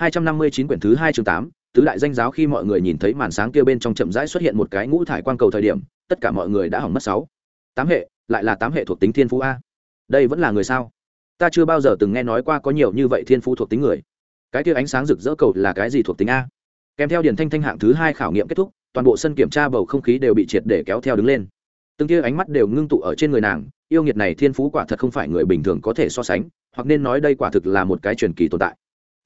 259 quyển thứ hai chương 8, tứ đại danh giáo khi mọi người nhìn thấy màn sáng kia bên trong chậm rãi xuất hiện một cái ngũ thải quang cầu thời điểm, tất cả mọi người đã hỏng mất sáu. Tám hệ, lại là tám hệ thuộc tính thiên phú a. Đây vẫn là người sao? Ta chưa bao giờ từng nghe nói qua có nhiều như vậy thiên phú thuộc tính người. Cái kia ánh sáng rực rỡ cầu là cái gì thuộc tính a? Kèm theo điển thanh thanh hạng thứ hai khảo nghiệm kết thúc, toàn bộ sân kiểm tra bầu không khí đều bị triệt để kéo theo đứng lên. Từng kia ánh mắt đều ngưng tụ ở trên người nàng, yêu nghiệt này thiên phú quả thật không phải người bình thường có thể so sánh, hoặc nên nói đây quả thực là một cái truyền kỳ tồn tại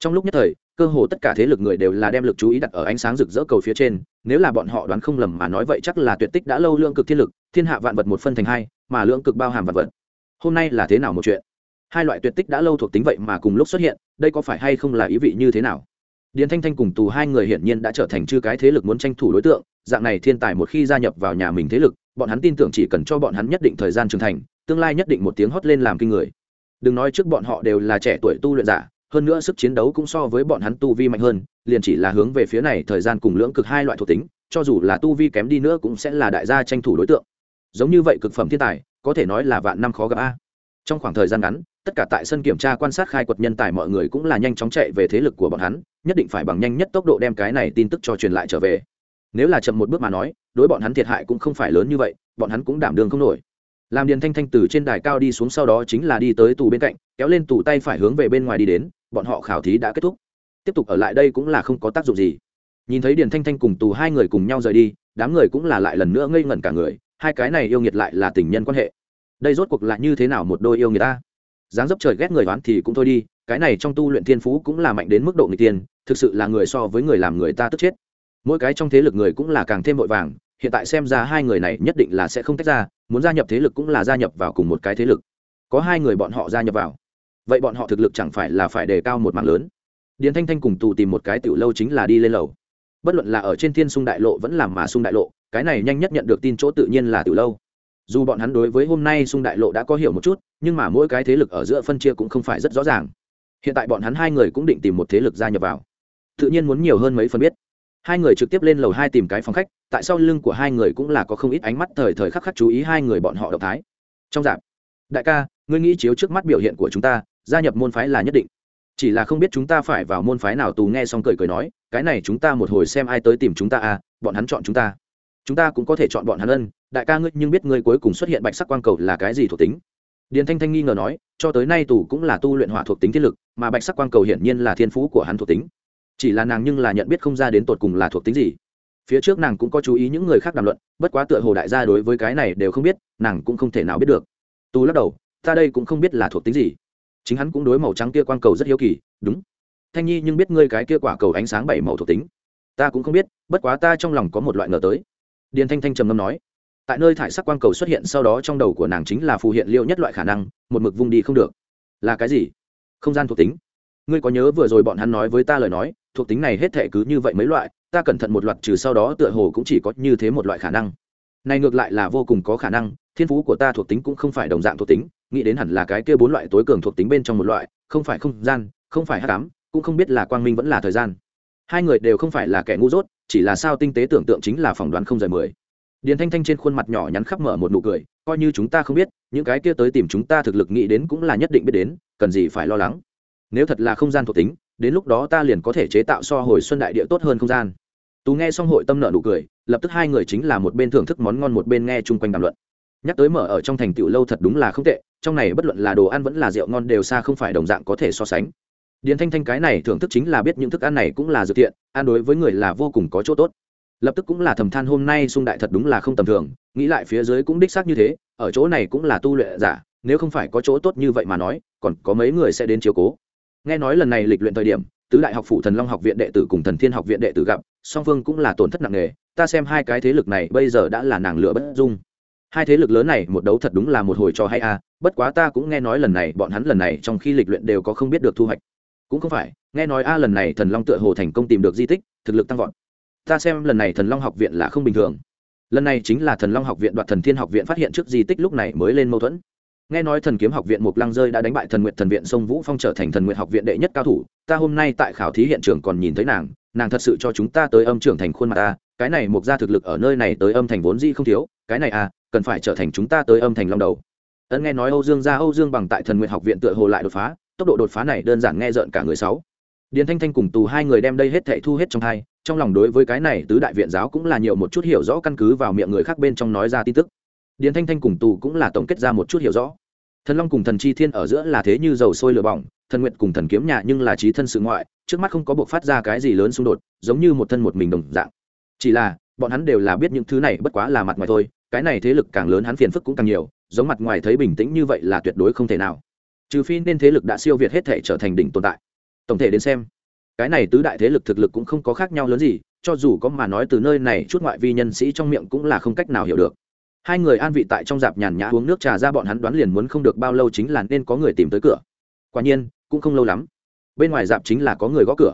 trong lúc nhất thời cơ hồ tất cả thế lực người đều là đem lực chú ý đặt ở ánh sáng rực rỡ cầu phía trên, nếu là bọn họ đoán không lầm mà nói vậy chắc là tuyệt tích đã lâu lương cực thiên lực, thiên hạ vạn vật một phân thành hai, mà lương cực bao hàm vạn vật. Hôm nay là thế nào một chuyện? Hai loại tuyệt tích đã lâu thuộc tính vậy mà cùng lúc xuất hiện, đây có phải hay không là ý vị như thế nào? Điền thanh thanh cùng tù hai người hiển nhiên đã trở thành chư cái thế lực muốn tranh thủ đối tượng, dạng này thiên tài một khi gia nhập vào nhà mình thế lực, bọn hắn tin tưởng chỉ cần cho bọn hắn nhất định thời gian trưởng thành, tương lai nhất định một tiếng hót lên làm kinh người. Đừng nói trước bọn họ đều là trẻ tuổi tu luyện giả hơn nữa sức chiến đấu cũng so với bọn hắn tu vi mạnh hơn, liền chỉ là hướng về phía này thời gian cùng lưỡng cực hai loại thuộc tính, cho dù là tu vi kém đi nữa cũng sẽ là đại gia tranh thủ đối tượng. Giống như vậy cực phẩm thiên tài, có thể nói là vạn năm khó gặp a. Trong khoảng thời gian ngắn, tất cả tại sân kiểm tra quan sát khai quật nhân tài mọi người cũng là nhanh chóng chạy về thế lực của bọn hắn, nhất định phải bằng nhanh nhất tốc độ đem cái này tin tức cho truyền lại trở về. Nếu là chậm một bước mà nói, đối bọn hắn thiệt hại cũng không phải lớn như vậy, bọn hắn cũng đảm đương không nổi. Làm điền thanh thanh từ trên đài cao đi xuống sau đó chính là đi tới tù bên cạnh, kéo lên tù tay phải hướng về bên ngoài đi đến bọn họ khảo thí đã kết thúc. Tiếp tục ở lại đây cũng là không có tác dụng gì. Nhìn thấy điền thanh thanh cùng tù hai người cùng nhau rời đi, đám người cũng là lại lần nữa ngây ngẩn cả người, hai cái này yêu nghiệt lại là tình nhân quan hệ. Đây rốt cuộc là như thế nào một đôi yêu người ta dáng dấp trời ghét người đoán thì cũng thôi đi, cái này trong tu luyện thiên phú cũng là mạnh đến mức độ người tiên, thực sự là người so với người làm người ta tức chết. Mỗi cái trong thế lực người cũng là càng thêm vội vàng, hiện tại xem ra hai người này nhất định là sẽ không tách ra, muốn gia nhập thế lực cũng là gia nhập vào cùng một cái thế lực. Có hai người bọn họ gia nhập vào vậy bọn họ thực lực chẳng phải là phải đề cao một mạng lớn. Điền thanh thanh cùng tù tìm một cái tiểu lâu chính là đi lên lầu. Bất luận là ở trên thiên sung đại lộ vẫn làm mà sung đại lộ, cái này nhanh nhất nhận được tin chỗ tự nhiên là tiểu lâu. Dù bọn hắn đối với hôm nay sung đại lộ đã có hiểu một chút, nhưng mà mỗi cái thế lực ở giữa phân chia cũng không phải rất rõ ràng. Hiện tại bọn hắn hai người cũng định tìm một thế lực gia nhập vào. Tự nhiên muốn nhiều hơn mấy phần biết. Hai người trực tiếp lên lầu hai tìm cái phòng khách, tại sau lưng của hai người cũng là có không ít ánh mắt thời thời khắc khắc chú ý hai người bọn họ động thái. Trong dạp, đại ca, ngươi nghĩ chiếu trước mắt biểu hiện của chúng ta gia nhập môn phái là nhất định. Chỉ là không biết chúng ta phải vào môn phái nào tù nghe xong cười cười nói, cái này chúng ta một hồi xem ai tới tìm chúng ta à bọn hắn chọn chúng ta. Chúng ta cũng có thể chọn bọn hắn ân, đại ca ngươi nhưng biết ngươi cuối cùng xuất hiện bạch sắc quang cầu là cái gì thuộc tính? Điền thanh thanh nghi ngờ nói, cho tới nay tù cũng là tu luyện hỏa thuộc tính thiên lực, mà bạch sắc quang cầu hiển nhiên là thiên phú của hắn thuộc tính. Chỉ là nàng nhưng là nhận biết không ra đến tột cùng là thuộc tính gì. Phía trước nàng cũng có chú ý những người khác đàm luận, bất quá tựa hồ đại gia đối với cái này đều không biết, nàng cũng không thể nào biết được. Tu lắc đầu, ta đây cũng không biết là thuộc tính gì chính hắn cũng đối màu trắng kia quang cầu rất hiếu kỳ, đúng. Thanh nhi nhưng biết ngươi cái kia quả cầu ánh sáng bảy màu thuộc tính. Ta cũng không biết, bất quá ta trong lòng có một loại ngờ tới. Điền thanh thanh trầm ngâm nói, tại nơi thải sắc quang cầu xuất hiện sau đó trong đầu của nàng chính là phù hiện liệu nhất loại khả năng, một mực vung đi không được. Là cái gì? Không gian thuộc tính. Ngươi có nhớ vừa rồi bọn hắn nói với ta lời nói, thuộc tính này hết thệ cứ như vậy mấy loại, ta cẩn thận một loạt trừ sau đó tựa hồ cũng chỉ có như thế một loại khả năng. Này ngược lại là vô cùng có khả năng, thiên phú của ta thuộc tính cũng không phải đồng dạng thuộc tính nghĩ đến hẳn là cái kia bốn loại tối cường thuộc tính bên trong một loại, không phải không gian, không phải hát cám, cũng không biết là quang minh vẫn là thời gian. Hai người đều không phải là kẻ ngu dốt, chỉ là sao tinh tế tưởng tượng chính là phỏng đoán không rời mười. Điền thanh thanh trên khuôn mặt nhỏ nhắn khắp mở một nụ cười, coi như chúng ta không biết, những cái kia tới tìm chúng ta thực lực nghĩ đến cũng là nhất định biết đến, cần gì phải lo lắng. Nếu thật là không gian thuộc tính, đến lúc đó ta liền có thể chế tạo so hồi xuân đại địa tốt hơn không gian. Tú nghe xong hội tâm nợ nụ cười, lập tức hai người chính là một bên thưởng thức món ngon một bên nghe chung quanh đàm luận nhắc tới mở ở trong thành tựu lâu thật đúng là không tệ, trong này bất luận là đồ ăn vẫn là rượu ngon đều xa không phải đồng dạng có thể so sánh. Điền thanh thanh cái này thưởng thức chính là biết những thức ăn này cũng là dược thiện, ăn đối với người là vô cùng có chỗ tốt. Lập tức cũng là thầm than hôm nay sung đại thật đúng là không tầm thường, nghĩ lại phía dưới cũng đích xác như thế, ở chỗ này cũng là tu luyện giả, nếu không phải có chỗ tốt như vậy mà nói, còn có mấy người sẽ đến chiếu cố. Nghe nói lần này lịch luyện thời điểm, tứ đại học phụ thần long học viện đệ tử cùng thần thiên học viện đệ tử gặp, song phương cũng là tổn thất nặng nề, ta xem hai cái thế lực này bây giờ đã là nàng lửa bất dung hai thế lực lớn này một đấu thật đúng là một hồi cho hay a, bất quá ta cũng nghe nói lần này bọn hắn lần này trong khi lịch luyện đều có không biết được thu hoạch. Cũng không phải, nghe nói a lần này thần long tựa hồ thành công tìm được di tích, thực lực tăng vọt. Ta xem lần này thần long học viện là không bình thường. Lần này chính là thần long học viện đoạt thần thiên học viện phát hiện trước di tích lúc này mới lên mâu thuẫn. Nghe nói thần kiếm học viện mục lăng rơi đã đánh bại thần nguyện thần viện sông vũ phong trở thành thần nguyện học viện đệ nhất cao thủ. Ta hôm nay tại khảo thí hiện trường còn nhìn thấy nàng nàng thật sự cho chúng ta tới âm trưởng thành khuôn mặt ta cái này mục ra thực lực ở nơi này tới âm thành vốn dĩ không thiếu, cái này à cần phải trở thành chúng ta tới âm thành long đầu. Ấn nghe nói âu dương ra âu dương bằng tại thần nguyện học viện tựa hồ lại đột phá, tốc độ đột phá này đơn giản nghe rợn cả người sáu. Điền thanh thanh cùng tù hai người đem đây hết thệ thu hết trong hai trong lòng đối với cái này tứ đại viện giáo cũng là nhiều một chút hiểu rõ căn cứ vào miệng người khác bên trong nói ra tin tức. Điền thanh thanh cùng tù cũng là tổng kết ra một chút hiểu rõ. Thần long cùng thần chi thiên ở giữa là thế như dầu sôi lửa bỏng, thần nguyện cùng thần kiếm nhà nhưng là trí thân sự ngoại, trước mắt không có buộc phát ra cái gì lớn xung đột, giống như một thân một mình đồng dạng chỉ là, bọn hắn đều là biết những thứ này bất quá là mặt ngoài thôi, cái này thế lực càng lớn hắn phiền phức cũng càng nhiều, giống mặt ngoài thấy bình tĩnh như vậy là tuyệt đối không thể nào. Trừ phi nên thế lực đã siêu việt hết thể trở thành đỉnh tồn tại. Tổng thể đến xem, cái này tứ đại thế lực thực lực cũng không có khác nhau lớn gì, cho dù có mà nói từ nơi này chút ngoại vi nhân sĩ trong miệng cũng là không cách nào hiểu được. Hai người an vị tại trong dạp nhàn nhã uống nước trà ra bọn hắn đoán liền muốn không được bao lâu chính là nên có người tìm tới cửa. Quả nhiên, cũng không lâu lắm. Bên ngoài dạp chính là có người gõ cửa.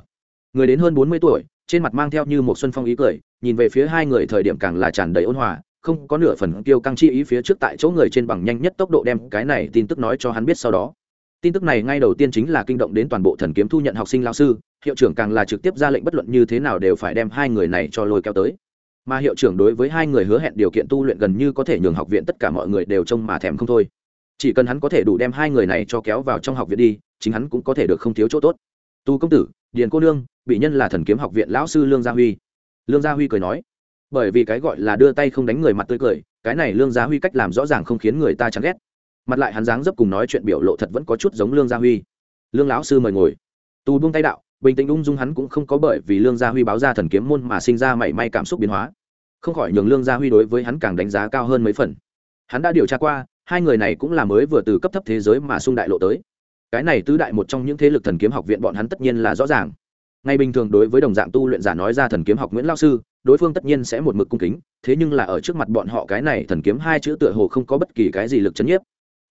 Người đến hơn bốn mươi tuổi, trên mặt mang theo như một xuân phong ý cười nhìn về phía hai người thời điểm càng là tràn đầy ôn hòa, không có nửa phần tiêu căng chi ý phía trước tại chỗ người trên bằng nhanh nhất tốc độ đem cái này tin tức nói cho hắn biết sau đó. Tin tức này ngay đầu tiên chính là kinh động đến toàn bộ thần kiếm thu nhận học sinh lao sư, hiệu trưởng càng là trực tiếp ra lệnh bất luận như thế nào đều phải đem hai người này cho lôi kéo tới. Mà hiệu trưởng đối với hai người hứa hẹn điều kiện tu luyện gần như có thể nhường học viện tất cả mọi người đều trông mà thèm không thôi. Chỉ cần hắn có thể đủ đem hai người này cho kéo vào trong học viện đi, chính hắn cũng có thể được không thiếu chỗ tốt. Tu công tử, điền cô nương, bị nhân là thần kiếm học viện lão sư lương gia huy lương gia huy cười nói, bởi vì cái gọi là đưa tay không đánh người mặt tươi cười, cái này lương gia huy cách làm rõ ràng không khiến người ta chán ghét. Mặt lại hắn dáng dấp cùng nói chuyện biểu lộ thật vẫn có chút giống lương gia huy. Lương lão sư mời ngồi. Tù buông tay đạo, bình tĩnh ung dung hắn cũng không có bởi vì lương gia huy báo ra thần kiếm môn mà sinh ra mảy may cảm xúc biến hóa. Không khỏi nhường lương gia huy đối với hắn càng đánh giá cao hơn mấy phần. Hắn đã điều tra qua, hai người này cũng là mới vừa từ cấp thấp thế giới mà xung đại lộ tới. Cái này tứ đại một trong những thế lực thần kiếm học viện bọn hắn tất nhiên là rõ ràng ngay bình thường đối với đồng dạng tu luyện giả nói ra thần kiếm học nguyễn lao sư, đối phương tất nhiên sẽ một mực cung kính, thế nhưng là ở trước mặt bọn họ cái này thần kiếm hai chữ tựa hồ không có bất kỳ cái gì lực chấn nhiếp.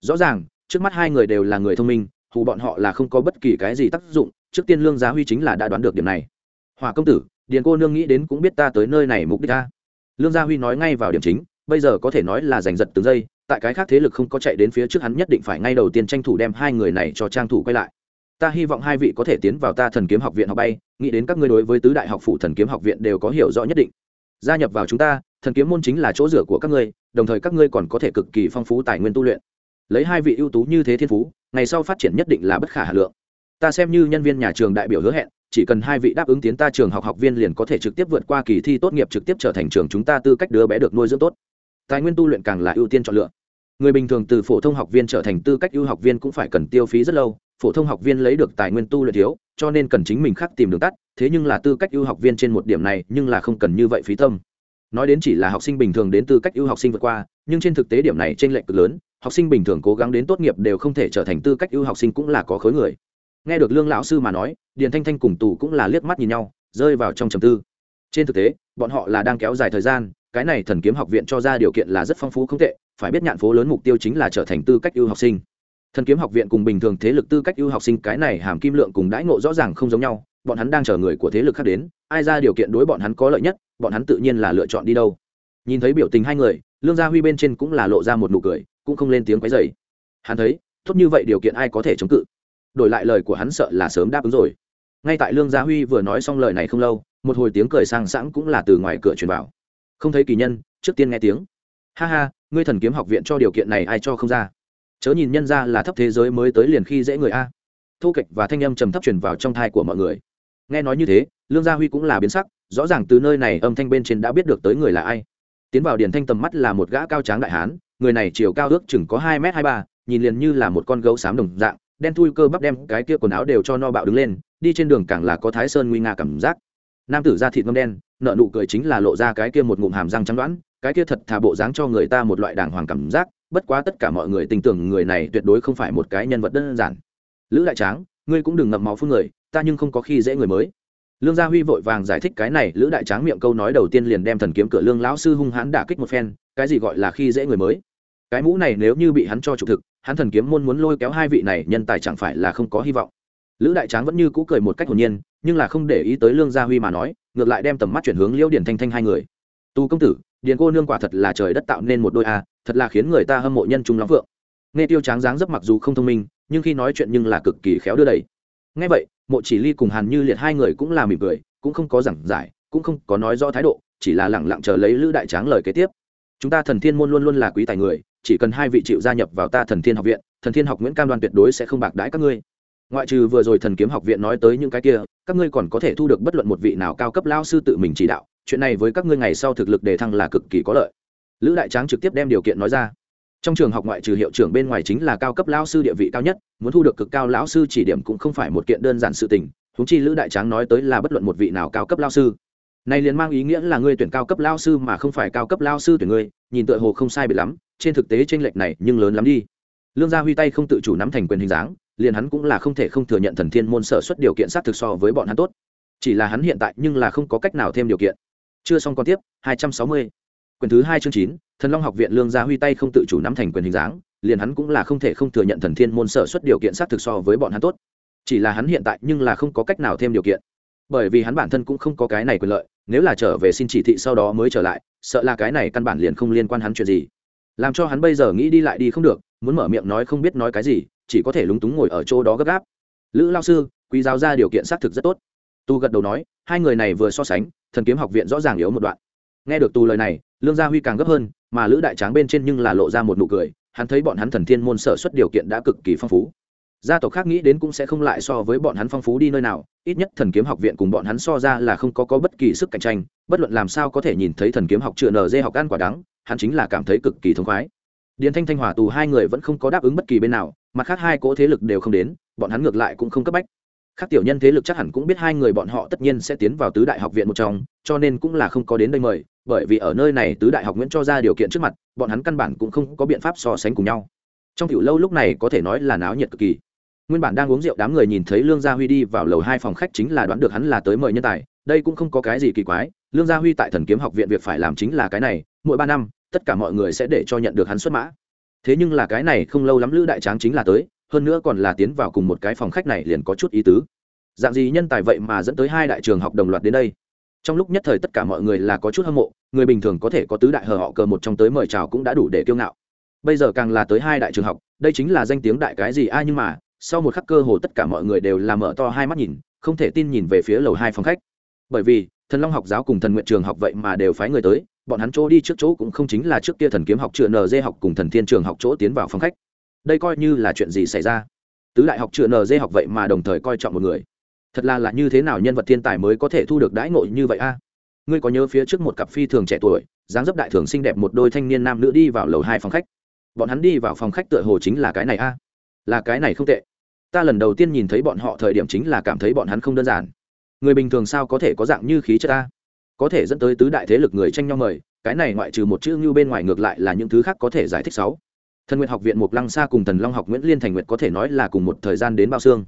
Rõ ràng, trước mắt hai người đều là người thông minh, hù bọn họ là không có bất kỳ cái gì tác dụng, trước tiên lương gia huy chính là đã đoán được điểm này. Hòa công tử, điền cô nương nghĩ đến cũng biết ta tới nơi này mục đích ta. Lương gia huy nói ngay vào điểm chính, bây giờ có thể nói là giành giật từng giây, tại cái khác thế lực không có chạy đến phía trước hắn nhất định phải ngay đầu tiên tranh thủ đem hai người này cho trang thủ quay lại ta hy vọng hai vị có thể tiến vào ta thần kiếm học viện học bay, nghĩ đến các ngươi đối với tứ đại học phụ thần kiếm học viện đều có hiểu rõ nhất định. Gia nhập vào chúng ta, thần kiếm môn chính là chỗ rửa của các ngươi, đồng thời các ngươi còn có thể cực kỳ phong phú tài nguyên tu luyện. Lấy hai vị ưu tú như thế thiên phú, ngày sau phát triển nhất định là bất khả hà lượng. Ta xem như nhân viên nhà trường đại biểu hứa hẹn, chỉ cần hai vị đáp ứng tiến ta trường học học viên liền có thể trực tiếp vượt qua kỳ thi tốt nghiệp trực tiếp trở thành trường chúng ta tư cách đứa bé được nuôi dưỡng tốt. Tài nguyên tu luyện càng là ưu tiên chọn lựa. Người bình thường từ phổ thông học viên trở thành tư cách ưu học viên cũng phải cần tiêu phí rất lâu phổ thông học viên lấy được tài nguyên tu luyện thiếu, cho nên cần chính mình khắc tìm đường tắt, thế nhưng là tư cách ưu học viên trên một điểm này nhưng là không cần như vậy phí tâm. Nói đến chỉ là học sinh bình thường đến tư cách ưu học sinh vượt qua, nhưng trên thực tế điểm này t r ê n lệch cực lớn, học sinh bình thường cố gắng đến tốt nghiệp đều không thể trở thành tư cách ưu học sinh cũng là có khối người. Nghe được lương lão sư mà nói, điền thanh thanh cùng tù cũng là liếc mắt nhìn nhau, rơi vào trong trầm tư. Trên thực tế, bọn họ là đang kéo dài thời gian, cái này thần kiếm học viện cho ra điều kiện là rất phong phú không tệ, phải biết nhạn phố lớn mục tiêu chính là trở thành tư cách ưu học sinh thần kiếm học viện cùng bình thường thế lực tư cách ưu học sinh, cái này hàm kim lượng cùng đãi ngộ rõ ràng không giống nhau, bọn hắn đang chờ người của thế lực khác đến, ai ra điều kiện đối bọn hắn có lợi nhất, bọn hắn tự nhiên là lựa chọn đi đâu. Nhìn thấy biểu tình hai người, lương gia huy bên trên cũng là lộ ra một nụ cười, cũng không lên tiếng quấy dày hắn thấy, tốt như vậy điều kiện ai có thể chống cự? Đổi lại lời của hắn sợ là sớm đáp ứng rồi. Ngay tại lương gia huy vừa nói xong lời này không lâu, một hồi tiếng cười sang sảng cũng là từ ngoài cửa truyền vào. Không thấy kỳ nhân, trước tiên nghe tiếng. Ha ha, ngươi thần kiếm học viện cho điều kiện này ai cho không ra? Chớ nhìn nhân ra là thấp thế giới mới tới liền khi dễ người a. Thu kịch và thanh âm trầm thấp truyền vào trong thai của mọi người. Nghe nói như thế, lương gia huy cũng là biến sắc, rõ ràng từ nơi này âm thanh bên trên đã biết được tới người là ai. Tiến vào điển thanh tầm mắt là một gã cao tráng đại hán, người này chiều cao ước chừng có hai m hai ba, nhìn liền như là một con gấu xám đồng dạng, đen thui cơ bắp đem cái kia quần áo đều cho no bạo đứng lên, đi trên đường càng là có thái sơn nguy nga cảm giác. Nam tử da thịt ngâm đen nợ nụ cười chính là lộ ra cái kia một ngụm hàm răng trắng đoán cái kia thật thà bộ dáng cho người ta một loại đàng hoàng cảm giác, bất quá tất cả mọi người tin tưởng người này tuyệt đối không phải một cái nhân vật đơn giản. Lữ đại tráng, ngươi cũng đừng ngậm máu phương người, ta nhưng không có khi dễ người mới. Lương gia huy vội vàng giải thích cái này, lữ đại tráng miệng câu nói đầu tiên liền đem thần kiếm cửa lương lão sư hung hãn đả kích một phen, cái gì gọi là khi dễ người mới? Cái mũ này nếu như bị hắn cho trục thực, hắn thần kiếm môn muốn lôi kéo hai vị này, nhân tài chẳng phải là không có hy vọng. Lữ đại tráng vẫn như cũ cười một cách hồn nhiên, nhưng là không để ý tới lương gia huy mà nói, ngược lại đem tầm mắt chuyển hướng liễu điển thanh thanh hai người tu công tử, điền cô nương quả thật là trời đất tạo nên một đôi a, thật là khiến người ta hâm mộ nhân trung lắm vượng nghe tiêu tráng dáng dấp mặc dù không thông minh, nhưng khi nói chuyện nhưng là cực kỳ khéo đưa đẩy. Ngay vậy, mộ chỉ ly cùng hàn như liệt hai người cũng là mỉm cười, cũng không có giảng giải, cũng không có nói rõ thái độ, chỉ là lẳng lặng chờ lấy lữ đại tráng lời kế tiếp. Chúng ta thần thiên môn luôn luôn là quý tài người, chỉ cần hai vị chịu gia nhập vào ta thần thiên học viện, thần thiên học nguyễn cam đoan tuyệt đối sẽ không bạc đãi các ngươi. Ngoại trừ vừa rồi thần kiếm học viện nói tới những cái kia, các ngươi còn có thể thu được bất luận một vị nào cao cấp lao sư tự mình chỉ đạo chuyện này với các ngươi ngày sau thực lực đề thăng là cực kỳ có lợi. Lữ đại tráng trực tiếp đem điều kiện nói ra. Trong trường học ngoại trừ hiệu trưởng bên ngoài chính là cao cấp lão sư địa vị cao nhất, muốn thu được cực cao lão sư chỉ điểm cũng không phải một kiện đơn giản sự tình húng chi lữ đại tráng nói tới là bất luận một vị nào cao cấp lao sư. Này liền mang ý nghĩa là ngươi tuyển cao cấp lao sư mà không phải cao cấp lao sư tuyển ngươi, nhìn tựa hồ không sai biệt lắm, trên thực tế tranh lệch này nhưng lớn lắm đi. Lương gia huy tay không tự chủ nắm thành quyền hình dáng, liền hắn cũng là không thể không thừa nhận thần thiên môn sở xuất điều kiện sát thực so với bọn hắn tốt. Chỉ là hắn hiện tại nhưng là không có cách nào thêm điều kiện chưa xong còn tiếp 260. quyển thứ hai chương chín, thần long học viện lương gia huy tay không tự chủ nắm thành quyền hình dáng, liền hắn cũng là không thể không thừa nhận thần thiên môn sở xuất điều kiện xác thực so với bọn hắn tốt. Chỉ là hắn hiện tại nhưng là không có cách nào thêm điều kiện. Bởi vì hắn bản thân cũng không có cái này quyền lợi, nếu là trở về xin chỉ thị sau đó mới trở lại, sợ là cái này căn bản liền không liên quan hắn chuyện gì. Làm cho hắn bây giờ nghĩ đi lại đi không được, muốn mở miệng nói không biết nói cái gì, chỉ có thể lúng túng ngồi ở chỗ đó gấp gáp. Lữ lao sư, quý giáo ra điều kiện xác thực rất tốt tu gật đầu nói hai người này vừa so sánh thần kiếm học viện rõ ràng yếu một đoạn. Nghe được tu lời này lương gia huy càng gấp hơn mà lữ đại tráng bên trên nhưng là lộ ra một nụ cười hắn thấy bọn hắn thần thiên môn sở xuất điều kiện đã cực kỳ phong phú. Gia tộc khác nghĩ đến cũng sẽ không lại so với bọn hắn phong phú đi nơi nào ít nhất thần kiếm học viện cùng bọn hắn so ra là không có, có bất kỳ sức cạnh tranh bất luận làm sao có thể nhìn thấy thần kiếm học chữa dê học ăn quả đắng hắn chính là cảm thấy cực kỳ thống khoái. Điền thanh thanh hòa tù hai người vẫn không có đáp ứng bất kỳ bên nào mặt khác hai cỗ thế lực đều không đến bọn hắn ngược lại cũng không cấp bách khác tiểu nhân thế lực chắc hẳn cũng biết hai người bọn họ tất nhiên sẽ tiến vào tứ đại học viện một trong, cho nên cũng là không có đến đây mời, bởi vì ở nơi này tứ đại học nguyễn cho ra điều kiện trước mặt, bọn hắn căn bản cũng không có biện pháp so sánh cùng nhau. Trong tiểu lâu lúc này có thể nói là náo nhiệt cực kỳ. Nguyên bản đang uống rượu đám người nhìn thấy lương gia huy đi vào lầu hai phòng khách chính là đoán được hắn là tới mời nhân tài, đây cũng không có cái gì kỳ quái, lương gia huy tại thần kiếm học viện việc phải làm chính là cái này, mỗi ba năm, tất cả mọi người sẽ để cho nhận được hắn xuất mã. Thế nhưng là cái này không lâu lắm lữ đại tráng chính là tới hơn nữa còn là tiến vào cùng một cái phòng khách này liền có chút ý tứ. Dạng gì nhân tài vậy mà dẫn tới hai đại trường học đồng loạt đến đây? Trong lúc nhất thời tất cả mọi người là có chút hâm mộ, người bình thường có thể có tứ đại hờ họ cờ một trong tới mời chào cũng đã đủ để kiêu ngạo. Bây giờ càng là tới hai đại trường học, đây chính là danh tiếng đại cái gì ai nhưng mà, sau một khắc cơ hồ tất cả mọi người đều làm mở to hai mắt nhìn, không thể tin nhìn về phía lầu hai phòng khách. Bởi vì, thần long học giáo cùng thần nguyện trường học vậy mà đều phái người tới, bọn hắn chỗ đi trước chỗ cũng không chính là trước kia thần kiếm học chữa nd học cùng thần thiên trường học chỗ tiến vào phòng khách đây coi như là chuyện gì xảy ra? Tứ đại học chữa nd học vậy mà đồng thời coi trọng một người. Thật là là như thế nào nhân vật thiên tài mới có thể thu được đãi ngộ như vậy a? Ngươi có nhớ phía trước một cặp phi thường trẻ tuổi, dáng dấp đại thường xinh đẹp một đôi thanh niên nam nữ đi vào lầu hai phòng khách. Bọn hắn đi vào phòng khách tựa hồ chính là cái này a. Là cái này không tệ. Ta lần đầu tiên nhìn thấy bọn họ thời điểm chính là cảm thấy bọn hắn không đơn giản. Người bình thường sao có thể có dạng như khí chất ta có thể dẫn tới tứ đại thế lực người tranh nhau mời, cái này ngoại trừ một chữ như bên ngoài ngược lại là những thứ khác có thể giải thích sáu thần nguyện học viện mục lăng sa cùng thần long học nguyễn liên thành nguyện có thể nói là cùng một thời gian đến bao xương.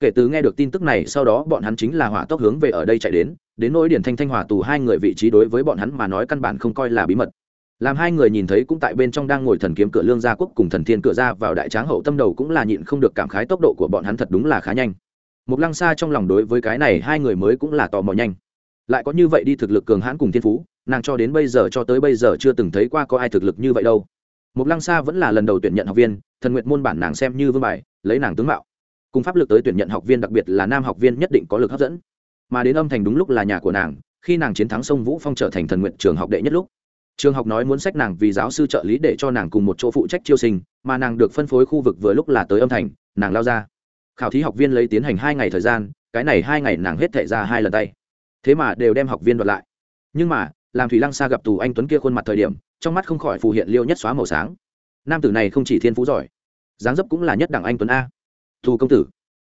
Kể từ nghe được tin tức này, sau đó bọn hắn chính là hỏa tốc hướng về ở đây chạy đến đến nỗi điển thanh thanh hỏa tù hai người vị trí đối với bọn hắn mà nói căn bản không coi là bí mật. Làm hai người nhìn thấy cũng tại bên trong đang ngồi thần kiếm cửa lương gia quốc cùng thần thiên cửa ra vào đại tráng hậu tâm đầu cũng là nhịn không được cảm khái tốc độ của bọn hắn thật đúng là khá nhanh. Mục lăng xa trong lòng đối với cái này hai người mới cũng là tò mò nhanh. Lại có như vậy đi thực lực cường hãn cùng thiên phú, nàng cho đến bây giờ cho tới bây giờ chưa từng thấy qua có ai thực lực như vậy đâu. Mục lăng Sa vẫn là lần đầu tuyển nhận học viên, thần nguyện môn bản nàng xem như vương bài, lấy nàng tướng mạo. Cùng pháp lực tới tuyển nhận học viên đặc biệt là nam học viên nhất định có lực hấp dẫn. Mà đến âm thành đúng lúc là nhà của nàng, khi nàng chiến thắng sông vũ phong trở thành thần nguyện trường học đệ nhất lúc. Trường học nói muốn sách nàng vì giáo sư trợ lý để cho nàng cùng một chỗ phụ trách chiêu sinh, mà nàng được phân phối khu vực vừa lúc là tới âm thành, nàng lao ra. Khảo thí học viên lấy tiến hành hai ngày thời gian, cái này hai ngày nàng hết thảy ra hai lần tay. Thế mà đều đem học viên đoạt lại. Nhưng mà, làm thủy lăng Sa gặp tù anh tuấn kia khuôn mặt thời điểm trong mắt không khỏi phù hiện liêu nhất xóa màu sáng. Nam tử này không chỉ thiên phú giỏi, dáng dấp cũng là nhất đẳng anh tuấn a. Thù công tử.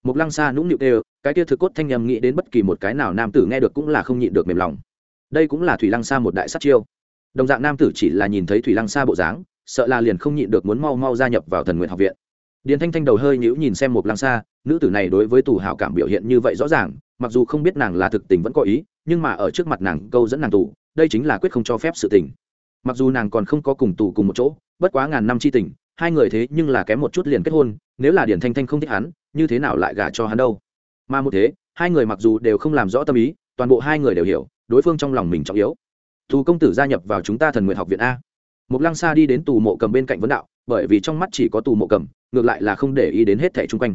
Mục lăng xa nũng nịu đều cái kia thực cốt thanh nhầm nghĩ đến bất kỳ một cái nào nam tử nghe được cũng là không nhịn được mềm lòng. Đây cũng là thủy lăng xa một đại sát chiêu. Đồng dạng nam tử chỉ là nhìn thấy thủy lăng xa bộ dáng, sợ là liền không nhịn được muốn mau mau gia nhập vào thần nguyện học viện. Điền thanh thanh đầu hơi nhữ nhìn xem mục lăng xa nữ tử này đối với tù hảo cảm biểu hiện như vậy rõ ràng, mặc dù không biết nàng là thực tình vẫn có ý, nhưng mà ở trước mặt nàng câu dẫn nàng tù, đây chính là quyết không cho phép sự tình mặc dù nàng còn không có cùng tù cùng một chỗ, bất quá ngàn năm c h i tình, hai người thế nhưng là kém một chút liền kết hôn, nếu là điển thanh thanh không thích hắn, như thế nào lại gả cho hắn đâu? Mà một thế, hai người mặc dù đều không làm rõ tâm ý, toàn bộ hai người đều hiểu, đối phương trong lòng mình trọng yếu. Tù công tử gia nhập vào chúng ta thần nguyện học viện a. Một lăng xa đi đến tù mộ cầm bên cạnh vấn đạo, bởi vì trong mắt chỉ có tù mộ cầm, ngược lại là không để ý đến hết thẻ chung quanh.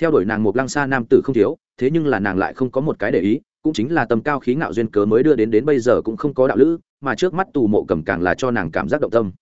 Theo đuổi nàng một lăng xa nam tử không thiếu, thế nhưng là nàng lại không có một cái để ý cũng chính là tầm cao khí ngạo duyên cớ mới đưa đến đến bây giờ cũng không có đạo lữ, mà trước mắt tù mộ cầm càng là cho nàng cảm giác động tâm.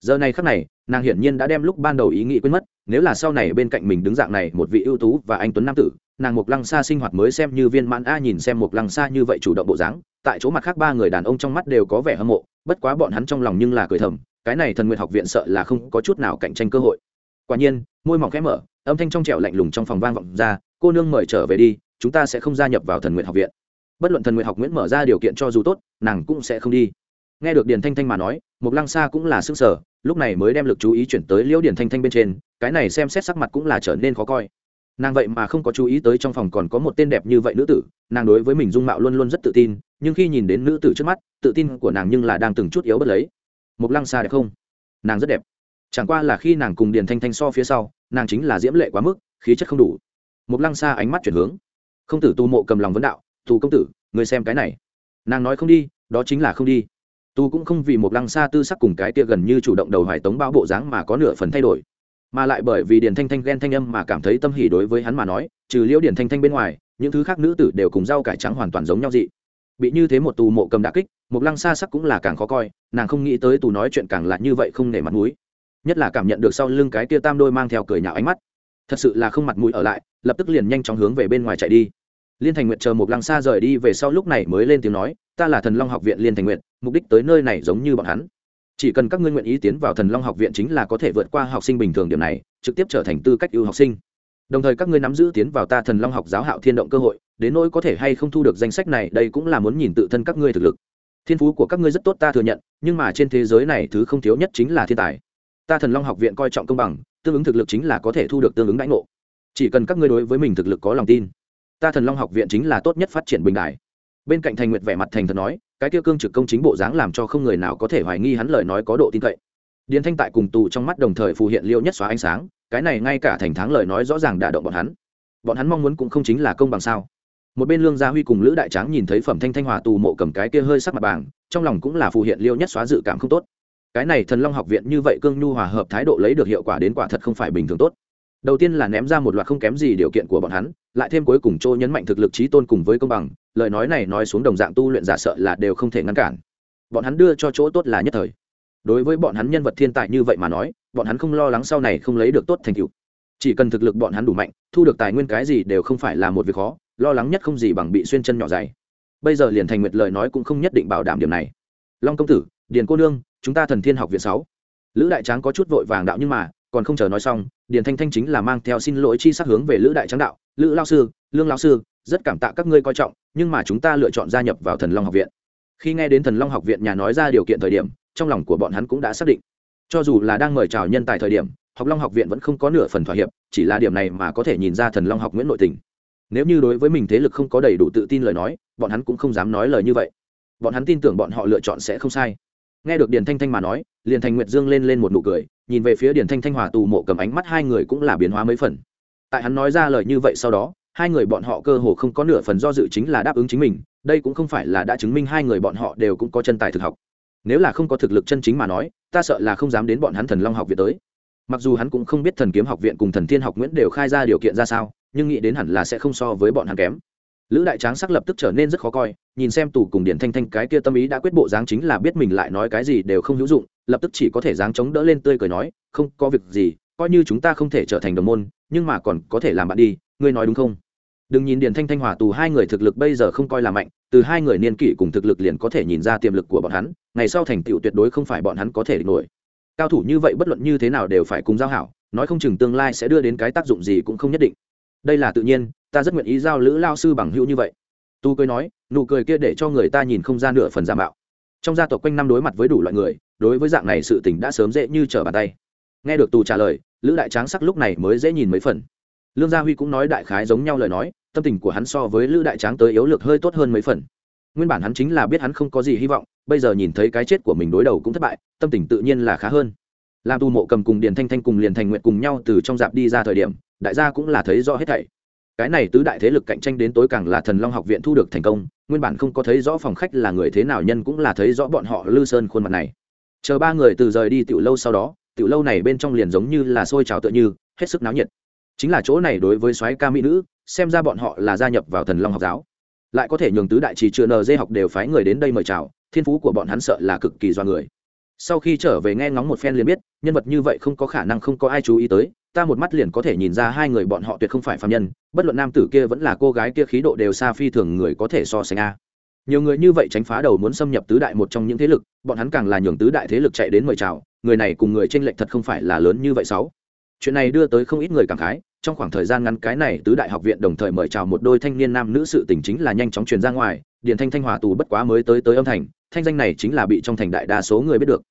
Giờ này khắc này, nàng hiển nhiên đã đem lúc ban đầu ý nghĩ quên mất, nếu là sau này bên cạnh mình đứng dạng này một vị ưu tú và anh tuấn nam tử, nàng mục lăng xa sinh hoạt mới xem như viên mãn a nhìn xem mục lăng xa như vậy chủ động bộ dáng, tại chỗ mặt khác ba người đàn ông trong mắt đều có vẻ hâm mộ, bất quá bọn hắn trong lòng nhưng là cười thầm, cái này thần nguyện học viện sợ là không có chút nào cạnh tranh cơ hội. Quả nhiên, môi mỏng khẽ mở, âm thanh trong trẻo lạnh lùng trong phòng vang vọng ra, cô nương mời trở về đi, chúng ta sẽ không gia nhập vào thần nguyện học viện bất luận thần nguyện học nguyễn mở ra điều kiện cho dù tốt, nàng cũng sẽ không đi. Nghe được điền thanh thanh mà nói mục lăng xa cũng là sức sở lúc này mới đem lực chú ý chuyển tới liễu điền thanh thanh bên trên, cái này xem xét sắc mặt cũng là trở nên khó coi. Nàng vậy mà không có chú ý tới trong phòng còn có một tên đẹp như vậy nữ tử, nàng đối với mình dung mạo luôn luôn rất tự tin, nhưng khi nhìn đến nữ tử trước mắt, tự tin của nàng nhưng là đang từng chút yếu bất lấy. Mục lăng xa đẹp không? Nàng rất đẹp. Chẳng qua là khi nàng cùng điền thanh thanh so phía sau, nàng chính là diễm lệ quá mức, khí chất không đủ. Mục lăng xa ánh mắt chuyển hướng. Không tử tu mộ cầm lòng vấn đạo tù công tử, người xem cái này. Nàng nói không đi, đó chính là không đi. Tu cũng không vì một lăng xa tư sắc cùng cái tia gần như chủ động đầu hoài tống bao bộ dáng mà có nửa phần thay đổi, mà lại bởi vì điền thanh thanh ghen thanh âm mà cảm thấy tâm hỉ đối với hắn mà nói, trừ liễu điền thanh thanh bên ngoài, những thứ khác nữ tử đều cùng rau cải trắng hoàn toàn giống nhau dị. Bị như thế một tù mộ cầm đà kích, một lăng xa sắc cũng là càng khó coi, nàng không nghĩ tới tù nói chuyện càng là như vậy không nể mặt mũi. Nhất là cảm nhận được sau lưng cái tia tam đôi mang theo cười nhạo ánh mắt. Thật sự là không mặt mũi ở lại, lập tức liền nhanh chóng hướng về bên ngoài chạy đi liên thành nguyện chờ một lăng xa rời đi về sau lúc này mới lên tiếng nói, ta là thần long học viện liên thành nguyện mục đích tới nơi này giống như bọn hắn. Chỉ cần các ngươi nguyện ý tiến vào thần long học viện chính là có thể vượt qua học sinh bình thường điểm này, trực tiếp trở thành tư cách ưu học sinh. Đồng thời các ngươi nắm giữ tiến vào ta thần long học giáo hạo thiên động cơ hội, đến nỗi có thể hay không thu được danh sách này, đây cũng là muốn nhìn tự thân các ngươi thực lực. Thiên phú của các ngươi rất tốt ta thừa nhận, nhưng mà trên thế giới này thứ không thiếu nhất chính là thiên tài. Ta thần long học viện coi trọng công bằng, tương ứng thực lực chính là có thể thu được tương ứng đãi ngộ. Chỉ cần các ngươi đối với mình thực lực có lòng tin ta thần long học viện chính là tốt nhất phát triển bình đại bên cạnh thành nguyệt vẻ mặt thành thật nói, cái kia cương trực công chính bộ dáng làm cho không người nào có thể hoài nghi hắn lời nói có độ tin cậy. Điền thanh tại cùng tù trong mắt đồng thời phù hiện liêu nhất xóa ánh sáng, cái này ngay cả thành tháng lời nói rõ ràng đả động bọn hắn. Bọn hắn mong muốn cũng không chính là công bằng sao? Một bên lương gia huy cùng lữ đại tráng nhìn thấy phẩm thanh thanh hòa tù mộ cầm cái kia hơi sắc mặt bảng trong lòng cũng là phù hiện liêu nhất xóa dự cảm không tốt. Cái này thần long học viện như vậy cương nhu hòa hợp thái độ lấy được hiệu quả đến quả thật không phải bình thường tốt đầu tiên là ném ra một loạt không kém gì điều kiện của bọn hắn, lại thêm cuối cùng chỗ nhấn mạnh thực lực trí tôn cùng với công bằng, lời nói này nói xuống đồng dạng tu luyện giả sợ là đều không thể ngăn cản. Bọn hắn đưa cho chỗ tốt là nhất thời. Đối với bọn hắn nhân vật thiên tài như vậy mà nói, bọn hắn không lo lắng sau này không lấy được tốt thành tựu. Chỉ cần thực lực bọn hắn đủ mạnh, thu được tài nguyên cái gì đều không phải là một việc khó, lo lắng nhất không gì bằng bị xuyên chân nhỏ dày. Bây giờ liền thành nguyệt lời nói cũng không nhất định bảo đảm điểm này. Long công tử, điền cô nương, chúng ta thần thiên học viện sáu. Lữ đại tráng có chút vội vàng đạo nhưng mà còn không chờ nói xong, điền thanh thanh chính là mang theo xin lỗi chi sắc hướng về lữ đại tráng đạo, lữ lao sư, lương lao sư, rất cảm tạ các ngươi coi trọng, nhưng mà chúng ta lựa chọn gia nhập vào thần long học viện. Khi nghe đến thần long học viện nhà nói ra điều kiện thời điểm, trong lòng của bọn hắn cũng đã xác định. Cho dù là đang mời chào nhân tài thời điểm, học long học viện vẫn không có nửa phần thỏa hiệp, chỉ là điểm này mà có thể nhìn ra thần long học nguyễn nội tình. Nếu như đối với mình thế lực không có đầy đủ tự tin lời nói, bọn hắn cũng không dám nói lời như vậy. Bọn hắn tin tưởng bọn họ lựa chọn sẽ không sai nghe được điền thanh thanh mà nói, liền thành nguyệt dương lên lên một nụ cười, nhìn về phía điền thanh thanh hòa tù mộ cầm ánh mắt hai người cũng là biến hóa mấy phần. Tại hắn nói ra lời như vậy sau đó, hai người bọn họ cơ hồ không có nửa phần do dự chính là đáp ứng chính mình, đây cũng không phải là đã chứng minh hai người bọn họ đều cũng có chân tài thực học. Nếu là không có thực lực chân chính mà nói, ta sợ là không dám đến bọn hắn thần long học viện tới. Mặc dù hắn cũng không biết thần kiếm học viện cùng thần thiên học nguyễn đều khai ra điều kiện ra sao, nhưng nghĩ đến hẳn là sẽ không so với bọn hắn kém lữ đại tráng sắc lập tức trở nên rất khó coi, nhìn xem tù cùng điển thanh thanh cái kia tâm ý đã quyết bộ dáng chính là biết mình lại nói cái gì đều không hữu dụng, lập tức chỉ có thể dáng chống đỡ lên tươi cười nói, không, có việc gì, coi như chúng ta không thể trở thành đồng môn, nhưng mà còn có thể làm bạn đi, ngươi nói đúng không? Đừng nhìn điển thanh thanh hòa tù hai người thực lực bây giờ không coi là mạnh, từ hai người niên kỷ cùng thực lực liền có thể nhìn ra tiềm lực của bọn hắn, ngày sau thành tựu tuyệt đối không phải bọn hắn có thể địch nổi. Cao thủ như vậy bất luận như thế nào đều phải cùng giao hảo, nói không chừng tương lai sẽ đưa đến cái tác dụng gì cũng không nhất định. Đây là tự nhiên ta rất nguyện ý giao lữ lao sư bằng hữu như vậy. Tu cười nói, nụ cười kia để cho người ta nhìn không ra nửa phần giả mạo. Trong gia tộc quanh năm đối mặt với đủ loại người, đối với dạng này sự tình đã sớm dễ như trở bàn tay. Nghe được tù trả lời, lữ đại tráng sắc lúc này mới dễ nhìn mấy phần. Lương gia huy cũng nói đại khái giống nhau lời nói, tâm tình của hắn so với lữ đại tráng tới yếu lược hơi tốt hơn mấy phần. Nguyên bản hắn chính là biết hắn không có gì hy vọng, bây giờ nhìn thấy cái chết của mình đối đầu cũng thất bại, tâm tình tự nhiên là khá hơn. Làm tu mộ cầm cùng điền thanh thanh cùng liền thành nguyện cùng nhau từ trong dạp đi ra thời điểm, đại gia cũng là thấy rõ hết thảy cái này tứ đại thế lực cạnh tranh đến tối càng là thần long học viện thu được thành công, nguyên bản không có thấy rõ phòng khách là người thế nào nhân cũng là thấy rõ bọn họ lư sơn khuôn mặt này. Chờ ba người từ rời đi tiểu lâu sau đó, tiểu lâu này bên trong liền giống như là sôi trào tựa như, hết sức náo nhiệt. Chính là chỗ này đối với soái ca mỹ nữ, xem ra bọn họ là gia nhập vào thần long học giáo. Lại có thể nhường tứ đại chỉ chưa nd học đều phái người đến đây mời chào, thiên phú của bọn hắn sợ là cực kỳ do người. Sau khi trở về nghe ngóng một phen liền biết, nhân vật như vậy không có khả năng không có ai chú ý tới ta một mắt liền có thể nhìn ra hai người bọn họ tuyệt không phải phạm nhân, bất luận nam tử kia vẫn là cô gái kia khí độ đều xa phi thường người có thể so sánh a. Nhiều người như vậy tránh phá đầu muốn xâm nhập tứ đại một trong những thế lực, bọn hắn càng là nhường tứ đại thế lực chạy đến mời chào, người này cùng người t r ê n lệch thật không phải là lớn như vậy sáu. Chuyện này đưa tới không ít người cảm khái, trong khoảng thời gian ngắn cái này tứ đại học viện đồng thời mời chào một đôi thanh niên nam nữ sự tình chính là nhanh chóng truyền ra ngoài, điền thanh thanh hòa tù bất quá mới tới tới âm thành, thanh danh này chính là bị trong thành đại đa số người biết được.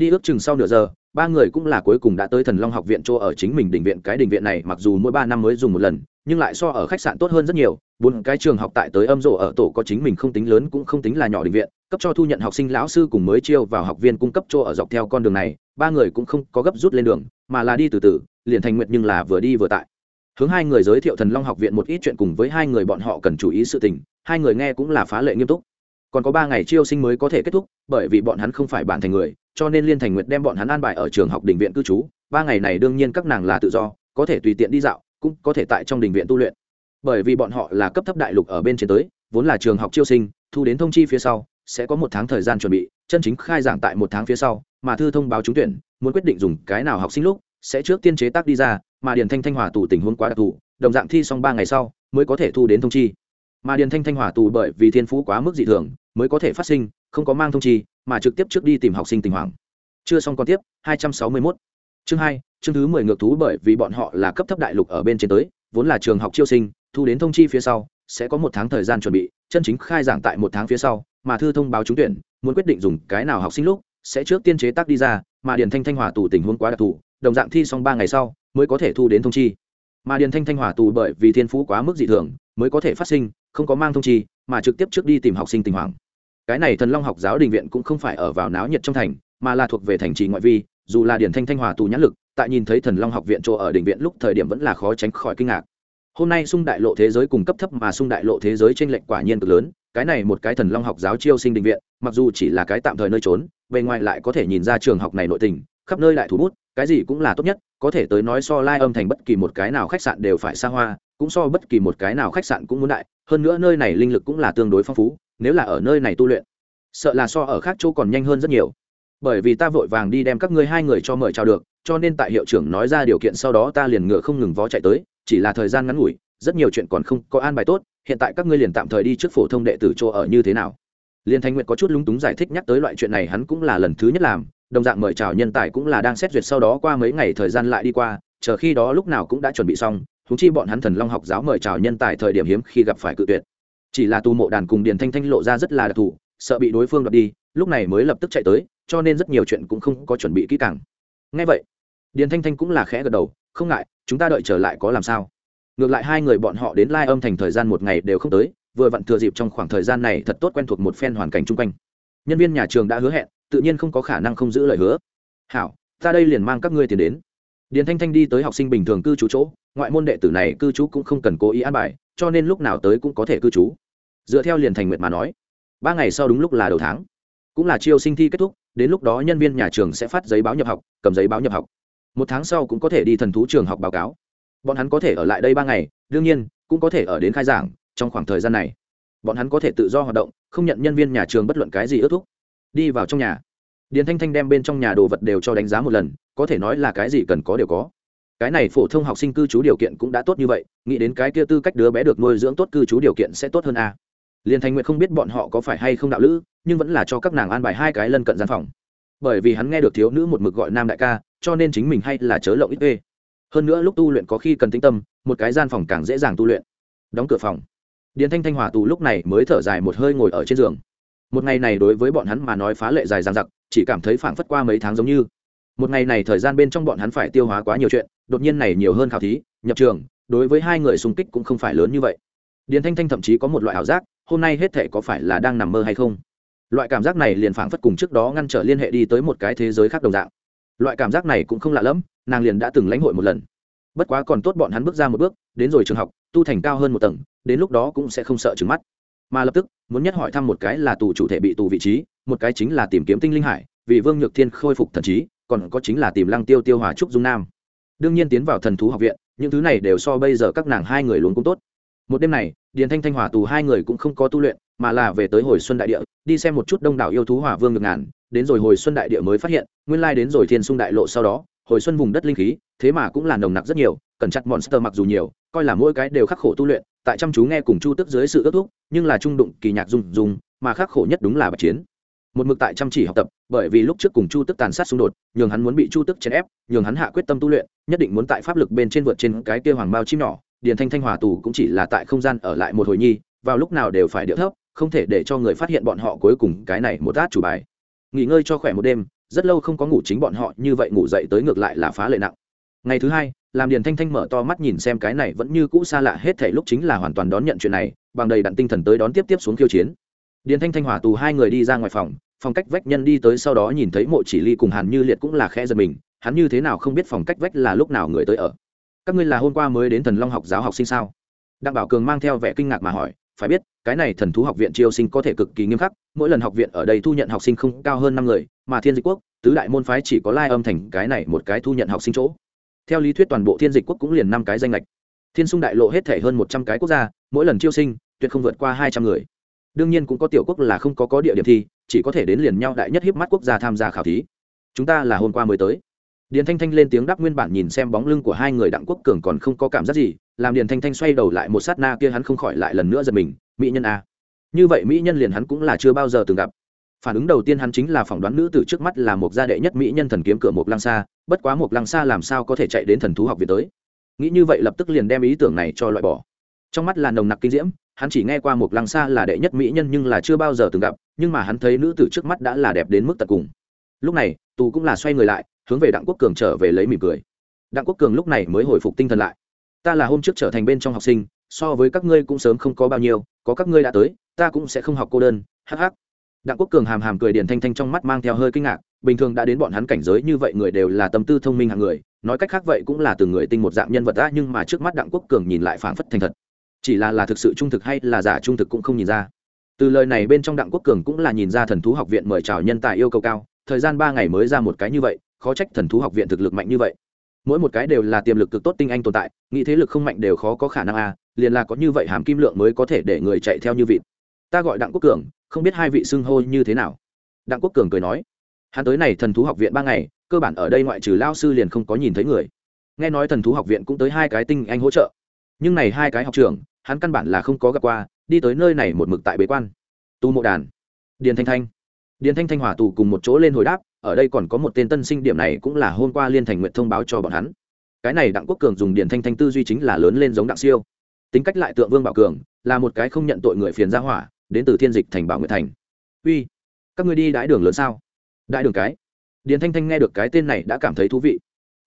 Đi ước chừng sau nửa giờ ba người cũng là cuối cùng đã tới thần long học viện chỗ ở chính mình đình viện. Cái đình viện này mặc dù mỗi ba năm mới dùng một lần, nhưng lại so ở khách sạn tốt hơn rất nhiều. Bốn cái trường học tại tới âm rộ ở tổ có chính mình không tính lớn cũng không tính là nhỏ đình viện, cấp cho thu nhận học sinh lão sư cùng mới chiêu vào học viên cung cấp chỗ ở dọc theo con đường này. Ba người cũng không có gấp rút lên đường, mà là đi từ từ, liền thành nguyện nhưng là vừa đi vừa tại. Hướng hai người giới thiệu thần long học viện một ít chuyện cùng với hai người bọn họ cần chú ý sự tình. Hai người nghe cũng là phá lệ nghiêm túc còn có ba ngày chiêu sinh mới có thể kết thúc, bởi vì bọn hắn không phải bản thành người, cho nên liên thành nguyệt đem bọn hắn an bài ở trường học đình viện cư trú. Ba ngày này đương nhiên các nàng là tự do, có thể tùy tiện đi dạo, cũng có thể tại trong đình viện tu luyện. Bởi vì bọn họ là cấp thấp đại lục ở bên trên tới, vốn là trường học chiêu sinh, thu đến thông chi phía sau, sẽ có một tháng thời gian chuẩn bị, chân chính khai giảng tại một tháng phía sau, mà thư thông báo trúng tuyển, muốn quyết định dùng cái nào học sinh lúc, sẽ trước tiên chế tác đi ra, mà điền thanh thanh hòa tù tình huống quá đặc thù, đồng dạng thi xong ba ngày sau, mới có thể thu đến thông chi mà điền thanh thanh hòa tù bởi vì thiên phú quá mức dị thường, mới có thể phát sinh, không có mang thông chi, mà trực tiếp trước đi tìm học sinh tình hoàng chưa xong còn tiếp 261. chương hai, chương thứ mười ngược thú bởi vì bọn họ là cấp thấp đại lục ở bên trên tới, vốn là trường học chiêu sinh, thu đến thông chi phía sau, sẽ có một tháng thời gian chuẩn bị, chân chính khai giảng tại một tháng phía sau, mà thư thông báo trúng tuyển, muốn quyết định dùng cái nào học sinh lúc, sẽ trước tiên chế tác đi ra, mà điền thanh thanh hòa tù tình huống quá đặc thù, đồng dạng thi xong ba ngày sau, mới có thể thu đến thông chi mà điền thanh thanh hòa tù bởi vì thiên phú quá mức dị thường mới có thể phát sinh, không có mang thông chi, mà trực tiếp trước đi tìm học sinh tình hoàng cái này thần long học giáo đình viện cũng không phải ở vào náo nhiệt trong thành, mà là thuộc về thành trì ngoại vi, dù là điển thanh thanh hòa tù nhãn lực, tại nhìn thấy thần long học viện chỗ ở đình viện lúc thời điểm vẫn là khó tránh khỏi kinh ngạc. Hôm nay xung đại lộ thế giới cùng cấp thấp mà xung đại lộ thế giới trên lệnh quả nhiên cực lớn, cái này một cái thần long học giáo chiêu sinh đình viện, mặc dù chỉ là cái tạm thời nơi trốn, bề ngoài lại có thể nhìn ra trường học này nội tình, khắp nơi lại thủ bút, cái gì cũng là tốt nhất có thể tới nói so lai âm thành bất kỳ một cái nào khách sạn đều phải xa hoa, cũng so bất kỳ một cái nào khách sạn cũng muốn đại. Hơn nữa nơi này linh lực cũng là tương đối phong phú, nếu là ở nơi này tu luyện, sợ là so ở khác chỗ còn nhanh hơn rất nhiều. Bởi vì ta vội vàng đi đem các ngươi hai người cho mời chào được, cho nên tại hiệu trưởng nói ra điều kiện sau đó ta liền ngựa không ngừng vó chạy tới, chỉ là thời gian ngắn ngủi, rất nhiều chuyện còn không có an bài tốt, hiện tại các ngươi liền tạm thời đi trước phổ thông đệ tử chỗ ở như thế nào. Liên thanh nguyện có chút lúng túng giải thích nhắc tới loại chuyện này, hắn cũng là lần thứ nhất làm đồng dạng mời chào nhân tài cũng là đang xét duyệt sau đó qua mấy ngày thời gian lại đi qua, chờ khi đó lúc nào cũng đã chuẩn bị xong thú chi bọn hắn thần long học giáo mời chào nhân tài thời điểm hiếm khi gặp phải cự tuyệt. Chỉ là tu mộ đàn cùng điền thanh thanh lộ ra rất là đặc thù, sợ bị đối phương đoạt đi, lúc này mới lập tức chạy tới, cho nên rất nhiều chuyện cũng không có chuẩn bị kỹ càng. Ngay vậy, điền thanh thanh cũng là khẽ gật đầu, không ngại, chúng ta đợi trở lại có làm sao? Ngược lại hai người bọn họ đến lai âm thành thời gian một ngày đều không tới, vừa vặn thừa dịp trong khoảng thời gian này thật tốt quen thuộc một phen hoàn cảnh chung quanh. Nhân viên nhà trường đã hứa hẹn tự nhiên không có khả năng không giữ lời hứa. Hảo, ta đây liền mang các ngươi tiền đến. Điền thanh thanh đi tới học sinh bình thường cư trú chỗ, ngoại môn đệ tử này cư trú cũng không cần cố ý an bài, cho nên lúc nào tới cũng có thể cư trú. Dựa theo liền thành nguyệt mà nói, ba ngày sau đúng lúc là đầu tháng. Cũng là chiêu sinh thi kết thúc, đến lúc đó nhân viên nhà trường sẽ phát giấy báo nhập học, cầm giấy báo nhập học. Một tháng sau cũng có thể đi thần thú trường học báo cáo. Bọn hắn có thể ở lại đây ba ngày, đương nhiên, cũng có thể ở đến khai giảng, trong khoảng thời gian này. Bọn hắn có thể tự do hoạt động, không nhận nhân viên nhà trường bất luận cái gì ước thúc đi vào trong nhà. Điền thanh thanh đem bên trong nhà đồ vật đều cho đánh giá một lần, có thể nói là cái gì cần có đều có. Cái này phổ thông học sinh cư trú điều kiện cũng đã tốt như vậy, nghĩ đến cái kia tư cách đứa bé được nuôi dưỡng tốt cư trú điều kiện sẽ tốt hơn a à. liền thanh nguyện không biết bọn họ có phải hay không đạo lữ, nhưng vẫn là cho các nàng an bài hai cái lân cận gian phòng. Bởi vì hắn nghe được thiếu nữ một mực gọi nam đại ca, cho nên chính mình hay là chớ lộng ít ê. Hơn nữa lúc tu luyện có khi cần tĩnh tâm, một cái gian phòng càng dễ dàng tu luyện. Đóng cửa phòng. Điền thanh thanh hòa tù lúc này mới thở dài một hơi ngồi ở trên giường một ngày này đối với bọn hắn mà nói phá lệ dài dằng dặc, chỉ cảm thấy phảng phất qua mấy tháng giống như. Một ngày này thời gian bên trong bọn hắn phải tiêu hóa quá nhiều chuyện, đột nhiên này nhiều hơn khảo thí, nhập trường, đối với hai người xung kích cũng không phải lớn như vậy. Điền thanh thanh thậm chí có một loại ảo giác, hôm nay hết thể có phải là đang nằm mơ hay không? Loại cảm giác này liền phảng phất cùng trước đó ngăn trở liên hệ đi tới một cái thế giới khác đồng dạng. Loại cảm giác này cũng không lạ lẫm, nàng liền đã từng lãnh hội một lần. Bất quá còn tốt bọn hắn bước ra một bước, đến rồi trường học, tu thành cao hơn một tầng, đến lúc đó cũng sẽ không sợ trừng mắt mà lập tức, muốn nhất hỏi thăm một cái là tù chủ thể bị tù vị trí, một cái chính là tìm kiếm tinh linh hải, vì vương nhược thiên khôi phục thần trí, còn có chính là tìm lăng tiêu tiêu hòa trúc dung nam. Đương nhiên tiến vào thần thú học viện, những thứ này đều so bây giờ các nàng hai người luôn cũng tốt. Một đêm này, điền thanh thanh hòa tù hai người cũng không có tu luyện, mà là về tới hồi xuân đại địa, đi xem một chút đông đảo yêu thú hỏa vương ngược ngàn. Đến rồi hồi xuân đại địa mới phát hiện, nguyên lai đến rồi thiên sung đại lộ sau đó hồi xuân vùng đất linh khí, thế mà cũng là nồng nặc rất nhiều cần chặt monster mặc dù nhiều, coi là mỗi cái đều khắc khổ tu luyện, tại chăm chú nghe cùng chu tức dưới sự ước thúc, nhưng là trung đụng kỳ nhạc dùng dùng mà khắc khổ nhất đúng là bạch chiến. Một mực tại chăm chỉ học tập, bởi vì lúc trước cùng chu tức tàn sát xung đột, nhường hắn muốn bị chu tức chèn ép, nhường hắn hạ quyết tâm tu luyện, nhất định muốn tại pháp lực bên trên vượt trên cái kia hoàng bao chim nhỏ, điền thanh thanh hòa tù cũng chỉ là tại không gian ở lại một hồi nhi, vào lúc nào đều phải điệu thấp, không thể để cho người phát hiện bọn họ cuối cùng cái này một át chủ bài. Nghỉ ngơi cho khỏe một đêm rất lâu không có ngủ chính bọn họ như vậy ngủ dậy tới ngược lại là phá lệ nặng. Ngày thứ hai, làm điền thanh thanh mở to mắt nhìn xem cái này vẫn như cũ xa lạ hết thể lúc chính là hoàn toàn đón nhận chuyện này, bằng đầy đặn tinh thần tới đón tiếp tiếp xuống khiêu chiến. Điền thanh thanh hòa tù hai người đi ra ngoài phòng phòng cách vách nhân đi tới sau đó nhìn thấy mộ chỉ ly cùng hàn như liệt cũng là khẽ giật mình, hắn như thế nào không biết phòng cách vách là lúc nào người tới ở. Các ngươi là hôm qua mới đến thần long học giáo học sinh sao? Đặng bảo cường mang theo vẻ kinh ngạc mà hỏi, phải biết, cái này thần thú học viện chiêu sinh có thể cực kỳ nghiêm khắc, mỗi lần học viện ở đây thu nhận học sinh không cao hơn năm người mà thiên dịch quốc, tứ đại môn phái chỉ có lai âm thành cái này một cái thu nhận học sinh chỗ. Theo lý thuyết toàn bộ thiên dịch quốc cũng liền năm cái danh lệch. Thiên sung đại lộ hết thể hơn một trăm cái quốc gia, mỗi lần chiêu sinh, tuyệt không vượt qua hai trăm người. Đương nhiên cũng có tiểu quốc là không có có địa điểm thi, chỉ có thể đến liền nhau đại nhất hiếp mắt quốc gia tham gia khảo thí. Chúng ta là hôm qua mới tới. Điền thanh thanh lên tiếng đáp nguyên bản nhìn xem bóng lưng của hai người đặng quốc cường còn không có cảm giác gì, làm điền thanh thanh xoay đầu lại một sát na kia hắn không khỏi lại lần nữa giật mình, mỹ nhân a như vậy mỹ nhân liền hắn cũng là chưa bao giờ từng gặp phản ứng đầu tiên hắn chính là phỏng đoán nữ tử trước mắt là một gia đệ nhất mỹ nhân thần kiếm cửa một lăng xa bất quá một lăng xa làm sao có thể chạy đến thần thú học viện tới? Nghĩ như vậy lập tức liền đem ý tưởng này cho loại bỏ. Trong mắt là nồng nặc kinh diễm, hắn chỉ nghe qua một lăng xa là đệ nhất mỹ nhân nhưng là chưa bao giờ từng gặp, nhưng mà hắn thấy nữ tử trước mắt đã là đẹp đến mức tận cùng. Lúc này, tù cũng là xoay người lại, hướng về đặng quốc cường trở về lấy mỉm cười. Đặng quốc cường lúc này mới hồi phục tinh thần lại. Ta là hôm trước trở thành bên trong học sinh, so với các ngươi cũng sớm không có bao nhiêu, có các ngươi đã tới, ta cũng sẽ không học cô đơn, hắc hắc đặng quốc cường hàm hàm cười điền thanh thanh trong mắt mang theo hơi kinh ngạc bình thường đã đến bọn hắn cảnh giới như vậy người đều là tâm tư thông minh hàng người nói cách khác vậy cũng là từng người tinh một dạng nhân vật đã nhưng mà trước mắt đặng quốc cường nhìn lại phảng phất thành thật. Chỉ là là thực sự trung thực hay là giả trung thực cũng không nhìn ra. Từ lời này bên trong đặng quốc cường cũng là nhìn ra thần thú học viện mời chào nhân tài yêu cầu cao thời gian ba ngày mới ra một cái như vậy khó trách thần thú học viện thực lực mạnh như vậy. Mỗi một cái đều là tiềm lực cực tốt tinh anh tồn tại nghĩ thế lực không mạnh đều khó có khả năng a à, liền là có như vậy hàm kim lượng mới có thể để người chạy theo như vịt ta gọi đặng quốc cường, không biết hai vị xưng hô như thế nào. Đặng quốc cường cười nói, hắn tới này thần thú học viện ba ngày, cơ bản ở đây ngoại trừ lao sư liền không có nhìn thấy người. Nghe nói thần thú học viện cũng tới hai cái tinh anh hỗ trợ. Nhưng này hai cái học trường hắn căn bản là không có gặp qua, đi tới nơi này một mực tại bế quan. Tu mộ đàn, điền thanh thanh. Điền thanh thanh hỏa tù cùng một chỗ lên hồi đáp, ở đây còn có một tên tân sinh điểm này cũng là hôm qua liên thành nguyện thông báo cho bọn hắn. Cái này đặng quốc cường dùng điền thanh thanh tư duy chính là lớn lên giống đặng siêu. Tính cách lại tượng vương bảo cường, là một cái không nhận tội người phiền ra hỏa đến từ thiên dịch thành bảo nguyệt thành. Uy, các người đi đãi đường lớn sao? Đại đường cái? Điền thanh thanh nghe được cái tên này đã cảm thấy thú vị.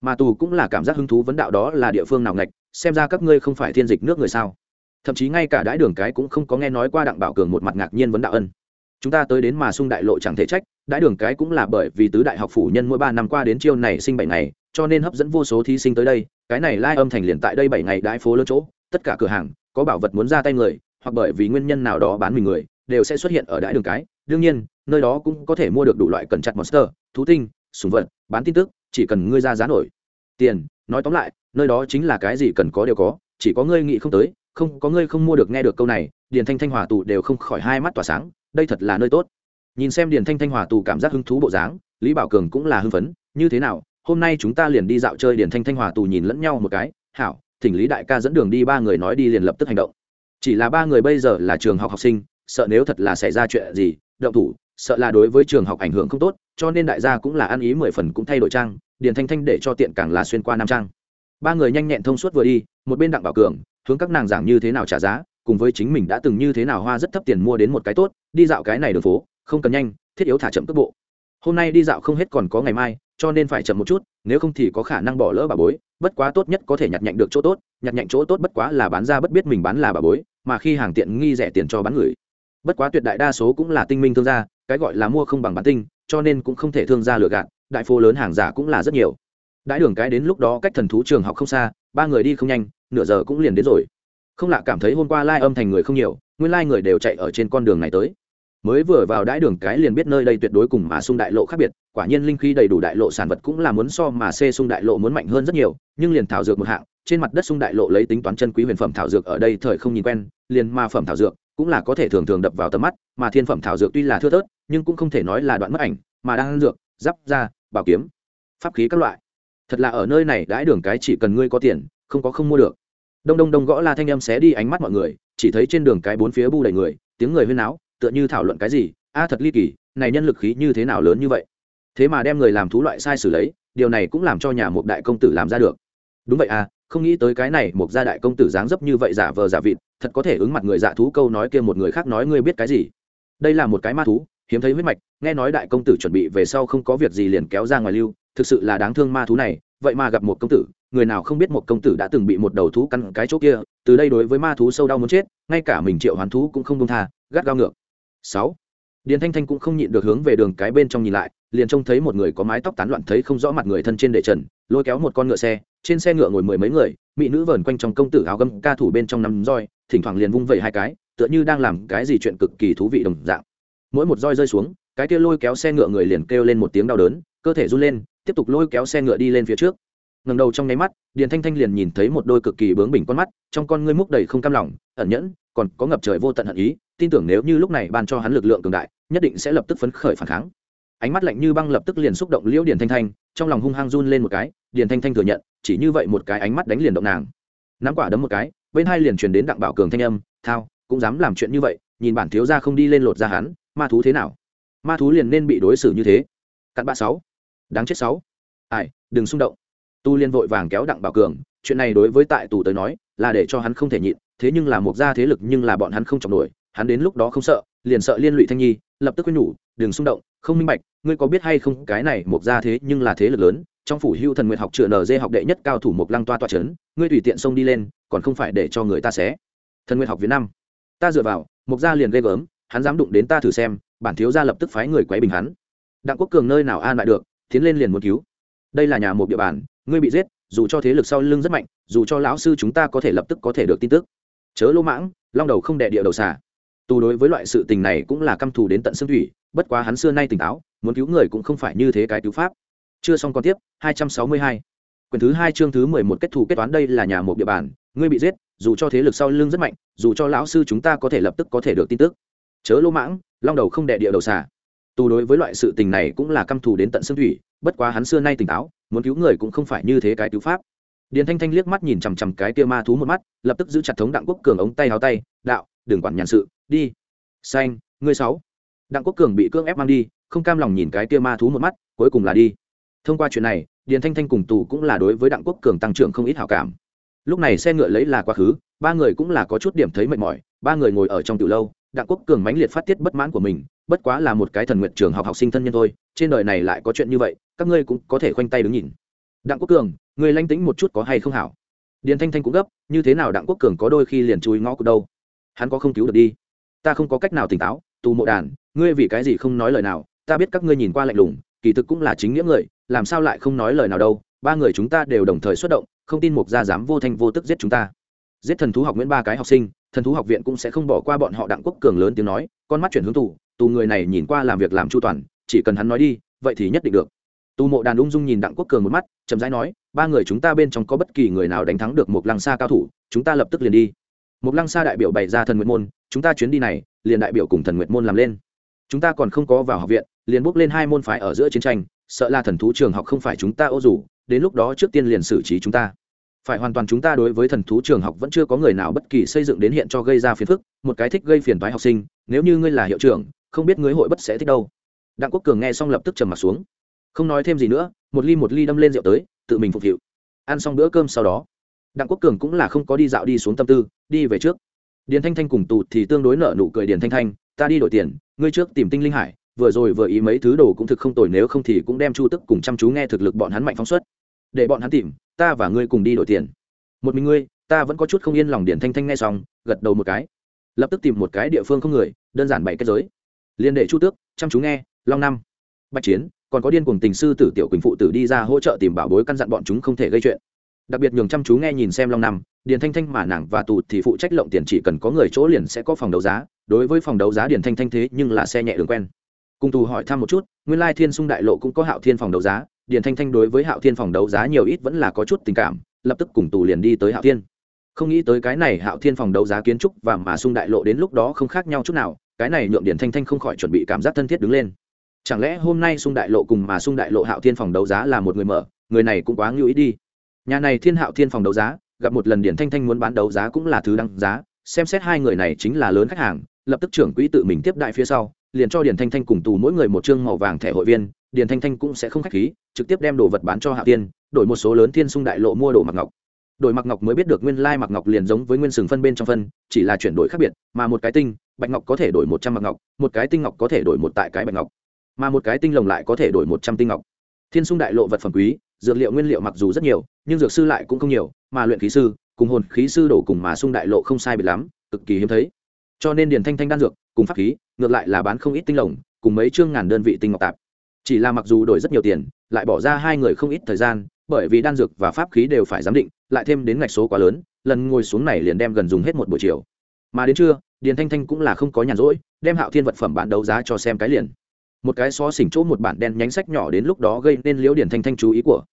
Mà tù cũng là cảm giác hứng thú vấn đạo đó là địa phương nào ngạch, xem ra các ngươi không phải thiên dịch nước người sao? Thậm chí ngay cả đãi đường cái cũng không có nghe nói qua đặng bảo cường một mặt ngạc nhiên vấn đạo ân. Chúng ta tới đến mà sung đại lộ chẳng thể trách, đãi đường cái cũng là bởi vì tứ đại học phủ nhân mỗi ba năm qua đến chiêu này sinh bảy ngày, cho nên hấp dẫn vô số thí sinh tới đây, cái này lai âm thành liền tại đây bảy ngày đãi phố lớn chỗ, tất cả cửa hàng, có bảo vật muốn ra tay người hoặc bởi vì nguyên nhân nào đó bán mình người, đều sẽ xuất hiện ở đại đường cái. Đương nhiên, nơi đó cũng có thể mua được đủ loại cần chặt monster, thú tinh súng vật, bán tin tức, chỉ cần ngươi ra giá nổi. Tiền, nói tóm lại, nơi đó chính là cái gì cần có đều có, chỉ có ngươi nghĩ không tới, không, có ngươi không mua được nghe được câu này, điền thanh thanh hòa tù đều không khỏi hai mắt tỏa sáng, đây thật là nơi tốt. Nhìn xem điền thanh thanh hòa tù cảm giác hứng thú bộ dáng, lý bảo cường cũng là hưng phấn, như thế nào, hôm nay chúng ta liền đi dạo chơi điền thanh thanh hòa tù nhìn lẫn nhau một cái, hảo, thỉnh lý đại ca dẫn đường đi, ba người nói đi liền lập tức hành động chỉ là ba người bây giờ là trường học học sinh, sợ nếu thật là xảy ra chuyện gì, động thủ, sợ là đối với trường học ảnh hưởng không tốt, cho nên đại gia cũng là ăn ý mười phần cũng thay đổi trang, điền thanh thanh để cho tiện càng là xuyên qua nam trang. Ba người nhanh nhẹn thông suốt vừa đi, một bên đặng bảo cường, hướng các nàng giảng như thế nào trả giá, cùng với chính mình đã từng như thế nào hoa rất thấp tiền mua đến một cái tốt, đi dạo cái này đường phố, không cần nhanh, thiết yếu thả chậm cước bộ hôm nay đi dạo không hết còn có ngày mai cho nên phải chậm một chút, nếu không thì có khả năng bỏ lỡ bà bối, bất quá tốt nhất có thể nhặt nhạnh được chỗ tốt, nhặt nhạnh chỗ tốt bất quá là bán ra bất biết mình bán là bà bối, mà khi hàng tiện nghi rẻ tiền cho bán người. Bất quá tuyệt đại đa số cũng là tinh minh thương gia, cái gọi là mua không bằng bán tinh, cho nên cũng không thể thương gia lừa gạt, đại phố lớn hàng giả cũng là rất nhiều. Đãi đường cái đến lúc đó cách thần thú trường học không xa, ba người đi không nhanh, nửa giờ cũng liền đến rồi. Không lạ cảm thấy hôm qua lai âm thành người không nhiều, nguyên lai người đều chạy ở trên con đường này tới mới vừa vào đãi đường cái liền biết nơi đây tuyệt đối cùng mà sung đại lộ khác biệt, quả nhiên linh khí đầy đủ đại lộ sản vật cũng là muốn so mà xê sung đại lộ muốn mạnh hơn rất nhiều, nhưng liền thảo dược một hạng, trên mặt đất sung đại lộ lấy tính toán chân quý huyền phẩm thảo dược ở đây thời không nhìn quen, liền ma phẩm thảo dược cũng là có thể thường thường đập vào tầm mắt, mà thiên phẩm thảo dược tuy là thưa thớt, nhưng cũng không thể nói là đoạn mất ảnh, mà đang dược, giáp da, bảo kiếm, pháp khí các loại. Thật là ở nơi này đãi đường cái chỉ cần ngươi có tiền, không có không mua được. Đông đông đông gõ la thanh âm xé đi ánh mắt mọi người, chỉ thấy trên đường cái bốn phía bu đầy người, tiếng người huyên náo tựa như thảo luận cái gì, a, thật ly kỳ, này nhân lực khí như thế nào lớn như vậy? Thế mà đem người làm thú loại sai xử lấy, điều này cũng làm cho nhà một đại công tử làm ra được. Đúng vậy à không nghĩ tới cái này một gia đại công tử dáng dấp như vậy giả vờ giả vịt, thật có thể ứng mặt người dạ thú câu nói kia một người khác nói ngươi biết cái gì? Đây là một cái ma thú, hiếm thấy huyết mạch, nghe nói đại công tử chuẩn bị về sau không có việc gì liền kéo ra ngoài lưu, thực sự là đáng thương ma thú này, vậy mà gặp một công tử, người nào không biết một công tử đã từng bị một đầu thú căn cái chỗ kia, từ đây đối với ma thú sâu đau muốn chết, ngay cả mình triệu hoán thú cũng không công tha, gắt gao ngược sáu. Điền thanh thanh cũng không nhịn được hướng về đường cái bên trong nhìn lại, liền trông thấy một người có mái tóc tán loạn thấy không rõ mặt người thân trên đệ trần, lôi kéo một con ngựa xe, trên xe ngựa ngồi mười mấy người, mỹ nữ vờn quanh trong công tử áo gấm ca thủ bên trong nắm roi, thỉnh thoảng liền vung vẩy hai cái, tựa như đang làm cái gì chuyện cực kỳ thú vị đồng dạng. Mỗi một roi rơi xuống, cái kia lôi kéo xe ngựa người liền kêu lên một tiếng đau đớn, cơ thể run lên, tiếp tục lôi kéo xe ngựa đi lên phía trước. Ngầm đầu trong nháy mắt, điền thanh thanh liền nhìn thấy một đôi cực kỳ bướng bỉnh con mắt, trong con ngươi múc đầy không cam lòng, ẩn nhẫn, còn có ngập trời vô tận hận ý tin tưởng nếu như lúc này ban cho hắn lực lượng cường đại, nhất định sẽ lập tức phấn khởi phản kháng. Ánh mắt lạnh như băng lập tức liền xúc động liễu điền thanh thanh, trong lòng hung hăng run lên một cái, điền thanh thanh thừa nhận, chỉ như vậy một cái ánh mắt đánh liền động nàng. Nắm quả đấm một cái, bên hai liền truyền đến đặng bảo cường thanh âm, thao, cũng dám làm chuyện như vậy, nhìn bản thiếu ra không đi lên lột ra hắn, ma thú thế nào? Ma thú liền nên bị đối xử như thế. Cặn bã sáu. Đáng chết sáu. Ai, đừng xung động. Tu liên vội vàng kéo đặng bảo cường, chuyện này đối với tại tù tới nói, là để cho hắn không thể nhịn, thế nhưng là một gia thế lực nhưng là bọn hắn không chọc nổi hắn đến lúc đó không sợ, liền sợ liên lụy thanh nhi, lập tức quên nhủ, đừng xung động, không minh bạch, ngươi có biết hay không, cái này Mục gia thế nhưng là thế lực lớn, trong phủ hưu thần nguyện học chữa dê học đệ nhất cao thủ Mục lăng toa toa trấn, ngươi tùy tiện xông đi lên, còn không phải để cho người ta xé. Thần nguyện học việt nam. Ta dựa vào. Mục gia liền ghê gớm, hắn dám đụng đến ta thử xem, bản thiếu gia lập tức phái người quấy bình hắn. Đặng quốc cường nơi nào an lại được, tiến lên liền muốn cứu. Đây là nhà một địa bàn, ngươi bị giết, dù cho thế lực sau lưng rất mạnh, dù cho lão sư chúng ta có thể lập tức có thể được tin tức. Chớ lỗ mãng, long đầu không đẻ địa đầu xả tù đối với loại sự tình này cũng là căm thù đến tận xương thủy, bất quá hắn xưa nay tỉnh táo, muốn cứu người cũng không phải như thế cái cứu pháp chưa xong còn tiếp 262. quyển thứ hai chương thứ 11 kết thù kết toán đây là nhà một địa bàn, ngươi bị giết, dù cho thế lực sau lưng rất mạnh, dù cho lão sư chúng ta có thể lập tức có thể được tin tức chớ lỗ mãng, long đầu không đẻ địa đầu xà. tù đối với loại sự tình này cũng là căm thù đến tận xương thủy, bất quá hắn xưa nay tỉnh táo, muốn cứu người cũng không phải như thế cái cứu pháp điền thanh thanh liếc mắt nhìn chằm chằm cái kia ma thú một mắt, lập tức giữ chặt thống đặng quốc cường ống tay háo tay, đạo, đừng quản nhàn sự đi. Xanh, ngươi sáu. Đặng quốc cường bị cưỡng ép mang đi, không cam lòng nhìn cái kia ma thú một mắt, cuối cùng là đi. Thông qua chuyện này, điền thanh thanh cùng tù cũng là đối với đặng quốc cường tăng trưởng không ít hảo cảm. Lúc này xe ngựa lấy là quá khứ, ba người cũng là có chút điểm thấy mệt mỏi, ba người ngồi ở trong từ lâu, đặng quốc cường mãnh liệt phát tiết bất mãn của mình, bất quá là một cái thần nguyện trường học học sinh thân nhân thôi, trên đời này lại có chuyện như vậy, các ngươi cũng có thể khoanh tay đứng nhìn. Đặng quốc cường, người lanh tĩnh một chút có hay không hảo? Điền thanh thanh cũng gấp, như thế nào đặng quốc cường có đôi khi liền chui ngõ cụ đâu? Hắn có không cứu được đi ta không có cách nào tỉnh táo, tù mộ đàn, ngươi vì cái gì không nói lời nào, ta biết các ngươi nhìn qua lạnh lùng, kỳ thực cũng là chính nghĩa người, làm sao lại không nói lời nào đâu, ba người chúng ta đều đồng thời xuất động, không tin mục gia dám vô thanh vô tức giết chúng ta. Giết thần thú học nguyễn ba cái học sinh, thần thú học viện cũng sẽ không bỏ qua bọn họ đặng quốc cường lớn tiếng nói, con mắt chuyển hướng tù tù người này nhìn qua làm việc làm chu toàn, chỉ cần hắn nói đi, vậy thì nhất định được. Tù mộ đàn ung dung nhìn đặng quốc cường một mắt, chậm rãi nói, ba người chúng ta bên trong có bất kỳ người nào đánh thắng được một lăng xa cao thủ, chúng ta lập tức liền đi. Một lăng xa đại biểu bày ra thần nguyện môn chúng ta chuyến đi này, liền đại biểu cùng thần nguyện môn làm lên. Chúng ta còn không có vào học viện, liền bước lên hai môn phái ở giữa chiến tranh, sợ là thần thú trường học không phải chúng ta ô dù đến lúc đó trước tiên liền xử trí chúng ta. Phải hoàn toàn chúng ta đối với thần thú trường học vẫn chưa có người nào bất kỳ xây dựng đến hiện cho gây ra phiền phức, một cái thích gây phiền toái học sinh, nếu như ngươi là hiệu trưởng, không biết ngươi hội bất sẽ thích đâu. Đặng quốc cường nghe xong lập tức trầm mặt xuống. Không nói thêm gì nữa, một ly một ly đâm lên rượu tới, tự mình phục vụ ăn xong bữa cơm sau đó, đặng quốc cường cũng là không có đi dạo đi xuống tâm tư, đi về trước điền thanh thanh cùng tụ thì tương đối nợ nụ cười điền thanh thanh, ta đi đổi tiền, ngươi trước tìm tinh linh hải, vừa rồi vừa ý mấy thứ đồ cũng thực không tồi, nếu không thì cũng đem chu tức cùng chăm chú nghe thực lực bọn hắn mạnh phóng xuất. Để bọn hắn tìm, ta và ngươi cùng đi đổi tiền. Một mình ngươi, ta vẫn có chút không yên lòng, điền thanh thanh nghe xong, gật đầu một cái. Lập tức tìm một cái địa phương không người, đơn giản bảy kết giới. Liên đệ chu tước, chăm chú nghe, long năm, bạch chiến, còn có điên cuồng tình sư tử tiểu quỳnh phụ tử đi ra hỗ trợ tìm bảo bối căn dặn bọn chúng không thể gây chuyện. Đặc biệt nhường chăm chú nghe nhìn xem long năm điền thanh thanh mà nàng và tù thì phụ trách lộng tiền chỉ cần có người chỗ liền sẽ có phòng đấu giá. Đối với phòng đấu giá điền thanh thanh thế nhưng là xe nhẹ đường quen. Cùng tù hỏi thăm một chút, nguyên lai thiên sung đại lộ cũng có hạo thiên phòng đấu giá. Điền thanh thanh đối với hạo thiên phòng đấu giá nhiều ít vẫn là có chút tình cảm, lập tức cùng tù liền đi tới hạo thiên. Không nghĩ tới cái này hạo thiên phòng đấu giá kiến trúc và mà sung đại lộ đến lúc đó không khác nhau chút nào, cái này nhượng điền thanh thanh không khỏi chuẩn bị cảm giác thân thiết đứng lên. Chẳng lẽ hôm nay sung đại lộ cùng mà sung đại lộ hạo thiên phòng đấu giá là một người mở, người này cũng quá ngưu ý đi. Nhà này thiên hạo thiên phòng đấu giá gặp một lần điển thanh thanh muốn bán đấu giá cũng là thứ đăng giá, xem xét hai người này chính là lớn khách hàng, lập tức trưởng quỹ tự mình tiếp đại phía sau, liền cho điển thanh thanh cùng tù mỗi người một chương màu vàng thẻ hội viên điển thanh thanh cũng sẽ không khách khí, trực tiếp đem đồ vật bán cho hạ tiên, đổi một số lớn thiên sung đại lộ mua đồ mặc ngọc. Đổi mặc ngọc mới biết được nguyên lai mặc ngọc liền giống với nguyên sừng phân bên trong phân, chỉ là chuyển đổi khác biệt, mà một cái tinh, bạch ngọc có thể đổi một trăm mặc ngọc, một cái tinh ngọc có thể đổi một tại cái bạch ngọc, mà một cái tinh lồng lại có thể đổi một trăm tinh ngọc. Thiên sung đại lộ vật phẩm quý dược liệu nguyên liệu mặc dù rất nhiều, nhưng dược sư lại cũng không nhiều, mà luyện khí sư, cùng hồn khí sư đổ cùng mà sung đại lộ không sai biệt lắm, cực kỳ hiếm thấy. Cho nên điền thanh thanh đan dược, cùng pháp khí, ngược lại là bán không ít tinh lồng, cùng mấy chương ngàn đơn vị tinh ngọc tạp. Chỉ là mặc dù đổi rất nhiều tiền, lại bỏ ra hai người không ít thời gian, bởi vì đan dược và pháp khí đều phải giám định, lại thêm đến ngạch số quá lớn, lần ngồi xuống này liền đem gần dùng hết một buổi chiều. Mà đến trưa, điền thanh thanh cũng là không có nhàn rỗi, đem hạo thiên vật phẩm bán đấu giá cho xem cái liền một cái xó xỉnh chỗ một bản đen nhánh sách nhỏ đến lúc đó gây nên liễu điển thanh thanh chú ý của.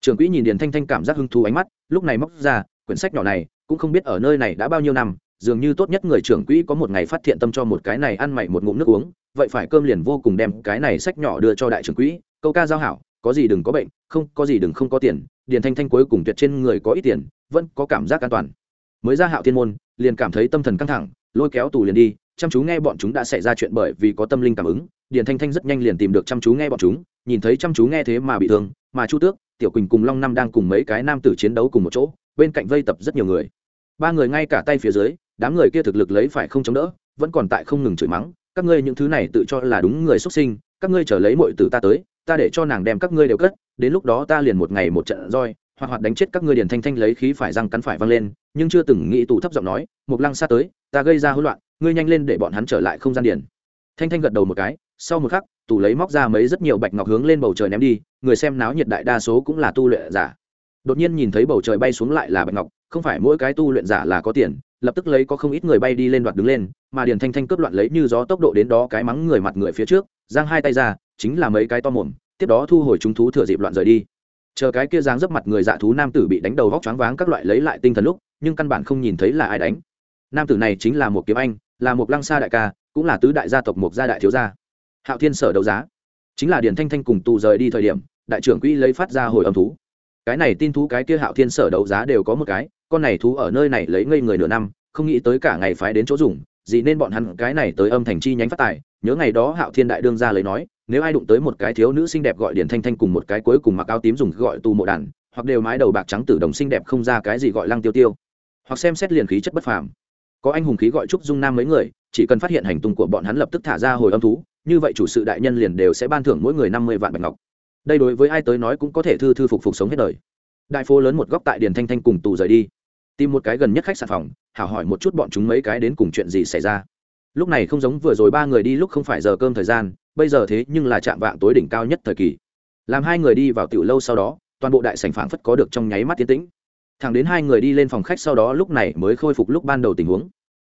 Trưởng quỹ nhìn điển thanh thanh cảm giác hứng thú ánh mắt, lúc này móc ra, quyển sách nhỏ này, cũng không biết ở nơi này đã bao nhiêu năm, dường như tốt nhất người trưởng quỹ có một ngày phát thiện tâm cho một cái này ăn mày một ngụm nước uống, vậy phải cơm liền vô cùng đem cái này sách nhỏ đưa cho đại trưởng quỹ, câu ca giao hảo, có gì đừng có bệnh, không, có gì đừng không có tiền. Điền thanh thanh cuối cùng tuyệt trên người có ít tiền, vẫn có cảm giác an toàn. Mới ra hạo thiên môn, liền cảm thấy tâm thần căng thẳng, lôi kéo tù liền đi, chăm chú nghe bọn chúng đã xảy ra chuyện bởi vì có tâm linh cảm ứng điền thanh thanh rất nhanh liền tìm được chăm chú nghe bọn chúng, nhìn thấy chăm chú nghe thế mà bị thương, mà chu tước, tiểu quỳnh cùng long năm đang cùng mấy cái nam tử chiến đấu cùng một chỗ, bên cạnh vây tập rất nhiều người. Ba người ngay cả tay phía dưới, đám người kia thực lực lấy phải không chống đỡ, vẫn còn tại không ngừng chửi mắng, các ngươi những thứ này tự cho là đúng người xuất sinh, các ngươi trở lấy mọi từ ta tới, ta để cho nàng đem các ngươi đều cất, đến lúc đó ta liền một ngày một trận roi, hoặc hoạt đánh chết các ngươi. Điền thanh thanh lấy khí phải răng cắn phải văng lên, nhưng chưa từng nghĩ tù thấp giọng nói một lăng xa tới, ta gây ra hỗn loạn, ngươi nhanh lên để bọn hắn trở lại không gian điền thanh thanh gật đầu một cái sau một khắc tù lấy móc ra mấy rất nhiều bạch ngọc hướng lên bầu trời ném đi, người xem náo nhiệt đại đa số cũng là tu luyện giả. Đột nhiên nhìn thấy bầu trời bay xuống lại là bạch ngọc, không phải mỗi cái tu luyện giả là có tiền, lập tức lấy có không ít người bay đi lên đoạt đứng lên, mà điền thanh thanh cướp loạn lấy như gió tốc độ đến đó cái mắng người mặt người phía trước, giang hai tay ra, chính là mấy cái to mồm, tiếp đó thu hồi chúng thú thừa dịp loạn rời đi. Chờ cái kia giáng dấp mặt người dạ thú nam tử bị đánh đầu vóc choáng váng các loại lấy lại tinh thần lúc, nhưng căn bản không nhìn thấy là ai đánh. Nam tử này chính là một kiếm anh, là một lăng sa đại ca, cũng là tứ đại gia tộc một gia đại thiếu gia hạo thiên sở đấu giá. Chính là điền thanh thanh cùng tù rời đi thời điểm, đại trưởng quỹ lấy phát ra hồi âm thú. Cái này tin thú cái kia hạo thiên sở đấu giá đều có một cái, con này thú ở nơi này lấy ngây người nửa năm, không nghĩ tới cả ngày phái đến chỗ dùng, gì nên bọn hắn cái này tới âm thành chi nhánh phát tài. Nhớ ngày đó hạo thiên đại đương ra lấy nói, nếu ai đụng tới một cái thiếu nữ xinh đẹp gọi điển thanh thanh cùng một cái cuối cùng mặc áo tím dùng gọi tù mộ đàn, hoặc đều mái đầu bạc trắng tử đồng xinh đẹp không ra cái gì gọi lăng tiêu tiêu. Hoặc xem xét liền khí chất bất phàm. Có anh hùng khí gọi trúc dung nam mấy người, chỉ cần phát hiện hành tung của bọn hắn lập tức thả ra hồi âm thú như vậy chủ sự đại nhân liền đều sẽ ban thưởng mỗi người năm mươi vạn bạch ngọc. Đây đối với ai tới nói cũng có thể thư thư phục phục sống hết đời. Đại phố lớn một góc tại điền thanh thanh cùng tù rời đi. Tìm một cái gần nhất khách sạn phòng, hảo hỏi một chút bọn chúng mấy cái đến cùng chuyện gì xảy ra. Lúc này không giống vừa rồi ba người đi lúc không phải giờ cơm thời gian, bây giờ thế nhưng là chạm vạng tối đỉnh cao nhất thời kỳ. Làm hai người đi vào tiểu lâu sau đó, toàn bộ đại sảnh phảng phất có được trong nháy mắt tiến tĩnh. Thẳng đến hai người đi lên phòng khách sau đó lúc này mới khôi phục lúc ban đầu tình huống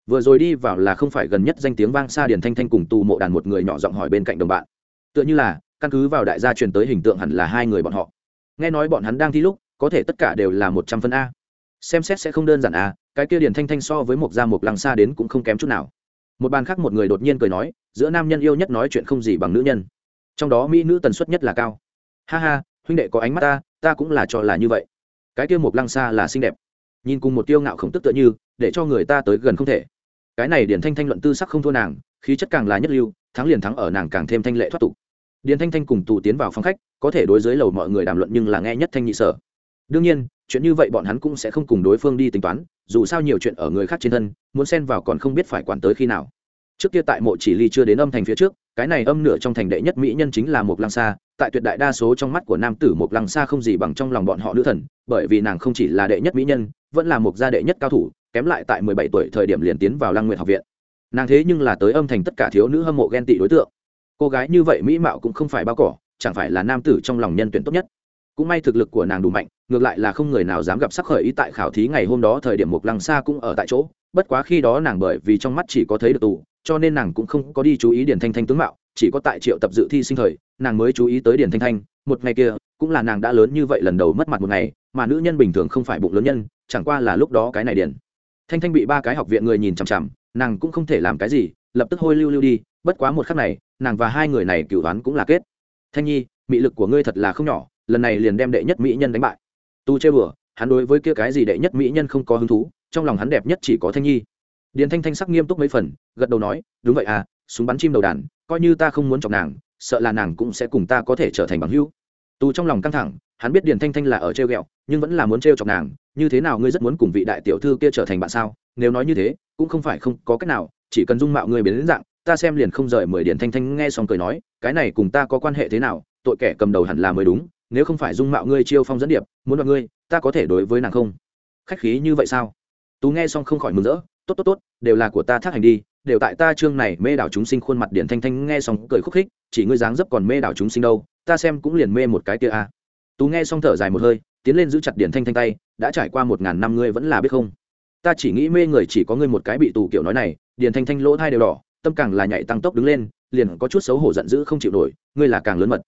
vừa rồi đi vào là không phải gần nhất danh tiếng vang xa điền thanh thanh cùng tù mộ đàn một người nhỏ giọng hỏi bên cạnh đồng bạn. Tựa như là, căn cứ vào đại gia truyền tới hình tượng hẳn là hai người bọn họ. Nghe nói bọn hắn đang thi lúc, có thể tất cả đều là một trăm phân a. Xem xét sẽ không đơn giản a, cái kia điền thanh thanh so với một gia mục lăng xa đến cũng không kém chút nào. Một bàn khác một người đột nhiên cười nói, giữa nam nhân yêu nhất nói chuyện không gì bằng nữ nhân. Trong đó mỹ nữ tần suất nhất là cao. Ha ha, huynh đệ có ánh mắt ta ta cũng là cho là như vậy. Cái kia một lăng xa là xinh đẹp. Nhìn cùng một tiêu ngạo khổng tức tựa như, để cho người ta tới gần không thể cái này điển thanh thanh luận tư sắc không thua nàng, khí chất càng là nhất lưu, thắng liền thắng ở nàng càng thêm thanh lệ thoát tục. Điển thanh thanh cùng tù tiến vào phòng khách, có thể đối dưới lầu mọi người đàm luận nhưng là nghe nhất thanh nhị sở. Đương nhiên, chuyện như vậy bọn hắn cũng sẽ không cùng đối phương đi tính toán, dù sao nhiều chuyện ở người khác trên thân, muốn xen vào còn không biết phải quản tới khi nào. Trước kia tại mộ chỉ ly chưa đến âm thành phía trước, cái này âm nửa trong thành đệ nhất mỹ nhân chính là một lăng xa tại tuyệt đại đa số trong mắt của nam tử một lăng xa không gì bằng trong lòng bọn họ nữ thần, bởi vì nàng không chỉ là đệ nhất mỹ nhân, vẫn là một gia đệ nhất cao thủ kém lại tại mười bảy tuổi thời điểm liền tiến vào lăng nguyện học viện. Nàng thế nhưng là tới âm thành tất cả thiếu nữ hâm mộ ghen tị đối tượng. Cô gái như vậy mỹ mạo cũng không phải bao cỏ, chẳng phải là nam tử trong lòng nhân tuyển tốt nhất. Cũng may thực lực của nàng đủ mạnh, ngược lại là không người nào dám gặp sắc khởi ý tại khảo thí ngày hôm đó thời điểm một lăng xa cũng ở tại chỗ. Bất quá khi đó nàng bởi vì trong mắt chỉ có thấy được tù, cho nên nàng cũng không có đi chú ý điển thanh thanh tướng mạo, chỉ có tại triệu tập dự thi sinh thời, nàng mới chú ý tới điển thanh thanh. Một ngày kia, cũng là nàng đã lớn như vậy lần đầu mất mặt một ngày, mà nữ nhân bình thường không phải bụng lớn nhân, chẳng qua là lúc đó cái này điển thanh thanh bị ba cái học viện người nhìn chằm chằm, nàng cũng không thể làm cái gì, lập tức hôi lưu lưu đi, bất quá một khắc này, nàng và hai người này cựu đoán cũng là kết. Thanh nhi, mị lực của ngươi thật là không nhỏ, lần này liền đem đệ nhất mỹ nhân đánh bại. Tu chơi bừa, hắn đối với kia cái gì đệ nhất mỹ nhân không có hứng thú, trong lòng hắn đẹp nhất chỉ có thanh nhi. Điền thanh thanh sắc nghiêm túc mấy phần, gật đầu nói, đúng vậy à súng bắn chim đầu đàn, coi như ta không muốn chọc nàng, sợ là nàng cũng sẽ cùng ta có thể trở thành bằng hữu. Tu trong lòng căng thẳng hắn biết điền thanh thanh là ở treo ghẹo, nhưng vẫn là muốn treo chọc nàng, như thế nào ngươi rất muốn cùng vị đại tiểu thư kia trở thành bạn sao? Nếu nói như thế, cũng không phải không có cách nào, chỉ cần dung mạo ngươi biến đến dạng, ta xem liền không rời mười điền thanh thanh nghe xong cười nói, cái này cùng ta có quan hệ thế nào, tội kẻ cầm đầu hẳn là mới đúng, nếu không phải dung mạo ngươi chiêu phong dẫn điệp, muốn đoạt ngươi, ta có thể đối với nàng không? Khách khí như vậy sao? Tú nghe xong không khỏi mừng rỡ, tốt tốt tốt, đều là của ta thác hành đi, đều tại ta chương này mê đảo chúng sinh khuôn mặt điển thanh thanh nghe xong cười khúc khích, chỉ ngươi dáng dấp còn mê đảo chúng sinh đâu, ta xem cũng liền mê một cái kia a à tú nghe xong thở dài một hơi tiến lên giữ chặt điển thanh thanh tay đã trải qua một ngàn năm ngươi vẫn là biết không ta chỉ nghĩ mê người chỉ có ngươi một cái bị tù kiểu nói này điển thanh thanh lỗ thai đều đỏ tâm càng là nhảy tăng tốc đứng lên liền có chút xấu hổ giận dữ không chịu nổi ngươi là càng lớn mật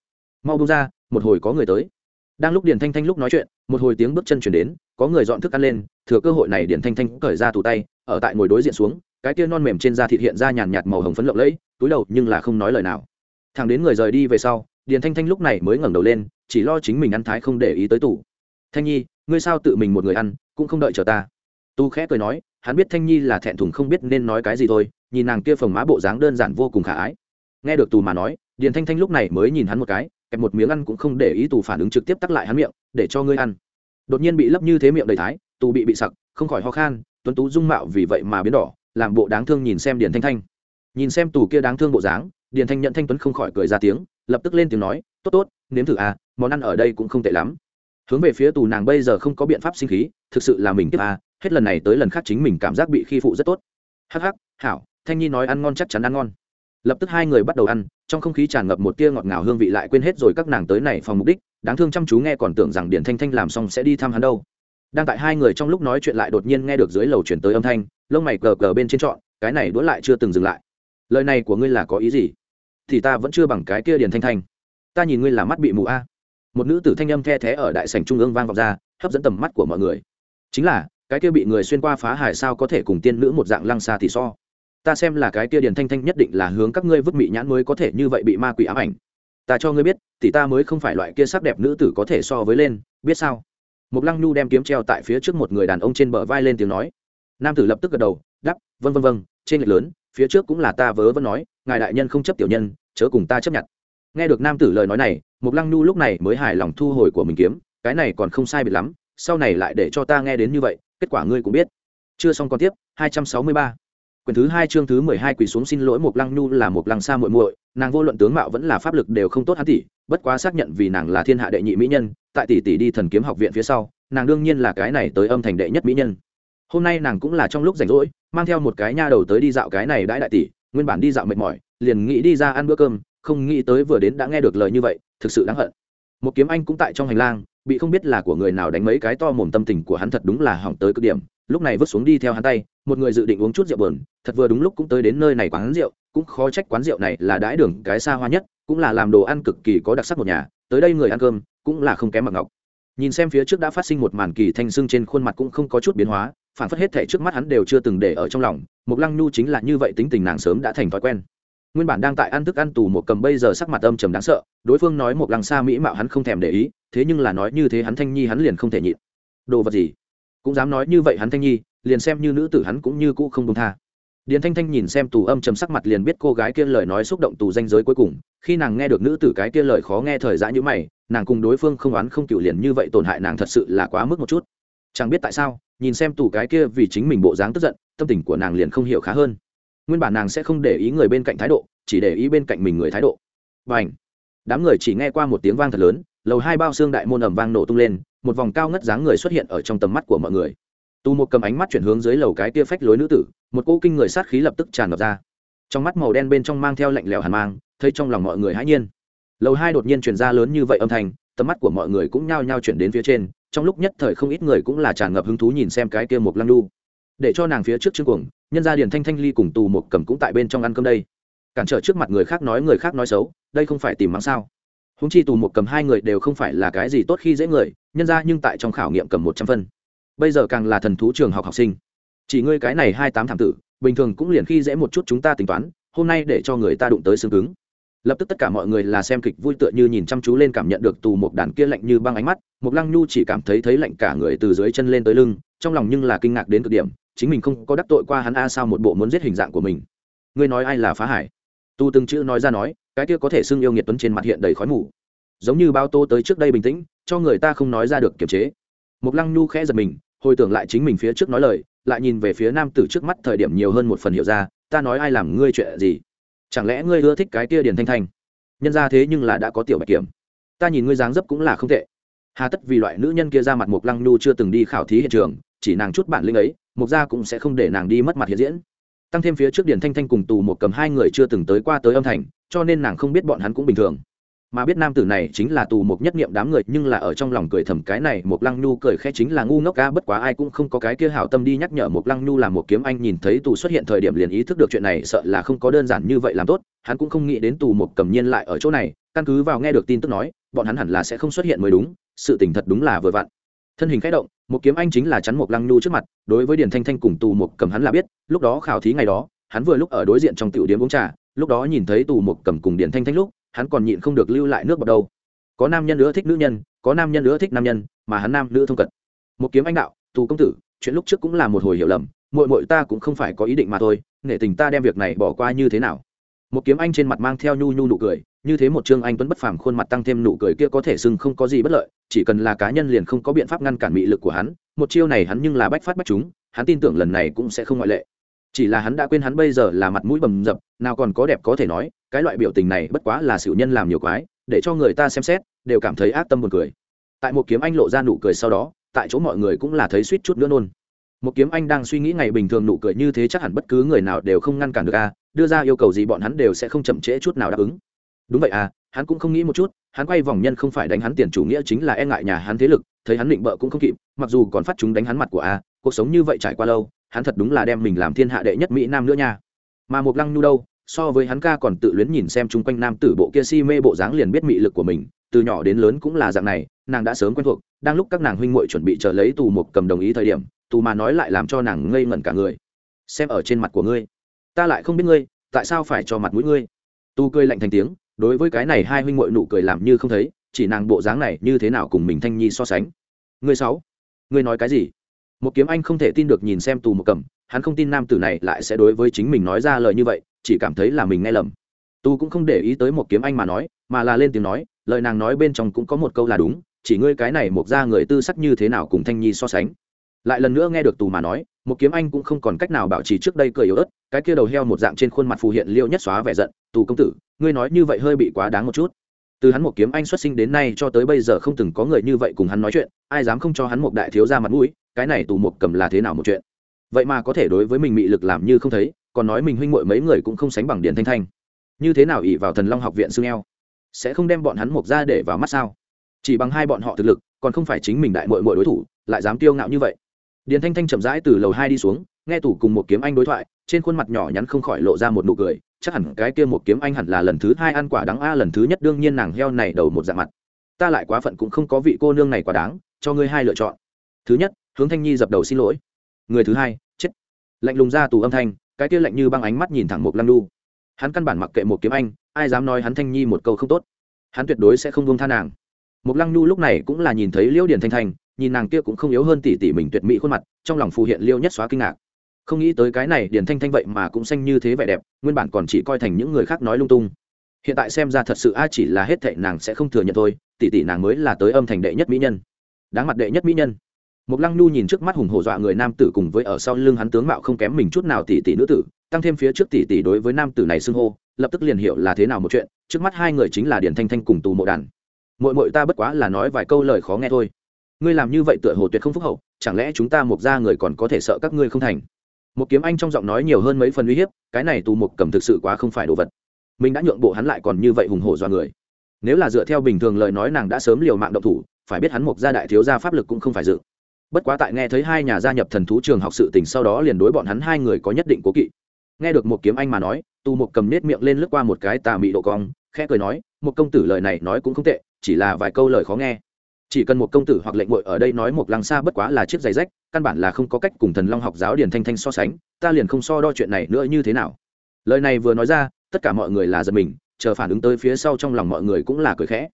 mau bông ra một hồi có người tới đang lúc điển thanh thanh lúc nói chuyện một hồi tiếng bước chân chuyển đến có người dọn thức ăn lên thừa cơ hội này điển thanh thanh cởi ra tù tay ở tại ngồi đối diện xuống cái kia non mềm trên da thịt hiện ra nhàn nhạt màu hồng phấn lộng lẫy túi đầu nhưng là không nói lời nào thằng đến người rời đi về sau điền thanh thanh lúc này mới ngẩng đầu lên chỉ lo chính mình ăn thái không để ý tới tủ. Thanh nhi, ngươi sao tự mình một người ăn, cũng không đợi chờ ta. Tu khẽ cười nói, hắn biết thanh nhi là thẹn thùng không biết nên nói cái gì thôi, nhìn nàng kia phồng má bộ dáng đơn giản vô cùng khả ái. Nghe được tù mà nói, điền thanh thanh lúc này mới nhìn hắn một cái, kẹp một miếng ăn cũng không để ý tù phản ứng trực tiếp tắc lại hắn miệng, để cho ngươi ăn. Đột nhiên bị lấp như thế miệng đầy thái, tù bị bị sặc, không khỏi ho khan, tuấn tú dung mạo vì vậy mà biến đỏ, làm bộ đáng thương nhìn xem điền thanh thanh. Nhìn xem tù kia đáng thương bộ dáng điền thanh nhận thanh tuấn không khỏi cười ra tiếng, lập tức lên tiếng nói, tốt tốt, nếm thử à món ăn ở đây cũng không tệ lắm. Hướng về phía tù nàng bây giờ không có biện pháp sinh khí, thực sự là mình tiếp à hết lần này tới lần khác chính mình cảm giác bị khi phụ rất tốt. Hắc hắc, hảo, thanh nhi nói ăn ngon chắc chắn ăn ngon. Lập tức hai người bắt đầu ăn, trong không khí tràn ngập một tia ngọt ngào hương vị lại quên hết rồi các nàng tới này phòng mục đích, đáng thương chăm chú nghe còn tưởng rằng điền thanh thanh làm xong sẽ đi thăm hắn đâu. Đang tại hai người trong lúc nói chuyện lại đột nhiên nghe được dưới lầu chuyển tới âm thanh, lông mày cờ cờ bên trên trọn, cái này đũa lại chưa từng dừng lại. Lời này của ngươi là có ý gì? Thì ta vẫn chưa bằng cái kia điền thanh thanh. Ta nhìn ngươi là mắt bị mù a. Một nữ tử thanh âm the thé ở đại sảnh trung ương vang vọng ra, hấp dẫn tầm mắt của mọi người. Chính là, cái kia bị người xuyên qua phá hải sao có thể cùng tiên nữ một dạng lăng xa thì so? Ta xem là cái kia điền thanh thanh nhất định là hướng các ngươi vứt mị nhãn mới có thể như vậy bị ma quỷ ám ảnh. Ta cho ngươi biết, thì ta mới không phải loại kia sắc đẹp nữ tử có thể so với lên, biết sao? Một lăng nhu đem kiếm treo tại phía trước một người đàn ông trên bờ vai lên tiếng nói. Nam tử lập tức gật đầu đắp vân vân vân trên lệch lớn, phía trước cũng là ta vớ vẫn nói, ngài đại nhân không chấp tiểu nhân chớ cùng ta chấp nhận. Nghe được nam tử lời nói này mục lăng nhu lúc này mới hài lòng thu hồi của mình kiếm, cái này còn không sai biệt lắm, sau này lại để cho ta nghe đến như vậy, kết quả ngươi cũng biết. Chưa xong còn tiếp 263. quyển thứ hai chương thứ mười hai quỳ xuống xin lỗi mục lăng nhu là một lăng sa muội muội, nàng vô luận tướng mạo vẫn là pháp lực đều không tốt hắn tỷ, bất quá xác nhận vì nàng là thiên hạ đệ nhị mỹ nhân, tại tỷ tỷ đi thần kiếm học viện phía sau, nàng đương nhiên là cái này tới âm thành đệ nhất mỹ nhân. Hôm nay nàng cũng là trong lúc rảnh rỗi, mang theo một cái nha đầu tới đi dạo cái này đãi đại tỷ nguyên bản đi dạo mệt mỏi, liền nghĩ đi ra ăn bữa cơm, không nghĩ tới vừa đến đã nghe được lời như vậy, thực sự đáng hận. Một kiếm anh cũng tại trong hành lang, bị không biết là của người nào đánh mấy cái to mồm tâm tình của hắn thật đúng là hỏng tới cực điểm, lúc này vứt xuống đi theo hắn tay, một người dự định uống chút rượu bờn thật vừa đúng lúc cũng tới đến nơi này quán rượu, cũng khó trách quán rượu này là đãi đường cái xa hoa nhất, cũng là làm đồ ăn cực kỳ có đặc sắc một nhà, tới đây người ăn cơm cũng là không kém mặc ngọc. Nhìn xem phía trước đã phát sinh một màn kỳ thanh sưng trên khuôn mặt cũng không có chút biến hóa phản phất hết thể trước mắt hắn đều chưa từng để ở trong lòng mục lăng nhu chính là như vậy tính tình nàng sớm đã thành thói quen. Nguyên bản đang tại ăn thức ăn tù một cầm bây giờ sắc mặt âm trầm đáng sợ, đối phương nói một lăng xa mỹ mạo hắn không thèm để ý, thế nhưng là nói như thế hắn thanh nhi hắn liền không thể nhịn. Đồ vật gì? Cũng dám nói như vậy hắn thanh nhi, liền xem như nữ tử hắn cũng như cũ không công tha. Điền thanh thanh nhìn xem tù âm trầm sắc mặt liền biết cô gái kia lời nói xúc động tù danh giới cuối cùng, khi nàng nghe được nữ tử cái kia lời khó nghe thời dã như mày, nàng cùng đối phương không oán không cựu liền như vậy tổn hại nàng thật sự là quá mức một chút. Chẳng biết tại sao nhìn xem tù cái kia vì chính mình bộ dáng tức giận, tâm tình của nàng liền không hiểu khá hơn. Nguyên bản nàng sẽ không để ý người bên cạnh thái độ, chỉ để ý bên cạnh mình người thái độ. Và ảnh đám người chỉ nghe qua một tiếng vang thật lớn, lầu hai bao xương đại môn ẩm vang nổ tung lên, một vòng cao ngất dáng người xuất hiện ở trong tầm mắt của mọi người. Tù một cầm ánh mắt chuyển hướng dưới lầu cái kia phách lối nữ tử, một cỗ kinh người sát khí lập tức tràn ngập ra. Trong mắt màu đen bên trong mang theo lạnh lẽo hàn mang, thấy trong lòng mọi người hãi nhiên. Lầu hai đột nhiên chuyển ra lớn như vậy âm thanh, tầm mắt của mọi người cũng nhao nhao chuyển đến phía trên trong lúc nhất thời không ít người cũng là tràn ngập hứng thú nhìn xem cái kia một lăng đu để cho nàng phía trước chương cuồng, nhân gia điền thanh thanh ly cùng tù một cầm cũng tại bên trong ăn cơm đây. Cản trở trước mặt người khác nói người khác nói xấu, đây không phải tìm mắng sao? Húng chi tù một cầm hai người đều không phải là cái gì tốt khi dễ người, nhân ra nhưng tại trong khảo nghiệm cầm một trăm phân. Bây giờ càng là thần thú trường học học sinh. Chỉ ngươi cái này hai tám thảm tử, bình thường cũng liền khi dễ một chút chúng ta tính toán, hôm nay để cho người ta đụng tới xương cứng lập tức tất cả mọi người là xem kịch vui tựa như nhìn chăm chú lên cảm nhận được tù một đàn kia lạnh như băng ánh mắt một lăng nhu chỉ cảm thấy thấy lạnh cả người từ dưới chân lên tới lưng, trong lòng nhưng là kinh ngạc đến cực điểm, chính mình không có đắc tội qua hắn a sao một bộ muốn giết hình dạng của mình. Ngươi nói ai là phá hải? Tu từng chữ nói ra nói, cái kia có thể xưng yêu nghiệt tuấn trên mặt hiện đầy khói mù. Giống như bao tô tới trước đây bình tĩnh, cho người ta không nói ra được kiềm chế. Một lăng nhu khẽ giật mình, hồi tưởng lại chính mình phía trước nói lời, lại nhìn về phía nam tử trước mắt thời điểm nhiều hơn một phần hiểu ra, ta nói ai làm ngươi chuyện gì? Chẳng lẽ ngươi ưa thích cái kia điền thanh thanh? Nhân ra thế nhưng là đã có tiểu bạch kiểm. Ta nhìn ngươi dáng dấp cũng là không tệ. Hà tất vì loại nữ nhân kia ra mặt mục lăng nhu chưa từng đi khảo thí hiện trường, chỉ nàng chút bản lĩnh ấy, mục gia cũng sẽ không để nàng đi mất mặt hiện diễn. Tăng thêm phía trước điền thanh thanh cùng tù một cầm hai người chưa từng tới qua tới âm thành, cho nên nàng không biết bọn hắn cũng bình thường mà biết nam tử này chính là tù một nhất niệm đám người, nhưng là ở trong lòng cười thầm cái này một lăng nhu cười khẽ chính là ngu ngốc ca bất quá ai cũng không có cái kia hảo tâm đi nhắc nhở một lăng nhu là một kiếm anh nhìn thấy tù xuất hiện thời điểm liền ý thức được chuyện này, sợ là không có đơn giản như vậy làm tốt. Hắn cũng không nghĩ đến tù một cầm nhiên lại ở chỗ này, căn cứ vào nghe được tin tức nói, bọn hắn hẳn là sẽ không xuất hiện mới đúng, sự tình thật đúng là vừa vặn. Thân hình khẽ động, một kiếm anh chính là chắn một lăng nhu trước mặt, đối với điền thanh thanh cùng tù một cầm hắn là biết, lúc đó khảo thí ngày đó, hắn vừa lúc ở đối diện trong tiểu điếm uống trà, lúc đó nhìn thấy tù một cầm cùng điền thanh thanh lúc hắn còn nhịn không được lưu lại nước bọt đâu. Có nam nhân nữa thích nữ nhân, có nam nhân nữa thích nam nhân, mà hắn nam nữ thông cật. một kiếm anh đạo, tù công tử, chuyện lúc trước cũng là một hồi hiểu lầm, muội muội ta cũng không phải có ý định mà thôi, nể tình ta đem việc này bỏ qua như thế nào. Một kiếm anh trên mặt mang theo nhu nhu nụ cười, như thế một trương anh tuấn bất phàm khuôn mặt tăng thêm nụ cười kia có thể sưng không có gì bất lợi, chỉ cần là cá nhân liền không có biện pháp ngăn cản mị lực của hắn, một chiêu này hắn nhưng là bách phát bách chúng, hắn tin tưởng lần này cũng sẽ không ngoại lệ chỉ là hắn đã quên hắn bây giờ là mặt mũi bầm dập, nào còn có đẹp có thể nói, cái loại biểu tình này bất quá là xỉu nhân làm nhiều quái, để cho người ta xem xét, đều cảm thấy ác tâm buồn cười. Tại một kiếm anh lộ ra nụ cười sau đó, tại chỗ mọi người cũng là thấy suýt chút nữa nôn một kiếm anh đang suy nghĩ ngày bình thường nụ cười như thế chắc hẳn bất cứ người nào đều không ngăn cản được a, đưa ra yêu cầu gì bọn hắn đều sẽ không chậm trễ chút nào đáp ứng. Đúng vậy à hắn cũng không nghĩ một chút, hắn quay vòng nhân không phải đánh hắn tiền chủ nghĩa chính là e ngại nhà hắn thế lực, thấy hắn định bợ cũng không kịp, mặc dù còn phát chúng đánh hắn mặt của a, cuộc sống như vậy trải qua lâu hắn thật đúng là đem mình làm thiên hạ đệ nhất mỹ nam nữa nha. Mà một lăng nhu đâu, so với hắn ca còn tự luyến nhìn xem chung quanh nam tử bộ kia si mê bộ dáng liền biết mị lực của mình, từ nhỏ đến lớn cũng là dạng này, nàng đã sớm quen thuộc, đang lúc các nàng huynh muội chuẩn bị chờ lấy tù mục cầm đồng ý thời điểm, tù mà nói lại làm cho nàng ngây ngẩn cả người. Xem ở trên mặt của ngươi, ta lại không biết ngươi, tại sao phải cho mặt mũi ngươi? Tu cười lạnh thành tiếng, đối với cái này hai huynh muội nụ cười làm như không thấy, chỉ nàng bộ dáng này như thế nào cùng mình thanh nhi so sánh. Ngươi sáu, ngươi nói cái gì? Một kiếm anh không thể tin được nhìn xem tù một cầm hắn không tin nam tử này lại sẽ đối với chính mình nói ra lời như vậy, chỉ cảm thấy là mình nghe lầm. Tu cũng không để ý tới một kiếm anh mà nói, mà là lên tiếng nói, lời nàng nói bên trong cũng có một câu là đúng, chỉ ngươi cái này một ra người tư sắc như thế nào cùng thanh nhi so sánh. Lại lần nữa nghe được tù mà nói một kiếm anh cũng không còn cách nào bảo trì trước đây cười yếu ớt, cái kia đầu heo một dạng trên khuôn mặt phù hiện liêu nhất xóa vẻ giận, tù công tử, ngươi nói như vậy hơi bị quá đáng một chút. Từ hắn một kiếm anh xuất sinh đến nay cho tới bây giờ không từng có người như vậy cùng hắn nói chuyện, ai dám không cho hắn một đại thiếu ra mặt mũi cái này tù một cầm là thế nào một chuyện? Vậy mà có thể đối với mình mị lực làm như không thấy, còn nói mình huynh muội mấy người cũng không sánh bằng điện thanh thanh. Như thế nào ỉ vào thần long học viện xương eo? Sẽ không đem bọn hắn mộc ra để vào mắt sao? Chỉ bằng hai bọn họ thực lực, còn không phải chính mình đại muội muội đối thủ, lại dám tiêu ngạo như vậy. Điền thanh thanh chậm rãi từ lầu hai đi xuống, nghe tủ cùng một kiếm anh đối thoại, trên khuôn mặt nhỏ nhắn không khỏi lộ ra một nụ cười, chắc hẳn cái kia một kiếm anh hẳn là lần thứ hai ăn quả đắng a, lần thứ nhất đương nhiên nàng heo này đầu một dạng mặt. Ta lại quá phận cũng không có vị cô nương này quá đáng, cho ngươi hai lựa chọn. Thứ nhất hướng thanh nhi dập đầu xin lỗi. Người thứ hai, chết. Lạnh lùng ra tù âm thanh, cái kia lạnh như băng ánh mắt nhìn thẳng một lăng Nu. hắn căn bản mặc kệ một kiếm anh, ai dám nói hắn thanh nhi một câu không tốt. Hắn tuyệt đối sẽ không buông tha nàng. Một lăng Nu lúc này cũng là nhìn thấy liễu điển thanh thanh, nhìn nàng kia cũng không yếu hơn tỷ tỷ mình tuyệt mỹ khuôn mặt, trong lòng phù hiện liêu nhất xóa kinh ngạc. Không nghĩ tới cái này điển thanh thanh vậy mà cũng xanh như thế vẻ đẹp, nguyên bản còn chỉ coi thành những người khác nói lung tung. Hiện tại xem ra thật sự a chỉ là hết thệ nàng sẽ không thừa nhận thôi, tỷ tỷ nàng mới là tới âm thành đệ nhất mỹ nhân. Đáng mặt đệ nhất mỹ nhân. Mộc lăng nhu nhìn trước mắt hùng hổ dọa người nam tử cùng với ở sau lưng hắn tướng mạo không kém mình chút nào tỷ tỷ nữ tử, tăng thêm phía trước tỷ tỷ đối với nam tử này xưng hô, lập tức liền hiểu là thế nào một chuyện, trước mắt hai người chính là điển thanh thanh cùng tù mộ đàn. Muội muội ta bất quá là nói vài câu lời khó nghe thôi. Ngươi làm như vậy tựa hồ tuyệt không phúc hậu, chẳng lẽ chúng ta mục gia người còn có thể sợ các ngươi không thành? Một kiếm anh trong giọng nói nhiều hơn mấy phần uy hiếp, cái này tù mục cầm thực sự quá không phải đồ vật. Mình đã nhượng bộ hắn lại còn như vậy hùng hổ dọa người. Nếu là dựa theo bình thường lời nói nàng đã sớm liều mạng động thủ, phải biết hắn mục gia đại thiếu gia pháp lực cũng không phải dự bất quá tại nghe thấy hai nhà gia nhập thần thú trường học sự tình sau đó liền đối bọn hắn hai người có nhất định cố kỵ. Nghe được một kiếm anh mà nói, tu một cầm nết miệng lên lướt qua một cái tà mị độ cong, khẽ cười nói một công tử lời này nói cũng không tệ, chỉ là vài câu lời khó nghe. Chỉ cần một công tử hoặc lệnh ngội ở đây nói một lăng xa bất quá là chiếc giày rách, căn bản là không có cách cùng thần long học giáo điền thanh thanh so sánh, ta liền không so đo chuyện này nữa như thế nào. Lời này vừa nói ra, tất cả mọi người là giật mình, chờ phản ứng tới phía sau trong lòng mọi người cũng là cười khẽ.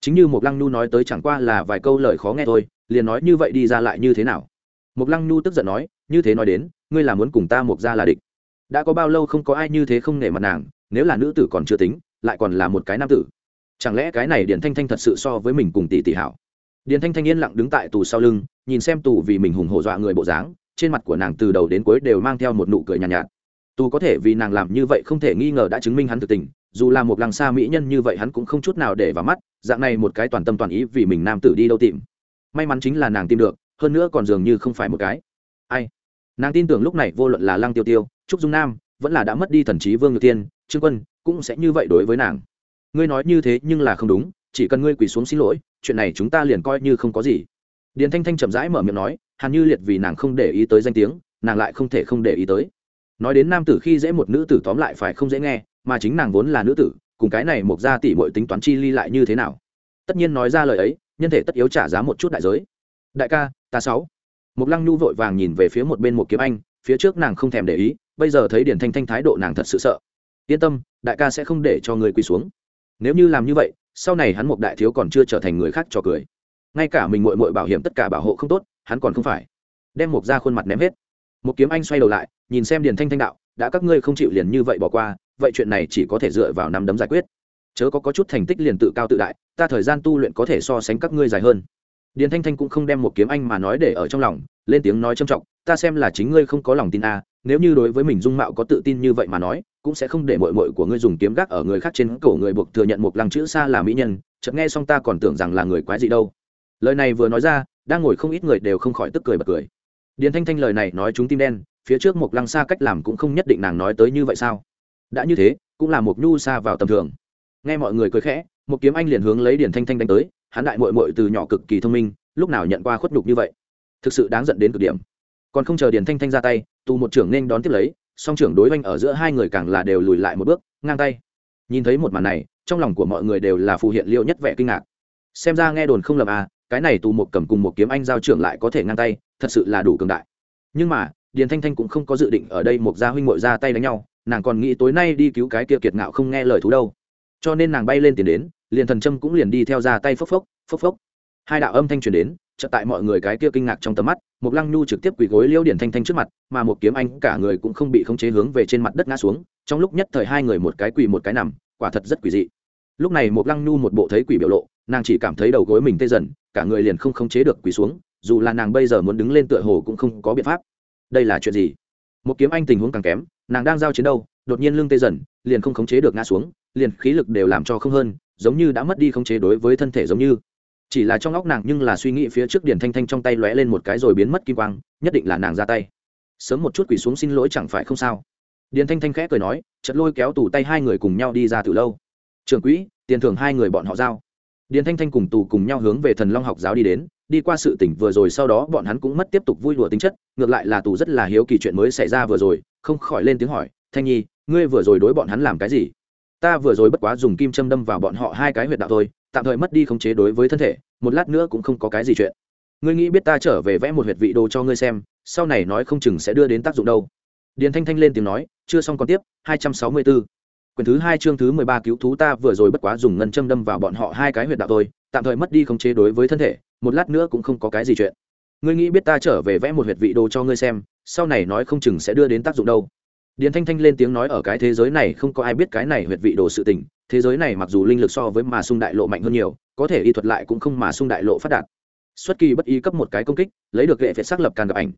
Chính như một lăng nhu nói tới chẳng qua là vài câu lời khó nghe thôi liền nói như vậy đi ra lại như thế nào? Mục lăng nhu tức giận nói như thế nói đến ngươi là muốn cùng ta mục ra là địch. Đã có bao lâu không có ai như thế không nể mặt nàng nếu là nữ tử còn chưa tính lại còn là một cái nam tử. Chẳng lẽ cái này điền thanh thanh thật sự so với mình cùng tỷ tỷ hảo? Điền thanh thanh yên lặng đứng tại tù sau lưng nhìn xem tù vì mình hùng hổ dọa người bộ dáng trên mặt của nàng từ đầu đến cuối đều mang theo một nụ cười nhàn nhạt, nhạt. Tù có thể vì nàng làm như vậy không thể nghi ngờ đã chứng minh hắn thực tình dù là một làng xa mỹ nhân như vậy hắn cũng không chút nào để vào mắt dạng này một cái toàn tâm toàn ý vì mình nam tử đi đâu tìm may mắn chính là nàng tìm được, hơn nữa còn dường như không phải một cái. Ai? Nàng tin tưởng lúc này vô luận là lăng tiêu tiêu, trúc dung nam, vẫn là đã mất đi thần trí vương ngược tiên, trương quân, cũng sẽ như vậy đối với nàng. Ngươi nói như thế nhưng là không đúng, chỉ cần ngươi quỳ xuống xin lỗi, chuyện này chúng ta liền coi như không có gì. Điền thanh thanh chậm rãi mở miệng nói, hàn như liệt vì nàng không để ý tới danh tiếng, nàng lại không thể không để ý tới. Nói đến nam tử khi dễ một nữ tử tóm lại phải không dễ nghe, mà chính nàng vốn là nữ tử, cùng cái này mộc ra tỷ mọi tính toán chi ly lại như thế nào? Tất nhiên nói ra lời ấy nhân thể tất yếu trả giá một chút đại giới. Đại ca, ta sáu. Mục lăng nhu vội vàng nhìn về phía một bên một kiếm anh, phía trước nàng không thèm để ý, bây giờ thấy điển thanh thanh thái độ nàng thật sự sợ. Yên tâm, đại ca sẽ không để cho người quỳ xuống. Nếu như làm như vậy, sau này hắn một đại thiếu còn chưa trở thành người khác cho cười. Ngay cả mình mội mội bảo hiểm tất cả bảo hộ không tốt, hắn còn không phải. Đem một ra khuôn mặt ném hết. Một kiếm anh xoay đầu lại, nhìn xem điền thanh thanh đạo, đã các ngươi không chịu liền như vậy bỏ qua, vậy chuyện này chỉ có thể dựa vào năm đấm giải quyết chớ có, có chút thành tích liền tự cao tự đại ta thời gian tu luyện có thể so sánh các ngươi dài hơn. Điền thanh thanh cũng không đem một kiếm anh mà nói để ở trong lòng lên tiếng nói trầm trọng ta xem là chính ngươi không có lòng tin a à, nếu như đối với mình dung mạo có tự tin như vậy mà nói cũng sẽ không để mội mội của ngươi dùng kiếm gác ở người khác trên cổ người buộc thừa nhận một lăng chữ xa là mỹ nhân chợt nghe xong ta còn tưởng rằng là người quái gì đâu. Lời này vừa nói ra đang ngồi không ít người đều không khỏi tức cười bật cười. Điền thanh thanh lời này nói chúng tim đen phía trước một lăng xa cách làm cũng không nhất định nàng nói tới như vậy sao? Đã như thế cũng là một nhu xa vào tầm thường nghe mọi người cười khẽ, một kiếm anh liền hướng lấy điền thanh thanh đánh tới, hắn đại mội mội từ nhỏ cực kỳ thông minh, lúc nào nhận qua khuất nhục như vậy? Thực sự đáng giận đến cực điểm. Còn không chờ điền thanh thanh ra tay, tù một trưởng nên đón tiếp lấy, song trưởng đối oanh ở giữa hai người càng là đều lùi lại một bước, ngang tay. Nhìn thấy một màn này, trong lòng của mọi người đều là phù hiện liệu nhất vẻ kinh ngạc. Xem ra nghe đồn không lầm à cái này tù một cầm cùng một kiếm anh giao trưởng lại có thể ngang tay, thật sự là đủ cường đại. Nhưng mà, điền thanh thanh cũng không có dự định ở đây một gia huynh mội ra tay đánh nhau, nàng còn nghĩ tối nay đi cứu cái kia kiệt ngạo không nghe lời thú đâu cho nên nàng bay lên tiền đến, liền thần trâm cũng liền đi theo ra tay phốc phốc phốc phốc. Hai đạo âm thanh truyền đến, chợt tại mọi người cái kia kinh ngạc trong tầm mắt một lăng nhu trực tiếp quỳ gối liêu điển thanh thanh trước mặt, mà một kiếm anh cả người cũng không bị khống chế hướng về trên mặt đất ngã xuống, trong lúc nhất thời hai người một cái quỳ một cái nằm, quả thật rất quỷ dị. Lúc này một lăng nhu một bộ thấy quỷ biểu lộ, nàng chỉ cảm thấy đầu gối mình tê dần, cả người liền không khống chế được quỳ xuống, dù là nàng bây giờ muốn đứng lên tựa hồ cũng không có biện pháp. Đây là chuyện gì? Một kiếm anh tình huống càng kém, nàng đang giao chiến đâu, đột nhiên lưng tê dần, liền không khống chế được ngã xuống liền khí lực đều làm cho không hơn, giống như đã mất đi khống chế đối với thân thể giống như. Chỉ là trong óc nàng nhưng là suy nghĩ phía trước điển thanh thanh trong tay lóe lên một cái rồi biến mất kim quang, nhất định là nàng ra tay. Sớm một chút quỳ xuống xin lỗi chẳng phải không sao? Điển thanh thanh khẽ cười nói chật lôi kéo tù tay hai người cùng nhau đi ra từ lâu. Trường quỹ, tiền thưởng hai người bọn họ giao. Điển thanh thanh cùng tù cùng nhau hướng về thần long học giáo đi đến, đi qua sự tỉnh vừa rồi sau đó bọn hắn cũng mất tiếp tục vui đùa tính chất, ngược lại là tù rất là hiếu kỳ chuyện mới xảy ra vừa rồi, không khỏi lên tiếng hỏi, thanh nhi, ngươi vừa rồi đối bọn hắn làm cái gì? Ta vừa rồi bất quá dùng kim châm đâm vào bọn họ hai cái huyệt đạo thôi, tạm thời mất đi khống chế đối với thân thể, một lát nữa cũng không có cái gì chuyện. Ngươi nghĩ biết ta trở về vẽ một huyệt vị đồ cho ngươi xem, sau này nói không chừng sẽ đưa đến tác dụng đâu. Điền thanh thanh lên tiếng nói, chưa xong còn tiếp, hai trăm sáu mươi 264. quyển thứ hai chương thứ mười ba cứu thú ta vừa rồi bất quá dùng ngân châm đâm vào bọn họ hai cái huyệt đạo thôi, tạm thời mất đi khống chế đối với thân thể, một lát nữa cũng không có cái gì chuyện. Ngươi nghĩ biết ta trở về vẽ một huyệt vị đồ cho ngươi xem, sau này nói không chừng sẽ đưa đến tác dụng đâu điền thanh thanh lên tiếng nói ở cái thế giới này không có ai biết cái này huyệt vị đồ sự tình, thế giới này mặc dù linh lực so với mà sung đại lộ mạnh hơn nhiều, có thể y thuật lại cũng không mà sung đại lộ phát đạt. Xuất kỳ bất ý cấp một cái công kích, lấy được lệ phệt xác lập càng gặp ảnh.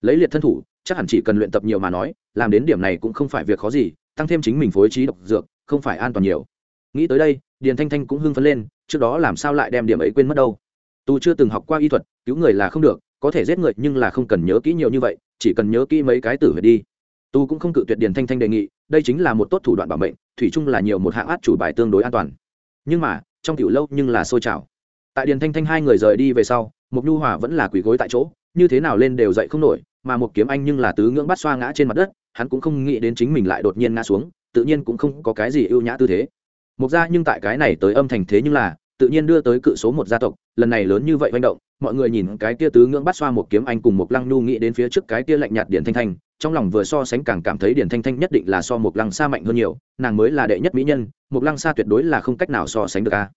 Lấy liệt thân thủ, chắc hẳn chỉ cần luyện tập nhiều mà nói, làm đến điểm này cũng không phải việc khó gì, tăng thêm chính mình phối trí độc dược, không phải an toàn nhiều. Nghĩ tới đây, điền thanh thanh cũng hưng phấn lên, trước đó làm sao lại đem điểm ấy quên mất đâu. Tu chưa từng học qua y thuật, cứu người là không được, có thể giết người nhưng là không cần nhớ kỹ nhiều như vậy, chỉ cần nhớ kỹ mấy cái tử huyệt đi tu cũng không cự tuyệt điền thanh thanh đề nghị, đây chính là một tốt thủ đoạn bảo mệnh, thủy chung là nhiều một hạng át chủ bài tương đối an toàn. Nhưng mà, trong tiểu lâu nhưng là sôi trào. Tại điền thanh thanh hai người rời đi về sau mục nhu hòa vẫn là quỳ gối tại chỗ, như thế nào lên đều dậy không nổi, mà một kiếm anh nhưng là tứ ngưỡng bắt xoa ngã trên mặt đất, hắn cũng không nghĩ đến chính mình lại đột nhiên ngã xuống, tự nhiên cũng không có cái gì ưu nhã tư thế. Mục ra nhưng tại cái này tới âm thành thế nhưng là, tự nhiên đưa tới cự số một gia tộc, lần này lớn như vậy manh động mọi người nhìn cái kia tứ ngưỡng bắt xoa một kiếm anh cùng một lăng nhu nghĩ đến phía trước cái kia lạnh nhạt điển thanh thanh, trong lòng vừa so sánh càng cảm thấy điển thanh thanh nhất định là so một lăng xa mạnh hơn nhiều, nàng mới là đệ nhất mỹ nhân, một lăng xa tuyệt đối là không cách nào so sánh được a.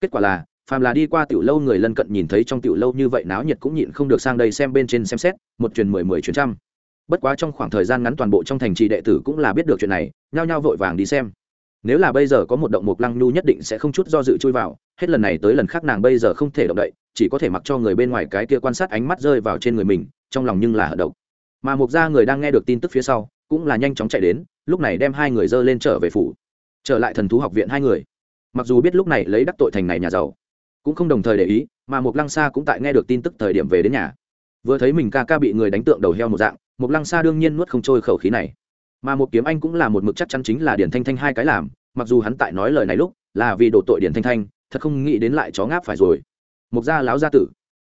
Kết quả là, phàm là đi qua tiểu lâu người lân cận nhìn thấy trong tiểu lâu như vậy náo nhiệt cũng nhịn không được sang đây xem bên trên xem xét, một truyền mười mười truyền trăm. Bất quá trong khoảng thời gian ngắn toàn bộ trong thành trì đệ tử cũng là biết được chuyện này, nhao nhao vội vàng đi xem. Nếu là bây giờ có một động mục lăng nhu nhất định sẽ không chút do dự chui vào, hết lần này tới lần khác nàng bây giờ không thể động đậy chỉ có thể mặc cho người bên ngoài cái kia quan sát ánh mắt rơi vào trên người mình, trong lòng nhưng là hở độc. Mà mục gia người đang nghe được tin tức phía sau, cũng là nhanh chóng chạy đến, lúc này đem hai người dơ lên trở về phủ. Trở lại thần thú học viện hai người. Mặc dù biết lúc này lấy đắc tội thành này nhà giàu, cũng không đồng thời để ý, mà mục lăng sa cũng tại nghe được tin tức thời điểm về đến nhà. Vừa thấy mình ca ca bị người đánh tượng đầu heo một dạng, mục lăng sa đương nhiên nuốt không trôi khẩu khí này. Mà một kiếm anh cũng là một mực chắc chắn chính là điển thanh thanh hai cái làm, mặc dù hắn tại nói lời này lúc là vì đổ tội điển thanh thanh, thật không nghĩ đến lại chó ngáp phải rồi mục gia láo gia tử.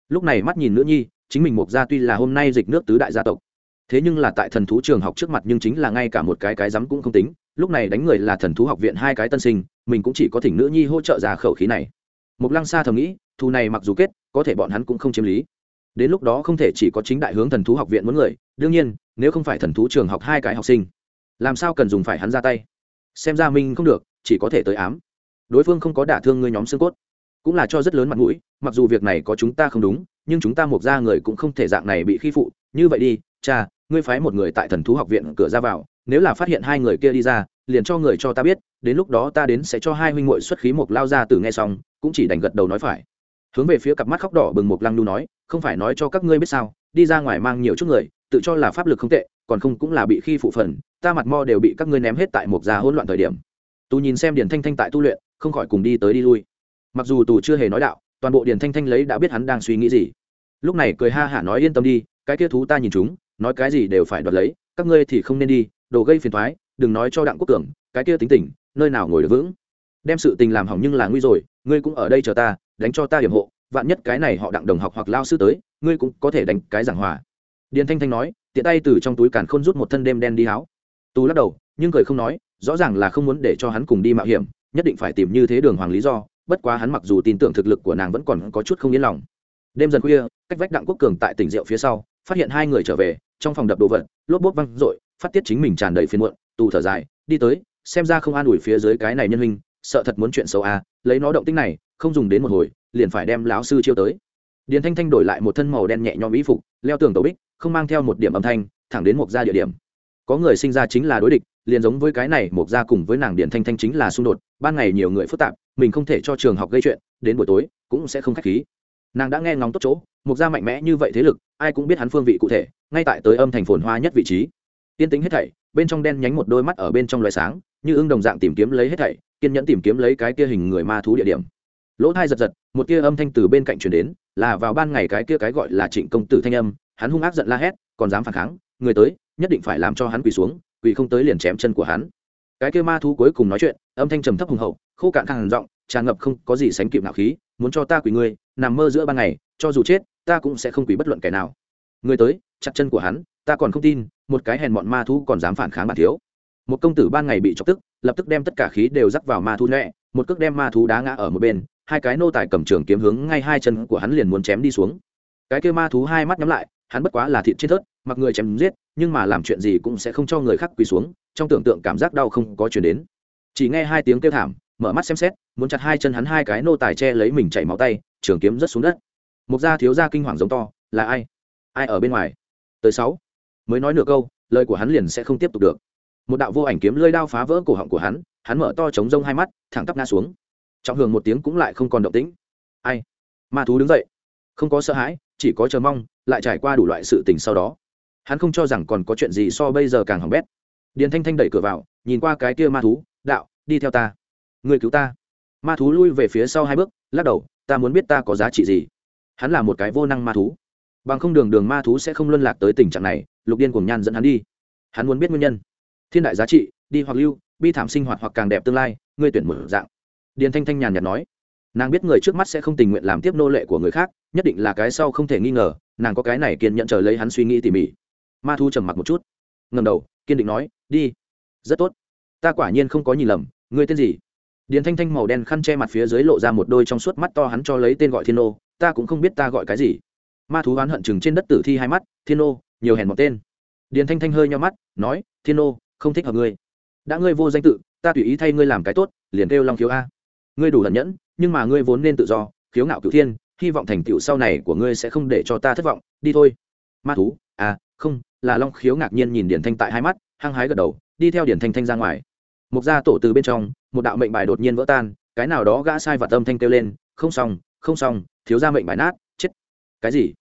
Lúc này mắt nhìn nữ nhi, chính mình mục gia tuy là hôm nay dịch nước tứ đại gia tộc, thế nhưng là tại thần thú trường học trước mặt nhưng chính là ngay cả một cái cái rắm cũng không tính. Lúc này đánh người là thần thú học viện hai cái tân sinh, mình cũng chỉ có thỉnh nữ nhi hỗ trợ ra khẩu khí này. Mục lăng sa thầm nghĩ, thù này mặc dù kết, có thể bọn hắn cũng không chiếm lý. Đến lúc đó không thể chỉ có chính đại hướng thần thú học viện muốn người, đương nhiên, nếu không phải thần thú trường học hai cái học sinh, làm sao cần dùng phải hắn ra tay? Xem ra minh không được, chỉ có thể tới ám. Đối phương không có đả thương ngươi nhóm xương cốt cũng là cho rất lớn mặt mũi, mặc dù việc này có chúng ta không đúng, nhưng chúng ta mục ra người cũng không thể dạng này bị khi phụ. Như vậy đi, cha, ngươi phái một người tại thần thú học viện cửa ra vào, nếu là phát hiện hai người kia đi ra, liền cho người cho ta biết, đến lúc đó ta đến sẽ cho hai huynh muội xuất khí mục lao ra từ nghe xong, cũng chỉ đành gật đầu nói phải. Hướng về phía cặp mắt khóc đỏ bừng mục lăng nu nói, không phải nói cho các ngươi biết sao, đi ra ngoài mang nhiều chút người, tự cho là pháp lực không tệ, còn không cũng là bị khi phụ phần, ta mặt mo đều bị các ngươi ném hết tại một gia hỗn loạn thời điểm. Tú nhìn xem điền thanh thanh tại tu luyện, không khỏi cùng đi tới đi lui mặc dù tù chưa hề nói đạo, toàn bộ điền thanh thanh lấy đã biết hắn đang suy nghĩ gì. Lúc này cười ha hả nói yên tâm đi, cái kia thú ta nhìn chúng, nói cái gì đều phải đoạt lấy, các ngươi thì không nên đi, đồ gây phiền thoái đừng nói cho đặng quốc tưởng cái kia tính tình, nơi nào ngồi được vững. Đem sự tình làm hỏng nhưng là nguy rồi, ngươi cũng ở đây chờ ta, đánh cho ta hiểm hộ, vạn nhất cái này họ đặng đồng học hoặc lao sư tới, ngươi cũng có thể đánh cái giảng hòa. Điền thanh thanh nói, tiện tay từ trong túi càn khôn rút một thân đêm đen đi háo. Tú lắc đầu, nhưng cười không nói, rõ ràng là không muốn để cho hắn cùng đi mạo hiểm, nhất định phải tìm như thế đường hoàng lý do bất quá hắn mặc dù tin tưởng thực lực của nàng vẫn còn có chút không yên lòng. Đêm dần khuya, cách vách đặng quốc cường tại tỉnh rượu phía sau, phát hiện hai người trở về, trong phòng đập đồ vật, lốp bốp văng r phát tiết chính mình tràn đầy phiền muộn, tù thở dài, đi tới, xem ra không an ủi phía dưới cái này nhân hình sợ thật muốn chuyện xấu à lấy nó động tích này, không dùng đến một hồi, liền phải đem lão sư chiêu tới. Điền thanh thanh đổi lại một thân màu đen nhẹ nhõm ý phục, leo tường tàu bích, không mang theo một điểm âm thanh, thẳng đến một gia địa điểm. Có người sinh ra chính là đối địch liền giống với cái này, mộc gia cùng với nàng điện thanh thanh chính là xung đột, ban ngày nhiều người phức tạp, mình không thể cho trường học gây chuyện, đến buổi tối, cũng sẽ không khách khí. Nàng đã nghe ngóng tốt chỗ, mộc gia mạnh mẽ như vậy thế lực, ai cũng biết hắn phương vị cụ thể, ngay tại tới âm thành phồn hoa nhất vị trí. Tiên tính hết thảy, bên trong đen nhánh một đôi mắt ở bên trong loài sáng, như ưng đồng dạng tìm kiếm lấy hết thảy, kiên nhẫn tìm kiếm lấy cái kia hình người ma thú địa điểm. Lỗ thai giật giật, một tia âm thanh từ bên cạnh chuyển đến, là vào ban ngày cái kia cái gọi là trịnh công tử thanh âm, hắn hung ác giận la hét, còn dám phản kháng, người tới, nhất định phải làm cho hắn quỳ xuống quỳ không tới liền chém chân của hắn. Cái kia ma thú cuối cùng nói chuyện, âm thanh trầm thấp hùng hậu, khô cạn khàn giọng, tràn ngập không có gì sánh kịp nạo khí, muốn cho ta quỳ ngươi, nằm mơ giữa ban ngày, cho dù chết, ta cũng sẽ không quỳ bất luận kẻ nào. Người tới, chặt chân của hắn, ta còn không tin, một cái hèn bọn ma thú còn dám phản kháng bản thiếu. Một công tử ban ngày bị chọc tức, lập tức đem tất cả khí đều rắc vào ma thú nhẹ, một cước đem ma thú đá ngã ở một bên, hai cái nô tài cầm trường kiếm hướng ngay hai chân của hắn liền muốn chém đi xuống. Cái kia ma thú hai mắt nhắm lại, hắn bất quá là thịt trên thớt mặc người chém giết, nhưng mà làm chuyện gì cũng sẽ không cho người khác quỳ xuống, trong tưởng tượng cảm giác đau không có chuyển đến. Chỉ nghe hai tiếng kêu thảm, mở mắt xem xét, muốn chặt hai chân hắn hai cái nô tài che lấy mình chảy máu tay, trường kiếm rớt xuống đất. Mục gia thiếu gia kinh hoàng giống to, là ai? Ai ở bên ngoài? Tới sáu. Mới nói nửa câu, lời của hắn liền sẽ không tiếp tục được. Một đạo vô ảnh kiếm lơi đao phá vỡ cổ họng của hắn hắn mở to trống rông hai mắt, thẳng tắp ngã xuống. Trọng hưởng một tiếng cũng lại không còn động tĩnh. Ai? Ma thú đứng dậy. Không có sợ hãi, chỉ có chờ mong, lại trải qua đủ loại sự tình sau đó hắn không cho rằng còn có chuyện gì so bây giờ càng hỏng bét. Điền thanh thanh đẩy cửa vào, nhìn qua cái kia ma thú, đạo, đi theo ta. Người cứu ta. Ma thú lui về phía sau hai bước, lắc đầu, ta muốn biết ta có giá trị gì. Hắn là một cái vô năng ma thú. Bằng không đường đường ma thú sẽ không luân lạc tới tình trạng này, lục điên cùng nhan dẫn hắn đi. Hắn muốn biết nguyên nhân. Thiên đại giá trị, đi hoặc lưu, bi thảm sinh hoạt hoặc càng đẹp tương lai, ngươi tuyển một dạng. Điền thanh thanh nhàn nhạt nói. Nàng biết người trước mắt sẽ không tình nguyện làm tiếp nô lệ của người khác, nhất định là cái sau không thể nghi ngờ, nàng có cái này kiên nhận chờ lấy hắn suy nghĩ tỉ mỉ ma thu trầm mặc một chút. Ngầm đầu, kiên định nói, đi. Rất tốt. Ta quả nhiên không có nhìn lầm, ngươi tên gì? Điền thanh thanh màu đen khăn che mặt phía dưới lộ ra một đôi trong suốt mắt to hắn cho lấy tên gọi thiên nô, ta cũng không biết ta gọi cái gì. Ma thú oán hận chừng trên đất tử thi hai mắt, thiên nô, nhiều hèn một tên. Điền thanh thanh hơi nho mắt, nói, thiên nô, không thích hợp ngươi. Đã ngươi vô danh tự, ta tùy ý thay ngươi làm cái tốt, liền kêu long khiếu a. Ngươi đủ lẩn nhẫn, nhưng mà ngươi vốn nên tự do, khiếu ngạo cựu thiên, hy vọng thành tựu sau này của ngươi sẽ không để cho ta thất vọng. Đi thôi. Ma thú à không là long khiếu ngạc nhiên nhìn điển thanh tại hai mắt hăng hái gật đầu đi theo điển thanh thanh ra ngoài. Mục gia tổ từ bên trong một đạo mệnh bài đột nhiên vỡ tan cái nào đó gã sai và tâm thanh kêu lên không xong không xong thiếu ra mệnh bài nát chết. Cái gì?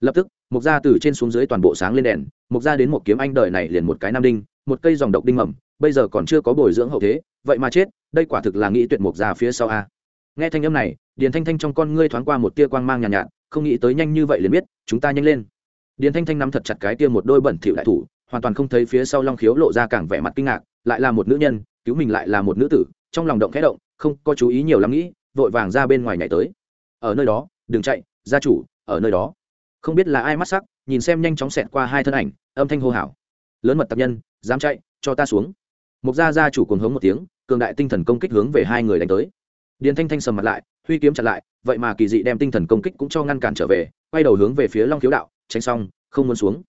Lập tức mục gia từ trên xuống dưới toàn bộ sáng lên đèn mục gia đến một kiếm anh đời này liền một cái nam đinh một cây dòng độc đinh mầm bây giờ còn chưa có bồi dưỡng hậu thế vậy mà chết đây quả thực là nghĩ tuyệt mục gia phía sau a. Nghe thanh âm này điền thanh thanh trong con ngươi thoáng qua một tia quang mang nhàn nhạt, nhạt không nghĩ tới nhanh như vậy liền biết chúng ta nhanh lên điền thanh thanh nắm thật chặt cái tia một đôi bẩn thỉu đại thủ, hoàn toàn không thấy phía sau long khiếu lộ ra càng vẻ mặt kinh ngạc, lại là một nữ nhân, cứu mình lại là một nữ tử, trong lòng động khẽ động, không có chú ý nhiều lắm nghĩ, vội vàng ra bên ngoài nhảy tới. Ở nơi đó, đừng chạy, gia chủ, ở nơi đó. Không biết là ai mắt sắc, nhìn xem nhanh chóng xẹt qua hai thân ảnh, âm thanh hô hào. Lớn mật tập nhân, dám chạy, cho ta xuống. Một gia gia chủ cuồng hống một tiếng, cường đại tinh thần công kích hướng về hai người đánh tới. Điền thanh thanh sầm mặt lại, huy kiếm chặn lại, vậy mà kỳ dị đem tinh thần công kích cũng cho ngăn cản trở về, quay đầu hướng về phía long khiếu đạo tránh xong, không muốn xuống.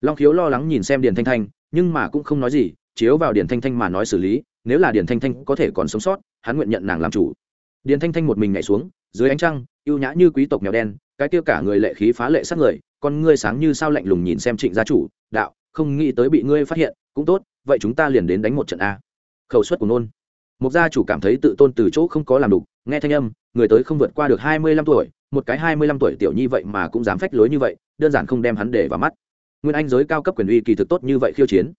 Long khiếu lo lắng nhìn xem điền thanh thanh, nhưng mà cũng không nói gì, chiếu vào điền thanh thanh mà nói xử lý, nếu là điền thanh thanh có thể còn sống sót, hắn nguyện nhận nàng làm chủ. Điền thanh thanh một mình nhảy xuống, dưới ánh trăng, ưu nhã như quý tộc mèo đen, cái kia cả người lệ khí phá lệ sát người, con ngươi sáng như sao lạnh lùng nhìn xem trịnh gia chủ, đạo, không nghĩ tới bị ngươi phát hiện, cũng tốt, vậy chúng ta liền đến đánh một trận a. Khẩu suất của nôn. Một gia chủ cảm thấy tự tôn từ chỗ không có làm đủ nghe thanh âm, người tới không vượt qua được hai mươi lăm tuổi, một cái hai mươi lăm tuổi tiểu nhi vậy mà cũng dám phách lối như vậy, đơn giản không đem hắn để vào mắt. Nguyên anh giới cao cấp quyền uy kỳ thực tốt như vậy khiêu chiến.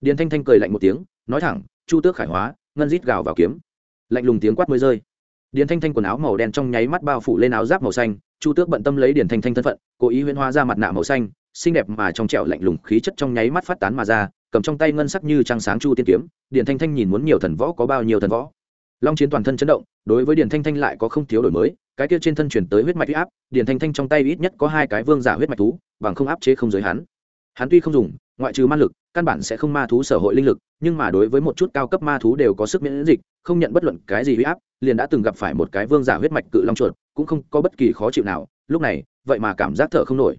Điền thanh thanh cười lạnh một tiếng, nói thẳng, chu tước khải hóa, ngân rít gào vào kiếm. Lạnh lùng tiếng quát mới rơi. Điền thanh thanh quần áo màu đen trong nháy mắt bao phủ lên áo giáp màu xanh, chu tước bận tâm lấy điền thanh thanh thân phận, cố ý huyễn hóa ra mặt nạ màu xanh, xinh đẹp mà trong trẻo lạnh lùng khí chất trong nháy mắt phát tán mà ra, cầm trong tay ngân sắc như trăng sáng chu tiên kiếm. Điền thanh thanh nhìn muốn nhiều thần võ có bao nhiêu thần võ? Long chiến toàn thân chấn động, đối với điền thanh thanh lại có không thiếu đổi mới, cái kia trên thân chuyển tới huyết mạch huy áp, điền thanh thanh trong tay ít nhất có hai cái vương giả huyết mạch thú, bằng không áp chế không giới hắn. Hắn tuy không dùng, ngoại trừ ma lực, căn bản sẽ không ma thú sở hội linh lực, nhưng mà đối với một chút cao cấp ma thú đều có sức miễn dịch, không nhận bất luận cái gì huy áp, liền đã từng gặp phải một cái vương giả huyết mạch cự long chuột, cũng không có bất kỳ khó chịu nào, lúc này, vậy mà cảm giác thở không nổi.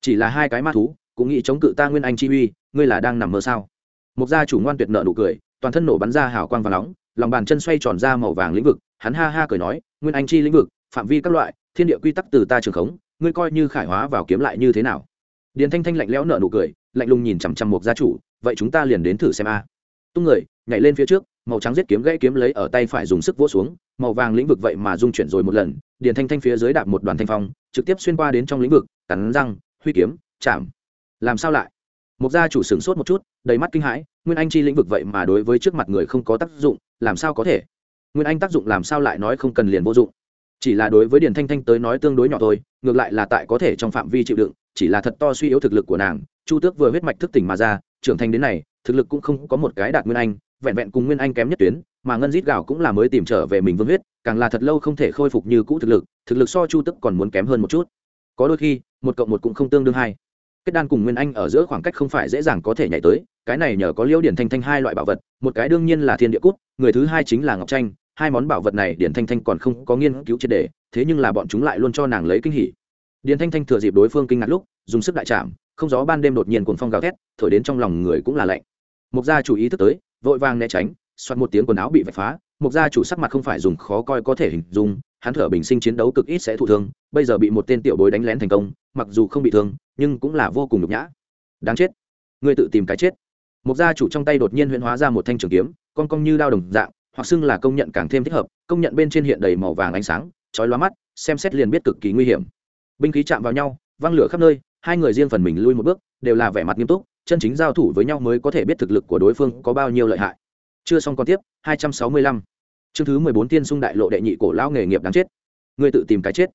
Chỉ là hai cái ma thú, cũng nghĩ chống cự ta nguyên anh chi uy, ngươi là đang nằm mơ sao? Một gia chủ ngoan tuyệt nợ nụ cười, toàn thân nổ bắn ra hào quang và nóng lòng bàn chân xoay tròn ra màu vàng lĩnh vực, hắn ha ha cười nói, nguyên anh chi lĩnh vực, phạm vi các loại, thiên địa quy tắc từ ta trường khống, ngươi coi như khải hóa vào kiếm lại như thế nào? Điền thanh thanh lạnh lẽo nở nụ cười, lạnh lùng nhìn chằm chằm một gia chủ, vậy chúng ta liền đến thử xem a. Tung người, nhảy lên phía trước, màu trắng giết kiếm gãy kiếm lấy ở tay phải dùng sức vỗ xuống, màu vàng lĩnh vực vậy mà dung chuyển rồi một lần, điền thanh thanh phía dưới đạp một đoàn thanh phong, trực tiếp xuyên qua đến trong lĩnh vực, cắn răng, huy kiếm, chạm. Làm sao lại? Một gia chủ sửng sốt một chút, đầy mắt kinh hãi, nguyên anh chi lĩnh vực vậy mà đối với trước mặt người không có tác dụng, làm sao có thể? Nguyên anh tác dụng làm sao lại nói không cần liền vô dụng? Chỉ là đối với điền thanh thanh tới nói tương đối nhỏ thôi, ngược lại là tại có thể trong phạm vi chịu đựng, chỉ là thật to suy yếu thực lực của nàng, chu tước vừa huyết mạch thức tỉnh mà ra, trưởng thành đến này, thực lực cũng không có một cái đạt nguyên anh, vẹn vẹn cùng nguyên anh kém nhất tuyến, mà ngân rít gạo cũng là mới tìm trở về mình vương huyết, càng là thật lâu không thể khôi phục như cũ thực lực thực lực so chu Tước còn muốn kém hơn một chút. Có đôi khi, một cộng một cũng không tương đương hai kết đan cùng nguyên anh ở giữa khoảng cách không phải dễ dàng có thể nhảy tới, cái này nhờ có liễu điển thanh thanh hai loại bảo vật, một cái đương nhiên là thiên địa cút, người thứ hai chính là ngọc tranh, hai món bảo vật này điển thanh thanh còn không có nghiên cứu triệt đề thế nhưng là bọn chúng lại luôn cho nàng lấy kinh hỉ. Điển thanh thanh thừa dịp đối phương kinh ngạc lúc, dùng sức đại chạm không gió ban đêm đột nhiên cuồng phong gào thét, thổi đến trong lòng người cũng là lạnh. Mục gia chủ ý thức tới, vội vàng né tránh xoát một tiếng quần áo bị vạch phá, mục gia chủ sắc mặt không phải dùng khó coi có thể hình dung, hắn thở bình sinh chiến đấu cực ít sẽ thụ thương, bây giờ bị một tên tiểu bối đánh lén thành công mặc dù không bị thương, nhưng cũng là vô cùng nhục nhã. Đáng chết. Ngươi tự tìm cái chết. Một gia chủ trong tay đột nhiên huyễn hóa ra một thanh trường kiếm, con cong như đao đồng dạng, hoặc xưng là công nhận càng thêm thích hợp, công nhận bên trên hiện đầy màu vàng ánh sáng, chói lóa mắt, xem xét liền biết cực kỳ nguy hiểm. Binh khí chạm vào nhau văng lửa khắp nơi, hai người riêng phần mình lui một bước, đều là vẻ mặt nghiêm túc, chân chính giao thủ với nhau mới có thể biết thực lực của đối phương có bao nhiêu lợi hại. Chưa xong còn tiếp 265. chương thứ 14 tiên sung đại lộ đệ nhị cổ lão nghề nghiệp đáng chết. Ngươi tự tìm cái chết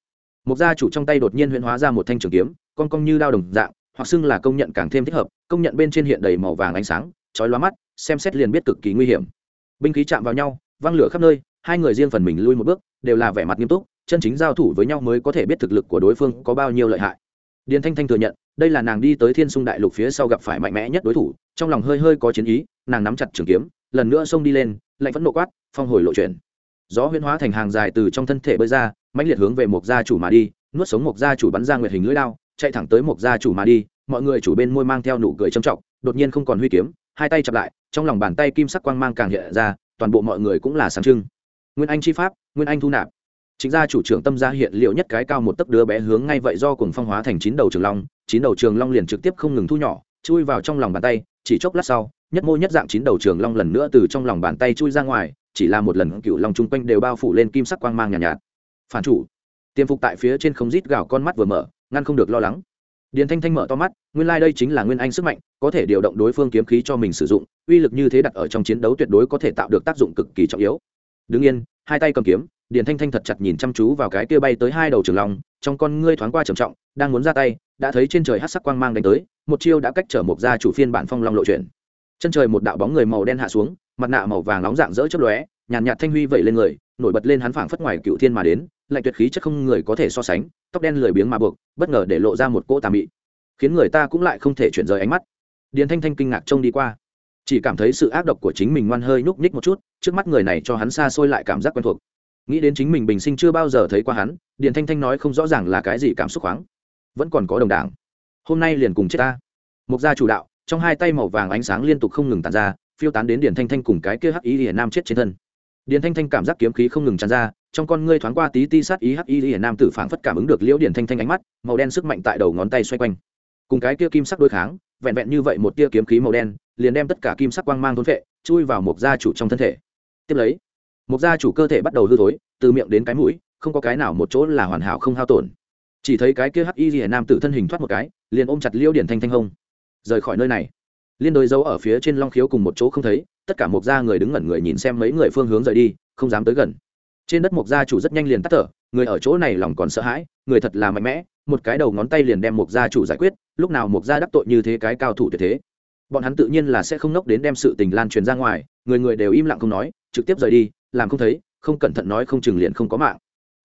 một gia chủ trong tay đột nhiên huyễn hóa ra một thanh trường kiếm, con cong như đao đồng dạng, hoặc xưng là công nhận càng thêm thích hợp, công nhận bên trên hiện đầy màu vàng ánh sáng, chói lóa mắt, xem xét liền biết cực kỳ nguy hiểm. Binh khí chạm vào nhau văng lửa khắp nơi, hai người riêng phần mình lui một bước, đều là vẻ mặt nghiêm túc, chân chính giao thủ với nhau mới có thể biết thực lực của đối phương có bao nhiêu lợi hại. Điền thanh thanh thừa nhận, đây là nàng đi tới thiên sung đại lục phía sau gặp phải mạnh mẽ nhất đối thủ, trong lòng hơi hơi có chiến ý, nàng nắm chặt trường kiếm, lần nữa xông đi lên, lạnh vẫn nộ quát, phong hồi lộ chuyển. Gió huyễn hóa thành hàng dài từ trong thân thể bơi ra mãnh liệt hướng về một gia chủ mà đi nuốt sống một gia chủ bắn ra nguyệt hình lưỡi lao chạy thẳng tới một gia chủ mà đi mọi người chủ bên môi mang theo nụ cười trầm trọng đột nhiên không còn huy kiếm hai tay chặp lại trong lòng bàn tay kim sắc quang mang càng hiện ra toàn bộ mọi người cũng là sáng trưng. Nguyên anh chi pháp nguyên anh thu nạp. Chính gia chủ trưởng tâm gia hiện liệu nhất cái cao một tấc đứa bé hướng ngay vậy do cùng phong hóa thành chín đầu trường long chín đầu trường long liền trực tiếp không ngừng thu nhỏ chui vào trong lòng bàn tay chỉ chốc lát sau nhất môi nhất dạng chín đầu trường long lần nữa từ trong lòng bàn tay chui ra ngoài chỉ là một lần cựu long chung quanh đều bao phủ lên kim sắc quang mang nhàn nhạt, nhạt phản chủ. Tiêm phục tại phía trên không rít gào con mắt vừa mở, ngăn không được lo lắng. Điền thanh thanh mở to mắt, nguyên lai、like、đây chính là nguyên anh sức mạnh, có thể điều động đối phương kiếm khí cho mình sử dụng, uy lực như thế đặt ở trong chiến đấu tuyệt đối có thể tạo được tác dụng cực kỳ trọng yếu. Đứng yên, hai tay cầm kiếm, điền thanh thanh thật chặt nhìn chăm chú vào cái kia bay tới hai đầu trường long, trong con ngươi thoáng qua trầm trọng, đang muốn ra tay, đã thấy trên trời hát sắc quang mang đánh tới, một chiêu đã cách trở một gia chủ phiên bản phong long lộ chuyển. Chân trời một đạo bóng người màu đen hạ xuống, mặt nạ màu vàng nóng dạng dỡ chấp lóe nhàn nhạt thanh huy vẩy lên người, nổi bật lên hắn phảng phất ngoài cựu thiên mà đến, lạnh tuyệt khí chất không người có thể so sánh, tóc đen lười biếng mà buộc, bất ngờ để lộ ra một cỗ tà mị. Khiến người ta cũng lại không thể chuyển rời ánh mắt. Điền thanh thanh kinh ngạc trông đi qua. Chỉ cảm thấy sự ác độc của chính mình ngoan hơi nhúc nhích một chút, trước mắt người này cho hắn xa xôi lại cảm giác quen thuộc. Nghĩ đến chính mình bình sinh chưa bao giờ thấy qua hắn, điền thanh thanh nói không rõ ràng là cái gì cảm xúc khoáng. Vẫn còn có đồng đảng. Hôm nay liền cùng chết ta. Mục gia chủ đạo, trong hai tay màu vàng ánh sáng liên tục không ngừng tàn ra, phiêu tán đến điền thanh thanh cùng cái kia hắc ý hiền nam chết trên thân điền thanh thanh cảm giác kiếm khí không ngừng tràn ra, trong con ngươi thoáng qua tí ti sát ý hắc ý hiển nam tử phảng phất cảm ứng được liễu điền thanh thanh ánh mắt, màu đen sức mạnh tại đầu ngón tay xoay quanh. Cùng cái kia kim sắc đối kháng, vẹn vẹn như vậy một tia kiếm khí màu đen, liền đem tất cả kim sắc quang mang thôn vệ chui vào một gia chủ trong thân thể. Tiếp lấy một gia chủ cơ thể bắt đầu hư thối, từ miệng đến cái mũi, không có cái nào một chỗ là hoàn hảo không hao tổn. Chỉ thấy cái kia hắc y rìa nam tử thân hình thoát một cái, liền ôm chặt liễu điển thanh thanh hông. Rời khỏi nơi này, liên đối dấu ở phía trên long khiếu cùng một chỗ không thấy tất cả mục gia người đứng ngẩn người nhìn xem mấy người phương hướng rời đi, không dám tới gần. Trên đất mục gia chủ rất nhanh liền tắt thở, người ở chỗ này lòng còn sợ hãi, người thật là mạnh mẽ, một cái đầu ngón tay liền đem mục gia chủ giải quyết, lúc nào mục gia đắc tội như thế cái cao thủ tuyệt thế. Bọn hắn tự nhiên là sẽ không nốc đến đem sự tình lan truyền ra ngoài, người người đều im lặng không nói, trực tiếp rời đi, làm không thấy, không cẩn thận nói không chừng liền không có mạng.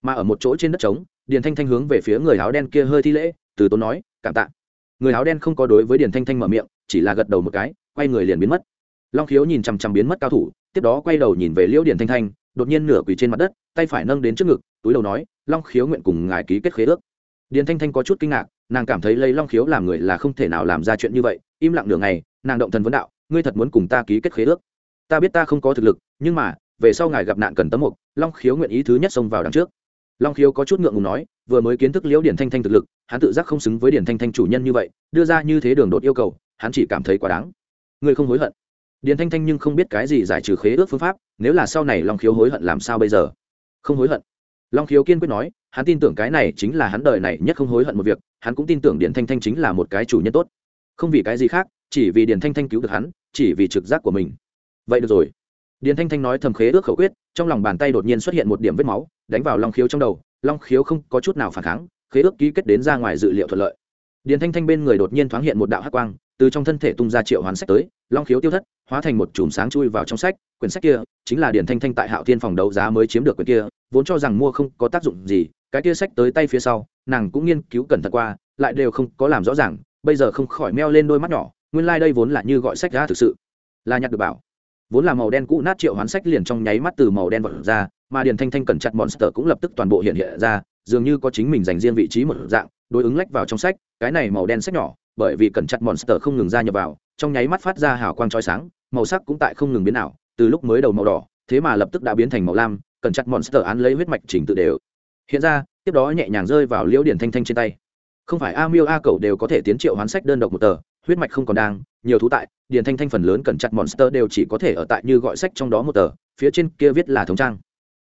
Mà ở một chỗ trên đất trống, điền thanh thanh hướng về phía người áo đen kia hơi thi lễ, từ tốn nói, cảm tạ. Người áo đen không có đối với điền thanh thanh mở miệng, chỉ là gật đầu một cái, quay người liền biến mất long khiếu nhìn chằm chằm biến mất cao thủ, tiếp đó quay đầu nhìn về liễu điền thanh thanh, đột nhiên nửa quỳ trên mặt đất, tay phải nâng đến trước ngực, túi đầu nói, long khiếu nguyện cùng ngài ký kết khế ước. Điền thanh thanh có chút kinh ngạc, nàng cảm thấy lấy long khiếu làm người là không thể nào làm ra chuyện như vậy, im lặng nửa ngày, nàng động thần vấn đạo, ngươi thật muốn cùng ta ký kết khế ước? Ta biết ta không có thực lực, nhưng mà, về sau ngài gặp nạn cần tấm mục, long khiếu nguyện ý thứ nhất xông vào đằng trước. Long khiếu có chút ngượng ngùng nói, vừa mới kiến thức liễu điển thanh thanh thực lực, hắn tự giác không xứng với điển thanh thanh chủ nhân như vậy, đưa ra như thế đường đột yêu cầu, hắn chỉ cảm thấy quá đáng. Ngươi không hối hận. Điền thanh thanh nhưng không biết cái gì giải trừ khế ước phương pháp, nếu là sau này long khiếu hối hận làm sao bây giờ? Không hối hận. Long khiếu kiên quyết nói, hắn tin tưởng cái này chính là hắn đời này nhất không hối hận một việc, hắn cũng tin tưởng Điền thanh thanh chính là một cái chủ nhân tốt. Không vì cái gì khác, chỉ vì Điền thanh thanh cứu được hắn, chỉ vì trực giác của mình. Vậy được rồi. Điền thanh thanh nói thầm khế ước khẩu quyết, trong lòng bàn tay đột nhiên xuất hiện một điểm vết máu, đánh vào long khiếu trong đầu. Long khiếu không có chút nào phản kháng, khế ước ký kết đến ra ngoài dự liệu thuận lợi. Điền thanh thanh bên người đột nhiên thoáng hiện một đạo hắc quang, từ trong thân thể tung ra triệu hoán sách tới, long khiếu tiêu thất hóa thành một chùm sáng chui vào trong sách, quyển sách kia chính là điền thanh thanh tại hạo thiên phòng đấu giá mới chiếm được quyển kia, vốn cho rằng mua không có tác dụng gì, cái kia sách tới tay phía sau, nàng cũng nghiên cứu cẩn thận qua, lại đều không có làm rõ ràng, bây giờ không khỏi meo lên đôi mắt nhỏ, nguyên lai、like、đây vốn là như gọi sách ra thực sự. Là nhặt được bảo. Vốn là màu đen cũ nát triệu hoán sách liền trong nháy mắt từ màu đen vật ra, mà điền thanh thanh cẩn chặt monster cũng lập tức toàn bộ hiện hiện ra, dường như có chính mình dành riêng vị trí một dạng, đối ứng lách vào trong sách, cái này màu đen sách nhỏ, bởi vì cẩn chặt monster không ngừng ra nhập vào, trong nháy mắt phát ra hào quang trói sáng màu sắc cũng tại không ngừng biến ảo, từ lúc mới đầu màu đỏ, thế mà lập tức đã biến thành màu lam cẩn chặt monster án lấy huyết mạch chỉnh tự đều. Hiện ra, tiếp đó nhẹ nhàng rơi vào liễu điển thanh thanh trên tay. Không phải a miêu a cầu đều có thể tiến triệu hoán sách đơn độc một tờ, huyết mạch không còn đang, nhiều thú tại điền thanh thanh phần lớn cẩn chặt monster đều chỉ có thể ở tại như gọi sách trong đó một tờ, phía trên kia viết là thống trang.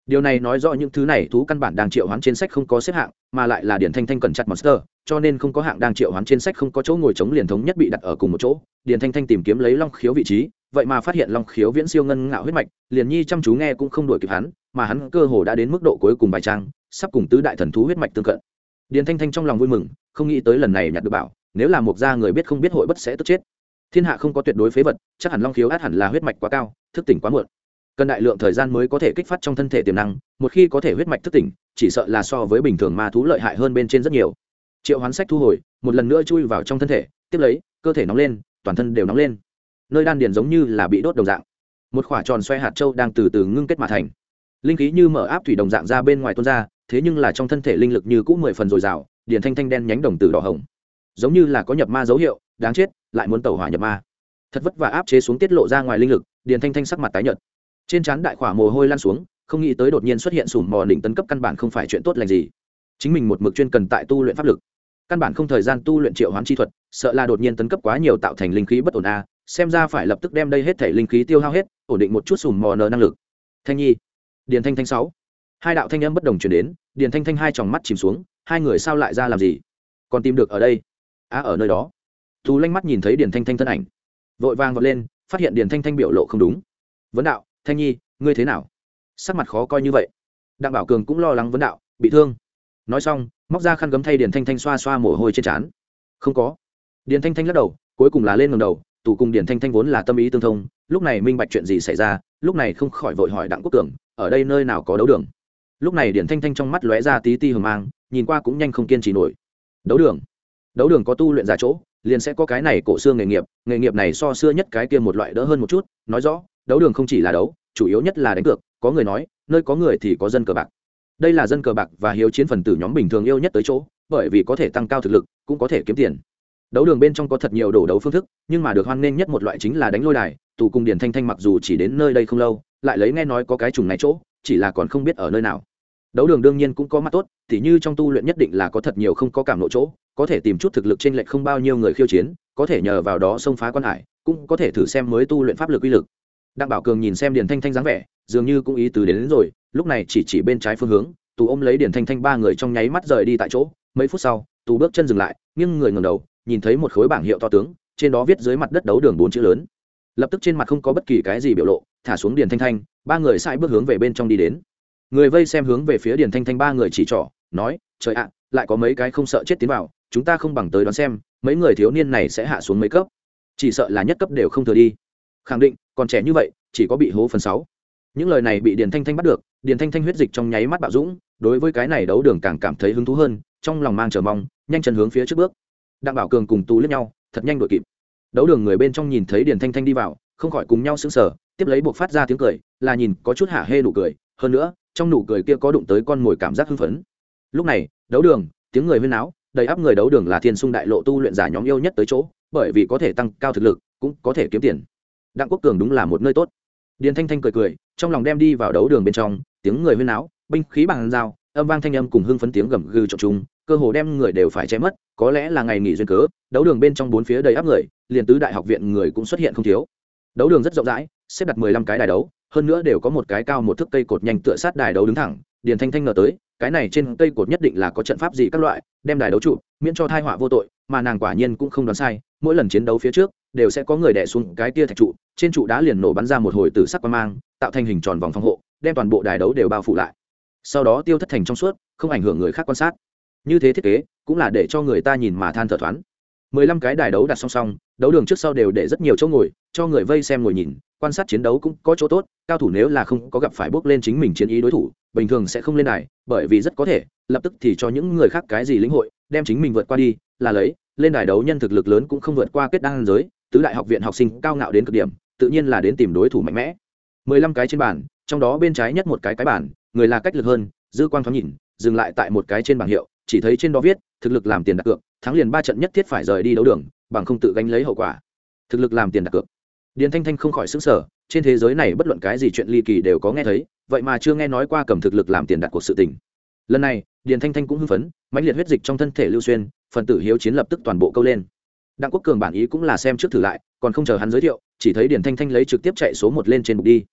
Điều này nói rõ những thứ này thú căn bản đang triệu hoán trên sách không có xếp hạng, mà lại là điền thanh thanh cẩn chặt monster, cho nên không có hạng đang triệu hoán trên sách không có chỗ ngồi chống liền thống nhất bị đặt ở cùng một chỗ. Điền thanh thanh tìm kiếm lấy long khiếu vị trí vậy mà phát hiện long khiếu viễn siêu ngân ngạo huyết mạch, liền nhi chăm chú nghe cũng không đuổi kịp hắn, mà hắn cơ hồ đã đến mức độ cuối cùng bài trang, sắp cùng tứ đại thần thú huyết mạch tương cận. Điền thanh thanh trong lòng vui mừng, không nghĩ tới lần này nhặt được bảo, nếu là một gia người biết không biết hội bất sẽ tức chết. Thiên hạ không có tuyệt đối phế vật, chắc hẳn long khiếu át hẳn là huyết mạch quá cao, thức tỉnh quá muộn. Cần đại lượng thời gian mới có thể kích phát trong thân thể tiềm năng, một khi có thể huyết mạch thức tỉnh, chỉ sợ là so với bình thường ma thú lợi hại hơn bên trên rất nhiều. Triệu hoán sách thu hồi, một lần nữa chui vào trong thân thể, tiếp lấy, cơ thể nóng lên, toàn thân đều nóng lên nơi đan điền giống như là bị đốt đồng dạng. Một khỏa tròn xoay hạt châu đang từ từ ngưng kết mà thành. Linh khí như mở áp thủy đồng dạng ra bên ngoài tuôn ra, thế nhưng là trong thân thể linh lực như cũ mười phần dồi dào, điền thanh thanh đen nhánh đồng tử đỏ hồng. Giống như là có nhập ma dấu hiệu, đáng chết, lại muốn tẩu hỏa nhập ma. Thật vất vả áp chế xuống tiết lộ ra ngoài linh lực, điền thanh thanh sắc mặt tái nhợt. Trên trán đại khỏa mồ hôi lan xuống, không nghĩ tới đột nhiên xuất hiện sùm mò đỉnh tấn cấp căn bản không phải chuyện tốt lành gì. Chính mình một mực chuyên cần tại tu luyện pháp lực. Căn bản không thời gian tu luyện triệu hoán chi thuật, sợ là đột nhiên tấn cấp quá nhiều tạo thành linh khí bất ổn a xem ra phải lập tức đem đây hết thể linh khí tiêu hao hết, ổn định một chút sùm mò nợ năng lực. Thanh nhi, điền thanh thanh sáu. Hai đạo thanh âm bất đồng chuyển đến, điền thanh thanh hai tròng mắt chìm xuống, hai người sao lại ra làm gì? Còn tìm được ở đây? Á, ở nơi đó. Tú lanh mắt nhìn thấy điền thanh thanh thân ảnh. Vội vàng vọt lên, phát hiện điền thanh thanh biểu lộ không đúng. Vấn đạo, thanh nhi, ngươi thế nào? Sắc mặt khó coi như vậy. Đặng bảo cường cũng lo lắng vấn đạo, bị thương. Nói xong, móc ra khăn gấm thay điền thanh thanh xoa xoa mồ hôi trên trán. Không có. Điền thanh thanh lắc đầu, cuối cùng là lên ngầm đầu tù cùng điền thanh thanh vốn là tâm ý tương thông, lúc này minh bạch chuyện gì xảy ra, lúc này không khỏi vội hỏi đặng quốc cường, ở đây nơi nào có đấu đường? Lúc này điền thanh thanh trong mắt lóe ra tí ti hờ mang, nhìn qua cũng nhanh không kiên trì nổi. Đấu đường? Đấu đường có tu luyện giả chỗ, liền sẽ có cái này cổ xương nghề nghiệp nghề nghiệp này so xưa nhất cái kia một loại đỡ hơn một chút, nói rõ, đấu đường không chỉ là đấu, chủ yếu nhất là đánh cược, có người nói, nơi có người thì có dân cờ bạc. Đây là dân cờ bạc và hiếu chiến phần tử nhóm bình thường yêu nhất tới chỗ, bởi vì có thể tăng cao thực lực, cũng có thể kiếm tiền đấu đường bên trong có thật nhiều đổ đấu phương thức nhưng mà được hoan nghênh nhất một loại chính là đánh lôi đài tù cùng điền thanh thanh mặc dù chỉ đến nơi đây không lâu lại lấy nghe nói có cái trùng này chỗ chỉ là còn không biết ở nơi nào. Đấu đường đương nhiên cũng có mắt tốt thì như trong tu luyện nhất định là có thật nhiều không có cảm lộ chỗ có thể tìm chút thực lực trên lệch không bao nhiêu người khiêu chiến có thể nhờ vào đó xông phá quan hải cũng có thể thử xem mới tu luyện pháp lực uy lực. Đặng bảo cường nhìn xem điền thanh thanh dáng vẻ dường như cũng ý từ đến, đến rồi lúc này chỉ chỉ bên trái phương hướng tù ôm lấy điền thanh thanh ba người trong nháy mắt rời đi tại chỗ mấy phút sau tù bước chân dừng lại nhưng người ngầm đầu nhìn thấy một khối bảng hiệu to tướng, trên đó viết dưới mặt đất đấu đường bốn chữ lớn. Lập tức trên mặt không có bất kỳ cái gì biểu lộ, thả xuống điền thanh thanh, ba người sai bước hướng về bên trong đi đến. Người vây xem hướng về phía điền thanh thanh ba người chỉ trỏ, nói, trời ạ, lại có mấy cái không sợ chết tiến vào, chúng ta không bằng tới đón xem, mấy người thiếu niên này sẽ hạ xuống mấy cấp. Chỉ sợ là nhất cấp đều không thừa đi. Khẳng định, còn trẻ như vậy, chỉ có bị hố phần sáu. Những lời này bị điền thanh thanh bắt được, điền thanh thanh huyết dịch trong nháy mắt bạo dũng, đối với cái này đấu đường càng cảm thấy hứng thú hơn, trong lòng mang chờ mong, nhanh chân hướng phía trước bước đặng bảo cường cùng tú lướt nhau, thật nhanh đội kịp. Đấu đường người bên trong nhìn thấy điền thanh thanh đi vào, không khỏi cùng nhau sững sờ, tiếp lấy buộc phát ra tiếng cười, là nhìn có chút hạ hê nụ cười, hơn nữa, trong nụ cười kia có đụng tới con mồi cảm giác hưng phấn. Lúc này, đấu đường, tiếng người huyên áo đầy áp người đấu đường là thiên sung đại lộ tu luyện giả nhóm yêu nhất tới chỗ, bởi vì có thể tăng cao thực lực, cũng có thể kiếm tiền. Đặng quốc cường đúng là một nơi tốt. Điền thanh thanh cười cười, trong lòng đem đi vào đấu đường bên trong, tiếng người huyên áo binh khí bằng dao âm vang thanh âm cùng hưng phấn tiếng gầm gừ trộn chung cơ hồ đem người đều phải che mất, có lẽ là ngày nghỉ duyên cớ, đấu đường bên trong bốn phía đầy áp người, liền tứ đại học viện người cũng xuất hiện không thiếu. Đấu đường rất rộng rãi, xếp đặt mười lăm cái đài đấu, hơn nữa đều có một cái cao một thước cây cột nhanh tựa sát đài đấu đứng thẳng, điền thanh thanh ngờ tới, cái này trên cây cột nhất định là có trận pháp gì các loại, đem đài đấu trụ, miễn cho thai họa vô tội, mà nàng quả nhiên cũng không đoán sai, mỗi lần chiến đấu phía trước, đều sẽ có người đè xuống cái tia thạch trụ, trên trụ đá liền nổ bắn ra một hồi từ sắc quang mang, tạo thành hình tròn vòng phòng hộ, đem toàn bộ đài đấu đều bao phủ lại sau đó tiêu thất thành trong suốt, không ảnh hưởng người khác quan sát như thế thiết kế, cũng là để cho người ta nhìn mà than thở thoáng mười lăm cái đài đấu đặt song song, đấu đường trước sau đều để rất nhiều chỗ ngồi, cho người vây xem ngồi nhìn, quan sát chiến đấu cũng có chỗ tốt, cao thủ nếu là không có gặp phải bước lên chính mình chiến ý đối thủ, bình thường sẽ không lên đài, bởi vì rất có thể, lập tức thì cho những người khác cái gì lĩnh hội, đem chính mình vượt qua đi, là lấy, lên đài đấu nhân thực lực lớn cũng không vượt qua kết đan giới, tứ đại học viện học sinh cao ngạo đến cực điểm, tự nhiên là đến tìm đối thủ mạnh mẽ mười lăm cái trên bàn, trong đó bên trái nhất một cái cái bàn người là cách lực hơn, dư quang thoáng nhìn, dừng lại tại một cái trên bảng hiệu, chỉ thấy trên đó viết, thực lực làm tiền đặt cược, thắng liền ba trận nhất thiết phải rời đi đấu đường, bằng không tự gánh lấy hậu quả. Thực lực làm tiền đặt cược. Điền thanh thanh không khỏi xứng sở trên thế giới này bất luận cái gì chuyện ly kỳ đều có nghe thấy, vậy mà chưa nghe nói qua cầm thực lực làm tiền đặt cuộc sự tình. Lần này, điền thanh thanh cũng hưng phấn, mãnh liệt huyết dịch trong thân thể lưu xuyên, phần tử hiếu chiến lập tức toàn bộ câu lên. Đặng quốc cường bản ý cũng là xem trước thử lại, còn không chờ hắn giới thiệu, chỉ thấy điền thanh thanh lấy trực tiếp chạy số một lên trên mục đi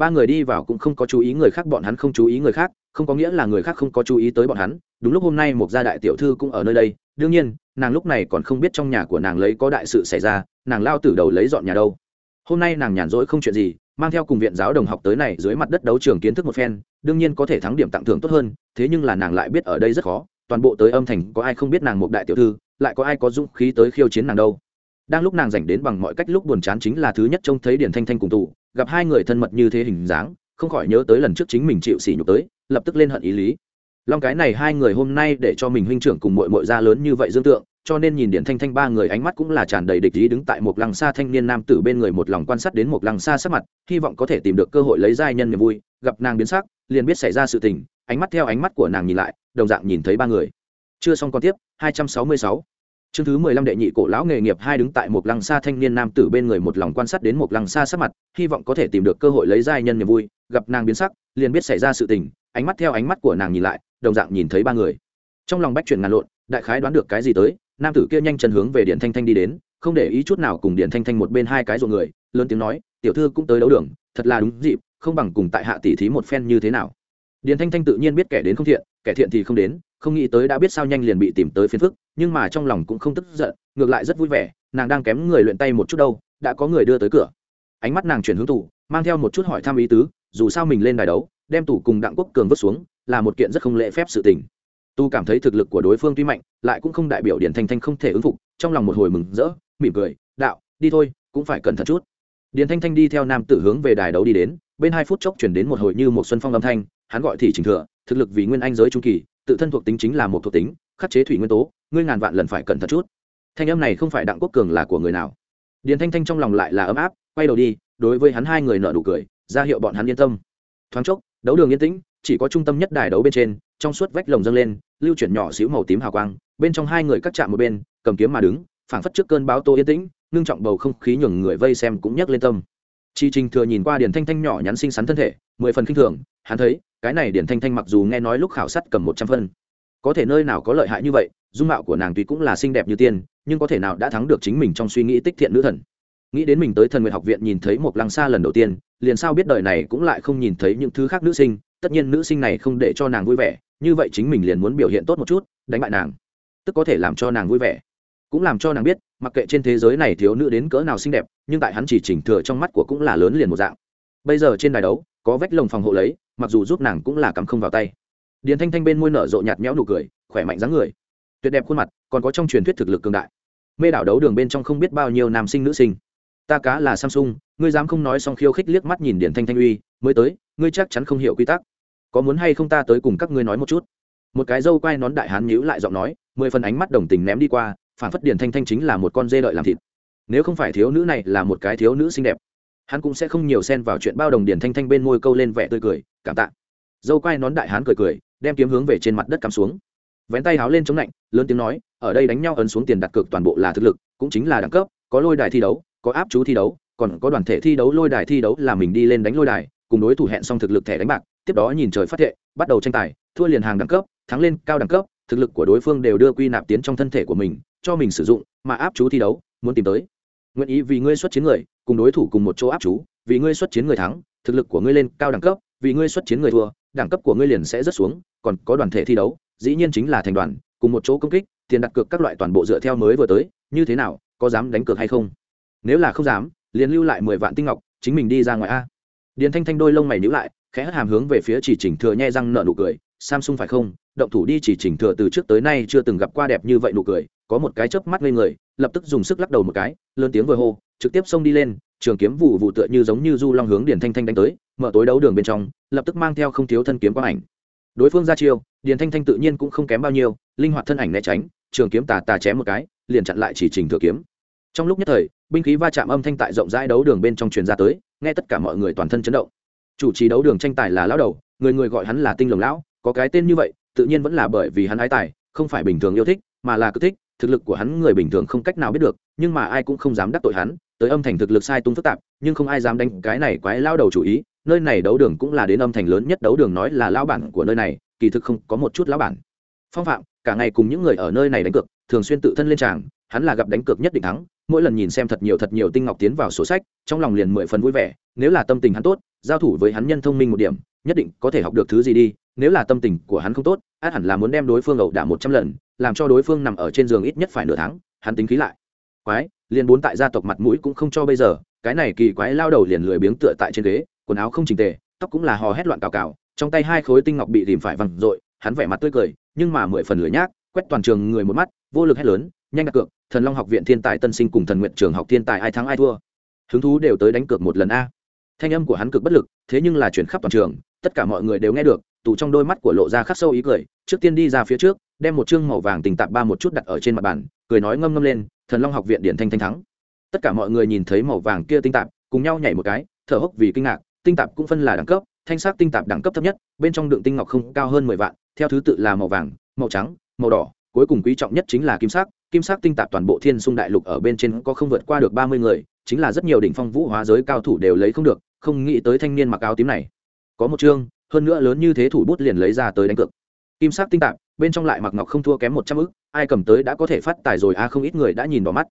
ba người đi vào cũng không có chú ý người khác, bọn hắn không chú ý người khác, không có nghĩa là người khác không có chú ý tới bọn hắn. Đúng lúc hôm nay một gia đại tiểu thư cũng ở nơi đây, đương nhiên, nàng lúc này còn không biết trong nhà của nàng lấy có đại sự xảy ra, nàng lao từ đầu lấy dọn nhà đâu. Hôm nay nàng nhàn rỗi không chuyện gì, mang theo cùng viện giáo đồng học tới này dưới mặt đất đấu trường kiến thức một phen, đương nhiên có thể thắng điểm tặng thưởng tốt hơn, thế nhưng là nàng lại biết ở đây rất khó, toàn bộ tới âm thành có ai không biết nàng một đại tiểu thư, lại có ai có dũng khí tới khiêu chiến nàng đâu. Đang lúc nàng dành đến bằng mọi cách lúc buồn chán chính là thứ nhất trông thấy điển thanh thanh cùng tù gặp hai người thân mật như thế hình dáng, không khỏi nhớ tới lần trước chính mình chịu sỉ nhục tới, lập tức lên hận ý lý long cái này hai người hôm nay để cho mình huynh trưởng cùng mội mội ra lớn như vậy dương tượng, cho nên nhìn điện thanh thanh ba người ánh mắt cũng là tràn đầy địch ý đứng tại một lăng xa thanh niên nam tử bên người một lòng quan sát đến một lăng xa sắc mặt, hy vọng có thể tìm được cơ hội lấy giai nhân niềm vui, gặp nàng biến sắc, liền biết xảy ra sự tình, ánh mắt theo ánh mắt của nàng nhìn lại, đồng dạng nhìn thấy ba người chưa xong còn tiếp 266 chương thứ mười lăm đệ nhị cổ lão nghề nghiệp hai đứng tại một lăng xa thanh niên nam tử bên người một lòng quan sát đến một lăng xa sắc mặt, hy vọng có thể tìm được cơ hội lấy giai nhân niềm vui. Gặp nàng biến sắc, liền biết xảy ra sự tình, ánh mắt theo ánh mắt của nàng nhìn lại, đồng dạng nhìn thấy ba người. Trong lòng bách chuyển ngàn lộn, đại khái đoán được cái gì tới, nam tử kia nhanh chân hướng về điện thanh thanh đi đến, không để ý chút nào cùng điện thanh thanh một bên hai cái ruộng người, lớn tiếng nói, tiểu thư cũng tới đấu đường, thật là đúng dịp, không bằng cùng tại hạ tỷ thí một phen như thế nào. Điện thanh thanh tự nhiên biết kẻ đến không thiện, kẻ thiện thì không đến không nghĩ tới đã biết sao nhanh liền bị tìm tới phiền phức, nhưng mà trong lòng cũng không tức giận, ngược lại rất vui vẻ, nàng đang kém người luyện tay một chút đâu, đã có người đưa tới cửa. Ánh mắt nàng chuyển hướng tủ mang theo một chút hỏi thăm ý tứ, dù sao mình lên đài đấu, đem tủ cùng đặng quốc cường vứt xuống, là một kiện rất không lễ phép sự tình. Tu cảm thấy thực lực của đối phương tuy mạnh, lại cũng không đại biểu điển thanh thanh không thể ứng phục, trong lòng một hồi mừng rỡ, mỉm cười, đạo, đi thôi, cũng phải cẩn thận chút. Điển thanh thanh đi theo nam tử hướng về đài đấu đi đến, bên hai phút chốc chuyển đến một hồi như một xuân phong âm thanh, hắn gọi thị trình thừa, thực lực vì nguyên anh giới trung kỳ tự thân thuộc tính chính là một thuộc tính, khắc chế thủy nguyên tố, ngươi ngàn vạn lần phải cẩn thận chút. Thanh âm này không phải đặng quốc cường là của người nào. Điền thanh thanh trong lòng lại là ấm áp, quay đầu đi, đối với hắn hai người nợ đủ cười, ra hiệu bọn hắn yên tâm. Thoáng chốc, đấu đường yên tĩnh, chỉ có trung tâm nhất đài đấu bên trên, trong suốt vách lồng dâng lên, lưu chuyển nhỏ xíu màu tím hào quang, bên trong hai người cắt chạm một bên, cầm kiếm mà đứng, phảng phất trước cơn báo tô yên tĩnh, ngưng trọng bầu không khí nhường người vây xem cũng nhấc lên tâm. Chi trình thừa nhìn qua điền thanh thanh nhỏ nhắn xinh xắn thân thể, mười phần khinh thường hắn thấy, cái này điển thanh thanh mặc dù nghe nói lúc khảo sát cầm một trăm phân, có thể nơi nào có lợi hại như vậy, dung mạo của nàng tuy cũng là xinh đẹp như tiên, nhưng có thể nào đã thắng được chính mình trong suy nghĩ tích thiện nữ thần. Nghĩ đến mình tới thần nguyện học viện nhìn thấy một lăng xa lần đầu tiên, liền sao biết đời này cũng lại không nhìn thấy những thứ khác nữ sinh, tất nhiên nữ sinh này không để cho nàng vui vẻ, như vậy chính mình liền muốn biểu hiện tốt một chút, đánh bại nàng. Tức có thể làm cho nàng vui vẻ. Cũng làm cho nàng biết, mặc kệ trên thế giới này thiếu nữ đến cỡ nào xinh đẹp, nhưng tại hắn chỉ chỉnh thừa trong mắt của cũng là lớn liền một dạng. Bây giờ trên đài đấu, có vách lồng phòng hộ lấy mặc dù giúp nàng cũng là cắm không vào tay. Điền thanh thanh bên môi nở rộ nhạt nhẽo nụ cười, khỏe mạnh dáng người. Tuyệt đẹp khuôn mặt, còn có trong truyền thuyết thực lực cường đại. Mê đảo đấu đường bên trong không biết bao nhiêu nam sinh nữ sinh. Ta cá là samsung, ngươi dám không nói xong khiêu khích liếc mắt nhìn điền thanh thanh uy, mới tới, ngươi chắc chắn không hiểu quy tắc. Có muốn hay không ta tới cùng các ngươi nói một chút? Một cái dâu quai nón đại hán nhíu lại giọng nói, mười phần ánh mắt đồng tình ném đi qua, phản phất điền thanh thanh chính là một con dê đợi làm thịt. Nếu không phải thiếu nữ này là một cái thiếu nữ xinh đẹp hắn cũng sẽ không nhiều xen vào chuyện bao đồng điền thanh thanh bên môi câu lên vẻ tươi cười, cảm tạ. Dâu quai nón đại hán cười cười, đem kiếm hướng về trên mặt đất cắm xuống. Vén tay háo lên chống lạnh, lớn tiếng nói, ở đây đánh nhau ấn xuống tiền đặt cược toàn bộ là thực lực, cũng chính là đẳng cấp, có lôi đài thi đấu, có áp chú thi đấu, còn có đoàn thể thi đấu, lôi đài thi đấu là mình đi lên đánh lôi đài, cùng đối thủ hẹn xong thực lực thẻ đánh bạc, tiếp đó nhìn trời phát thệ, bắt đầu tranh tài, thua liền hàng đẳng cấp, thắng lên cao đẳng cấp, thực lực của đối phương đều đưa quy nạp tiến trong thân thể của mình, cho mình sử dụng, mà áp chú thi đấu, muốn tìm tới. Nguyện ý vì ngươi xuất chiến người cùng đối thủ cùng một chỗ áp chú, vì ngươi xuất chiến người thắng, thực lực của ngươi lên cao đẳng cấp, vì ngươi xuất chiến người thua, đẳng cấp của ngươi liền sẽ rất xuống, còn có đoàn thể thi đấu, dĩ nhiên chính là thành đoàn, cùng một chỗ công kích, tiền đặt cược các loại toàn bộ dựa theo mới vừa tới, như thế nào, có dám đánh cược hay không? Nếu là không dám, liền lưu lại mười vạn tinh ngọc, chính mình đi ra ngoài a. Điền thanh thanh đôi lông mày nhíu lại, khẽ hất hàm hướng về phía chỉ chỉnh thừa nhai răng nợ nụ cười samsung phải không? Động thủ đi chỉ chỉnh thừa từ trước tới nay chưa từng gặp qua đẹp như vậy nụ cười, có một cái chớp mắt lên người, lập tức dùng sức lắc đầu một cái, lớn tiếng vừa hô, trực tiếp xông đi lên, trường kiếm vụ vụ tựa như giống như du long hướng điền thanh thanh đánh tới, mở tối đấu đường bên trong, lập tức mang theo không thiếu thân kiếm quang ảnh. Đối phương ra chiêu, điền thanh thanh tự nhiên cũng không kém bao nhiêu, linh hoạt thân ảnh né tránh, trường kiếm tà tà chém một cái, liền chặn lại chỉ trình thừa kiếm. Trong lúc nhất thời, binh khí va chạm âm thanh tại rộng rãi đấu đường bên trong truyền ra tới, nghe tất cả mọi người toàn thân chấn động. Chủ trì đấu đường tranh tài là lão đầu, người người gọi hắn là tinh lồng lão có cái tên như vậy, tự nhiên vẫn là bởi vì hắn ái tài, không phải bình thường yêu thích, mà là cứ thích, thực lực của hắn người bình thường không cách nào biết được, nhưng mà ai cũng không dám đắc tội hắn, tới âm thành thực lực sai tung phức tạp, nhưng không ai dám đánh cái này quái lao đầu chủ ý, nơi này đấu đường cũng là đến âm thành lớn nhất đấu đường nói là lão bản của nơi này, kỳ thực không có một chút lão bản. Phong phạm, cả ngày cùng những người ở nơi này đánh cược, thường xuyên tự thân lên tràng, hắn là gặp đánh cược nhất định thắng, mỗi lần nhìn xem thật nhiều thật nhiều tinh ngọc tiến vào sổ sách, trong lòng liền mười phần vui vẻ, nếu là tâm tình hắn tốt, giao thủ với hắn nhân thông minh một điểm, nhất định có thể học được thứ gì đi nếu là tâm tình của hắn không tốt át hẳn là muốn đem đối phương ẩu đả một trăm lần làm cho đối phương nằm ở trên giường ít nhất phải nửa tháng hắn tính khí lại. Quái liền bốn tại gia tộc mặt mũi cũng không cho bây giờ cái này kỳ quái lao đầu liền lười biếng tựa tại trên ghế quần áo không chỉnh tề tóc cũng là hò hét loạn cào cào trong tay hai khối tinh ngọc bị tìm phải vằn vội, hắn vẻ mặt tươi cười nhưng mà mười phần lửa nhác quét toàn trường người một mắt vô lực hét lớn nhanh đặt cược thần long học viện thiên tài tân sinh cùng thần nguyện trường học thiên tài ai thắng ai thua. Hứng thú đều tới đánh cược một lần a. Thanh âm của hắn cực bất lực thế nhưng là chuyển khắp toàn trường tất cả mọi người đều nghe được Tù trong đôi mắt của lộ ra khắc sâu ý cười, trước tiên đi ra phía trước, đem một chương màu vàng tình tạp ba một chút đặt ở trên mặt bàn, cười nói ngâm ngâm lên, thần long học viện điện thanh thanh thắng. Tất cả mọi người nhìn thấy màu vàng kia tinh tạp, cùng nhau nhảy một cái, thở hốc vì kinh ngạc, tinh tạp cũng phân là đẳng cấp, thanh sắc tinh tạp đẳng cấp thấp nhất, bên trong đựng tinh ngọc không cao hơn mười vạn, theo thứ tự là màu vàng, màu trắng, màu đỏ, cuối cùng quý trọng nhất chính là kim sắc kim sắc tinh tạp toàn bộ thiên sung đại lục ở bên trên có không vượt qua được ba mươi người, chính là rất nhiều đỉnh phong vũ hóa giới cao thủ đều lấy không được, không nghĩ tới thanh niên mặc áo tím này. Có một chương hơn nữa lớn như thế thủ bút liền lấy ra tới đánh cược. Kim sắc tinh tạp, bên trong lại mặc ngọc không thua kém một trăm ức, ai cầm tới đã có thể phát tài rồi a không ít người đã nhìn vào mắt.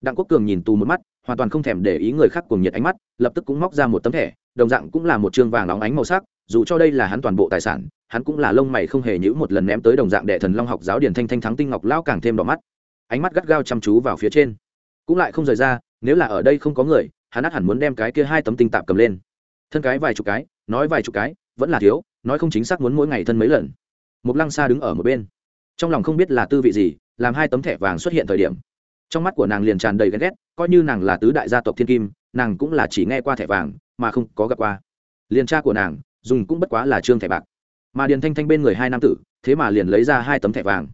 Đặng quốc cường nhìn tù một mắt, hoàn toàn không thèm để ý người khác cùng nhiệt ánh mắt, lập tức cũng móc ra một tấm thẻ, đồng dạng cũng là một chương vàng óng ánh màu sắc, dù cho đây là hắn toàn bộ tài sản, hắn cũng là lông mày không hề nhữ một lần ném tới đồng dạng đệ thần long học giáo điển thanh thanh thắng tinh ngọc lão càng thêm đỏ mắt. Ánh mắt gắt gao chăm chú vào phía trên. Cũng lại không rời ra, nếu là ở đây không có người, hắn át hẳn muốn đem cái kia hai tấm tinh tạp cầm lên. Thân cái vài chục cái, nói vài chục cái vẫn là thiếu, nói không chính xác muốn mỗi ngày thân mấy lần. Một lăng xa đứng ở một bên. Trong lòng không biết là tư vị gì, làm hai tấm thẻ vàng xuất hiện thời điểm, trong mắt của nàng liền tràn đầy ghen ghét, coi như nàng là tứ đại gia tộc thiên kim, nàng cũng là chỉ nghe qua thẻ vàng, mà không có gặp qua. Liền cha của nàng, dùng cũng bất quá là trương thẻ bạc. Mà điền thanh thanh bên người hai nam tử, thế mà liền lấy ra hai tấm thẻ vàng.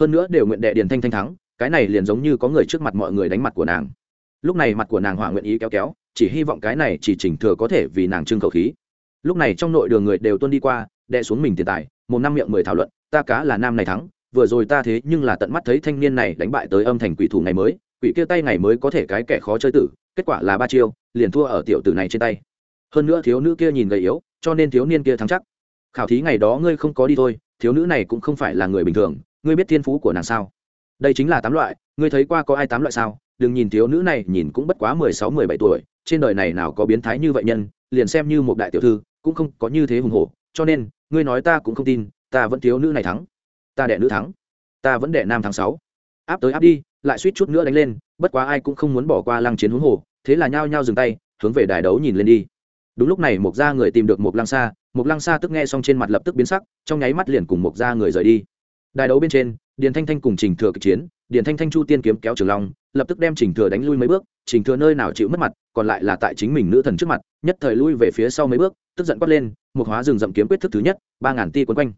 Hơn nữa đều nguyện đệ điền thanh thanh thắng, cái này liền giống như có người trước mặt mọi người đánh mặt của nàng. Lúc này mặt của nàng hỏa nguyện ý kéo kéo, chỉ hy vọng cái này chỉ chỉnh thừa có thể vì nàng trưng khẩu khí lúc này trong nội đường người đều tuân đi qua đệ xuống mình tiền tài, một năm miệng mười thảo luận, ta cá là nam này thắng, vừa rồi ta thế nhưng là tận mắt thấy thanh niên này đánh bại tới âm thành quỷ thủ ngày mới, quỷ kia tay ngày mới có thể cái kẻ khó chơi tử, kết quả là ba chiêu, liền thua ở tiểu tử này trên tay. Hơn nữa thiếu nữ kia nhìn gầy yếu, cho nên thiếu niên kia thắng chắc. Khảo thí ngày đó ngươi không có đi thôi, thiếu nữ này cũng không phải là người bình thường, ngươi biết thiên phú của nàng sao? Đây chính là tám loại, ngươi thấy qua có ai tám loại sao? Đừng nhìn thiếu nữ này nhìn cũng bất quá mười sáu, mười bảy tuổi, trên đời này nào có biến thái như vậy nhân, liền xem như một đại tiểu thư cũng không có như thế hùng hổ, cho nên, ngươi nói ta cũng không tin, ta vẫn thiếu nữ này thắng. Ta đẻ nữ thắng. Ta vẫn đẻ nam thắng sáu. Áp tới áp đi, lại suýt chút nữa đánh lên, bất quá ai cũng không muốn bỏ qua lăng chiến huống hồ, thế là nhao nhao dừng tay, hướng về đài đấu nhìn lên đi. Đúng lúc này một gia người tìm được một lăng xa một lăng xa tức nghe xong trên mặt lập tức biến sắc, trong nháy mắt liền cùng một gia người rời đi. Đài đấu bên trên, điền thanh thanh cùng trình thừa kịch chiến, điền thanh thanh chu tiên kiếm kéo trường long, lập tức đem trình thừa đánh lui mấy bước, trình thừa nơi nào chịu mất mặt, còn lại là tại chính mình nữ thần trước mặt, nhất thời lui về phía sau mấy bước tức giận quát lên, một hóa rừng rậm kiếm quyết thức thứ nhất, ba ngàn ti quấn quanh.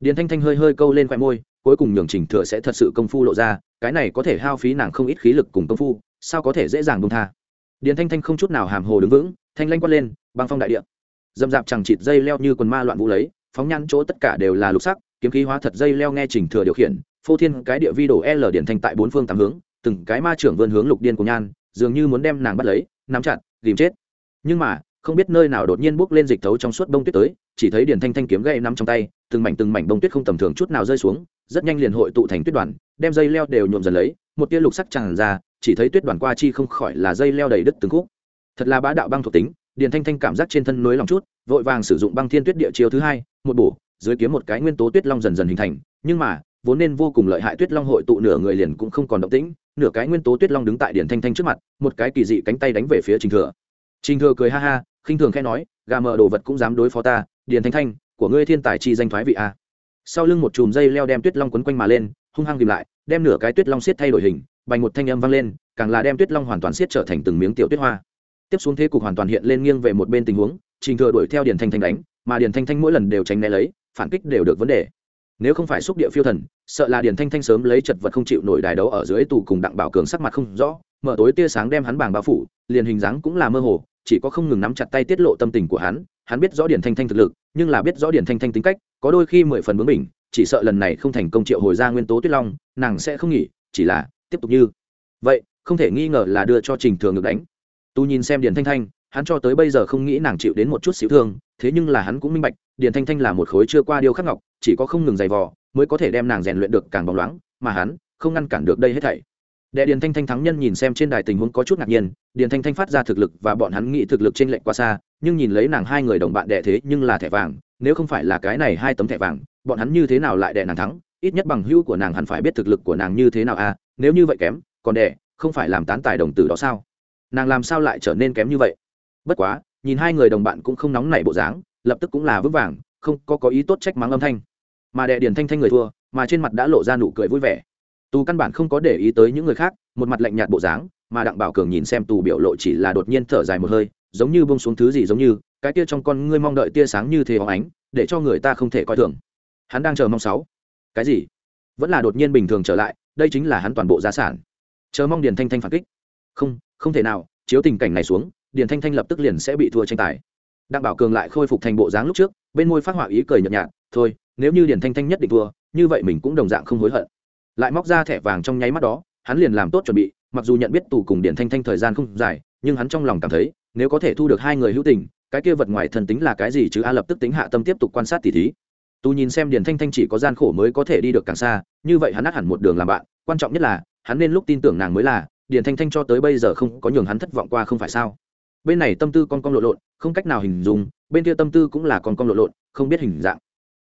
Điền thanh thanh hơi hơi câu lên khoe môi, cuối cùng nhường trình thừa sẽ thật sự công phu lộ ra, cái này có thể hao phí nàng không ít khí lực cùng công phu, sao có thể dễ dàng bông tha. Điền thanh thanh không chút nào hàm hồ đứng vững, thanh lanh quát lên, băng phong đại địa. Dâm dạp chẳng chịt dây leo như quần ma loạn vũ lấy, phóng nhăn chỗ tất cả đều là lục sắc, kiếm khí hóa thật dây leo nghe trình thừa điều khiển, phô thiên cái địa vi đổ l điển thanh tại bốn phương tám hướng, từng cái ma trưởng vươn hướng lục điên của nhan, dường như muốn đem nàng bắt lấy, nắm chặt, tìm chết. Nhưng mà không biết nơi nào đột nhiên bốc lên dịch thấu trong suốt bông tuyết tới, chỉ thấy Điền thanh thanh kiếm gậy nắm trong tay, từng mảnh từng mảnh bông tuyết không tầm thường chút nào rơi xuống, rất nhanh liền hội tụ thành tuyết đoàn, đem dây leo đều nhuộm dần lấy, một tia lục sắc tràn ra, chỉ thấy tuyết đoàn qua chi không khỏi là dây leo đầy đứt từng khúc. Thật là bá đạo băng thuộc tính, điền thanh thanh cảm giác trên thân nối lòng chút, vội vàng sử dụng băng thiên tuyết địa chiêu thứ hai, một bổ, dưới kiếm một cái nguyên tố tuyết long dần dần hình thành, nhưng mà, vốn nên vô cùng lợi hại tuyết long hội tụ nửa người liền cũng không còn động tĩnh, nửa cái nguyên tố tuyết long đứng tại điển thanh thanh trước mặt, một cái kỳ dị cánh tay đánh về phía trình thừa. Trình thừa cười ha ha khinh thường khẽ nói, gà mờ đồ vật cũng dám đối phó ta, điền thanh thanh, của ngươi thiên tài chi danh thoái vị a sau lưng một chùm dây leo đem tuyết long quấn quanh mà lên, hung hăng tìm lại, đem nửa cái tuyết long siết thay đổi hình, bành một thanh âm vang lên, càng là đem tuyết long hoàn toàn siết trở thành từng miếng tiểu tuyết hoa. Tiếp xuống thế cục hoàn toàn hiện lên nghiêng về một bên tình huống, trình thừa đuổi theo điền thanh thanh đánh, mà điền thanh thanh mỗi lần đều tránh né lấy, phản kích đều được vấn đề. Nếu không phải xúc địa phiêu thần, sợ là điền thanh thanh sớm lấy chật vật không chịu nổi đài đấu ở dưới tù cùng đặng bảo cường sắc mặt không rõ, mở tối tia sáng đem hắn bàng bao phủ, liền hình dáng cũng là mơ hồ chỉ có không ngừng nắm chặt tay tiết lộ tâm tình của hắn hắn biết rõ điền thanh thanh thực lực, nhưng là biết rõ điền thanh thanh tính cách, có đôi khi mười phần bướng mình chỉ sợ lần này không thành công triệu hồi ra nguyên tố tuyết long, nàng sẽ không nghỉ, chỉ là tiếp tục như vậy, không thể nghi ngờ là đưa cho trình thường được đánh. Tu nhìn xem điền thanh thanh, hắn cho tới bây giờ không nghĩ nàng chịu đến một chút xíu thương, thế nhưng là hắn cũng minh bạch, điền thanh thanh là một khối chưa qua điêu khắc ngọc, chỉ có không ngừng giày vò, mới có thể đem nàng rèn luyện được càng bóng loáng, mà hắn không ngăn cản được đây hết thảy đệ điền thanh thanh thắng nhân nhìn xem trên đài tình huống có chút ngạc nhiên, điền thanh thanh phát ra thực lực và bọn hắn nghĩ thực lực trên lệnh quá xa, nhưng nhìn lấy nàng hai người đồng bạn đệ thế nhưng là thẻ vàng, nếu không phải là cái này hai tấm thẻ vàng, bọn hắn như thế nào lại đệ nàng thắng? Ít nhất bằng hữu của nàng hẳn phải biết thực lực của nàng như thế nào à? Nếu như vậy kém, còn đệ, không phải làm tán tài đồng tử đó sao? Nàng làm sao lại trở nên kém như vậy? Bất quá, nhìn hai người đồng bạn cũng không nóng nảy bộ dáng, lập tức cũng là vững vàng, không có có ý tốt trách mắng âm thanh. Mà đệ điền thanh thanh người thua, mà trên mặt đã lộ ra nụ cười vui vẻ tù căn bản không có để ý tới những người khác, một mặt lạnh nhạt bộ dáng, mà đặng bảo cường nhìn xem tù biểu lộ chỉ là đột nhiên thở dài một hơi, giống như bông xuống thứ gì giống như, cái tia trong con ngươi mong đợi tia sáng như thế hóng ánh, để cho người ta không thể coi thường. Hắn đang chờ mong sáu. Cái gì? Vẫn là đột nhiên bình thường trở lại, đây chính là hắn toàn bộ gia sản. Chờ mong điền thanh thanh phản kích. Không không thể nào, chiếu tình cảnh này xuống, điền thanh thanh lập tức liền sẽ bị thua tranh tài. Đặng bảo cường lại khôi phục thành bộ dáng lúc trước, bên môi phát họa ý cười nhợt nhạt, thôi, nếu như Điền thanh thanh nhất định thua, như vậy mình cũng đồng dạng không hối hận lại móc ra thẻ vàng trong nháy mắt đó, hắn liền làm tốt chuẩn bị, mặc dù nhận biết tù cùng điển thanh thanh thời gian không dài, nhưng hắn trong lòng cảm thấy, nếu có thể thu được hai người hữu tình, cái kia vật ngoài thần tính là cái gì chứ a lập tức tính hạ tâm tiếp tục quan sát tỉ thí. Tù nhìn xem điển thanh thanh chỉ có gian khổ mới có thể đi được càng xa, như vậy hắn át hẳn một đường làm bạn, quan trọng nhất là, hắn nên lúc tin tưởng nàng mới là điển thanh thanh cho tới bây giờ không có nhường hắn thất vọng qua không phải sao. Bên này tâm tư con con lộn lộn, không cách nào hình dung, bên kia tâm tư cũng là con con lộn lộn, không biết hình dạng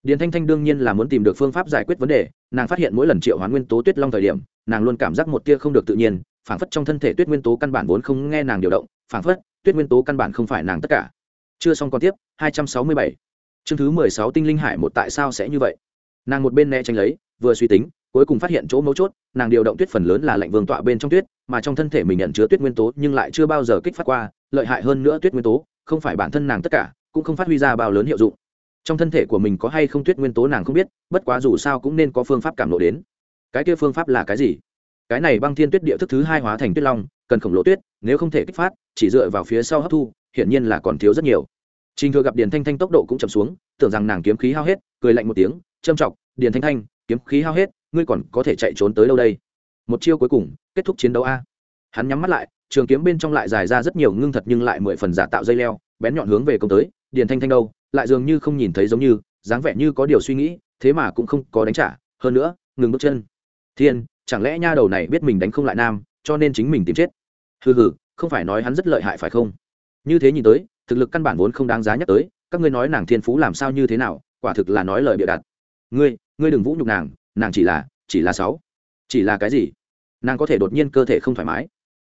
điền thanh thanh đương nhiên là muốn tìm được phương pháp giải quyết vấn đề, nàng phát hiện mỗi lần triệu hoán nguyên tố tuyết long thời điểm, nàng luôn cảm giác một tia không được tự nhiên, phảng phất trong thân thể tuyết nguyên tố căn bản vốn không nghe nàng điều động, phảng phất tuyết nguyên tố căn bản không phải nàng tất cả. Chưa xong còn tiếp 267. chương thứ 16 tinh linh hải một tại sao sẽ như vậy? Nàng một bên né tránh lấy, vừa suy tính, cuối cùng phát hiện chỗ mấu chốt, nàng điều động tuyết phần lớn là lạnh vương tọa bên trong tuyết, mà trong thân thể mình nhận chứa tuyết nguyên tố nhưng lại chưa bao giờ kích phát qua, lợi hại hơn nữa tuyết nguyên tố, không phải bản thân nàng tất cả, cũng không phát huy ra bao lớn hiệu dụng trong thân thể của mình có hay không tuyết nguyên tố nàng không biết, bất quá dù sao cũng nên có phương pháp cảm lộ đến. Cái kia phương pháp là cái gì? Cái này băng thiên tuyết địa thức thứ hai hóa thành tuyết long, cần khổng lồ tuyết, nếu không thể kích phát, chỉ dựa vào phía sau hấp thu, hiển nhiên là còn thiếu rất nhiều. Trình thừa gặp điền thanh thanh tốc độ cũng chậm xuống, tưởng rằng nàng kiếm khí hao hết, cười lạnh một tiếng châm chọc điền thanh thanh, kiếm khí hao hết, ngươi còn có thể chạy trốn tới đâu đây? Một chiêu cuối cùng, kết thúc chiến đấu a. Hắn nhắm mắt lại, trường kiếm bên trong lại dài ra rất nhiều ngưng thật nhưng lại mười phần giả tạo dây leo, bén nhọn hướng về công tới, điền thanh thanh đâu? Lại dường như không nhìn thấy giống như, dáng vẻ như có điều suy nghĩ, thế mà cũng không có đánh trả. Hơn nữa, ngừng bước chân. Thiên, chẳng lẽ nha đầu này biết mình đánh không lại nam, cho nên chính mình tìm chết? Hừ hừ, không phải nói hắn rất lợi hại phải không? Như thế nhìn tới, thực lực căn bản vốn không đáng giá nhắc tới. Các ngươi nói nàng thiên phú làm sao như thế nào, quả thực là nói lời bịa đặt. Ngươi ngươi đừng vũ nhục nàng nàng chỉ là chỉ là sáu. Chỉ là cái gì? Nàng có thể đột nhiên cơ thể không thoải mái.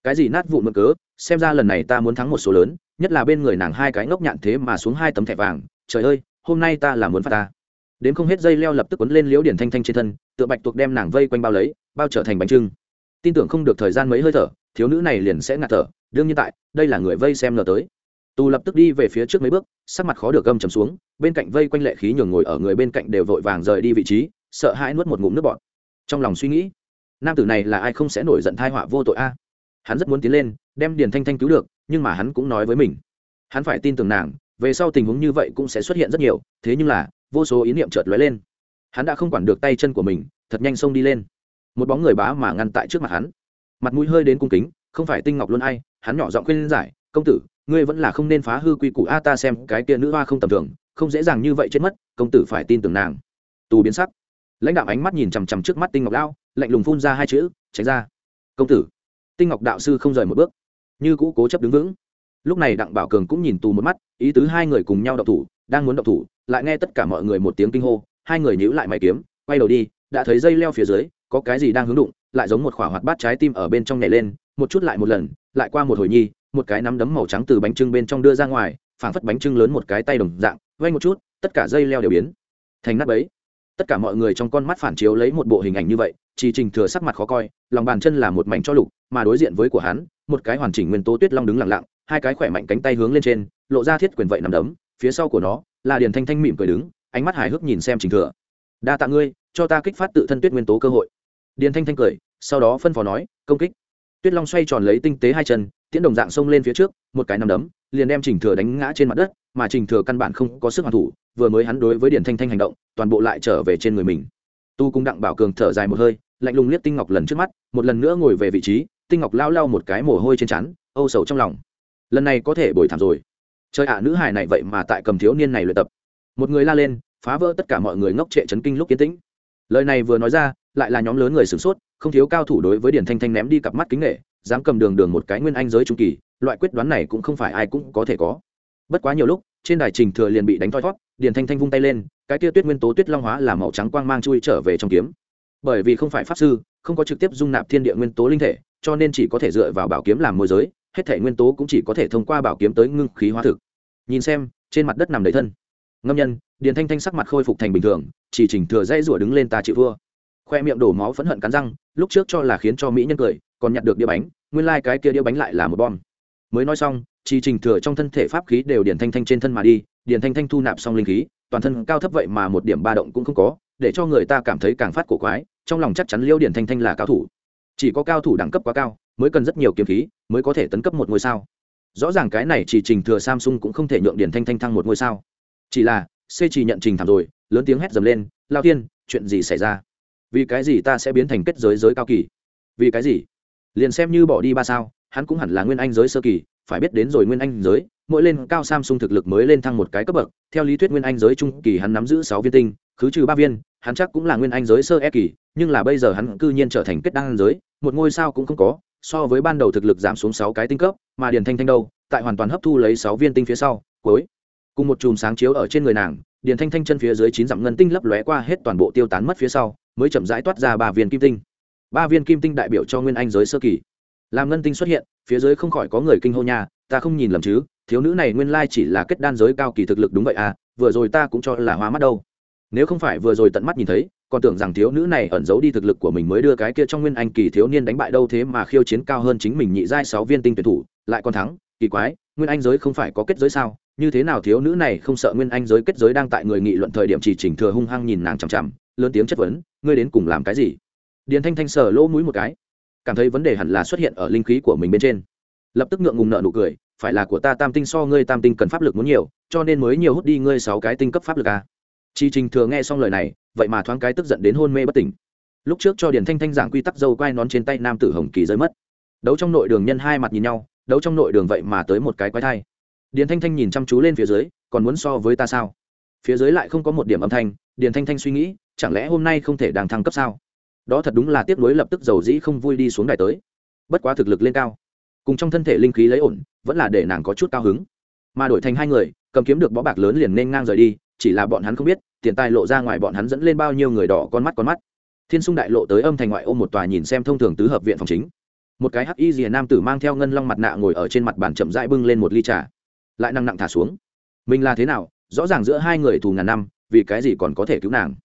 Cái gì nát vụn mượn cớ, xem ra lần này ta muốn thắng một số lớn nhất là bên người nàng hai cái ngốc nhạn thế mà xuống hai tấm thẻ vàng, trời ơi, hôm nay ta là muốn phạt ta. Đến không hết dây leo lập tức quấn lên liễu điển thanh thanh trên thân, tựa bạch tuộc đem nàng vây quanh bao lấy, bao trở thành bánh trưng. Tin tưởng không được thời gian mấy hơi thở, thiếu nữ này liền sẽ ngạt thở, đương nhiên tại, đây là người vây xem ngờ tới. Tù lập tức đi về phía trước mấy bước, sắc mặt khó được gâm chầm xuống, bên cạnh vây quanh lệ khí nhường ngồi ở người bên cạnh đều vội vàng rời đi vị trí, sợ hãi nuốt một ngụm nước bọt. Trong lòng suy nghĩ, nam tử này là ai không sẽ nổi giận thai họa vô tội a? Hắn rất muốn tiến lên, đem điền thanh thanh cứu được nhưng mà hắn cũng nói với mình, hắn phải tin tưởng nàng, về sau tình huống như vậy cũng sẽ xuất hiện rất nhiều, thế nhưng là, vô số ý niệm chợt lóe lên. Hắn đã không quản được tay chân của mình, thật nhanh xông đi lên. Một bóng người bá mà ngăn tại trước mặt hắn. Mặt mũi hơi đến cung kính, không phải tinh ngọc luôn ai, hắn nhỏ giọng khuyên giải, công tử, ngươi vẫn là không nên phá hư quy củ a, ta xem cái kia nữ hoa không tầm thường, không dễ dàng như vậy chết mất, công tử phải tin tưởng nàng. Tù biến sắc. Lãnh đạo ánh mắt nhìn chằm chằm trước mắt tinh ngọc lão lạnh lùng phun ra hai chữ, tránh ra. Công tử. Tinh ngọc đạo sư không rời một bước như cũ cố chấp đứng vững. Lúc này đặng bảo cường cũng nhìn tù một mắt, ý tứ hai người cùng nhau đậu thủ, đang muốn đậu thủ, lại nghe tất cả mọi người một tiếng kinh hô, hai người nhíu lại mày kiếm, quay đầu đi, đã thấy dây leo phía dưới, có cái gì đang hướng đụng, lại giống một khỏa hoạt bát trái tim ở bên trong nhảy lên, một chút lại một lần, lại qua một hồi nhi, một cái nắm đấm màu trắng từ bánh trưng bên trong đưa ra ngoài, phảng phất bánh trưng lớn một cái tay đồng dạng vay một chút, tất cả dây leo đều biến thành nắp ấy tất cả mọi người trong con mắt phản chiếu lấy một bộ hình ảnh như vậy chỉ trình thừa sắc mặt khó coi, lòng bàn chân là một mảnh cho lục, mà đối diện với của hắn một cái hoàn chỉnh nguyên tố tuyết long đứng lặng lặng, hai cái khỏe mạnh cánh tay hướng lên trên, lộ ra thiết quyền vậy nằm đấm, phía sau của nó là điền thanh thanh mỉm cười đứng, ánh mắt hài hước nhìn xem trình thừa. Đa tạ ngươi, cho ta kích phát tự thân tuyết nguyên tố cơ hội. Điền thanh thanh cười, sau đó phân phó nói, công kích. Tuyết long xoay tròn lấy tinh tế hai chân, tiễn đồng dạng xông lên phía trước, một cái nằm đấm, liền đem trình thừa đánh ngã trên mặt đất, mà trình thừa căn bản không có sức hoàn thủ, vừa mới hắn đối với điền thanh thanh hành động, toàn bộ lại trở về trên người mình. Tu cung đặng bảo cường thở dài một hơi, lạnh lùng liếc tinh ngọc lần trước mắt, một lần nữa ngồi về vị trí tinh ngọc lao lao một cái mồ hôi trên trán, âu sầu trong lòng. Lần này có thể bồi thảm rồi. Chơi ạ, nữ hài này vậy mà tại cầm thiếu niên này luyện tập. Một người la lên, phá vỡ tất cả mọi người ngốc trệ chấn kinh lúc kiến tĩnh. Lời này vừa nói ra, lại là nhóm lớn người sửng sốt, không thiếu cao thủ đối với điển thanh thanh ném đi cặp mắt kính nghệ dám cầm đường đường một cái nguyên anh giới trung kỳ, loại quyết đoán này cũng không phải ai cũng có thể có. Bất quá nhiều lúc, trên đài trình thừa liền bị đánh thoi thót điển thanh thanh vung tay lên, cái tia tuyết nguyên tố tuyết long hóa là màu trắng quang mang chui trở về trong kiếm bởi vì không phải pháp sư, không có trực tiếp dung nạp thiên địa nguyên tố linh thể, cho nên chỉ có thể dựa vào bảo kiếm làm môi giới, hết thể nguyên tố cũng chỉ có thể thông qua bảo kiếm tới ngưng khí hóa thực. Nhìn xem, trên mặt đất nằm đầy thân. Ngâm nhân, điền thanh thanh sắc mặt khôi phục thành bình thường, chỉ chỉnh thừa dây rủa đứng lên ta chịu vua. Khoe miệng đổ máu phẫn hận cắn răng, lúc trước cho là khiến cho mỹ nhân cười, còn nhặt được đĩa bánh, nguyên lai、like、cái kia đĩa bánh lại là một bom. Mới nói xong, chỉ trình thừa trong thân thể pháp khí đều điền thanh thanh trên thân mà đi, điền thanh thanh thu nạp xong linh khí, toàn thân cao thấp vậy mà một điểm ba động cũng không có, để cho người ta cảm thấy càng phát cổ quái trong lòng chắc chắn liêu điển thanh thanh là cao thủ. Chỉ có cao thủ đẳng cấp quá cao, mới cần rất nhiều kiếm khí, mới có thể tấn cấp một ngôi sao. Rõ ràng cái này chỉ trình thừa samsung cũng không thể nhượng điển thanh thanh thăng một ngôi sao. Chỉ là, c chỉ nhận trình thảm rồi, lớn tiếng hét dầm lên, lao tiên chuyện gì xảy ra? Vì cái gì ta sẽ biến thành kết giới giới cao kỳ? Vì cái gì? Liền xem như bỏ đi ba sao, hắn cũng hẳn là nguyên anh giới sơ kỳ, phải biết đến rồi nguyên anh giới, mỗi lên cao samsung thực lực mới lên thăng một cái cấp bậc, theo lý thuyết nguyên anh giới trung kỳ hắn nắm giữ sáu viên tinh khứ trừ ba viên, hắn chắc cũng là nguyên anh giới sơ e kỳ, nhưng là bây giờ hắn cư nhiên trở thành kết đăng giới, một ngôi sao cũng không có, so với ban đầu thực lực giảm xuống sáu cái tinh cấp, mà điền thanh thanh đâu, tại hoàn toàn hấp thu lấy sáu viên tinh phía sau, cuối. Cùng một chùm sáng chiếu ở trên người nàng, điền thanh thanh chân phía dưới chín dặm ngân tinh lấp lóe qua hết toàn bộ tiêu tán mất phía sau, mới chậm rãi toát ra ba viên kim tinh. Ba viên kim tinh đại biểu cho nguyên anh giới sơ kỳ. Làm ngân tinh xuất hiện, phía dưới không khỏi có người kinh hô nha, ta không nhìn lầm chứ, thiếu nữ này nguyên lai chỉ là kết đan giới cao kỳ thực lực đúng vậy à vừa rồi ta cũng cho là hóa mắt đâu nếu không phải vừa rồi tận mắt nhìn thấy, còn tưởng rằng thiếu nữ này ẩn giấu đi thực lực của mình mới đưa cái kia trong nguyên anh kỳ thiếu niên đánh bại đâu thế mà khiêu chiến cao hơn chính mình nhị giai sáu viên tinh tuyển thủ, lại còn thắng, kỳ quái, nguyên anh giới không phải có kết giới sao? Như thế nào thiếu nữ này không sợ nguyên anh giới kết giới đang tại người nghị luận thời điểm chỉ chỉnh thừa hung hăng nhìn nàng chằm chằm, lớn tiếng chất vấn, ngươi đến cùng làm cái gì? Điền thanh thanh sờ lỗ mũi một cái, cảm thấy vấn đề hẳn là xuất hiện ở linh khí của mình bên trên. Lập tức ngượng ngùng nợ nụ cười, phải là của ta, tam tinh so ngươi tam tinh cần pháp lực muốn nhiều, cho nên mới nhiều hút đi ngươi sáu cái tinh cấp pháp lực à chi trình thừa nghe xong lời này, vậy mà thoáng cái tức giận đến hôn mê bất tỉnh. Lúc trước cho điền thanh thanh giảng quy tắc dâu quai nón trên tay nam tử hồng kỳ rơi mất. Đấu trong nội đường nhân hai mặt nhìn nhau, đấu trong nội đường vậy mà tới một cái quái thai. Điền thanh thanh nhìn chăm chú lên phía dưới, còn muốn so với ta sao? Phía dưới lại không có một điểm âm thanh, điền thanh thanh suy nghĩ, chẳng lẽ hôm nay không thể đang thăng cấp sao? Đó thật đúng là tiếp nối lập tức dầu dĩ không vui đi xuống đài tới. Bất quá thực lực lên cao, cùng trong thân thể linh khí lấy ổn, vẫn là để nàng có chút cao hứng. Mà đổi thành hai người, cầm kiếm được bó bạc lớn liền nên ngang rời đi chỉ là bọn hắn không biết, tiền tài lộ ra ngoài bọn hắn dẫn lên bao nhiêu người đỏ con mắt con mắt. Thiên sung đại lộ tới âm thành ngoại ô một tòa nhìn xem thông thường tứ hợp viện phòng chính. Một cái hắc y rìa nam tử mang theo ngân long mặt nạ ngồi ở trên mặt bàn chậm rãi bưng lên một ly trà. Lại năng nặng thả xuống. Mình là thế nào? Rõ ràng giữa hai người thù ngàn năm, vì cái gì còn có thể cứu nàng?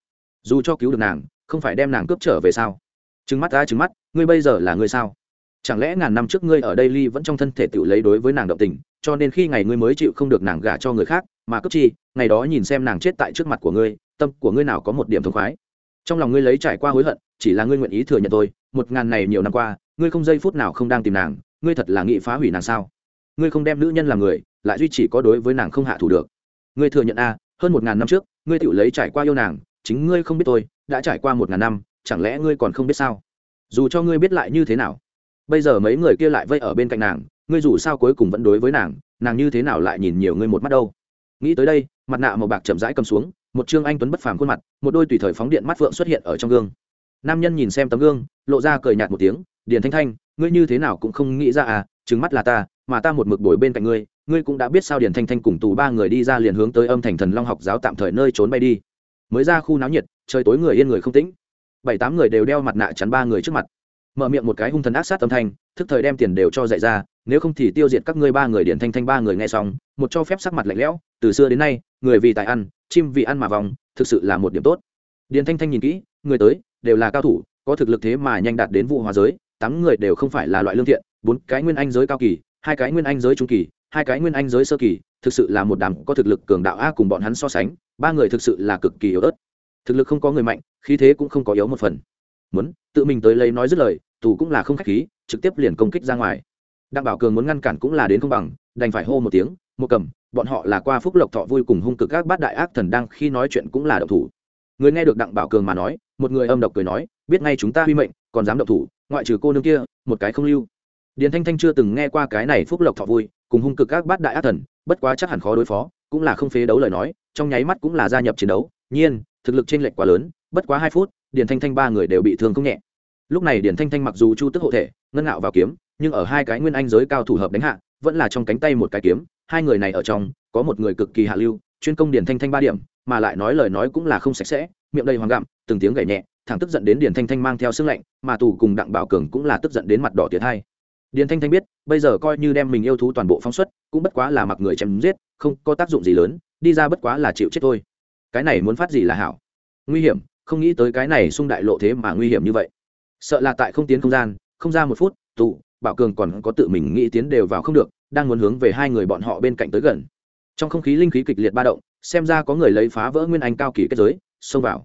Dù cho cứu được nàng, không phải đem nàng cướp trở về sao? Trứng mắt ta trứng mắt, ngươi bây giờ là ngươi sao? Chẳng lẽ ngàn năm trước ngươi ở đây ly vẫn trong thân thể tự lấy đối với nàng động tình, cho nên khi ngày ngươi mới chịu không được nàng gả cho người khác mà cướp chi, ngày đó nhìn xem nàng chết tại trước mặt của ngươi, tâm của ngươi nào có một điểm thống khoái. Trong lòng ngươi lấy trải qua hối hận, chỉ là ngươi nguyện ý thừa nhận tôi một ngàn này nhiều năm qua, ngươi không giây phút nào không đang tìm nàng, ngươi thật là nghị phá hủy nàng sao? Ngươi không đem nữ nhân làm người, lại duy chỉ có đối với nàng không hạ thủ được. Ngươi thừa nhận a, hơn một ngàn năm trước, ngươi tự lấy trải qua yêu nàng, chính ngươi không biết tôi đã trải qua một ngàn năm, chẳng lẽ ngươi còn không biết sao? Dù cho ngươi biết lại như thế nào, bây giờ mấy người kia lại vây ở bên cạnh nàng, ngươi dù sao cuối cùng vẫn đối với nàng nàng như thế nào lại nhìn nhiều ngươi một mắt đâu? Nghĩ tới đây, mặt nạ màu bạc chậm rãi cầm xuống, một trương anh tuấn bất phàm khuôn mặt, một đôi tùy thời phóng điện mắt phượng xuất hiện ở trong gương. Nam nhân nhìn xem tấm gương, lộ ra cười nhạt một tiếng, điền thanh thanh, ngươi như thế nào cũng không nghĩ ra à trứng mắt là ta, mà ta một mực đổi bên cạnh ngươi ngươi cũng đã biết sao điền thanh thanh cùng tù ba người đi ra liền hướng tới âm thành thần long học giáo tạm thời nơi trốn bay đi. Mới ra khu náo nhiệt, trời tối người yên người không tĩnh. Bảy tám người đều đeo mặt nạ chắn ba người trước mặt mở miệng một cái hung thần ác sát âm thanh, thức thời đem tiền đều cho dạy ra, nếu không thì tiêu diệt các ngươi ba người điển thanh thanh ba người nghe xong, một cho phép sắc mặt lạnh lẽo, từ xưa đến nay, người vì tài ăn, chim vì ăn mà vòng thực sự là một điểm tốt. Điển thanh thanh nhìn kỹ, người tới, đều là cao thủ, có thực lực thế mà nhanh đạt đến vụ hòa giới, tám người đều không phải là loại lương thiện, bốn cái nguyên anh giới cao kỳ, hai cái nguyên anh giới trung kỳ, hai cái nguyên anh giới sơ kỳ, thực sự là một đám có thực lực cường đạo a cùng bọn hắn so sánh, ba người thực sự là cực kỳ yếu ớt. Thực lực không có người mạnh, khí thế cũng không có yếu một phần muốn tự mình tới lấy nói dứt lời, tù cũng là không khách khí, trực tiếp liền công kích ra ngoài. Đặng bảo cường muốn ngăn cản cũng là đến không bằng, đành phải hô một tiếng, một cầm, bọn họ là qua phúc lộc thọ vui cùng hung cực các bát đại ác thần đang khi nói chuyện cũng là độc thủ. Người nghe được đặng bảo cường mà nói, một người âm độc cười nói, biết ngay chúng ta huy mệnh, còn dám độc thủ, ngoại trừ cô nương kia, một cái không lưu. Điền thanh thanh chưa từng nghe qua cái này phúc lộc thọ vui, cùng hung cực các bát đại ác thần, bất quá chắc hẳn khó đối phó, cũng là không phế đấu lời nói, trong nháy mắt cũng là gia nhập chiến đấu. Nhiên, thực lực trên lệch quá lớn, bất quá hai phút điền thanh thanh ba người đều bị thương không nhẹ. Lúc này điền thanh thanh mặc dù chu tức hộ thể, ngân ngạo vào kiếm, nhưng ở hai cái nguyên anh giới cao thủ hợp đánh hạ, vẫn là trong cánh tay một cái kiếm. Hai người này ở trong, có một người cực kỳ hạ lưu, chuyên công điền thanh thanh ba điểm, mà lại nói lời nói cũng là không sạch sẽ, miệng đầy hoàng gặm, từng tiếng gảy nhẹ, thẳng tức giận đến điền thanh thanh mang theo sưng lạnh, mà tù cùng đặng bảo cường cũng là tức giận đến mặt đỏ tiệt hai. Điền thanh thanh biết, bây giờ coi như đem mình yêu thú toàn bộ phóng xuất, cũng bất quá là mặc người chém giết, không có tác dụng gì lớn, đi ra bất quá là chịu chết thôi. Cái này muốn phát gì là hảo? Nguy hiểm không nghĩ tới cái này xung đại lộ thế mà nguy hiểm như vậy. Sợ là tại không tiến không gian, không ra một phút, tụ, bảo cường còn có tự mình nghĩ tiến đều vào không được, đang muốn hướng về hai người bọn họ bên cạnh tới gần. Trong không khí linh khí kịch liệt ba động, xem ra có người lấy phá vỡ nguyên anh cao kỳ kết giới, xông vào.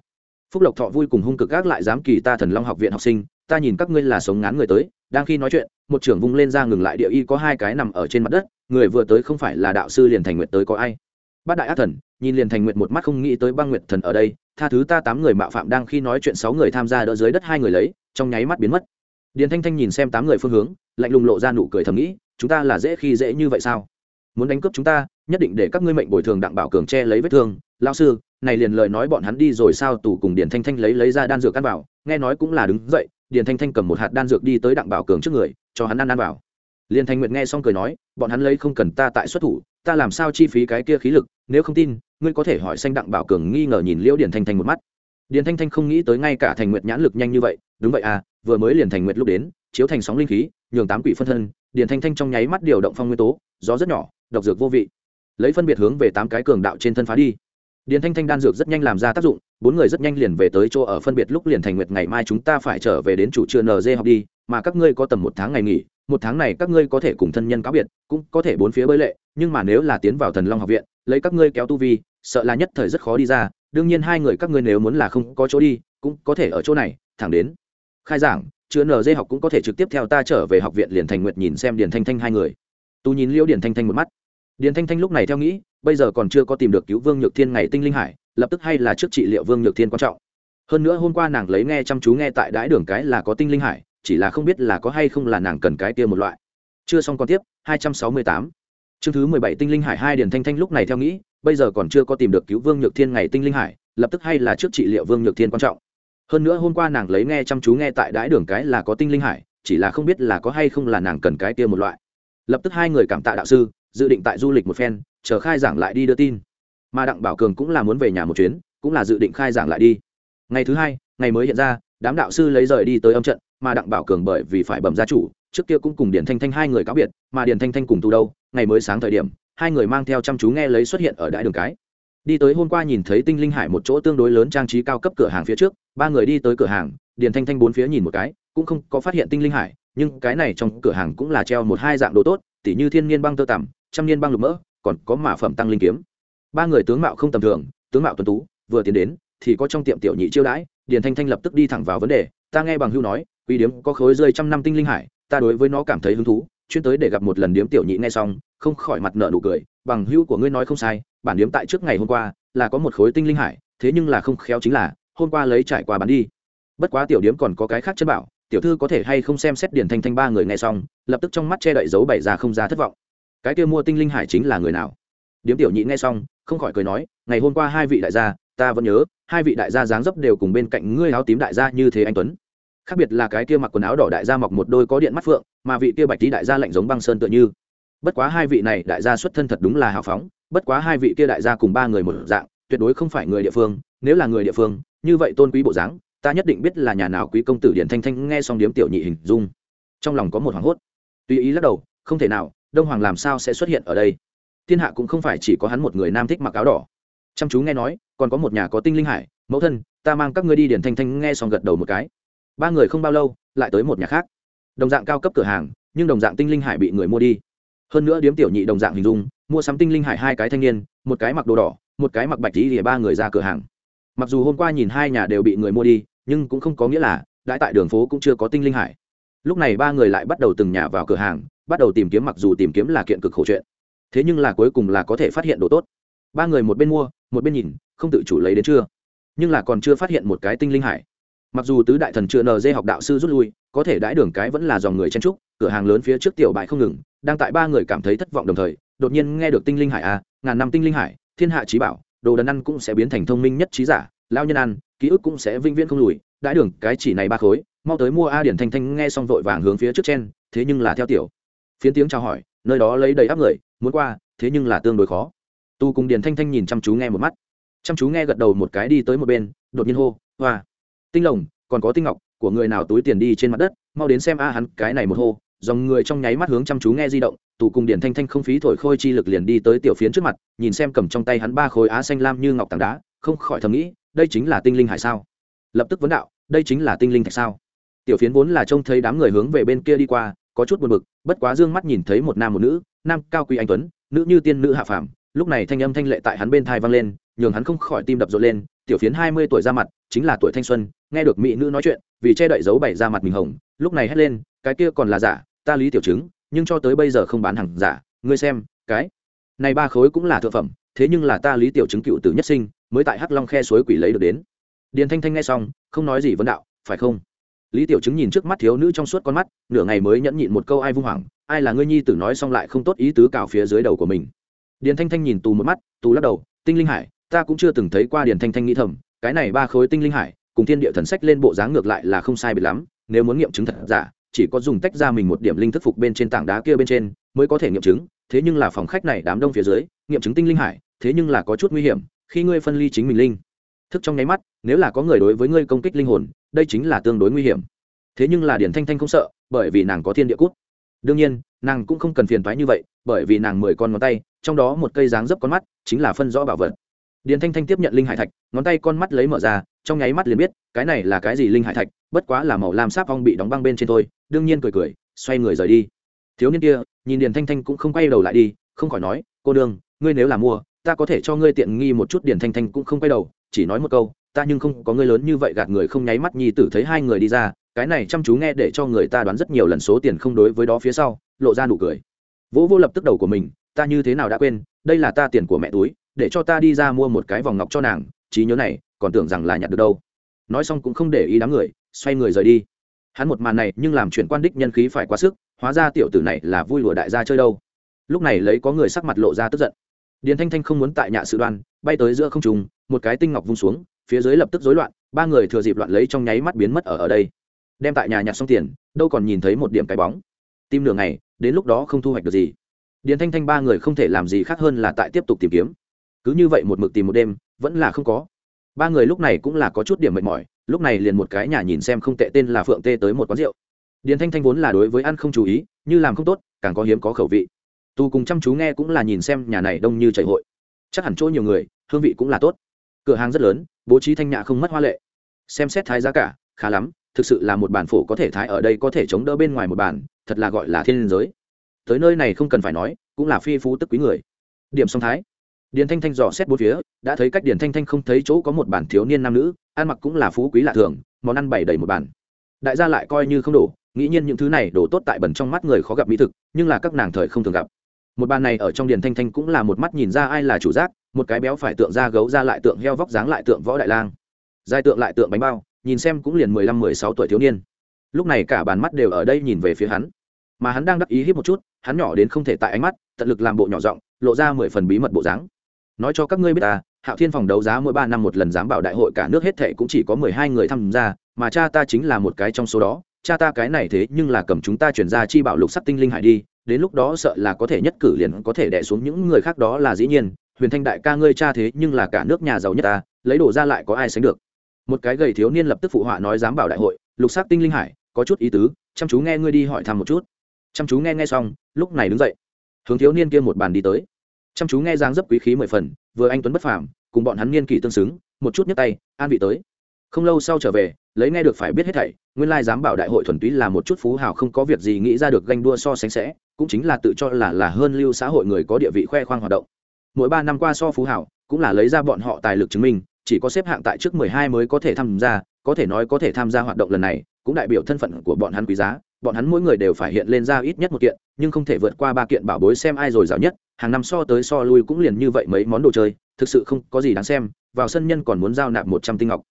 Phúc lộc thọ vui cùng hung cực gác lại dám kỳ ta thần long học viện học sinh, ta nhìn các ngươi là sống ngán người tới, đang khi nói chuyện, một trưởng vung lên ra ngừng lại địa y có hai cái nằm ở trên mặt đất, người vừa tới không phải là đạo sư liền thành nguyệt tới có ai bát đại ác thần, nhìn liền thành nguyệt một mắt không nghĩ tới băng nguyệt thần ở đây, tha thứ ta tám người mạo phạm đang khi nói chuyện sáu người tham gia đỡ dưới đất hai người lấy, trong nháy mắt biến mất. Điền thanh thanh nhìn xem tám người phương hướng, lạnh lùng lộ ra nụ cười thầm nghĩ, chúng ta là dễ khi dễ như vậy sao? Muốn đánh cướp chúng ta, nhất định để các ngươi mệnh bồi thường đặng bảo cường che lấy vết thương. Lao sư, này liền lời nói bọn hắn đi rồi sao? Tù cùng điền thanh thanh lấy lấy ra đan dược ăn vào, nghe nói cũng là đứng dậy, điền thanh thanh cầm một hạt đan dược đi tới đặng bảo cường trước người, cho hắn ăn ăn vào liền thanh nguyệt nghe xong cười nói, bọn hắn lấy không cần ta tại xuất thủ, ta làm sao chi phí cái kia khí lực, nếu không tin, ngươi có thể hỏi xanh đặng bảo cường nghi ngờ nhìn liễu điền thanh thanh một mắt. Điền thanh thanh không nghĩ tới ngay cả thành nguyệt nhãn lực nhanh như vậy, đúng vậy à vừa mới liền thành nguyệt lúc đến, chiếu thành sóng linh khí, nhường tám quỷ phân thân. Điền thanh thanh trong nháy mắt điều động phong nguyên tố, gió rất nhỏ, độc dược vô vị. Lấy phân biệt hướng về tám cái cường đạo trên thân phá đi. Điền thanh thanh đan dược rất nhanh làm ra tác dụng, bốn người rất nhanh liền về tới chỗ ở phân biệt lúc liền thành nguyệt ngày mai chúng ta phải trở về đến chủ trường nd học đi mà các ngươi có tầm một tháng ngày nghỉ một tháng này các ngươi có thể cùng thân nhân cáo biệt, cũng có thể bốn phía bơi lệ, nhưng mà nếu là tiến vào thần long học viện, lấy các ngươi kéo tu vi, sợ là nhất thời rất khó đi ra, đương nhiên hai người các ngươi nếu muốn là không có chỗ đi, cũng có thể ở chỗ này, thẳng đến. Khai giảng chữa dây học cũng có thể trực tiếp theo ta trở về học viện liền thành nguyệt nhìn xem điền thanh thanh hai người. Tu nhìn liễu điền thanh thanh một mắt. Điền thanh thanh lúc này theo nghĩ, bây giờ còn chưa có tìm được cứu vương nhược thiên ngày tinh linh hải, lập tức hay là trước trị liệu vương nhược thiên quan trọng. Hơn nữa hôm qua nàng lấy nghe chăm chú nghe tại đái đường cái là có tinh linh hải chỉ là không biết là có hay không là nàng cần cái kia một loại. Chưa xong còn tiếp 268. chương thứ 17 tinh linh hải hai điền thanh thanh lúc này theo nghĩ, bây giờ còn chưa có tìm được cứu vương nhược thiên ngày tinh linh hải, lập tức hay là trước trị liệu vương nhược thiên quan trọng. Hơn nữa hôm qua nàng lấy nghe chăm chú nghe tại đãi đường cái là có tinh linh hải, chỉ là không biết là có hay không là nàng cần cái kia một loại. Lập tức hai người cảm tạ đạo sư, dự định tại du lịch một phen, chờ khai giảng lại đi đưa tin. Mà đặng bảo cường cũng là muốn về nhà một chuyến, cũng là dự định khai giảng lại đi. Ngày thứ hai, ngày mới hiện ra, đám đạo sư lấy rời đi tới âm trận mà đặng bảo cường bởi vì phải bẩm gia chủ, trước kia cũng cùng điền thanh thanh hai người cáo biệt, mà điền thanh thanh cùng tu đâu, ngày mới sáng thời điểm, hai người mang theo chăm chú nghe lấy xuất hiện ở đại đường cái. Đi tới hôm qua nhìn thấy tinh linh hải một chỗ tương đối lớn trang trí cao cấp cửa hàng phía trước, ba người đi tới cửa hàng, điền thanh thanh bốn phía nhìn một cái, cũng không có phát hiện tinh linh hải, nhưng cái này trong cửa hàng cũng là treo một hai dạng đồ tốt, tỉ như thiên nhiên băng tơ tằm, trăm niên băng lục mỡ, còn có mã phẩm tăng linh kiếm. Ba người tướng mạo không tầm thường, tướng mạo tuấn tú, vừa tiến đến, thì có trong tiệm tiểu nhị chiêu đãi, điền thanh thanh lập tức đi thẳng vào vấn đề, ta nghe bằng hưu nói quý điếm có khối rơi trăm năm tinh linh hải, ta đối với nó cảm thấy hứng thú, chuyên tới để gặp một lần điếm tiểu nhị nghe xong, không khỏi mặt nợ nụ cười, bằng hữu của ngươi nói không sai, bản điếm tại trước ngày hôm qua là có một khối tinh linh hải, thế nhưng là không khéo chính là, hôm qua lấy trải qua bán đi. Bất quá tiểu điếm còn có cái khác chân bảo, tiểu thư có thể hay không xem xét điển thanh thanh ba người nghe xong, lập tức trong mắt che đậy dấu bày ra không ra thất vọng. Cái kia mua tinh linh hải chính là người nào? Điếm tiểu nhị nghe xong, không khỏi cười nói, ngày hôm qua hai vị đại gia, ta vẫn nhớ, hai vị đại gia dáng dấp đều cùng bên cạnh ngươi áo tím đại gia như thế anh tuấn khác biệt là cái kia mặc quần áo đỏ đại gia mọc một đôi có điện mắt phượng, mà vị kia bạch tí đại gia lạnh giống băng sơn tựa như. Bất quá hai vị này đại gia xuất thân thật đúng là hào phóng, bất quá hai vị kia đại gia cùng ba người một dạng, tuyệt đối không phải người địa phương, nếu là người địa phương, như vậy tôn quý bộ dáng, ta nhất định biết là nhà nào quý công tử điện thanh thanh nghe xong điếm tiểu nhị hình dung. Trong lòng có một hoảng hốt. Tùy ý lắc đầu, không thể nào, đông hoàng làm sao sẽ xuất hiện ở đây? Thiên hạ cũng không phải chỉ có hắn một người nam thích mặc áo đỏ. Chăm chú nghe nói, còn có một nhà có tinh linh hải, mẫu thân, ta mang các ngươi đi điển thanh thanh nghe xong gật đầu một cái ba người không bao lâu, lại tới một nhà khác. Đồng dạng cao cấp cửa hàng, nhưng đồng dạng tinh linh hải bị người mua đi. Hơn nữa điếm tiểu nhị đồng dạng hình dung, mua sắm tinh linh hải hai cái thanh niên, một cái mặc đồ đỏ, một cái mặc bạch tí thì ba người ra cửa hàng. Mặc dù hôm qua nhìn hai nhà đều bị người mua đi, nhưng cũng không có nghĩa là đãi tại đường phố cũng chưa có tinh linh hải. Lúc này ba người lại bắt đầu từng nhà vào cửa hàng, bắt đầu tìm kiếm mặc dù tìm kiếm là kiện cực khổ chuyện, thế nhưng là cuối cùng là có thể phát hiện đồ tốt. Ba người một bên mua, một bên nhìn, không tự chủ lấy đến chưa, nhưng là còn chưa phát hiện một cái tinh linh hải mặc dù tứ đại thần chưa nd học đạo sư rút lui, có thể đãi đường cái vẫn là dòng người chen trúc, cửa hàng lớn phía trước tiểu bại không ngừng, đang tại ba người cảm thấy thất vọng đồng thời, đột nhiên nghe được tinh linh hải a, ngàn năm tinh linh hải, thiên hạ trí bảo, đồ đần ăn cũng sẽ biến thành thông minh nhất trí giả, lao nhân ăn, ký ức cũng sẽ vinh viễn không lùi, đãi đường cái chỉ này ba khối, mau tới mua a điển thanh thanh nghe xong vội vàng hướng phía trước chen, thế nhưng là theo tiểu. Phiến tiếng chào hỏi, nơi đó lấy đầy áp người, muốn qua, thế nhưng là tương đối khó. Tu cùng điền thanh thanh nhìn chăm chú nghe một mắt. Chăm chú nghe gật đầu một cái đi tới một bên, đột nhiên hô, hoa tinh lồng, còn có tinh ngọc, của người nào túi tiền đi trên mặt đất, mau đến xem a hắn, cái này một hô. Dòng người trong nháy mắt hướng chăm chú nghe di động, tụ cùng điển thanh thanh không phí thổi khôi chi lực liền đi tới tiểu phiến trước mặt, nhìn xem cầm trong tay hắn ba khối á xanh lam như ngọc tảng đá, không khỏi thầm nghĩ, đây chính là tinh linh hải sao? Lập tức vấn đạo, đây chính là tinh linh thạch sao? Tiểu phiến vốn là trông thấy đám người hướng về bên kia đi qua, có chút buồn bực, bất quá dương mắt nhìn thấy một nam một nữ, nam cao quý anh tuấn, nữ như tiên nữ hạ phàm. Lúc này thanh âm thanh lệ tại hắn bên thai vang lên, nhường hắn không khỏi tim đập rộn lên, tiểu phiến hai mươi tuổi ra mặt, chính là tuổi thanh xuân nghe được mỹ nữ nói chuyện, vì che đậy dấu bày ra mặt mình hồng, lúc này hét lên, cái kia còn là giả, ta lý tiểu chứng, nhưng cho tới bây giờ không bán hàng giả, ngươi xem, cái này ba khối cũng là thượng phẩm, thế nhưng là ta lý tiểu chứng cựu tử nhất sinh, mới tại hắc long khe suối quỷ lấy được đến. Điền thanh thanh nghe xong, không nói gì vấn đạo, phải không? Lý tiểu chứng nhìn trước mắt thiếu nữ trong suốt con mắt, nửa ngày mới nhẫn nhịn một câu ai vung hoảng, ai là ngươi nhi tử nói xong lại không tốt ý tứ cào phía dưới đầu của mình? Điền thanh thanh nhìn tù một mắt, tù lắc đầu, tinh linh hải, ta cũng chưa từng thấy qua điền thanh thanh nghĩ thầm, cái này ba khối tinh linh hải cùng thiên địa thần sách lên bộ dáng ngược lại là không sai biệt lắm, nếu muốn nghiệm chứng thật giả, chỉ có dùng tách ra mình một điểm linh thức phục bên trên tảng đá kia bên trên mới có thể nghiệm chứng, thế nhưng là phòng khách này đám đông phía dưới, nghiệm chứng tinh linh hải, thế nhưng là có chút nguy hiểm, khi ngươi phân ly chính mình linh, thức trong nháy mắt, nếu là có người đối với ngươi công kích linh hồn, đây chính là tương đối nguy hiểm. Thế nhưng là điển thanh thanh không sợ, bởi vì nàng có thiên địa cút. Đương nhiên, nàng cũng không cần phiền thoái như vậy, bởi vì nàng mười con ngón tay, trong đó một cây dáng dấp con mắt chính là phân rõ bảo vật điền thanh thanh tiếp nhận linh hải thạch, ngón tay con mắt lấy mở ra, trong nháy mắt liền biết, cái này là cái gì linh hải thạch, bất quá là màu lam sáp ong bị đóng băng bên trên thôi, đương nhiên cười cười, xoay người rời đi. Thiếu niên kia, nhìn điền thanh thanh cũng không quay đầu lại đi, không khỏi nói, cô đương ngươi nếu là mua, ta có thể cho ngươi tiện nghi một chút. Điền thanh thanh cũng không quay đầu, chỉ nói một câu, ta nhưng không có ngươi lớn như vậy gạt người không nháy mắt nhi tử thấy hai người đi ra, cái này chăm chú nghe để cho người ta đoán rất nhiều lần số tiền không đối với đó phía sau, lộ ra nụ cười. Vỗ vô lập tức đầu của mình, ta như thế nào đã quên, đây là ta tiền của mẹ túi để cho ta đi ra mua một cái vòng ngọc cho nàng, trí nhớ này, còn tưởng rằng là nhặt được đâu. Nói xong cũng không để ý đám người, xoay người rời đi. Hắn một màn này nhưng làm chuyện quan đích nhân khí phải quá sức, hóa ra tiểu tử này là vui lùa đại gia chơi đâu. Lúc này lấy có người sắc mặt lộ ra tức giận. Điền thanh thanh không muốn tại nhạ sự đoan bay tới giữa không trùng một cái tinh ngọc vung xuống, phía dưới lập tức rối loạn, ba người thừa dịp loạn lấy trong nháy mắt biến mất ở ở đây. Đem tại nhà nhặt xong tiền, đâu còn nhìn thấy một điểm cái bóng. Tim nửa ngày, đến lúc đó không thu hoạch được gì. Điền thanh thanh ba người không thể làm gì khác hơn là tại tiếp tục tìm kiếm cứ như vậy một mực tìm một đêm, vẫn là không có. Ba người lúc này cũng là có chút điểm mệt mỏi, lúc này liền một cái nhà nhìn xem không tệ tên là phượng tê tới một quán rượu. Điền thanh thanh vốn là đối với ăn không chú ý, như làm không tốt, càng có hiếm có khẩu vị. Tu cùng chăm chú nghe cũng là nhìn xem nhà này đông như chảy hội. Chắc hẳn chỗ nhiều người, hương vị cũng là tốt. Cửa hàng rất lớn, bố trí thanh nhã không mất hoa lệ. Xem xét thái giá cả, khá lắm, thực sự là một bản phổ có thể thái ở đây có thể chống đỡ bên ngoài một bản thật là gọi là thiên giới. Tới nơi này không cần phải nói, cũng là phi phú tức quý người. Điểm song thái điền thanh thanh dò xét bốn phía, đã thấy cách điền thanh thanh không thấy chỗ có một bản thiếu niên nam nữ, ăn mặc cũng là phú quý lạ thường, món ăn bày đầy một bản đại gia lại coi như không đủ nghĩ nhiên những thứ này đổ tốt tại bẩn trong mắt người khó gặp mỹ thực, nhưng là các nàng thời không thường gặp. Một bàn này ở trong điền thanh thanh cũng là một mắt nhìn ra ai là chủ giác, một cái béo phải tượng da gấu ra lại tượng heo vóc dáng lại tượng võ đại lang. Giai tượng lại tượng bánh bao, nhìn xem cũng liền mười lăm, mười sáu tuổi thiếu niên. Lúc này cả bàn mắt đều ở đây nhìn về phía hắn. Mà hắn đang đắc ý hiếp một chút, hắn nhỏ đến không thể tại ánh mắt, tận lực làm bộ nhỏ giọng, lộ ra mười phần bí mật bộ dáng nói cho các ngươi biết ta, hạo thiên phòng đấu giá mỗi ba năm một lần giám bảo đại hội cả nước hết thệ cũng chỉ có mười hai người tham gia, mà cha ta chính là một cái trong số đó. Cha ta cái này thế nhưng là cầm chúng ta chuyển ra chi bảo lục sắc tinh linh hải đi, đến lúc đó sợ là có thể nhất cử liền có thể đẻ xuống những người khác đó là dĩ nhiên. Huyền thanh đại ca ngươi cha thế nhưng là cả nước nhà giàu nhất ta, lấy đồ ra lại có ai sánh được? Một cái gầy thiếu niên lập tức phụ họa nói giám bảo đại hội, lục sắc tinh linh hải, có chút ý tứ, chăm chú nghe ngươi đi hỏi thăm một chút. Chăm chú nghe nghe xong, lúc này đứng dậy. Hướng thiếu niên kia một bàn đi tới chăm chú nghe dáng dấp quý khí mười phần, vừa anh tuấn bất phàm, cùng bọn hắn niên kỷ tương xứng, một chút nhấc tay, an vị tới. Không lâu sau trở về, lấy nghe được phải biết hết thảy, nguyên lai dám bảo đại hội thuần túy là một chút phú hào không có việc gì nghĩ ra được ganh đua so sánh sẽ, cũng chính là tự cho là là hơn lưu xã hội người có địa vị khoe khoang hoạt động. Mỗi ba năm qua so phú hào, cũng là lấy ra bọn họ tài lực chứng minh, chỉ có xếp hạng tại trước mười hai mới có thể tham gia, có thể nói có thể tham gia hoạt động lần này, cũng đại biểu thân phận của bọn hắn quý giá, bọn hắn mỗi người đều phải hiện lên ra ít nhất một kiện, nhưng không thể vượt qua ba kiện bảo bối xem ai rồi giàu nhất hàng năm so tới so lui cũng liền như vậy mấy món đồ chơi, thực sự không có gì đáng xem, vào sân nhân còn muốn giao nạp một trăm tinh ngọc.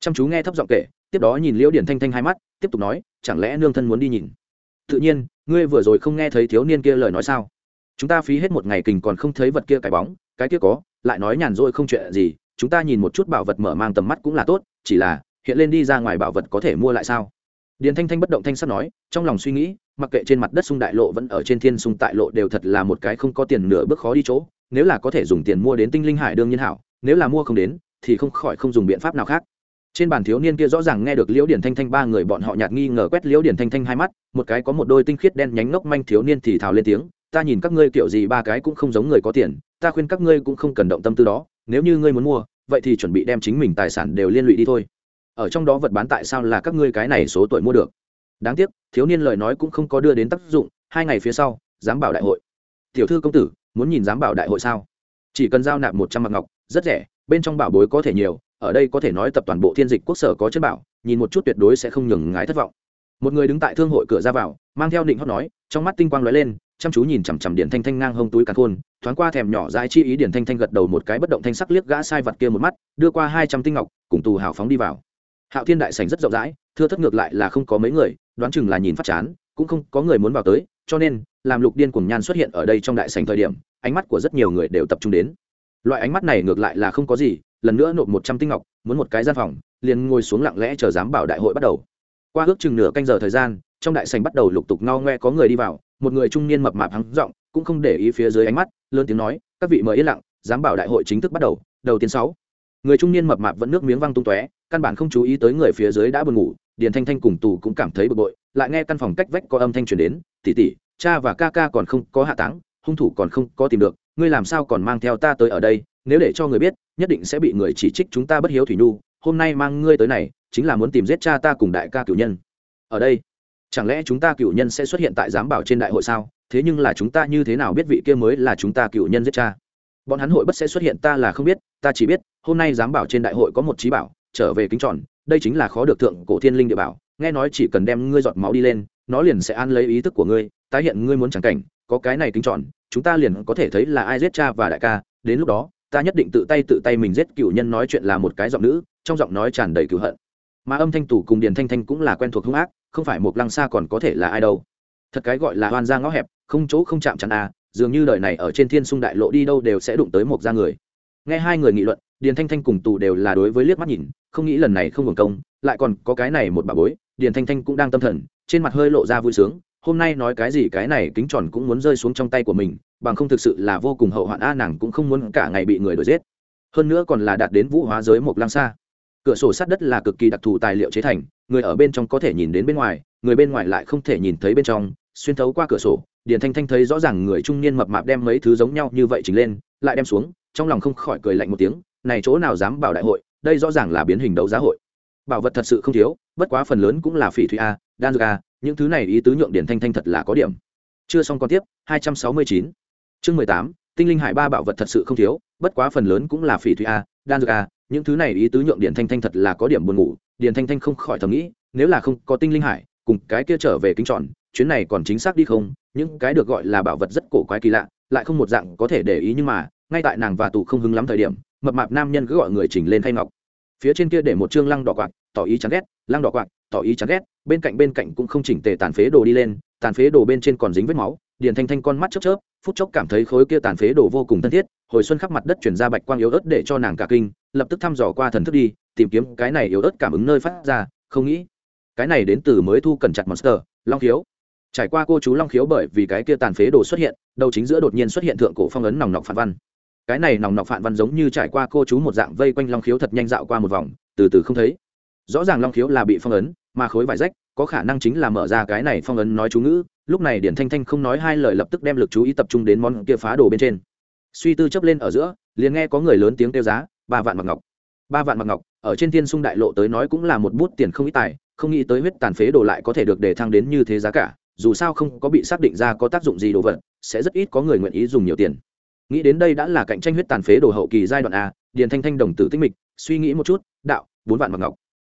Chăm chú nghe thấp giọng kể, tiếp đó nhìn liễu điển thanh thanh hai mắt, tiếp tục nói, chẳng lẽ nương thân muốn đi nhìn? Tự nhiên, ngươi vừa rồi không nghe thấy thiếu niên kia lời nói sao? Chúng ta phí hết một ngày kình còn không thấy vật kia cái bóng, cái kia có, lại nói nhàn rỗi không chuyện gì, chúng ta nhìn một chút bảo vật mở mang tầm mắt cũng là tốt, chỉ là, hiện lên đi ra ngoài bảo vật có thể mua lại sao? Điền thanh thanh bất động thanh sắt nói, trong lòng suy nghĩ, mặc kệ trên mặt đất sung đại lộ vẫn ở trên thiên sung tại lộ đều thật là một cái không có tiền nửa bước khó đi chỗ, nếu là có thể dùng tiền mua đến tinh linh hải đương nhiên hảo, nếu là mua không đến, thì không khỏi không dùng biện pháp nào khác. Trên bàn thiếu niên kia rõ ràng nghe được liễu điển thanh thanh ba người bọn họ nhạt nghi ngờ quét liễu điển thanh thanh hai mắt, một cái có một đôi tinh khiết đen nhánh ngốc manh thiếu niên thì thào lên tiếng, ta nhìn các ngươi kiểu gì ba cái cũng không giống người có tiền, ta khuyên các ngươi cũng không cần động tâm tư đó, nếu như ngươi muốn mua, vậy thì chuẩn bị đem chính mình tài sản đều liên lụy đi thôi ở trong đó vật bán tại sao là các ngươi cái này số tuổi mua được? Đáng tiếc, thiếu niên lời nói cũng không có đưa đến tác dụng, hai ngày phía sau, giám bảo đại hội. Tiểu thư công tử, muốn nhìn giám bảo đại hội sao? Chỉ cần giao nạp một trăm mặt ngọc, rất rẻ, bên trong bảo bối có thể nhiều, ở đây có thể nói tập toàn bộ thiên dịch quốc sở có chân bảo, nhìn một chút tuyệt đối sẽ không nhường ngái thất vọng. Một người đứng tại thương hội cửa ra vào, mang theo định hót nói, trong mắt tinh quang lóe lên, chăm chú nhìn chằm chằm điển thanh thanh ngang hông túi càn khôn, thoáng qua thèm nhỏ dãi chi ý điển thanh thanh gật đầu một cái bất động thanh sắc liếc gã sai vật kia một mắt, đưa qua hai trăm tinh ngọc, cùng tù hào phóng đi vào hạo thiên đại sảnh rất rộng rãi, thưa thất ngược lại là không có mấy người, đoán chừng là nhìn phát chán, cũng không có người muốn vào tới, cho nên, làm lục điên cùng nhan xuất hiện ở đây trong đại sảnh thời điểm, ánh mắt của rất nhiều người đều tập trung đến. Loại ánh mắt này ngược lại là không có gì, lần nữa nộp một trăm tinh ngọc, muốn một cái gian phòng, liền ngồi xuống lặng lẽ chờ giám bảo đại hội bắt đầu. Qua ước chừng nửa canh giờ thời gian, trong đại sảnh bắt đầu lục tục ngao ngoe có người đi vào, một người trung niên mập mạp hắng giọng, cũng không để ý phía dưới ánh mắt, lớn tiếng nói, các vị mời yên lặng, giám bảo đại hội chính thức bắt đầu đầu tiên sáu người trung niên mập mạp vẫn nước miếng văng tung tóe, căn bản không chú ý tới người phía dưới đã buồn ngủ, điền thanh thanh cùng tù cũng cảm thấy bực bội, lại nghe căn phòng cách vách có âm thanh truyền đến tỉ tỉ cha và ca ca còn không có hạ táng, hung thủ còn không có tìm được, ngươi làm sao còn mang theo ta tới ở đây, nếu để cho người biết, nhất định sẽ bị người chỉ trích chúng ta bất hiếu thủy nhu, hôm nay mang ngươi tới này, chính là muốn tìm giết cha ta cùng đại ca cửu nhân. Ở đây? Chẳng lẽ chúng ta cửu nhân sẽ xuất hiện tại giám bảo trên đại hội sao? Thế nhưng là chúng ta như thế nào biết vị kia mới là chúng ta cửu nhân giết cha? Bọn hắn hội bất sẽ xuất hiện ta là không biết ta chỉ biết, hôm nay giám bảo trên đại hội có một trí bảo, trở về kính tròn, đây chính là khó được thượng cổ thiên linh địa bảo, nghe nói chỉ cần đem ngươi giọt máu đi lên, nó liền sẽ an lấy ý thức của ngươi, tái hiện ngươi muốn chẳng cảnh, có cái này kính tròn, chúng ta liền có thể thấy là ai giết cha và đại ca, đến lúc đó, ta nhất định tự tay tự tay mình giết cựu nhân nói chuyện là một cái giọng nữ, trong giọng nói tràn đầy cựu hận. Mà âm thanh tủ cùng điền thanh thanh cũng là quen thuộc hung ác, không phải một lăng xa còn có thể là ai đâu. Thật cái gọi là hoan ra ngõ hẹp, không chỗ không chạm chắn à dường như đời này ở trên thiên sung đại lộ đi đâu đều sẽ đụng tới một da người nghe hai người nghị luận, điền thanh thanh cùng tù đều là đối với liếc mắt nhìn, không nghĩ lần này không hưởng công, lại còn có cái này một bà bối, điền thanh thanh cũng đang tâm thần, trên mặt hơi lộ ra vui sướng, hôm nay nói cái gì cái này kính tròn cũng muốn rơi xuống trong tay của mình, bằng không thực sự là vô cùng hậu hoạn a, nàng cũng không muốn cả ngày bị người đuổi giết. Hơn nữa còn là đạt đến vũ hóa giới một lang xa cửa sổ sát đất là cực kỳ đặc thù tài liệu chế thành, người ở bên trong có thể nhìn đến bên ngoài, người bên ngoài lại không thể nhìn thấy bên trong. Xuyên thấu qua cửa sổ, điền thanh thanh thấy rõ ràng người trung niên mập mạp đem mấy thứ giống nhau như vậy chỉnh lên, lại đem xuống trong lòng không khỏi cười lạnh một tiếng này chỗ nào dám bảo đại hội đây rõ ràng là biến hình đấu giá hội bảo vật thật sự không thiếu bất quá phần lớn cũng là phỉ thủy a đan dược a những thứ này ý tứ nhượng điển thanh thanh thật là có điểm chưa xong còn tiếp 269. chương 18, tinh linh hải ba bảo vật thật sự không thiếu bất quá phần lớn cũng là phỉ thủy a đan dược a những thứ này ý tứ nhượng điển thanh thanh thật là có điểm buồn ngủ điển thanh thanh không khỏi thầm nghĩ nếu là không có tinh linh hải cùng cái kia trở về kính tròn chuyến này còn chính xác đi không những cái được gọi là bảo vật rất cổ quái kỳ lạ lại không một dạng có thể để ý nhưng mà ngay tại nàng và tù không hứng lắm thời điểm, mập mạp nam nhân cứ gọi người chỉnh lên khay ngọc. Phía trên kia để một chương lăng đỏ quạt, tỏ ý chán ghét, lăng đỏ quạt, tỏ ý chán ghét, bên cạnh bên cạnh cũng không chỉnh tề tàn phế đồ đi lên, tàn phế đồ bên trên còn dính vết máu, điền thanh thanh con mắt chớp chớp, phút chốc cảm thấy khối kia tàn phế đồ vô cùng thân thiết, hồi xuân khắp mặt đất chuyển ra bạch quang yếu ớt để cho nàng cả kinh, lập tức thăm dò qua thần thức đi, tìm kiếm cái này yếu ớt cảm ứng nơi phát ra, không nghĩ, cái này đến từ mới thu cần chặt monster, long khiếu. Trải qua cô chú long khiếu bởi vì cái kia tàn phế đồ xuất hiện, đầu chính giữa đột nhiên xuất hiện thượng cổ phong ấn nòng nọc phản văn cái này nòng nọc phản văn giống như trải qua cô chú một dạng vây quanh long khiếu thật nhanh dạo qua một vòng, từ từ không thấy. Rõ ràng long khiếu là bị phong ấn, mà khối vải rách, có khả năng chính là mở ra cái này phong ấn nói chú ngữ, lúc này điển thanh thanh không nói hai lời lập tức đem lực chú ý tập trung đến món kia phá đồ bên trên. Suy tư chấp lên ở giữa, liền nghe có người lớn tiếng kêu giá, ba vạn mặc ngọc, ba vạn mặc ngọc, ở trên thiên sung đại lộ tới nói cũng là một bút tiền không ít tài, không nghĩ tới huyết tàn phế đồ lại có thể được để thăng đến như thế giá cả, dù sao không có bị xác định ra có tác dụng gì đồ vật, sẽ rất ít có người nguyện ý dùng nhiều tiền nghĩ đến đây đã là cạnh tranh huyết tàn phế đồ hậu kỳ giai đoạn a, điền thanh thanh đồng tử tinh mịch, suy nghĩ một chút, đạo, bốn vạn mặc ngọc.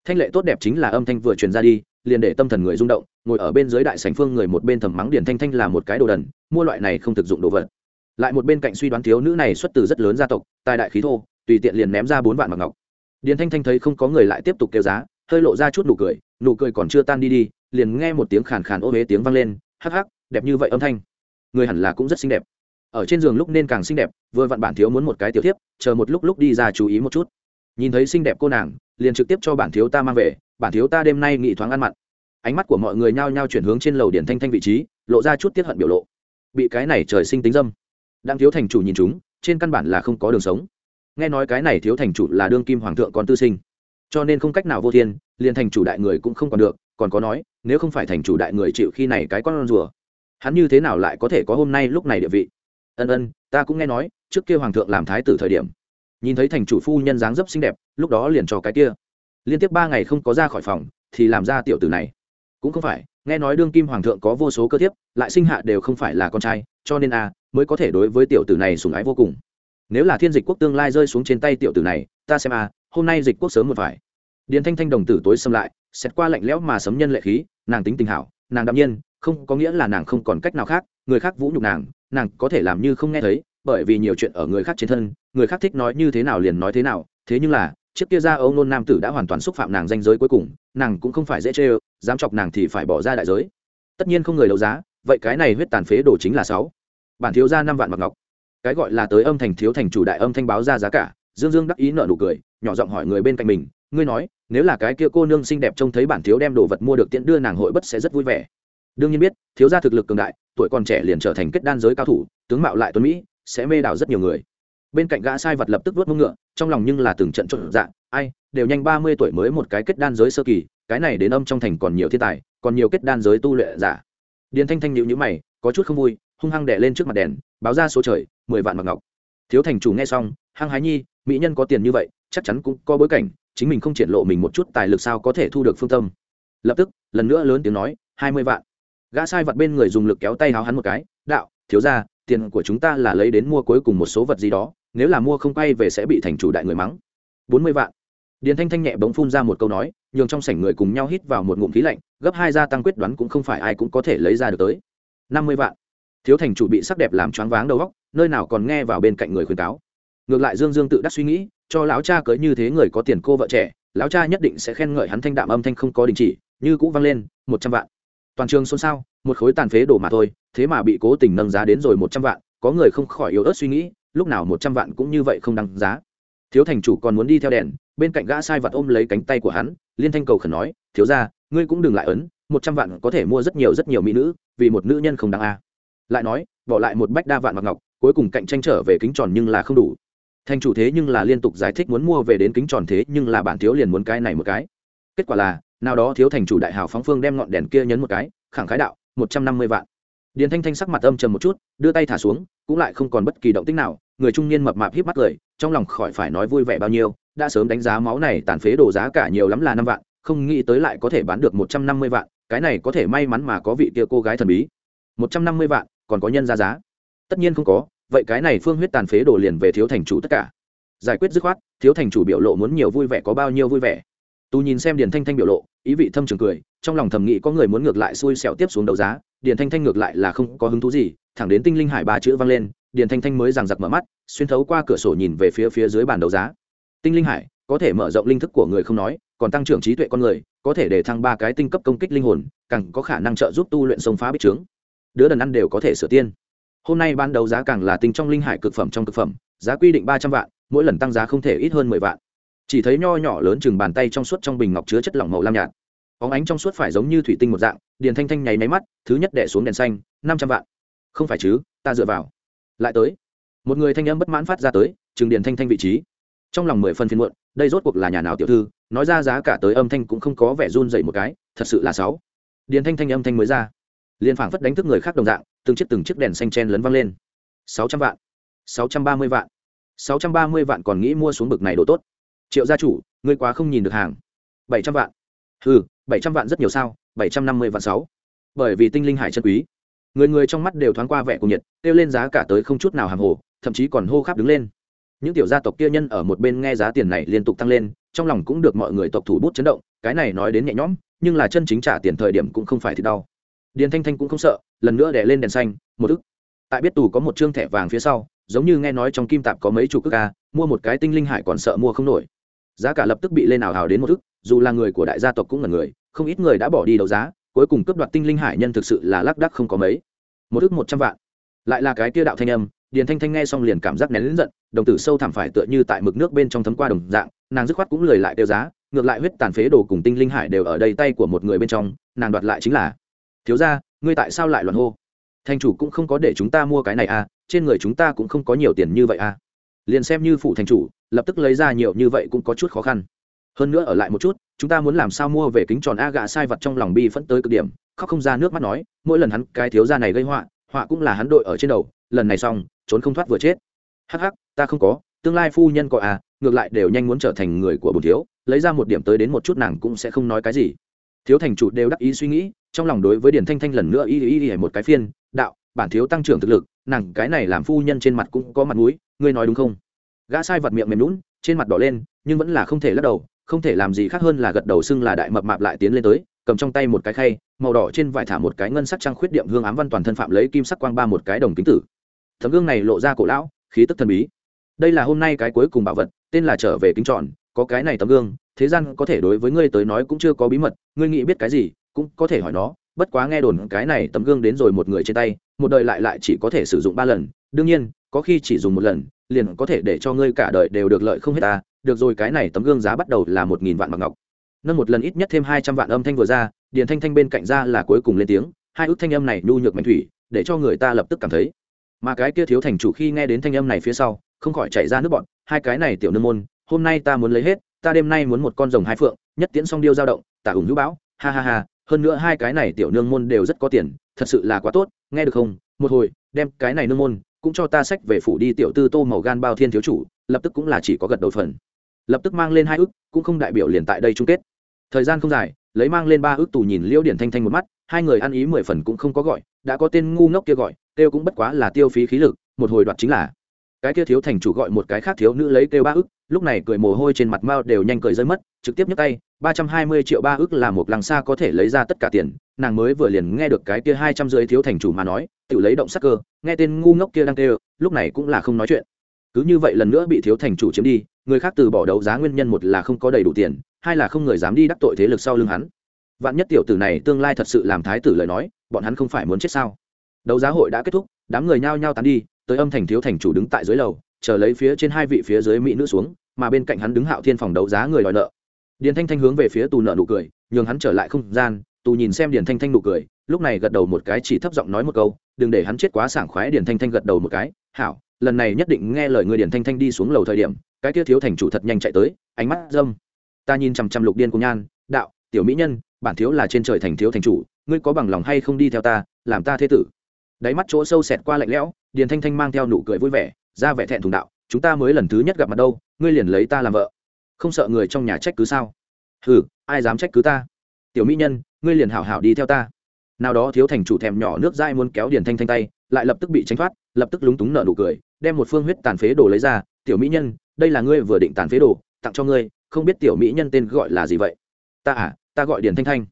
Thanh lệ tốt đẹp chính là âm thanh vừa truyền ra đi, liền để tâm thần người rung động, ngồi ở bên dưới đại sảnh phương người một bên thầm mắng điền thanh thanh là một cái đồ đần, mua loại này không thực dụng đồ vật. Lại một bên cạnh suy đoán thiếu nữ này xuất từ rất lớn gia tộc, tài đại khí thô, tùy tiện liền ném ra bốn vạn mặc ngọc. Điền thanh thanh thấy không có người lại tiếp tục kêu giá, hơi lộ ra chút nụ cười nụ cười còn chưa tan đi đi, liền nghe một tiếng khàn khàn ô huế tiếng vang lên, hắc hắc, đẹp như vậy âm thanh. Người hẳn là cũng rất xinh đẹp ở trên giường lúc nên càng xinh đẹp, vừa vặn bản thiếu muốn một cái tiểu tiếp chờ một lúc lúc đi ra chú ý một chút. Nhìn thấy xinh đẹp cô nàng, liền trực tiếp cho bản thiếu ta mang về, bản thiếu ta đêm nay nghị thoáng ăn mặn. Ánh mắt của mọi người nhao nhao chuyển hướng trên lầu điển thanh thanh vị trí, lộ ra chút tiết hận biểu lộ. Bị cái này trời sinh tính dâm. Đang thiếu thành chủ nhìn chúng, trên căn bản là không có đường sống. Nghe nói cái này thiếu thành chủ là đương kim hoàng thượng con tư sinh. Cho nên không cách nào vô thiên, liền thành chủ đại người cũng không còn được, còn có nói, nếu không phải thành chủ đại người chịu khi này cái con rùa, hắn như thế nào lại có thể có hôm nay lúc này địa vị? Ân ân, ta cũng nghe nói, trước kia hoàng thượng làm thái tử thời điểm, nhìn thấy thành chủ phu nhân dáng dấp xinh đẹp, lúc đó liền cho cái kia. Liên tiếp ba ngày không có ra khỏi phòng, thì làm ra tiểu tử này. Cũng không phải, nghe nói đương kim hoàng thượng có vô số cơ thiếp, lại sinh hạ đều không phải là con trai, cho nên a mới có thể đối với tiểu tử này sùng ái vô cùng. Nếu là thiên dịch quốc tương lai rơi xuống trên tay tiểu tử này, ta xem a hôm nay dịch quốc sớm một phải. Điền thanh thanh đồng tử tối xâm lại, xét qua lạnh lẽo mà sấm nhân lệ khí, nàng tính tình hảo, nàng đạm nhiên, không có nghĩa là nàng không còn cách nào khác người khác vũ nhục nàng nàng có thể làm như không nghe thấy, bởi vì nhiều chuyện ở người khác trên thân, người khác thích nói như thế nào liền nói thế nào. Thế nhưng là, chiếc kia ra âu nôn nam tử đã hoàn toàn xúc phạm nàng danh giới cuối cùng, nàng cũng không phải dễ chê ơ, dám chọc nàng thì phải bỏ ra đại giới. Tất nhiên không người đấu giá, vậy cái này huyết tàn phế đồ chính là sáu. Bản thiếu ra năm vạn mặc ngọc. Cái gọi là tới âm thành thiếu thành chủ đại âm thanh báo ra giá cả, dương dương đắc ý nợ nụ cười, nhỏ giọng hỏi người bên cạnh mình, ngươi nói, nếu là cái kia cô nương xinh đẹp trông thấy bản thiếu đem đồ vật mua được tiễn đưa nàng hội bất sẽ rất vui vẻ đương nhiên biết, thiếu gia thực lực cường đại, tuổi còn trẻ liền trở thành kết đan giới cao thủ, tướng mạo lại tuấn mỹ, sẽ mê đảo rất nhiều người. Bên cạnh gã sai vật lập tức vớt mông ngựa, trong lòng nhưng là từng trận trộn dạng ai, đều nhanh ba mươi tuổi mới một cái kết đan giới sơ kỳ, cái này đến âm trong thành còn nhiều thiên tài, còn nhiều kết đan giới tu luyện giả. Điền thanh thanh nhịu nhữ mày, có chút không vui, hung hăng đẻ lên trước mặt đèn, báo ra số trời, mười vạn mặc ngọc. Thiếu thành chủ nghe xong, hăng hái nhi, mỹ nhân có tiền như vậy, chắc chắn cũng có bối cảnh, chính mình không triển lộ mình một chút tài lực sao có thể thu được phương tâm. Lập tức, lần nữa lớn tiếng nói, hai mươi vạn gã sai vật bên người dùng lực kéo tay háo hắn một cái, đạo, thiếu ra tiền của chúng ta là lấy đến mua cuối cùng một số vật gì đó, nếu là mua không quay về sẽ bị thành chủ đại người mắng. Bốn mươi vạn. Điền thanh thanh nhẹ bỗng phun ra một câu nói, nhường trong sảnh người cùng nhau hít vào một ngụm khí lạnh, gấp hai gia tăng quyết đoán cũng không phải ai cũng có thể lấy ra được tới. Năm mươi vạn. Thiếu thành chủ bị sắc đẹp làm choáng váng đầu góc nơi nào còn nghe vào bên cạnh người khuyên cáo. Ngược lại dương dương tự đắc suy nghĩ, cho lão cha cưới như thế người có tiền cô vợ trẻ, lão cha nhất định sẽ khen ngợi hắn thanh đạm âm thanh không có đình chỉ, như cũ vang lên, một trăm vạn toàn trường xôn xao, một khối tàn phế đổ mà thôi, thế mà bị cố tình nâng giá đến rồi một trăm vạn, có người không khỏi yếu ớt suy nghĩ, lúc nào một trăm vạn cũng như vậy không đăng giá. Thiếu thành chủ còn muốn đi theo đèn, bên cạnh gã sai vật ôm lấy cánh tay của hắn, liên thanh cầu khẩn nói, thiếu ra ngươi cũng đừng lại ấn, một trăm vạn có thể mua rất nhiều rất nhiều mỹ nữ, vì một nữ nhân không đáng a. Lại nói, bỏ lại một bách đa vạn mặc ngọc, cuối cùng cạnh tranh trở về kính tròn nhưng là không đủ. Thành chủ thế nhưng là liên tục giải thích muốn mua về đến kính tròn thế nhưng là bản thiếu liền muốn cái này một cái. Kết quả là nào đó thiếu thành chủ đại hào phóng phương đem ngọn đèn kia nhấn một cái, khẳng khái đạo, một trăm năm mươi vạn. Điền thanh thanh sắc mặt âm trầm một chút, đưa tay thả xuống, cũng lại không còn bất kỳ động tích nào, người trung niên mập mạp híp mắt cười, trong lòng khỏi phải nói vui vẻ bao nhiêu, đã sớm đánh giá máu này tàn phế đồ giá cả nhiều lắm là năm vạn, không nghĩ tới lại có thể bán được một trăm năm mươi vạn, cái này có thể may mắn mà có vị kia cô gái thần bí. Một trăm năm mươi vạn, còn có nhân ra giá. Tất nhiên không có, vậy cái này phương huyết tàn phế đồ liền về thiếu thành chủ tất cả. Giải quyết dứt khoát, thiếu thành chủ biểu lộ muốn nhiều vui vẻ có bao nhiêu vui vẻ tu nhìn xem điền thanh thanh biểu lộ, ý vị thâm trường cười, trong lòng thầm nghĩ có người muốn ngược lại xui xẻo tiếp xuống đấu giá, điền thanh thanh ngược lại là không có hứng thú gì, thẳng đến tinh linh hải ba chữ vang lên, điền thanh thanh mới giằng giặc mở mắt, xuyên thấu qua cửa sổ nhìn về phía phía dưới bàn đấu giá. Tinh linh hải, có thể mở rộng linh thức của người không nói, còn tăng trưởng trí tuệ con người, có thể để thăng ba cái tinh cấp công kích linh hồn, càng có khả năng trợ giúp tu luyện sông phá bích trướng. Đứa đần ăn đều có thể sửa tiên. Hôm nay ban đấu giá càng là tinh trong linh hải cực phẩm trong cực phẩm, giá quy định ba trăm vạn, mỗi lần tăng giá không thể ít hơn mười vạn chỉ thấy nho nhỏ lớn chừng bàn tay trong suốt trong bình ngọc chứa chất lỏng màu lam nhạt. Óng ánh trong suốt phải giống như thủy tinh một dạng, điền thanh thanh nháy máy mắt, thứ nhất đẻ xuống đèn xanh, năm trăm vạn. Không phải chứ, ta dựa vào. Lại tới. Một người thanh âm bất mãn phát ra tới, chừng điền thanh thanh vị trí. Trong lòng mười phân phiên muộn, đây rốt cuộc là nhà nào tiểu thư, nói ra giá cả tới âm thanh cũng không có vẻ run dậy một cái, thật sự là sáu. Điền thanh thanh âm thanh mới ra. Liền phảng phất đánh thức người khác đồng dạng, từng chiếc từng chiếc đèn xanh chen lấn văng lên. Sáu trăm vạn. Sáu trăm ba mươi vạn. Sáu trăm ba mươi vạn còn nghĩ mua xuống bực này đồ tốt triệu gia chủ, ngươi quá không nhìn được hàng. Bảy trăm vạn. Ừ bảy trăm vạn rất nhiều sao? Bảy trăm năm mươi vạn sáu. Bởi vì tinh linh hải chân quý. Người người trong mắt đều thoáng qua vẻ cùng nhiệt, kêu lên giá cả tới không chút nào hàng hồ, thậm chí còn hô khắp đứng lên. Những tiểu gia tộc kia nhân ở một bên nghe giá tiền này liên tục tăng lên, trong lòng cũng được mọi người tộc thủ bút chấn động, cái này nói đến nhẹ nhõm, nhưng là chân chính trả tiền thời điểm cũng không phải thì đau. Điền thanh thanh cũng không sợ, lần nữa đè lên đèn xanh, một ức. Tại biết tù có một chương thẻ vàng phía sau, giống như nghe nói trong kim tạp có mấy chục ức ca mua một cái tinh linh hải còn sợ mua không nổi giá cả lập tức bị lên ảo hào đến một thức dù là người của đại gia tộc cũng là người, không ít người đã bỏ đi đấu giá, cuối cùng cướp đoạt tinh linh hải nhân thực sự là lác đắc không có mấy. Một thức một trăm vạn. Lại là cái kia đạo thanh âm, điền thanh thanh nghe xong liền cảm giác nén lớn giận, đồng tử sâu thẳm phải tựa như tại mực nước bên trong thấm qua đồng dạng, nàng dứt khoát cũng lười lại tiêu giá, ngược lại huyết tàn phế đồ cùng tinh linh hải đều ở đây tay của một người bên trong, nàng đoạt lại chính là, thiếu ra ngươi tại sao lại loạn hô? Thành chủ cũng không có để chúng ta mua cái này à trên người chúng ta cũng không có nhiều tiền như vậy à liền xem như phụ thành chủ, lập tức lấy ra nhiều như vậy cũng có chút khó khăn. Hơn nữa ở lại một chút, chúng ta muốn làm sao mua về kính tròn a gạ sai vật trong lòng bi phẫn tới cực điểm, khóc không ra nước mắt nói, mỗi lần hắn cái thiếu gia này gây họa họa cũng là hắn đội ở trên đầu, lần này xong, trốn không thoát vừa chết. Hắc hắc, ta không có, tương lai phu nhân có à ngược lại đều nhanh muốn trở thành người của bồn thiếu, lấy ra một điểm tới đến một chút nàng cũng sẽ không nói cái gì. Thiếu thành chủ đều đắc ý suy nghĩ, trong lòng đối với điển thanh thanh lần nữa y y y một cái phiên, đạo, bản thiếu tăng trưởng thực lực nàng cái này làm phu nhân trên mặt cũng có mặt mũi, ngươi nói đúng không? Gã sai vật miệng mềm lún trên mặt đỏ lên, nhưng vẫn là không thể lắc đầu, không thể làm gì khác hơn là gật đầu xưng là đại mập mạp lại tiến lên tới, cầm trong tay một cái khay, màu đỏ trên vải thả một cái ngân sắc trang khuyết điểm hương ám văn toàn thân phạm lấy kim sắc quang ba một cái đồng kính tử. Tấm gương này lộ ra cổ lão, khí tức thần bí. Đây là hôm nay cái cuối cùng bảo vật, tên là trở về kính tròn, có cái này tấm gương, thế gian có thể đối với ngươi tới nói cũng chưa có bí mật, ngươi nghĩ biết cái gì, cũng có thể hỏi nó bất quá nghe đồn cái này tấm gương đến rồi một người trên tay, một đời lại lại chỉ có thể sử dụng ba lần. Đương nhiên, có khi chỉ dùng một lần, liền có thể để cho ngươi cả đời đều được lợi không hết ta. Được rồi, cái này tấm gương giá bắt đầu là một nghìn vạn bạc ngọc. Nâng một lần ít nhất thêm hai trăm vạn âm thanh vừa ra, điền thanh thanh bên cạnh ra là cuối cùng lên tiếng, hai ước thanh âm này nhu nhược mạnh thủy, để cho người ta lập tức cảm thấy. Mà cái kia thiếu thành chủ khi nghe đến thanh âm này phía sau, không khỏi chạy ra nước bọn hai cái này tiểu nương môn, hôm nay ta muốn lấy hết, ta đêm nay muốn một con rồng hai phượng, nhất tiễn song điêu dao động, tả ủng hữu bão, ha ha ha hơn nữa hai cái này tiểu nương môn đều rất có tiền, thật sự là quá tốt, nghe được không? Một hồi, đem cái này nương môn cũng cho ta sách về phủ đi, tiểu tư tô màu gan bao thiên thiếu chủ, lập tức cũng là chỉ có gật đầu phần. Lập tức mang lên hai ước cũng không đại biểu liền tại đây chung kết. Thời gian không dài, lấy mang lên ba ước tù nhìn liễu điển thanh thanh một mắt, hai người ăn ý mười phần cũng không có gọi, đã có tên ngu ngốc kia gọi, kêu cũng bất quá là tiêu phí khí lực, một hồi đoạt chính là cái kia thiếu thành chủ gọi một cái khác thiếu nữ lấy kêu ba ức, lúc này cười mồ hôi trên mặt mao đều nhanh cười rơi mất, trực tiếp nhấc tay, ba trăm hai mươi triệu ba ức là một làng xa có thể lấy ra tất cả tiền, nàng mới vừa liền nghe được cái kia hai trăm rưỡi thiếu thành chủ mà nói, tự lấy động sắc cơ, nghe tên ngu ngốc kia đang kêu, lúc này cũng là không nói chuyện. Cứ như vậy lần nữa bị thiếu thành chủ chiếm đi, người khác từ bỏ đấu giá nguyên nhân một là không có đầy đủ tiền, hai là không người dám đi đắc tội thế lực sau lưng hắn. Vạn nhất tiểu tử này tương lai thật sự làm thái tử lời nói, bọn hắn không phải muốn chết sao? Đấu giá hội đã kết thúc, đám người nhao nhao tán đi tới âm thành thiếu thành chủ đứng tại dưới lầu, chờ lấy phía trên hai vị phía dưới mỹ nữ xuống, mà bên cạnh hắn đứng hạo thiên phòng đấu giá người đòi nợ. Điền thanh thanh hướng về phía tù nợ nụ cười, nhường hắn trở lại không gian, tù nhìn xem điền thanh thanh nụ cười, lúc này gật đầu một cái chỉ thấp giọng nói một câu, đừng để hắn chết quá sảng khoái. Điền thanh thanh gật đầu một cái, hảo, lần này nhất định nghe lời người điền thanh thanh đi xuống lầu thời điểm, cái kia thiếu thành chủ thật nhanh chạy tới, ánh mắt dâm. Ta nhìn chằm chằm lục điên cùng nhan, đạo, tiểu mỹ nhân, bản thiếu là trên trời thành thiếu thành chủ, ngươi có bằng lòng hay không đi theo ta, làm ta thế tử? Đáy mắt chỗ sâu xẹt qua lạnh lẽo điền thanh thanh mang theo nụ cười vui vẻ, ra vẻ thẹn thùng đạo, chúng ta mới lần thứ nhất gặp mặt đâu, ngươi liền lấy ta làm vợ. Không sợ người trong nhà trách cứ sao? Hừ, ai dám trách cứ ta? Tiểu mỹ nhân, ngươi liền hảo hảo đi theo ta. Nào đó thiếu thành chủ thèm nhỏ nước dai muốn kéo điền thanh thanh tay, lại lập tức bị tránh thoát, lập tức lúng túng nợ nụ cười, đem một phương huyết tàn phế đồ lấy ra, tiểu mỹ nhân, đây là ngươi vừa định tàn phế đồ, tặng cho ngươi, không biết tiểu mỹ nhân tên gọi là gì vậy? Ta à ta gọi điền thanh thanh.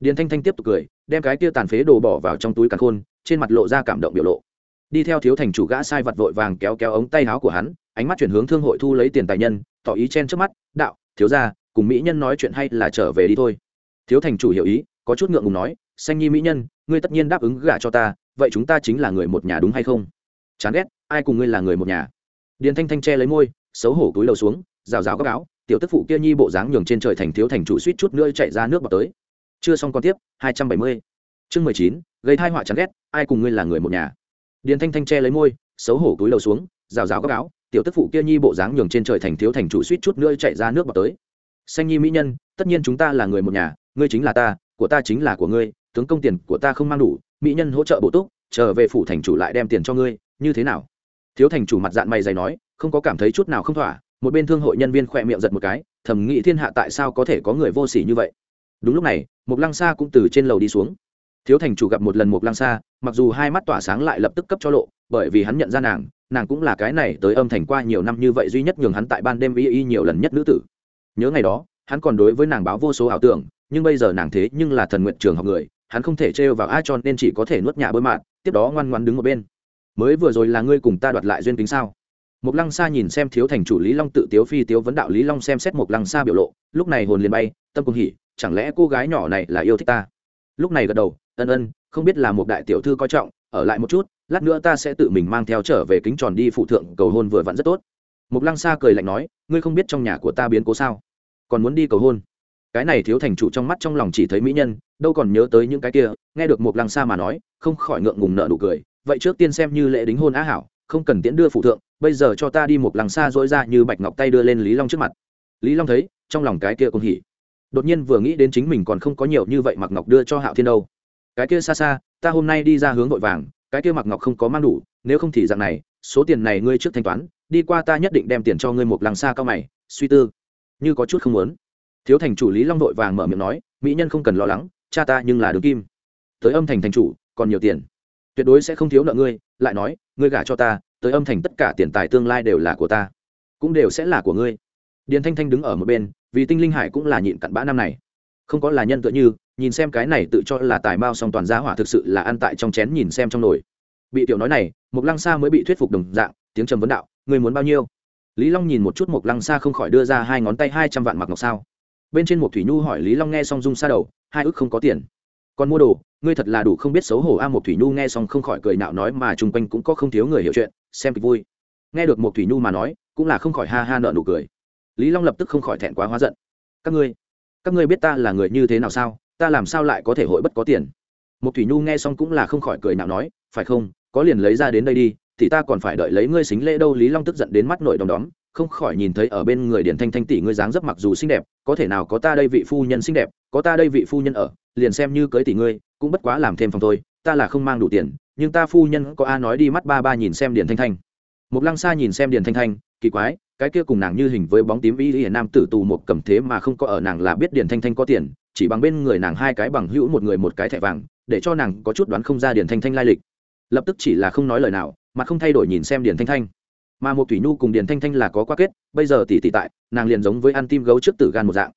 Điền thanh thanh tiếp tục cười, đem cái kia tàn phế đồ bỏ vào trong túi càn khôn, trên mặt lộ ra cảm động biểu lộ đi theo thiếu thành chủ gã sai vật vội vàng kéo kéo ống tay áo của hắn, ánh mắt chuyển hướng thương hội thu lấy tiền tài nhân, tỏ ý chen trước mắt, đạo, thiếu gia, cùng mỹ nhân nói chuyện hay là trở về đi thôi. Thiếu thành chủ hiểu ý, có chút ngượng ngùng nói, xanh nhi mỹ nhân, ngươi tất nhiên đáp ứng gả cho ta, vậy chúng ta chính là người một nhà đúng hay không? Chán ghét, ai cùng ngươi là người một nhà? Điền thanh thanh che lấy môi, xấu hổ túi đầu xuống, rào rào các áo, tiểu tức phụ kia nhi bộ dáng nhường trên trời thành thiếu thành chủ suýt chút nữa chạy ra nước bọt tới. Chưa xong còn tiếp, hai trăm bảy mươi. Chương mười chín, gây thai họa chán ghét, ai cùng ngươi là người một nhà? Điền thanh thanh che lấy môi, xấu hổ cúi đầu xuống, rào rào các áo, tiểu tức phụ kia nhi bộ dáng nhường trên trời thành thiếu thành chủ suýt chút nữa chạy ra nước bọt tới. Xanh nhi mỹ nhân, tất nhiên chúng ta là người một nhà, ngươi chính là ta, của ta chính là của ngươi, tướng công tiền của ta không mang đủ, mỹ nhân hỗ trợ bổ túc, trở về phủ thành chủ lại đem tiền cho ngươi, như thế nào? Thiếu thành chủ mặt dạng mày dày nói, không có cảm thấy chút nào không thỏa, một bên thương hội nhân viên khỏe miệng giật một cái, thầm nghĩ thiên hạ tại sao có thể có người vô s ỉ như vậy? Đúng lúc này một lăng xa cũng từ trên lầu đi xuống thiếu thành chủ gặp một lần một Lang xa mặc dù hai mắt tỏa sáng lại lập tức cấp cho lộ bởi vì hắn nhận ra nàng nàng cũng là cái này tới âm thành qua nhiều năm như vậy duy nhất nhường hắn tại ban đêm y y nhiều lần nhất nữ tử. Nhớ ngày đó hắn còn đối với nàng báo vô số ảo tưởng nhưng bây giờ nàng thế nhưng là thần nguyện trường học người hắn không thể trêu vào ai cho nên chỉ có thể nuốt nhà bơi mạn tiếp đó ngoan ngoan đứng một bên. Mới vừa rồi là ngươi cùng ta đoạt lại duyên kính sao? Mục Lăng Sa nhìn xem thiếu thành chủ Lý Long tự tiếu phi tiếu vấn đạo Lý Long xem xét Mục Lăng Sa biểu lộ, lúc này hồn liền bay, tâm cùng hỉ, chẳng lẽ cô gái nhỏ này là yêu thích ta? Lúc này gật đầu, ân ân, không biết là một đại tiểu thư coi trọng, ở lại một chút, lát nữa ta sẽ tự mình mang theo trở về kính tròn đi phụ thượng cầu hôn vừa vặn rất tốt. Mục Lăng Sa cười lạnh nói, ngươi không biết trong nhà của ta biến cố sao? Còn muốn đi cầu hôn? Cái này thiếu thành chủ trong mắt trong lòng chỉ thấy mỹ nhân, đâu còn nhớ tới những cái kia, nghe được Mục Lăng Sa mà nói, không khỏi ngượng ngùng nở nụ cười, vậy trước tiên xem như lễ đính hôn á hảo, không cần tiễn đưa phụ thượng bây giờ cho ta đi một Lăng xa dỗi ra như bạch ngọc tay đưa lên lý long trước mặt lý long thấy trong lòng cái kia cũng hỉ đột nhiên vừa nghĩ đến chính mình còn không có nhiều như vậy mặc ngọc đưa cho hạo thiên đâu cái kia xa xa, ta hôm nay đi ra hướng vội vàng, cái kia mặc ngọc không có mang đủ, nếu không thì dạng này, số tiền này ngươi trước thanh toán, đi qua ta nhất định đem tiền cho ngươi một làng xa cao mày, suy tư. Như có chút không muốn. Thiếu thành chủ lý long vội vàng mở miệng nói, mỹ nhân không cần lo lắng, cha ta nhưng là đường kim. Tới âm thành thành chủ, còn nhiều tiền. Tuyệt đối sẽ không thiếu nợ ngươi, lại nói, ngươi gả cho ta, tới âm thành tất cả tiền tài tương lai đều là của ta. Cũng đều sẽ là của ngươi. Điền thanh thanh đứng ở một bên, vì tinh linh hải cũng là nhịn cặn bã năm này. Không có là nhân tựa như nhìn xem cái này tự cho là tài mao song toàn gia hỏa thực sự là ăn tại trong chén nhìn xem trong nồi. Bị tiểu nói này mục lăng sa mới bị thuyết phục đồng dạng, tiếng trầm vấn đạo người muốn bao nhiêu? Lý long nhìn một chút mục lăng sa không khỏi đưa ra hai ngón tay hai trăm vạn mặc ngọc sao. Bên trên một thủy nhu hỏi lý long nghe xong rung xa đầu, hai ức không có tiền. Còn mua đồ, ngươi thật là đủ không biết xấu hổ a. Một thủy nhu nghe xong không khỏi cười nạo nói, mà chung quanh cũng có không thiếu người hiểu chuyện, xem kịch vui. Nghe được một thủy nhu mà nói, cũng là không khỏi ha ha nợ nụ cười. Lý long lập tức không khỏi thẹn quá hóa giận. Các ngươi các ngươi biết ta là người như thế nào sao? Ta làm sao lại có thể hội bất có tiền? Một thủy nhu nghe xong cũng là không khỏi cười nạo nói, phải không, có liền lấy ra đến đây đi, thì ta còn phải đợi lấy ngươi xính lễ đâu, lý long tức giận đến mắt nội đồng đóm, không khỏi nhìn thấy ở bên người điển thanh thanh tỷ ngươi dáng dấp mặc dù xinh đẹp, có thể nào có ta đây vị phu nhân xinh đẹp, có ta đây vị phu nhân ở, liền xem như cưới tỷ ngươi, cũng bất quá làm thêm phòng thôi, ta là không mang đủ tiền, nhưng ta phu nhân có a nói đi mắt ba ba nhìn xem điển thanh thanh. Một lăng xa nhìn xem điển thanh thanh, kỳ quái, cái kia cùng nàng như hình với bóng tím y hiển nam tử tù một cầm thế mà không có ở nàng là biết điển thanh thanh có tiền chỉ bằng bên người nàng hai cái bằng hữu một người một cái thẻ vàng, để cho nàng có chút đoán không ra điển thanh thanh lai lịch. Lập tức chỉ là không nói lời nào, mà không thay đổi nhìn xem điển thanh thanh. Mà một thủy nhu cùng điển thanh thanh là có qua kết, bây giờ tỷ tỷ tại, nàng liền giống với ăn tim gấu trước tử gan một dạng.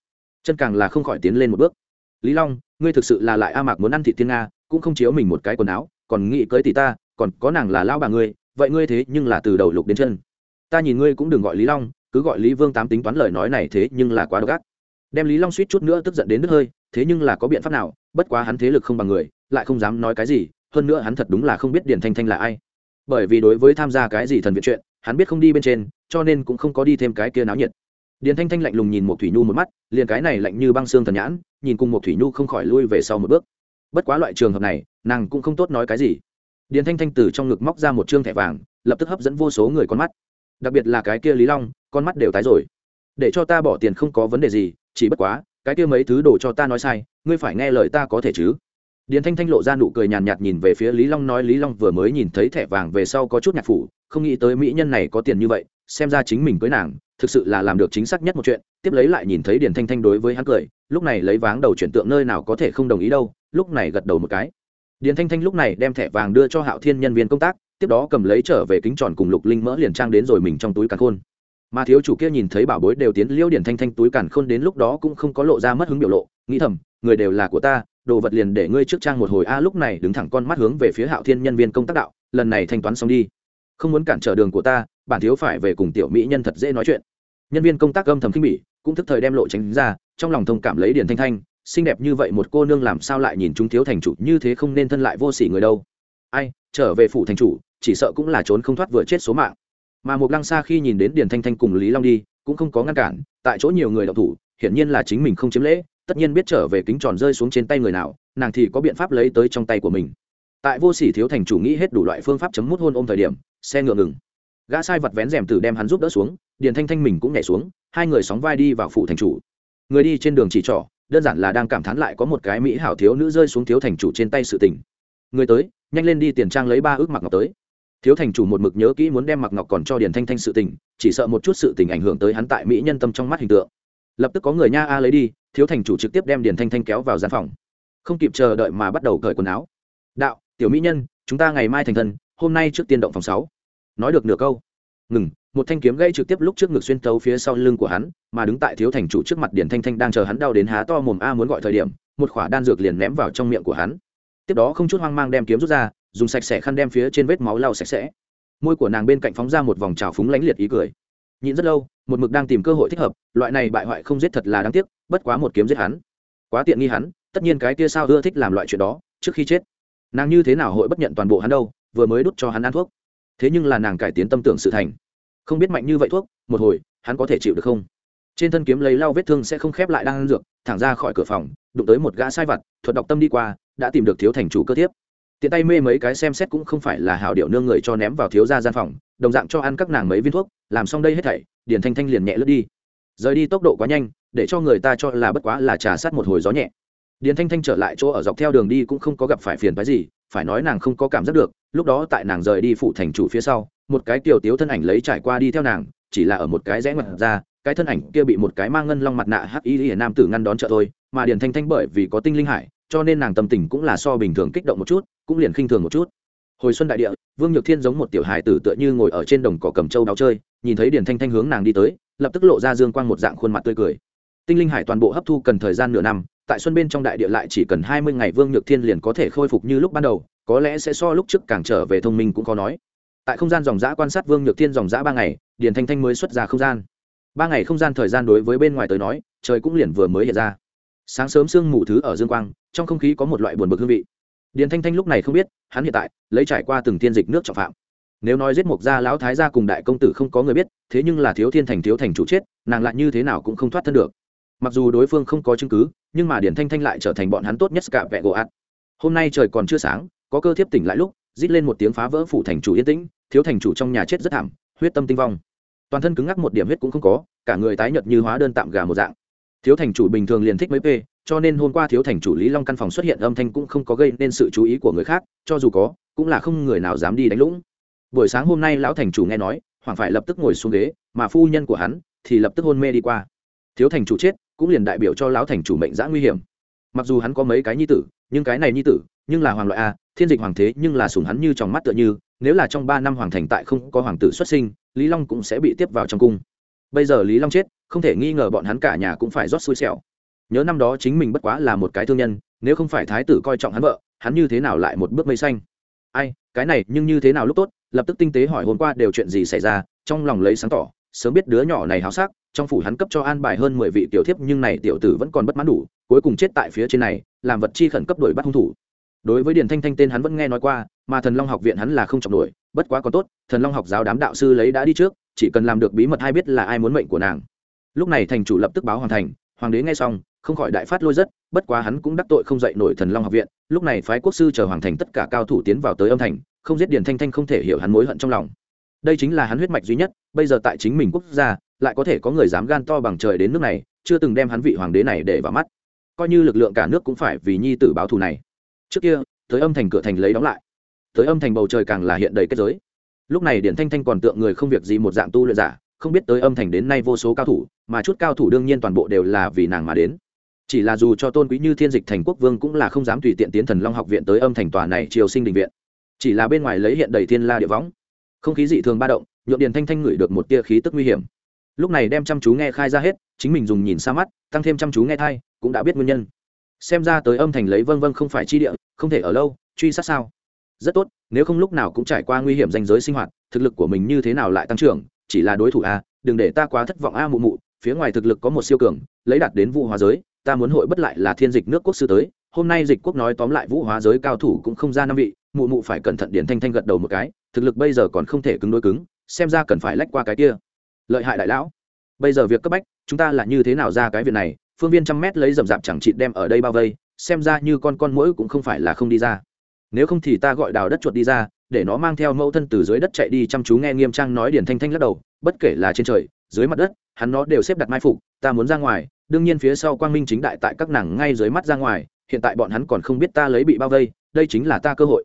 Chân càng là không khỏi tiến lên một bước. Lý long, ngươi thực sự là lại a mạc muốn ăn thịt thiên nga, cũng không chiếu mình một cái quần áo, còn nghĩ cưới tỷ ta, còn có nàng là lao bà ngươi, vậy ngươi thế nhưng là từ đầu lục đến chân. Ta nhìn ngươi cũng đừng gọi lý long, cứ gọi lý vương tám tính toán lời nói này thế nhưng là quá độc ác đem lý long suýt chút nữa tức giận đến nước hơi, thế nhưng là có biện pháp nào, bất quá hắn thế lực không bằng người, lại không dám nói cái gì, hơn nữa hắn thật đúng là không biết điền thanh thanh là ai. Bởi vì đối với tham gia cái gì thần viện chuyện, hắn biết không đi bên trên, cho nên cũng không có đi thêm cái kia náo nhiệt. Điền thanh thanh lạnh lùng nhìn một thủy nhu một mắt, liền cái này lạnh như băng xương thần nhãn, nhìn cùng một thủy nhu không khỏi lui về sau một bước. Bất quá loại trường hợp này, nàng cũng không tốt nói cái gì. Điền thanh thanh từ trong ngực móc ra một chương thẻ vàng, lập tức hấp dẫn vô số người con mắt. Đặc biệt là cái kia lý long, con mắt đều tái rồi để cho ta bỏ tiền không có vấn đề gì chỉ bất quá cái kia mấy thứ đồ cho ta nói sai ngươi phải nghe lời ta có thể chứ? Điền thanh thanh lộ ra nụ cười nhàn nhạt, nhìn về phía lý long nói lý long vừa mới nhìn thấy thẻ vàng về sau có chút nhạc phủ không nghĩ tới mỹ nhân này có tiền như vậy xem ra chính mình cưới nàng thực sự là làm được chính xác nhất một chuyện. Tiếp lấy lại nhìn thấy điền thanh thanh đối với hắn cười lúc này lấy váng đầu chuyển tượng nơi nào có thể không đồng ý đâu lúc này gật đầu một cái. Điền thanh thanh lúc này đem thẻ vàng đưa cho hạo thiên nhân viên công tác tiếp đó cầm lấy trở về kính tròn cùng lục linh mỡ liền trang đến rồi mình trong túi càn khôn mà thiếu chủ kia nhìn thấy bảo bối đều tiến liêu điển thanh thanh túi càn khôn đến lúc đó cũng không có lộ ra mất hứng biểu lộ, nghĩ thầm, người đều là của ta, đồ vật liền để ngươi trước trang một hồi a, lúc này đứng thẳng con mắt hướng về phía hạo thiên nhân viên công tác đạo, lần này thanh toán xong đi. Không muốn cản trở đường của ta, bản thiếu phải về cùng tiểu mỹ nhân thật dễ nói chuyện. Nhân viên công tác âm thầm khinh bỉ, cũng thức thời đem lộ tránh ra, trong lòng thông cảm lấy điển thanh thanh, xinh đẹp như vậy một cô nương làm sao lại nhìn chúng thiếu thành chủ như thế không nên thân lại vô sỉ người đâu. Ai, trở về phủ thành chủ, chỉ sợ cũng là trốn không thoát vừa chết số mạng mà một lăng xa khi nhìn đến điền thanh thanh cùng lý long đi, cũng không có ngăn cản, tại chỗ nhiều người đọc thủ, hiển nhiên là chính mình không chiếm lễ, tất nhiên biết trở về kính tròn rơi xuống trên tay người nào, nàng thì có biện pháp lấy tới trong tay của mình. Tại vô sỉ thiếu thành chủ nghĩ hết đủ loại phương pháp chấm mút hôn ôm thời điểm, xe ngựa ngừng. Gã sai vật vén rèm tử đem hắn giúp đỡ xuống, điền thanh thanh mình cũng nhảy xuống, hai người sóng vai đi vào phủ thành chủ. Người đi trên đường chỉ trỏ, đơn giản là đang cảm thán lại có một cái mỹ hảo thiếu nữ rơi xuống thiếu thành chủ trên tay sự tình. Người tới, nhanh lên đi tiền trang lấy ba ước mặc ngọc tới thiếu thành chủ một mực nhớ kỹ muốn đem mặc ngọc còn cho điền thanh thanh sự tình, chỉ sợ một chút sự tình ảnh hưởng tới hắn tại mỹ nhân tâm trong mắt hình tượng. Lập tức có người nha a lấy đi, thiếu thành chủ trực tiếp đem điền thanh thanh kéo vào gian phòng. Không kịp chờ đợi mà bắt đầu cởi quần áo. Đạo, tiểu mỹ nhân, chúng ta ngày mai thành thân, hôm nay trước tiên động phòng sáu. Nói được nửa câu, ngừng, một thanh kiếm gãy trực tiếp lúc trước ngực xuyên tấu phía sau lưng của hắn, mà đứng tại thiếu thành chủ trước mặt điền thanh thanh đang chờ hắn đau đến há to mồm a muốn gọi thời điểm, một khỏa đan dược liền ném vào trong miệng của hắn. Tiếp đó không chút hoang mang đem kiếm rút ra dùng sạch sẽ khăn đem phía trên vết máu lau sạch sẽ. Môi của nàng bên cạnh phóng ra một vòng trào phúng lánh liệt ý cười. Nhịn rất lâu, một mực đang tìm cơ hội thích hợp, loại này bại hoại không giết thật là đáng tiếc, bất quá một kiếm giết hắn. Quá tiện nghi hắn, tất nhiên cái kia sao ưa thích làm loại chuyện đó, trước khi chết. Nàng như thế nào hội bất nhận toàn bộ hắn đâu, vừa mới đút cho hắn ăn thuốc. Thế nhưng là nàng cải tiến tâm tưởng sự thành. Không biết mạnh như vậy thuốc, một hồi, hắn có thể chịu được không? Trên thân kiếm lấy lau vết thương sẽ không khép lại đang ăn dược, thẳng ra khỏi cửa phòng, đụng tới một gã sai vặt thuật đọc tâm đi qua, đã tìm được thiếu thành chủ cơ thiếp tiện tay mê mấy cái xem xét cũng không phải là hảo điệu nương người cho ném vào thiếu gia gian phòng, đồng dạng cho ăn các nàng mấy viên thuốc, làm xong đây hết thảy, điền thanh thanh liền nhẹ lướt đi. Rời đi tốc độ quá nhanh, để cho người ta cho là bất quá là trà sát một hồi gió nhẹ. Điền thanh thanh trở lại chỗ ở dọc theo đường đi cũng không có gặp phải phiền phái gì, phải nói nàng không có cảm giác được, lúc đó tại nàng rời đi phụ thành chủ phía sau, một cái tiểu tiếu thân ảnh lấy trải qua đi theo nàng, chỉ là ở một cái rẽ ngoặt ra, cái thân ảnh kia bị một cái mang ngân long mặt nạ hắc y nam tử ngăn đón chợ thôi, mà điền thanh thanh bởi vì có tinh linh hải, cho nên nàng tâm tình cũng là so bình thường kích động một chút cũng liền khinh thường một chút. Hồi xuân đại địa, vương nhược thiên giống một tiểu hài tử tựa như ngồi ở trên đồng cỏ cầm trâu đáo chơi, nhìn thấy điển thanh thanh hướng nàng đi tới, lập tức lộ ra dương quang một dạng khuôn mặt tươi cười. Tinh linh hải toàn bộ hấp thu cần thời gian nửa năm, tại xuân bên trong đại địa lại chỉ cần hai mươi ngày vương nhược thiên liền có thể khôi phục như lúc ban đầu, có lẽ sẽ so lúc trước càng trở về thông minh cũng có nói. Tại không gian dòng giã quan sát vương nhược thiên dòng giã ba ngày điển thanh thanh mới xuất ra không gian. Ba ngày không gian thời gian đối với bên ngoài tới nói, trời cũng liền vừa mới hiện ra. Sáng sớm sương mù thứ ở dương quang, trong không khí có một loại buồn bực hương vị điền thanh thanh lúc này không biết, hắn hiện tại lấy trải qua từng tiên dịch nước trọng phạm. Nếu nói giết mộc gia lão thái gia cùng đại công tử không có người biết, thế nhưng là thiếu thiên thành, thiếu thành chủ chết, nàng lại như thế nào cũng không thoát thân được. Mặc dù đối phương không có chứng cứ, nhưng mà điển thanh thanh lại trở thành bọn hắn tốt nhất cả vẹ gỗ ạt. Hôm nay trời còn chưa sáng, có cơ thiếp tỉnh lại lúc, rít lên một tiếng phá vỡ phủ thành chủ yên tĩnh, thiếu thành chủ trong nhà chết rất thảm, huyết tâm tinh vong. Toàn thân cứng ngắc một điểm huyết cũng không có, cả người tái nhợt như hóa đơn tạm gà một dạng. Thiếu thành chủ bình thường liền thích mấy p cho nên hôm qua thiếu thành chủ lý long căn phòng xuất hiện âm thanh cũng không có gây nên sự chú ý của người khác, cho dù có, cũng là không người nào dám đi đánh lũng. Buổi sáng hôm nay lão thành chủ nghe nói hoàng phải lập tức ngồi xuống ghế, mà phu nhân của hắn thì lập tức hôn mê đi qua. Thiếu thành chủ chết, cũng liền đại biểu cho lão thành chủ mệnh giã nguy hiểm. Mặc dù hắn có mấy cái nhi tử, nhưng cái này nhi tử, nhưng là hoàng loại a, thiên dịch hoàng thế nhưng là sùng hắn như trong mắt tựa như, nếu là trong ba năm hoàng thành tại không có hoàng tử xuất sinh, lý long cũng sẽ bị tiếp vào trong cung. Bây giờ lý long chết, không thể nghi ngờ bọn hắn cả nhà cũng phải rót xui xẻo nhớ năm đó chính mình bất quá là một cái thương nhân, nếu không phải thái tử coi trọng hắn vợ, hắn như thế nào lại một bước mây xanh? Ai, cái này nhưng như thế nào lúc tốt? Lập tức tinh tế hỏi hôm qua đều chuyện gì xảy ra, trong lòng lấy sáng tỏ, sớm biết đứa nhỏ này háo sắc, trong phủ hắn cấp cho an bài hơn mười vị tiểu thiếp nhưng này tiểu tử vẫn còn bất mãn đủ, cuối cùng chết tại phía trên này, làm vật chi khẩn cấp đổi bắt hung thủ. Đối với điền thanh thanh tên hắn vẫn nghe nói qua, mà thần long học viện hắn là không trọng nổi, bất quá còn tốt, thần long học giáo đám đạo sư lấy đã đi trước, chỉ cần làm được bí mật hay biết là ai muốn mệnh của nàng. Lúc này thành chủ lập tức báo hoàn thành, hoàng đế nghe xong không khỏi đại phát lôi rất bất quá hắn cũng đắc tội không dậy nổi thần long học viện, lúc này phái quốc sư chờ hoàng thành tất cả cao thủ tiến vào tới âm thành, không giết điền thanh thanh không thể hiểu hắn mối hận trong lòng. Đây chính là hắn huyết mạch duy nhất, bây giờ tại chính mình quốc gia, lại có thể có người dám gan to bằng trời đến nước này, chưa từng đem hắn vị hoàng đế này để vào mắt. Coi như lực lượng cả nước cũng phải vì nhi tử báo thù này. Trước kia, tới âm thành cửa thành lấy đóng lại. Tới âm thành bầu trời càng là hiện đầy kết giới. Lúc này điển thanh thanh còn tượng người không việc gì một dạng tu luyện giả, không biết tới âm thành đến nay vô số cao thủ, mà chút cao thủ đương nhiên toàn bộ đều là vì nàng mà đến chỉ là dù cho tôn quý như thiên dịch thành quốc vương cũng là không dám tùy tiện tiến thần long học viện tới âm thành tòa này triều sinh đình viện. Chỉ là bên ngoài lấy hiện đầy thiên la địa võng. Không khí dị thường ba động, nhuộm điền thanh thanh ngửi được một tia khí tức nguy hiểm. Lúc này đem chăm chú nghe khai ra hết, chính mình dùng nhìn xa mắt, tăng thêm chăm chú nghe thai, cũng đã biết nguyên nhân. Xem ra tới âm thành lấy vân vân không phải chi địa, không thể ở lâu, truy sát sao? Rất tốt, nếu không lúc nào cũng trải qua nguy hiểm danh giới sinh hoạt, thực lực của mình như thế nào lại tăng trưởng, chỉ là đối thủ a, đừng để ta quá thất vọng a mụ mụ, phía ngoài thực lực có một siêu cường, lấy đạt đến vụ hóa giới ta muốn hội bất lại là thiên dịch nước quốc sư tới, hôm nay dịch quốc nói tóm lại vũ hóa giới cao thủ cũng không ra năm vị, mụ mụ phải cẩn thận điển thanh thanh gật đầu một cái, thực lực bây giờ còn không thể cứng đối cứng, xem ra cần phải lách qua cái kia. Lợi hại đại lão, bây giờ việc cấp bách, chúng ta là như thế nào ra cái việc này, phương viên trăm mét lấy rầm rạp chẳng chịt đem ở đây bao vây, xem ra như con con mũi cũng không phải là không đi ra. Nếu không thì ta gọi đào đất chuột đi ra, để nó mang theo mẫu thân từ dưới đất chạy đi chăm chú nghe nghiêm trang nói điển thanh thanh lắc đầu, bất kể là trên trời, dưới mặt đất, hắn nó đều xếp đặt mai phục, ta muốn ra ngoài đương nhiên phía sau quang minh chính đại tại các nàng ngay dưới mắt ra ngoài, hiện tại bọn hắn còn không biết ta lấy bị bao vây, đây chính là ta cơ hội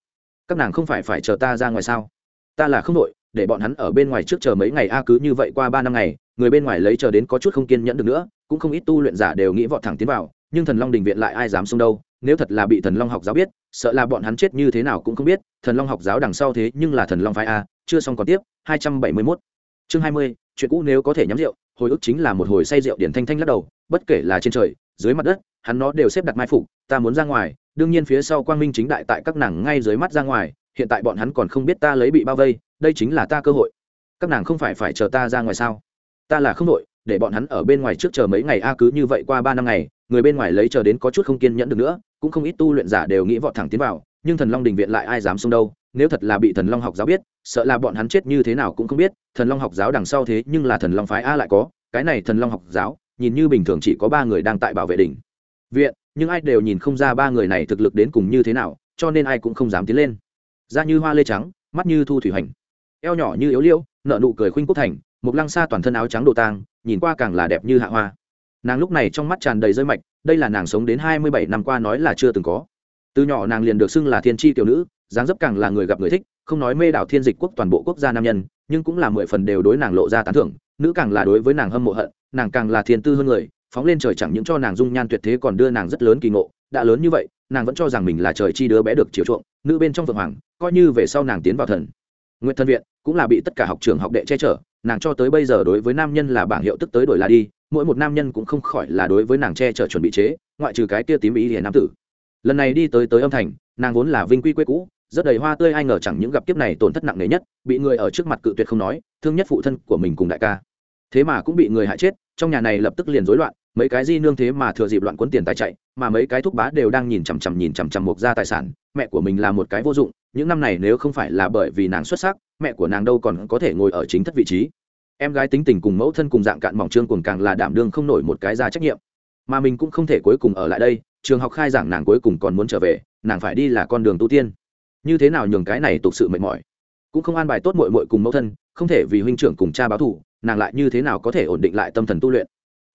các nàng không phải phải chờ ta ra ngoài sao ta là không đội, để bọn hắn ở bên ngoài trước chờ mấy ngày a, cứ như vậy qua ba năm ngày, người bên ngoài lấy chờ đến có chút không kiên nhẫn được nữa, cũng không ít tu luyện giả đều nghĩ vọt thẳng tiến vào, nhưng thần long đình viện lại ai dám xông đâu, nếu thật là bị thần long học giáo biết, sợ là bọn hắn chết như thế nào cũng không biết, thần long học giáo đằng sau thế nhưng là thần long phái a, chưa xong còn tiếp, hai trăm bảy mươi 271 chương hai mươi, chuyện cũ nếu có thể nhắm rượu, hồi ức chính là một hồi say rượu điển thanh thanh lắc đầu, bất kể là trên trời, dưới mặt đất, hắn nó đều xếp đặt mai phục, ta muốn ra ngoài, đương nhiên phía sau quang minh chính đại tại các nàng ngay dưới mắt ra ngoài, hiện tại bọn hắn còn không biết ta lấy bị bao vây, đây chính là ta cơ hội. Các nàng không phải phải chờ ta ra ngoài sao? Ta là không đội, để bọn hắn ở bên ngoài trước chờ mấy ngày a, cứ như vậy qua ba năm ngày, người bên ngoài lấy chờ đến có chút không kiên nhẫn được nữa, cũng không ít tu luyện giả đều nghĩ vọt thẳng tiến vào nhưng thần long đình viện lại ai dám xông đâu, nếu thật là bị thần long học giáo biết, sợ là bọn hắn chết như thế nào cũng không biết, thần long học giáo đằng sau thế nhưng là thần long phái a lại có, cái này thần long học giáo, nhìn như bình thường chỉ có ba người đang tại bảo vệ đỉnh. Viện, nhưng ai đều nhìn không ra ba người này thực lực đến cùng như thế nào, cho nên ai cũng không dám tiến lên. Da như hoa lê trắng, mắt như thu thủy hành eo nhỏ như yếu liễu nợ nụ cười khuynh quốc thành, một lăng xa toàn thân áo trắng đồ tang, nhìn qua càng là đẹp như hạ hoa. Nàng lúc này trong mắt tràn đầy rơi mạch, đây là nàng sống đến hai mươi bảy năm qua nói là chưa từng có từ nhỏ nàng liền được xưng là thiên tri tiểu nữ, dáng dấp càng là người gặp người thích, không nói mê đảo thiên dịch quốc toàn bộ quốc gia nam nhân, nhưng cũng là mười phần đều đối nàng lộ ra tán thưởng, nữ càng là đối với nàng hâm mộ hận, nàng càng là thiên tư hơn người, phóng lên trời chẳng những cho nàng dung nhan tuyệt thế còn đưa nàng rất lớn kỳ ngộ, đã lớn như vậy, nàng vẫn cho rằng mình là trời chi đứa bé được chiều chuộng, nữ bên trong vượng hoàng, coi như về sau nàng tiến vào thần. Nguyện thân viện cũng là bị tất cả học trường học đệ che chở, nàng cho tới bây giờ đối với nam nhân là bảng hiệu tức tới đổi là đi, mỗi một nam nhân cũng không khỏi là đối với nàng che chở chuẩn bị chế, ngoại trừ cái kia tím ý hiền nam tử lần này đi tới tới âm thành, nàng vốn là vinh quy quê cũ, rất đầy hoa tươi ai ngờ chẳng những gặp kiếp này tổn thất nặng nề nhất, bị người ở trước mặt cự tuyệt không nói, thương nhất phụ thân của mình cùng đại ca. Thế mà cũng bị người hại chết, trong nhà này lập tức liền rối loạn, mấy cái di nương thế mà thừa dịp loạn quấn tiền tài chạy, mà mấy cái thúc bá đều đang nhìn chằm chằm nhìn chằm chằm mục ra tài sản, mẹ của mình là một cái vô dụng, những năm này nếu không phải là bởi vì nàng xuất sắc, mẹ của nàng đâu còn có thể ngồi ở chính thất vị trí. Em gái tính tình cùng mẫu thân cùng dạng cạn mỏng trương cùng càng là đảm đương không nổi một cái ra trách nhiệm. Mà mình cũng không thể cuối cùng ở lại đây trường học khai giảng nàng cuối cùng còn muốn trở về nàng phải đi là con đường tu tiên. Như thế nào nhường cái này tục sự mệt mỏi? Cũng không an bài tốt mội mội cùng mẫu thân không thể vì huynh trưởng cùng cha báo thù, nàng lại như thế nào có thể ổn định lại tâm thần tu luyện?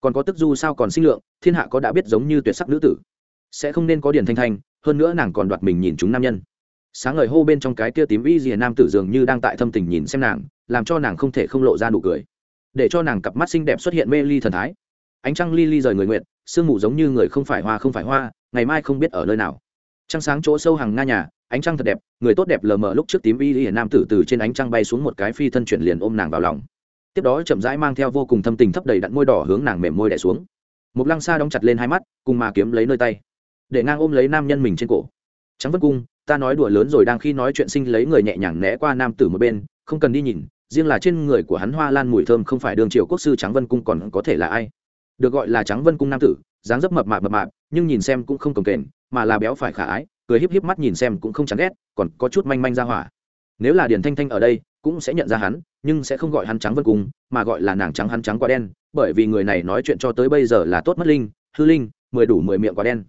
Còn có tức du sao còn sinh lượng thiên hạ có đã biết giống như tuyệt sắc nữ tử. Sẽ không nên có điển thanh thanh hơn nữa nàng còn đoạt mình nhìn chúng nam nhân. Sáng ngời hô bên trong cái kia tím y rìa nam tử dường như đang tại thâm tình nhìn xem nàng làm cho nàng không thể không lộ ra nụ cười. Để cho nàng cặp mắt xinh đẹp xuất hiện mê ly thần thái. Ánh trăng ly ly rời người nguyện sương mù giống như người không phải hoa không phải hoa, ngày mai không biết ở nơi nào. Trăng sáng chỗ sâu hàng nga nhà, ánh trăng thật đẹp, người tốt đẹp lờ mờ lúc trước tím y hiển nam tử từ trên ánh trăng bay xuống một cái phi thân chuyển liền ôm nàng vào lòng. Tiếp đó chậm rãi mang theo vô cùng thâm tình thấp đầy đặn môi đỏ hướng nàng mềm môi đẻ xuống. Một lăng xa đóng chặt lên hai mắt, cùng mà kiếm lấy nơi tay. Để ngang ôm lấy nam nhân mình trên cổ. Trắng vất cung, ta nói đùa lớn rồi đang khi nói chuyện sinh lấy người nhẹ nhàng né qua nam tử một bên, không cần đi nhìn, riêng là trên người của hắn hoa lan mùi thơm không phải đường triều quốc sư trắng vân cung còn có thể là ai được gọi là trắng vân cung nam tử, dáng dấp mập mạp mập mạp, nhưng nhìn xem cũng không cồng kềnh, mà là béo phải khả ái, cười híp híp mắt nhìn xem cũng không chán ghét, còn có chút manh manh ra hỏa. Nếu là điền thanh thanh ở đây, cũng sẽ nhận ra hắn, nhưng sẽ không gọi hắn trắng vân cung, mà gọi là nàng trắng hắn trắng quá đen, bởi vì người này nói chuyện cho tới bây giờ là tốt mất linh, hư linh, mười đủ mười miệng quá đen.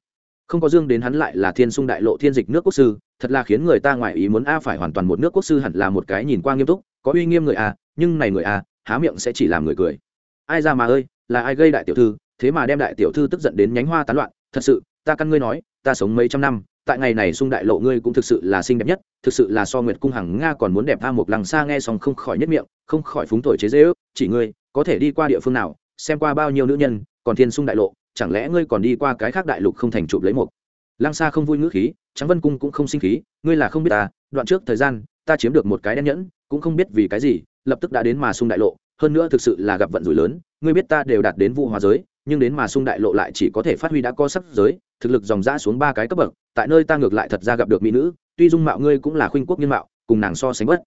Không có dương đến hắn lại là thiên sung đại lộ thiên dịch nước quốc sư, thật là khiến người ta ngoài ý muốn, a, phải hoàn toàn một nước quốc sư hẳn là một cái nhìn qua nghiêm túc, có uy nghiêm người a, nhưng này người a, há miệng sẽ chỉ làm người cười. Ai ra mà ơi? Là ai gây đại tiểu thư, thế mà đem đại tiểu thư tức giận đến nhánh hoa tán loạn, thật sự, ta căn ngươi nói, ta sống mấy trăm năm, tại ngày này xung đại lộ ngươi cũng thực sự là xinh đẹp nhất, thực sự là so nguyệt cung hằng nga còn muốn đẹp tha một lăng xa nghe xong không khỏi nhất miệng, không khỏi phúng thổi chế dễ ước chỉ ngươi, có thể đi qua địa phương nào, xem qua bao nhiêu nữ nhân, còn thiên xung đại lộ, chẳng lẽ ngươi còn đi qua cái khác đại lục không thành chụp lấy một. Lăng xa không vui ngữ khí trắng vân cung cũng không sinh khí, ngươi là không biết ta, đoạn trước thời gian, ta chiếm được một cái đen nhẫn, cũng không biết vì cái gì, lập tức đã đến mà xung đại lộ hơn nữa thực sự là gặp vận rủi lớn, ngươi biết ta đều đạt đến vụ hóa giới, nhưng đến mà sung đại lộ lại chỉ có thể phát huy đã có sắc giới, thực lực dòng dã xuống ba cái cấp bậc, tại nơi ta ngược lại thật ra gặp được mỹ nữ, tuy dung mạo ngươi cũng là khuynh quốc nhân mạo, cùng nàng so sánh bất.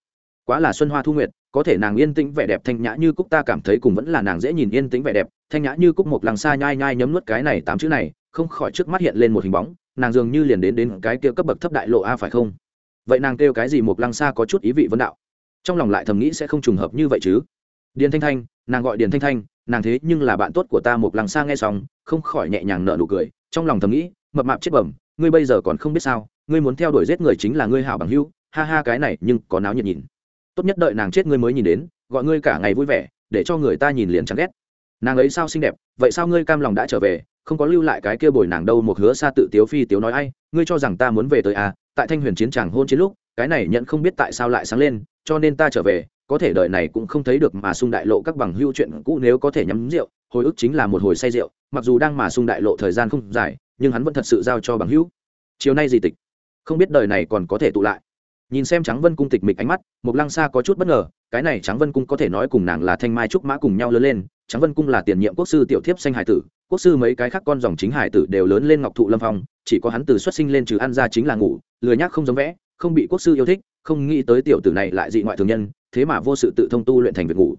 Quá là xuân hoa thu nguyệt, có thể nàng yên tĩnh vẻ đẹp thanh nhã như cúc ta cảm thấy cùng vẫn là nàng dễ nhìn yên tĩnh vẻ đẹp, thanh nhã như cúc một làng xa nhai nhai nhấm nuốt cái này tám chữ này, không khỏi trước mắt hiện lên một hình bóng, nàng dường như liền đến đến cái kia cấp bậc thấp đại lộ a phải không? Vậy nàng kêu cái gì một lăng xa có chút ý vị vấn đạo? Trong lòng lại thầm nghĩ sẽ không trùng hợp như vậy chứ điền thanh thanh, nàng gọi điền thanh thanh, nàng thế nhưng là bạn tốt của ta một lăng xa nghe xong, không khỏi nhẹ nhàng nở nụ cười, trong lòng thầm nghĩ, mập mạp chết bẩm, ngươi bây giờ còn không biết sao, ngươi muốn theo đuổi giết người chính là ngươi hảo bằng hữu, ha ha cái này nhưng có náo nhiệt nhìn. Tốt nhất đợi nàng chết ngươi mới nhìn đến, gọi ngươi cả ngày vui vẻ, để cho người ta nhìn liền chán ghét. Nàng ấy sao xinh đẹp, vậy sao ngươi cam lòng đã trở về, không có lưu lại cái kia bồi nàng đâu một hứa xa tự tiếu phi tiếu nói ai, ngươi cho rằng ta muốn về tới à tại thanh huyền chiến tràng hôn chiến lúc, cái này nhận không biết tại sao lại sáng lên, cho nên ta trở về có thể đợi này cũng không thấy được mà sung đại lộ các bằng hưu chuyện cũ nếu có thể nhắm rượu, hồi ức chính là một hồi say rượu, mặc dù đang mà sung đại lộ thời gian không dài, nhưng hắn vẫn thật sự giao cho bằng hữu chiều nay gì tịch, không biết đời này còn có thể tụ lại. Nhìn xem trắng vân cung tịch mịch ánh mắt một lăng xa có chút bất ngờ, cái này trắng vân cung có thể nói cùng nàng là thanh mai trúc mã cùng nhau lớn lên trắng vân cung là tiền nhiệm quốc sư tiểu thiếp xanh hải tử, quốc sư mấy cái khác con dòng chính hải tử đều lớn lên ngọc thụ lâm phong, chỉ có hắn từ xuất sinh lên trừ ăn ra chính là ngủ, lười nhác không giống vẽ, không bị quốc sư yêu thích, không nghĩ tới tiểu tử này lại dị ngoại thường nhân thế mà vô sự tự thông tu luyện thành việc ngủ.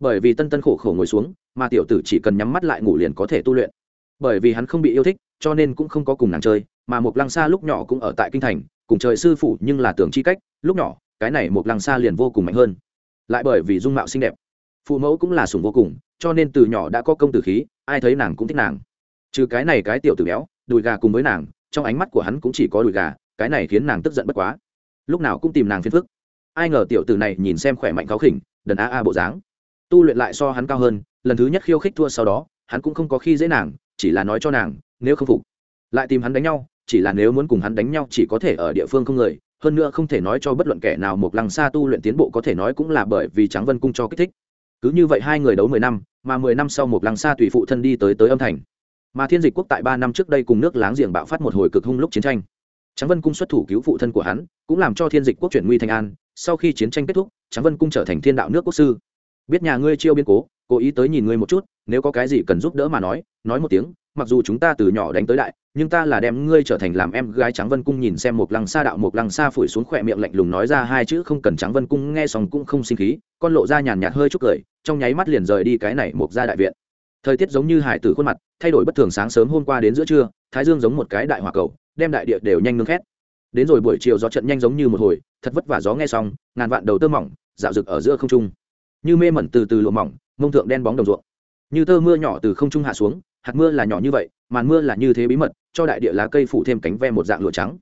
Bởi vì tân tân khổ khổ ngồi xuống, mà tiểu tử chỉ cần nhắm mắt lại ngủ liền có thể tu luyện. Bởi vì hắn không bị yêu thích, cho nên cũng không có cùng nàng chơi, mà một lăng xa lúc nhỏ cũng ở tại kinh thành, cùng trời sư phụ nhưng là tưởng chi cách, lúc nhỏ, cái này một lăng xa liền vô cùng mạnh hơn. Lại bởi vì dung mạo xinh đẹp, phụ mẫu cũng là sùng vô cùng, cho nên từ nhỏ đã có công tử khí, ai thấy nàng cũng thích nàng. Trừ cái này cái tiểu tử béo, đùi gà cùng với nàng, trong ánh mắt của hắn cũng chỉ có đùi gà, cái này khiến nàng tức giận bất quá. Lúc nào cũng tìm nàng phiền phức ai ngờ tiểu tử này nhìn xem khỏe mạnh cáo khỉnh, đần a a bộ dáng. Tu luyện lại so hắn cao hơn, lần thứ nhất khiêu khích thua sau đó, hắn cũng không có khi dễ nàng, chỉ là nói cho nàng, nếu không phục. Lại tìm hắn đánh nhau, chỉ là nếu muốn cùng hắn đánh nhau chỉ có thể ở địa phương không người, hơn nữa không thể nói cho bất luận kẻ nào một lăng xa tu luyện tiến bộ có thể nói cũng là bởi vì tráng vân cung cho kích thích. Cứ như vậy hai người đấu mười năm, mà mười năm sau một lăng xa tùy phụ thân đi tới tới âm thành. Mà thiên dịch quốc tại ba năm trước đây cùng nước láng giềng bạo phát một hồi cực hung lúc chiến tranh tráng vân cung xuất thủ cứu phụ thân của hắn, cũng làm cho thiên dịch quốc chuyển nguy thành an, sau khi chiến tranh kết thúc, tráng vân cung trở thành thiên đạo nước quốc sư. Biết nhà ngươi chiêu biến cố cố ý tới nhìn ngươi một chút, nếu có cái gì cần giúp đỡ mà nói nói một tiếng, mặc dù chúng ta từ nhỏ đánh tới đại, nhưng ta là đem ngươi trở thành làm em gái Tráng vân cung nhìn xem một lăng xa đạo một lăng xa phủi xuống khỏe miệng lạnh lùng nói ra hai chữ không cần Tráng vân cung nghe xong cũng không sinh khí, con lộ ra nhàn nhạt hơi chút cười, trong nháy mắt liền rời đi cái này một gia đại viện. Thời tiết giống như hải tử khuôn mặt, thay đổi bất thường sáng sớm hôm qua đến giữa trưa, thái dương giống một cái đại hỏa cầu đem đại địa đều nhanh nương khét. Đến rồi buổi chiều gió trận nhanh giống như một hồi, thật vất vả gió nghe xong, ngàn vạn đầu tơ mỏng, dạo rực ở giữa không trung. Như mê mẩn từ từ lụa mỏng, mông thượng đen bóng đồng ruộng. Như tơ mưa nhỏ từ không trung hạ xuống, hạt mưa là nhỏ như vậy, màn mưa là như thế bí mật, cho đại địa lá cây phủ thêm cánh ve một dạng lụa trắng.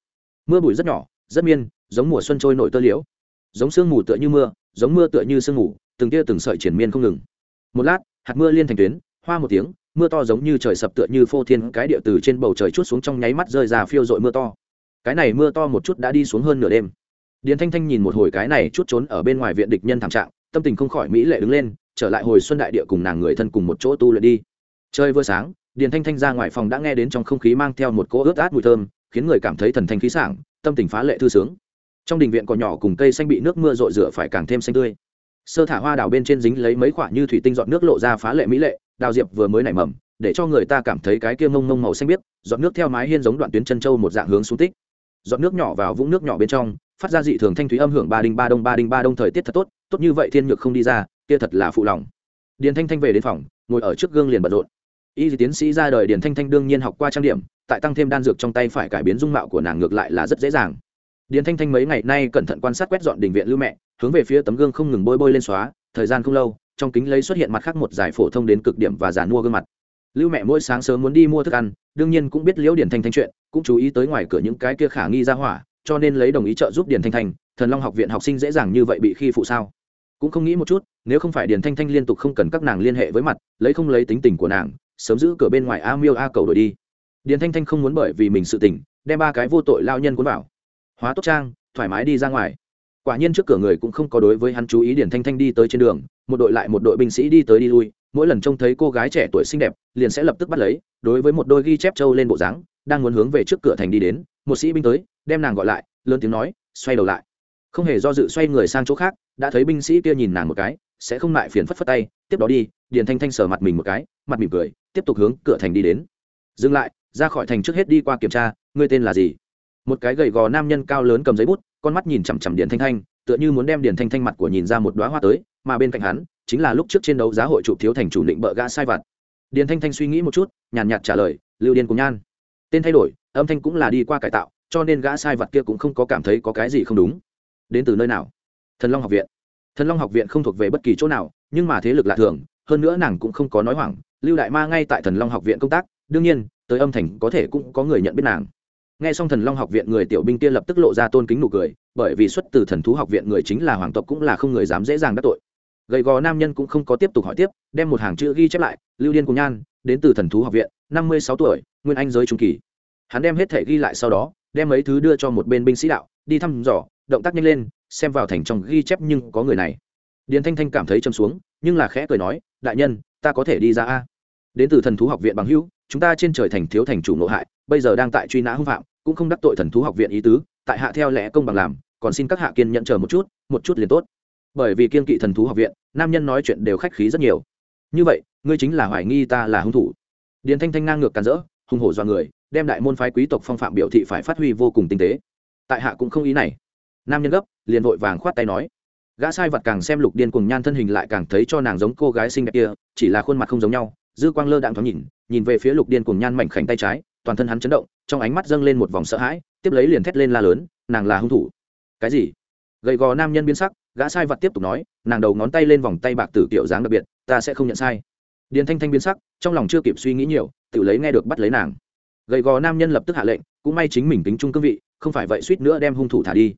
Mưa bụi rất nhỏ, rất miên, giống mùa xuân trôi nổi tơ liễu. Giống sương mù tựa như mưa, giống mưa tựa như sương mù, từng tia từng sợi triển miên không ngừng. Một lát, hạt mưa liên thành tuyến, hoa một tiếng mưa to giống như trời sập tựa như phô thiên cái địa từ trên bầu trời chút xuống trong nháy mắt rơi ra phiêu dội mưa to. Cái này mưa to một chút đã đi xuống hơn nửa đêm. Điền thanh thanh nhìn một hồi cái này chút trốn ở bên ngoài viện địch nhân thảm trạng, tâm tình không khỏi mỹ lệ đứng lên, trở lại hồi xuân đại địa cùng nàng người thân cùng một chỗ tu luyện đi. Chơi vừa sáng, điền thanh thanh ra ngoài phòng đã nghe đến trong không khí mang theo một cỗ ướt át mùi thơm, khiến người cảm thấy thần thanh khí sảng, tâm tình phá lệ thư sướng. Trong đình viện cỏ nhỏ cùng cây xanh bị nước mưa rội rửa phải càng thêm xanh tươi. Sơ thả hoa đào bên trên dính lấy mấy khoả như thủy tinh dọn nước lộ ra phá lệ mỹ lệ đào diệp vừa mới nảy mầm, để cho người ta cảm thấy cái kia mông mông màu xanh biếc dọn nước theo mái hiên giống đoạn tuyến chân châu một dạng hướng xuống tích. Dọn nước nhỏ vào vũng nước nhỏ bên trong, phát ra dị thường thanh thúy âm hưởng ba đinh ba đông ba đinh ba đông thời tiết thật tốt tốt như vậy thiên nhược không đi ra, kia thật là phụ lòng. Điền thanh thanh về đến phòng, ngồi ở trước gương liền bận rộn. Y tiến sĩ ra đời điền thanh thanh đương nhiên học qua trang điểm, tại tăng thêm đan dược trong tay phải cải biến dung mạo của nàng ngược lại là rất dễ dàng. Điền thanh thanh mấy ngày nay cẩn thận quan sát quét dọn đình viện lưu mẹ, hướng về phía tấm gương không ngừng bôi bôi lên xóa, thời gian không lâu trong kính lấy xuất hiện mặt khác một giải phổ thông đến cực điểm và giả mua gương mặt. Lưu mẹ mỗi sáng sớm muốn đi mua thức ăn, đương nhiên cũng biết liễu điển thanh thanh chuyện, cũng chú ý tới ngoài cửa những cái kia khả nghi ra hỏa, cho nên lấy đồng ý trợ giúp điển thanh thanh, thần long học viện học sinh dễ dàng như vậy bị khi phụ sao? Cũng không nghĩ một chút, nếu không phải điển thanh thanh liên tục không cần các nàng liên hệ với mặt, lấy không lấy tính tình của nàng, sớm giữ cửa bên ngoài a miêu a cầu đổi đi. Điển thanh thanh không muốn bởi vì mình sự tình, đem ba cái vô tội lao nhân cuốn vào. Hóa tốt trang, thoải mái đi ra ngoài quả nhiên trước cửa người cũng không có đối với hắn chú ý điền thanh thanh đi tới trên đường, một đội lại một đội binh sĩ đi tới đi lui, mỗi lần trông thấy cô gái trẻ tuổi xinh đẹp, liền sẽ lập tức bắt lấy, đối với một đôi ghi chép trâu lên bộ dáng, đang muốn hướng về trước cửa thành đi đến, một sĩ binh tới, đem nàng gọi lại, lớn tiếng nói, xoay đầu lại. Không hề do dự xoay người sang chỗ khác, đã thấy binh sĩ kia nhìn nàng một cái, sẽ không lại phiền phất phất tay, tiếp đó đi. Điền thanh thanh sờ mặt mình một cái, mặt mỉm cười, tiếp tục hướng cửa thành đi đến. Dừng lại, ra khỏi thành trước hết đi qua kiểm tra, ngươi tên là gì? Một cái gầy gò nam nhân cao lớn cầm giấy bút con mắt nhìn chằm chằm điền thanh thanh, tựa như muốn đem điền thanh thanh mặt của nhìn ra một đoá hoa tới, mà bên cạnh hắn, chính là lúc trước trên đấu giá hội trụ thiếu thành chủ định bợ gã sai vặt. Điền thanh thanh suy nghĩ một chút, nhàn nhạt trả lời, lưu điên cùng nhan. Tên thay đổi, âm thanh cũng là đi qua cải tạo, cho nên gã sai vật kia cũng không có cảm thấy có cái gì không đúng. Đến từ nơi nào? Thần long học viện. Thần long học viện không thuộc về bất kỳ chỗ nào, nhưng mà thế lực lạ thường, hơn nữa nàng cũng không có nói hoảng, lưu đại ma ngay tại thần long học viện công tác, đương nhiên, tới âm thành có thể cũng có người nhận biết nàng nghe xong thần long học viện người tiểu binh kia lập tức lộ ra tôn kính nụ cười, bởi vì xuất từ thần thú học viện người chính là hoàng tộc cũng là không người dám dễ dàng đắc tội. Gầy gò nam nhân cũng không có tiếp tục hỏi tiếp, đem một hàng chữ ghi chép lại, lưu điên cùng nhan, đến từ thần thú học viện, năm mươi sáu tuổi, nguyên anh giới trung kỳ. Hắn đem hết thể ghi lại sau đó, đem mấy thứ đưa cho một bên binh sĩ đạo, đi thăm dò, động tác nhanh lên, xem vào thành trong ghi chép nhưng có người này. Điền thanh thanh cảm thấy châm xuống, nhưng là khẽ cười nói, đại nhân, ta có thể đi ra a. Đến từ thần thú học viện bằng hữu, chúng ta trên trời thành thiếu thành chủ nội hại, bây giờ đang tại truy nã hưng phạm cũng không đắc tội thần thú học viện ý tứ, tại hạ theo lẽ công bằng làm, còn xin các hạ kiên nhận chờ một chút một chút liền tốt. Bởi vì kiên kỵ thần thú học viện, nam nhân nói chuyện đều khách khí rất nhiều. Như vậy, ngươi chính là hoài nghi ta là hung thủ. Điền thanh thanh ngang ngược càn rỡ, hung hổ do người, đem đại môn phái quý tộc phong phạm biểu thị phải phát huy vô cùng tinh tế. Tại hạ cũng không ý này. Nam nhân gấp, liền vội vàng khoát tay nói. Gã sai vật càng xem lục điên cùng nhan thân hình lại càng thấy cho nàng giống cô gái xinh đẹp kia, chỉ là khuôn mặt không giống nhau, dư quang lơ đạm thoáng nhìn nhìn về phía lục điên cùng nhan mảnh khảnh tay trái toàn thân hắn chấn động, trong ánh mắt dâng lên một vòng sợ hãi, tiếp lấy liền thét lên la lớn, nàng là hung thủ. Cái gì? Gầy gò nam nhân biến sắc, gã sai vật tiếp tục nói, nàng đầu ngón tay lên vòng tay bạc tử tiểu dáng đặc biệt, ta sẽ không nhận sai. Điền thanh thanh biến sắc, trong lòng chưa kịp suy nghĩ nhiều, tự lấy nghe được bắt lấy nàng. Gầy gò nam nhân lập tức hạ lệnh, cũng may chính mình tính trung cương vị, không phải vậy suýt nữa đem hung thủ thả đi.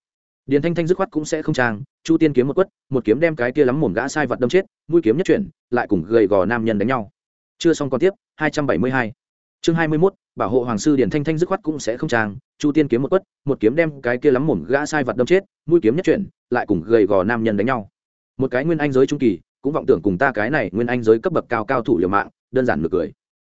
Điền thanh thanh dứt khoát cũng sẽ không trang, chu tiên kiếm một quất, một kiếm đem cái kia lắm mồm gã sai vật đâm chết, mũi kiếm nhất chuyển, lại cùng gầy gò nam nhân đánh nhau. Chưa xong còn tiếp 272 chương hai mươi 21, bảo hộ hoàng sư điền thanh thanh dứt khoát cũng sẽ không trang chu tiên kiếm một quất một kiếm đem cái kia lắm mồm gã sai vật đâm chết mũi kiếm nhất chuyển lại cùng gầy gò nam nhân đánh nhau. Một cái nguyên anh giới trung kỳ cũng vọng tưởng cùng ta cái này nguyên anh giới cấp bậc cao cao thủ liều mạng đơn giản nực cười.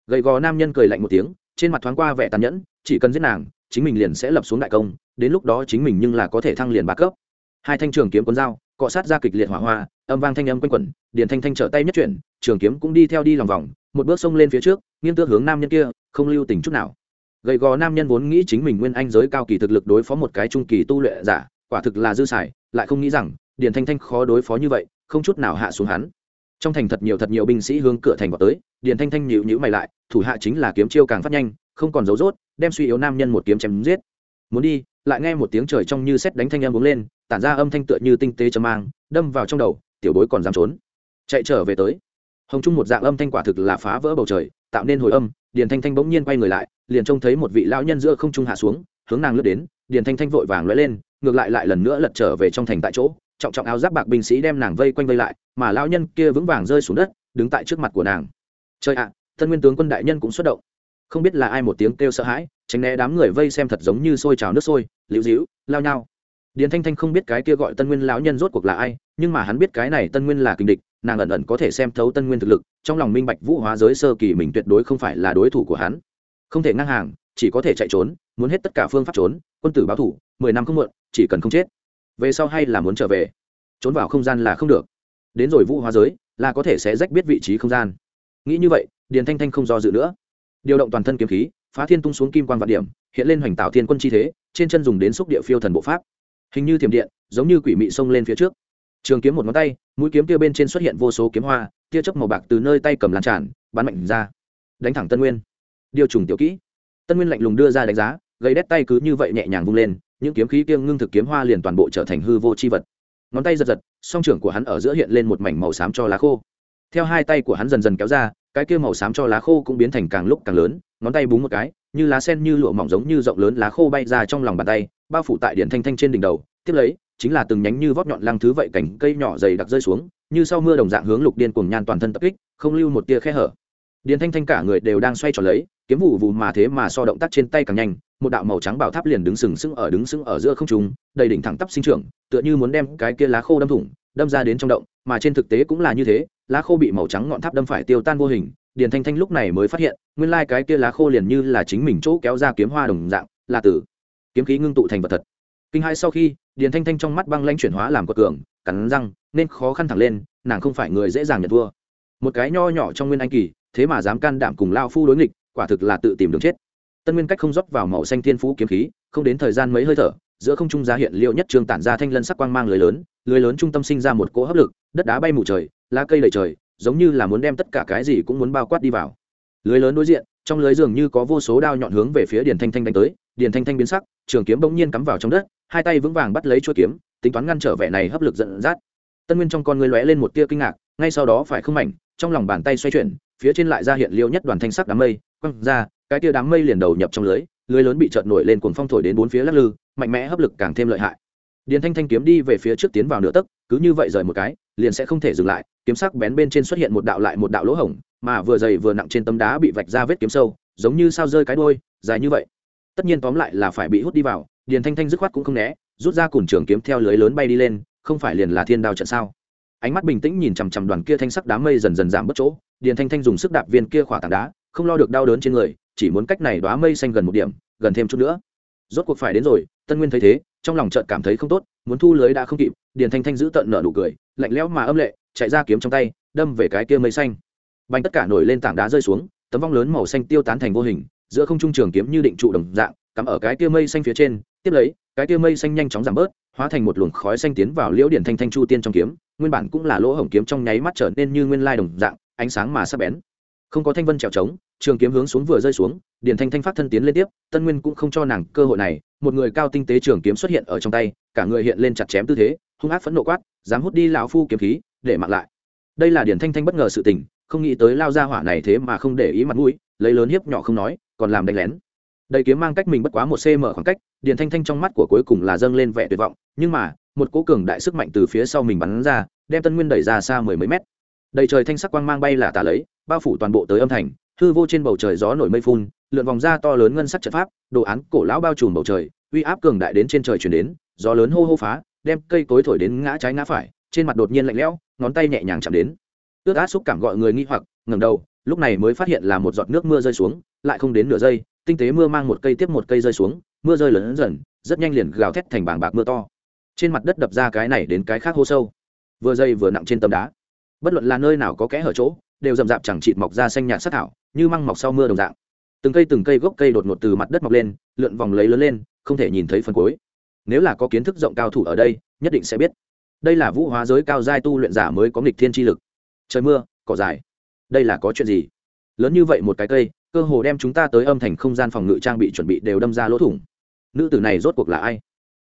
Gầy gò nam nhân cười lạnh một tiếng trên mặt thoáng qua vẻ tàn nhẫn chỉ cần giết nàng chính mình liền sẽ lập xuống đại công đến lúc đó chính mình nhưng là có thể thăng liền ba cấp. Hai thanh trường kiếm cuốn dao cọ sát ra kịch liệt hỏa hoa âm vang thanh âm quanh quẩn điền thanh thanh trở tay nhất chuyển trường kiếm cũng đi theo đi lòng vòng một bước xông lên phía trước nghiêng tước hướng nam nhân kia không lưu tình chút nào. Gầy gò nam nhân vốn nghĩ chính mình nguyên anh giới cao kỳ thực lực đối phó một cái trung kỳ tu luyện giả, quả thực là dư xài, lại không nghĩ rằng, điền thanh thanh khó đối phó như vậy, không chút nào hạ xuống hắn. Trong thành thật nhiều thật nhiều binh sĩ hướng cửa thành vào tới, điền thanh thanh nhịu nhữ mày lại, thủ hạ chính là kiếm chiêu càng phát nhanh, không còn dấu rốt đem suy yếu nam nhân một kiếm chém giết. Muốn đi, lại nghe một tiếng trời trong như xét đánh thanh âm uống lên, tản ra âm thanh tựa như tinh tế châm mang, đâm vào trong đầu, tiểu bối còn dám trốn. Chạy trở về tới. Hồng trung một dạng âm thanh quả thực là phá vỡ bầu trời tạo nên hồi âm, điền thanh thanh bỗng nhiên quay người lại, liền trông thấy một vị lão nhân giữa không trung hạ xuống, hướng nàng lướt đến, điền thanh thanh vội vàng lóe lên, ngược lại lại lần nữa lật trở về trong thành tại chỗ, trọng trọng áo giáp bạc binh sĩ đem nàng vây quanh vây lại, mà lão nhân kia vững vàng rơi xuống đất, đứng tại trước mặt của nàng. Trời ạ, thân nguyên tướng quân đại nhân cũng xuất động. Không biết là ai một tiếng kêu sợ hãi, tránh né đám người vây xem thật giống như sôi trào nước sôi, liễu dĩu lao nhau. Điền thanh thanh không biết cái kia gọi tân nguyên lão nhân rốt cuộc là ai, nhưng mà hắn biết cái này tân nguyên là kình địch nàng ẩn ẩn có thể xem thấu tân nguyên thực lực, trong lòng minh bạch vũ hóa giới sơ kỳ mình tuyệt đối không phải là đối thủ của hắn. Không thể ngang hàng, chỉ có thể chạy trốn, muốn hết tất cả phương pháp trốn, quân tử báo thủ, mười năm không muộn, chỉ cần không chết. Về sau hay là muốn trở về. Trốn vào không gian là không được. Đến rồi vũ hóa giới, là có thể sẽ rách biết vị trí không gian. Nghĩ như vậy, điền thanh thanh không do dự nữa. Điều động toàn thân kiếm khí, phá thiên tung xuống kim quan vạn điểm, hiện lên hoành tạo thiên quân chi thế, trên chân dùng đến xúc địa phiêu thần bộ pháp. Hình như thiểm điện, giống như quỷ mị xông lên phía trước trường kiếm một ngón tay, mũi kiếm kia bên trên xuất hiện vô số kiếm hoa, tia chớp màu bạc từ nơi tay cầm lan tràn, bắn mạnh ra. Đánh thẳng tân nguyên. Điều trùng tiểu kỹ. Tân nguyên lạnh lùng đưa ra đánh giá gây đét tay cứ như vậy nhẹ nhàng vung lên, những kiếm khí kiêng ngưng thực kiếm hoa liền toàn bộ trở thành hư vô chi vật. Ngón tay giật giật, song trưởng của hắn ở giữa hiện lên một mảnh màu xám cho lá khô. Theo hai tay của hắn dần dần kéo ra, cái kia màu xám cho lá khô cũng biến thành càng lúc càng lớn, ngón tay búng một cái, như lá sen như lụa mỏng giống như rộng lớn lá khô bay ra trong lòng bàn tay, bao phủ tại điện thanh thanh trên đỉnh đầu, tiếp lấy chính là từng nhánh như vót nhọn lăng thứ vậy cảnh cây nhỏ dày đặc rơi xuống, như sau mưa đồng dạng hướng lục điên cùng nhan toàn thân tập kích, không lưu một tia khe hở. Điền thanh thanh cả người đều đang xoay tròn lấy, kiếm vụ vụ mà thế mà so động tác trên tay càng nhanh, một đạo màu trắng bảo tháp liền đứng sừng sững ở đứng sững ở giữa không trung, đầy đỉnh thẳng tắp sinh trưởng, tựa như muốn đem cái kia lá khô đâm thủng, đâm ra đến trong động, mà trên thực tế cũng là như thế, lá khô bị màu trắng ngọn tháp đâm phải tiêu tan vô hình, điền thanh thanh lúc này mới phát hiện, nguyên lai cái kia lá khô liền như là chính mình chỗ kéo ra kiếm hoa đồng dạng, là tử. Kiếm khí ngưng tụ thành vật thật. Kinh hai sau khi điền thanh thanh trong mắt băng lanh chuyển hóa làm quật cường, cắn răng, nên khó khăn thẳng lên, nàng không phải người dễ dàng nhận thua. Một cái nho nhỏ trong nguyên anh kỳ, thế mà dám can đảm cùng lao phu đối nghịch, quả thực là tự tìm đường chết. Tân nguyên cách không rót vào màu xanh thiên phú kiếm khí, không đến thời gian mấy hơi thở, giữa không trung giá hiện liệu nhất trường tản ra thanh lân sắc quang mang lưới lớn lưới lớn trung tâm sinh ra một cỗ hấp lực, đất đá bay mù trời, lá cây đầy trời, giống như là muốn đem tất cả cái gì cũng muốn bao quát đi vào. Lưới lớn đối diện trong lưới dường như có vô số đao nhọn hướng về phía điền thanh thanh đánh tới, điền thanh thanh biến sắc, trường kiếm bỗng nhiên cắm vào trong đất, hai tay vững vàng bắt lấy chuôi kiếm, tính toán ngăn trở vẻ này hấp lực dẫn dắt. Tân nguyên trong con người lóe lên một tia kinh ngạc, ngay sau đó phải không mảnh, trong lòng bàn tay xoay chuyển, phía trên lại ra hiện liêu nhất đoàn thanh sắc đám mây, quăng ra, cái tia đám mây liền đầu nhập trong lưới lưới lớn bị trợn nổi lên cuồng phong thổi đến bốn phía lắc lư, mạnh mẽ hấp lực càng thêm lợi hại. Điền thanh thanh kiếm đi về phía trước tiến vào nửa tấc, cứ như vậy rời một cái, liền sẽ không thể dừng lại, kiếm sắc bén bên trên xuất hiện một đạo lại một đạo lỗ hổng mà vừa dày vừa nặng trên tấm đá bị vạch ra vết kiếm sâu, giống như sao rơi cái đôi dài như vậy. Tất nhiên tóm lại là phải bị hút đi vào, điền thanh thanh dứt khoát cũng không né, rút ra cùng trường kiếm theo lưới lớn bay đi lên, không phải liền là thiên đao trận sao? Ánh mắt bình tĩnh nhìn chằm chằm đoàn kia thanh sắc đám mây dần dần giảm bớt chỗ, điền thanh thanh dùng sức đạp viên kia khỏa tảng đá, không lo được đau đớn trên người, chỉ muốn cách này đoá mây xanh gần một điểm, gần thêm chút nữa. Rốt cuộc phải đến rồi, tân nguyên thấy thế, trong lòng chợt cảm thấy không tốt, muốn thu lưới đã không kịp, điền thanh thanh giữ tận nở nụ cười, lạnh lẽo mà âm lệ, chạy ra kiếm trong tay, đâm về cái kia mây xanh bành tất cả nổi lên tảng đá rơi xuống, tấm vong lớn màu xanh tiêu tán thành vô hình, giữa không trung trường kiếm như định trụ đồng dạng, cắm ở cái kia mây xanh phía trên, tiếp lấy, cái kia mây xanh nhanh chóng giảm bớt, hóa thành một luồng khói xanh tiến vào liễu điển thanh thanh chu tiên trong kiếm, nguyên bản cũng là lỗ hổng kiếm trong nháy mắt trở nên như nguyên lai đồng dạng, ánh sáng mà sắc bén. Không có thanh vân trèo trống, trường kiếm hướng xuống vừa rơi xuống, điển thanh thanh phát thân tiến lên tiếp, tân nguyên cũng không cho nàng cơ hội này, một người cao tinh tế trường kiếm xuất hiện ở trong tay, cả người hiện lên chặt chém tư thế, hung ác phẫn nộ quát, dám hút đi lão phu kiếm khí, để mặc lại. Đây là điển thanh thanh bất ngờ sự tình không nghĩ tới lao ra hỏa này thế mà không để ý mặt mũi, lấy lớn hiếp nhỏ không nói, còn làm đánh lén. Đầy kiếm mang cách mình bất quá một cm khoảng cách, điền thanh thanh trong mắt của cuối cùng là dâng lên vẻ tuyệt vọng, nhưng mà, một cố cường đại sức mạnh từ phía sau mình bắn ra, đem tân nguyên đẩy ra xa mười mấy mét. Đầy trời thanh sắc quang mang bay là tả lấy, bao phủ toàn bộ tới âm thành, hư vô trên bầu trời gió nổi mây phun, lượn vòng ra to lớn ngân sắc trận pháp, đồ án cổ lão bao trùm bầu trời, uy áp cường đại đến trên trời chuyển đến, gió lớn hô hô phá, đem cây cối thổi đến ngã trái ngã phải, trên mặt đột nhiên lạnh lẽo, ngón tay nhẹ nhàng chạm đến ướt át xúc cảm gọi người nghi hoặc, ngẩng đầu, lúc này mới phát hiện là một giọt nước mưa rơi xuống, lại không đến nửa giây, tinh tế mưa mang một cây tiếp một cây rơi xuống, mưa rơi lớn dần, rất nhanh liền gào thét thành bảng bạc mưa to. Trên mặt đất đập ra cái này đến cái khác hô sâu. Vừa dây vừa nặng trên tấm đá. Bất luận là nơi nào có kẽ hở chỗ, đều rậm rạp chẳng chịt mọc ra xanh nhạt sắc thảo, như măng mọc sau mưa đồng dạng. Từng cây từng cây gốc cây đột ngột từ mặt đất mọc lên, lượn vòng lấy lớn lên, không thể nhìn thấy phần cuối. Nếu là có kiến thức rộng cao thủ ở đây, nhất định sẽ biết. Đây là vũ hóa giới cao giai tu luyện giả mới có nghịch thiên chi lực trời mưa, cỏ dài đây là có chuyện gì? Lớn như vậy một cái cây, cơ hồ đem chúng ta tới âm thành không gian phòng ngự trang bị chuẩn bị đều đâm ra lỗ thủng. Nữ tử này rốt cuộc là ai?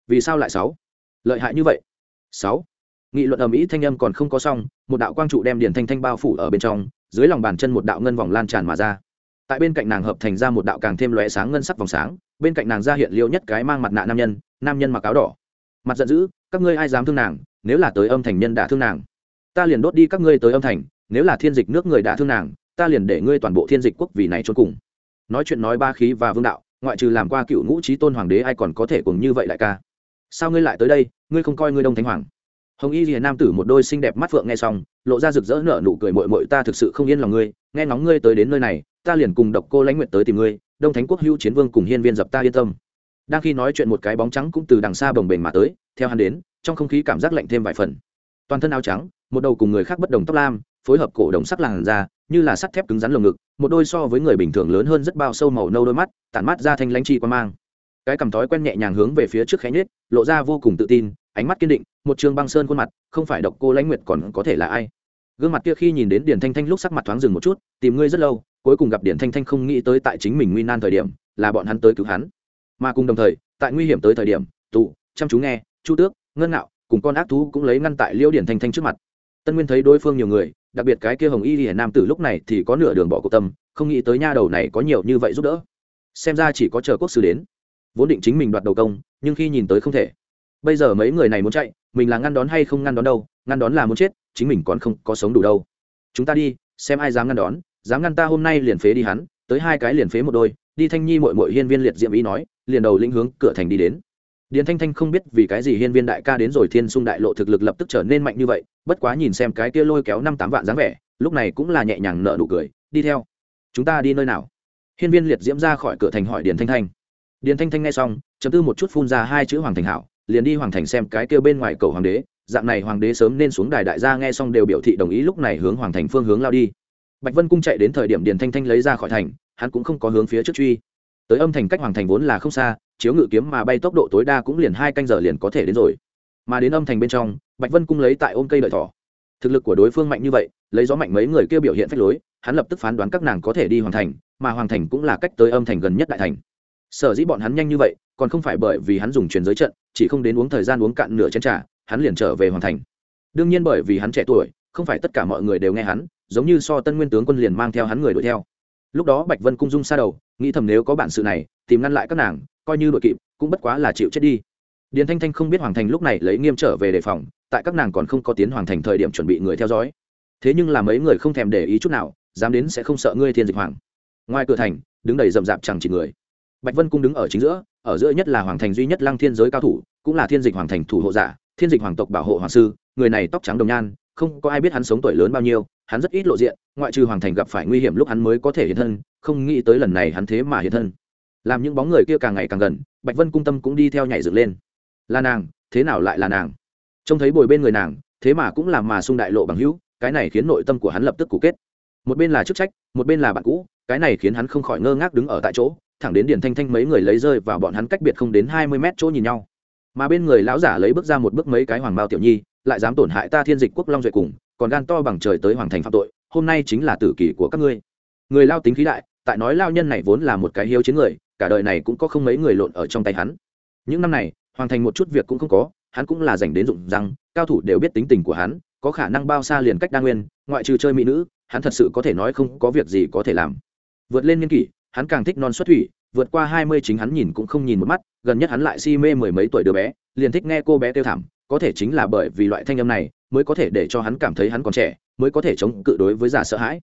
Vì sao lại sáu? Lợi hại như vậy. Sáu. Nghị luận ầm ĩ thanh âm còn không có xong, một đạo quang trụ đem điền thanh thanh bao phủ ở bên trong, dưới lòng bàn chân một đạo ngân vòng lan tràn mà ra. Tại bên cạnh nàng hợp thành ra một đạo càng thêm lóe sáng ngân sắc vòng sáng, bên cạnh nàng ra hiện liêu nhất cái mang mặt nạ nam nhân nam nhân mặc áo đỏ. Mặt giận dữ, các ngươi ai dám thương nàng, nếu là tới âm thành nhân đã thương nàng ta liền đốt đi các ngươi tới âm thành, nếu là thiên dịch nước người đã thương nàng, ta liền để ngươi toàn bộ thiên dịch quốc vì này trốn cùng. Nói chuyện nói ba khí và vương đạo, ngoại trừ làm qua cựu ngũ trí tôn hoàng đế ai còn có thể cùng như vậy lại ca? Sao ngươi lại tới đây, ngươi không coi ngươi đông thánh hoàng? Hồng y liền nam tử một đôi xinh đẹp mắt phượng nghe xong, lộ ra rực rỡ nở nụ cười mội mội ta thực sự không yên lòng ngươi, nghe ngóng ngươi tới đến nơi này, ta liền cùng độc cô lãnh nguyện tới tìm ngươi, đông thánh quốc hữu chiến vương cùng hiên viên dập ta yên tâm. Đang khi nói chuyện một cái bóng trắng cũng từ đằng xa bồng bềnh mà tới, theo hắn đến, trong không khí cảm giác lạnh thêm vài phần. Toàn thân áo trắng một đầu cùng người khác bất đồng tóc lam, phối hợp cổ đồng sắc làn da, như là sắt thép cứng rắn lồng ngực, một đôi so với người bình thường lớn hơn rất bao sâu màu nâu đôi mắt, tản mắt ra thanh lãnh chi quan mang. Cái cầm thói quen nhẹ nhàng hướng về phía trước khẽ nhết lộ ra vô cùng tự tin, ánh mắt kiên định, một trường băng sơn khuôn mặt, không phải độc cô lãnh nguyệt còn có thể là ai. Gương mặt kia khi nhìn đến điển thanh thanh lúc sắc mặt thoáng dừng một chút, tìm ngươi rất lâu, cuối cùng gặp điển thanh thanh không nghĩ tới tại chính mình nguy nan thời điểm, là bọn hắn tới cứu hắn. Mà cùng đồng thời, tại nguy hiểm tới thời điểm, tụ, chăm chú nghe, chu tước, ngân ngạo, cùng con ác thú cũng lấy ngăn tại liêu điển thanh thanh trước mặt tân nguyên thấy đối phương nhiều người, đặc biệt cái kia hồng y hiển nam tử lúc này thì có nửa đường bỏ cuộc tâm, không nghĩ tới nha đầu này có nhiều như vậy giúp đỡ. Xem ra chỉ có chờ quốc sư đến. Vốn định chính mình đoạt đầu công, nhưng khi nhìn tới không thể. Bây giờ mấy người này muốn chạy, mình là ngăn đón hay không ngăn đón đâu, ngăn đón là muốn chết, chính mình còn không có sống đủ đâu. Chúng ta đi, xem ai dám ngăn đón, dám ngăn ta hôm nay liền phế đi hắn, tới hai cái liền phế một đôi, đi thanh nhi mội mội hiên viên liệt diệm ý nói, liền đầu lĩnh hướng cửa thành đi đến điền thanh thanh không biết vì cái gì hiên viên đại ca đến rồi thiên sung đại lộ thực lực lập tức trở nên mạnh như vậy, bất quá nhìn xem cái kia lôi kéo năm tám vạn dáng vẻ, lúc này cũng là nhẹ nhàng nợ nụ cười, đi theo, chúng ta đi nơi nào? Hiên viên liệt diễm ra khỏi cửa thành hỏi điền thanh thanh. Điền thanh thanh nghe xong, chấm tư một chút phun ra hai chữ hoàng thành hảo, liền đi hoàng thành xem cái kia bên ngoài cầu hoàng đế, dạng này hoàng đế sớm nên xuống đài đại gia nghe xong đều biểu thị đồng ý lúc này hướng hoàng thành phương hướng lao đi. Bạch vân cung chạy đến thời điểm điền thanh thanh lấy ra khỏi thành, hắn cũng không có hướng phía trước truy. Tới âm thành cách hoàng thành vốn là không xa chiếu ngự kiếm mà bay tốc độ tối đa cũng liền hai canh giờ liền có thể đến rồi. Mà đến âm thành bên trong, bạch vân cung lấy tại ôm cây đợi thỏ. Thực lực của đối phương mạnh như vậy, lấy gió mạnh mấy người kia biểu hiện phách lối, hắn lập tức phán đoán các nàng có thể đi hoàn thành, mà hoàng thành cũng là cách tới âm thành gần nhất đại thành. Sở dĩ bọn hắn nhanh như vậy, còn không phải bởi vì hắn dùng truyền giới trận, chỉ không đến uống thời gian uống cạn nửa chén trà, hắn liền trở về hoàn thành. Đương nhiên bởi vì hắn trẻ tuổi, không phải tất cả mọi người đều nghe hắn, giống như so tân nguyên tướng quân liền mang theo hắn người đuổi theo lúc đó bạch vân cung dung xa đầu, nghĩ thầm nếu có bản sự này, tìm ngăn lại các nàng, coi như đội kịp, cũng bất quá là chịu chết đi. Điền thanh thanh không biết hoàng thành lúc này lấy nghiêm trở về đề phòng, tại các nàng còn không có tiến hoàng thành thời điểm chuẩn bị người theo dõi. Thế nhưng là mấy người không thèm để ý chút nào, dám đến sẽ không sợ ngươi thiên dịch hoàng. Ngoài cửa thành, đứng đầy rậm rạp chẳng chỉ người. Bạch vân cung đứng ở chính giữa, ở giữa nhất là hoàng thành duy nhất lăng thiên giới cao thủ, cũng là thiên dịch hoàng thành thủ hộ giả, thiên dịch hoàng tộc bảo hộ hoàng sư, người này tóc trắng đồng nhan không có ai biết hắn sống tuổi lớn bao nhiêu, hắn rất ít lộ diện, ngoại trừ hoàng thành gặp phải nguy hiểm lúc hắn mới có thể hiện thân, không nghĩ tới lần này hắn thế mà hiện thân. Làm những bóng người kia càng ngày càng gần, bạch vân cung tâm cũng đi theo nhảy dựng lên. Là nàng, thế nào lại là nàng? Trông thấy bồi bên người nàng, thế mà cũng làm mà sung đại lộ bằng hữu, cái này khiến nội tâm của hắn lập tức cụ kết. Một bên là chức trách, một bên là bạn cũ, cái này khiến hắn không khỏi ngơ ngác đứng ở tại chỗ, thẳng đến điền thanh thanh mấy người lấy rơi vào bọn hắn cách biệt không đến hai mươi mét chỗ nhìn nhau. Mà bên người lão giả lấy bước ra một bước mấy cái hoàng bao tiểu nhi lại dám tổn hại ta thiên dịch quốc long duệ cùng, còn gan to bằng trời tới hoàng thành phạm tội, hôm nay chính là tử kỷ của các ngươi. Người lao tính khí đại, tại nói lao nhân này vốn là một cái hiếu chiến người, cả đời này cũng có không mấy người lộn ở trong tay hắn. Những năm này, hoàng thành một chút việc cũng không có, hắn cũng là dành đến dụng rằng cao thủ đều biết tính tình của hắn, có khả năng bao xa liền cách đa nguyên, ngoại trừ chơi mỹ nữ, hắn thật sự có thể nói không có việc gì có thể làm. Vượt lên niên kỷ, hắn càng thích non xuất thủy, vượt qua hai mươi chính hắn nhìn cũng không nhìn một mắt, gần nhất hắn lại si mê mười mấy tuổi đứa bé, liền thích nghe cô bé kêu thảm có thể chính là bởi vì loại thanh âm này mới có thể để cho hắn cảm thấy hắn còn trẻ, mới có thể chống cự đối với giả sợ hãi.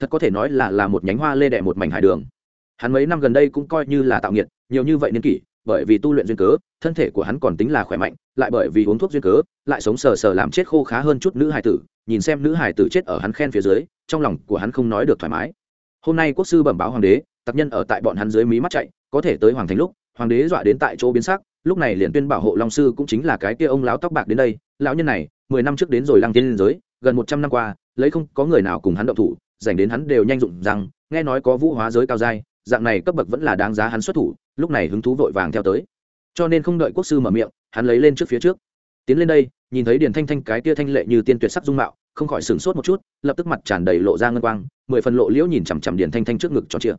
Thật có thể nói là là một nhánh hoa lê đẻ một mảnh hải đường. Hắn mấy năm gần đây cũng coi như là tạo nghiệt, nhiều như vậy niên kỷ, bởi vì tu luyện duyên cớ, thân thể của hắn còn tính là khỏe mạnh, lại bởi vì uống thuốc duyên cớ, lại sống sờ sờ làm chết khô khá hơn chút nữ hải tử, nhìn xem nữ hải tử chết ở hắn khen phía dưới, trong lòng của hắn không nói được thoải mái. Hôm nay quốc sư bẩm báo hoàng đế, tặc nhân ở tại bọn hắn dưới mí mắt chạy, có thể tới hoàng thành lúc, hoàng đế dọa đến tại chỗ biến sắc lúc này liền tuyên bảo hộ long sư cũng chính là cái kia ông lão tóc bạc đến đây, lão nhân này, mười năm trước đến rồi lăng tiên liên giới, gần một trăm năm qua, lấy không có người nào cùng hắn động thủ dành đến hắn đều nhanh dụng rằng, nghe nói có vũ hóa giới cao dai dạng này cấp bậc vẫn là đáng giá hắn xuất thủ, lúc này hứng thú vội vàng theo tới. Cho nên không đợi quốc sư mở miệng, hắn lấy lên trước phía trước. Tiến lên đây, nhìn thấy điền thanh thanh cái tia thanh lệ như tiên tuyệt sắc dung mạo, không khỏi sửng sốt một chút, lập tức mặt tràn đầy lộ ra ngân quang, mười phần lộ liễu nhìn chằm chằm điền thanh thanh trước ngực tròn trịa.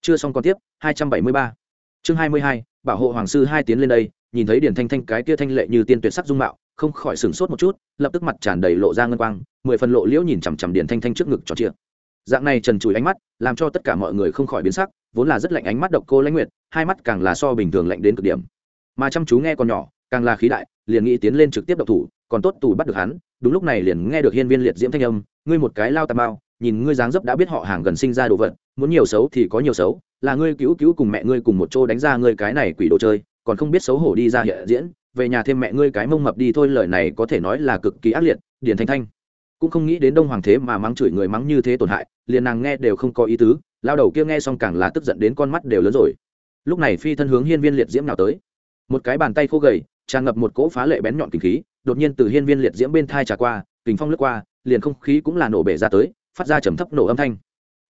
Chưa xong còn tiếp, hai trăm bảy mươi ba. Chương hai mươi hai bảo hộ hoàng sư hai tiến lên đây, nhìn thấy điển thanh thanh cái kia thanh lệ như tiên tuyệt sắc dung mạo, không khỏi sửng sốt một chút, lập tức mặt tràn đầy lộ ra ngân quang, mười phần lộ liễu nhìn chằm chằm điển thanh thanh trước ngực tròn chia dạng này trần trụi ánh mắt, làm cho tất cả mọi người không khỏi biến sắc, vốn là rất lạnh ánh mắt độc cô lãnh nguyệt, hai mắt càng là so bình thường lạnh đến cực điểm. Mà chăm chú nghe còn nhỏ, càng là khí đại, liền nghĩ tiến lên trực tiếp độc thủ, còn tốt tù bắt được hắn, đúng lúc này liền nghe được hiên viên liệt diễm thanh âm, ngươi một cái lao tà mao, nhìn ngươi dáng dấp đã biết họ hàng gần sinh ra đồ vật, muốn nhiều xấu thì có nhiều xấu là ngươi cứu cứu cùng mẹ ngươi cùng một chỗ đánh ra ngươi cái này quỷ đồ chơi, còn không biết xấu hổ đi ra hiện diễn, về nhà thêm mẹ ngươi cái mông mập đi thôi, lời này có thể nói là cực kỳ ác liệt điển thanh thanh. Cũng không nghĩ đến đông hoàng thế mà mắng chửi người mắng như thế tổn hại, liền nàng nghe đều không có ý tứ, lao đầu kia nghe xong càng là tức giận đến con mắt đều lớn rồi. Lúc này phi thân hướng hiên viên liệt diễm nào tới. Một cái bàn tay khô gầy, tràn ngập một cỗ phá lệ bén nhọn kinh khí, đột nhiên từ hiên viên liệt diễm bên thai trà qua, kình phong lướt qua, liền không khí cũng là nổ bể ra tới, phát ra trầm thấp nổ âm thanh.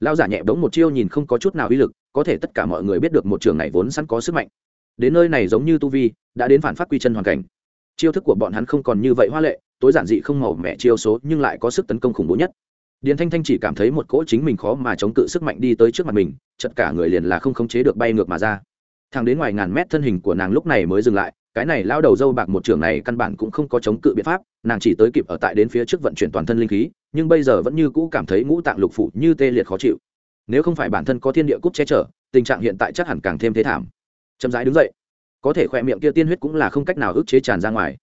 Lao giả nhẹ bỗng một chiêu nhìn không có chút nào uy lực có thể tất cả mọi người biết được một trường này vốn sẵn có sức mạnh. Đến nơi này giống như tu vi, đã đến phản phát quy chân hoàn cảnh. Chiêu thức của bọn hắn không còn như vậy hoa lệ, tối giản dị không màu mẹ chiêu số, nhưng lại có sức tấn công khủng bố nhất. Điền thanh thanh chỉ cảm thấy một cỗ chính mình khó mà chống cự sức mạnh đi tới trước mặt mình chật cả người liền là không khống chế được bay ngược mà ra. Thang đến ngoài ngàn mét thân hình của nàng lúc này mới dừng lại, cái này lao đầu dâu bạc một trường này căn bản cũng không có chống cự biện pháp, nàng chỉ tới kịp ở tại đến phía trước vận chuyển toàn thân linh khí, nhưng bây giờ vẫn như cũ cảm thấy ngũ tạng lục phủ như tê liệt khó chịu nếu không phải bản thân có thiên địa cúp che chở, tình trạng hiện tại chắc hẳn càng thêm thế thảm. Chậm rãi đứng dậy. Có thể khỏe miệng kia tiên huyết cũng là không cách nào ức chế tràn ra ngoài.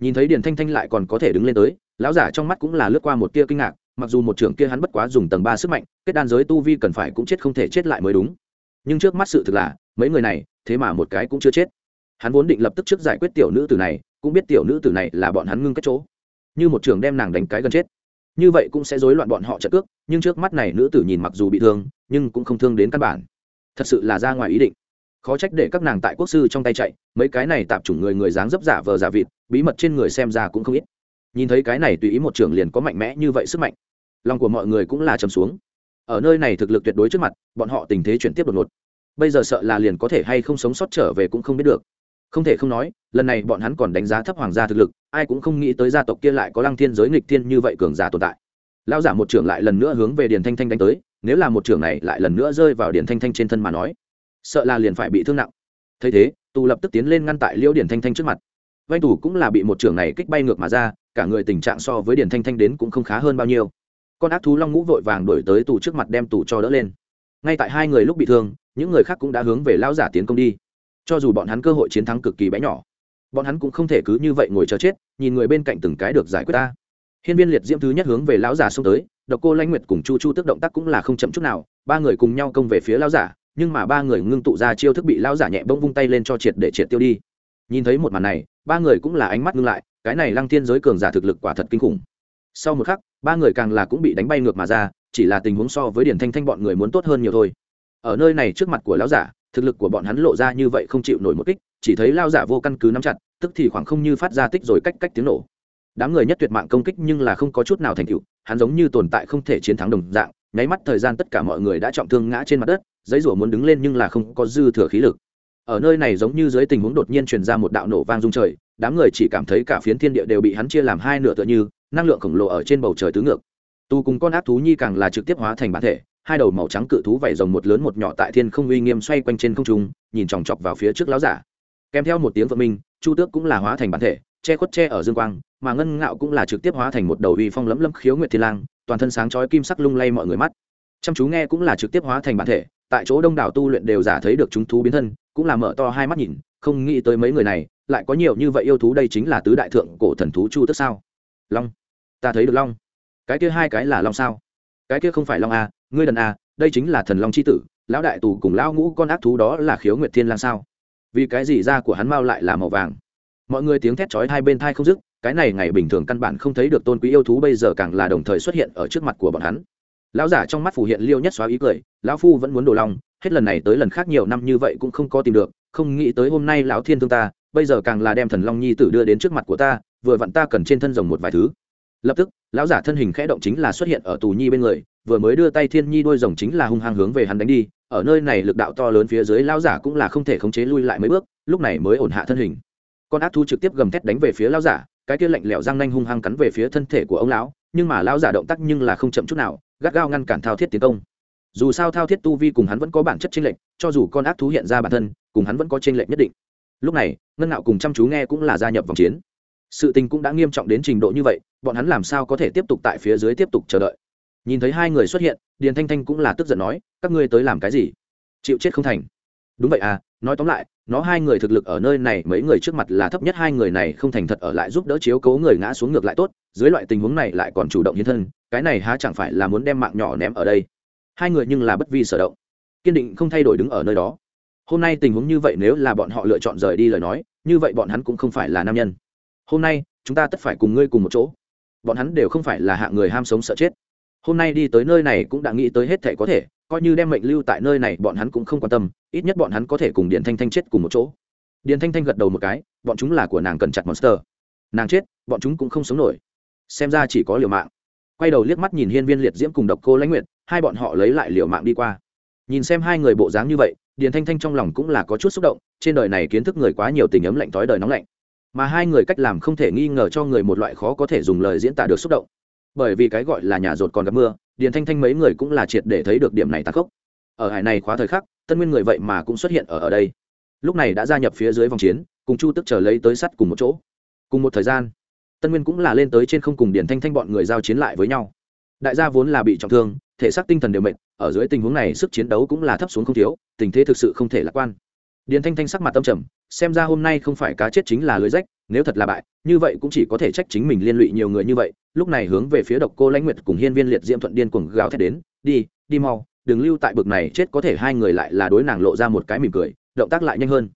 Nhìn thấy điền thanh thanh lại còn có thể đứng lên tới, lão giả trong mắt cũng là lướt qua một tia kinh ngạc, mặc dù một trưởng kia hắn bất quá dùng tầng ba sức mạnh, kết đan giới tu vi cần phải cũng chết không thể chết lại mới đúng. Nhưng trước mắt sự thực là, mấy người này, thế mà một cái cũng chưa chết. Hắn vốn định lập tức trước giải quyết tiểu nữ tử này, cũng biết tiểu nữ tử này là bọn hắn ngưng kết chỗ. Như một trường đem nàng đánh cái gần chết như vậy cũng sẽ rối loạn bọn họ trợ cước, nhưng trước mắt này nữ tử nhìn mặc dù bị thương, nhưng cũng không thương đến căn bản. Thật sự là ra ngoài ý định. Khó trách để các nàng tại quốc sư trong tay chạy, mấy cái này tạp chủng người người dáng dấp giả vờ giả vịt, bí mật trên người xem ra cũng không ít. Nhìn thấy cái này tùy ý một trưởng liền có mạnh mẽ như vậy sức mạnh. Lòng của mọi người cũng là trầm xuống. Ở nơi này thực lực tuyệt đối trước mặt, bọn họ tình thế chuyển tiếp đột ngột. Bây giờ sợ là liền có thể hay không sống sót trở về cũng không biết được không thể không nói, lần này bọn hắn còn đánh giá thấp hoàng gia thực lực, ai cũng không nghĩ tới gia tộc kia lại có lăng thiên giới nghịch thiên như vậy cường giả tồn tại. Lao giả một trưởng lại lần nữa hướng về điền thanh thanh đánh tới, nếu là một trưởng này lại lần nữa rơi vào điền thanh thanh trên thân mà nói, sợ là liền phải bị thương nặng. Thấy thế, tù lập tức tiến lên ngăn tại liễu điền thanh thanh trước mặt. Vanh tù cũng là bị một trưởng này kích bay ngược mà ra, cả người tình trạng so với điền thanh thanh đến cũng không khá hơn bao nhiêu. Con ác thú long ngũ vội vàng đổi tới tù trước mặt đem tù cho đỡ lên. Ngay tại hai người lúc bị thương, những người khác cũng đã hướng về lao giả tiến công đi cho dù bọn hắn cơ hội chiến thắng cực kỳ bé nhỏ, bọn hắn cũng không thể cứ như vậy ngồi chờ chết, nhìn người bên cạnh từng cái được giải quyết ta. Hiên viên liệt diễm thứ nhất hướng về lão giả xông tới, độc cô lãnh nguyệt cùng chu chu tức động tác cũng là không chậm chút nào, ba người cùng nhau công về phía lão giả nhưng mà ba người ngưng tụ ra chiêu thức bị lão giả nhẹ bông vung tay lên cho triệt để triệt tiêu đi. Nhìn thấy một màn này, ba người cũng là ánh mắt ngưng lại, cái này lăng thiên giới cường giả thực lực quả thật kinh khủng. Sau một khắc, ba người càng là cũng bị đánh bay ngược mà ra, chỉ là tình huống so với điển thanh thanh bọn người muốn tốt hơn nhiều thôi. Ở nơi này trước mặt của lão giả thực lực của bọn hắn lộ ra như vậy không chịu nổi một kích, chỉ thấy lao giả vô căn cứ nắm chặt, tức thì khoảng không như phát ra tích rồi cách cách tiếng nổ. Đám người nhất tuyệt mạng công kích nhưng là không có chút nào thành tựu, hắn giống như tồn tại không thể chiến thắng đồng dạng, nháy mắt thời gian tất cả mọi người đã trọng thương ngã trên mặt đất, giấy rủa muốn đứng lên nhưng là không có dư thừa khí lực. Ở nơi này giống như dưới tình huống đột nhiên truyền ra một đạo nổ vang rung trời, đám người chỉ cảm thấy cả phiến thiên địa đều bị hắn chia làm hai nửa tựa như, năng lượng khổng lồ ở trên bầu trời tứ ngược. Tu cùng con ác thú nhi càng là trực tiếp hóa thành bản thể hai đầu màu trắng cự thú vảy rồng một lớn một nhỏ tại thiên không uy nghiêm xoay quanh trên không trung, nhìn chòng chọc vào phía trước láo giả. Kèm theo một tiếng vợ minh, chu tước cũng là hóa thành bản thể, che khuất che ở dương quang, mà ngân ngạo cũng là trực tiếp hóa thành một đầu uy phong lẫm lẫm khiếu nguyệt thiên lang, toàn thân sáng chói kim sắc lung lay mọi người mắt. Chăm chú nghe cũng là trực tiếp hóa thành bản thể, tại chỗ đông đảo tu luyện đều giả thấy được chúng thú biến thân, cũng là mở to hai mắt nhìn, không nghĩ tới mấy người này, lại có nhiều như vậy yêu thú đây chính là tứ đại thượng cổ thần thú chu tức sao? Long, ta thấy được long. Cái kia hai cái là long sao? Cái kia không phải long a ngươi đần à, đây chính là thần long c h i tử lão đại tù cùng lão ngũ con ác thú đó là khiếu nguyệt thiên lan sao? Vì cái gì da của hắn mao lại là màu vàng? Mọi người tiếng thét chói hai bên thai không dứt cái này ngày bình thường căn bản không thấy được tôn quý yêu thú bây giờ càng là đồng thời xuất hiện ở trước mặt của bọn hắn. Lão giả trong mắt phủ hiện liêu nhất xóa ý cười lão phu vẫn muốn đồ lòng hết lần này tới lần khác nhiều năm như vậy cũng không có tìm được không nghĩ tới hôm nay lão thiên thương ta bây giờ càng là đem thần long nhi tử đưa đến trước mặt của ta vừa vặn ta cần trên thân rồng một vài thứ. Lập tức lão giả thân hình khẽ động chính là xuất hiện ở tù nhi bên người vừa mới đưa tay thiên nhi đuôi rồng chính là hung hăng hướng về hắn đánh đi, ở nơi này lực đạo to lớn phía dưới lão giả cũng là không thể khống chế lui lại mấy bước, lúc này mới ổn hạ thân hình. Con ác thu trực tiếp gầm thét đánh về phía lão giả, cái kia lạnh lẽo răng nanh hung hăng cắn về phía thân thể của ông lão, nhưng mà lão giả động tác nhưng là không chậm chút nào, gắt gao ngăn cản thao thiết tiến công. Dù sao thao thiết tu vi cùng hắn vẫn có bản chất chênh lệch, cho dù con ác thú hiện ra bản thân, cùng hắn vẫn có chênh lệch nhất định. Lúc này, ngân nạo cùng chăm chú nghe cũng là gia nhập vòng chiến. Sự tình cũng đã nghiêm trọng đến trình độ như vậy, bọn hắn làm sao có thể tiếp tục tại phía dưới tiếp tục chờ đợi? Nhìn thấy hai người xuất hiện, điền thanh thanh cũng là tức giận nói, các ngươi tới làm cái gì? Chịu chết không thành. Đúng vậy à nói tóm lại, nó hai người thực lực ở nơi này, mấy người trước mặt là thấp nhất, hai người này không thành thật ở lại giúp đỡ chiếu cố người ngã xuống ngược lại tốt, dưới loại tình huống này lại còn chủ động hiến thân, cái này há chẳng phải là muốn đem mạng nhỏ ném ở đây? Hai người nhưng là bất vi sở động. Kiên định không thay đổi đứng ở nơi đó. Hôm nay tình huống như vậy nếu là bọn họ lựa chọn rời đi lời nói, như vậy bọn hắn cũng không phải là nam nhân. Hôm nay, chúng ta tất phải cùng ngươi cùng một chỗ. Bọn hắn đều không phải là hạ người ham sống sợ chết hôm nay đi tới nơi này cũng đã nghĩ tới hết thể có thể, coi như đem mệnh lưu tại nơi này bọn hắn cũng không quan tâm, ít nhất bọn hắn có thể cùng điện thanh thanh chết cùng một chỗ. Điện thanh thanh gật đầu một cái, bọn chúng là của nàng cần chặt monster. Nàng chết, bọn chúng cũng không sống nổi. Xem ra chỉ có liều mạng. Quay đầu liếc mắt nhìn hiên viên liệt diễm cùng độc cô lãnh nguyệt, hai bọn họ lấy lại liều mạng đi qua. Nhìn xem hai người bộ dáng như vậy, điền thanh thanh trong lòng cũng là có chút xúc động, trên đời này kiến thức người quá nhiều tình ấm lạnh tối đời nóng lạnh. Mà hai người cách làm không thể nghi ngờ cho người một loại khó có thể dùng lời diễn tả được xúc động bởi vì cái gọi là nhà rột còn gặp mưa, điền thanh thanh mấy người cũng là triệt để thấy được điểm này tàn khốc. Ở hải này khóa thời khắc, tân nguyên người vậy mà cũng xuất hiện ở ở đây. Lúc này đã gia nhập phía dưới vòng chiến, cùng chu tức chờ lấy tới sắt cùng một chỗ. Cùng một thời gian, tân nguyên cũng là lên tới trên không cùng điền thanh thanh bọn người giao chiến lại với nhau. Đại gia vốn là bị trọng thương, thể xác tinh thần đều mệt, ở dưới tình huống này sức chiến đấu cũng là thấp xuống không thiếu, tình thế thực sự không thể lạc quan. Điền thanh thanh sắc mặt tâm trầm xem ra hôm nay không phải cá chết chính là lưới rách, nếu thật là bại, như vậy cũng chỉ có thể trách chính mình liên lụy nhiều người như vậy. Lúc này hướng về phía độc cô lãnh nguyệt cùng hiên viên liệt diễm thuận điên cuồng gào thét đến, đi đi mau, đừng lưu tại bực này, chết có thể hai người lại là đối nàng lộ ra một cái mỉm cười, động tác lại nhanh hơn.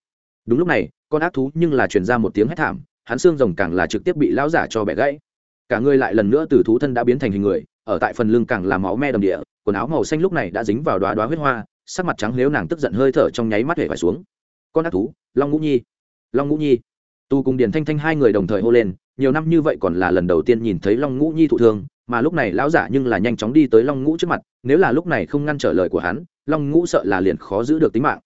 Đúng lúc này, con ác thú nhưng là truyền ra một tiếng hét thảm, hắn xương rồng càng là trực tiếp bị lão giả cho bẻ gãy. Cả người lại lần nữa từ thú thân đã biến thành hình người, ở tại phần lưng càng là máu me đầm địa, quần áo màu xanh lúc này đã dính vào đoá đoá huyết hoa, sắc mặt trắng nếu nàng tức giận hơi thở trong nháy mắt hể phải xuống con ác thú, long ngũ nhi. Long ngũ nhi. Tu cùng điền thanh thanh hai người đồng thời hô lên, nhiều năm như vậy còn là lần đầu tiên nhìn thấy long ngũ nhi thụ thương, mà lúc này lão giả nhưng là nhanh chóng đi tới long ngũ trước mặt, nếu là lúc này không ngăn trở lời của hắn, long ngũ sợ là liền khó giữ được tính mạng.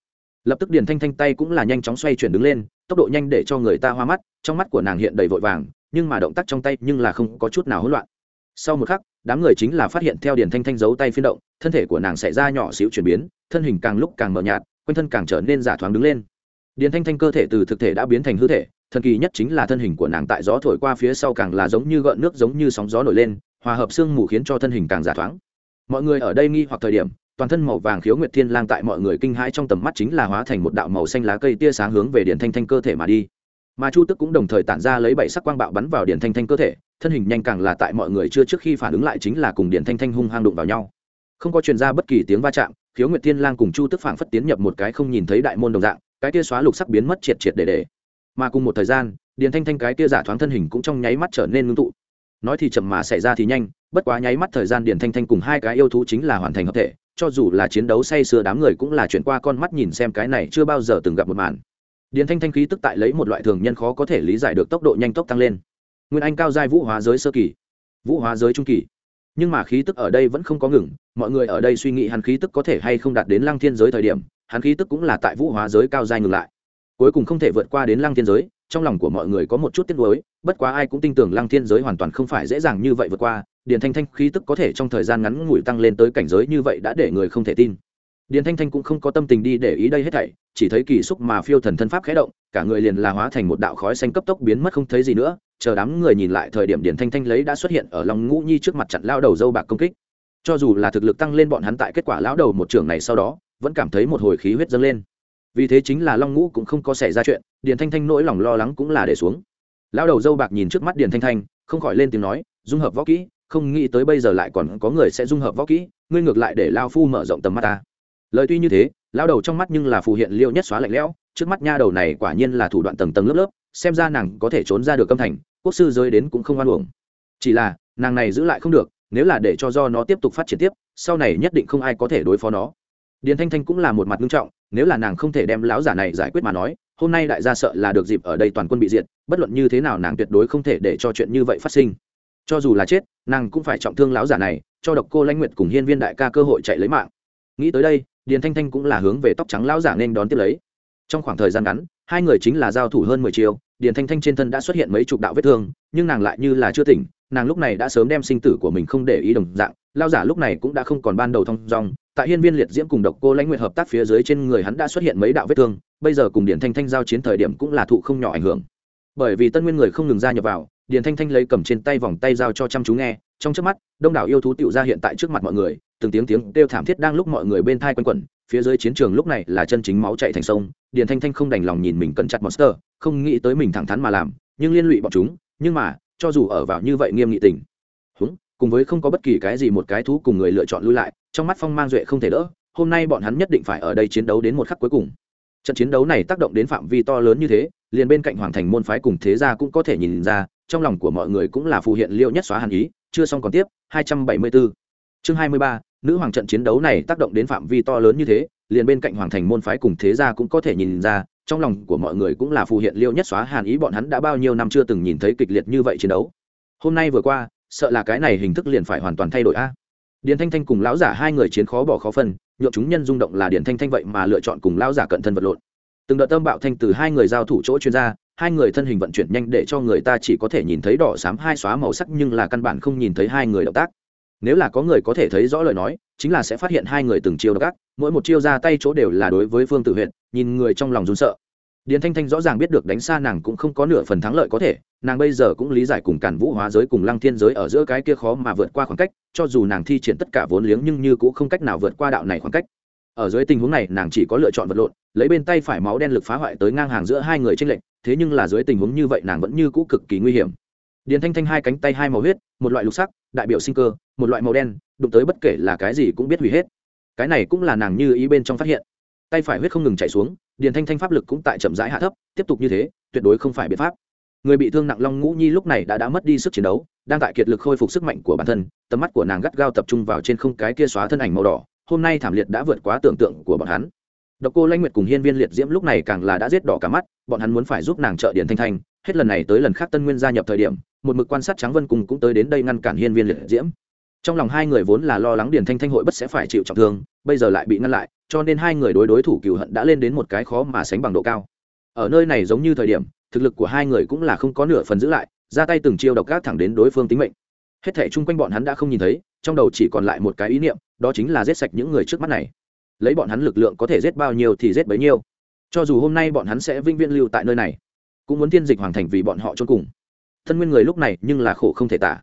Lập tức điền thanh thanh tay cũng là nhanh chóng xoay chuyển đứng lên, tốc độ nhanh để cho người ta hoa mắt, trong mắt của nàng hiện đầy vội vàng, nhưng mà động tác trong tay nhưng là không có chút nào hỗn loạn. Sau một khắc, đám người chính là phát hiện theo điền thanh thanh giấu tay phiên động, thân thể của nàng xảy ra nhỏ xíu chuyển biến, thân hình càng lúc càng mờ nhạt, quanh thân càng trở nên giả thoáng đứng lên điền thanh thanh cơ thể từ thực thể đã biến thành hư thể, thần kỳ nhất chính là thân hình của nàng tại gió thổi qua phía sau càng là giống như gợn nước giống như sóng gió nổi lên, hòa hợp sương mù khiến cho thân hình càng giả thoáng. Mọi người ở đây nghi hoặc thời điểm, toàn thân màu vàng khiếu nguyệt thiên lang tại mọi người kinh hãi trong tầm mắt chính là hóa thành một đạo màu xanh lá cây tia sáng hướng về điền thanh thanh cơ thể mà đi. Mà chu tức cũng đồng thời tản ra lấy bảy sắc quang bạo bắn vào điền thanh thanh cơ thể, thân hình nhanh càng là tại mọi người chưa trước khi phản ứng lại chính là cùng điền thanh thanh hung hăng đụng vào nhau. Không có truyền ra bất kỳ tiếng va chạm, khiếu nguyệt thiên lang cùng chu tức phảng phất tiến nhập một cái không nhìn thấy đại môn đồng dạng cái tia xóa lục sắc biến mất triệt triệt để để. Mà cùng một thời gian, điền thanh thanh cái tia giả thoáng thân hình cũng trong nháy mắt trở nên ngưng tụ. Nói thì chậm mà xảy ra thì nhanh, bất quá nháy mắt thời gian điền thanh thanh cùng hai cái yêu thú chính là hoàn thành hợp thể, cho dù là chiến đấu say sưa đám người cũng là chuyển qua con mắt nhìn xem cái này chưa bao giờ từng gặp một màn. Điền thanh thanh khí tức tại lấy một loại thường nhân khó có thể lý giải được tốc độ nhanh tốc tăng lên. Nguyên anh cao giai vũ hóa giới sơ kỳ, vũ hóa giới trung kỳ. Nhưng mà khí tức ở đây vẫn không có ngừng, mọi người ở đây suy nghĩ hắn khí tức có thể hay không đạt đến lăng thiên giới thời điểm hắn khí tức cũng là tại vũ hóa giới cao giai ngừng lại. Cuối cùng không thể vượt qua đến lăng thiên giới, trong lòng của mọi người có một chút tiếc nuối, bất quá ai cũng tin tưởng lăng thiên giới hoàn toàn không phải dễ dàng như vậy vượt qua, điền thanh thanh khí tức có thể trong thời gian ngắn ngủi tăng lên tới cảnh giới như vậy đã để người không thể tin. Điền thanh thanh cũng không có tâm tình đi để ý đây hết thảy, chỉ thấy kỳ xúc mà phiêu thần thân pháp khẽ động, cả người liền là hóa thành một đạo khói xanh cấp tốc biến mất không thấy gì nữa, chờ đám người nhìn lại thời điểm điền thanh thanh lấy đã xuất hiện ở lòng ngũ nhi trước mặt chặn lao đầu dâu bạc công kích. Cho dù là thực lực tăng lên bọn hắn tại kết quả lão đầu một trường này sau đó vẫn cảm thấy một hồi khí huyết dâng lên. Vì thế chính là long ngũ cũng không có xảy ra chuyện, điền thanh thanh nỗi lòng lo lắng cũng là để xuống. Lão đầu dâu bạc nhìn trước mắt điền thanh thanh, không khỏi lên tiếng nói, dung hợp võ kỹ, không nghĩ tới bây giờ lại còn có người sẽ dung hợp võ kỹ, ngươi ngược lại để lao phu mở rộng tầm mắt ta. Lời tuy như thế lao đầu trong mắt nhưng là phù hiện liêu nhất xóa lạnh lẽo, trước mắt nha đầu này quả nhiên là thủ đoạn tầng tầng lớp lớp, xem ra nàng có thể trốn ra được âm thành, quốc sư rơi đến cũng không oan uổng. Chỉ là, nàng này giữ lại không được, nếu là để cho do nó tiếp tục phát triển tiếp, sau này nhất định không ai có thể đối phó nó điền thanh thanh cũng là một mặt nghiêm trọng, nếu là nàng không thể đem lão giả này giải quyết mà nói, hôm nay đại gia sợ là được dịp ở đây toàn quân bị diệt, bất luận như thế nào nàng tuyệt đối không thể để cho chuyện như vậy phát sinh. Cho dù là chết, nàng cũng phải trọng thương lão giả này, cho độc cô lãnh nguyệt cùng hiên viên đại ca cơ hội chạy lấy mạng. Nghĩ tới đây, điền thanh thanh cũng là hướng về tóc trắng lão giả nên đón tiếp lấy. Trong khoảng thời gian ngắn, hai người chính là giao thủ hơn mười chiều điền thanh thanh trên thân đã xuất hiện mấy chục đạo vết thương, nhưng nàng lại như là chưa tỉnh, nàng lúc này đã sớm đem sinh tử của mình không để ý đồng dạng lao giả lúc này cũng đã không còn ban đầu thong dong tại hiên viên liệt diễm cùng độc cô lãnh nguyện hợp tác phía dưới trên người hắn đã xuất hiện mấy đạo vết thương, bây giờ cùng điền thanh thanh giao chiến thời điểm cũng là thụ không nhỏ ảnh hưởng. Bởi vì tân nguyên người không ngừng ra nhập vào, điền thanh thanh lấy cầm trên tay vòng tay giao cho chăm chú nghe, trong trước mắt, đông đảo yêu thú tựu ra hiện tại trước mặt mọi người, từng tiếng tiếng kêu thảm thiết đang lúc mọi người bên thai quanh quẩn, phía dưới chiến trường lúc này là chân chính máu chạy thành sông, điền thanh thanh không đành lòng nhìn mình cẩn chặt monster, không nghĩ tới mình thẳng thắn mà làm, nhưng liên lụy bọn chúng, nhưng mà, cho dù ở vào như vậy nghiêm nghị tình cùng với không có bất kỳ cái gì một cái thú cùng người lựa chọn lui lại trong mắt phong mang duệ không thể đỡ hôm nay bọn hắn nhất định phải ở đây chiến đấu đến một khắc cuối cùng trận chiến đấu này tác động đến phạm vi to lớn như thế liền bên cạnh hoàng thành môn phái cùng thế gia cũng có thể nhìn ra trong lòng của mọi người cũng là phù hiện liệu nhất xóa hàn ý chưa xong còn tiếp 274. chương 23, nữ hoàng trận chiến đấu này tác động đến phạm vi to lớn như thế liền bên cạnh hoàng thành môn phái cùng thế gia cũng có thể nhìn ra trong lòng của mọi người cũng là phù hiện liêu nhất xóa hàn ý bọn hắn đã bao nhiêu năm chưa từng nhìn thấy kịch liệt như vậy chiến đấu hôm nay vừa qua sợ là cái này hình thức liền phải hoàn toàn thay đổi a. Điền thanh thanh cùng lão giả hai người chiến khó bỏ khó phân nhộn chúng nhân rung động là điền thanh thanh vậy mà lựa chọn cùng lão giả cận thân vật lộn. Từng đợt tâm bạo thanh từ hai người giao thủ chỗ chuyên gia hai người thân hình vận chuyển nhanh để cho người ta chỉ có thể nhìn thấy đỏ xám hai xóa màu sắc nhưng là căn bản không nhìn thấy hai người động tác. Nếu là có người có thể thấy rõ lời nói, chính là sẽ phát hiện hai người từng chiêu độc ác, mỗi một chiêu ra tay chỗ đều là đối với phương tử huyện nhìn người trong lòng run sợ điền thanh thanh rõ ràng biết được đánh xa nàng cũng không có nửa phần thắng lợi có thể, nàng bây giờ cũng lý giải cùng cản vũ hóa giới cùng lăng thiên giới ở giữa cái kia khó mà vượt qua khoảng cách, cho dù nàng thi triển tất cả vốn liếng nhưng như cũng không cách nào vượt qua đạo này khoảng cách. Ở dưới tình huống này, nàng chỉ có lựa chọn vật lộn, lấy bên tay phải máu đen lực phá hoại tới ngang hàng giữa hai người trên lệnh thế nhưng là dưới tình huống như vậy nàng vẫn như cũ cực kỳ nguy hiểm. Điền thanh thanh hai cánh tay hai màu huyết, một loại lục sắc, đại biểu sinh cơ, một loại màu đen, đụng tới bất kể là cái gì cũng biết hủy hết. Cái này cũng là nàng như ý bên trong phát hiện. Tay phải huyết không ngừng chảy xuống điền thanh thanh pháp lực cũng tại chậm rãi hạ thấp, tiếp tục như thế, tuyệt đối không phải biện pháp. Người bị thương nặng long ngũ nhi lúc này đã đã mất đi sức chiến đấu, đang tại kiệt lực khôi phục sức mạnh của bản thân, tầm mắt của nàng gắt gao tập trung vào trên không cái kia xóa thân ảnh màu đỏ, hôm nay thảm liệt đã vượt quá tưởng tượng của bọn hắn. Độc cô lanh nguyệt cùng hiên viên liệt diễm lúc này càng là đã giết đỏ cả mắt, bọn hắn muốn phải giúp nàng trợ điền thanh thanh, hết lần này tới lần khác tân nguyên gia nhập thời điểm, một mực quan sát trắng vân cùng cũng tới đến đây ngăn cản hiên viên liệt diễm trong lòng hai người vốn là lo lắng điền thanh thanh hội bất sẽ phải chịu trọng thương, bây giờ lại bị ngăn lại, cho nên hai người đối đối thủ cựu hận đã lên đến một cái khó mà sánh bằng độ cao. Ở nơi này giống như thời điểm, thực lực của hai người cũng là không có nửa phần giữ lại, ra tay từng chiêu độc gác thẳng đến đối phương tính mệnh. Hết thể chung quanh bọn hắn đã không nhìn thấy, trong đầu chỉ còn lại một cái ý niệm, đó chính là giết sạch những người trước mắt này. Lấy bọn hắn lực lượng có thể giết bao nhiêu thì giết bấy nhiêu. Cho dù hôm nay bọn hắn sẽ vinh viên lưu tại nơi này, cũng muốn tiên dịch hoàng thành vì bọn họ cho cùng. Thân nguyên người lúc này nhưng là khổ không thể tả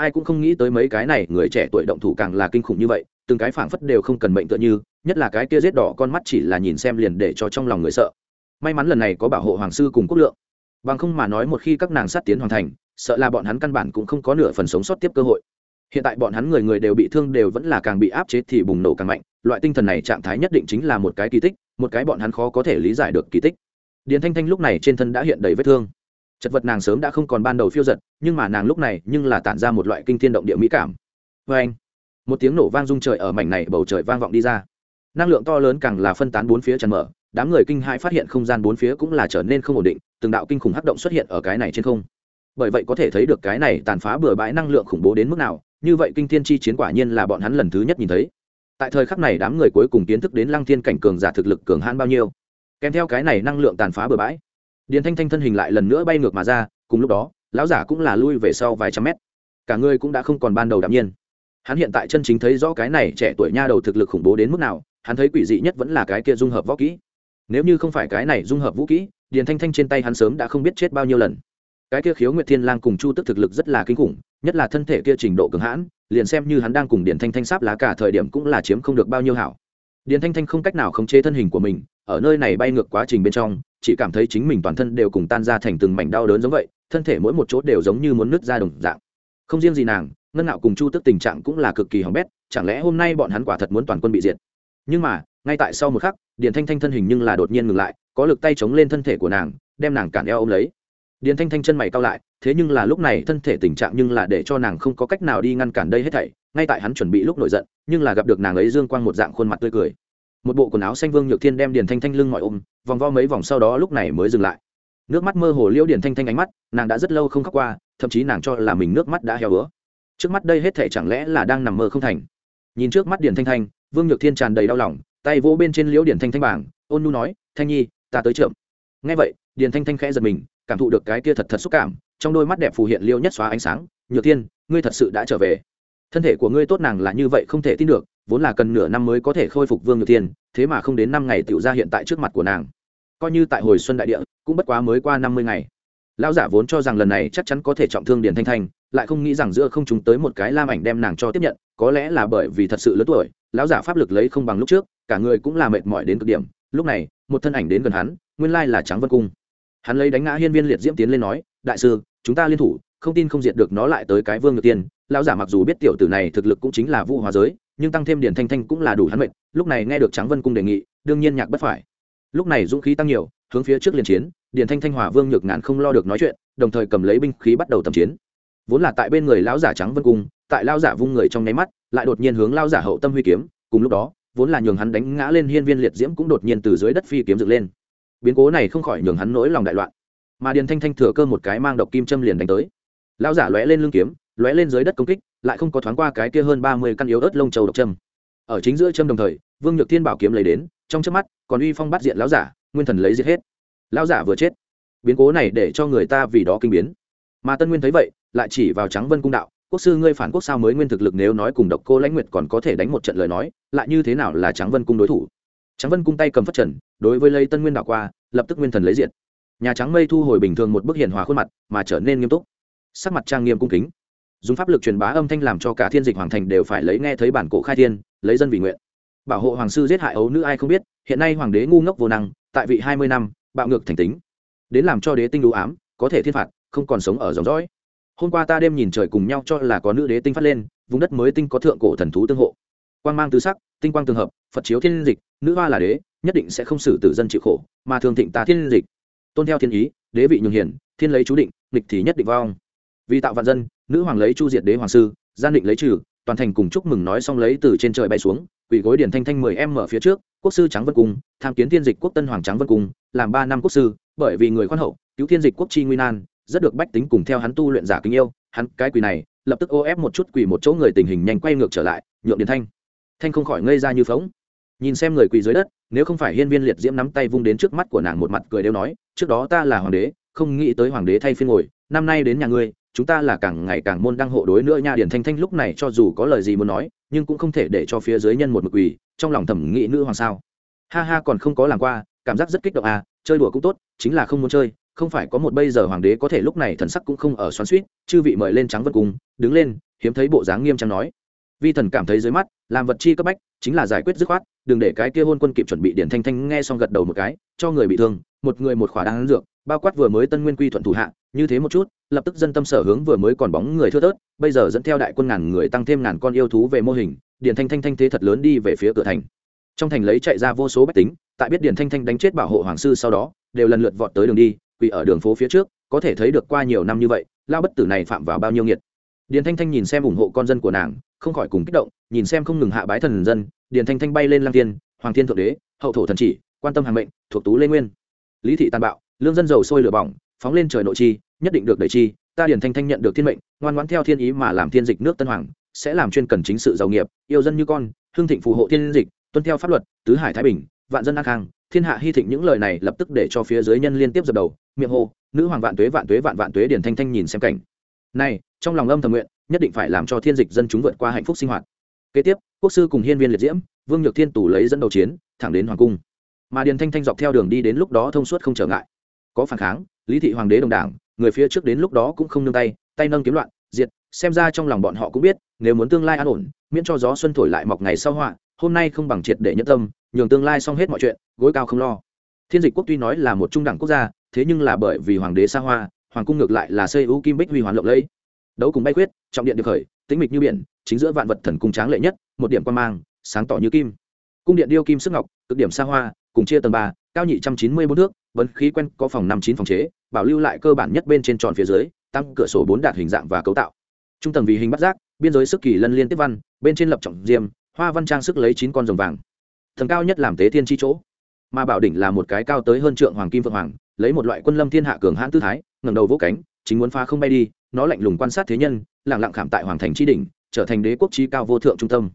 ai cũng không nghĩ tới mấy cái này, người trẻ tuổi động thủ càng là kinh khủng như vậy, từng cái phảng phất đều không cần mệnh tựa như, nhất là cái kia giết đỏ con mắt chỉ là nhìn xem liền để cho trong lòng người sợ. May mắn lần này có bảo hộ hoàng sư cùng quốc lượng. Bằng không mà nói một khi các nàng sát tiến hoàn thành, sợ là bọn hắn căn bản cũng không có nửa phần sống sót tiếp cơ hội. Hiện tại bọn hắn người người đều bị thương đều vẫn là càng bị áp chế thì bùng nổ càng mạnh, loại tinh thần này trạng thái nhất định chính là một cái kỳ tích, một cái bọn hắn khó có thể lý giải được kỳ tích. Điền thanh thanh lúc này trên thân đã hiện đầy vết thương chật vật nàng sớm đã không còn ban đầu phiêu giật, nhưng mà nàng lúc này nhưng là tản ra một loại kinh thiên động địa mỹ cảm. Vê anh, một tiếng nổ vang rung trời ở mảnh này bầu trời vang vọng đi ra. Năng lượng to lớn càng là phân tán bốn phía tràn mở, đám người kinh hãi phát hiện không gian bốn phía cũng là trở nên không ổn định, từng đạo kinh khủng hắc động xuất hiện ở cái này trên không. Bởi vậy có thể thấy được cái này tàn phá bừa bãi năng lượng khủng bố đến mức nào, như vậy kinh thiên chi chiến quả nhiên là bọn hắn lần thứ nhất nhìn thấy. Tại thời khắc này đám người cuối cùng kiến thức đến lăng thiên cảnh cường giả thực lực cường hãn bao nhiêu. Kèm theo cái này năng lượng tàn phá bừa bãi điền thanh thanh thân hình lại lần nữa bay ngược mà ra, cùng lúc đó, lão giả cũng là lui về sau vài trăm mét. Cả người cũng đã không còn ban đầu đạm nhiên. Hắn hiện tại chân chính thấy rõ cái này trẻ tuổi nha đầu thực lực khủng bố đến mức nào, hắn thấy quỷ dị nhất vẫn là cái kia dung hợp võ kỹ. Nếu như không phải cái này dung hợp vũ kỹ, điền thanh thanh trên tay hắn sớm đã không biết chết bao nhiêu lần. Cái kia khiếu nguyệt thiên lang cùng chu tức thực lực rất là kinh khủng, nhất là thân thể kia trình độ cường hãn, liền xem như hắn đang cùng điền thanh thanh sáp lá cả thời điểm cũng là chiếm không được bao nhiêu hảo. Điền thanh thanh không cách nào khống chế thân hình của mình, ở nơi này bay ngược quá trình bên trong chỉ cảm thấy chính mình toàn thân đều cùng tan ra thành từng mảnh đau đớn giống vậy, thân thể mỗi một chỗ đều giống như muốn nứt ra đồng dạng. Không riêng gì nàng, ngân nạo cùng chu tức tình trạng cũng là cực kỳ hỏng bét, chẳng lẽ hôm nay bọn hắn quả thật muốn toàn quân bị diệt? Nhưng mà, ngay tại sau một khắc, điền thanh thanh thân hình nhưng là đột nhiên ngừng lại, có lực tay chống lên thân thể của nàng, đem nàng cản eo ôm lấy. Điền thanh thanh chân mày cao lại, thế nhưng là lúc này thân thể tình trạng nhưng là để cho nàng không có cách nào đi ngăn cản đây hết thảy, ngay tại hắn chuẩn bị lúc nổi giận, nhưng là gặp được nàng ấy dương quang một dạng khuôn mặt tươi cười một bộ quần áo xanh vương nhược thiên đem điền thanh thanh lưng mọi ôm, vòng vo mấy vòng sau đó lúc này mới dừng lại. Nước mắt mơ hồ liễu điền thanh thanh ánh mắt, nàng đã rất lâu không khóc qua, thậm chí nàng cho là mình nước mắt đã heo ứa trước mắt đây hết thể chẳng lẽ là đang nằm mơ không thành? Nhìn trước mắt điền thanh thanh, vương nhược thiên tràn đầy đau lòng, tay vỗ bên trên liễu điền thanh thanh bảng, ôn nu nói, thanh nhi, ta tới trượm ngay vậy, điền thanh thanh khẽ giật mình, cảm thụ được cái kia thật thật xúc cảm, trong đôi mắt đẹp phù hiện liêu nhất xóa ánh sáng, nhược thiên, ngươi thật sự đã trở về. Thân thể của ngươi tốt nàng là như vậy không thể tin được vốn là cần nửa năm mới có thể khôi phục vương nhược thiên, thế mà không đến năm ngày tựu ra hiện tại trước mặt của nàng. Coi như tại hồi xuân đại địa, cũng bất quá mới qua năm mươi ngày. Lão giả vốn cho rằng lần này chắc chắn có thể trọng thương điền thanh thanh, lại không nghĩ rằng giữa không chúng tới một cái lam ảnh đem nàng cho tiếp nhận, có lẽ là bởi vì thật sự lớn tuổi, lão giả pháp lực lấy không bằng lúc trước, cả người cũng là mệt mỏi đến cực điểm. Lúc này, một thân ảnh đến gần hắn, nguyên lai là trắng vân cung. Hắn lấy đánh ngã hiên viên liệt diễm tiến lên nói, đại sư, chúng ta liên thủ không tin không diệt được nó lại tới cái vương ngược tiên. Lão giả mặc dù biết tiểu tử này thực lực cũng chính là vũ hóa giới, nhưng tăng thêm điển thanh thanh cũng là đủ hắn mệnh. Lúc này nghe được trắng vân cung đề nghị, đương nhiên nhạc bất phải. Lúc này dũng khí tăng nhiều, hướng phía trước liền chiến, điển thanh thanh hòa vương nhược ngạn không lo được nói chuyện, đồng thời cầm lấy binh khí bắt đầu tầm chiến. Vốn là tại bên người lão giả trắng vân cung, tại lão giả vung người trong nháy mắt, lại đột nhiên hướng lão giả hậu tâm huy kiếm, cùng lúc đó, vốn là nhường hắn đánh ngã lên hiên viên liệt diễm cũng đột nhiên từ dưới đất phi kiếm dựng lên. Biến cố này không khỏi nhường hắn nỗi lòng đại loạn. Mà điền thanh thanh thừa cơ một cái mang độc kim châm liền đánh tới lão giả lóe lên lưng kiếm, lóe lên dưới đất công kích, lại không có thoáng qua cái kia hơn ba mươi căn yếu ớt lông châu độc châm. Ở chính giữa châm đồng thời, vương nhược thiên bảo kiếm lấy đến, trong trước mắt, còn uy phong bắt diện lão giả, nguyên thần lấy giết hết. Lão giả vừa chết. Biến cố này để cho người ta vì đó kinh biến. Mà tân nguyên thấy vậy, lại chỉ vào trắng vân cung đạo, quốc sư, ngươi phản quốc sao mới nguyên thực lực nếu nói cùng độc cô lãnh nguyệt còn có thể đánh một trận lời nói, lại như thế nào là trắng vân cung đối thủ? Trắng vân cung tay cầm phát trần đối với lấy tân nguyên đạo qua, lập tức nguyên thần lấy diện nhà trắng mây thu hồi bình thường một bức hiền hòa khuôn mặt, mà trở nên nghiêm túc sắc mặt trang nghiêm cung kính. Dùng pháp lực truyền bá âm thanh làm cho cả thiên dịch hoàng thành đều phải lấy nghe thấy bản cổ khai thiên, lấy dân vì nguyện. Bảo hộ hoàng sư giết hại ấu nữ ai không biết, hiện nay hoàng đế ngu ngốc vô năng, tại vị hai mươi năm, bạo ngược thành tính. Đến làm cho đế tinh đũ ám, có thể thiên phạt, không còn sống ở dòng dõi. Hôm qua ta đêm nhìn trời cùng nhau cho là có nữ đế tinh phát lên, vùng đất mới tinh có thượng cổ thần thú tương hộ. Quang mang tứ sắc, tinh quang tương hợp, phật chiếu thiên dịch, nữ hoa là đế, nhất định sẽ không xử tử dân chịu khổ, mà thường thịnh ta thiên dịch. Tôn theo thiên ý, đế vị nhường hiển thiên lấy chú định địch thì nhất định vong vì tạo vạn dân, nữ hoàng lấy chu diệt đế hoàng sư, gian định lấy trừ, toàn thành cùng chúc mừng nói xong lấy từ trên trời bay xuống quỷ gối điển thanh thanh mười em mở phía trước, quốc sư trắng vân cung, tham kiến thiên dịch quốc tân hoàng trắng vân cung, làm ba năm quốc sư, bởi vì người khoan hậu, cứu thiên dịch quốc chi nguy nan, rất được bách tính cùng theo hắn tu luyện giả kính yêu, hắn cái quỷ này, lập tức ô ép một chút quỷ một chỗ người tình hình nhanh quay ngược trở lại, nhượng điển thanh. Thanh không khỏi ngây ra như phóng. Nhìn xem người quỳ dưới đất, nếu không phải hiên viên liệt diễm nắm tay vung đến trước mắt của nàng một mặt cười đều nói, trước đó ta là hoàng đế, không nghĩ tới hoàng đế thay phiên ngồi, năm nay đến nhà ngươi chúng ta là càng ngày càng môn đăng hộ đối nữa nha điển thanh thanh lúc này cho dù có lời gì muốn nói, nhưng cũng không thể để cho phía dưới nhân một mực quỳ, trong lòng thẩm nghĩ nữ hoàng sao. Ha ha còn không có làm qua, cảm giác rất kích động à chơi đùa cũng tốt, chính là không muốn chơi, không phải có một bây giờ hoàng đế có thể lúc này thần sắc cũng không ở xoắn suýt chư vị mời lên trắng vân cung đứng lên, hiếm thấy bộ dáng nghiêm trang nói. Vi thần cảm thấy dưới mắt, làm vật chi cấp bách, chính là giải quyết dứt khoát, đừng để cái kia hôn quân kịp chuẩn bị điển thanh thanh nghe xong gật đầu một cái, cho người bị thương, một người một khỏa đang dược, bao quát vừa mới tân nguyên quy thuận thủ hạ như thế một chút, lập tức dân tâm sở hướng vừa mới còn bóng người thưa tớt bây giờ dẫn theo đại quân ngàn người tăng thêm ngàn con yêu thú về mô hình điển thanh thanh thanh thế thật lớn đi về phía cửa thành. Trong thành lấy chạy ra vô số bách tính, tại biết điển thanh thanh đánh chết bảo hộ hoàng sư sau đó, đều lần lượt vọt tới đường đi, quỳ ở đường phố phía trước, có thể thấy được qua nhiều năm như vậy, lao bất tử này phạm vào bao nhiêu nghiệt. Điền thanh thanh nhìn xem ủng hộ con dân của nàng, không khỏi cùng kích động, nhìn xem không ngừng hạ bái thần dân, điền thanh thanh bay lên lang tiên hoàng thiên thượng đế, hậu thổ thần chỉ, quan tâm hàng mệnh, thuộc tú lê nguyên. Lý thị tàn bạo, lương dân giàu sôi lửa bỏng phóng lên trời nội chi, nhất định được đẩy chi, ta điền thanh thanh nhận được thiên mệnh, ngoan ngoãn theo thiên ý mà làm thiên dịch nước tân hoàng, sẽ làm chuyên cần chính sự giàu nghiệp, yêu dân như con hương thịnh phù hộ thiên dịch, tuân theo pháp luật, tứ hải thái bình, vạn dân an khang, thiên hạ hy thịnh những lời này lập tức để cho phía dưới nhân liên tiếp dập đầu, miệng hô, nữ hoàng vạn tuế vạn tuế vạn vạn tuế điền thanh thanh nhìn xem cảnh. Này, trong lòng âm thầm nguyện, nhất định phải làm cho thiên dịch dân chúng vượt qua hạnh phúc sinh hoạt. Kế tiếp, quốc sư cùng hiên viên liệt diễm, vương nhược thiên tủ lấy dẫn đầu chiến, thẳng đến hoàng cung. Mà điền thanh thanh dọc theo đường đi đến lúc đó thông suốt không trở ngại có phản kháng, lý thị hoàng đế đồng đảng, người phía trước đến lúc đó cũng không nương tay tay nâng kiếm loạn, diệt, xem ra trong lòng bọn họ cũng biết, nếu muốn tương lai an ổn, miễn cho gió xuân thổi lại mọc ngày sau họa, hôm nay không bằng triệt để nhất tâm, nhường tương lai xong hết mọi chuyện, gối cao không lo. Thiên dịch quốc tuy nói là một trung đẳng quốc gia, thế nhưng là bởi vì hoàng đế xa hoa, hoàng cung ngược lại là xây ưu kim bích huy hoàn lộng lẫy. Đấu cùng bay quyết, trọng điện được khởi, tĩnh mịch như biển, chính giữa vạn vật thần cung tráng lệ nhất, một điểm quan mang, sáng tỏ như kim. Cung điện điêu kim sức ngọc, cực điểm xa hoa, cùng chia tầng ba cao nhị trăm chín mươi bốn thước vấn khí quen có phòng năm chín phòng chế, bảo lưu lại cơ bản nhất bên trên tròn phía dưới, tăng cửa sổ bốn đạt hình dạng và cấu tạo. Trung tầng vì hình bắt giác, biên giới sức kỳ lân liên tiếp văn, bên trên lập trọng diêm, hoa văn trang sức lấy chín con rồng vàng. Thần cao nhất làm tế thiên chi chỗ. Mà bảo đỉnh là một cái cao tới hơn trượng hoàng kim phượng hoàng, lấy một loại quân lâm thiên hạ cường hãn tư thái, ngẩng đầu vỗ cánh, chính muốn phá không bay đi, nó lạnh lùng quan sát thế nhân lẳng lặng khảm tại hoàng thành tri đỉnh, trở thành đế quốc trí cao vô thượng trung tâm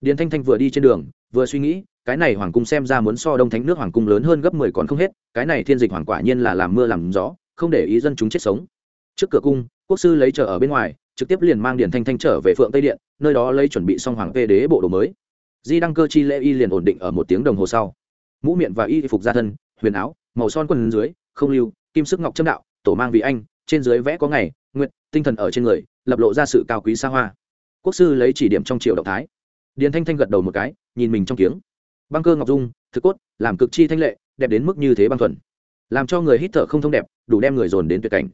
điền thanh thanh vừa đi trên đường, vừa suy nghĩ, cái này hoàng cung xem ra muốn so đông thánh nước hoàng cung lớn hơn gấp mười còn không hết, cái này thiên dịch hoàng quả nhiên là làm mưa làm gió, không để ý dân chúng chết sống. Trước cửa cung, quốc sư lấy chờ ở bên ngoài, trực tiếp liền mang điền thanh thanh trở về phượng tây điện, nơi đó lấy chuẩn bị xong hoàng vê đế bộ đồ mới. Di đăng cơ chi lễ y liền ổn định ở một tiếng đồng hồ sau. Mũ miệng và y phục gia thân, huyền áo, màu son quần dưới, không lưu, kim sức ngọc châm đạo, tổ mang vị anh, trên dưới vẽ có ngày nguyện tinh thần ở trên người, lập lộ ra sự cao quý xa hoa. Quốc sư lấy chỉ điểm trong triệu động thái điền thanh thanh gật đầu một cái, nhìn mình trong kiếng. Băng cơ ngọc dung, thực cốt, làm cực chi thanh lệ, đẹp đến mức như thế băng thuần. Làm cho người hít thở không thông đẹp, đủ đem người dồn đến tuyệt cảnh.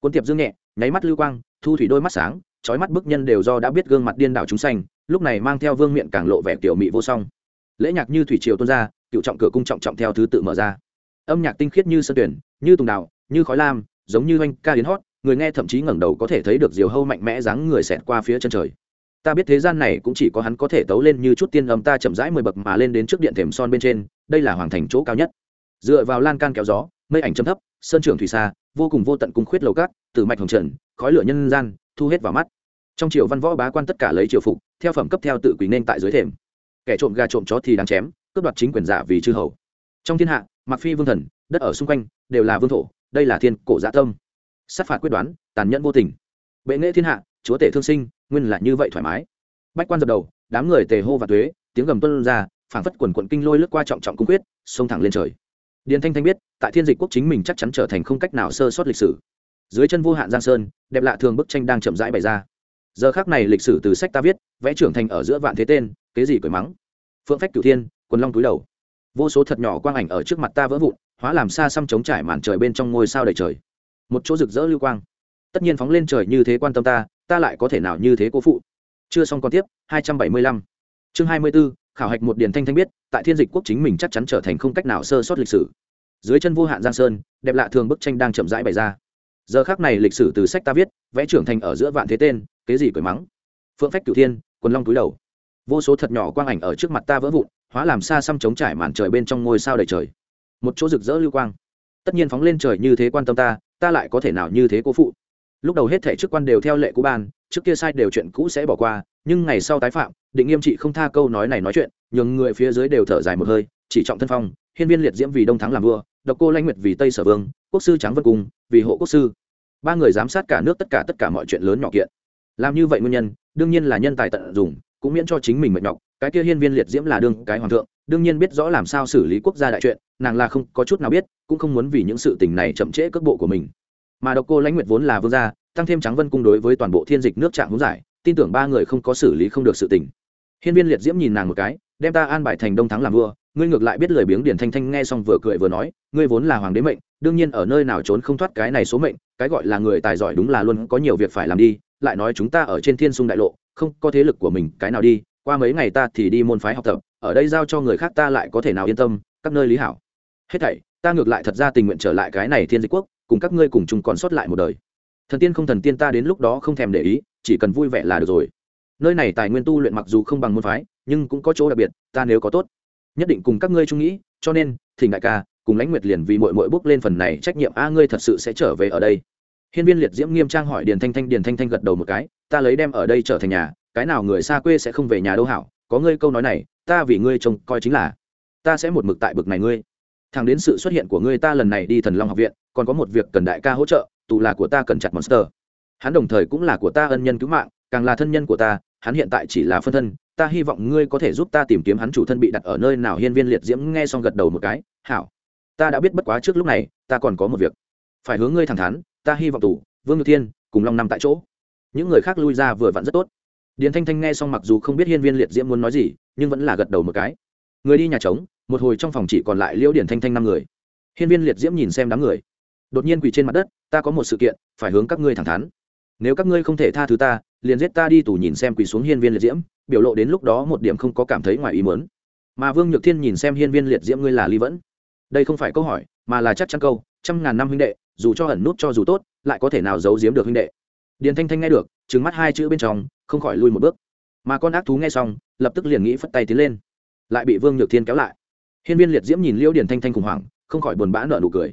Quân tiệp dương nhẹ, nháy mắt lưu quang, thu thủy đôi mắt sáng trói mắt bức nhân đều do đã biết gương mặt điên đảo chúng xanh lúc này mang theo vương miệng càng lộ vẻ tiểu mị vô song. Lễ nhạc như thủy triều tuôn ra, cựu trọng cửa cung trọng trọng theo thứ tự mở ra. Âm nhạc tinh khiết như sơn tuyển, như tùng đào, như khói lam, giống như oanh ca yến hót, người nghe thậm chí ngẩng đầu có thể thấy được diều hâu mạnh mẽ dáng người xẹt qua phía chân trời ta biết thế gian này cũng chỉ có hắn có thể tấu lên như chút tiên âm ta chậm rãi mười bậc mà lên đến trước điện thềm son bên trên, đây là hoàng thành chỗ cao nhất. Dựa vào lan can kéo gió, mây ảnh chấm thấp, sơn trường thủy xa, vô cùng vô tận cung khuyết lầu cát, từ mạch hồng trần, khói lửa nhân gian, thu hết vào mắt. Trong triều văn võ bá quan tất cả lấy triều phục, theo phẩm cấp theo tự quỷ nên tại dưới thềm. Kẻ trộm gà trộm chó thì đáng chém, cướp đoạt chính quyền giả vì chư hầu. Trong thiên hạ, mặc phi vương thần, đất ở xung quanh, đều là vương thổ, đây là thiên cổ dạ tâm. Sát phạt quyết đoán, tàn nhẫn vô tình. Bệ nghệ thiên hạ, chúa tể thương sinh nguyên là như vậy thoải mái. Bách quan dập đầu, đám người tề hô và thuế tiếng gầm tuân ra, phảng phất quần quận kinh lôi lướt qua trọng trọng cung quyết, xông thẳng lên trời. Điền thanh thanh biết, tại thiên dịch quốc chính mình chắc chắn trở thành không cách nào sơ sót lịch sử. Dưới chân vô hạn giang sơn, đẹp lạ thường bức tranh đang chậm rãi bày ra. Giờ khác này lịch sử từ sách ta viết, vẽ trưởng thành ở giữa vạn thế tên, kế gì cởi mắng. Phượng phách cửu thiên, quần long túi đầu. Vô số thật nhỏ quang ảnh ở trước mặt ta vỡ vụn, hóa làm xa xăm chống trải màn trời bên trong ngôi sao đầy trời. Một chỗ rực rỡ lưu quang. Tất nhiên phóng lên trời như thế quan tâm ta ta lại có thể nào như thế cô phụ? Chưa xong còn tiếp 275. chương 24, khảo hạch một điển thanh thanh biết tại thiên dịch quốc chính mình chắc chắn trở thành không cách nào sơ sót lịch sử. Dưới chân vô hạn giang sơn đẹp lạ thường bức tranh đang chậm rãi bày ra. Giờ khác này lịch sử từ sách ta viết vẽ trưởng thành ở giữa vạn thế tên kế gì cười mắng. Phượng phách cửu thiên quần long túi đầu. Vô số thật nhỏ quang ảnh ở trước mặt ta vỡ vụn hóa làm xa xăm chống trải màn trời bên trong ngôi sao đầy trời. Một chỗ rực rỡ lưu quang. Tất nhiên phóng lên trời như thế quan tâm ta ta lại có thể nào như thế cố phụ? Lúc đầu hết thể chức quan đều theo lệ cũ ban, trước kia sai đều chuyện cũ sẽ bỏ qua, nhưng ngày sau tái phạm, định nghiêm trị không tha câu nói này nói chuyện, nhường người phía dưới đều thở dài một hơi, chỉ trọng thân phong, hiên viên liệt diễm vì đông thắng làm vua, độc cô lanh nguyệt vì tây sở vương, quốc sư trắng vân cung vì hộ quốc sư. Ba người giám sát cả nước tất cả tất cả mọi chuyện lớn nhỏ kiện. Làm như vậy nguyên nhân, đương nhiên là nhân tài tận dụng, cũng miễn cho chính mình mệt nhọc, cái kia hiên viên liệt diễm là đương cái hoàng thượng, đương nhiên biết rõ làm sao xử lý quốc gia đại chuyện, nàng là không có chút nào biết, cũng không muốn vì những sự tình này chậm trễ cước bộ của mình mà độc cô lãnh nguyệt vốn là vương gia, tăng thêm trắng vân cung đối với toàn bộ thiên dịch nước trạng hướng giải, tin tưởng ba người không có xử lý không được sự tình. Hiên viên liệt diễm nhìn nàng một cái, đem ta an bài thành đông thắng làm vua, ngươi ngược lại biết lời biếng điển thanh thanh nghe xong vừa cười vừa nói, ngươi vốn là hoàng đế mệnh, đương nhiên ở nơi nào trốn không thoát cái này số mệnh, cái gọi là người tài giỏi đúng là luôn có nhiều việc phải làm đi, lại nói chúng ta ở trên thiên sung đại lộ, không có thế lực của mình, cái nào đi, qua mấy ngày ta thì đi môn phái học tập, ở đây giao cho người khác ta lại có thể nào yên tâm, các nơi lý hảo. Hết thảy, ta ngược lại thật ra tình nguyện trở lại cái này thiên dịch quốc cùng các ngươi cùng chung còn sót lại một đời. Thần tiên không thần tiên ta đến lúc đó không thèm để ý, chỉ cần vui vẻ là được rồi. Nơi này tài nguyên tu luyện mặc dù không bằng môn phái, nhưng cũng có chỗ đặc biệt, ta nếu có tốt, nhất định cùng các ngươi chung nghĩ, cho nên, thỉnh đại ca, cùng lãnh nguyệt liền vì mội mội bước lên phần này trách nhiệm, a, ngươi thật sự sẽ trở về ở đây. Hiên viên liệt diễm nghiêm trang hỏi điền thanh thanh, điền thanh thanh gật đầu một cái, ta lấy đem ở đây trở thành nhà, cái nào người xa quê sẽ không về nhà đâu hảo, có ngươi câu nói này, ta vì ngươi trông coi chính là, ta sẽ một mực tại bực này ngươi thằng đến sự xuất hiện của ngươi ta lần này đi thần long học viện, còn có một việc cần đại ca hỗ trợ, tù là của ta cần chặt monster. Hắn đồng thời cũng là của ta ân nhân cứu mạng, càng là thân nhân của ta, hắn hiện tại chỉ là phân thân, ta hy vọng ngươi có thể giúp ta tìm kiếm hắn chủ thân bị đặt ở nơi nào. Hiên viên liệt diễm nghe xong gật đầu một cái, hảo, ta đã biết bất quá trước lúc này, ta còn có một việc. Phải hướng ngươi thẳng thắn, ta hy vọng tù, vương ngự thiên, cùng long nằm tại chỗ. Những người khác lui ra vừa vặn rất tốt. Điền thanh thanh nghe xong mặc dù không biết hiên viên liệt diễm muốn nói gì, nhưng vẫn là gật đầu một cái. Người đi nhà trống một hồi trong phòng chỉ còn lại liễu điển thanh thanh năm người. Hiên viên liệt diễm nhìn xem đám người. Đột nhiên quỳ trên mặt đất, ta có một sự kiện, phải hướng các ngươi thẳng thắn. Nếu các ngươi không thể tha thứ ta, liền giết ta đi. Tù nhìn xem quỳ xuống hiên viên liệt diễm, biểu lộ đến lúc đó một điểm không có cảm thấy ngoài ý mớn mà vương nhược thiên nhìn xem hiên viên liệt diễm ngươi là ly vẫn. Đây không phải câu hỏi, mà là chắc chắn câu, trăm ngàn năm huynh đệ, dù cho ẩn nút cho dù tốt, lại có thể nào giấu giếm được huynh đệ. Điền thanh thanh nghe được, trừng mắt hai chữ bên trong, không khỏi lui một bước. Mà con ác thú nghe xong, lập tức liền nghĩ phất tay tiến lên. Lại bị vương nhược thiên kéo lại hiên viên liệt diễm nhìn liễu điền thanh thanh khủng hoảng, không khỏi buồn bã nợ nụ cười.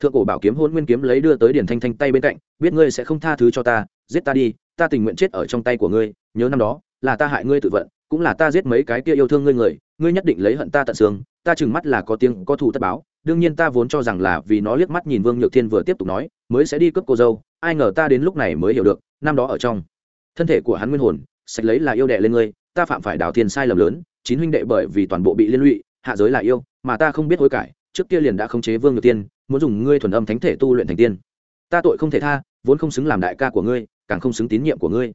Thượng cổ bảo kiếm hôn nguyên kiếm lấy đưa tới điền thanh thanh tay bên cạnh, biết ngươi sẽ không tha thứ cho ta, giết ta đi, ta tình nguyện chết ở trong tay của ngươi, nhớ năm đó, là ta hại ngươi tự vận, cũng là ta giết mấy cái kia yêu thương ngươi người, ngươi nhất định lấy hận ta tận xương, ta chừng mắt là có tiếng, có thù tất báo, đương nhiên ta vốn cho rằng là vì nó liếc mắt nhìn vương nhược thiên vừa tiếp tục nói, mới sẽ đi cướp cô dâu, ai ngờ ta đến lúc này mới hiểu được, năm đó ở trong, thân thể của hắn nguyên hồn, sạch lấy là yêu đệ lên ngươi, ta phạm phải đào thiên sai lầm lớn, chín huynh đệ bởi vì toàn bộ bị liên lụy hạ giới là yêu, mà ta không biết hối cải, trước kia liền đã khống chế vương nhược tiên, muốn dùng ngươi thuần âm thánh thể tu luyện thành tiên. Ta tội không thể tha, vốn không xứng làm đại ca của ngươi, càng không xứng tín nhiệm của ngươi.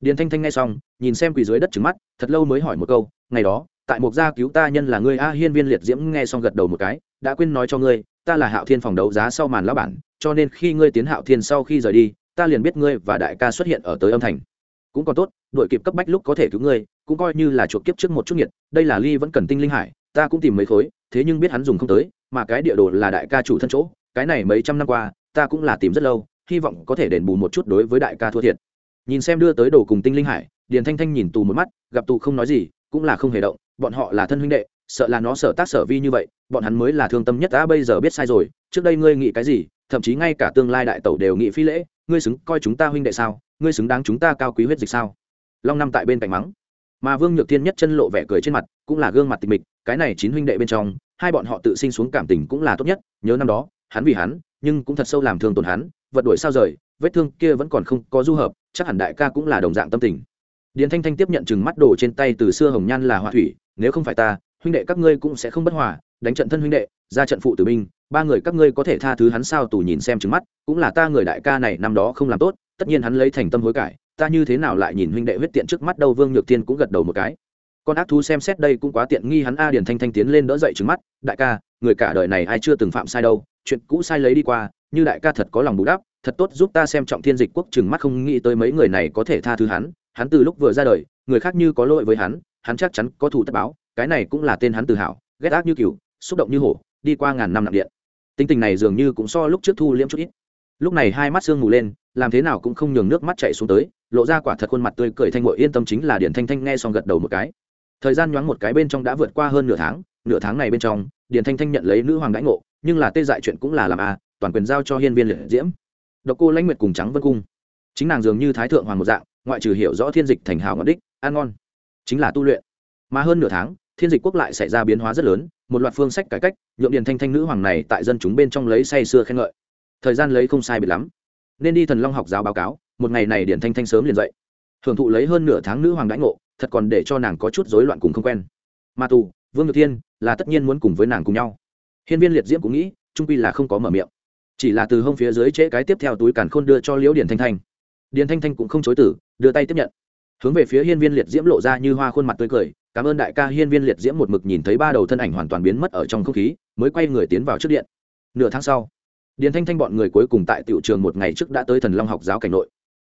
Điền thanh thanh nghe xong, nhìn xem quỳ dưới đất trứng mắt, thật lâu mới hỏi một câu, ngày đó, tại mục gia cứu ta nhân là ngươi a hiên viên liệt diễm nghe xong gật đầu một cái, đã quên nói cho ngươi, ta là hạo thiên phòng đấu giá sau màn lão bản, cho nên khi ngươi tiến hạo thiên sau khi rời đi, ta liền biết ngươi và đại ca xuất hiện ở tới âm thành. Cũng còn tốt, đội kịp cấp bách lúc có thể cứu ngươi, cũng coi như là chuộc kiếp trước một chút nhiệt, đây là ly vẫn cần tinh linh hải ta cũng tìm mấy khối, thế nhưng biết hắn dùng không tới, mà cái địa đồ là đại ca chủ thân chỗ, cái này mấy trăm năm qua, ta cũng là tìm rất lâu, hy vọng có thể đền bù một chút đối với đại ca thua thiệt. Nhìn xem đưa tới đồ cùng tinh linh hải, điền thanh thanh nhìn tù một mắt, gặp tù không nói gì, cũng là không hề động, bọn họ là thân huynh đệ, sợ là nó sợ tác sở vi như vậy, bọn hắn mới là thương tâm nhất đã bây giờ biết sai rồi, trước đây ngươi nghĩ cái gì, thậm chí ngay cả tương lai đại tẩu đều nghĩ phi lễ, ngươi xứng coi chúng ta huynh đệ sao, ngươi xứng đáng chúng ta cao quý huyết dịch sao? Long năm tại bên cạnh mắng. Mà vương nhược thiên nhất chân lộ vẻ cười trên mặt, cũng là gương mặt tịch mịch cái này chín huynh đệ bên trong, hai bọn họ tự sinh xuống cảm tình cũng là tốt nhất, nhớ năm đó, hắn vì hắn, nhưng cũng thật sâu làm thương tổn hắn, vật đuổi sao rời, vết thương kia vẫn còn không có du hợp, chắc hẳn đại ca cũng là đồng dạng tâm tình. Điền thanh thanh tiếp nhận chừng mắt đồ trên tay từ xưa hồng nhan là hoa thủy, nếu không phải ta, huynh đệ các ngươi cũng sẽ không bất hòa, đánh trận thân huynh đệ, ra trận phụ tử binh, ba người các ngươi có thể tha thứ hắn sao tù nhìn xem chừng mắt, cũng là ta người đại ca này năm đó không làm tốt, tất nhiên hắn lấy thành tâm hối cải, ta như thế nào lại nhìn huynh đệ huyết tiện trước mắt đâu, vương nhược tiên cũng gật đầu một cái con ác thú xem xét đây cũng quá tiện nghi hắn a điền thanh thanh tiến lên đỡ dậy trừng mắt, đại ca, người cả đời này ai chưa từng phạm sai đâu, chuyện cũ sai lấy đi qua, như đại ca thật có lòng bù đắp, thật tốt giúp ta xem trọng thiên dịch quốc trừng mắt không nghĩ tới mấy người này có thể tha thứ hắn hắn từ lúc vừa ra đời, người khác như có lỗi với hắn hắn chắc chắn có thủ tất báo, cái này cũng là tên hắn tự hào, ghét ác như cừu, xúc động như hổ, đi qua ngàn năm nặng điện. Tính tình này dường như cũng so lúc trước thu liễm chút ít. Lúc này hai mắt sương mù lên, làm thế nào cũng không nhường nước mắt chạy xuống tới, lộ ra quả thật khuôn mặt tươi cười thanh ngội yên tâm chính là điển thanh thanh nghe xong gật đầu một cái thời gian nhoáng một cái bên trong đã vượt qua hơn nửa tháng nửa tháng này bên trong, Điền thanh thanh nhận lấy nữ hoàng đãi ngộ, nhưng là tê dại chuyện cũng là làm a toàn quyền giao cho hiên viên liệt diễm. Độc cô lãnh nguyệt cùng trắng vân cung. Chính nàng dường như thái thượng hoàng một dạng, ngoại trừ hiểu rõ thiên dịch thành hào ngọn đích, ăn ngon. Chính là tu luyện. Mà hơn nửa tháng, thiên dịch quốc lại xảy ra biến hóa rất lớn, một loạt phương sách cải cách, nhượng điền thanh thanh nữ hoàng này tại dân chúng bên trong lấy say sưa khen ngợi. Thời gian lấy không sai biệt lắm. Nên đi thần long học giáo báo cáo, một ngày này điền thanh thanh sớm liền dậy. Hưởng thụ lấy hơn nửa tháng nữ hoàng đãi ngộ thật còn để cho nàng có chút rối loạn cùng không quen. Mà tù, vương nhược thiên là tất nhiên muốn cùng với nàng cùng nhau. Hiên viên liệt diễm cũng nghĩ, trung pi là không có mở miệng. Chỉ là từ hông phía dưới trễ cái tiếp theo túi càn khôn đưa cho liễu điền thanh thanh. Điền thanh thanh cũng không chối tử đưa tay tiếp nhận. Hướng về phía hiên viên liệt diễm lộ ra như hoa khuôn mặt tươi cười, cảm ơn đại ca. Hiên viên liệt diễm một mực nhìn thấy ba đầu thân ảnh hoàn toàn biến mất ở trong không khí, mới quay người tiến vào trước điện. Nửa tháng sau, điền thanh thanh bọn người cuối cùng tại tiểu trường một ngày trước đã tới thần long học giáo cảnh nội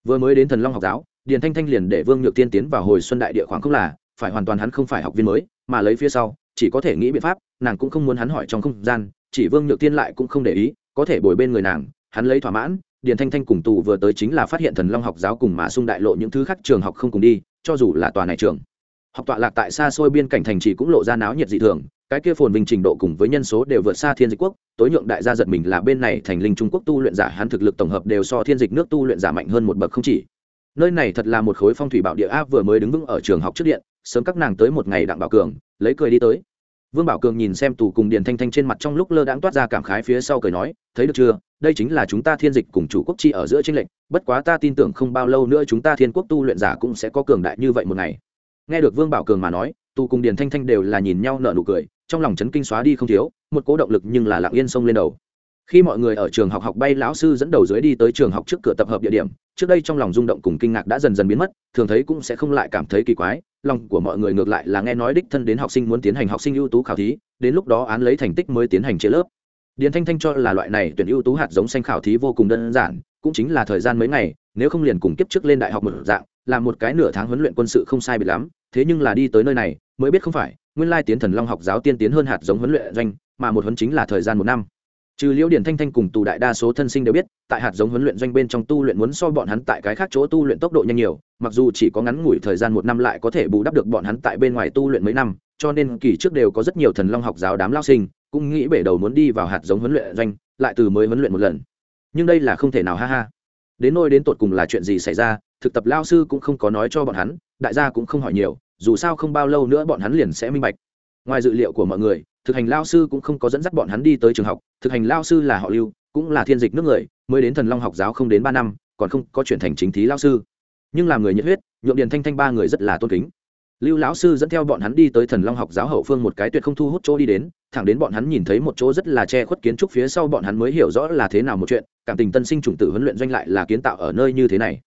vừa mới đến thần long học giáo, điền thanh thanh liền để vương nhược tiên tiến vào hồi xuân đại địa khoảng không là, phải hoàn toàn hắn không phải học viên mới, mà lấy phía sau, chỉ có thể nghĩ biện pháp, nàng cũng không muốn hắn hỏi trong không gian, chỉ vương nhược tiên lại cũng không để ý, có thể bồi bên người nàng, hắn lấy thỏa mãn, điền thanh thanh cùng tù vừa tới chính là phát hiện thần long học giáo cùng mà sung đại lộ những thứ khác trường học không cùng đi, cho dù là tòa này trường, học tọa lạc tại xa xôi biên cảnh thành trì cũng lộ ra náo nhiệt dị thường cái kia phồn vinh trình độ cùng với nhân số đều vượt xa thiên dịch quốc, tối nhượng đại gia giật mình là bên này thành linh trung quốc tu luyện giả, hắn thực lực tổng hợp đều so thiên dịch nước tu luyện giả mạnh hơn một bậc không chỉ. Nơi này thật là một khối phong thủy bảo địa áp vừa mới đứng vững ở trường học trước điện, sớm các nàng tới một ngày đặng bảo cường, lấy cười đi tới. Vương bảo cường nhìn xem tù cùng điền thanh thanh trên mặt trong lúc lơ đãng toát ra cảm khái phía sau cười nói, thấy được chưa? Đây chính là chúng ta thiên dịch cùng chủ quốc chi ở giữa tranh lệnh bất quá ta tin tưởng không bao lâu nữa chúng ta thiên quốc tu luyện giả cũng sẽ có cường đại như vậy một ngày. Nghe được vương bảo cường mà nói, tù cùng điền thanh thanh đều là nhìn nhau nợ nụ cười trong lòng chấn kinh xóa đi không thiếu, một cố động lực nhưng là lặng yên sông lên đầu. Khi mọi người ở trường học học bay, lão sư dẫn đầu dưới đi tới trường học trước cửa tập hợp địa điểm, trước đây trong lòng rung động cùng kinh ngạc đã dần dần biến mất, thường thấy cũng sẽ không lại cảm thấy kỳ quái, lòng của mọi người ngược lại là nghe nói đích thân đến học sinh muốn tiến hành học sinh ưu tú khảo thí, đến lúc đó án lấy thành tích mới tiến hành chia lớp. Điền thanh thanh cho là loại này tuyển ưu tú hạt giống xanh khảo thí vô cùng đơn giản, cũng chính là thời gian mấy ngày, nếu không liền cùng kiếp trước lên đại học một dạng làm một cái nửa tháng huấn luyện quân sự không sai biệt lắm, thế nhưng là đi tới nơi này, mới biết không phải nguyên lai tiến thần long học giáo tiên tiến hơn hạt giống huấn luyện doanh, mà một huấn chính là thời gian một năm. Trừ liễu điển thanh thanh cùng tù đại đa số thân sinh đều biết, tại hạt giống huấn luyện doanh bên trong tu luyện muốn so bọn hắn tại cái khác chỗ tu luyện tốc độ nhanh nhiều, mặc dù chỉ có ngắn ngủi thời gian một năm lại có thể bù đắp được bọn hắn tại bên ngoài tu luyện mấy năm, cho nên kỳ trước đều có rất nhiều thần long học giáo đám lao sinh, cũng nghĩ bể đầu muốn đi vào hạt giống huấn luyện doanh, lại từ mới huấn luyện một lần. Nhưng đây là không thể nào, ha ha. Đến nôi đến tột cùng là chuyện gì xảy ra, thực tập lao sư cũng không có nói cho bọn hắn, đại gia cũng không hỏi nhiều dù sao không bao lâu nữa bọn hắn liền sẽ minh bạch. Ngoài dự liệu của mọi người, thực hành lao sư cũng không có dẫn dắt bọn hắn đi tới trường học, thực hành lao sư là họ lưu, cũng là thiên dịch nước người, mới đến thần long học giáo không đến ba năm, còn không có chuyển thành chính thí lao sư. Nhưng làm người nhiệt huyết nhuộm điền thanh thanh ba người rất là tôn kính. Lưu lão sư dẫn theo bọn hắn đi tới thần long học giáo hậu phương một cái tuyệt không thu hút chỗ đi đến, thẳng đến bọn hắn nhìn thấy một chỗ rất là che khuất kiến trúc phía sau bọn hắn mới hiểu rõ là thế nào một chuyện, cảm tình tân sinh chủng tử huấn luyện doanh lại là kiến tạo ở nơi như thế này.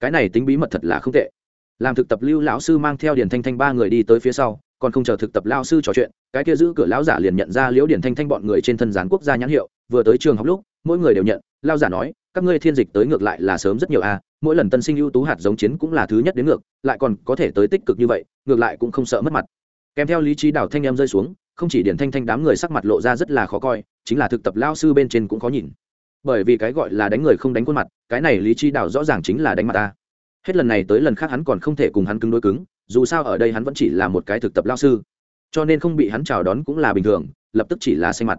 Cái này tính bí mật thật là không tệ làm thực tập lưu lão sư mang theo điền thanh thanh ba người đi tới phía sau, còn không chờ thực tập lao sư trò chuyện, cái kia giữ cửa lão giả liền nhận ra liễu điển thanh thanh bọn người trên thân gián quốc gia nhãn hiệu, vừa tới trường học lúc, mỗi người đều nhận lao giả nói, các ngươi thiên dịch tới ngược lại là sớm rất nhiều a mỗi lần tân sinh ưu tú hạt giống chiến cũng là thứ nhất đến ngược, lại còn có thể tới tích cực như vậy, ngược lại cũng không sợ mất mặt. Kèm theo lý trí đảo thanh em rơi xuống, không chỉ điển thanh thanh đám người sắc mặt lộ ra rất là khó coi, chính là thực tập lao sư bên trên cũng khó nhìn. Bởi vì cái gọi là đánh người không đánh khuôn mặt, cái này lý trí đảo rõ ràng chính là đánh mặt ta hết lần này tới lần khác hắn còn không thể cùng hắn cứng đối cứng, dù sao ở đây hắn vẫn chỉ là một cái thực tập lao sư. Cho nên không bị hắn chào đón cũng là bình thường, lập tức chỉ là xanh mặt.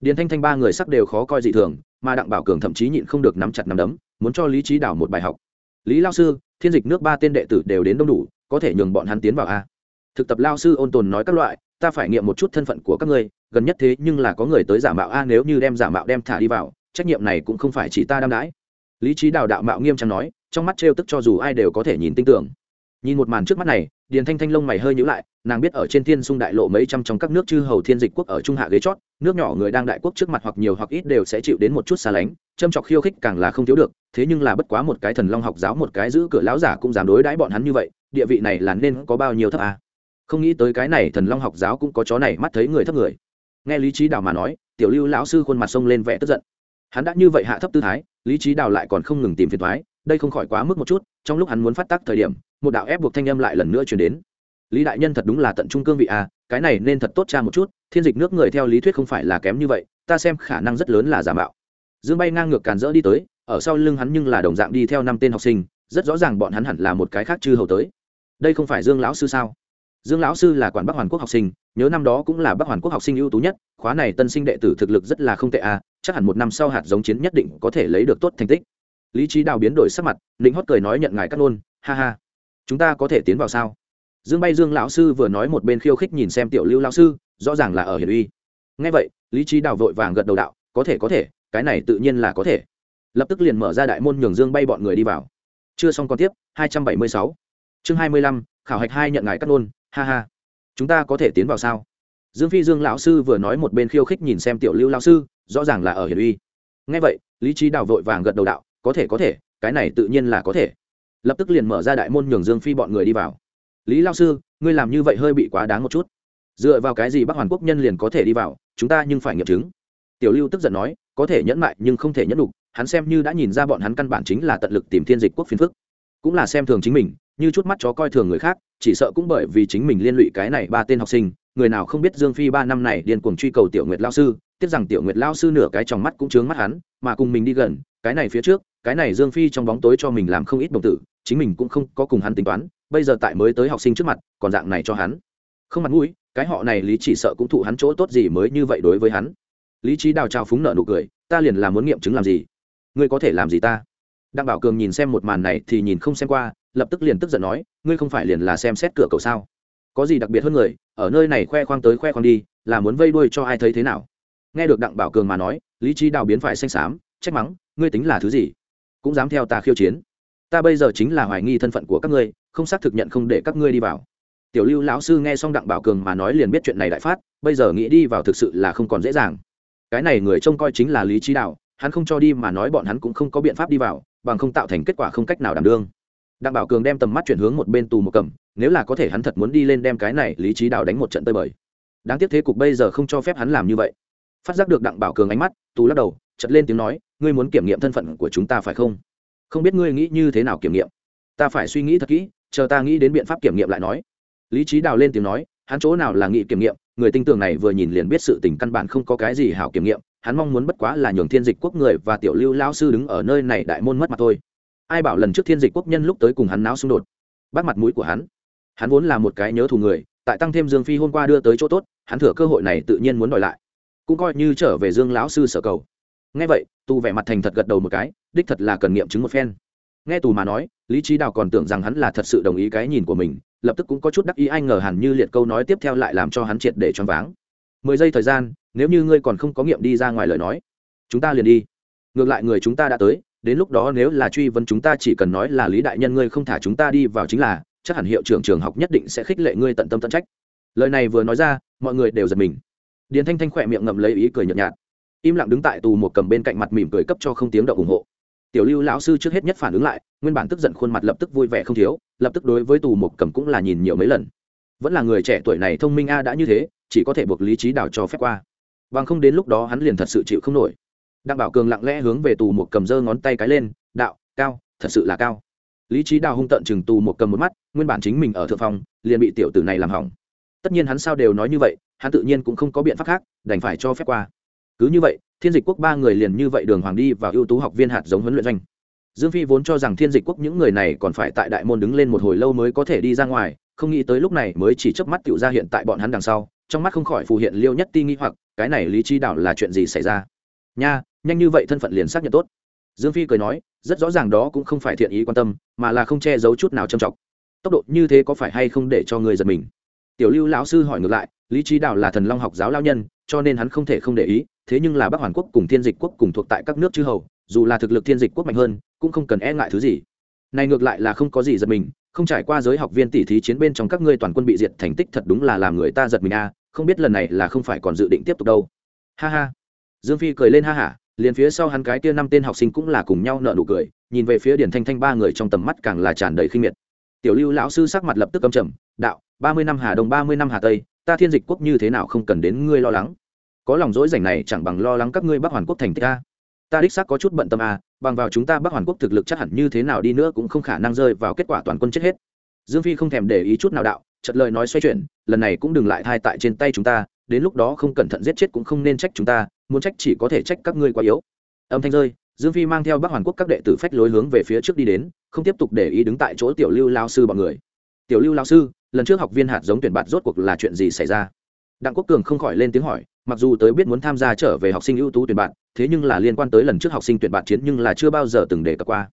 Điền thanh thanh ba người sắc đều khó coi dị thường, mà đặng bảo cường thậm chí nhịn không được nắm chặt nắm đấm, muốn cho lý trí đảo một bài học. Lý lao sư, thiên dịch nước ba tên đệ tử đều đến đông đủ, có thể nhường bọn hắn tiến vào a. Thực tập lao sư ôn tồn nói các loại, ta phải nghiệm một chút thân phận của các ngươi, gần nhất thế nhưng là có người tới giả mạo a, nếu như đem giả mạo đem thả đi vào, trách nhiệm này cũng không phải chỉ ta đam đãi. Lý trí đào đạo mạo nghiêm trang nói trong mắt trêu tức cho dù ai đều có thể nhìn tin tưởng. Nhìn một màn trước mắt này, điền thanh thanh lông mày hơi nhữ lại, nàng biết ở trên thiên sung đại lộ mấy trăm trong các nước chư hầu thiên dịch quốc ở trung hạ ghế chót, nước nhỏ người đang đại quốc trước mặt hoặc nhiều hoặc ít đều sẽ chịu đến một chút xa lánh, châm chọc khiêu khích càng là không thiếu được, thế nhưng là bất quá một cái thần long học giáo một cái giữ cửa lão giả cũng dám đối đãi bọn hắn như vậy, địa vị này là nên có bao nhiêu thấp à? không nghĩ tới cái này thần long học giáo cũng có chó này mắt thấy người thấp người. Nghe lý trí đào mà nói, tiểu lưu lão sư khuôn mặt sông lên vẻ tức giận. Hắn đã như vậy hạ thấp tư thái, lý trí đào lại còn không ngừng tìm phiền thoái đây không khỏi quá mức một chút, trong lúc hắn muốn phát tác thời điểm, một đạo ép buộc thanh âm lại lần nữa chuyển đến. Lý đại nhân thật đúng là tận trung cương vị à cái này nên thật tốt cha một chút, thiên dịch nước người theo lý thuyết không phải là kém như vậy, ta xem khả năng rất lớn là giả mạo. Dương bay ngang ngược càn rỡ đi tới, ở sau lưng hắn nhưng là đồng dạng đi theo năm tên học sinh, rất rõ ràng bọn hắn hẳn là một cái khác chư hầu tới. Đây không phải dương lão sư sao? Dương lão sư là quản bắc hoàn quốc học sinh, nhớ năm đó cũng là bắc hoàn quốc học sinh ưu tú nhất, khóa này tân sinh đệ tử thực lực rất là không tệ à chắc hẳn một năm sau hạt giống chiến nhất định có thể lấy được tốt thành tích lý trí đào biến đổi sắc mặt định hót cười nói nhận ngài cắt nôn ha ha. Chúng ta có thể tiến vào sao? Dương bay dương lão sư vừa nói một bên khiêu khích nhìn xem tiểu lưu lão sư, rõ ràng là ở hiển uy. Ngay vậy, lý trí đào vội vàng gật đầu đạo, có thể có thể, cái này tự nhiên là có thể. Lập tức liền mở ra đại môn nhường dương bay bọn người đi vào. Chưa xong còn tiếp, hai trăm bảy mươi sáu. Chương hai mươi lăm, khảo hạch hai nhận ngài cắt nôn ha ha. Chúng ta có thể tiến vào sao? Dương phi dương lão sư vừa nói một bên khiêu khích nhìn xem tiểu lưu lão sư, rõ ràng là ở hiển uy. Ngay vậy, lý trí đào vội vàng gật đầu đạo có thể có thể, cái này tự nhiên là có thể. Lập tức liền mở ra đại môn nhường dương phi bọn người đi vào. Lý lao sư, ngươi làm như vậy hơi bị quá đáng một chút. Dựa vào cái gì bắc hoàn quốc nhân liền có thể đi vào, chúng ta nhưng phải nghiệm chứng. Tiểu lưu tức giận nói, có thể nhẫn mại nhưng không thể nhẫn đục hắn xem như đã nhìn ra bọn hắn căn bản chính là tận lực tìm thiên dịch quốc phiền phức. Cũng là xem thường chính mình, như chút mắt chó coi thường người khác, chỉ sợ cũng bởi vì chính mình liên lụy cái này ba tên học sinh, người nào không biết dương phi ba năm này điên cuồng truy cầu tiểu nguyệt lao sư, tiếc rằng tiểu nguyệt lao sư nửa cái trong mắt cũng chướng mắt hắn, mà cùng mình đi gần, cái này phía trước cái này dương phi trong bóng tối cho mình làm không ít đồng tử, chính mình cũng không có cùng hắn tính toán, bây giờ tại mới tới học sinh trước mặt, còn dạng này cho hắn. Không mặt mũi, cái họ này lý chỉ sợ cũng thụ hắn chỗ tốt gì mới như vậy đối với hắn. Lý trí đào trao phúng nợ nụ cười, ta liền làm muốn nghiệm chứng làm gì? Ngươi có thể làm gì ta? Đặng bảo cường nhìn xem một màn này thì nhìn không xem qua, lập tức liền tức giận nói, ngươi không phải liền là xem xét cửa cầu sao? Có gì đặc biệt hơn người, ở nơi này khoe khoang tới khoe khoang đi, là muốn vây đuôi cho ai thấy thế nào? Nghe được đặng bảo cường mà nói, lý trí đào biến phải xanh xám, trách mắng, ngươi tính là thứ gì? Cũng dám theo ta khiêu chiến. Ta bây giờ chính là hoài nghi thân phận của các ngươi, không xác thực nhận không để các ngươi đi vào. Tiểu lưu lão sư nghe xong đặng bảo cường mà nói liền biết chuyện này đại phát, bây giờ nghĩ đi vào thực sự là không còn dễ dàng. Cái này người trông coi chính là lý trí đạo, hắn không cho đi mà nói bọn hắn cũng không có biện pháp đi vào, bằng không tạo thành kết quả không cách nào đảm đương. Đặng bảo cường đem tầm mắt chuyển hướng một bên tù một cầm, nếu là có thể hắn thật muốn đi lên đem cái này lý trí đạo đánh một trận tơi bời. Đáng tiếc thế cục bây giờ không cho phép hắn làm như vậy. Phát giác được đặng bảo cường ánh mắt, tù lắc đầu chật lên tiếng nói ngươi muốn kiểm nghiệm thân phận của chúng ta phải không? Không biết ngươi nghĩ như thế nào kiểm nghiệm. Ta phải suy nghĩ thật kỹ, chờ ta nghĩ đến biện pháp kiểm nghiệm lại nói. Lý trí đào lên tiếng nói, hắn chỗ nào là nghị kiểm nghiệm, người tinh tường này vừa nhìn liền biết sự tình căn bản không có cái gì hảo kiểm nghiệm, hắn mong muốn bất quá là nhường thiên dịch quốc người và tiểu lưu lao sư đứng ở nơi này đại môn mất mặt thôi. Ai bảo lần trước thiên dịch quốc nhân lúc tới cùng hắn náo xung đột, bắt mặt mũi của hắn. Hắn vốn là một cái nhớ thù người, tại tăng thêm dương phi hôm qua đưa tới chỗ tốt, hắn thừa cơ hội này tự nhiên muốn đòi lại, cũng coi như trở về dương lão sư sở cầu nghe vậy, tu vẻ mặt thành thật gật đầu một cái, đích thật là cần nghiệm chứng một phen. Nghe tù mà nói, lý trí đào còn tưởng rằng hắn là thật sự đồng ý cái nhìn của mình, lập tức cũng có chút đắc ý anh ngờ hẳn như liệt câu nói tiếp theo lại làm cho hắn triệt để choáng váng. Mười giây thời gian, nếu như ngươi còn không có nghiệm đi ra ngoài lời nói, chúng ta liền đi. Ngược lại người chúng ta đã tới, đến lúc đó nếu là truy vấn chúng ta chỉ cần nói là lý đại nhân ngươi không thả chúng ta đi vào chính là, chắc hẳn hiệu trưởng trường học nhất định sẽ khích lệ ngươi tận tâm tận trách. Lời này vừa nói ra, mọi người đều giật mình. Điền thanh thanh khỏe miệng ngậm lấy ý cười nhợt nhạt im lặng đứng tại tù một cầm bên cạnh mặt mỉm cười cấp cho không tiếng động ủng hộ. Tiểu lưu lão sư trước hết nhất phản ứng lại, nguyên bản tức giận khuôn mặt lập tức vui vẻ không thiếu, lập tức đối với tù một cầm cũng là nhìn nhiều mấy lần. Vẫn là người trẻ tuổi này thông minh a đã như thế, chỉ có thể buộc lý trí đào cho phép qua. Bằng không đến lúc đó hắn liền thật sự chịu không nổi. Đặng bảo cường lặng lẽ hướng về tù một cầm giơ ngón tay cái lên, đạo, cao, thật sự là cao. Lý trí đào hung tận chừng tù một cầm một mắt, nguyên bản chính mình ở thượng phòng, liền bị tiểu tử này làm hỏng. Tất nhiên hắn sao đều nói như vậy, hắn tự nhiên cũng không có biện pháp khác, đành phải cho phép qua cứ như vậy, thiên dịch quốc ba người liền như vậy đường hoàng đi vào ưu tú học viên hạt giống huấn luyện doanh. Dương phi vốn cho rằng thiên dịch quốc những người này còn phải tại đại môn đứng lên một hồi lâu mới có thể đi ra ngoài, không nghĩ tới lúc này mới chỉ chớp mắt tựu ra hiện tại bọn hắn đằng sau, trong mắt không khỏi phù hiện liêu nhất ti nghi hoặc, cái này lý trí đảo là chuyện gì xảy ra? Nha, nhanh như vậy thân phận liền xác nhận tốt. Dương phi cười nói, rất rõ ràng đó cũng không phải thiện ý quan tâm, mà là không che giấu chút nào trầm trọng. Tốc độ như thế có phải hay không để cho người giật mình? Tiểu lưu lão sư hỏi ngược lại, lý trí đảo là thần long học giáo lao nhân, cho nên hắn không thể không để ý thế nhưng là bắc hoàn quốc cùng thiên dịch quốc cùng thuộc tại các nước chư hầu, dù là thực lực thiên dịch quốc mạnh hơn, cũng không cần e ngại thứ gì. Này ngược lại là không có gì giật mình, không trải qua giới học viên tỷ thí chiến bên trong các ngươi toàn quân bị diệt thành tích thật đúng là làm người ta giật mình a, không biết lần này là không phải còn dự định tiếp tục đâu. Ha ha. Dương phi cười lên ha hả liền phía sau hắn cái kia năm tên học sinh cũng là cùng nhau nợ nụ cười, nhìn về phía điển thanh thanh ba người trong tầm mắt càng là tràn đầy khinh miệt. Tiểu lưu lão sư sắc mặt lập tức âm trầm, đạo, ba mươi năm hà đông, ba mươi năm hà tây, ta thiên dịch quốc như thế nào không cần đến ngươi lo lắng có lòng dỗi rảnh này chẳng bằng lo lắng các ngươi bắc hoàn quốc thành tích a. Ta đích xác có chút bận tâm a, bằng vào chúng ta bắc hoàn quốc thực lực chắc hẳn như thế nào đi nữa cũng không khả năng rơi vào kết quả toàn quân chết hết. Dương phi không thèm để ý chút nào đạo chật lời nói xoay chuyển, lần này cũng đừng lại thai tại trên tay chúng ta, đến lúc đó không cẩn thận giết chết cũng không nên trách chúng ta, muốn trách chỉ có thể trách các ngươi quá yếu. Âm thanh rơi, dương phi mang theo bắc hoàn quốc các đệ tử phách lối hướng về phía trước đi đến, không tiếp tục để ý đứng tại chỗ tiểu lưu lao sư bọn người. Tiểu lưu lao sư, lần trước học viên hạt giống tuyển bạt rốt cuộc là chuyện gì xảy ra? Đặng quốc cường không khỏi lên tiếng hỏi mặc dù tới biết muốn tham gia trở về học sinh ưu tú tuyển bạn, thế nhưng là liên quan tới lần trước học sinh tuyển bạn chiến nhưng là chưa bao giờ từng đề cập qua.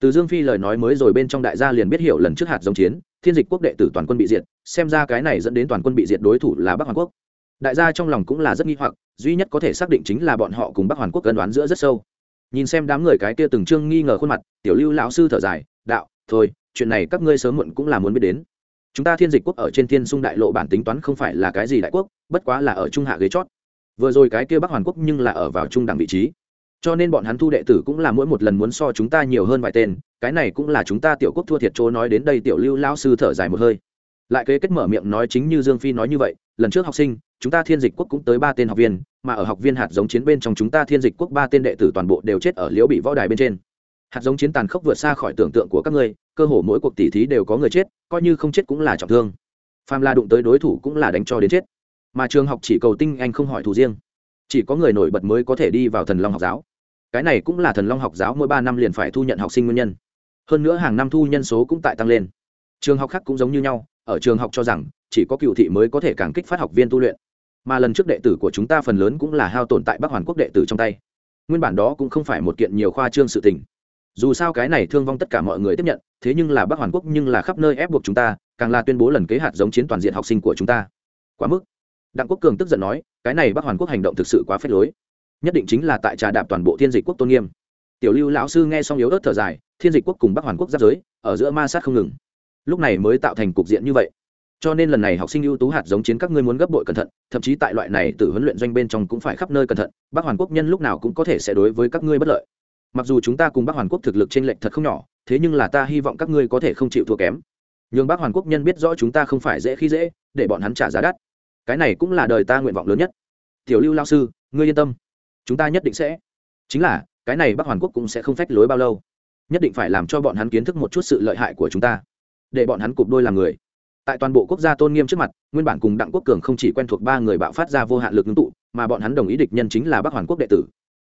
Từ dương phi lời nói mới rồi bên trong đại gia liền biết hiểu lần trước hạt giống chiến, thiên dịch quốc đệ tử toàn quân bị diệt, xem ra cái này dẫn đến toàn quân bị diệt đối thủ là bắc hoàn quốc. Đại gia trong lòng cũng là rất nghi hoặc, duy nhất có thể xác định chính là bọn họ cùng bắc hoàn quốc cân đoán giữa rất sâu. Nhìn xem đám người cái kia từng trương nghi ngờ khuôn mặt, tiểu lưu lão sư thở dài, đạo, thôi, chuyện này các ngươi sớm muộn cũng là muốn biết đến. Chúng ta thiên dịch quốc ở trên thiên sung đại lộ bản tính toán không phải là cái gì đại quốc, bất quá là ở trung hạ ghế chót vừa rồi cái kia bắc hoàn quốc nhưng là ở vào trung đẳng vị trí. Cho nên bọn hắn thu đệ tử cũng là mỗi một lần muốn so chúng ta nhiều hơn vài tên, cái này cũng là chúng ta tiểu quốc thua thiệt chỗ nói đến đây tiểu lưu lao sư thở dài một hơi. Lại kế kết mở miệng nói chính như dương phi nói như vậy, lần trước học sinh, chúng ta thiên dịch quốc cũng tới ba tên học viên, mà ở học viên hạt giống chiến bên trong chúng ta thiên dịch quốc ba tên đệ tử toàn bộ đều chết ở liễu bị võ đài bên trên. Hạt giống chiến tàn khốc vượt xa khỏi tưởng tượng của các ngươi, cơ hồ mỗi cuộc tỉ thí đều có người chết, coi như không chết cũng là trọng thương. Phàm la đụng tới đối thủ cũng là đánh cho đến chết mà trường học chỉ cầu tinh anh không hỏi thủ riêng. Chỉ có người nổi bật mới có thể đi vào thần long học giáo. Cái này cũng là thần long học giáo mỗi ba năm liền phải thu nhận học sinh nguyên nhân. Hơn nữa hàng năm thu nhân số cũng tại tăng lên. Trường học khác cũng giống như nhau, ở trường học cho rằng, chỉ có cựu thị mới có thể càng kích phát học viên tu luyện. Mà lần trước đệ tử của chúng ta phần lớn cũng là hao tồn tại bắc hoàn quốc đệ tử trong tay. Nguyên bản đó cũng không phải một kiện nhiều khoa trương sự tình. Dù sao cái này thương vong tất cả mọi người tiếp nhận, thế nhưng là bắc hoàn quốc nhưng là khắp nơi ép buộc chúng ta, càng là tuyên bố lần kế hạt giống chiến toàn diện học sinh của chúng ta. Quá mức đặng quốc cường tức giận nói, cái này bắc hoàn quốc hành động thực sự quá phết lối. Nhất định chính là tại trà đạp toàn bộ thiên dịch quốc tôn nghiêm. Tiểu lưu lão sư nghe xong yếu ớt thở dài, thiên dịch quốc cùng bắc hoàn quốc giáp giới, ở giữa ma sát không ngừng. Lúc này mới tạo thành cục diện như vậy. Cho nên lần này học sinh ưu tú hạt giống chiến các ngươi muốn gấp bội cẩn thận, thậm chí tại loại này từ huấn luyện doanh bên trong cũng phải khắp nơi cẩn thận, bắc hoàn quốc nhân lúc nào cũng có thể sẽ đối với các ngươi bất lợi. Mặc dù chúng ta cùng bắc hoàn quốc thực lực t r ê n lệch thật không nhỏ, thế nhưng là ta hy vọng các ngươi có thể không chịu thua kém. Nhường bắc hoàn quốc nhân biết rõ chúng ta không phải dễ khi dễ, để bọn hắn trả giá đắt cái này cũng là đời ta nguyện vọng lớn nhất. Tiểu lưu lao sư, ngươi yên tâm. Chúng ta nhất định sẽ. Chính là, cái này bắc hoàn quốc cũng sẽ không phách lối bao lâu. Nhất định phải làm cho bọn hắn kiến thức một chút sự lợi hại của chúng ta. Để bọn hắn cụp đôi làm người. Tại toàn bộ quốc gia tôn nghiêm trước mặt, nguyên bản cùng đặng quốc cường không chỉ quen thuộc ba người bạo phát ra vô hạn lực ngưng tụ, mà bọn hắn đồng ý địch nhân chính là bắc hoàn quốc đệ tử.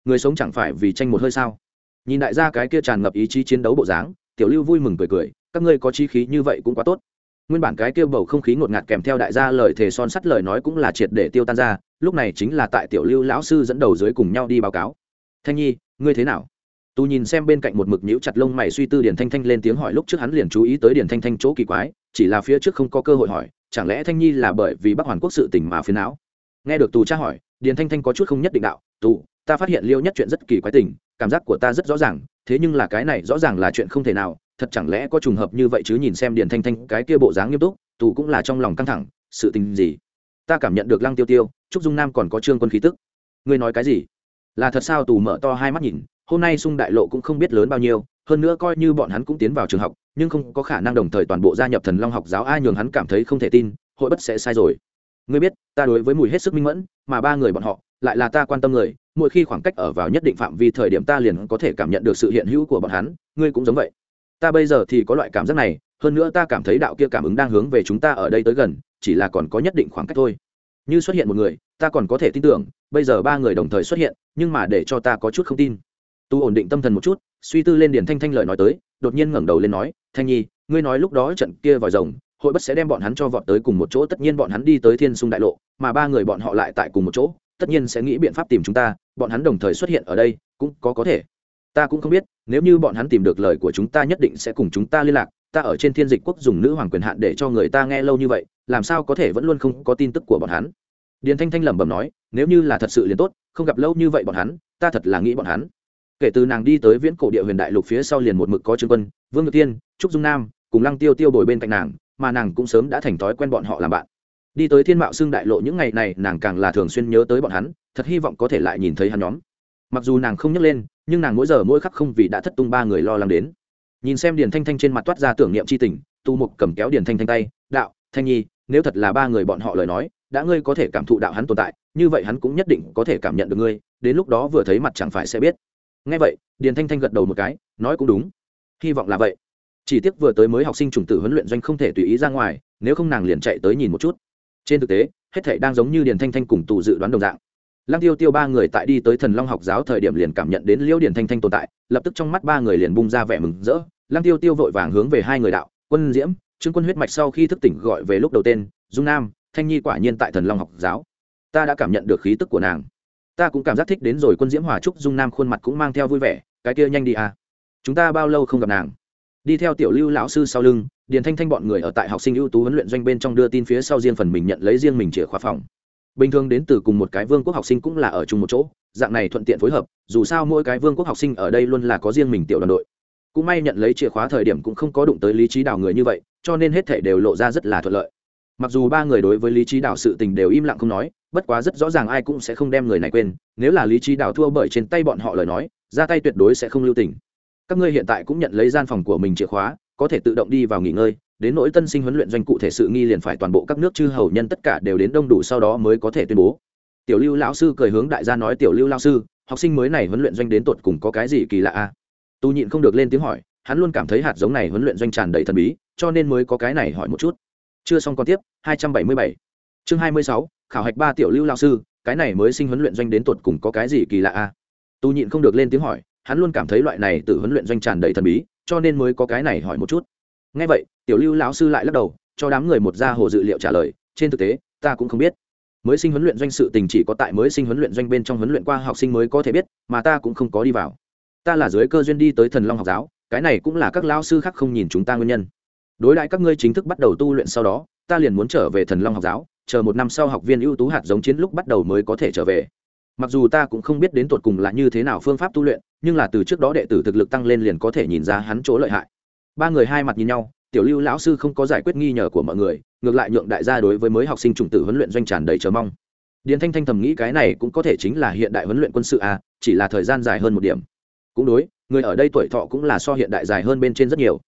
Người sống chẳng phải vì tranh một hơi sao? Nhìn đại gia cái kia tràn ngập ý chí chiến đấu bộ dáng, tiểu lưu vui mừng cười cười, các ngươi có chi khí như vậy cũng quá tốt nguyên bản cái kia bầu không khí ngột ngạt kèm theo đại gia lời thề son sắt lời nói cũng là triệt để tiêu tan ra, lúc này chính là tại tiểu lưu lão sư dẫn đầu dưới cùng nhau đi báo cáo. Thanh nhi, ngươi thế nào? Tu nhìn xem bên cạnh một mực nhũ chặt lông mày suy tư điền thanh thanh lên tiếng hỏi lúc trước hắn liền chú ý tới điền thanh thanh chỗ kỳ quái, chỉ là phía trước không có cơ hội hỏi, chẳng lẽ thanh nhi là bởi vì bắc hoàn quốc sự tình mà phiền não? Nghe được tù tra hỏi, điền thanh thanh có chút không nhất định đạo tù ta phát hiện liêu nhất chuyện rất kỳ quái tình, cảm giác của ta rất rõ ràng, thế nhưng là cái này rõ ràng là chuyện không thể nào thật chẳng lẽ có trùng hợp như vậy chứ nhìn xem điền thanh thanh cái kia bộ dáng nghiêm túc, tù cũng là trong lòng căng thẳng, sự tình gì? Ta cảm nhận được lăng tiêu tiêu, trúc dung nam còn có trương quân khí tức. Ngươi nói cái gì? Là thật sao? Tù mở to hai mắt nhìn, hôm nay sung đại lộ cũng không biết lớn bao nhiêu, hơn nữa coi như bọn hắn cũng tiến vào trường học, nhưng không có khả năng đồng thời toàn bộ gia nhập thần long học giáo ai nhường hắn cảm thấy không thể tin, hội bất sẽ sai rồi. Ngươi biết, ta đối với mùi hết sức minh mẫn, mà ba người bọn họ, lại là ta quan tâm người, mỗi khi khoảng cách ở vào nhất định phạm vi thời điểm ta liền có thể cảm nhận được sự hiện hữu của bọn hắn, ngươi cũng giống vậy ta bây giờ thì có loại cảm giác này, hơn nữa ta cảm thấy đạo kia cảm ứng đang hướng về chúng ta ở đây tới gần, chỉ là còn có nhất định khoảng cách thôi. Như xuất hiện một người, ta còn có thể tin tưởng, bây giờ ba người đồng thời xuất hiện, nhưng mà để cho ta có chút không tin. Tu ổn định tâm thần một chút, suy tư lên điền thanh thanh lời nói tới, đột nhiên ngẩng đầu lên nói, thanh nhi, ngươi nói lúc đó trận kia vòi rồng, hội bất sẽ đem bọn hắn cho vọt tới cùng một chỗ, tất nhiên bọn hắn đi tới thiên sung đại lộ, mà ba người bọn họ lại tại cùng một chỗ, tất nhiên sẽ nghĩ biện pháp tìm chúng ta, bọn hắn đồng thời xuất hiện ở đây, cũng có có thể ta cũng không biết, nếu như bọn hắn tìm được lời của chúng ta nhất định sẽ cùng chúng ta liên lạc, ta ở trên thiên dịch quốc dùng nữ hoàng quyền hạn để cho người ta nghe lâu như vậy, làm sao có thể vẫn luôn không có tin tức của bọn hắn? Điền thanh thanh lẩm bẩm nói, nếu như là thật sự liền tốt, không gặp lâu như vậy bọn hắn, ta thật là nghĩ bọn hắn. Kể từ nàng đi tới viễn cổ địa huyền đại lục phía sau liền một mực có trương quân, vương ngự tiên trúc dung nam, cùng lăng tiêu tiêu bồi bên cạnh nàng, mà nàng cũng sớm đã thành thói quen bọn họ làm bạn. Đi tới thiên mạo xương đại lộ những ngày này, nàng càng là thường xuyên nhớ tới bọn hắn, thật hy vọng có thể lại nhìn thấy hắn nhóm. Mặc dù nàng không nhắc lên nhưng nàng mỗi giờ mỗi khắc không vì đã thất tung ba người lo lắng đến. Nhìn xem điền thanh thanh trên mặt toát ra tưởng niệm c h i tình, tu mục cầm kéo điền thanh thanh tay, đạo, thanh nhi, nếu thật là ba người bọn họ lời nói, đã ngươi có thể cảm thụ đạo hắn tồn tại, như vậy hắn cũng nhất định có thể cảm nhận được ngươi, đến lúc đó vừa thấy mặt chẳng phải sẽ biết. Ngay vậy, điền thanh thanh gật đầu một cái, nói cũng đúng. Hy vọng là vậy. Chỉ tiếc vừa tới mới học sinh chủng tử huấn luyện doanh không thể tùy ý ra ngoài, nếu không nàng liền chạy tới nhìn một chút. Trên thực tế, hết thể đang giống như điền thanh thanh cùng tù dự đoán đồng dạng lăng tiêu tiêu ba người tại đi tới thần long học giáo thời điểm liền cảm nhận đến liễu điền thanh thanh tồn tại, lập tức trong mắt ba người liền bung ra vẻ mừng rỡ. Lăng tiêu tiêu vội vàng hướng về hai người đạo, quân diễm, trương quân huyết mạch sau khi thức tỉnh gọi về lúc đầu tên, dung nam, thanh nhi quả nhiên tại thần long học giáo. Ta đã cảm nhận được khí tức của nàng. Ta cũng cảm giác thích đến rồi, quân diễm hòa trúc dung nam khuôn mặt cũng mang theo vui vẻ, cái kia nhanh đi à. Chúng ta bao lâu không gặp nàng? Đi theo tiểu lưu lão sư sau lưng, điền thanh thanh bọn người ở tại học sinh ưu tú huấn luyện doanh bên trong đưa tin phía sau riêng phần mình nhận lấy riêng mình chìa khóa phòng bình thường đến từ cùng một cái vương quốc học sinh cũng là ở chung một chỗ, dạng này thuận tiện phối hợp, dù sao mỗi cái vương quốc học sinh ở đây luôn là có riêng mình tiểu đoàn đội. Cũng may nhận lấy chìa khóa thời điểm cũng không có đụng tới lý trí đào người như vậy, cho nên hết thể đều lộ ra rất là thuận lợi. Mặc dù ba người đối với lý trí đào sự tình đều im lặng không nói, bất quá rất rõ ràng ai cũng sẽ không đem người này quên, nếu là lý trí đào thua bởi trên tay bọn họ lời nói, ra tay tuyệt đối sẽ không lưu tình. Các ngươi hiện tại cũng nhận lấy gian phòng của mình chìa khóa, có thể tự động đi vào nghỉ ngơi đến nỗi tân sinh huấn luyện doanh cụ thể sự nghi liền phải toàn bộ các nước chư hầu nhân tất cả đều đến đông đủ sau đó mới có thể tuyên bố tiểu lưu lão sư cười hướng đại gia nói tiểu lưu lão sư học sinh mới này huấn luyện doanh đến tột cùng có cái gì kỳ lạ a à? tu nhịn không được lên tiếng hỏi hắn luôn cảm thấy hạt giống này huấn luyện doanh tràn đầy thần bí cho nên mới có cái này hỏi một chút chưa xong còn tiếp 277. chương 26, khảo hạch ba tiểu lưu lão sư cái này mới sinh huấn luyện doanh đến tột cùng có cái gì kỳ lạ a à? tu nhịn không được lên tiếng hỏi hắn luôn cảm thấy loại này tự huấn luyện doanh tràn đầy thần bí cho nên mới có cái này hỏi một chút ngay vậy, tiểu lưu lão sư lại lắc đầu, cho đám người một ra hồ dự liệu trả lời, trên thực tế, ta cũng không biết. Mới sinh huấn luyện doanh sự tình chỉ có tại mới sinh huấn luyện doanh bên trong huấn luyện qua học sinh mới có thể biết, mà ta cũng không có đi vào. Ta là dưới cơ duyên đi tới thần long học giáo, cái này cũng là các lao sư khác không nhìn chúng ta nguyên nhân. Đối đại các ngươi chính thức bắt đầu tu luyện sau đó, ta liền muốn trở về thần long học giáo, chờ một năm sau học viên ưu tú hạt giống chiến lúc bắt đầu mới có thể trở về. Mặc dù ta cũng không biết đến tột cùng là như thế nào phương pháp tu luyện, nhưng là từ trước đó đệ tử thực lực tăng lên liền có thể nhìn ra hắn chỗ lợi hại ba người hai mặt nhìn nhau, tiểu lưu lão sư không có giải quyết nghi ngờ của mọi người, ngược lại nhượng đại gia đối với mới học sinh trùng tử huấn luyện doanh tràn đầy chờ mong. Điền thanh thanh thầm nghĩ cái này cũng có thể chính là hiện đại huấn luyện quân sự a chỉ là thời gian dài hơn một điểm. Cũng đối, người ở đây tuổi thọ cũng là so hiện đại dài hơn bên trên rất nhiều.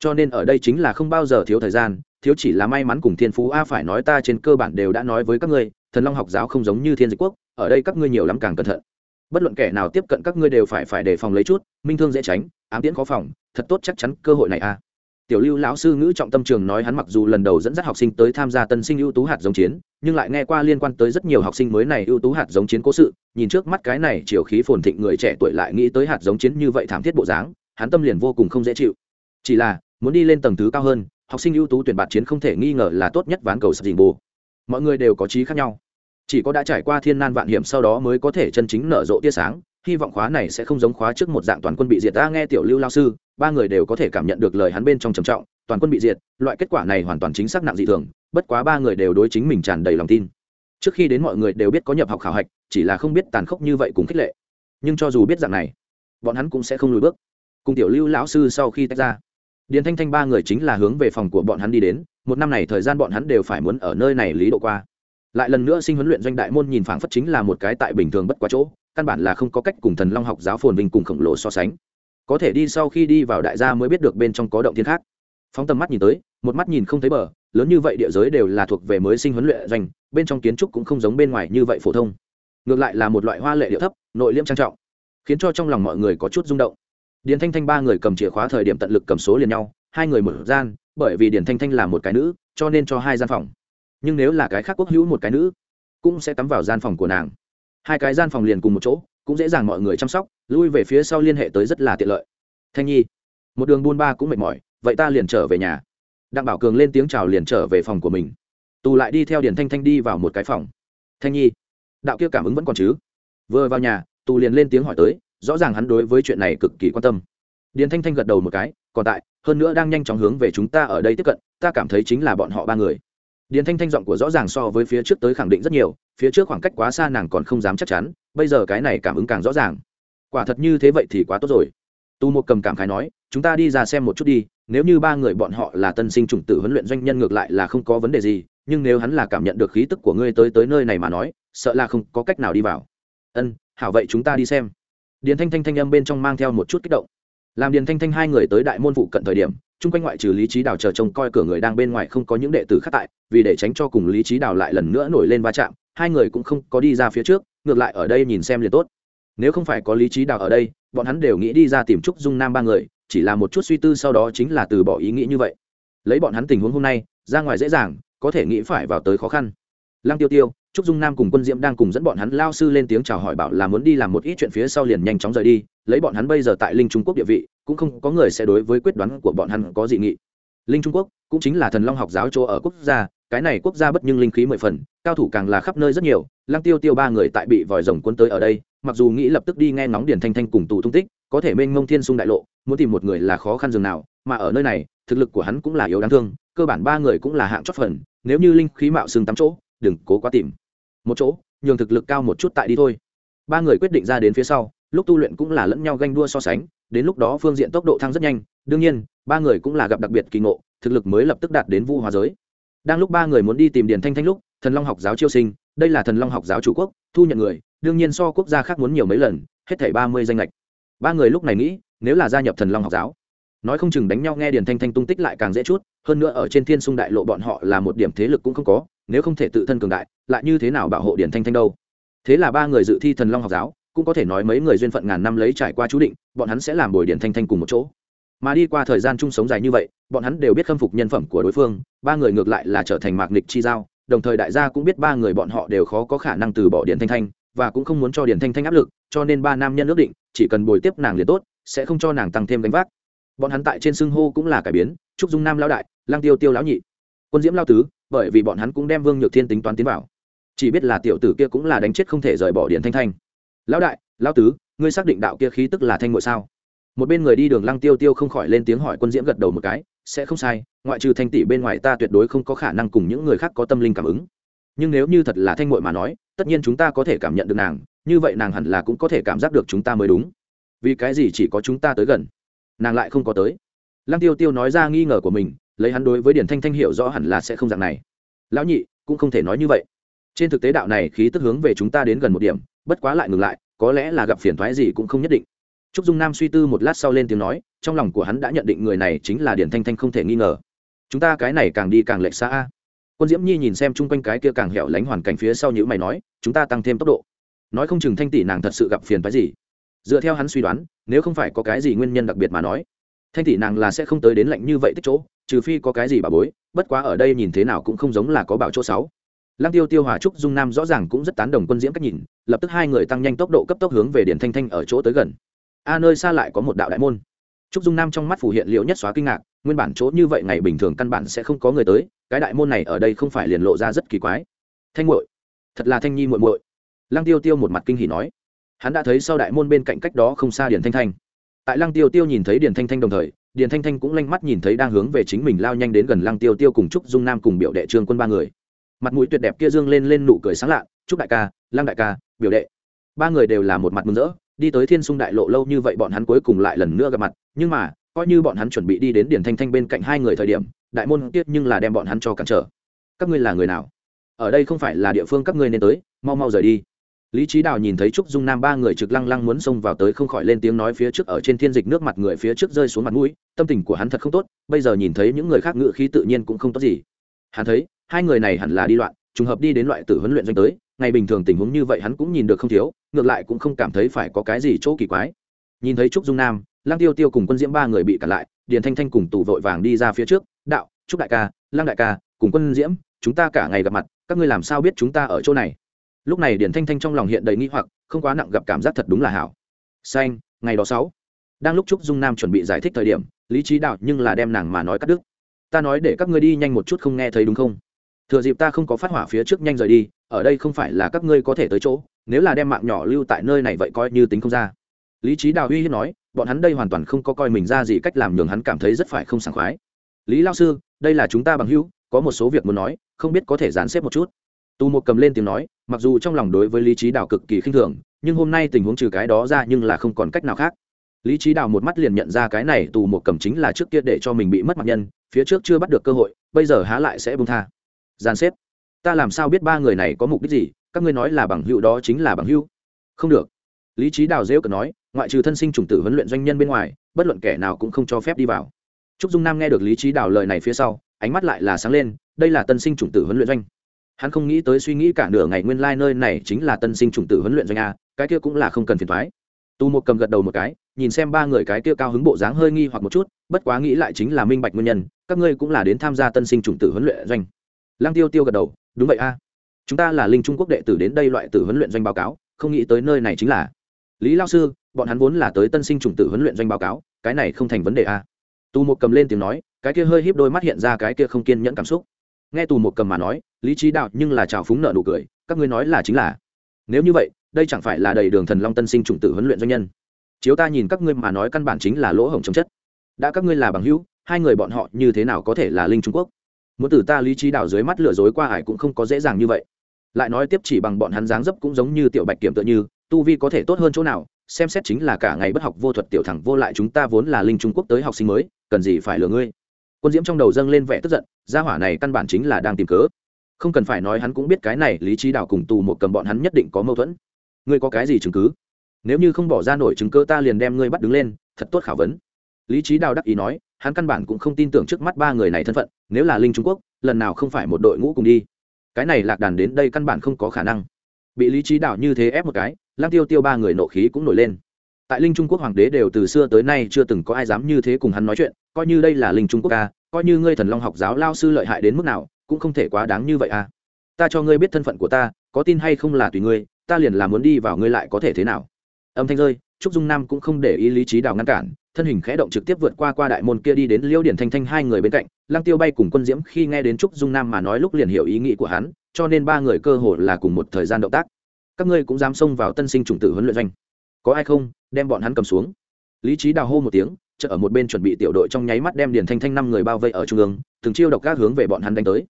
Cho nên ở đây chính là không bao giờ thiếu thời gian, thiếu chỉ là may mắn cùng thiên phú a phải nói ta trên cơ bản đều đã nói với các ngươi, thần long học giáo không giống như thiên dịch quốc, ở đây các ngươi nhiều lắm càng cẩn thận. Bất luận kẻ nào tiếp cận các ngươi đều phải phải đề phòng lấy chút, minh thương dễ tránh ám tiễn khó phòng, thật tốt chắc chắn cơ hội này a tiểu lưu lão sư ngữ trọng tâm trường nói hắn mặc dù lần đầu dẫn dắt học sinh tới tham gia tân sinh ưu tú hạt giống chiến, nhưng lại nghe qua liên quan tới rất nhiều học sinh mới này ưu tú hạt giống chiến cố sự, nhìn trước mắt cái này chiều khí phồn thịnh người trẻ tuổi lại nghĩ tới hạt giống chiến như vậy thảm thiết bộ dáng, hắn tâm liền vô cùng không dễ chịu. Chỉ là, muốn đi lên tầng thứ cao hơn, học sinh ưu tú tuyển bạt chiến không thể nghi ngờ là tốt nhất ván cầu sập dình bù. mọi người đều có trí khác nhau. Chỉ có đã trải qua thiên nan vạn hiểm sau đó mới có thể chân chính nở rộ tia sáng hy vọng khóa này sẽ không giống khóa trước một dạng toàn quân bị diệt. Ta nghe tiểu lưu lao sư, ba người đều có thể cảm nhận được lời hắn bên trong trầm trọng. Toàn quân bị diệt, loại kết quả này hoàn toàn chính xác nặng dị thường, bất quá ba người đều đối chính mình tràn đầy lòng tin. Trước khi đến mọi người đều biết có nhập học khảo hạch, chỉ là không biết tàn khốc như vậy cũng khích lệ. Nhưng cho dù biết dạng này, bọn hắn cũng sẽ không lùi bước. Cùng tiểu lưu lão sư sau khi tách ra, điền thanh thanh ba người chính là hướng về phòng của bọn hắn đi đến. Một năm này thời gian bọn hắn đều phải muốn ở nơi này lý độ qua. Lại lần nữa sinh huấn luyện doanh đại môn nhìn phảng phất chính là một cái tại bình thường bất quá chỗ căn bản là không có cách cùng thần long học giáo phồn vinh cùng khổng lồ so sánh. Có thể đi sau khi đi vào đại gia mới biết được bên trong có động thiên khác. Phóng tầm mắt nhìn tới, một mắt nhìn không thấy bờ, lớn như vậy địa giới đều là thuộc về mới sinh huấn luyện doanh, bên trong kiến trúc cũng không giống bên ngoài như vậy phổ thông. Ngược lại là một loại hoa lệ địa thấp, nội liêm trang trọng, khiến cho trong lòng mọi người có chút rung động. Điền thanh thanh ba người cầm chìa khóa thời điểm tận lực cầm số liền nhau, hai người mở gian, bởi vì điền thanh thanh là một cái nữ, cho nên cho hai gian phòng. Nhưng nếu là cái khác quốc hữu một cái nữ, cũng sẽ tắm vào gian phòng của nàng hai cái gian phòng liền cùng một chỗ, cũng dễ dàng mọi người chăm sóc, lui về phía sau liên hệ tới rất là tiện lợi. Thanh nhi, một đường buôn ba cũng mệt mỏi, vậy ta liền trở về nhà. Đặng bảo cường lên tiếng chào liền trở về phòng của mình. Tù lại đi theo điền thanh thanh đi vào một cái phòng. Thanh nhi, đạo kia cảm ứng vẫn còn chứ? Vừa vào nhà, tù liền lên tiếng hỏi tới, rõ ràng hắn đối với chuyện này cực kỳ quan tâm. Điền thanh thanh gật đầu một cái, còn tại, hơn nữa đang nhanh chóng hướng về chúng ta ở đây tiếp cận, ta cảm thấy chính là bọn họ ba người điền thanh thanh giọng của rõ ràng so với phía trước tới khẳng định rất nhiều, phía trước khoảng cách quá xa nàng còn không dám chắc chắn, bây giờ cái này cảm ứng càng rõ ràng. Quả thật như thế vậy thì quá tốt rồi. Tu một cầm cảm khái nói, chúng ta đi ra xem một chút đi, nếu như ba người bọn họ là tân sinh chủng tử huấn luyện doanh nhân ngược lại là không có vấn đề gì, nhưng nếu hắn là cảm nhận được khí tức của ngươi tới tới nơi này mà nói, sợ là không có cách nào đi vào. Ân, hảo vậy chúng ta đi xem. Điền thanh thanh thanh âm bên trong mang theo một chút kích động. Làm điền thanh thanh hai người tới đại môn phụ cận thời điểm chung quanh ngoại trừ lý trí đào chờ trông coi cửa người đang bên ngoài không có những đệ tử khác tại, vì để tránh cho cùng lý trí đào lại lần nữa nổi lên va chạm, hai người cũng không có đi ra phía trước, ngược lại ở đây nhìn xem liền tốt. Nếu không phải có lý trí đào ở đây, bọn hắn đều nghĩ đi ra tìm trúc dung nam ba người, chỉ là một chút suy tư sau đó chính là từ bỏ ý nghĩ như vậy. Lấy bọn hắn tình huống hôm nay, ra ngoài dễ dàng, có thể nghĩ phải vào tới khó khăn. Lăng tiêu tiêu, trúc dung nam cùng quân diễm đang cùng dẫn bọn hắn lao sư lên tiếng chào hỏi bảo là muốn đi làm một ít chuyện phía sau liền nhanh chóng rời đi, lấy bọn hắn bây giờ tại linh trung quốc địa vị cũng không có người sẽ đối với quyết đoán của bọn hắn có dị nghị. Linh trung quốc cũng chính là thần long học giáo chỗ ở quốc gia, cái này quốc gia bất nhưng linh khí mười phần, cao thủ càng là khắp nơi rất nhiều, lăng tiêu tiêu ba người tại bị vòi rồng quân tới ở đây, mặc dù nghĩ lập tức đi nghe ngóng điển thanh thanh cùng tù tung tích, có thể mênh mông thiên sung đại lộ, muốn tìm một người là khó khăn dường nào, mà ở nơi này, thực lực của hắn cũng là yếu đáng thương, cơ bản ba người cũng là hạng chót phần, nếu như linh khí mạo xương tắm chỗ, đừng cố quá tìm. Một chỗ, nhường thực lực cao một chút tại đi thôi. Ba người quyết định ra đến phía sau, lúc tu luyện cũng là lẫn nhau ganh đua so sánh đến lúc đó phương diện tốc độ thăng rất nhanh. Đương nhiên, ba người cũng là gặp đặc biệt kỳ ngộ, thực lực mới lập tức đạt đến vu hòa giới. Đang lúc ba người muốn đi tìm điền thanh thanh lúc, thần long học giáo chiêu sinh, đây là thần long học giáo chủ quốc, thu nhận người, đương nhiên so quốc gia khác muốn nhiều mấy lần, hết thảy ba mươi danh lệch ba người lúc này nghĩ, nếu là gia nhập thần long học giáo, nói không chừng đánh nhau nghe điền thanh thanh tung tích lại càng dễ chút, hơn nữa ở trên thiên sung đại lộ bọn họ là một điểm thế lực cũng không có, nếu không thể tự thân cường đại, lại như thế nào bảo hộ điền thanh thanh đâu? Thế là ba người dự thi thần long học giáo cũng có thể nói mấy người duyên phận ngàn năm lấy trải qua chú định, bọn hắn sẽ làm bồi điện thanh thanh cùng một chỗ. Mà đi qua thời gian chung sống dài như vậy, bọn hắn đều biết khâm phục nhân phẩm của đối phương, ba người ngược lại là trở thành mạc nịch chi giao, đồng thời đại gia cũng biết ba người bọn họ đều khó có khả năng từ bỏ điện thanh thanh, và cũng không muốn cho điện thanh thanh áp lực, cho nên ba nam nhân ước định, chỉ cần bồi tiếp nàng liền tốt, sẽ không cho nàng tăng thêm gánh vác. Bọn hắn tại trên xưng hô cũng là cải biến, trúc dung nam lão đại lang tiêu tiêu lão nhị, quân diễm lao tứ, bởi vì bọn hắn cũng đem vương nhược thiên tính toán tiến vào. Chỉ biết là tiểu tử kia cũng là đánh chết không thể rời bỏ điện thanh thanh lão đại, lão tứ, ngươi xác định đạo kia khí tức là thanh ngội sao? Một bên người đi đường lăng tiêu tiêu không khỏi lên tiếng hỏi quân diễm gật đầu một cái, sẽ không sai, ngoại trừ thanh tỷ bên ngoài ta tuyệt đối không có khả năng cùng những người khác có tâm linh cảm ứng. Nhưng nếu như thật là thanh ngội mà nói, tất nhiên chúng ta có thể cảm nhận được nàng, như vậy nàng hẳn là cũng có thể cảm giác được chúng ta mới đúng. Vì cái gì chỉ có chúng ta tới gần? Nàng lại không có tới. Lăng tiêu tiêu nói ra nghi ngờ của mình, lấy hắn đối với điển thanh thanh hiểu rõ hẳn là sẽ không dạng này. Lão nhị, cũng không thể nói như vậy. Trên thực tế đạo này khí tức hướng về chúng ta đến gần một điểm bất quá lại ngừng lại, có lẽ là gặp phiền thoái gì cũng không nhất định. Trúc dung nam suy tư một lát sau lên tiếng nói, trong lòng của hắn đã nhận định người này chính là điển thanh thanh không thể nghi ngờ. Chúng ta cái này càng đi càng lệch xa quân diễm nhi nhìn xem chung quanh cái kia càng hẻo lánh hoàn cảnh phía sau những mày nói, chúng ta tăng thêm tốc độ. Nói không chừng thanh tỷ nàng thật sự gặp phiền phái gì. Dựa theo hắn suy đoán, nếu không phải có cái gì nguyên nhân đặc biệt mà nói, thanh tỷ nàng là sẽ không tới đến lạnh như vậy tích chỗ, trừ phi có cái gì bà bối, bất quá ở đây nhìn thế nào cũng không giống là có bảo chỗ sáu lăng tiêu tiêu hòa trúc dung nam rõ ràng cũng rất tán đồng quân diễm cách nhìn, lập tức hai người tăng nhanh tốc độ cấp tốc hướng về điển thanh thanh ở chỗ tới gần. A nơi xa lại có một đạo đại môn. Trúc dung nam trong mắt phủ hiện liệu nhất xóa kinh ngạc, nguyên bản chỗ như vậy ngày bình thường căn bản sẽ không có người tới, cái đại môn này ở đây không phải liền lộ ra rất kỳ quái. Thanh muội, thật là thanh nhi muội muội. Lăng tiêu tiêu một mặt kinh hỉ nói. Hắn đã thấy sau đại môn bên cạnh cách đó không xa điền thanh thanh. Tại lăng tiêu tiêu nhìn thấy điền thanh thanh đồng thời, điền thanh thanh cũng lanh mắt nhìn thấy đang hướng về chính mình lao nhanh đến gần lăng tiêu tiêu cùng trúc dung nam cùng biểu đệ trương quân ba người mặt mũi tuyệt đẹp kia dương lên lên nụ cười sáng lạ chúc đại ca, lăng đại ca, biểu đệ. Ba người đều là một mặt mừng rỡ, đi tới thiên sung đại lộ lâu như vậy bọn hắn cuối cùng lại lần nữa gặp mặt, nhưng mà, coi như bọn hắn chuẩn bị đi đến điển thanh thanh bên cạnh hai người thời điểm, đại môn tiết nhưng là đem bọn hắn cho cản trở. Các ngươi là người nào? Ở đây không phải là địa phương các ngươi nên tới, mau mau rời đi. Lý trí đào nhìn thấy trúc dung nam ba người trực lăng lăng muốn xông vào tới không khỏi lên tiếng nói phía trước ở trên thiên dịch nước mặt người phía trước rơi xuống mặt mũi, tâm tình của hắn thật không tốt, bây giờ nhìn thấy những người khác ngự khí tự nhiên cũng không tốt gì. Hắn thấy hai người này hẳn là đi loạn, trùng hợp đi đến loại tử huấn luyện doanh tới, ngày bình thường tình huống như vậy hắn cũng nhìn được không thiếu, ngược lại cũng không cảm thấy phải có cái gì chỗ kỳ quái. Nhìn thấy trúc dung nam lang tiêu tiêu cùng quân diễm ba người bị cản lại, điền thanh thanh cùng tù vội vàng đi ra phía trước, đạo, trúc đại ca lang đại ca, cùng quân diễm, chúng ta cả ngày gặp mặt, các ngươi làm sao biết chúng ta ở chỗ này? Lúc này điền thanh thanh trong lòng hiện đầy nghi hoặc, không quá nặng gặp cảm giác thật đúng là hảo. Xanh, ngày đó sáu. Đang lúc trúc dung nam chuẩn bị giải thích thời điểm, lý trí đạo nhưng là đem nàng mà nói cắt đứt. Ta nói để các ngươi đi nhanh một chút không nghe thấy đúng không? Thừa dịp ta không có phát hỏa phía trước nhanh rời đi, ở đây không phải là các ngươi có thể tới chỗ, nếu là đem mạng nhỏ lưu tại nơi này vậy coi như tính không ra. Lý trí đào uy hiếp nói, bọn hắn đây hoàn toàn không có coi mình ra gì cách làm nhường hắn cảm thấy rất phải không sảng khoái. Lý lao sư, đây là chúng ta bằng hữu, có một số việc muốn nói, không biết có thể dàn xếp một chút. Tu một cầm lên tiếng nói, mặc dù trong lòng đối với lý trí đào cực kỳ khinh thường, nhưng hôm nay tình huống trừ cái đó ra nhưng là không còn cách nào khác. Lý trí đào một mắt liền nhận ra cái này tù một cầm chính là trước kia để cho mình bị mất mặt nhân, phía trước chưa bắt được cơ hội, bây giờ há lại sẽ bung tha gian xếp. Ta làm sao biết ba người này có mục đích gì? Các ngươi nói là bằng hữu đó chính là bằng hữu. Không được. Lý trí đào rêu cần nói, ngoại trừ thân sinh chủng tử huấn luyện doanh nhân bên ngoài, bất luận kẻ nào cũng không cho phép đi vào. Trúc dung nam nghe được lý trí đào lời này phía sau, ánh mắt lại là sáng lên, đây là tân sinh chủng tử huấn luyện doanh. Hắn không nghĩ tới suy nghĩ cả nửa ngày nguyên lai、like、nơi này chính là tân sinh chủng tử huấn luyện doanh a, cái kia cũng là không cần phiền thoái tu một cầm gật đầu một cái, nhìn xem ba người cái kia cao hứng bộ dáng hơi nghi hoặc một chút, bất quá nghĩ lại chính là minh bạch nguyên nhân, các ngươi cũng là đến tham gia tân sinh chủng tử huấn luyện doanh lăng tiêu tiêu gật đầu, đúng vậy a. Chúng ta là linh trung quốc đệ tử đến đây loại tử huấn luyện doanh báo cáo, không nghĩ tới nơi này chính là lý lao sư, bọn hắn vốn là tới tân sinh chủng tử huấn luyện doanh báo cáo, cái này không thành vấn đề a. Tu một cầm lên tiếng nói, cái kia hơi híp đôi mắt hiện ra cái kia không kiên nhẫn cảm xúc. Nghe tù một cầm mà nói, lý trí đạo nhưng là trào phúng nợ nụ cười, các ngươi nói là chính là nếu như vậy, đây chẳng phải là đầy đường thần long tân sinh chủng tử huấn luyện doanh nhân. Chiếu ta nhìn các ngươi mà nói căn bản chính là lỗ hổng chống chất. Đã các ngươi là bằng hữu, hai người bọn họ như thế nào có thể là linh trung quốc? Muốn từ ta lý trí Đảo dưới mắt lừa dối qua ải cũng không có dễ dàng như vậy. Lại nói tiếp chỉ bằng bọn hắn dáng dấp cũng giống như tiểu bạch kiểm tựa như, tu vi có thể tốt hơn chỗ nào, xem xét chính là cả ngày bất học vô thuật tiểu thẳng vô lại chúng ta vốn là linh trung quốc tới học sinh mới, cần gì phải lừa ngươi? Quân diễm trong đầu dâng lên vẻ tức giận, gia hỏa này căn bản chính là đang tìm cớ. Không cần phải nói hắn cũng biết cái này, lý trí Đảo cùng tù một cầm bọn hắn nhất định có mâu thuẫn. Ngươi có cái gì chứng cứ? Nếu như không bỏ ra nổi chứng cơ ta liền đem ngươi bắt đứng lên, thật tốt khảo vấn. Lý trí đào đắc ý nói hắn căn bản cũng không tin tưởng trước mắt ba người này thân phận, nếu là linh trung quốc, lần nào không phải một đội ngũ cùng đi. Cái này lạc đàn đến đây căn bản không có khả năng. Bị lý trí đạo như thế ép một cái lang tiêu tiêu ba người nộ khí cũng nổi lên. Tại linh trung quốc hoàng đế đều từ xưa tới nay chưa từng có ai dám như thế cùng hắn nói chuyện, coi như đây là linh trung quốc ca, coi như ngươi thần long học giáo lao sư lợi hại đến mức nào, cũng không thể quá đáng như vậy à. Ta cho ngươi biết thân phận của ta, có tin hay không là tùy ngươi, ta liền là muốn đi vào ngươi lại có thể thế nào. Âm thanh rơi, trúc dung nam cũng không để ý lý trí đào ngăn cản thân hình khẽ động trực tiếp vượt qua qua đại môn kia đi đến liêu điển thanh thanh hai người bên cạnh, lăng tiêu bay cùng quân diễm khi nghe đến trúc dung nam mà nói lúc liền hiểu ý nghĩ của hắn, cho nên ba người cơ hồ là cùng một thời gian động tác. Các ngươi cũng dám xông vào tân sinh chủng tử huấn luyện doanh. Có ai không? Đem bọn hắn cầm xuống. Lý trí đào hô một tiếng chợ ở một bên chuẩn bị tiểu đội trong nháy mắt đem điển thanh thanh năm người bao vây ở trung ương, từng chiêu độc các hướng về bọn hắn đánh tới.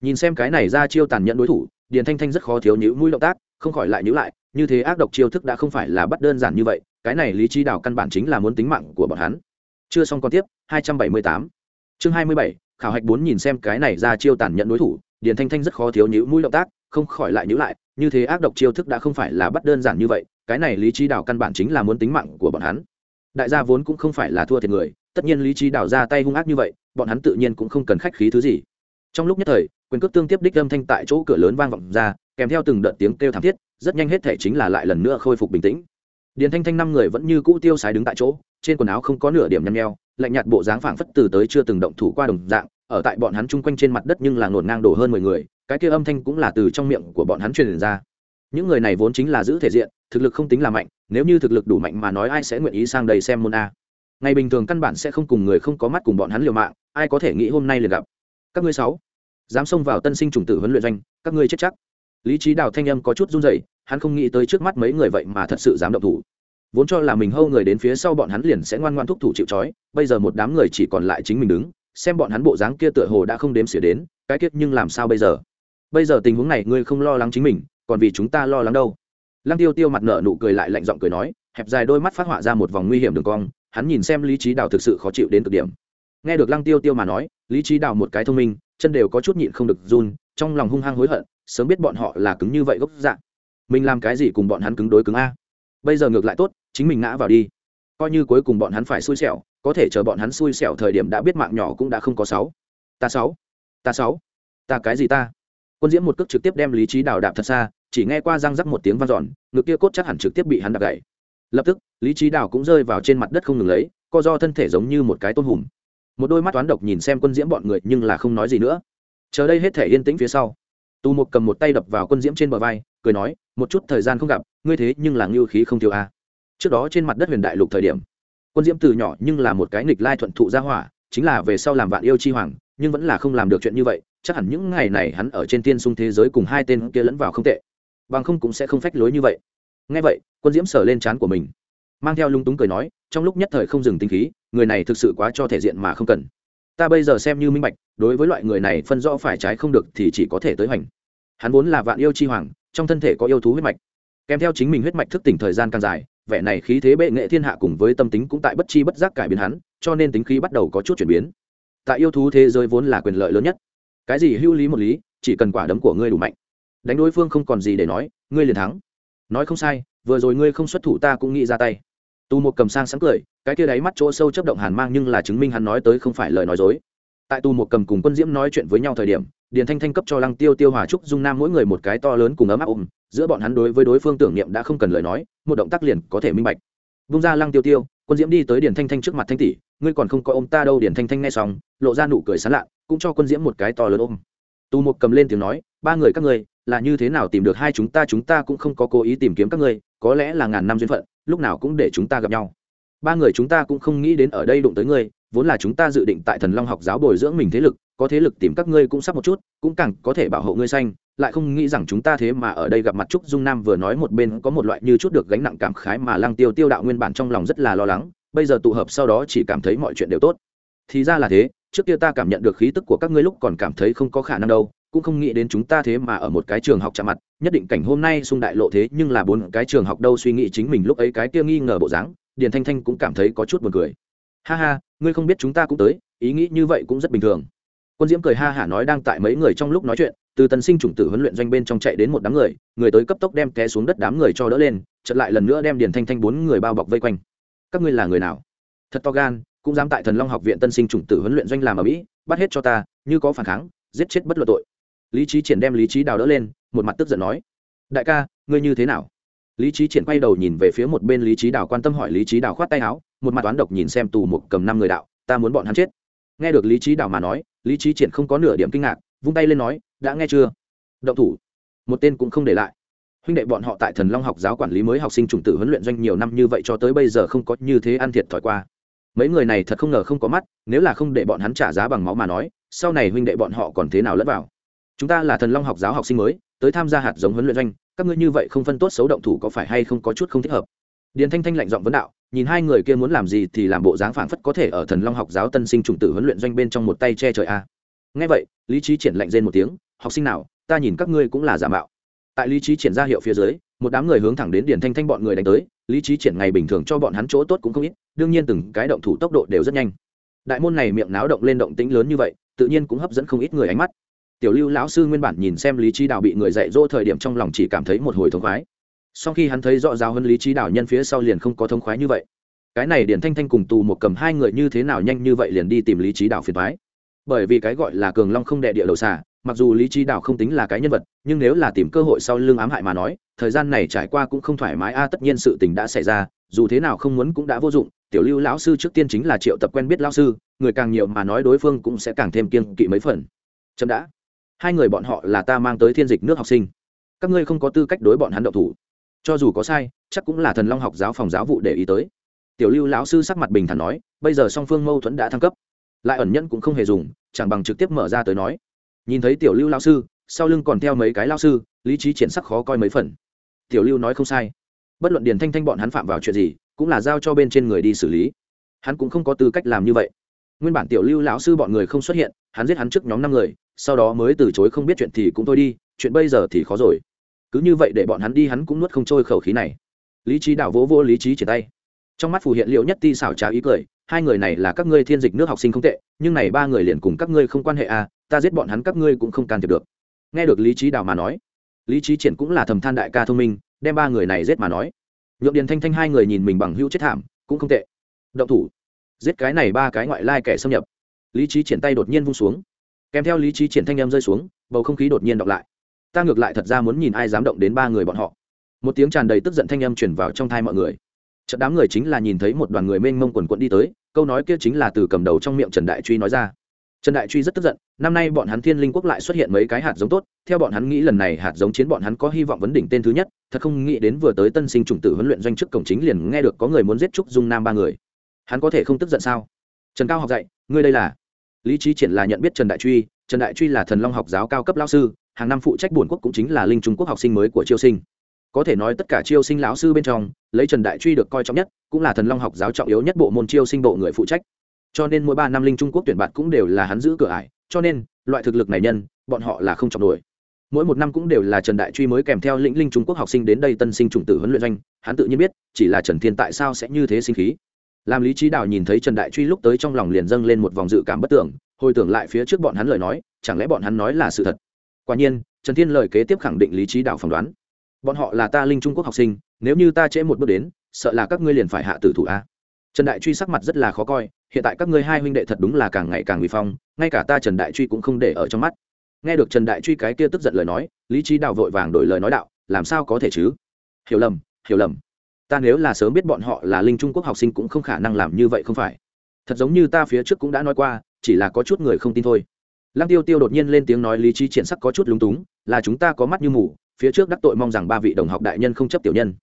Nhìn xem cái này ra chiêu tàn nhẫn đối thủ, điển thanh thanh rất khó thiếu nhữ mũi động tác, không khỏi lại nhữ lại, như thế ác độc chiêu thức đã không phải là bắt đơn giản như vậy cái này lý trí đào căn bản chính là muốn tính mạng của bọn hắn. Chưa xong còn tiếp 278. chương 27, khảo hạch bốn nhìn xem cái này ra chiêu tàn nhẫn đối thủ điền thanh thanh rất khó thiếu nhữ mũi động tác không khỏi lại nhữ lại như thế ác độc chiêu thức đã không phải là bắt đơn giản như vậy cái này lý trí đào căn bản chính là muốn tính mạng của bọn hắn. Đại gia vốn cũng không phải là thua thiệt người tất nhiên lý trí đào ra tay hung ác như vậy bọn hắn tự nhiên cũng không cần khách khí thứ gì. Trong lúc nhất thời quyền cước tương tiếp đích âm thanh tại chỗ cửa lớn vang vọng ra kèm theo từng đợt tiếng kêu thảm thiết rất nhanh hết thể chính là lại lần nữa khôi phục bình tĩnh điền thanh thanh năm người vẫn như cũ tiêu sái đứng tại chỗ, trên quần áo không có nửa điểm nhăn nheo, lạnh nhạt bộ dáng phảng phất từ tới chưa từng động thủ qua đồng dạng, ở tại bọn hắn chung quanh trên mặt đất nhưng là ngổn ngang đổ hơn mười người, cái kia âm thanh cũng là từ trong miệng của bọn hắn truyền ra. Những người này vốn chính là giữ thể diện, thực lực không tính là mạnh, nếu như thực lực đủ mạnh mà nói ai sẽ nguyện ý sang đây xem môn a. Ngày bình thường căn bản sẽ không cùng người không có mắt cùng bọn hắn liều mạng, ai có thể nghĩ hôm nay liền gặp. Các ngươi sáu, dám xông vào tân sinh trùng tử huấn luyện doanh, các ngươi chết chắc lý trí đào thanh âm có chút run rẩy, hắn không nghĩ tới trước mắt mấy người vậy mà thật sự dám động thủ. Vốn cho là mình hâu người đến phía sau bọn hắn liền sẽ ngoan ngoan thúc thủ chịu trói, bây giờ một đám người chỉ còn lại chính mình đứng, xem bọn hắn bộ dáng kia tựa hồ đã không đếm xỉa đến, cái kiết nhưng làm sao bây giờ? Bây giờ tình huống này ngươi không lo lắng chính mình, còn vì chúng ta lo lắng đâu. Lăng tiêu tiêu mặt nở nụ cười lại lạnh giọng cười nói, hẹp dài đôi mắt phát họa ra một vòng nguy hiểm đường cong, hắn nhìn xem lý trí đào thực sự khó chịu đến cực điểm. Nghe được lăng tiêu tiêu mà nói, lý trí đào một cái thông minh, chân đều có chút nhịn không được run, trong lòng hung hăng hối hận sớm biết bọn họ là cứng như vậy gốc dạng mình làm cái gì cùng bọn hắn cứng đối cứng a? Bây giờ ngược lại tốt, chính mình ngã vào đi. Coi như cuối cùng bọn hắn phải xui xẻo, có thể chờ bọn hắn xui xẻo thời điểm đã biết mạng nhỏ cũng đã không có sáu. Ta sáu. Ta sáu. Ta cái gì ta? Quân diễm một cước trực tiếp đem lý trí đào đạp thật xa, chỉ nghe qua răng rắc một tiếng vang dọn, ngực kia cốt chắc hẳn trực tiếp bị hắn đạp gãy. Lập tức, lý trí đào cũng rơi vào trên mặt đất không ngừng lấy, co do thân thể giống như một cái tôm hùm. Một đôi mắt toán độc nhìn xem quân diễm bọn người, nhưng là không nói gì nữa. Chờ đây hết thể yên tĩnh phía sau tù mục cầm một tay đập vào quân diễm trên bờ vai, cười nói, một chút thời gian không gặp, ngươi thế nhưng là ngưu khí không thiếu a. Trước đó trên mặt đất huyền đại lục thời điểm, quân diễm từ nhỏ nhưng là một cái nghịch lai thuận thụ gia hỏa, chính là về sau làm vạn yêu chi hoàng, nhưng vẫn là không làm được chuyện như vậy, chắc hẳn những ngày này hắn ở trên tiên sung thế giới cùng hai tên kia lẫn vào không tệ, bằng không cũng sẽ không phách lối như vậy. Ngay vậy, quân diễm sờ lên trán của mình, mang theo lung túng cười nói, trong lúc nhất thời không dừng tinh khí, người này thực sự quá cho thể diện mà không cần ta bây giờ xem như minh bạch, đối với loại người này phân rõ phải trái không được thì chỉ có thể tới hoành. Hắn vốn là vạn yêu chi hoàng, trong thân thể có yêu thú huyết mạch. Kèm theo chính mình huyết mạch thức tỉnh thời gian càng dài, vẻ này khí thế bệ nghệ thiên hạ cùng với tâm tính cũng tại bất chi bất giác cải biến hắn, cho nên tính khí bắt đầu có chút chuyển biến. Tại yêu thú thế giới vốn là quyền lợi lớn nhất. Cái gì hữu lý một lý, chỉ cần quả đấm của ngươi đủ mạnh. Đánh đối phương không còn gì để nói, ngươi liền thắng. Nói không sai, vừa rồi ngươi không xuất thủ ta cũng nghĩ ra tay tu một cầm sang sáng cười, cái kia đáy mắt chỗ sâu chấp động hàn mang nhưng là chứng minh hắn nói tới không phải lời nói dối. Tại tu một cầm cùng quân diễm nói chuyện với nhau thời điểm, điền thanh thanh cấp cho lăng tiêu tiêu hòa trúc dung nam mỗi người một cái to lớn cùng ấm áp ôm, giữa bọn hắn đối với đối phương tưởng niệm đã không cần lời nói, một động tác liền có thể minh bạch. Vung ra lăng tiêu tiêu, quân diễm đi tới điền thanh thanh trước mặt thanh tỷ, ngươi còn không có ôm ta đâu. Điền thanh thanh nghe xong, lộ ra nụ cười sán lạ, cũng cho quân diễm một cái to lớn ôm. Tu một cầm lên tiếng nói, ba người các ngươi là như thế nào tìm được hai chúng ta chúng ta cũng không có cố ý tìm kiếm các ngươi, có lẽ là ngàn năm duyên phận, lúc nào cũng để chúng ta gặp nhau. Ba người chúng ta cũng không nghĩ đến ở đây đụng tới ngươi, vốn là chúng ta dự định tại thần long học giáo bồi dưỡng mình thế lực, có thế lực tìm các ngươi cũng sắp một chút, cũng càng có thể bảo hộ ngươi xanh, lại không nghĩ rằng chúng ta thế mà ở đây gặp mặt trúc dung nam vừa nói một bên có một loại như chút được gánh nặng cảm khái mà lăng tiêu tiêu đạo nguyên bản trong lòng rất là lo lắng, bây giờ tụ hợp sau đó chỉ cảm thấy mọi chuyện đều tốt. Thì ra là thế, trước kia ta cảm nhận được khí tức của các ngươi lúc còn cảm thấy không có khả năng đâu cũng không nghĩ đến chúng ta thế mà ở một cái trường học chạm mặt, nhất định cảnh hôm nay xung đại lộ thế nhưng là bốn cái trường học đâu suy nghĩ chính mình lúc ấy cái kia nghi ngờ bộ dáng, điền thanh thanh cũng cảm thấy có chút buồn cười. Ha ha, ngươi không biết chúng ta cũng tới, ý nghĩ như vậy cũng rất bình thường. Quân diễm cười ha hả nói đang tại mấy người trong lúc nói chuyện, từ tần sinh chủng tử huấn luyện doanh bên trong chạy đến một đám người người tới cấp tốc đem té xuống đất đám người cho đỡ lên chật lại lần nữa đem điền thanh thanh bốn người bao bọc vây quanh. Các ngươi là người nào? Thật to gan, cũng dám tại thần long học viện tân sinh chủng tử huấn luyện doanh làm ở mỹ, bắt hết cho ta, như có phản kháng, giết chết bất luận tội lý trí triển đem lý trí đào đỡ lên, một mặt tức giận nói, đại ca, ngươi như thế nào? Lý trí triển quay đầu nhìn về phía một bên lý trí đào quan tâm hỏi lý trí đào khoát tay áo, một mặt toán độc nhìn xem tù một cầm năm người đạo, ta muốn bọn hắn chết. Nghe được lý trí đào mà nói, lý trí triển không có nửa điểm kinh ngạc, vung tay lên nói, đã nghe chưa? Động thủ. Một tên cũng không để lại. Huynh đệ bọn họ tại thần long học giáo quản lý mới học sinh trùng tử huấn luyện doanh nhiều năm như vậy cho tới bây giờ không có như thế ăn thiệt thòi qua. Mấy người này thật không ngờ không có mắt, nếu là không để bọn hắn trả giá bằng máu mà nói, sau này huynh đệ bọn họ còn thế nào lẫn vào? Chúng ta là thần long học giáo học sinh mới, tới tham gia hạt giống huấn luyện doanh, các ngươi như vậy không phân tốt xấu động thủ có phải hay không có chút không thích hợp? Điền thanh thanh lạnh giọng vấn đạo, nhìn hai người kia muốn làm gì thì làm bộ dáng phảng phất có thể ở thần long học giáo tân sinh trùng tử huấn luyện doanh bên trong một tay che trời a. Ngay vậy, lý trí triển lạnh rên một tiếng, học sinh nào, ta nhìn các ngươi cũng là giả mạo. Tại lý trí triển ra hiệu phía dưới, một đám người hướng thẳng đến điền thanh thanh bọn người đánh tới, lý trí triển ngày bình thường cho bọn hắn chỗ tốt cũng không ít, đương nhiên từng cái động thủ tốc độ đều rất nhanh. Đại môn này miệng náo động lên động tĩnh lớn như vậy, tự nhiên cũng hấp dẫn không ít người ánh mắt tiểu lưu lão sư nguyên bản nhìn xem lý trí đào bị người dạy dỗ thời điểm trong lòng chỉ cảm thấy một hồi thống khoái. Sau khi hắn thấy rõ ràng hơn lý trí đào nhân phía sau liền không có thống khoái như vậy. Cái này điển thanh thanh cùng tù một cầm hai người như thế nào nhanh như vậy liền đi tìm lý trí đào phiền thoái bởi vì cái gọi là cường long không đệ địa đầu xà, mặc dù lý trí đào không tính là cái nhân vật, nhưng nếu là tìm cơ hội sau lưng ám hại mà nói, thời gian này trải qua cũng không thoải mái, a, tất nhiên sự tình đã xảy ra, dù thế nào không muốn cũng đã vô dụng, tiểu lưu lão sư trước tiên chính là triệu tập quen biết lão sư, người càng nhiều mà nói đối phương cũng sẽ càng thêm kiên kỵ mấy phần. Chậm đã hai người bọn họ là ta mang tới thiên dịch nước học sinh. Các ngươi không có tư cách đối bọn hắn động thủ. Cho dù có sai, chắc cũng là thần long học giáo phòng giáo vụ để ý tới. Tiểu lưu lão sư sắc mặt bình thản nói, bây giờ song phương mâu thuẫn đã thăng cấp. Lại ẩn nhẫn cũng không hề dùng, chẳng bằng trực tiếp mở ra tới nói. Nhìn thấy tiểu lưu lão sư, sau lưng còn theo mấy cái lão sư, lý trí triển sắc khó coi mấy phần. Tiểu lưu nói không sai. Bất luận điền thanh thanh bọn hắn phạm vào chuyện gì, cũng là giao cho bên trên người đi xử lý. Hắn cũng không có tư cách làm như vậy nguyên bản tiểu lưu lão sư bọn người không xuất hiện, hắn giết hắn trước nhóm năm người, sau đó mới từ chối không biết chuyện thì cũng thôi đi, chuyện bây giờ thì khó rồi. Cứ như vậy để bọn hắn đi, hắn cũng nuốt không trôi khẩu khí này. Lý trí đảo vỗ vô lý trí triển tay. Trong mắt phù hiện liệu nhất ti xảo trá ý cười, hai người này là các ngươi thiên dịch nước học sinh không tệ, nhưng này ba người liền cùng các ngươi không quan hệ à ta giết bọn hắn các ngươi cũng không can thiệp được. Nghe được lý trí đảo mà nói, lý trí triển cũng là thầm than đại ca thông minh, đem ba người này giết mà nói. Nhượng điền thanh thanh hai người nhìn mình bằng hữu chết thảm, cũng không tệ. Động thủ giết cái này ba cái ngoại lai kẻ xâm nhập. Lý trí triển tay đột nhiên vung xuống. Kèm theo lý trí triển thanh em rơi xuống, bầu không khí đột nhiên đọc lại. Ta ngược lại thật ra muốn nhìn ai dám động đến ba người bọn họ. Một tiếng tràn đầy tức giận thanh âm chuyển vào trong thai mọi người. Trận đám người chính là nhìn thấy một đoàn người mênh mông quần quận đi tới, câu nói kia chính là từ cầm đầu trong miệng trần đại truy nói ra. Trần đại truy rất tức giận, năm nay bọn hắn thiên linh quốc lại xuất hiện mấy cái hạt giống tốt, theo bọn hắn nghĩ lần này hạt giống chiến bọn hắn có hy vọng vấn đỉnh tên thứ nhất, thật không nghĩ đến vừa tới tân sinh chủng tử huấn luyện doanh chức cổng chính liền nghe được có người muốn giết trúc dung nam ba người hắn có thể không tức giận sao? Trần cao học dạy, ngươi đây là? Lý trí triển là nhận biết trần đại truy, trần đại truy là thần long học giáo cao cấp lao sư, hàng năm phụ trách bổn quốc cũng chính là linh trung quốc học sinh mới của chiêu sinh. Có thể nói tất cả chiêu sinh lão sư bên trong, lấy trần đại truy được coi trọng nhất, cũng là thần long học giáo trọng yếu nhất bộ môn chiêu sinh bộ người phụ trách. Cho nên mỗi ba năm linh trung quốc tuyển bạn cũng đều là hắn giữ cửa ải, cho nên, loại thực lực này nhân, bọn họ là không trọng nổi. Mỗi một năm cũng đều là trần đại truy mới kèm theo lĩnh linh trung quốc học sinh đến đây tân sinh chủng tử huấn luyện doanh, hắn tự nhiên biết, chỉ là trần thiên tại sao sẽ như thế sinh khí làm lý trí đào nhìn thấy trần đại truy lúc tới trong lòng liền dâng lên một vòng dự cảm bất tưởng, hồi tưởng lại phía trước bọn hắn lời nói, chẳng lẽ bọn hắn nói là sự thật? Quả nhiên, trần thiên lời kế tiếp khẳng định lý trí đào phỏng đoán. Bọn họ là ta linh trung quốc học sinh, nếu như ta trễ một bước đến, sợ là các ngươi liền phải hạ tử thủ a. Trần đại truy sắc mặt rất là khó coi, hiện tại các ngươi hai huynh đệ thật đúng là càng ngày càng bị phong, ngay cả ta trần đại truy cũng không để ở trong mắt. Nghe được trần đại truy cái kia tức giận lời nói, lý trí đào vội vàng đổi lời nói đạo, làm sao có thể chứ? Hiểu lầm hiểu lầm ta nếu là sớm biết bọn họ là linh trung quốc học sinh cũng không khả năng làm như vậy không phải. Thật giống như ta phía trước cũng đã nói qua, chỉ là có chút người không tin thôi. Lăng tiêu tiêu đột nhiên lên tiếng nói lý trí triển sắc có chút lúng túng, là chúng ta có mắt như mù, phía trước đắc tội mong rằng ba vị đồng học đại nhân không chấp tiểu nhân.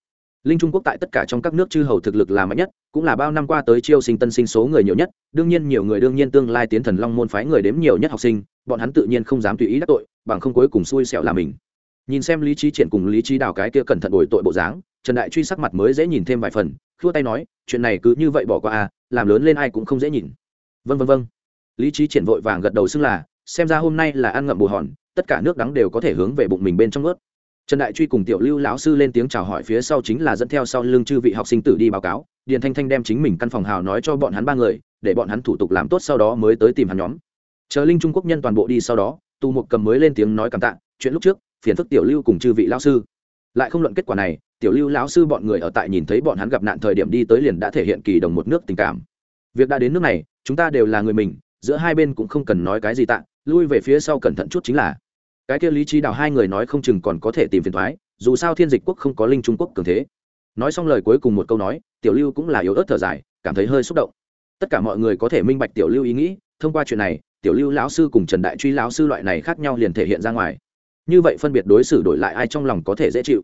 Linh trung quốc tại tất cả trong các nước chư hầu thực lực là mạnh nhất, cũng là bao năm qua tới chiêu sinh tân sinh số người nhiều nhất, đương nhiên nhiều người đương nhiên tương lai tiến thần long môn phái người đếm nhiều nhất học sinh, bọn hắn tự nhiên không dám tùy ý đắc tội, bằng không cuối cùng xui xẻo là mình. Nhìn xem lý trí triển cùng lý trí đào cái kia cẩn thận đổi tội bộ dáng trần đại truy sắc mặt mới dễ nhìn thêm vài phần, khua tay nói, chuyện này cứ như vậy bỏ qua à làm lớn lên ai cũng không dễ nhìn. Vân vân vân lý trí triển vội vàng gật đầu xưng là, xem ra hôm nay là ăn ngậm bù hòn, tất cả nước đắng đều có thể hướng về bụng mình bên trong ướt. Trần đại truy cùng tiểu lưu lão sư lên tiếng chào hỏi phía sau chính là dẫn theo sau lưng chư vị học sinh tử đi báo cáo, điền thanh thanh đem chính mình căn phòng hào nói cho bọn hắn ba người, để bọn hắn thủ tục làm tốt sau đó mới tới tìm hắn nhóm. Chờ linh trung quốc nhân toàn bộ đi sau đó tu Mục cầm mới lên tiếng nói cảm tạ, chuyện lúc trước, phiền phức tiểu lưu cùng chư vị lão sư. Lại không luận kết quả này tiểu lưu lão sư bọn người ở tại nhìn thấy bọn hắn gặp nạn thời điểm đi tới liền đã thể hiện kỳ đồng một nước tình cảm. Việc đã đến nước này, chúng ta đều là người mình, giữa hai bên cũng không cần nói cái gì tạ, lui về phía sau cẩn thận chút chính là. Cái kia lý trí đào hai người nói không chừng còn có thể tìm phiền thoái, dù sao thiên dịch quốc không có linh trung quốc cường thế. Nói xong lời cuối cùng một câu nói, tiểu lưu cũng là yếu ớt thở dài, cảm thấy hơi xúc động. Tất cả mọi người có thể minh bạch tiểu lưu ý nghĩ, thông qua chuyện này, tiểu lưu lão sư cùng trần đại truy lão sư loại này khác nhau liền thể hiện ra ngoài. Như vậy phân biệt đối xử đổi lại ai trong lòng có thể dễ chịu?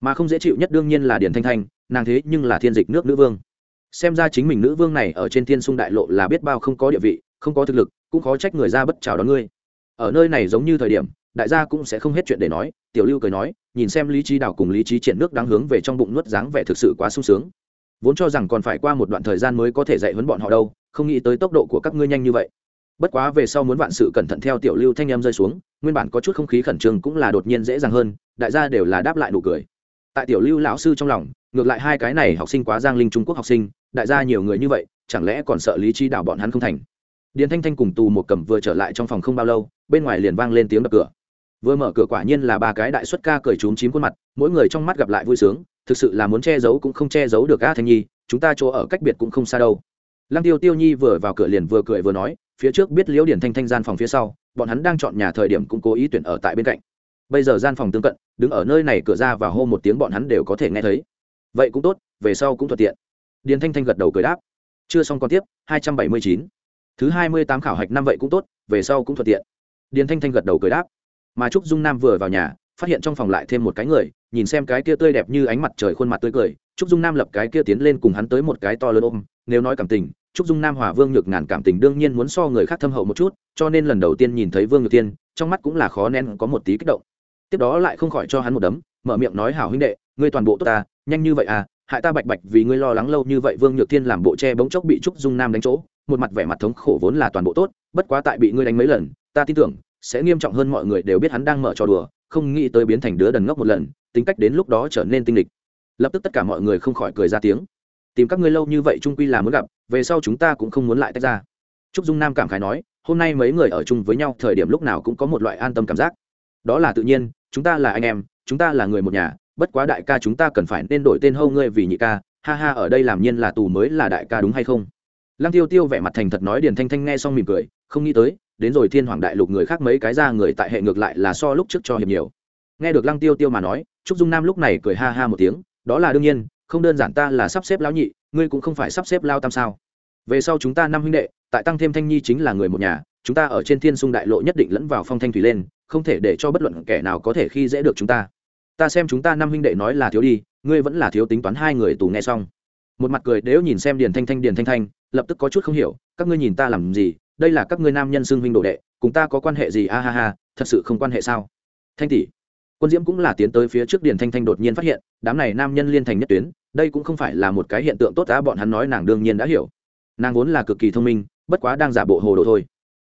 Mà không dễ chịu nhất đương nhiên là điền thanh thanh, nàng thế nhưng là thiên dịch nước nữ vương. Xem ra chính mình nữ vương này ở trên thiên sung đại lộ là biết bao không có địa vị, không có thực lực, cũng khó trách người ra bất chào đón ngươi. Ở nơi này giống như thời điểm, đại gia cũng sẽ không hết chuyện để nói, tiểu lưu cười nói, nhìn xem lý trí đảo cùng lý trí triển nước đáng hướng về trong bụng nuốt dáng vẻ thực sự quá sung sướng. Vốn cho rằng còn phải qua một đoạn thời gian mới có thể dạy huấn bọn họ đâu, không nghĩ tới tốc độ của các ngươi nhanh như vậy. Bất quá về sau muốn vạn sự cẩn thận theo tiểu lưu thanh em rơi xuống, nguyên bản có chút không khí khẩn trương cũng là đột nhiên dễ dàng hơn, đại gia đều là đáp lại nụ cười tại tiểu lưu lão sư trong lòng, ngược lại hai cái này học sinh quá giang linh trung quốc học sinh, đại gia nhiều người như vậy, chẳng lẽ còn sợ lý trí đảo bọn hắn không thành? Điền thanh thanh cùng tù một cầm vừa trở lại trong phòng không bao lâu, bên ngoài liền vang lên tiếng đập cửa. Vừa mở cửa quả nhiên là ba cái đại xuất ca cười trúng chím khuôn mặt, mỗi người trong mắt gặp lại vui sướng, thực sự là muốn che giấu cũng không che giấu được a thanh nhi, chúng ta chỗ ở cách biệt cũng không xa đâu. Lăng tiêu tiêu nhi vừa vào cửa liền vừa cười vừa nói, phía trước biết liễu điển thanh thanh gian phòng phía sau, bọn hắn đang chọn nhà thời điểm cũng cố ý tuyển ở tại bên cạnh bây giờ gian phòng tương cận, đứng ở nơi này cửa ra và hô một tiếng bọn hắn đều có thể nghe thấy. Vậy cũng tốt, về sau cũng thuận tiện. Điền thanh thanh gật đầu cười đáp. Chưa xong còn tiếp, hai trăm bảy mươi chín. Thứ hai mươi tám khảo hạch năm vậy cũng tốt, về sau cũng thuận tiện. Điền thanh thanh gật đầu cười đáp. Mà trúc dung nam vừa vào nhà, phát hiện trong phòng lại thêm một cái người, nhìn xem cái kia tươi đẹp như ánh mặt trời khuôn mặt tươi cười, trúc dung nam lập cái kia tiến lên cùng hắn tới một cái to lớn ôm, nếu nói cảm tình, trúc dung nam hòa vương nhược ngàn cảm tình đương nhiên muốn so người khác thâm hậu một chút, cho nên lần đầu tiên nhìn thấy vương nhược tiên trong mắt cũng là khó nén, có một tí kích động tiếp đó lại không khỏi cho hắn một đấm, mở miệng nói, hảo huynh đệ, ngươi toàn bộ tốt ta, nhanh như vậy à hại ta bạch bạch vì ngươi lo lắng lâu như vậy, vương nhược thiên làm bộ che bỗng chốc bị trúc dung nam đánh chỗ, một mặt vẻ mặt thống khổ vốn là toàn bộ tốt, bất quá tại bị ngươi đánh mấy lần, ta tin tưởng, sẽ nghiêm trọng hơn mọi người đều biết hắn đang mở trò đùa, không nghĩ tới biến thành đứa đần ngốc một lần, tính cách đến lúc đó trở nên tinh lịch lập tức tất cả mọi người không khỏi cười ra tiếng. Tìm các ngươi lâu như vậy trung quy là muốn gặp, về sau chúng ta cũng không muốn lại tách ra. Trúc dung nam cảm khái nói, hôm nay mấy người ở chung với nhau thời điểm lúc nào cũng có một loại an tâm cảm giác. Đó là tự nhiên chúng ta là anh em, chúng ta là người một nhà, bất quá đại ca chúng ta cần phải nên đổi tên hâu ngươi vì nhị ca, ha ha, ở đây làm nhiên là tù mới là đại ca đúng hay không? Lăng tiêu tiêu vẻ mặt thành thật nói điền thanh thanh nghe xong mỉm cười, không nghĩ tới, đến rồi thiên hoàng đại lục người khác mấy cái ra người tại hệ ngược lại là so lúc trước cho hiệp nhiều. Nghe được lăng tiêu tiêu mà nói, trúc dung nam lúc này cười ha ha một tiếng, đó là đương nhiên, không đơn giản ta là sắp xếp lão nhị, ngươi cũng không phải sắp xếp lao tam sao. Về sau chúng ta năm huynh đệ, tại tăng thêm thanh nhi chính là người một nhà, chúng ta ở trên thiên sung đại lộ nhất định lẫn vào phong thanh thủy lên không thể để cho bất luận kẻ nào có thể khi dễ được chúng ta. Ta xem chúng ta năm huynh đệ nói là thiếu đi, ngươi vẫn là thiếu tính toán hai người tù nghe xong. Một mặt cười đếu nhìn xem điền thanh thanh, điền thanh thanh, lập tức có chút không hiểu, các ngươi nhìn ta làm gì, đây là các ngươi nam nhân xưng huynh đồ đệ, cùng ta có quan hệ gì? A ha ha, thật sự không quan hệ sao? Thanh tỷ, quân diễm cũng là tiến tới phía trước điền thanh thanh đột nhiên phát hiện, đám này nam nhân liên thành nhất tuyến, đây cũng không phải là một cái hiện tượng tốt đã bọn hắn nói nàng đương nhiên đã hiểu. Nàng vốn là cực kỳ thông minh, bất quá đang giả bộ hồ đồ thôi.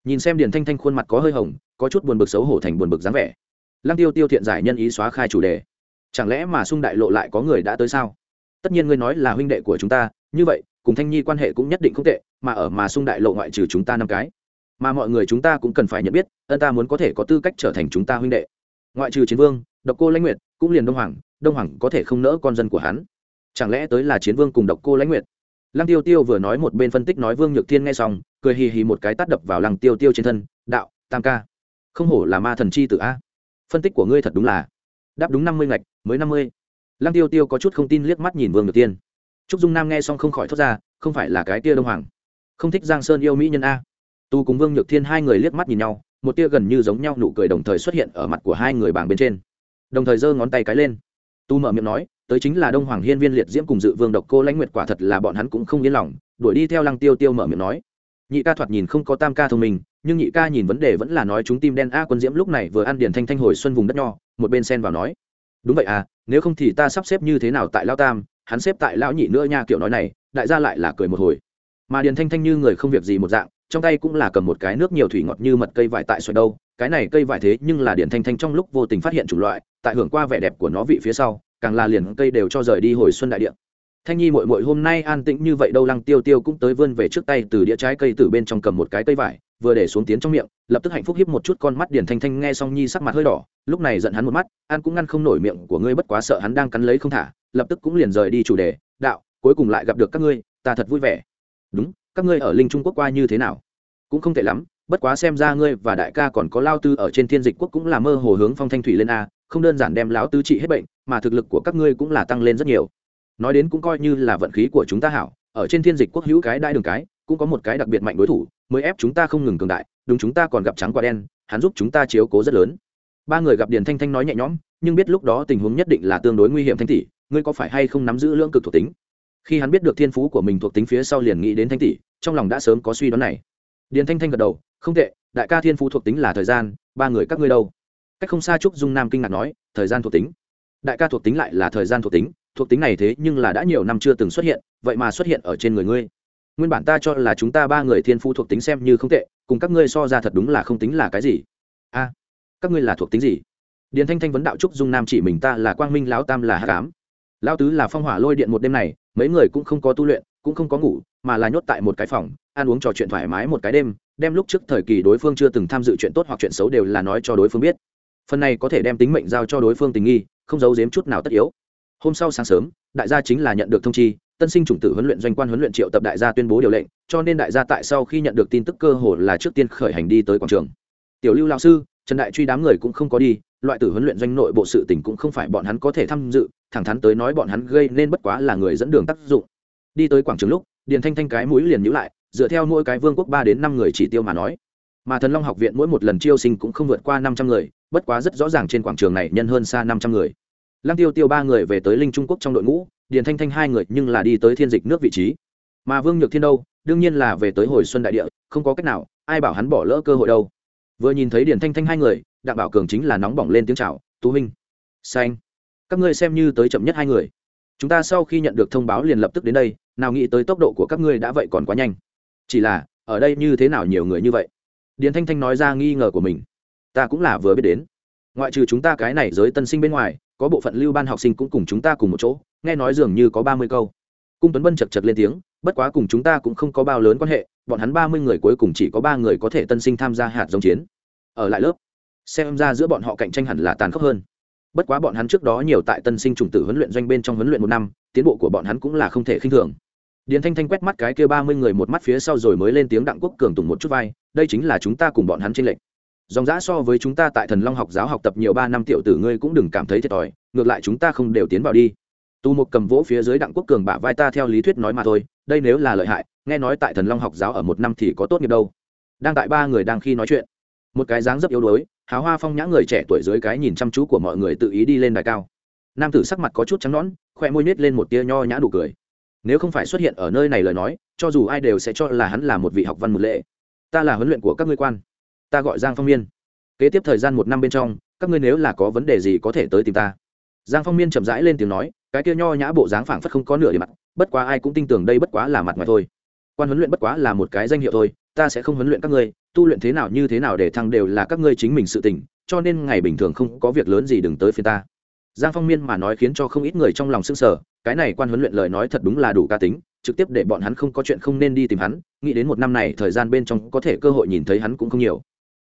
Nhìn xem điền thanh thanh khuôn mặt có hơi hồng có chút buồn bực xấu hổ thành buồn bực dáng vẻ. Lăng tiêu tiêu thiện giải nhân ý xóa khai chủ đề. Chẳng lẽ mà sung đại lộ lại có người đã tới sao? Tất nhiên ngươi nói là huynh đệ của chúng ta, như vậy, cùng thanh nhi quan hệ cũng nhất định không tệ, mà ở mà sung đại lộ ngoại trừ chúng ta năm cái, mà mọi người chúng ta cũng cần phải nhận biết, ân ta muốn có thể có tư cách trở thành chúng ta huynh đệ. Ngoại trừ chiến vương, độc cô lãnh nguyệt, cũng liền đông hoàng đông hoàng có thể không nỡ con dân của hắn. Chẳng lẽ tới là chiến vương cùng độc cô lãnh nguyệt? Lăng tiêu tiêu vừa nói một bên phân tích nói vương nhược thiên nghe xong, cười hì hì một cái tát đập vào lăng tiêu tiêu trên thân, đạo, tam ca không hổ là ma thần chi tự a. Phân tích của ngươi thật đúng là. Đáp đúng năm mươi ngạch, mới năm mươi. Lăng tiêu tiêu có chút không tin liếc mắt nhìn vương nhược tiên. Trúc dung nam nghe xong không khỏi thốt ra, không phải là cái tia đông hoàng. Không thích giang sơn yêu mỹ nhân a. Tu cùng vương nhược thiên hai người liếc mắt nhìn nhau, một tia gần như giống nhau nụ cười đồng thời xuất hiện ở mặt của hai người bảng bên trên. Đồng thời giơ ngón tay cái lên. Tu mở miệng nói, tới chính là đông hoàng hiên viên liệt diễm cùng dự vương độc cô lãnh nguyệt quả thật là bọn hắn cũng không yên lòng, đuổi đi theo lăng tiêu tiêu mở miệng nói. Nhị ca thoạt nhìn không có tam ca thông minh nhưng nhị ca nhìn vấn đề vẫn là nói chúng tim đen a quân diễm lúc này vừa ăn điển thanh thanh hồi xuân vùng đất nho, một bên sen vào nói, đúng vậy à nếu không thì ta sắp xếp như thế nào tại lao tam, hắn xếp tại lão nhị nữa nha kiểu nói này, đại gia lại là cười một hồi. Mà điền thanh thanh như người không việc gì một dạng, trong tay cũng là cầm một cái nước nhiều thủy ngọt như mật cây vải tại xoài đâu, cái này cây vải thế nhưng là điền thanh thanh trong lúc vô tình phát hiện chủng loại, tại hưởng qua vẻ đẹp của nó vị phía sau, càng là liền cây đều cho rời đi hồi xuân đại điện thanh nhi mội mội hôm nay an tĩnh như vậy đâu, lăng tiêu tiêu cũng tới vươn về trước tay từ đĩa trái cây từ bên trong cầm một cái cây vải, vừa để xuống tiến trong miệng, lập tức hạnh phúc hiếp một chút con mắt điển thanh thanh nghe xong nhi sắc mặt hơi đỏ, lúc này giận hắn một mắt, an cũng ngăn không nổi miệng của ngươi, bất quá sợ hắn đang cắn lấy không thả, lập tức cũng liền rời đi chủ đề, đạo, cuối cùng lại gặp được các ngươi, ta thật vui vẻ. Đúng, các ngươi ở linh trung quốc qua như thế nào? Cũng không tệ lắm, bất quá xem ra ngươi và đại ca còn có lao tư ở trên thiên dịch quốc cũng là mơ hồ hướng phong thanh thủy lên a, không đơn giản đem lão tư trị hết bệnh, mà thực lực của các ngươi cũng là tăng lên rất nhiều nói đến cũng coi như là vận khí của chúng ta hảo, ở trên thiên dịch quốc hữu cái đai đường cái, cũng có một cái đặc biệt mạnh đối thủ, mới ép chúng ta không ngừng cường đại, đúng chúng ta còn gặp trắng quả đen, hắn giúp chúng ta chiếu cố rất lớn. Ba người gặp điền thanh thanh nói nhẹ nhõm, nhưng biết lúc đó tình huống nhất định là tương đối nguy hiểm thanh tỷ, ngươi có phải hay không nắm giữ lưỡng cực thuộc tính? Khi hắn biết được thiên phú của mình thuộc tính phía sau liền nghĩ đến thanh tỷ, trong lòng đã sớm có suy đoán này. Điền thanh thanh gật đầu, không tệ, đại ca thiên phú thuộc tính là thời gian, ba người các ngươi đâu? Cách không xa trúc dung nam kinh ngạc nói, thời gian thuộc tính. Đại ca thuộc tính lại là thời gian thuộc tính thuộc tính này thế nhưng là đã nhiều năm chưa từng xuất hiện, vậy mà xuất hiện ở trên người ngươi. Nguyên bản ta cho là chúng ta ba người thiên phu thuộc tính xem như không tệ, cùng các ngươi so ra thật đúng là không tính là cái gì. A, các ngươi là thuộc tính gì? Điền thanh thanh vấn đạo trúc dung nam chỉ mình ta là quang minh, lão tam là hát cám lão tứ là phong hỏa lôi điện một đêm này, mấy người cũng không có tu luyện, cũng không có ngủ, mà là nhốt tại một cái phòng, ăn uống trò chuyện thoải mái một cái đêm, đem lúc trước thời kỳ đối phương chưa từng tham dự chuyện tốt hoặc chuyện xấu đều là nói cho đối phương biết. Phần này có thể đem tính mệnh giao cho đối phương tình nghi, không giấu giếm chút nào tất yếu hôm sau sáng sớm, đại gia chính là nhận được thông chi, tân sinh chủng tử huấn luyện doanh quan huấn luyện triệu tập đại gia tuyên bố điều lệnh, cho nên đại gia tại sau khi nhận được tin tức cơ hồ là trước tiên khởi hành đi tới quảng trường. Tiểu lưu lão sư, trần đại truy đám người cũng không có đi, loại tử huấn luyện doanh nội bộ sự tỉnh cũng không phải bọn hắn có thể tham dự, thẳng thắn tới nói bọn hắn gây nên bất quá là người dẫn đường tác dụng. Đi tới quảng trường lúc, điền thanh thanh cái mũi liền nhữ lại, dựa theo mỗi cái vương quốc ba đến năm người chỉ tiêu mà nói. Mà thần long học viện mỗi một lần chiêu sinh cũng không vượt qua năm trăm người, bất quá rất rõ ràng trên quảng trường này nhân hơn xa năm trăm người lăng tiêu tiêu ba người về tới linh trung quốc trong đội ngũ, điền thanh thanh hai người nhưng là đi tới thiên dịch nước vị trí. Mà vương nhược thiên đâu? Đương nhiên là về tới hồi xuân đại địa, không có cách nào, ai bảo hắn bỏ lỡ cơ hội đâu. Vừa nhìn thấy điền thanh thanh hai người, đặng bảo cường chính là nóng bỏng lên tiếng chào, tú huynh xanh, các ngươi xem như tới chậm nhất hai người. Chúng ta sau khi nhận được thông báo liền lập tức đến đây, nào nghĩ tới tốc độ của các ngươi đã vậy còn quá nhanh. Chỉ là, ở đây như thế nào nhiều người như vậy? Điền thanh thanh nói ra nghi ngờ của mình. Ta cũng là vừa biết đến ngoại trừ chúng ta cái này giới tân sinh bên ngoài, có bộ phận lưu ban học sinh cũng cùng chúng ta cùng một chỗ, nghe nói dường như có ba mươi câu. Cung tuấn bân chật chật lên tiếng, bất quá cùng chúng ta cũng không có bao lớn quan hệ, bọn hắn ba mươi người cuối cùng chỉ có ba người có thể tân sinh tham gia hạt giống chiến. Ở lại lớp, xem ra giữa bọn họ cạnh tranh hẳn là tàn khốc hơn. Bất quá bọn hắn trước đó nhiều tại tân sinh trùng tử huấn luyện doanh bên trong huấn luyện một năm, tiến bộ của bọn hắn cũng là không thể khinh thường. Điền thanh thanh quét mắt cái kia ba mươi người một mắt phía sau rồi mới lên tiếng đặng quốc cường tùng một chút vai, đây chính là chúng ta cùng bọn hắn trên lệnh dòng giã so với chúng ta tại thần long học giáo học tập nhiều ba năm tiểu tử ngươi cũng đừng cảm thấy thiệt thòi, ngược lại chúng ta không đều tiến vào đi. Tu một cầm vỗ phía dưới đặng quốc cường bả vai ta theo lý thuyết nói mà thôi, đây nếu là lợi hại, nghe nói tại thần long học giáo ở một năm thì có tốt nghiệp đâu. Đang tại ba người đang khi nói chuyện, một cái dáng rất yếu đuối háo hoa phong nhã người trẻ tuổi dưới cái nhìn chăm chú của mọi người tự ý đi lên đài cao. Nam tử sắc mặt có chút trắng nõn, khoe môi nết lên một tia nho nhã đủ cười. Nếu không phải xuất hiện ở nơi này lời nói, cho dù ai đều sẽ cho là hắn là một vị học văn một lệ. Ta là huấn luyện của các ngươi quan ta gọi giang phong miên. Kế tiếp thời gian một năm bên trong, các ngươi nếu là có vấn đề gì có thể tới tìm ta. Giang phong miên chậm rãi lên tiếng nói, cái kia nho nhã bộ dáng phảng phất không có nửa điểm mặt, bất quá ai cũng tin tưởng đây bất quá là mặt ngoài thôi. Quan huấn luyện bất quá là một cái danh hiệu thôi, ta sẽ không huấn luyện các ngươi, tu luyện thế nào như thế nào để thăng đều là các ngươi chính mình sự tình, cho nên ngày bình thường không có việc lớn gì đừng tới phía ta. Giang phong miên mà nói khiến cho không ít người trong lòng s ư n g sở cái này quan huấn luyện lời nói thật đúng là đủ ca tính, trực tiếp để bọn hắn không có chuyện không nên đi tìm hắn, nghĩ đến một năm này thời gian bên trong có thể cơ hội nhìn thấy hắn cũng không nhiều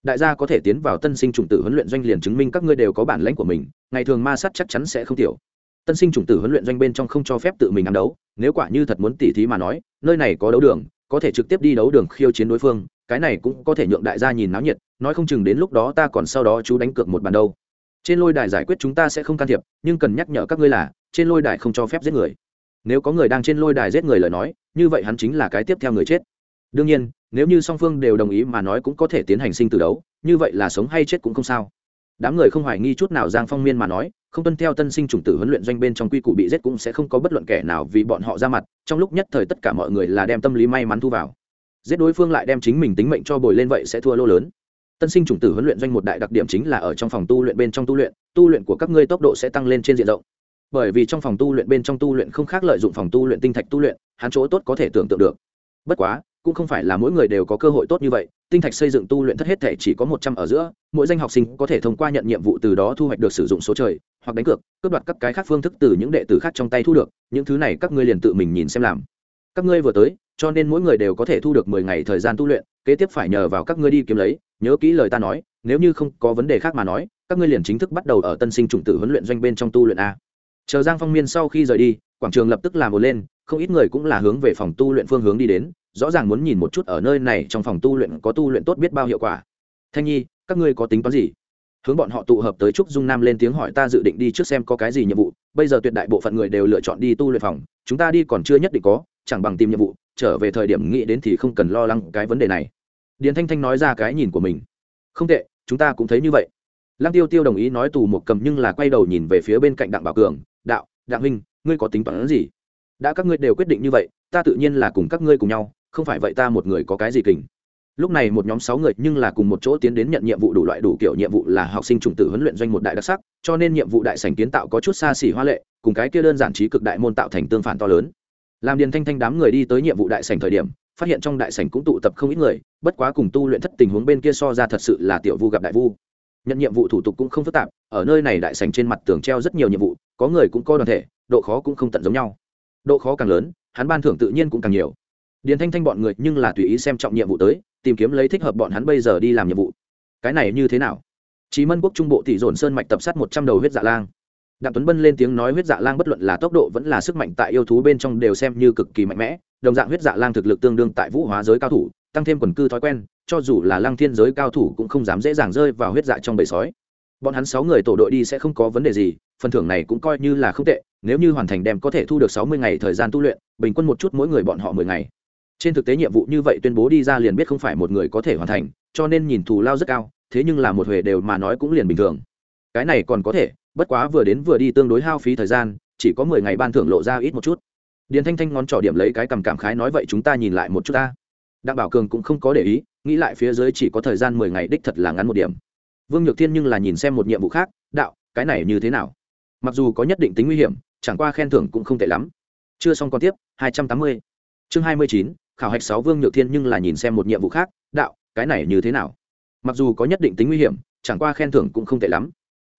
đại gia có thể tiến vào tân sinh chủng tử huấn luyện doanh liền chứng minh các ngươi đều có bản lãnh của mình, ngày thường ma sát chắc chắn sẽ không tiểu. Tân sinh chủng tử huấn luyện doanh bên trong không cho phép tự mình ăn đấu, nếu quả như thật muốn tỉ thí mà nói, nơi này có đấu đường, có thể trực tiếp đi đấu đường khiêu chiến đối phương, cái này cũng có thể nhượng đại gia nhìn náo nhiệt, nói không chừng đến lúc đó ta còn sau đó chú đánh cược một bàn đâu. Trên lôi đài giải quyết chúng ta sẽ không can thiệp, nhưng cần nhắc nhở các ngươi là, trên lôi đài không cho phép giết người. Nếu có người đang trên lôi đài giết người lời nói, như vậy hắn chính là cái tiếp theo người chết đương nhiên, nếu như song phương đều đồng ý mà nói cũng có thể tiến hành sinh tử đấu, như vậy là sống hay chết cũng không sao. Đám người không hoài nghi chút nào giang phong miên mà nói, không tuân theo tân sinh chủng tử huấn luyện doanh bên trong quy củ bị giết cũng sẽ không có bất luận kẻ nào vì bọn họ ra mặt, trong lúc nhất thời tất cả mọi người là đem tâm lý may mắn thu vào. Giết đối phương lại đem chính mình tính mệnh cho bồi lên vậy sẽ thua lô lớn. Tân sinh chủng tử huấn luyện doanh một đại đặc điểm chính là ở trong phòng tu luyện bên trong tu luyện tu luyện của các ngươi tốc độ sẽ tăng lên trên diện rộng. Bởi vì trong phòng tu luyện bên trong tu luyện không khác lợi dụng phòng tu luyện tinh thạch tu luyện, hắn chỗ tốt có thể tưởng tượng được. Bất quá cũng không phải là mỗi người đều có cơ hội tốt như vậy, tinh thạch xây dựng tu luyện thất hết thể chỉ có một trăm ở giữa, mỗi danh học sinh có thể thông qua nhận nhiệm vụ từ đó thu hoạch được sử dụng số trời, hoặc đánh cược, cướp đoạt các cái khác phương thức từ những đệ tử khác trong tay thu được, những thứ này các ngươi liền tự mình nhìn xem làm. Các ngươi vừa tới, cho nên mỗi người đều có thể thu được mười ngày thời gian tu luyện, kế tiếp phải nhờ vào các ngươi đi kiếm lấy, nhớ kỹ lời ta nói, nếu như không có vấn đề khác mà nói, các ngươi liền chính thức bắt đầu ở tân sinh chủng tử huấn luyện doanh bên trong tu luyện a. Chờ giang phong miên sau khi rời đi, quảng trường lập tức làm một lên, không ít người cũng là hướng về phòng tu luyện phương hướng đi đến rõ ràng muốn nhìn một chút ở nơi này trong phòng tu luyện có tu luyện tốt biết bao hiệu quả. Thanh nhi, các ngươi có tính toán gì? Hướng bọn họ tụ hợp tới trúc dung nam lên tiếng hỏi ta dự định đi trước xem có cái gì nhiệm vụ, bây giờ tuyệt đại bộ phận người đều lựa chọn đi tu luyện phòng, chúng ta đi còn chưa nhất định có, chẳng bằng tìm nhiệm vụ, trở về thời điểm nghĩ đến thì không cần lo lắng cái vấn đề này. Điền thanh thanh nói ra cái nhìn của mình. Không tệ, chúng ta cũng thấy như vậy. Lăng tiêu tiêu đồng ý nói tù một cầm nhưng là quay đầu nhìn về phía bên cạnh đặng bảo cường, đạo, đặng huynh, ngươi có tính toán gì? Đã các ngươi đều quyết định như vậy, ta tự nhiên là cùng các ngươi cùng nhau không phải vậy ta một người có cái gì kình. Lúc này một nhóm sáu người nhưng là cùng một chỗ tiến đến nhận nhiệm vụ đủ loại đủ kiểu nhiệm vụ là học sinh trùng tử huấn luyện doanh một đại đặc sắc, cho nên nhiệm vụ đại sành kiến tạo có chút xa xỉ hoa lệ, cùng cái kia đơn giản trí cực đại môn tạo thành tương phản to lớn. Làm điền thanh thanh đám người đi tới nhiệm vụ đại sành thời điểm, phát hiện trong đại sảnh cũng tụ tập không ít người, bất quá cùng tu luyện thất tình huống bên kia so ra thật sự là tiểu vu gặp đại vu. Nhận nhiệm vụ thủ tục cũng không phức tạp, ở nơi này đại sảnh trên mặt tường treo rất nhiều nhiệm vụ, có người cũng có đoàn thể, độ khó cũng không tận giống nhau. Độ khó càng lớn, hắn ban thưởng tự nhiên cũng càng nhiều điền thanh thanh bọn người nhưng là tùy ý xem trọng nhiệm vụ tới, tìm kiếm lấy thích hợp bọn hắn bây giờ đi làm nhiệm vụ. Cái này như thế nào? Chí mân quốc trung bộ tỷ dồn sơn mạch tập sát một trăm đầu huyết dạ lang. Đặng tuấn bân lên tiếng nói huyết dạ lang bất luận là tốc độ vẫn là sức mạnh tại yêu thú bên trong đều xem như cực kỳ mạnh mẽ, đồng dạng huyết dạ lang thực lực tương đương tại vũ hóa giới cao thủ, tăng thêm quần cư thói quen, cho dù là lang thiên giới cao thủ cũng không dám dễ dàng rơi vào huyết dạ trong bầy sói. Bọn hắn sáu người tổ đội đi sẽ không có vấn đề gì, phần thưởng này cũng coi như là không tệ, nếu như hoàn thành đem có thể thu được sáu mươi ngày thời gian tu luyện, bình quân một chút mỗi người bọn họ mười ngày trên thực tế nhiệm vụ như vậy tuyên bố đi ra liền biết không phải một người có thể hoàn thành, cho nên nhìn thù lao rất cao, thế nhưng là một huề đều mà nói cũng liền bình thường. Cái này còn có thể, bất quá vừa đến vừa đi tương đối hao phí thời gian, chỉ có mười ngày ban thưởng lộ ra ít một chút. Điền thanh thanh ngón trỏ điểm lấy cái cầm cảm khái nói vậy chúng ta nhìn lại một chút ta. Đặng bảo cường cũng không có để ý, nghĩ lại phía dưới chỉ có thời gian mười ngày đích thật là ngắn một điểm. Vương nhược thiên nhưng là nhìn xem một nhiệm vụ khác, đạo, cái này như thế nào? Mặc dù có nhất định tính nguy hiểm, chẳng qua khen thưởng cũng không tệ lắm. Chưa xong còn tiếp, hai trăm tám mươi. Chương hai mươi chín khảo hạch sáu vương nhược thiên nhưng là nhìn xem một nhiệm vụ khác, đạo, cái này như thế nào? Mặc dù có nhất định tính nguy hiểm, chẳng qua khen thưởng cũng không tệ lắm.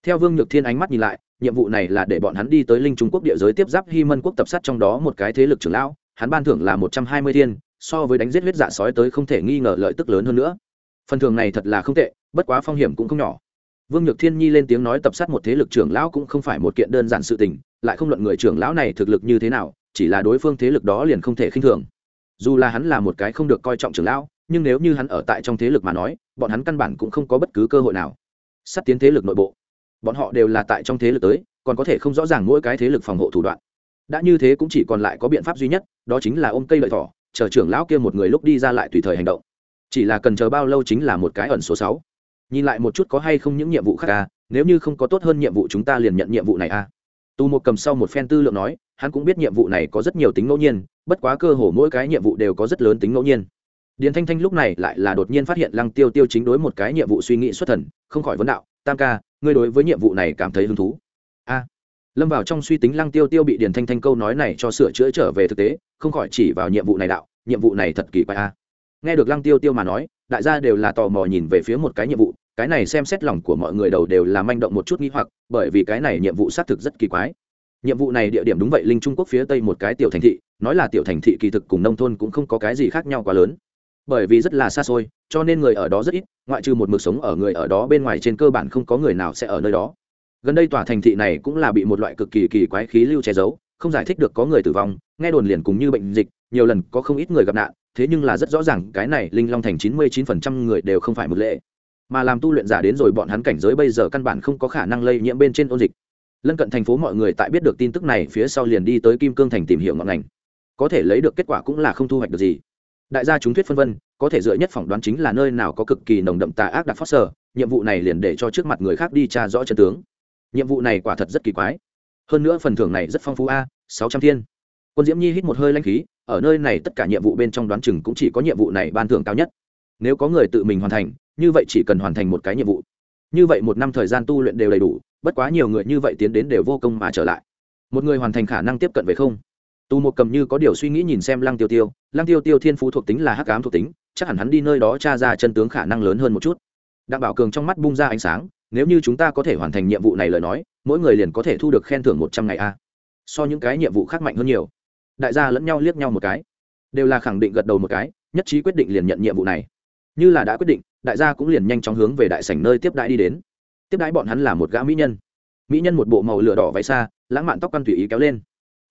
Theo vương nhược thiên ánh mắt nhìn lại, nhiệm vụ này là để bọn hắn đi tới linh trung quốc địa giới tiếp giáp hy mân quốc tập sát trong đó một cái thế lực trưởng lão, hắn ban thưởng là một trăm hai mươi thiên, so với đánh giết huyết dạ sói tới không thể nghi ngờ lợi tức lớn hơn nữa. Phần thưởng này thật là không tệ, bất quá phong hiểm cũng không nhỏ. Vương nhược thiên nhi lên tiếng nói tập sát một thế lực trưởng lão cũng không phải một kiện đơn giản sự tình, lại không luận người trưởng lão này thực lực như thế nào, chỉ là đối phương thế lực đó liền không thể khinh thường dù là hắn là một cái không được coi trọng trưởng lão, nhưng nếu như hắn ở tại trong thế lực mà nói, bọn hắn căn bản cũng không có bất cứ cơ hội nào. Sắp tiến thế lực nội bộ. Bọn họ đều là tại trong thế lực tới, còn có thể không rõ ràng mỗi cái thế lực phòng hộ thủ đoạn. Đã như thế cũng chỉ còn lại có biện pháp duy nhất, đó chính là ôm cây lợi thỏ, chờ trưởng lão kia một người lúc đi ra lại tùy thời hành động. Chỉ là cần chờ bao lâu chính là một cái ẩn số sáu. Nhìn lại một chút có hay không những nhiệm vụ khác à nếu như không có tốt hơn nhiệm vụ chúng ta liền nhận nhiệm vụ này à. Tu một cầm sau một phen tư lượng nói, hắn cũng biết nhiệm vụ này có rất nhiều tính ngẫu nhiên bất quá cơ hồ mỗi cái nhiệm vụ đều có rất lớn tính ngẫu nhiên. Điền thanh thanh lúc này lại là đột nhiên phát hiện lăng tiêu tiêu chính đối một cái nhiệm vụ suy nghĩ xuất thần, không khỏi vấn đạo, tam ca, ngươi đối với nhiệm vụ này cảm thấy hứng thú? A. Lâm vào trong suy tính lăng tiêu tiêu bị điền thanh thanh câu nói này cho sửa chữa trở về thực tế, không khỏi chỉ vào nhiệm vụ này đạo, nhiệm vụ này thật kỳ quái a. Nghe được lăng tiêu tiêu mà nói, đại gia đều là tò mò nhìn về phía một cái nhiệm vụ, cái này xem xét lòng của mọi người đầu đều là manh động một chút nghi hoặc, bởi vì cái này nhiệm vụ xác thực rất kỳ quái. Nhiệm vụ này địa điểm đúng vậy linh trung quốc phía tây một cái tiểu thành thị nói là tiểu thành thị kỳ thực cùng nông thôn cũng không có cái gì khác nhau quá lớn. Bởi vì rất là xa xôi, cho nên người ở đó rất ít, ngoại trừ một mực sống ở người ở đó bên ngoài trên cơ bản không có người nào sẽ ở nơi đó. Gần đây tòa thành thị này cũng là bị một loại cực kỳ kỳ quái khí lưu che giấu, không giải thích được có người tử vong, nghe đồn liền cùng như bệnh dịch, nhiều lần có không ít người gặp nạn, thế nhưng là rất rõ ràng cái này linh long thành chín mươi chín phần trăm người đều không phải một lệ. Mà làm tu luyện giả đến rồi bọn hắn cảnh giới bây giờ căn bản không có khả năng lây nhiễm bên trên ôn dịch. Lân cận thành phố mọi người tại biết được tin tức này, phía sau liền đi tới kim cương thành tìm hiểu ngọn ngành có thể lấy được kết quả cũng là không thu hoạch được gì. Đại gia chúng thuyết phân vân, có thể dựa nhất phỏng đoán chính là nơi nào có cực kỳ nồng đậm tà ác đặc phát sở, nhiệm vụ này liền để cho trước mặt người khác đi tra rõ chân tướng. Nhiệm vụ này quả thật rất kỳ quái. Hơn nữa phần thưởng này rất phong phú a, sáu trăm thiên. Quân diễm nhi hít một hơi lanh khí, ở nơi này tất cả nhiệm vụ bên trong đoán chừng cũng chỉ có nhiệm vụ này ban thưởng cao nhất. Nếu có người tự mình hoàn thành, như vậy chỉ cần hoàn thành một cái nhiệm vụ. Như vậy một năm thời gian tu luyện đều đầy đủ, bất quá nhiều người như vậy tiến đến đều vô công mà trở lại. Một người hoàn thành khả năng tiếp cận về không tu một cầm như có điều suy nghĩ nhìn xem lăng tiêu tiêu, lăng tiêu tiêu thiên phú thuộc tính là hắc ám thuộc tính, chắc hẳn hắn đi nơi đó tra ra chân tướng khả năng lớn hơn một chút. Đặng bảo cường trong mắt bung ra ánh sáng, nếu như chúng ta có thể hoàn thành nhiệm vụ này lời nói, mỗi người liền có thể thu được khen thưởng một trăm ngày a. So những cái nhiệm vụ khác mạnh hơn nhiều. Đại gia lẫn nhau liếc nhau một cái, đều là khẳng định gật đầu một cái, nhất trí quyết định liền nhận nhiệm vụ này. Như là đã quyết định, đại gia cũng liền nhanh chóng hướng về đại sảnh nơi tiếp đãi đi đến. Tiếp đãi bọn hắn là một gã mỹ nhân. Mỹ nhân một bộ màu lửa đỏ váy xa, lãng mạn tóc căn tùy ý kéo lên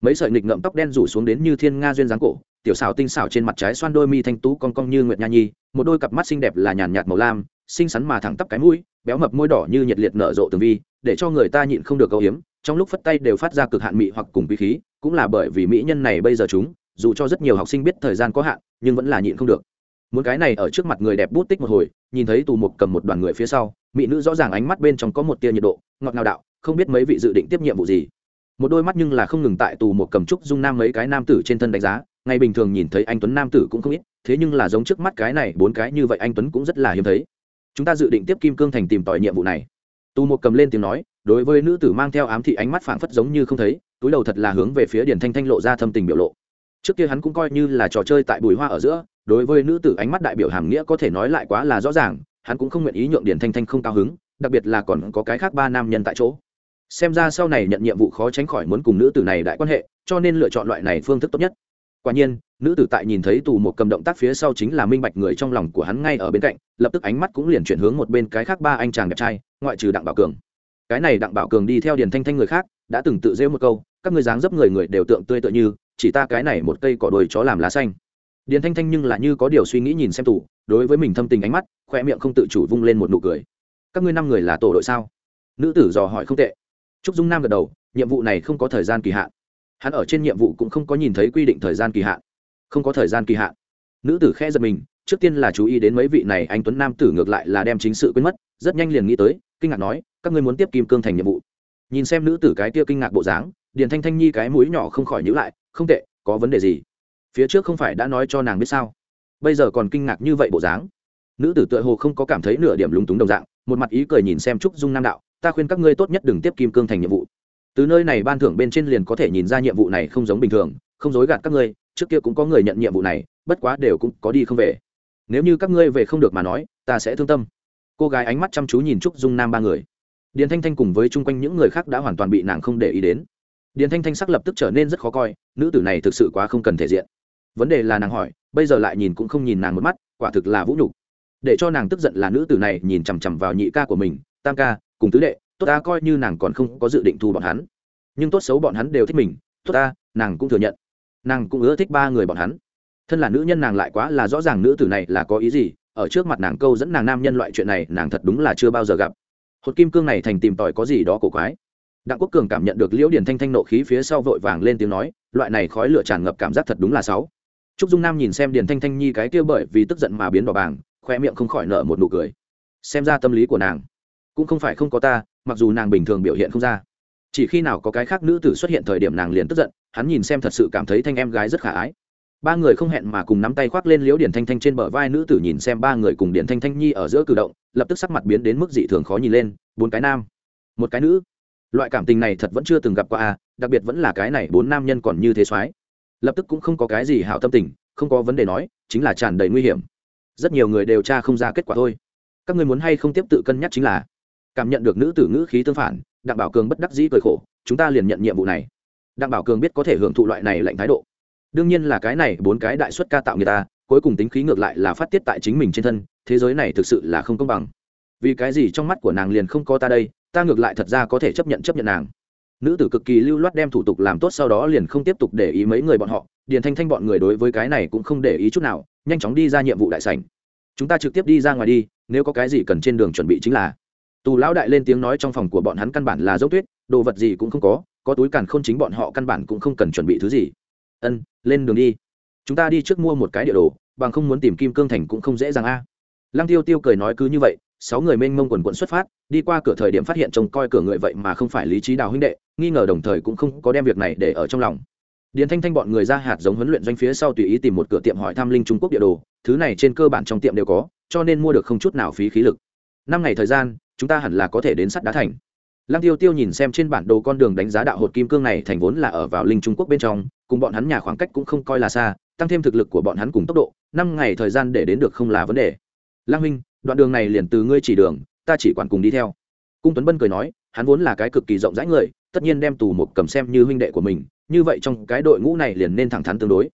mấy sợi nghịch ngậm tóc đen rủ xuống đến như thiên nga duyên dáng cổ, tiểu xào tinh xảo trên mặt trái xoan đôi mi thanh tú cong cong như nguyệt nha nhi, một đôi cặp mắt xinh đẹp là nhàn nhạt màu lam, xinh xắn mà thẳng tắp cái mũi, béo mập môi đỏ như nhiệt liệt nở rộ tường vi, để cho người ta nhịn không được âu hiếm, trong lúc phất tay đều phát ra cực hạn mị hoặc cùng quý khí, cũng là bởi vì mỹ nhân này bây giờ chúng, dù cho rất nhiều học sinh biết thời gian có hạn, nhưng vẫn là nhịn không được. Muốn cái này ở trước mặt người đẹp bút tích một hồi, nhìn thấy tù mục cầm một đoàn người phía sau, mỹ nữ rõ ràng ánh mắt bên trong có một tia nhiệt độ, ngọt ngào đạo, không biết mấy vị dự định tiếp nhiệm vụ gì một đôi mắt nhưng là không ngừng tại tù một cầm trúc dung nam mấy cái nam tử trên thân đánh giá ngày bình thường nhìn thấy anh tuấn nam tử cũng không ít, thế nhưng là giống trước mắt cái này, bốn cái như vậy anh tuấn cũng rất là hiếm thấy. Chúng ta dự định tiếp kim cương thành tìm tòi nhiệm vụ này. Tù một cầm lên tiếng nói, đối với nữ tử mang theo ám thị ánh mắt phảng phất giống như không thấy, túi đầu thật là hướng về phía điển thanh thanh lộ ra thâm tình biểu lộ. Trước kia hắn cũng coi như là trò chơi tại bùi hoa ở giữa, đối với nữ tử ánh mắt đại biểu hàm nghĩa có thể nói lại quá là rõ ràng, hắn cũng không nguyện ý nhượng điển thanh thanh không cao hứng, đặc biệt là còn có cái khác ba nam nhân tại chỗ xem ra sau này nhận nhiệm vụ khó tránh khỏi muốn cùng nữ tử này đại quan hệ, cho nên lựa chọn loại này phương thức tốt nhất. Quả nhiên, nữ tử tại nhìn thấy tù một cầm động tác phía sau chính là minh bạch người trong lòng của hắn ngay ở bên cạnh, lập tức ánh mắt cũng liền chuyển hướng một bên cái khác ba anh chàng đẹp trai, ngoại trừ đặng bảo cường. Cái này đặng bảo cường đi theo điền thanh thanh người khác, đã từng tự rêu một câu, các người dáng dấp người người đều tượng tươi tựa như, chỉ ta cái này một cây cỏ đồi chó làm lá xanh. Điền thanh thanh nhưng là như có điều suy nghĩ nhìn xem tù, đối với mình thâm tình ánh mắt khoe miệng không tự chủ vung lên một nụ cười. Các ngươi năm người là tổ đội sao? Nữ tử dò hỏi không tệ trúc dung nam gật đầu, nhiệm vụ này không có thời gian kỳ hạn. Hắn ở trên nhiệm vụ cũng không có nhìn thấy quy định thời gian kỳ hạn. Không có thời gian kỳ hạn. Nữ tử khẽ giật mình, trước tiên là chú ý đến mấy vị này, anh tuấn nam tử ngược lại là đem chính sự quên mất, rất nhanh liền nghĩ tới, kinh ngạc nói, các ngươi muốn tiếp kim cương thành nhiệm vụ. Nhìn xem nữ tử cái kia kinh ngạc bộ dáng, điền thanh thanh nhi cái mũi nhỏ không khỏi nhữ lại, không tệ, có vấn đề gì? Phía trước không phải đã nói cho nàng biết sao? Bây giờ còn kinh ngạc như vậy bộ dáng. Nữ tử tựa hồ không có cảm thấy nửa điểm lúng túng đồng dạng, một mặt ý cười nhìn xem trúc dung nam đạo ta khuyên các ngươi tốt nhất đừng tiếp kim cương thành nhiệm vụ. Từ nơi này ban thưởng bên trên liền có thể nhìn ra nhiệm vụ này không giống bình thường, không dối gạt các ngươi, trước kia cũng có người nhận nhiệm vụ này, bất quá đều cũng có đi không về. Nếu như các ngươi về không được mà nói, ta sẽ thương tâm. Cô gái ánh mắt chăm chú nhìn trúc dung nam ba người. Điền thanh thanh cùng với chung quanh những người khác đã hoàn toàn bị nàng không để ý đến. Điền thanh thanh sắc lập tức trở nên rất khó coi, nữ tử này thực sự quá không cần thể diện. Vấn đề là nàng hỏi, bây giờ lại nhìn cũng không nhìn nàng một mắt, quả thực là vũ nhục. Để cho nàng tức giận là nữ tử này nhìn chằm chằm vào nhị ca của mình, tam ca cùng tứ đệ, tốt ta coi như nàng còn không có dự định thu bọn hắn. Nhưng tốt xấu bọn hắn đều thích mình, tốt ta, nàng cũng thừa nhận. Nàng cũng ưa thích ba người bọn hắn. Thân là nữ nhân nàng lại quá là rõ ràng nữ tử này là có ý gì, ở trước mặt nàng câu dẫn nàng nam nhân loại chuyện này, nàng thật đúng là chưa bao giờ gặp. Hột kim cương này thành tìm tòi có gì đó cổ quái. Đặng quốc cường cảm nhận được liễu điển thanh thanh nộ khí phía sau vội vàng lên tiếng nói, loại này khói lửa tràn ngập cảm giác thật đúng là sáu. Trúc dung nam nhìn xem điển thanh thanh nhi cái kia bởi vì tức giận mà biến đỏ bàng, khoe miệng không khỏi nở một nụ cười. Xem ra tâm lý của nàng cũng không phải không có ta, mặc dù nàng bình thường biểu hiện không ra. Chỉ khi nào có cái khác nữ tử xuất hiện thời điểm nàng liền tức giận, hắn nhìn xem thật sự cảm thấy thanh em gái rất khả ái. Ba người không hẹn mà cùng nắm tay khoác lên liễu điển thanh thanh trên bờ vai nữ tử nhìn xem ba người cùng điển thanh thanh nhi ở giữa cử động, lập tức sắc mặt biến đến mức dị thường khó nhìn lên, bốn cái nam, một cái nữ. Loại cảm tình này thật vẫn chưa từng gặp qua à? đặc biệt vẫn là cái này bốn nam nhân còn như thế soái lập tức cũng không có cái gì hảo tâm tình, không có vấn đề nói, chính là tràn đầy nguy hiểm. Rất nhiều người đều tra không ra kết quả thôi. Các người muốn hay không tiếp tự cân nhắc chính là cảm nhận được nữ tử ngữ khí tương phản, đặng bảo cường bất đắc dĩ cười khổ, chúng ta liền nhận nhiệm vụ này. Đặng bảo cường biết có thể hưởng thụ loại này lạnh thái độ. Đương nhiên là cái này bốn cái đại xuất ca tạo người ta, cuối cùng tính khí ngược lại là phát tiết tại chính mình trên thân, thế giới này thực sự là không công bằng. Vì cái gì trong mắt của nàng liền không có ta đây, ta ngược lại thật ra có thể chấp nhận chấp nhận nàng. Nữ tử cực kỳ lưu loát đem thủ tục làm tốt sau đó liền không tiếp tục để ý mấy người bọn họ, điền thanh thanh bọn người đối với cái này cũng không để ý chút nào, nhanh chóng đi ra nhiệm vụ đại sảnh. Chúng ta trực tiếp đi ra ngoài đi, nếu có cái gì cần trên đường chuẩn bị chính là tù lão đại lên tiếng nói trong phòng của bọn hắn căn bản là dốc tuyết, đồ vật gì cũng không có có túi càn k h ô n chính bọn họ căn bản cũng không cần chuẩn bị thứ gì. Ân, lên đường đi. Chúng ta đi trước mua một cái địa đồ, bằng không muốn tìm kim cương thành cũng không dễ dàng a. Lăng tiêu tiêu cười nói cứ như vậy, sáu người mênh mông quần quận xuất phát, đi qua cửa thời điểm phát hiện trông coi cửa người vậy mà không phải lý trí đào huynh đệ, nghi ngờ đồng thời cũng không có đem việc này để ở trong lòng. Điền thanh thanh bọn người ra hạt giống huấn luyện doanh phía sau tùy ý tìm một cửa tiệm hỏi thăm linh trung quốc địa đồ, thứ này trên cơ bản trong tiệm đều có, cho nên mua được không chút nào phí khí lực. Năm ngày thời gian chúng ta hẳn là có thể đến sắt đá thành. Lăng tiêu tiêu nhìn xem trên bản đồ con đường đánh giá đạo hột kim cương này thành vốn là ở vào linh trung quốc bên trong, cùng bọn hắn nhà khoảng cách cũng không coi là xa, tăng thêm thực lực của bọn hắn cùng tốc độ, năm ngày thời gian để đến được không là vấn đề. Lăng huynh đoạn đường này liền từ ngươi chỉ đường, ta chỉ quản cùng đi theo. Cung tuấn bân cười nói, hắn vốn là cái cực kỳ rộng rãi người, tất nhiên đem tù một cầm xem như huynh đệ của mình, như vậy trong cái đội ngũ này liền nên thẳng thắn tương đối.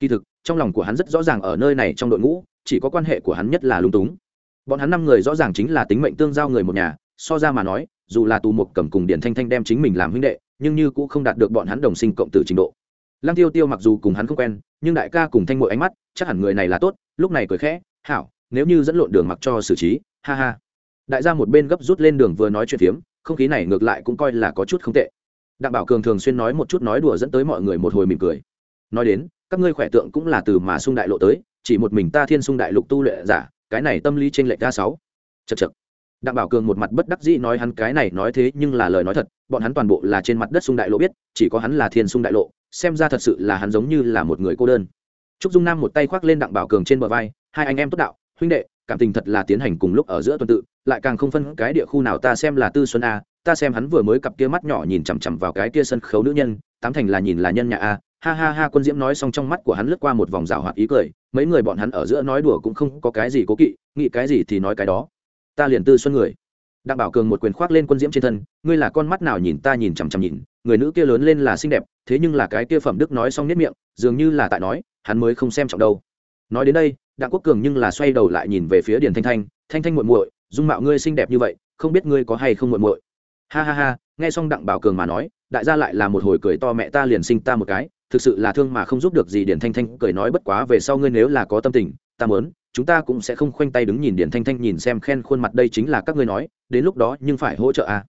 Kỳ thực, trong lòng của hắn rất rõ ràng ở nơi này trong đội ngũ, chỉ có quan hệ của hắn nhất là lung túng bọn hắn năm người rõ ràng chính là tính mệnh tương giao người một nhà, so ra mà nói, dù là tù một cầm cùng điển thanh thanh đem chính mình làm huynh đệ, nhưng như cũng không đạt được bọn hắn đồng sinh cộng tử trình độ. Lăng tiêu tiêu mặc dù cùng hắn không quen, nhưng đại ca cùng thanh mội ánh mắt, chắc hẳn người này là tốt, lúc này cười khẽ, hảo, nếu như dẫn lộn đường mặc cho xử trí, ha ha. Đại gia một bên gấp rút lên đường vừa nói chuyện phiếm, không khí này ngược lại cũng coi là có chút không tệ. Đặng bảo cường thường xuyên nói một chút nói đùa dẫn tới mọi người một hồi mỉm cười. Nói đến, các ngươi khỏe tượng cũng là từ mà sung đại lộ tới, chỉ một mình ta thiên sung đại lục tu lệ giả cái này tâm lý trên lệch ga sáu. Chật chật đặng bảo cường một mặt bất đắc dĩ nói hắn cái này nói thế nhưng là lời nói thật, bọn hắn toàn bộ là trên mặt đất sung đại lộ biết, chỉ có hắn là thiên sung đại lộ, xem ra thật sự là hắn giống như là một người cô đơn. Trúc dung nam một tay khoác lên đặng bảo cường trên bờ vai, hai anh em tốt đạo, huynh đệ, cảm tình thật là tiến hành cùng lúc ở giữa tuần tự, lại càng không phân cái địa khu nào ta xem là tư xuân a, ta xem hắn vừa mới cặp kia mắt nhỏ nhìn chằm chằm vào cái kia sân khấu nữ nhân, tám thành là nhìn là nhân nhà a. Ha ha ha, quân diễm nói xong trong mắt của hắn lướt qua một vòng rào hoạt ý cười mấy người bọn hắn ở giữa nói đùa cũng không có cái gì cố kỵ, nghĩ cái gì thì nói cái đó. Ta liền tư xuân người. Đặng bảo cường một quyền khoác lên quân diễm trên thân, ngươi là con mắt nào nhìn ta nhìn chằm chằm nhìn, người nữ kia lớn lên là xinh đẹp, thế nhưng là cái kia phẩm đức nói xong nếp miệng, dường như là tại nói, hắn mới không xem trọng đâu. Nói đến đây, đặng quốc cường nhưng là xoay đầu lại nhìn về phía điền thanh thanh thanh thanh muội muội, dung mạo ngươi xinh đẹp như vậy, không biết ngươi có hay không muội muội? Ha ha ha, nghe xong đặng bảo cường mà nói, đại gia lại là một hồi cười to mẹ ta liền sinh ta một cái thực sự là thương mà không giúp được gì điển thanh thanh, cười nói bất quá về sau ngươi nếu là có tâm tình, ta muốn, chúng ta cũng sẽ không khoanh tay đứng nhìn điển thanh thanh nhìn xem khen khuôn mặt đây chính là các ngươi nói, đến lúc đó nhưng phải hỗ trợ à.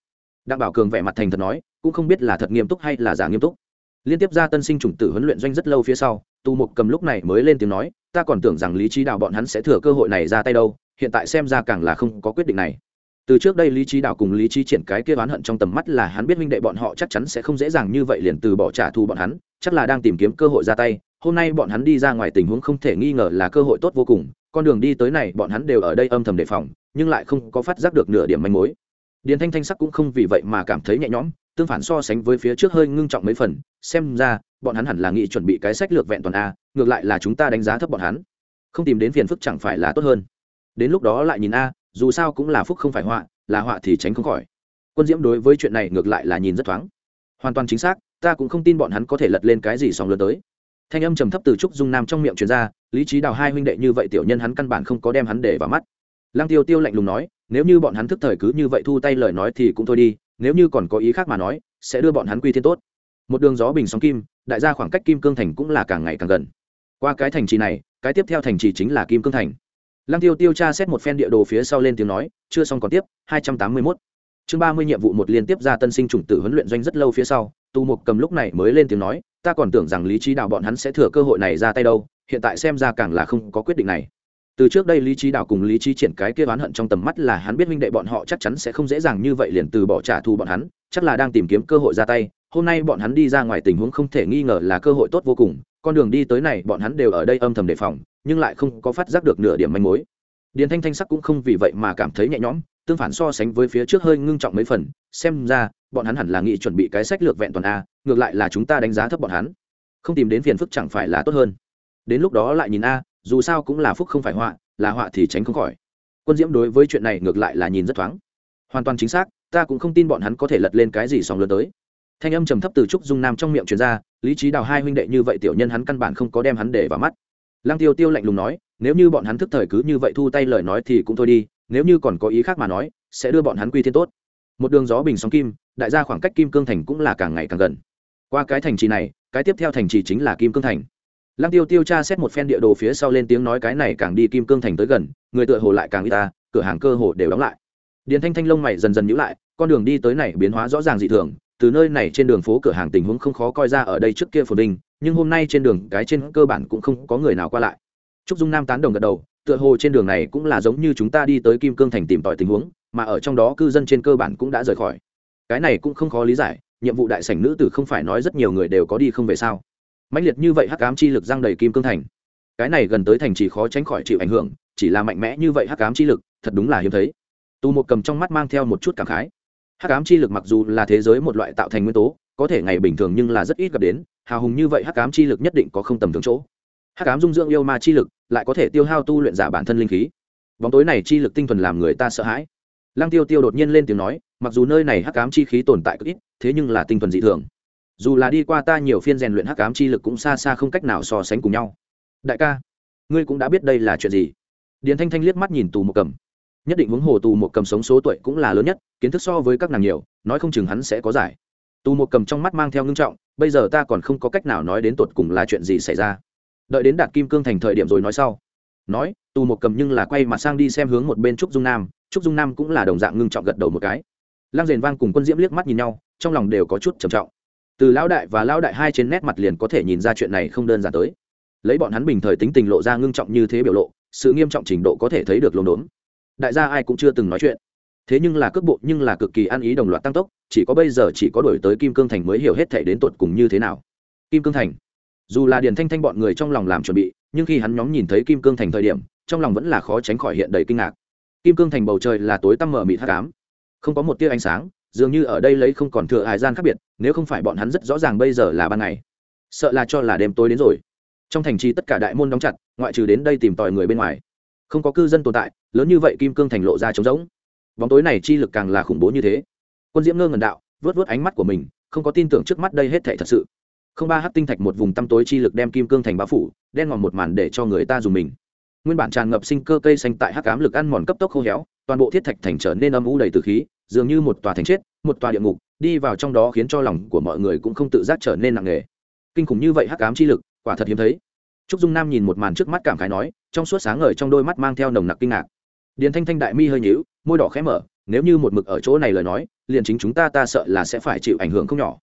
Đặng bảo cường vẻ mặt thành thật nói, cũng không biết là thật nghiêm túc hay là giả nghiêm túc. Liên tiếp ra tân sinh chủng tử huấn luyện doanh rất lâu phía sau, tu mục cầm lúc này mới lên tiếng nói, ta còn tưởng rằng lý trí đạo bọn hắn sẽ thừa cơ hội này ra tay đâu, hiện tại xem ra càng là không có quyết định này từ trước đây lý trí đạo cùng lý trí triển cái kia oán hận trong tầm mắt là hắn biết minh đệ bọn họ chắc chắn sẽ không dễ dàng như vậy liền từ bỏ trả thù bọn hắn, chắc là đang tìm kiếm cơ hội ra tay. Hôm nay bọn hắn đi ra ngoài tình huống không thể nghi ngờ là cơ hội tốt vô cùng, con đường đi tới này bọn hắn đều ở đây âm thầm đề phòng, nhưng lại không có phát giác được nửa điểm manh mối. Điền thanh thanh sắc cũng không vì vậy mà cảm thấy nhẹ nhõm, tương phản so sánh với phía trước hơi ngưng trọng mấy phần, xem ra, bọn hắn hẳn là nghĩ chuẩn bị cái sách lược vẹn toàn a, ngược lại là chúng ta đánh giá thấp bọn hắn. Không tìm đến phiền phức chẳng phải là tốt hơn. Đến lúc đó lại nhìn a dù sao cũng là phúc không phải họa, là họa thì tránh không khỏi. Quân diễm đối với chuyện này ngược lại là nhìn rất thoáng. Hoàn toàn chính xác, ta cũng không tin bọn hắn có thể lật lên cái gì song lớn tới. Thanh âm trầm thấp từ trúc dung nam trong miệng truyền ra, lý trí đào hai huynh đệ như vậy tiểu nhân hắn căn bản không có đem hắn để vào mắt. Lăng tiêu tiêu lạnh lùng nói, nếu như bọn hắn thức thời cứ như vậy thu tay lời nói thì cũng thôi đi, nếu như còn có ý khác mà nói, sẽ đưa bọn hắn quy thiên tốt. Một đường gió bình sóng kim, đại gia khoảng cách kim cương thành cũng là càng ngày càng gần. Qua cái thành trì này, cái tiếp theo thành trì chính là kim cương thành lăng tiêu tiêu tra xét một phen địa đồ phía sau lên tiếng nói, chưa xong còn tiếp 281. chương ba mươi nhiệm vụ một liên tiếp ra tân sinh chủng tử huấn luyện doanh rất lâu phía sau, tu mục cầm lúc này mới lên tiếng nói, ta còn tưởng rằng lý Chí đạo bọn hắn sẽ thừa cơ hội này ra tay đâu, hiện tại xem ra càng là không có quyết định này từ trước đây lý Chí đạo cùng lý Chí triển cái kia oán hận trong tầm mắt là hắn biết minh đệ bọn họ chắc chắn sẽ không dễ dàng như vậy liền từ bỏ trả thù bọn hắn, chắc là đang tìm kiếm cơ hội ra tay, hôm nay bọn hắn đi ra ngoài tình huống không thể nghi ngờ là cơ hội tốt vô cùng con đường đi tới này, bọn hắn đều ở đây âm thầm đề phòng, nhưng lại không có phát giác được nửa điểm manh mối. Điền thanh thanh sắc cũng không vì vậy mà cảm thấy nhẹ nhõm, tương phản so sánh với phía trước hơi ngưng trọng mấy phần, xem ra, bọn hắn hẳn là nghĩ chuẩn bị cái sách lược vẹn toàn a, ngược lại là chúng ta đánh giá thấp bọn hắn. Không tìm đến phiền phức chẳng phải là tốt hơn. Đến lúc đó lại nhìn a, dù sao cũng là phúc không phải họa, là họa thì tránh không khỏi. Quân diễm đối với chuyện này ngược lại là nhìn rất thoáng. Hoàn toàn chính xác, ta cũng không tin bọn hắn có thể lật lên cái gì sóng lớn tới thanh âm trầm thấp từ trúc dung nam trong miệng truyền ra, lý trí đào hai huynh đệ như vậy tiểu nhân hắn căn bản không có đem hắn để vào mắt. Lăng tiêu tiêu lạnh lùng nói, nếu như bọn hắn thức thời cứ như vậy thu tay lời nói thì cũng thôi đi, nếu như còn có ý khác mà nói, sẽ đưa bọn hắn quy thiên tốt. Một đường gió bình sóng kim, đại gia khoảng cách kim cương thành cũng là càng ngày càng gần. Qua cái thành trì này, cái tiếp theo thành trì chính là kim cương thành. Lăng tiêu tiêu tra xét một phen địa đồ phía sau lên tiếng nói cái này càng đi kim cương thành tới gần, người tựa hồ lại càng y ta, cửa hàng cơ hồ đều đóng lại. Điền thanh thanh lông mày dần dần nhữ lại, con đường đi tới này biến hóa rõ ràng dị thường từ nơi này trên đường phố cửa hàng tình huống không khó coi ra ở đây trước kia phồn vinh, nhưng hôm nay trên đường cái trên cơ bản cũng không có người nào qua lại. Trúc dung nam tán đồng gật đầu, tựa hồ trên đường này cũng là giống như chúng ta đi tới kim cương thành tìm tòi tình huống, mà ở trong đó cư dân trên cơ bản cũng đã rời khỏi. Cái này cũng không khó lý giải, nhiệm vụ đại sảnh nữ tử không phải nói rất nhiều người đều có đi không về sao. Mãnh liệt như vậy hắc ám chi lực giang đầy kim cương thành. Cái này gần tới thành chỉ khó tránh khỏi chịu ảnh hưởng, chỉ là mạnh mẽ như vậy hắc ám chi lực, thật đúng là hiếm thấy. Tu một cầm trong mắt mang theo một chút cảm khái hắc ám chi lực mặc dù là thế giới một loại tạo thành nguyên tố, có thể ngày bình thường nhưng là rất ít gặp đến, hào hùng như vậy hắc ám chi lực nhất định có không tầm thường chỗ. Hắc ám dung dưỡng yêu ma chi lực lại có thể tiêu hao tu luyện giả bản thân linh khí. Bóng tối này chi lực tinh thuần làm người ta sợ hãi. Lăng tiêu tiêu đột nhiên lên tiếng nói, mặc dù nơi này hắc ám chi khí tồn tại cực ít, thế nhưng là tinh thuần dị thường. Dù là đi qua ta nhiều phiên rèn luyện hắc ám chi lực cũng xa xa không cách nào so sánh cùng nhau. Đại ca, ngươi cũng đã biết đây là chuyện gì? Điền thanh thanh liếc mắt nhìn tù một cầm nhất định huống hồ tù một cầm sống số tuổi cũng là lớn nhất, kiến thức so với các nàng nhiều, nói không chừng hắn sẽ có giải. Tù một cầm trong mắt mang theo ngưng trọng, bây giờ ta còn không có cách nào nói đến tột cùng là chuyện gì xảy ra. Đợi đến đạt kim cương thành thời điểm rồi nói sau. Nói, tù một cầm nhưng là quay mặt sang đi xem hướng một bên trúc dung nam, trúc dung nam cũng là đồng dạng ngưng trọng gật đầu một cái. Lăng rền vang cùng quân diễm liếc mắt nhìn nhau, trong lòng đều có chút trầm trọng. Từ lão đại và lão đại hai trên nét mặt liền có thể nhìn ra chuyện này không đơn giản tới. Lấy bọn hắn bình thời tính tình lộ ra ngưng trọng như thế biểu lộ, sự nghiêm trọng trình độ có thể thấy được lồn đốn đại gia ai cũng chưa từng nói chuyện. Thế nhưng là cước bộ nhưng là cực kỳ ăn ý đồng loạt tăng tốc, chỉ có bây giờ chỉ có đổi tới kim cương thành mới hiểu hết thể đến tột cùng như thế nào. Kim cương thành. Dù là điền thanh thanh bọn người trong lòng làm chuẩn bị, nhưng khi hắn nhóm nhìn thấy kim cương thành thời điểm, trong lòng vẫn là khó tránh khỏi hiện đầy kinh ngạc. Kim cương thành bầu trời là tối tăm mở mịt hát cám không có một tia ánh sáng, dường như ở đây lấy không còn thừa hài gian khác biệt, nếu không phải bọn hắn rất rõ ràng bây giờ là ban ngày. Sợ là cho là đêm tối đến rồi. Trong thành trì tất cả đại môn đóng chặt, ngoại trừ đến đây tìm tòi người bên ngoài không có cư dân tồn tại, lớn như vậy kim cương thành lộ ra trống rỗng. Bóng tối này chi lực càng là khủng bố như thế. Quân diễm ngơ ngần đạo, vớt vớt ánh mắt của mình, không có tin tưởng trước mắt đây hết thể thật sự. Không ba hát tinh thạch một vùng tăm tối chi lực đem kim cương thành bao phủ, đen ngòm một màn để cho người ta dùng mình. Nguyên bản tràn ngập sinh cơ cây xanh tại hắc cám lực ăn mòn cấp tốc khô héo, toàn bộ thiết thạch thành trở nên âm u đầy từ khí, dường như một tòa thành chết, một tòa địa ngục, đi vào trong đó khiến cho lòng của mọi người cũng không tự giác trở nên nặng nề. Kinh khủng như vậy hắc ám chi lực, quả thật hiếm thấy trúc dung nam nhìn một màn trước mắt cảm khái nói, trong suốt sáng ngời trong đôi mắt mang theo nồng nặc kinh ngạc. Điền thanh thanh đại mi hơi nhíu, môi đỏ khẽ mở, nếu như một mực ở chỗ này lời nói, liền chính chúng ta ta sợ là sẽ phải chịu ảnh hưởng không nhỏ.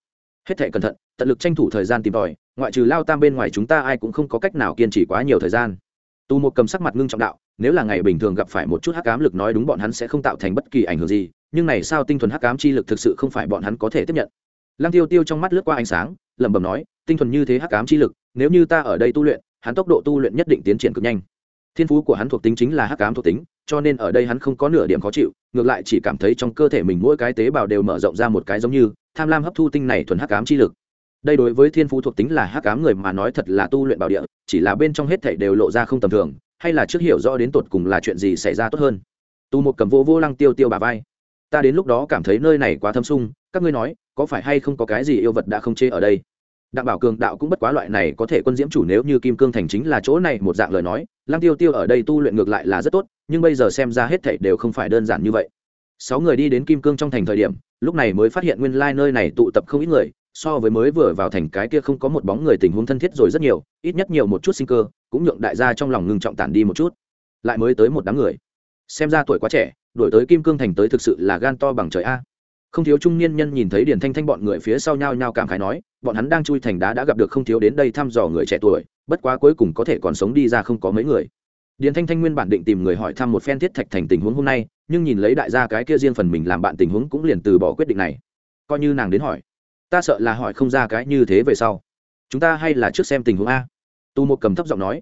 Hết thể cẩn thận, tận lực tranh thủ thời gian tìm tòi, ngoại trừ lao tam bên ngoài chúng ta ai cũng không có cách nào kiên trì quá nhiều thời gian. Tu một cầm sắc mặt ngưng trọng đạo, nếu là ngày bình thường gặp phải một chút hắc ám lực nói đúng bọn hắn sẽ không tạo thành bất kỳ ảnh hưởng gì, nhưng này sao tinh thuần hắc ám chi lực thực sự không phải bọn hắn có thể tiếp nhận. Lăng tiêu tiêu trong mắt lướt qua ánh sáng, lẩm bẩm nói, tinh thuần như thế hắc ám chi lực, nếu như ta ở đây tu luyện hắn tốc độ tu luyện nhất định tiến triển cực nhanh. Thiên phú của hắn thuộc tính chính là hắc ám thuộc tính, cho nên ở đây hắn không có nửa điểm khó chịu, ngược lại chỉ cảm thấy trong cơ thể mình mỗi cái tế bào đều mở rộng ra một cái giống như tham lam hấp thu tinh này thuần hắc ám chi lực. Đây đối với thiên phú thuộc tính là hắc ám người mà nói thật là tu luyện bảo địa, chỉ là bên trong hết thảy đều lộ ra không tầm thường, hay là trước hiểu rõ đến tột cùng là chuyện gì xảy ra tốt hơn. Tu một cầm vô vô lăng tiêu tiêu bà vai. Ta đến lúc đó cảm thấy nơi này quá thâm sung, các ngươi nói, có phải hay không có cái gì yêu vật đã không chê ở đây? Đặng bảo cường đạo cũng bất quá loại này có thể quân diễm chủ nếu như kim cương thành chính là chỗ này một dạng lời nói, lăng tiêu tiêu ở đây tu luyện ngược lại là rất tốt, nhưng bây giờ xem ra hết thảy đều không phải đơn giản như vậy. Sáu người đi đến kim cương trong thành thời điểm, lúc này mới phát hiện nguyên lai nơi này tụ tập không ít người, so với mới vừa vào thành cái kia không có một bóng người tình huống thân thiết rồi rất nhiều, ít nhất nhiều một chút sinh cơ, cũng nhượng đại gia trong lòng ngưng trọng tản đi một chút. Lại mới tới một đám người. Xem ra tuổi quá trẻ, đuổi tới kim cương thành tới thực sự là gan to bằng trời a không thiếu trung niên nhân nhìn thấy điền thanh thanh bọn người phía sau nhau nhau cảm khái nói, bọn hắn đang chui thành đá đã gặp được không thiếu đến đây thăm dò người trẻ tuổi, bất quá cuối cùng có thể còn sống đi ra không có mấy người. Điền thanh thanh nguyên bản định tìm người hỏi thăm một phen thiết thạch thành tình huống hôm nay, nhưng nhìn lấy đại gia cái kia riêng phần mình làm bạn tình huống cũng liền từ bỏ quyết định này. Coi như nàng đến hỏi, ta sợ là hỏi không ra cái như thế về sau. Chúng ta hay là trước xem tình huống a. Tu một cầm thấp giọng nói.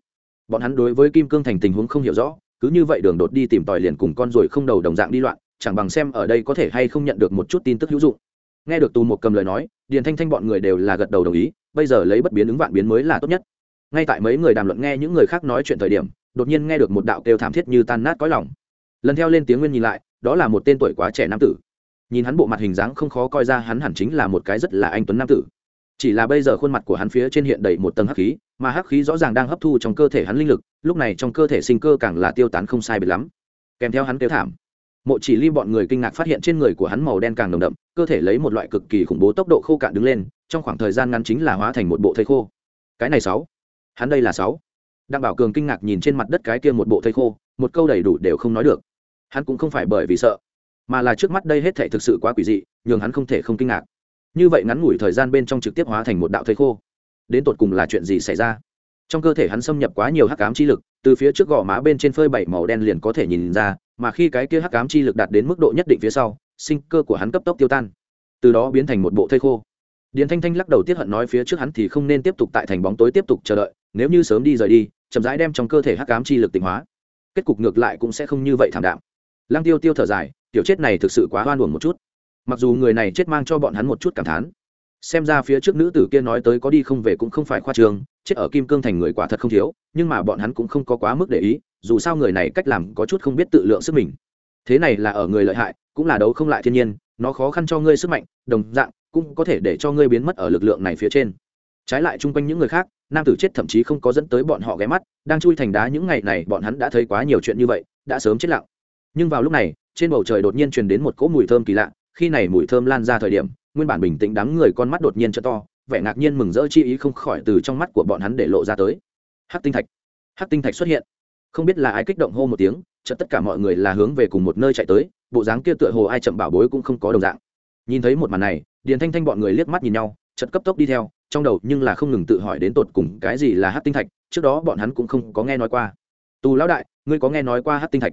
Bọn hắn đối với kim cương thành tình huống không hiểu rõ, cứ như vậy đường đột đi tìm tòi liền cùng con rồi không đầu đồng dạng đi loạn chẳng bằng xem ở đây có thể hay không nhận được một chút tin tức hữu dụng. Nghe được tù một cầm lời nói, điền thanh thanh bọn người đều là gật đầu đồng ý, bây giờ lấy bất biến ứng vạn biến mới là tốt nhất. Ngay tại mấy người đàm luận nghe những người khác nói chuyện thời điểm, đột nhiên nghe được một đạo kêu thảm thiết như tan nát cõi lòng. Lần theo lên tiếng nguyên nhìn lại, đó là một tên tuổi quá trẻ nam tử. Nhìn hắn bộ mặt hình dáng không khó coi ra hắn hẳn chính là một cái rất là anh tuấn nam tử. Chỉ là bây giờ khuôn mặt của hắn phía trên hiện đầy một tầng hắc khí, mà hắc khí rõ ràng đang hấp thu trong cơ thể hắn linh lực, lúc này trong cơ thể sinh cơ càng là tiêu tán không sai biệt lắm. Kèm theo hắn kêu thảm mộ chỉ ly bọn người kinh ngạc phát hiện trên người của hắn màu đen càng nồng đậm, cơ thể lấy một loại cực kỳ khủng bố tốc độ khô cạn đứng lên, trong khoảng thời gian ngắn chính là hóa thành một bộ thây khô. Cái này sáu. Hắn đây là sáu. Đặng bảo cường kinh ngạc nhìn trên mặt đất cái kia một bộ thây khô, một câu đầy đủ đều không nói được. Hắn cũng không phải bởi vì sợ, mà là trước mắt đây hết thể thực sự quá quỷ dị, nhường hắn không thể không kinh ngạc. Như vậy ngắn ngủi thời gian bên trong trực tiếp hóa thành một đạo thây khô. Đến tột cùng là chuyện gì xảy ra? Trong cơ thể hắn xâm nhập quá nhiều hắc ám chi lực, từ phía trước gò má bên trên phơi bảy màu đen liền có thể nhìn ra mà khi cái kia hắc ám chi lực đạt đến mức độ nhất định phía sau, sinh cơ của hắn cấp tốc tiêu tan. Từ đó biến thành một bộ thây khô. Điền thanh thanh lắc đầu tiết hận nói phía trước hắn thì không nên tiếp tục tại thành bóng tối tiếp tục chờ đợi, nếu như sớm đi rời đi, chậm rãi đem trong cơ thể hắc ám chi lực tịnh hóa. Kết cục ngược lại cũng sẽ không như vậy thảm đạm. Lăng tiêu tiêu thở dài, tiểu chết này thực sự quá hoan hồn một chút. Mặc dù người này chết mang cho bọn hắn một chút cảm thán. Xem ra phía trước nữ tử kia nói tới có đi không về cũng không phải khoa trường, chết ở kim cương thành người quả thật không thiếu, nhưng mà bọn hắn cũng không có quá mức để ý dù sao người này cách làm có chút không biết tự lượng sức mình. Thế này là ở người lợi hại, cũng là đấu không lại thiên nhiên, nó khó khăn cho ngươi sức mạnh, đồng dạng, cũng có thể để cho ngươi biến mất ở lực lượng này phía trên. Trái lại chung quanh những người khác, nam tử chết thậm chí không có dẫn tới bọn họ ghé mắt, đang chui thành đá những ngày này bọn hắn đã thấy quá nhiều chuyện như vậy, đã sớm chết lặng. Nhưng vào lúc này, trên bầu trời đột nhiên truyền đến một cỗ mùi thơm kỳ lạ, khi này mùi thơm lan ra thời điểm, nguyên bản bình tĩnh đám người con mắt đột nhiên cho to, vẻ ngạc nhiên mừng rỡ chi ý không khỏi từ trong mắt của bọn hắn để lộ ra tới. Hắc tinh thạch. Hắc tinh thạch xuất hiện không biết là ai kích động hô một tiếng, chợt tất cả mọi người là hướng về cùng một nơi chạy tới, bộ dáng kia tựa hồ ai chậm bảo bối cũng không có đồng dạng. Nhìn thấy một màn này, điền thanh thanh bọn người liếc mắt nhìn nhau, chợt cấp tốc đi theo, trong đầu nhưng là không ngừng tự hỏi đến tột cùng cái gì là hát tinh thạch, trước đó bọn hắn cũng không có nghe nói qua. Tù lão đại, ngươi có nghe nói qua hát tinh thạch?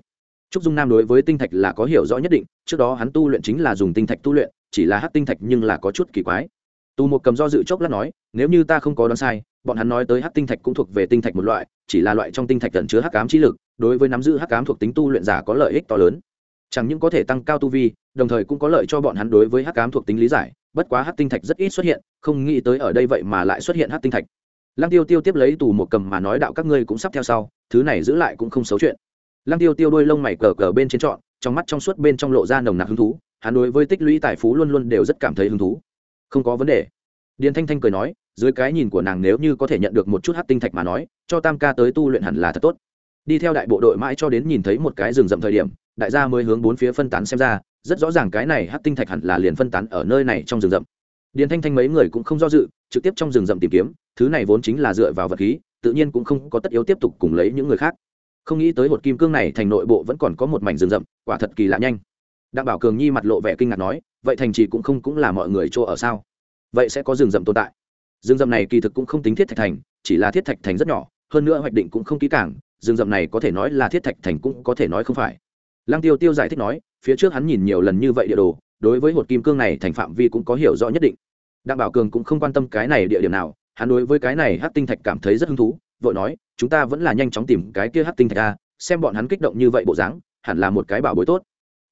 Trúc dung nam đối với tinh thạch là có hiểu rõ nhất định, trước đó hắn tu luyện chính là dùng tinh thạch tu luyện, chỉ là hát tinh thạch nhưng là có chút kỳ quái tù một cầm do dự chốc lát nói, nếu như ta không có đoán sai, bọn hắn nói tới hắc tinh thạch cũng thuộc về tinh thạch một loại, chỉ là loại trong tinh thạch cần chứa hắc ám trí lực, đối với nắm giữ hắc ám thuộc tính tu luyện giả có lợi ích to lớn. Chẳng những có thể tăng cao tu vi, đồng thời cũng có lợi cho bọn hắn đối với hắc ám thuộc tính lý giải, bất quá hắc tinh thạch rất ít xuất hiện, không nghĩ tới ở đây vậy mà lại xuất hiện hắc tinh thạch. Lăng tiêu tiêu tiếp lấy tù một cầm mà nói, đạo các ngươi cũng sắp theo sau, thứ này giữ lại cũng không xấu chuyện. Lăng tiêu tiêu đôi lông mày cờ cờ bên trên trọn, trong mắt trong suốt bên trong lộ ra nồng nặc hứng thú, hắn đối với tích lũy tài phú luôn luôn đều rất cảm thấy hứng thú không có vấn đề. Điền thanh thanh cười nói, dưới cái nhìn của nàng nếu như có thể nhận được một chút hát tinh thạch mà nói, cho tam ca tới tu luyện hẳn là thật tốt. Đi theo đại bộ đội mãi cho đến nhìn thấy một cái rừng rậm thời điểm, đại gia mới hướng bốn phía phân tán xem ra, rất rõ ràng cái này hát tinh thạch hẳn là liền phân tán ở nơi này trong rừng rậm. Điền thanh thanh mấy người cũng không do dự, trực tiếp trong rừng rậm tìm kiếm, thứ này vốn chính là dựa vào vật khí, tự nhiên cũng không có tất yếu tiếp tục cùng lấy những người khác. Không nghĩ tới hột kim cương này thành nội bộ vẫn còn có một mảnh rừng rậm, quả thật kỳ lạ nhanh đặng bảo cường nhi mặt lộ vẻ kinh ngạc nói, vậy thành trì cũng không cũng là mọi người chỗ ở sao? Vậy sẽ có rừng rậm tồn tại. Rừng rậm này kỳ thực cũng không tính thiết thạch thành, chỉ là thiết thạch thành rất nhỏ, hơn nữa hoạch định cũng không kỹ càng, rừng rậm này có thể nói là thiết thạch thành cũng có thể nói không phải. Lăng tiêu tiêu giải thích nói, phía trước hắn nhìn nhiều lần như vậy địa đồ, đối với hột kim cương này thành phạm vi cũng có hiểu rõ nhất định. Đặng bảo cường cũng không quan tâm cái này địa điểm nào, hắn đối với cái này hát tinh thạch cảm thấy rất hứng thú, vội nói, chúng ta vẫn là nhanh chóng tìm cái kia hát tinh thạch a, xem bọn hắn kích động như vậy bộ dáng, hẳn là một cái bảo bối tốt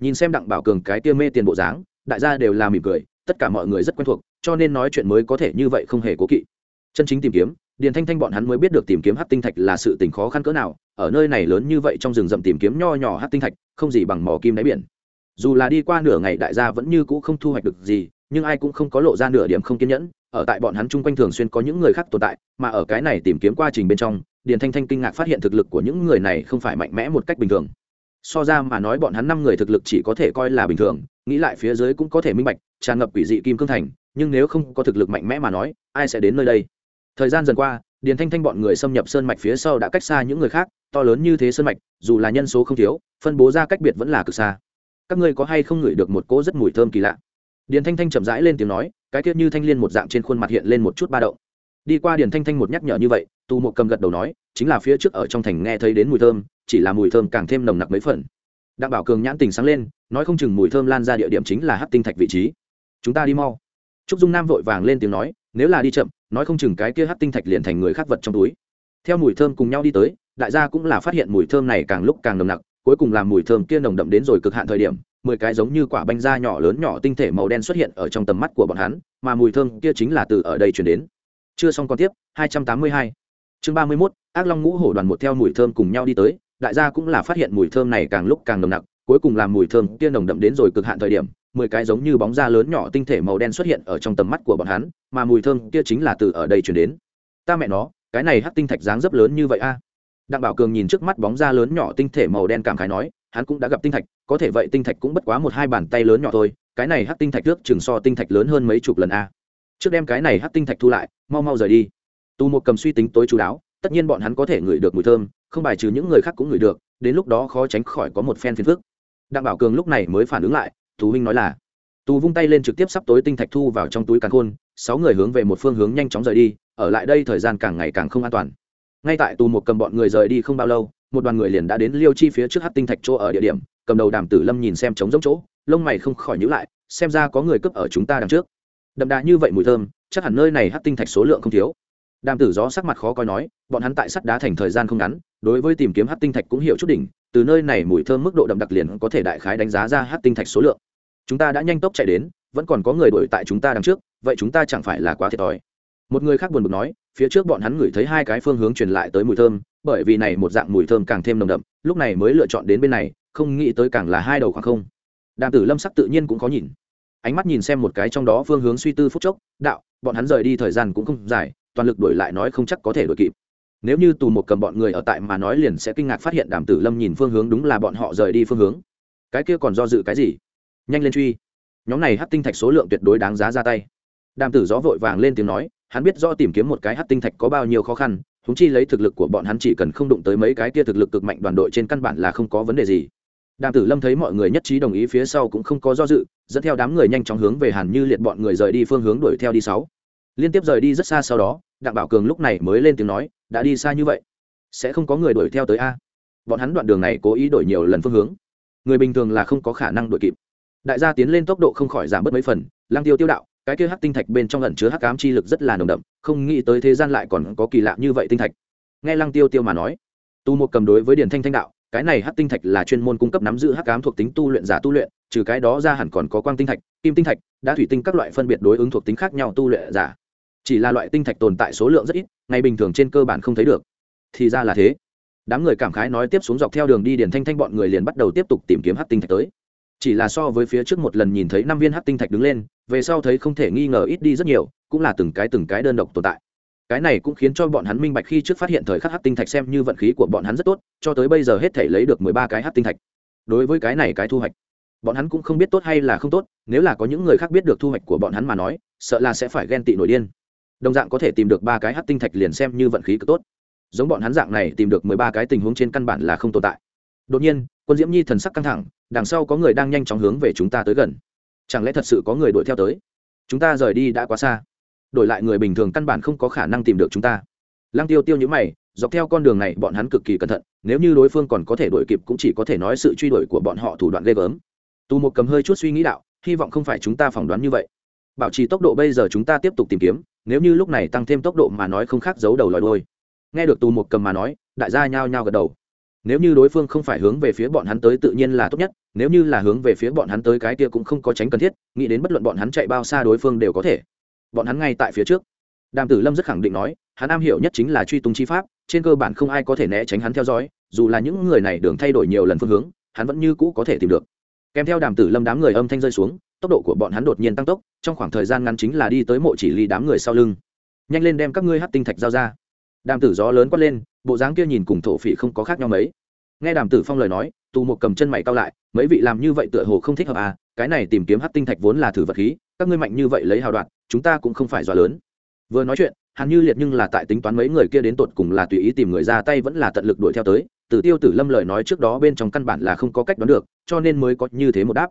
nhìn xem đặng bảo cường cái tia mê tiền bộ dáng, đại gia đều là mỉm cười, tất cả mọi người rất quen thuộc, cho nên nói chuyện mới có thể như vậy không hề cố kỵ. Chân chính tìm kiếm, điền thanh thanh bọn hắn mới biết được tìm kiếm hát tinh thạch là sự tình khó khăn cỡ nào, ở nơi này lớn như vậy trong rừng rậm tìm kiếm nho nhỏ hát tinh thạch, không gì bằng mỏ kim đáy biển. Dù là đi qua nửa ngày đại gia vẫn như cũ không thu hoạch được gì, nhưng ai cũng không có lộ ra nửa điểm không kiên nhẫn, ở tại bọn hắn chung quanh thường xuyên có những người khác tồn tại, mà ở cái này tìm kiếm quá trình bên trong, điền thanh thanh kinh ngạc phát hiện thực lực của những người này không phải mạnh mẽ một cách bình thường so ra mà nói bọn hắn năm người thực lực chỉ có thể coi là bình thường, nghĩ lại phía dưới cũng có thể minh bạch, tràn ngập quỷ dị kim cương thành, nhưng nếu không có thực lực mạnh mẽ mà nói, ai sẽ đến nơi đây? Thời gian dần qua, điền thanh thanh bọn người xâm nhập sơn mạch phía sau đã cách xa những người khác, to lớn như thế sơn mạch, dù là nhân số không thiếu, phân bố ra cách biệt vẫn là cực xa. Các ngươi có hay không ngửi được một cỗ rất mùi thơm kỳ lạ? Điền thanh thanh chậm rãi lên tiếng nói, cái tiết như thanh liên một dạng trên khuôn mặt hiện lên một chút ba động. Đi qua điền thanh thanh một nhắc nhở như vậy tu một cầm gật đầu nói, chính là phía trước ở trong thành nghe thấy đến mùi thơm chỉ là mùi thơm càng thêm nồng nặc mấy phần. Đặng bảo cường nhãn tình sáng lên nói không chừng mùi thơm lan ra địa điểm chính là hát tinh thạch vị trí. Chúng ta đi mau. Trúc dung nam vội vàng lên tiếng nói nếu là đi chậm nói không chừng cái kia hát tinh thạch liền thành người khác vật trong túi. Theo mùi thơm cùng nhau đi tới đại gia cũng là phát hiện mùi thơm này càng lúc càng nồng nặc cuối cùng làm mùi thơm kia nồng đậm đến rồi cực hạn thời điểm mười cái giống như quả banh da nhỏ lớn nhỏ tinh thể màu đen xuất hiện ở trong tầm mắt của bọn hắn mà mùi thơm kia chính là từ ở đây chuyển đến. Chưa xong còn tiếp 282. chương 31, ác long ngũ hổ đoàn một theo mùi thơm cùng nhau đi tới đại gia cũng là phát hiện mùi thơm này càng lúc càng nồng nặc, cuối cùng làm mùi thơm kia nồng đậm đến rồi cực hạn thời điểm, mười cái giống như bóng da lớn nhỏ tinh thể màu đen xuất hiện ở trong tầm mắt của bọn hắn, mà mùi thơm kia chính là từ ở đây chuyển đến. Ta mẹ nó, cái này hắc tinh thạch dáng dấp lớn như vậy a? Đặng bảo cường nhìn trước mắt bóng da lớn nhỏ tinh thể màu đen cảm khái nói, hắn cũng đã gặp tinh thạch, có thể vậy tinh thạch cũng bất quá một hai bàn tay lớn nhỏ thôi, cái này hắc tinh thạch trước chừng so tinh thạch lớn hơn mấy chục lần a. Trước đem cái này hắc tinh thạch thu lại, mau mau rời đi. Tu một cầm suy tính tối chú đáo tất nhiên bọn hắn có thể ngửi được mùi thơm, không bài trừ những người khác cũng ngửi được, đến lúc đó khó tránh khỏi có một phen phiền phức. Đặng bảo cường lúc này mới phản ứng lại, tú huynh nói là. Tú vung tay lên trực tiếp sắp tối tinh thạch thu vào trong túi càn khôn, sáu người hướng về một phương hướng nhanh chóng rời đi, ở lại đây thời gian càng ngày càng không an toàn. Ngay tại tù một cầm bọn người rời đi không bao lâu, một đoàn người liền đã đến liêu chi phía trước hát tinh thạch chỗ ở địa điểm, cầm đầu đàm tử lâm nhìn xem trống giống chỗ, lông mày không khỏi nhữ lại, xem ra có người cướp ở chúng ta đằng trước. Đậm đà như vậy mùi thơm, chắc hẳn nơi này hát tinh thạch số lượng không thiếu đàm tử gió sắc mặt khó coi nói, bọn hắn tại sắt đá thành thời gian không ngắn, đối với tìm kiếm hát tinh thạch cũng hiểu chút đỉnh, từ nơi này mùi thơm mức độ đậm đặc liền có thể đại khái đánh giá ra hát tinh thạch số lượng. Chúng ta đã nhanh tốc chạy đến, vẫn còn có người đuổi tại chúng ta đằng trước, vậy chúng ta chẳng phải là quá thiệt thòi. Một người khác buồn bực nói, phía trước bọn hắn ngửi thấy hai cái phương hướng truyền lại tới mùi thơm, bởi vì này một dạng mùi thơm càng thêm nồng đậm, lúc này mới lựa chọn đến bên này, không nghĩ tới càng là hai đầu khoảng không. Đàm tử lâm sắc tự nhiên cũng có nhìn. Ánh mắt nhìn xem một cái trong đó phương hướng suy tư phút chốc, đạo, bọn hắn rời đi thời gian cũng không dài toàn lực đuổi lại nói không chắc có thể đuổi kịp. Nếu như tù một cầm bọn người ở tại mà nói liền sẽ kinh ngạc phát hiện đàm tử lâm nhìn phương hướng đúng là bọn họ rời đi phương hướng. Cái kia còn do dự cái gì? Nhanh lên truy. Nhóm này hát tinh thạch số lượng tuyệt đối đáng giá ra tay. Đàm tử gió vội vàng lên tiếng nói, hắn biết do tìm kiếm một cái hát tinh thạch có bao nhiêu khó khăn húng chi lấy thực lực của bọn hắn chỉ cần không đụng tới mấy cái kia thực lực cực mạnh đoàn đội trên căn bản là không có vấn đề gì. Đàm tử lâm thấy mọi người nhất trí đồng ý phía sau cũng không có do dự, dẫn theo đám người nhanh chóng hướng về hàn như liệt bọn người rời đi phương hướng đuổi theo đi sáu liên tiếp rời đi rất xa sau đó, đặng bảo cường lúc này mới lên tiếng nói, đã đi xa như vậy, sẽ không có người đuổi theo tới a. Bọn hắn đoạn đường này cố ý đổi nhiều lần phương hướng. Người bình thường là không có khả năng đuổi kịp. Đại gia tiến lên tốc độ không khỏi giảm bớt mấy phần lang tiêu tiêu đạo, cái kia hắc tinh thạch bên trong lẩn chứa hắc ám chi lực rất là nồng đậm, không nghĩ tới thế gian lại còn có kỳ lạ như vậy tinh thạch. Nghe lăng tiêu tiêu mà nói, tu một cầm đối với điển thanh thanh đạo, cái này hắc tinh thạch là chuyên môn cung cấp nắm giữ hắc ám thuộc tính tu luyện giả tu luyện, trừ cái đó ra hẳn còn có quang tinh thạch, kim tinh thạch đã thủy tinh các loại phân biệt đối ứng thuộc tính khác nhau tu luyện giả chỉ là loại tinh thạch tồn tại số lượng rất ít ngày bình thường trên cơ bản không thấy được. Thì ra là thế. Đám người cảm khái nói tiếp xuống dọc theo đường đi điển thanh thanh bọn người liền bắt đầu tiếp tục tìm kiếm hát tinh thạch tới. Chỉ là so với phía trước một lần nhìn thấy năm viên hát tinh thạch đứng lên, về sau thấy không thể nghi ngờ ít đi rất nhiều, cũng là từng cái từng cái đơn độc tồn tại. Cái này cũng khiến cho bọn hắn minh bạch khi trước phát hiện thời khắc hát tinh thạch xem như vận khí của bọn hắn rất tốt, cho tới bây giờ hết thể lấy được mười ba cái hát tinh thạch. Đối với cái này cái thu hoạch, bọn hắn cũng không biết tốt hay là không tốt, nếu là có những người khác biết được thu hoạch của bọn hắn mà nói, sợ là sẽ phải ghen tị nổi điên đồng dạng có thể tìm được ba cái hát tinh thạch liền xem như vận khí cực tốt. Giống bọn hắn dạng này tìm được mười ba cái tình huống trên căn bản là không tồn tại. Đột nhiên, quân diễm nhi thần sắc căng thẳng, đằng sau có người đang nhanh chóng hướng về chúng ta tới gần. Chẳng lẽ thật sự có người đuổi theo tới? Chúng ta rời đi đã quá xa. Đổi lại người bình thường căn bản không có khả năng tìm được chúng ta. Lăng tiêu tiêu nhữ mày, dọc theo con đường này bọn hắn cực kỳ cẩn thận, nếu như đối phương còn có thể đuổi kịp cũng chỉ có thể nói sự truy đuổi của bọn họ thủ đoạn ghê gớm. Tù một cầm hơi chút suy nghĩ đạo, hy vọng không phải chúng ta phỏng đoán như vậy. Bảo trì tốc độ bây giờ chúng ta tiếp tục tìm kiếm nếu như lúc này tăng thêm tốc độ mà nói không khác giấu đầu lòi đôi. Nghe được tù một cầm mà nói, đại gia nhao nhao gật đầu. Nếu như đối phương không phải hướng về phía bọn hắn tới tự nhiên là tốt nhất, nếu như là hướng về phía bọn hắn tới cái kia cũng không có tránh cần thiết, nghĩ đến bất luận bọn hắn chạy bao xa đối phương đều có thể. Bọn hắn ngay tại phía trước. Đàm tử lâm rất khẳng định nói, hắn am hiểu nhất chính là truy tung chi pháp, trên cơ bản không ai có thể né tránh hắn theo dõi, dù là những người này đường thay đổi nhiều lần phương hướng, hắn vẫn như cũ có thể tìm được. Kèm theo đàm tử lâm đám người âm thanh rơi xuống, tốc độ của bọn hắn đột nhiên tăng tốc trong khoảng thời gian ngắn chính là đi tới mộ chỉ ly đám người sau lưng. Nhanh lên đem các ngươi hát tinh thạch giao ra. Đàm tử gió lớn quát lên, bộ dáng kia nhìn cùng thổ phỉ không có khác nhau mấy. Nghe đàm tử phong lời nói tù một cầm chân mày cao lại, mấy vị làm như vậy tựa hồ không thích hợp à cái này tìm kiếm hát tinh thạch vốn là thử vật khí, các ngươi mạnh như vậy lấy hào đoạn, chúng ta cũng không phải dọa lớn. Vừa nói chuyện, hàn như liệt nhưng là tại tính toán mấy người kia đến tột cùng là tùy ý tìm người ra tay vẫn là tận lực đuổi theo tới tử tiêu tử lâm lời nói trước đó bên trong căn bản là không có cách đoán được, cho nên mới có như thế một đáp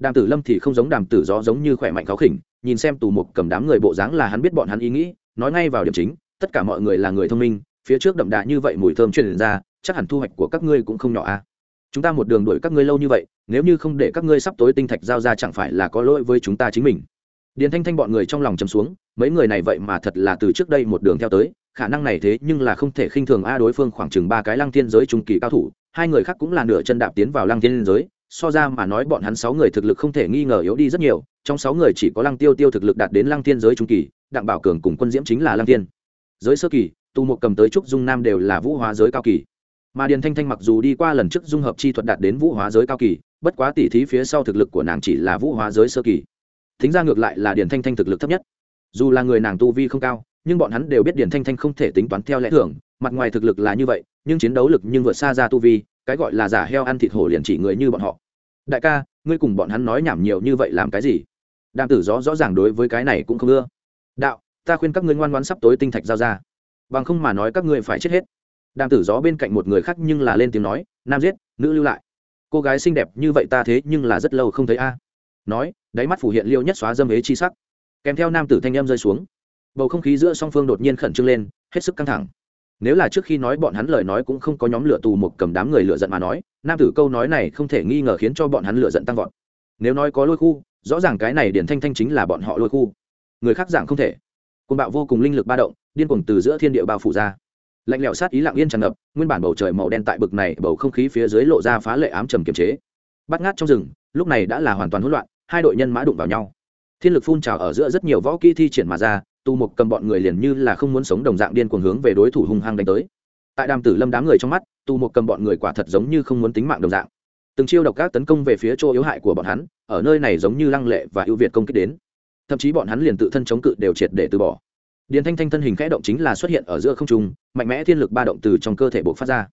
đàm tử lâm thì không giống đàm tử gió giống như khỏe mạnh khó khỉnh, nhìn xem tù mục cầm đám người bộ dáng là hắn biết bọn hắn ý nghĩ, nói ngay vào điểm chính, tất cả mọi người là người thông minh, phía trước đậm đà như vậy mùi thơm truyền ra, chắc hẳn thu hoạch của các ngươi cũng không nhỏ a à. chúng ta một đường đuổi các ngươi lâu như vậy, nếu như không để các ngươi sắp tối tinh thạch giao ra chẳng phải là có lỗi với chúng ta chính mình điền thanh thanh bọn người trong lòng chầm xuống, mấy người này vậy mà thật là từ trước đây một đường theo tới, khả năng này thế nhưng là không thể khinh thường a, đối phương khoảng chừng ba cái lăng thiên giới trung kỳ cao thủ, hai người khác cũng là nửa chân đạp tiến vào lăng thiên giới so ra mà nói bọn hắn sáu người thực lực không thể nghi ngờ yếu đi rất nhiều, trong sáu người chỉ có lăng tiêu tiêu thực lực đạt đến lăng thiên giới trung kỳ, đặng bảo cường cùng quân diễm chính là lăng thiên. Giới sơ kỳ tu một cầm tới trúc dung nam đều là vũ hóa giới cao kỳ. Mà điền thanh thanh mặc dù đi qua lần trước dung hợp chi thuật đạt đến vũ hóa giới cao kỳ, bất quá tỉ thí phía sau thực lực của nàng chỉ là vũ hóa giới sơ kỳ. Thính ra ngược lại là điền thanh thanh thực lực thấp nhất. Dù là người nàng tu vi không cao, nhưng bọn hắn đều biết điền thanh thanh không thể tính toán theo lẽ thường, mặt ngoài thực lực là như vậy, nhưng chiến đấu lực nhưng vượt xa ra tu vi cái gọi là giả heo ăn thịt hổ liền chỉ người như bọn họ. Đại ca, ngươi cùng bọn hắn nói nhảm nhiều như vậy làm cái gì? Đàm tử gió rõ ràng đối với cái này cũng không ưa. Đạo, ta khuyên các ngươi ngoan ngoan sắp tối tinh thạch giao ra. Bằng không mà nói các ngươi phải chết hết. Đàm tử gió bên cạnh một người khác nhưng là lên tiếng nói, nam giết, nữ lưu lại. Cô gái xinh đẹp như vậy ta thế nhưng là rất lâu không thấy a. Nói, đáy mắt phủ hiện liêu nhất xóa dâm ế chi sắc. Kèm theo nam tử thanh em rơi xuống. Bầu không khí giữa song phương đột nhiên khẩn trương lên, hết sức căng thẳng nếu là trước khi nói bọn hắn lời nói cũng không có nhóm lửa tù một cầm đám người lựa giận mà nói, nam tử câu nói này không thể nghi ngờ khiến cho bọn hắn lựa giận tăng vọt. Nếu nói có lôi khu, rõ ràng cái này điển thanh thanh chính là bọn họ lôi khu. Người khác dạng không thể. Côn bạo vô cùng linh lực ba động, điên cuồng từ giữa thiên địa bao phủ ra. Lạnh lẽo sát ý lặng yên tràn ngập, nguyên bản bầu trời màu đen tại bực này bầu không khí phía dưới lộ ra phá lệ ám trầm kiềm chế. Bắt ngát trong rừng, lúc này đã là hoàn toàn hỗn loạn, hai đội nhân mã đụng vào nhau. Thiên lực phun trào ở giữa rất nhiều võ kỹ thi triển mà ra tu Mục cầm bọn người liền như là không muốn sống đồng dạng điên cuồng hướng về đối thủ hung hăng đánh tới. Tại đàm tử lâm đám người trong mắt tu Mục cầm bọn người quả thật giống như không muốn tính mạng đồng dạng. Từng chiêu độc các tấn công về phía chỗ yếu hại của bọn hắn, ở nơi này giống như lăng lệ và ưu việt công kích đến. Thậm chí bọn hắn liền tự thân chống cự đều triệt để từ bỏ. Điền thanh thanh thân hình khẽ động chính là xuất hiện ở giữa không trung, mạnh mẽ thiên lực ba động từ trong cơ thể buộc phát ra.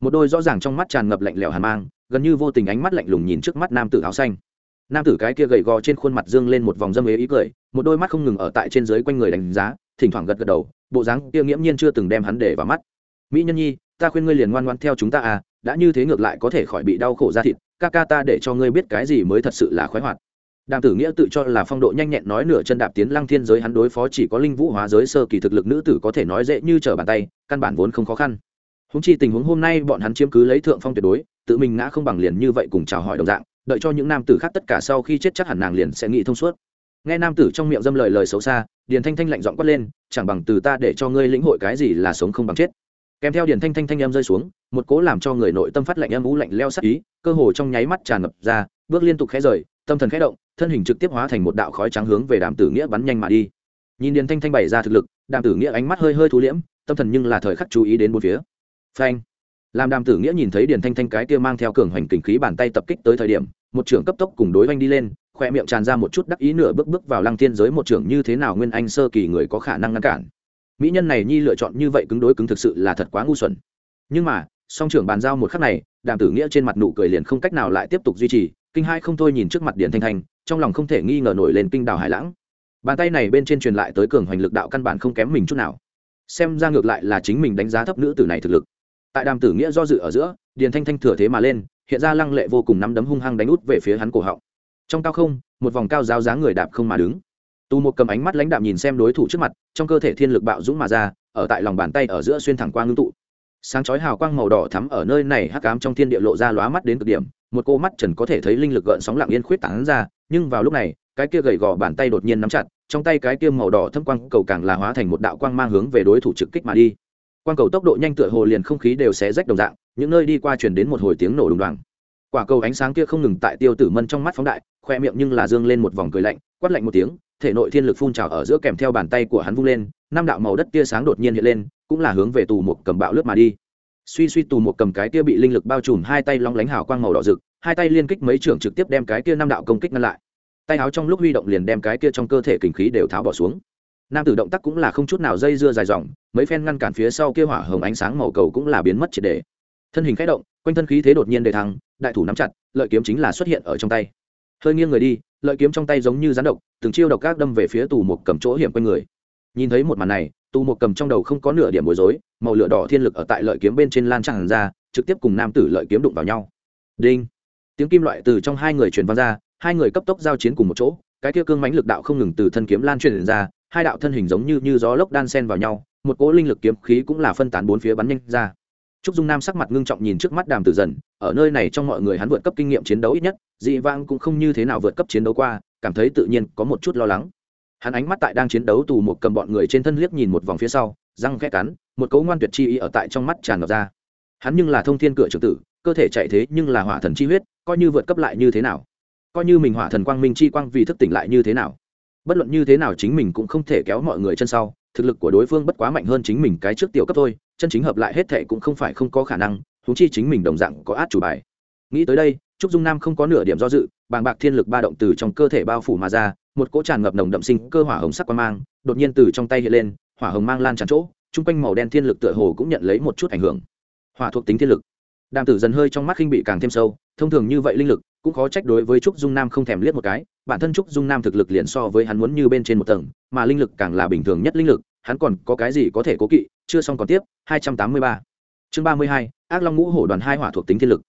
Một đôi rõ ràng trong mắt tràn ngập lạnh lẽo hàn mang, gần như vô tình ánh mắt lạnh lùng nhìn trước mắt nam tử áo xanh nam tử cái kia gầy gò trên khuôn mặt dương lên một vòng dâm ế ý cười, một đôi mắt không ngừng ở tại trên dưới quanh người đánh giá, thỉnh thoảng gật gật đầu, bộ dáng kia nghiễm nhiên chưa từng đem hắn để vào mắt. Mỹ nhân nhi, ta khuyên ngươi liền ngoan ngoan theo chúng ta à đã như thế ngược lại có thể khỏi bị đau khổ ra thịt, ca ca ta để cho ngươi biết cái gì mới thật sự là khoái hoạt. Đàm tử nghĩa tự cho là phong độ nhanh nhẹn nói nửa chân đạp tiến lăng thiên giới hắn đối phó chỉ có linh vũ hóa giới sơ kỳ thực lực nữ tử có thể nói dễ như trở bàn tay, căn bản vốn không khó khăn. Húng chi tình huống hôm nay bọn hắn chiếm cứ lấy thượng phong tuyệt đối, tự mình ngã không bằng liền như vậy cùng chào hỏi đồng dạng đợi cho những nam tử khác tất cả sau khi chết chắc hẳn nàng liền sẽ nghĩ thông suốt. Nghe nam tử trong miệng dâm lời lời xấu xa, điền thanh thanh lạnh giọng quát lên, chẳng bằng từ ta để cho ngươi lĩnh hội cái gì là sống không bằng chết. Kèm theo điền thanh thanh thanh em rơi xuống, một cố làm cho người nội tâm phát lạnh em ú lạnh leo sắc ý, cơ hồ trong nháy mắt tràn ngập ra, bước liên tục khẽ rời, tâm thần khẽ động, thân hình trực tiếp hóa thành một đạo khói trắng hướng về đàm tử nghĩa bắn nhanh mà đi. Nhìn điền thanh thanh bày ra thực lực, đàm tử nghĩa ánh mắt hơi hơi thú liễm, tâm thần nhưng là thời khắc chú ý đến bốn phía. Phanh! Làm đàm tử nghĩa nhìn thấy điền thanh thanh cái kia mang theo cường hoành kình khí bàn tay tập kích tới thời điểm, một trưởng cấp tốc cùng đối oanh đi lên khoe miệng tràn ra một chút đắc ý nửa bước bước vào lăng thiên giới một trưởng như thế nào nguyên anh sơ kỳ người có khả năng ngăn cản. Mỹ nhân này nhi lựa chọn như vậy cứng đối cứng thực sự là thật quá ngu xuẩn. Nhưng mà, song trưởng bàn giao một khắc này, đàm tử nghĩa trên mặt nụ cười liền không cách nào lại tiếp tục duy trì, kinh hai không thôi nhìn trước mặt điền thanh thanh, trong lòng không thể nghi ngờ nổi lên kinh đào hải lãng. Bàn tay này bên trên truyền lại tới cường hoành lực đạo căn bản không kém mình chút nào. Xem ra ngược lại là chính mình đánh giá thấp nữ tử này thực lực tại đàm tử nghĩa do dự ở giữa, điền thanh thanh thừa thế mà lên, hiện ra lăng lệ vô cùng nắm đấm hung hăng đánh út về phía hắn cổ họng. Trong cao không, một vòng cao giáo dáng người đạp không mà đứng. Tu một cầm ánh mắt lãnh đạm nhìn xem đối thủ trước mặt, trong cơ thể thiên lực bạo dũng mà ra, ở tại lòng bàn tay ở giữa xuyên thẳng quang ngưng tụ. Sáng chói hào quang màu đỏ thắm ở nơi này hắc ám trong thiên địa lộ ra lóa mắt đến cực điểm, một cô mắt trần có thể thấy linh lực gợn sóng lặng yên khuyết tán ra, nhưng vào lúc này, cái kia gầy gò bàn tay đột nhiên nắm chặt, trong tay cái kia màu đỏ thâm quang cầu càng là hóa thành một đạo quang mang hướng về đối thủ trực kích mà đi quang cầu tốc độ nhanh tựa hồ liền không khí đều xé rách đồng dạng, những nơi đi qua truyền đến một hồi tiếng nổ đùng đoàng. Quả cầu ánh sáng kia không ngừng tại tiêu tử mân trong mắt phóng đại, khoe miệng nhưng là dương lên một vòng cười lạnh, quát lạnh một tiếng, thể nội thiên lực phun trào ở giữa kèm theo bàn tay của hắn vung lên, năm đạo màu đất tia sáng đột nhiên hiện lên, cũng là hướng về tù một cầm bạo lướt mà đi. Suy suy tù một cầm cái tia bị linh lực bao trùm hai tay long lánh hào quang màu đỏ rực, hai tay liên kích mấy trưởng trực tiếp đem cái tia năm đạo công kích ngăn lại. Tay áo trong lúc huy động liền đem cái tia trong cơ thể kinh khí đều tháo bỏ xuống nam tử động tác cũng là không chút nào dây dưa dài dòng, mấy phen ngăn cản phía sau kia hỏa hồng ánh sáng màu cầu cũng là biến mất triệt đề thân hình khẽ động, quanh thân khí thế đột nhiên đề thăng, đại thủ nắm chặt, lợi kiếm chính là xuất hiện ở trong tay. Hơi nghiêng người đi, lợi kiếm trong tay giống như rán độc, từng chiêu độc các đâm về phía tù một cầm chỗ hiểm quanh người. Nhìn thấy một màn này, tù một cầm trong đầu không có nửa điểm bối rối, màu lửa đỏ thiên lực ở tại lợi kiếm bên trên lan tràn ra, trực tiếp cùng nam tử lợi kiếm đụng vào nhau. Đinh! Tiếng kim loại từ trong hai người truyền vang ra, hai người cấp tốc giao chiến cùng một chỗ, cái kia cương mãnh lực đạo không ngừng từ thân kiếm lan truyền ra hai đạo thân hình giống như như gió lốc đan sen vào nhau, một cỗ linh lực kiếm khí cũng là phân tán bốn phía bắn nhanh ra. Trúc dung nam sắc mặt ngưng trọng nhìn trước mắt đàm tử dần, ở nơi này trong mọi người hắn vượt cấp kinh nghiệm chiến đấu ít nhất, dị vang cũng không như thế nào vượt cấp chiến đấu qua, cảm thấy tự nhiên có một chút lo lắng. Hắn ánh mắt tại đang chiến đấu tù một cầm bọn người trên thân liếc nhìn một vòng phía sau, răng khẽ cắn, một cấu ngoan tuyệt chi ý ở tại trong mắt tràn ngập ra. Hắn nhưng là thông thiên cửa trưởng tử, cơ thể chạy thế nhưng là hỏa thần chi huyết, coi như vượt cấp lại như thế nào? Coi như mình hỏa thần quang minh chi quang vì thức tỉnh lại như thế nào? Bất luận như thế nào chính mình cũng không thể kéo mọi người chân sau, thực lực của đối phương bất quá mạnh hơn chính mình cái trước tiểu cấp thôi, chân chính hợp lại hết thệ cũng không phải không có khả năng thú chi chính mình đồng dạng có át chủ bài. Nghĩ tới đây, trúc dung nam không có nửa điểm do dự, bàng bạc thiên lực ba động từ trong cơ thể bao phủ mà ra, một cỗ tràn ngập nồng đậm sinh cơ hỏa hồng sắc quang mang, đột nhiên từ trong tay hiện lên, hỏa hồng mang lan tràn chỗ, chung quanh màu đen thiên lực tựa hồ cũng nhận lấy một chút ảnh hưởng. Hỏa thuộc tính thiên lực. Đàm tử dần hơi trong mắt khinh bị càng thêm sâu, thông thường như vậy linh lực, cũng khó trách đối với trúc dung nam không thèm liếc một cái bản thân trúc dung nam thực lực liền so với hắn muốn như bên trên một tầng mà linh lực càng là bình thường nhất linh lực hắn còn có cái gì có thể cố kỵ chưa xong còn tiếp 283. chương 32, ác long ngũ hổ đoàn hai hỏa thuộc tính thiên lực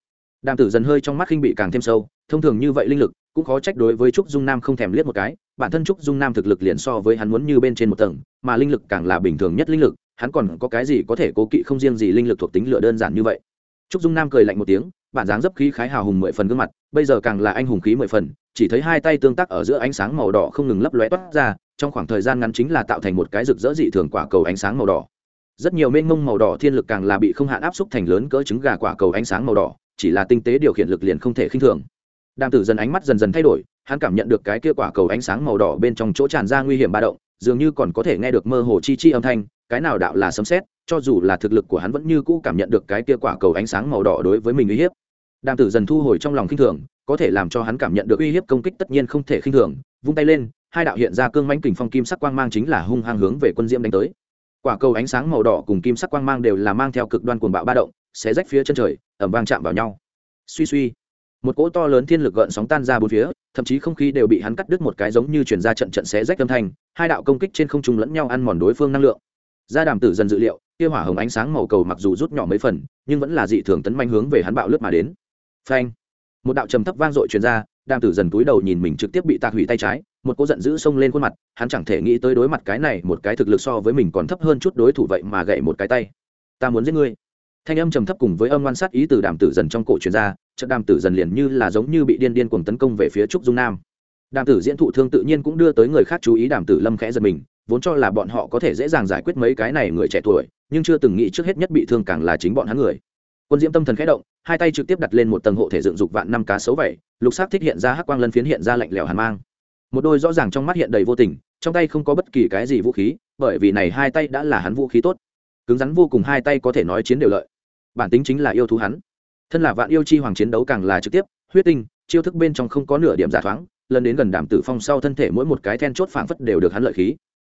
đàm tử dần hơi trong mắt khinh bị càng thêm sâu thông thường như vậy linh lực cũng khó trách đối với trúc dung nam không thèm liếc một cái bản thân trúc dung nam thực lực liền so với hắn muốn như bên trên một tầng mà linh lực càng là bình thường nhất linh lực hắn còn có cái gì có thể cố kỵ không riêng gì linh lực thuộc tính lựa đơn giản như vậy trúc dung nam cười lạnh một tiếng bản dáng dấp khí khái hào hùng mười phần gương mặt bây giờ càng là anh hùng khí mười phần chỉ thấy hai tay tương tác ở giữa ánh sáng màu đỏ không ngừng lấp lóe toát ra, trong khoảng thời gian ngắn chính là tạo thành một cái rực rỡ dị thường quả cầu ánh sáng màu đỏ. Rất nhiều mênh mông màu đỏ thiên lực càng là bị không hạn áp xúc thành lớn cỡ trứng gà quả cầu ánh sáng màu đỏ, chỉ là tinh tế điều khiển lực liền không thể khinh thường. Đàm tử dần ánh mắt dần dần thay đổi, hắn cảm nhận được cái kia quả cầu ánh sáng màu đỏ bên trong chỗ tràn ra nguy hiểm ba động, dường như còn có thể nghe được mơ hồ chi chi âm thanh, cái nào đạo là sấm xét cho dù là thực lực của hắn vẫn như cũ cảm nhận được cái kia quả cầu ánh sáng màu đỏ đối với mình uy hiếp. Đàm tử dần thu hồi trong lòng khinh thường có thể làm cho hắn cảm nhận được uy hiếp công kích tất nhiên không thể khinh thường, vung tay lên, hai đạo hiện ra cương mãnh kình phong kim sắc quang mang chính là hung hăng hướng về quân diễm đánh tới. Quả cầu ánh sáng màu đỏ cùng kim sắc quang mang đều là mang theo cực đoan cuồng bạo ba động sẽ rách phía chân trời ẩm vang chạm vào nhau. Suy suy, một cỗ to lớn thiên lực gợn sóng tan ra bốn phía, thậm chí không khí đều bị hắn cắt đứt một cái giống như chuyển ra trận trận xé rách âm thanh, hai đạo công kích trên không trung lẫn nhau ăn mòn đối phương năng lượng. Gia đàm tử dần dự liệu, kia hỏa hồng ánh sáng màu cầu mặc dù rút nhỏ mấy phần, nhưng vẫn là dị thường tấn manh hướng về hắn bạo lướt mà đến. Phanh! Một đạo trầm thấp vang dội truyền ra, đàm tử dần cúi đầu nhìn mình trực tiếp bị tạc hủy tay trái, một cô giận dữ xông lên khuôn mặt, hắn chẳng thể nghĩ tới đối mặt cái này, một cái thực lực so với mình còn thấp hơn chút đối thủ vậy mà gậy một cái tay. Ta muốn giết ngươi. Thanh âm trầm thấp cùng với âm ngoan sát ý từ đàm tử dần trong cổ truyền ra trận đàm tử dần liền như là giống như bị điên điên cuồng tấn công về phía trúc dung nam. Đàm tử diễn thụ thương tự nhiên cũng đưa tới người khác chú ý, đàm tử lâm khẽ giật mình, vốn cho là bọn họ có thể dễ dàng giải quyết mấy cái này người trẻ tuổi, nhưng chưa từng nghĩ trước hết nhất bị thương càng là chính bọn hắn người quân diễm tâm thần khẽ động, hai tay trực tiếp đặt lên một tầng hộ thể dựng dục vạn năm cá sấu vẩy, lục sắc thích hiện ra hắc quang lân phiến hiện ra lạnh lẽo hàn mang. Một đôi rõ ràng trong mắt hiện đầy vô tình, trong tay không có bất kỳ cái gì vũ khí, bởi vì này hai tay đã là hắn vũ khí tốt. Cứng rắn vô cùng hai tay có thể nói chiến đều lợi. Bản tính chính là yêu thú hắn. Thân là vạn yêu chi hoàng chiến đấu càng là trực tiếp, huyết tinh, chiêu thức bên trong không có nửa điểm giả thoáng, lần đến gần đàm tử phong sau thân thể mỗi một cái then chốt phảng phất đều được hắn lợi khí.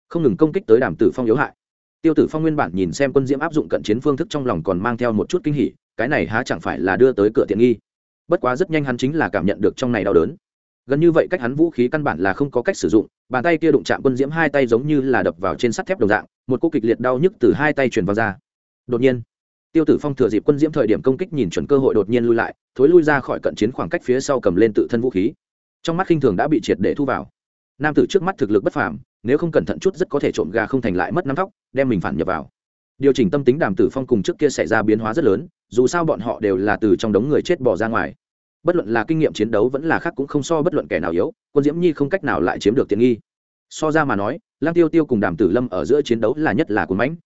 Không ngừng công kích tới đàm tử phong yếu hại tiêu tử phong nguyên bản nhìn xem quân diễm áp dụng cận chiến phương thức trong lòng còn mang theo một chút kinh hỉ, cái này há chẳng phải là đưa tới cửa tiện nghi. Bất quá rất nhanh hắn chính là cảm nhận được trong này đau đớn. Gần như vậy cách hắn vũ khí căn bản là không có cách sử dụng, bàn tay kia đụng chạm quân diễm hai tay giống như là đập vào trên sắt thép đồng dạng, một cô kịch liệt đau nhức từ hai tay truyền vào ra. Đột nhiên, tiêu tử phong thừa dịp quân diễm thời điểm công kích nhìn chuẩn cơ hội đột nhiên lui lại, thối lui ra khỏi cận chiến khoảng cách phía sau cầm lên tự thân vũ khí. Trong mắt khinh thường đã bị triệt để thu vào. Nam tử trước mắt thực lực bất phàm nếu không cẩn thận chút rất có thể trộm gà không thành lại mất nắm tóc đem mình phản nhập vào. Điều chỉnh tâm tính đàm tử phong cùng trước kia xảy ra biến hóa rất lớn, dù sao bọn họ đều là từ trong đống người chết bỏ ra ngoài. Bất luận là kinh nghiệm chiến đấu vẫn là khác cũng không so bất luận kẻ nào yếu, quân diễm nhi không cách nào lại chiếm được tiện nghi. So ra mà nói lang tiêu tiêu cùng đàm tử lâm ở giữa chiến đấu là nhất là cuốn mãnh.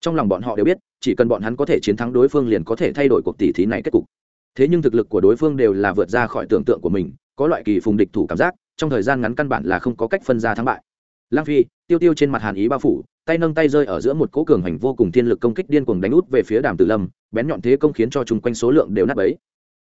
Trong lòng bọn họ đều biết, chỉ cần bọn hắn có thể chiến thắng đối phương liền có thể thay đổi cuộc tỷ thí này kết cục. Thế nhưng thực lực của đối phương đều là vượt ra khỏi tưởng tượng của mình, có loại kỳ phùng địch thủ cảm giác, trong thời gian ngắn căn bản là không có cách phân ra thắng bại lang phi tiêu tiêu trên mặt hàn ý bao phủ tay nâng tay rơi ở giữa một cỗ cường hành vô cùng thiên lực công kích điên cuồng đánh út về phía đàm tử lâm bén nhọn thế công khiến cho chung quanh số lượng đều nát bấy.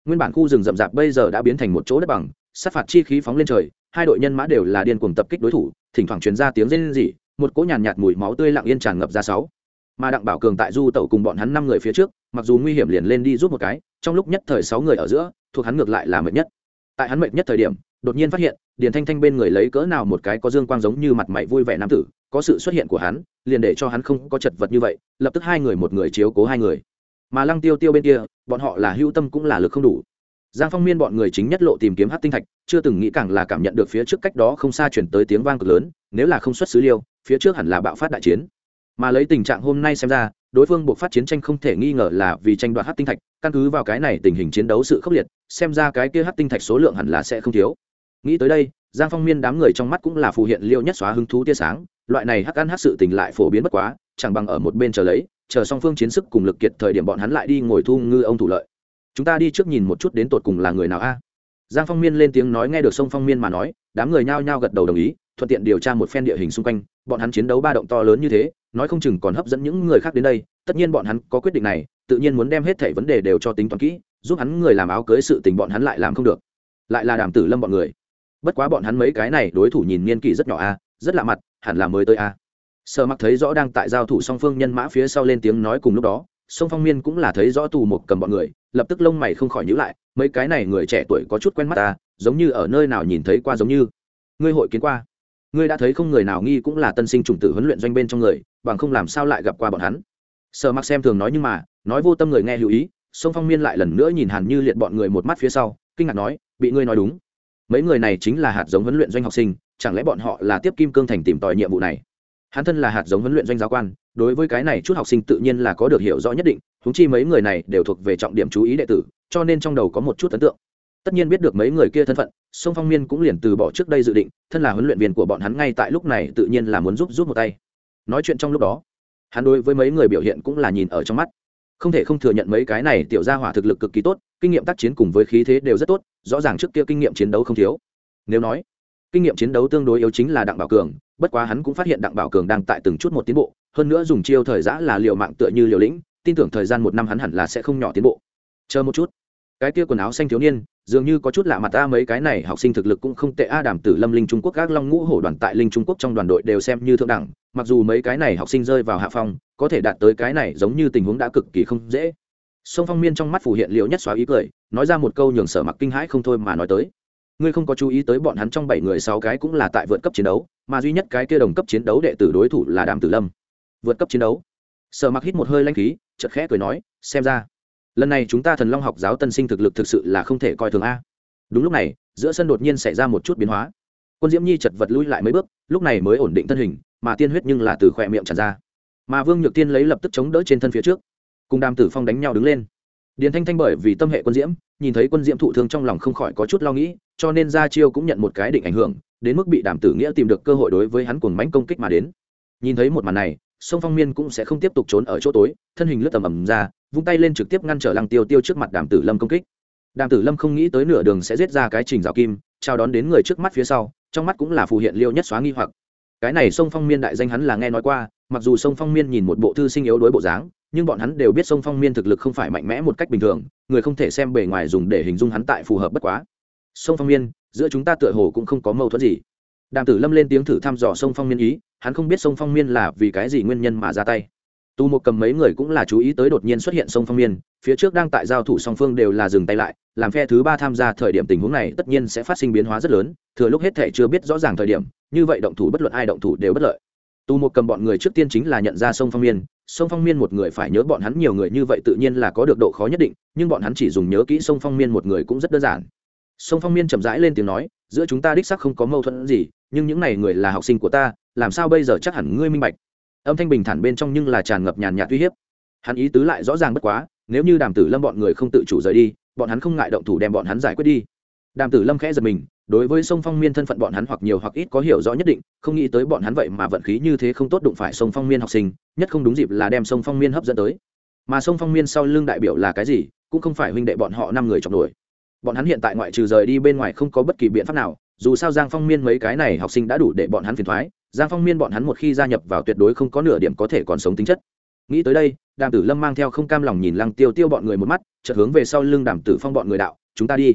Nguyên bản khu rừng rậm rạp bây giờ đã biến thành một chỗ đất bằng sát phạt chi khí phóng lên trời hai đội nhân mã đều là điên cuồng tập kích đối thủ thỉnh thoảng truyền ra tiếng rên rỉ một cỗ nhàn nhạt, nhạt mùi máu tươi lặng yên tràn ngập ra sáu. Mà đặng bảo cường tại du tẩu cùng bọn hắn năm người phía trước mặc dù nguy hiểm liền lên đi giúp một cái trong lúc nhất thời sáu người ở giữa thuộc hắn ngược lại là mệt nhất. Tại hắn mệt nhất thời điểm đột nhiên phát hiện, điền thanh thanh bên người lấy cỡ nào một cái có dương quang giống như mặt mày vui vẻ nam tử, có sự xuất hiện của hắn, liền để cho hắn không có chật vật như vậy, lập tức hai người một người chiếu cố hai người. Mà lăng tiêu tiêu bên kia, bọn họ là hưu tâm cũng là lực không đủ. Giang phong miên bọn người chính nhất lộ tìm kiếm hát tinh thạch, chưa từng nghĩ càng là cảm nhận được phía trước cách đó không xa chuyển tới tiếng vang cực lớn, nếu là không xuất xứ liêu, phía trước hẳn là bạo phát đại chiến. Mà lấy tình trạng hôm nay xem ra, đối phương buộc phát chiến tranh không thể nghi ngờ là vì tranh đoạt hát tinh thạch, căn cứ vào cái này tình hình chiến đấu sự khốc liệt, xem ra cái kia hát tinh thạch số lượng hẳn là sẽ không thiếu nghĩ tới đây, giang phong miên đám người trong mắt cũng là phù hiện liêu nhất xóa hứng thú tia sáng, loại này hắc ăn hắc sự tình lại phổ biến bất quá, chẳng bằng ở một bên chờ lấy, chờ song phương chiến sức cùng lực kiệt thời điểm bọn hắn lại đi ngồi thu ngư ông thủ lợi. Chúng ta đi trước nhìn một chút đến tột cùng là người nào a? Giang phong miên lên tiếng nói nghe được sông phong miên mà nói, đám người nhao nhao gật đầu đồng ý, thuận tiện điều tra một phen địa hình xung quanh, bọn hắn chiến đấu ba động to lớn như thế, nói không chừng còn hấp dẫn những người khác đến đây, tất nhiên bọn hắn có quyết định này, tự nhiên muốn đem hết thảy vấn đề đều cho tính toán kỹ, giúp hắn người làm áo cưới sự tình bọn hắn lại làm không được. Lại là đàm tử lâm bọn người bất quá bọn hắn mấy cái này đối thủ nhìn niên kỷ rất nhỏ a, rất lạ mặt, hẳn là mới tới a. Sợ mặc thấy rõ đang tại giao thủ song phương nhân mã phía sau lên tiếng nói cùng lúc đó sông phong miên cũng là thấy rõ tù một cầm bọn người, lập tức lông mày không khỏi nhữ lại, mấy cái này người trẻ tuổi có chút quen mắt ta giống như ở nơi nào nhìn thấy qua giống như. Ngươi hội kiến qua. Ngươi đã thấy không người nào nghi cũng là tân sinh trùng tử huấn luyện doanh bên trong người, bằng không làm sao lại gặp qua bọn hắn. Sợ mặc xem thường nói nhưng mà, nói vô tâm người nghe hữu ý sông phong miên lại lần nữa nhìn hàn như liệt bọn người một mắt phía sau, kinh ngạc nói, bị ngươi nói đúng mấy người này chính là hạt giống huấn luyện doanh học sinh, chẳng lẽ bọn họ là tiếp kim cương thành tìm tòi nhiệm vụ này? Hắn thân là hạt giống huấn luyện doanh giáo quan, đối với cái này chút học sinh tự nhiên là có được hiểu rõ nhất định húng chi mấy người này đều thuộc về trọng điểm chú ý đệ tử, cho nên trong đầu có một chút ấn tượng. Tất nhiên biết được mấy người kia thân phận sông phong miên cũng liền từ bỏ trước đây dự định, thân là huấn luyện viên của bọn hắn ngay tại lúc này tự nhiên là muốn giúp giúp một tay. Nói chuyện trong lúc đó, hắn đối với mấy người biểu hiện cũng là nhìn ở trong mắt. Không thể không thừa nhận mấy cái này tiểu gia hỏa thực lực cực kỳ tốt kinh nghiệm tác chiến cùng với khí thế đều rất tốt, rõ ràng trước kia kinh nghiệm chiến đấu không thiếu. Nếu nói, kinh nghiệm chiến đấu tương đối yếu chính là đặng bảo cường, bất quá hắn cũng phát hiện đặng bảo cường đang tại từng chút một tiến bộ, hơn nữa dùng chiêu thời giã là liều mạng tựa như liều lĩnh, tin tưởng thời gian một năm hắn hẳn là sẽ không nhỏ tiến bộ. Chờ một chút. Cái kia quần áo xanh thiếu niên, dường như có chút lạ mặt ta mấy cái này học sinh thực lực cũng không tệ a, đàm tử lâm, linh trung quốc các long ngũ hổ đoàn tại linh trung quốc trong đoàn đội đều xem như thượng đẳng, mặc dù mấy cái này học sinh rơi vào hạ phong, có thể đạt tới cái này giống như tình huống đã cực kỳ không dễ sông phong miên trong mắt phủ hiện liệu nhất xóa ý cười, nói ra một câu nhường sở mặc kinh hãi không thôi mà nói tới. Ngươi không có chú ý tới bọn hắn trong bảy người sáu cái cũng là tại vượt cấp chiến đấu, mà duy nhất cái kia đồng cấp chiến đấu đệ tử đối thủ là đàm tử lâm. Vượt cấp chiến đấu. Sở mặc hít một hơi lanh khí chật khẽ cười nói, xem ra, lần này chúng ta thần long học giáo tân sinh thực lực thực sự là không thể coi thường a. Đúng lúc này, giữa sân đột nhiên xảy ra một chút biến hóa. Quân diễm nhi chật vật lui lại mấy bước, lúc này mới ổn định thân hình, mà tiên huyết nhưng là từ khỏe miệng tràn ra. Mà vương nhược tiên lấy lập tức chống đỡ trên thân phía trước cùng đàm tử phong đánh nhau đứng lên. Điền thanh thanh bởi vì tâm hệ quân diễm, nhìn thấy quân diễm thụ thương trong lòng không khỏi có chút lo nghĩ, cho nên ra chiêu cũng nhận một cái định ảnh hưởng, đến mức bị đàm tử nghĩa tìm được cơ hội đối với hắn cuồng mánh công kích mà đến. Nhìn thấy một màn này sông phong miên cũng sẽ không tiếp tục trốn ở chỗ tối, thân hình lướt tầm ầm ra, vung tay lên trực tiếp ngăn trở lăng tiêu tiêu trước mặt đàm tử lâm công kích. Đàm tử lâm không nghĩ tới nửa đường sẽ giết ra cái trình rào kim, chào đón đến người trước mắt phía sau, trong mắt cũng là phù hiện liêu nhất xóa nghi hoặc. Cái này sông phong miên đại danh hắn là nghe nói qua, mặc dù sông phong miên nhìn một bộ thư sinh yếu đối bộ dáng nhưng bọn hắn đều biết sông phong miên thực lực không phải mạnh mẽ một cách bình thường, người không thể xem bề ngoài dùng để hình dung hắn tại phù hợp bất quá. Sông phong miên, giữa chúng ta tựa hồ cũng không có mâu thuẫn gì. Đàm tử lâm lên tiếng thử thăm dò sông phong miên ý, hắn không biết sông phong miên là vì cái gì nguyên nhân mà ra tay. Tu một cầm mấy người cũng là chú ý tới đột nhiên xuất hiện sông phong miên, phía trước đang tại giao thủ song phương đều là dừng tay lại, làm phe thứ ba tham gia thời điểm tình huống này tất nhiên sẽ phát sinh biến hóa rất lớn, thừa lúc hết thể chưa biết rõ ràng thời điểm, như vậy động thủ bất luận ai động thủ đều bất lợi. Tu một cầm bọn người trước tiên chính là nhận ra sông phong miên sông phong miên một người phải nhớ bọn hắn nhiều người như vậy tự nhiên là có được độ khó nhất định, nhưng bọn hắn chỉ dùng nhớ kỹ sông phong miên một người cũng rất đơn giản. Sông phong miên chậm rãi lên tiếng nói, giữa chúng ta đích sắc không có mâu thuẫn gì, nhưng những n à y người là học sinh của ta, làm sao bây giờ chắc hẳn ngươi minh bạch? Âm thanh bình thản bên trong nhưng là tràn ngập nhàn nhạt uy hiếp. Hắn ý tứ lại rõ ràng bất quá, nếu như đàm tử lâm bọn người không tự chủ rời đi, bọn hắn không ngại động thủ đem bọn hắn giải quyết đi. Đàm tử lâm khẽ giật mình đối với sông phong miên thân phận bọn hắn hoặc nhiều hoặc ít có hiểu rõ nhất định, không nghĩ tới bọn hắn vậy mà vận khí như thế không tốt đụng phải sông phong miên học sinh, nhất không đúng dịp là đem sông phong miên hấp dẫn tới. Mà sông phong miên sau lưng đại biểu là cái gì, cũng không phải huynh đệ bọn họ năm người chọc đuổi bọn hắn hiện tại ngoại trừ rời đi bên ngoài không có bất kỳ biện pháp nào, dù sao giang phong miên mấy cái này học sinh đã đủ để bọn hắn phiền thoái, giang phong miên bọn hắn một khi gia nhập vào tuyệt đối không có nửa điểm có thể còn sống tính chất. Nghĩ tới đây, đàm tử lâm mang theo không cam lòng nhìn lăng tiêu tiêu bọn người một mắt, chợt hướng về sau lưng đàm tử phong bọn người đạo, chúng ta đi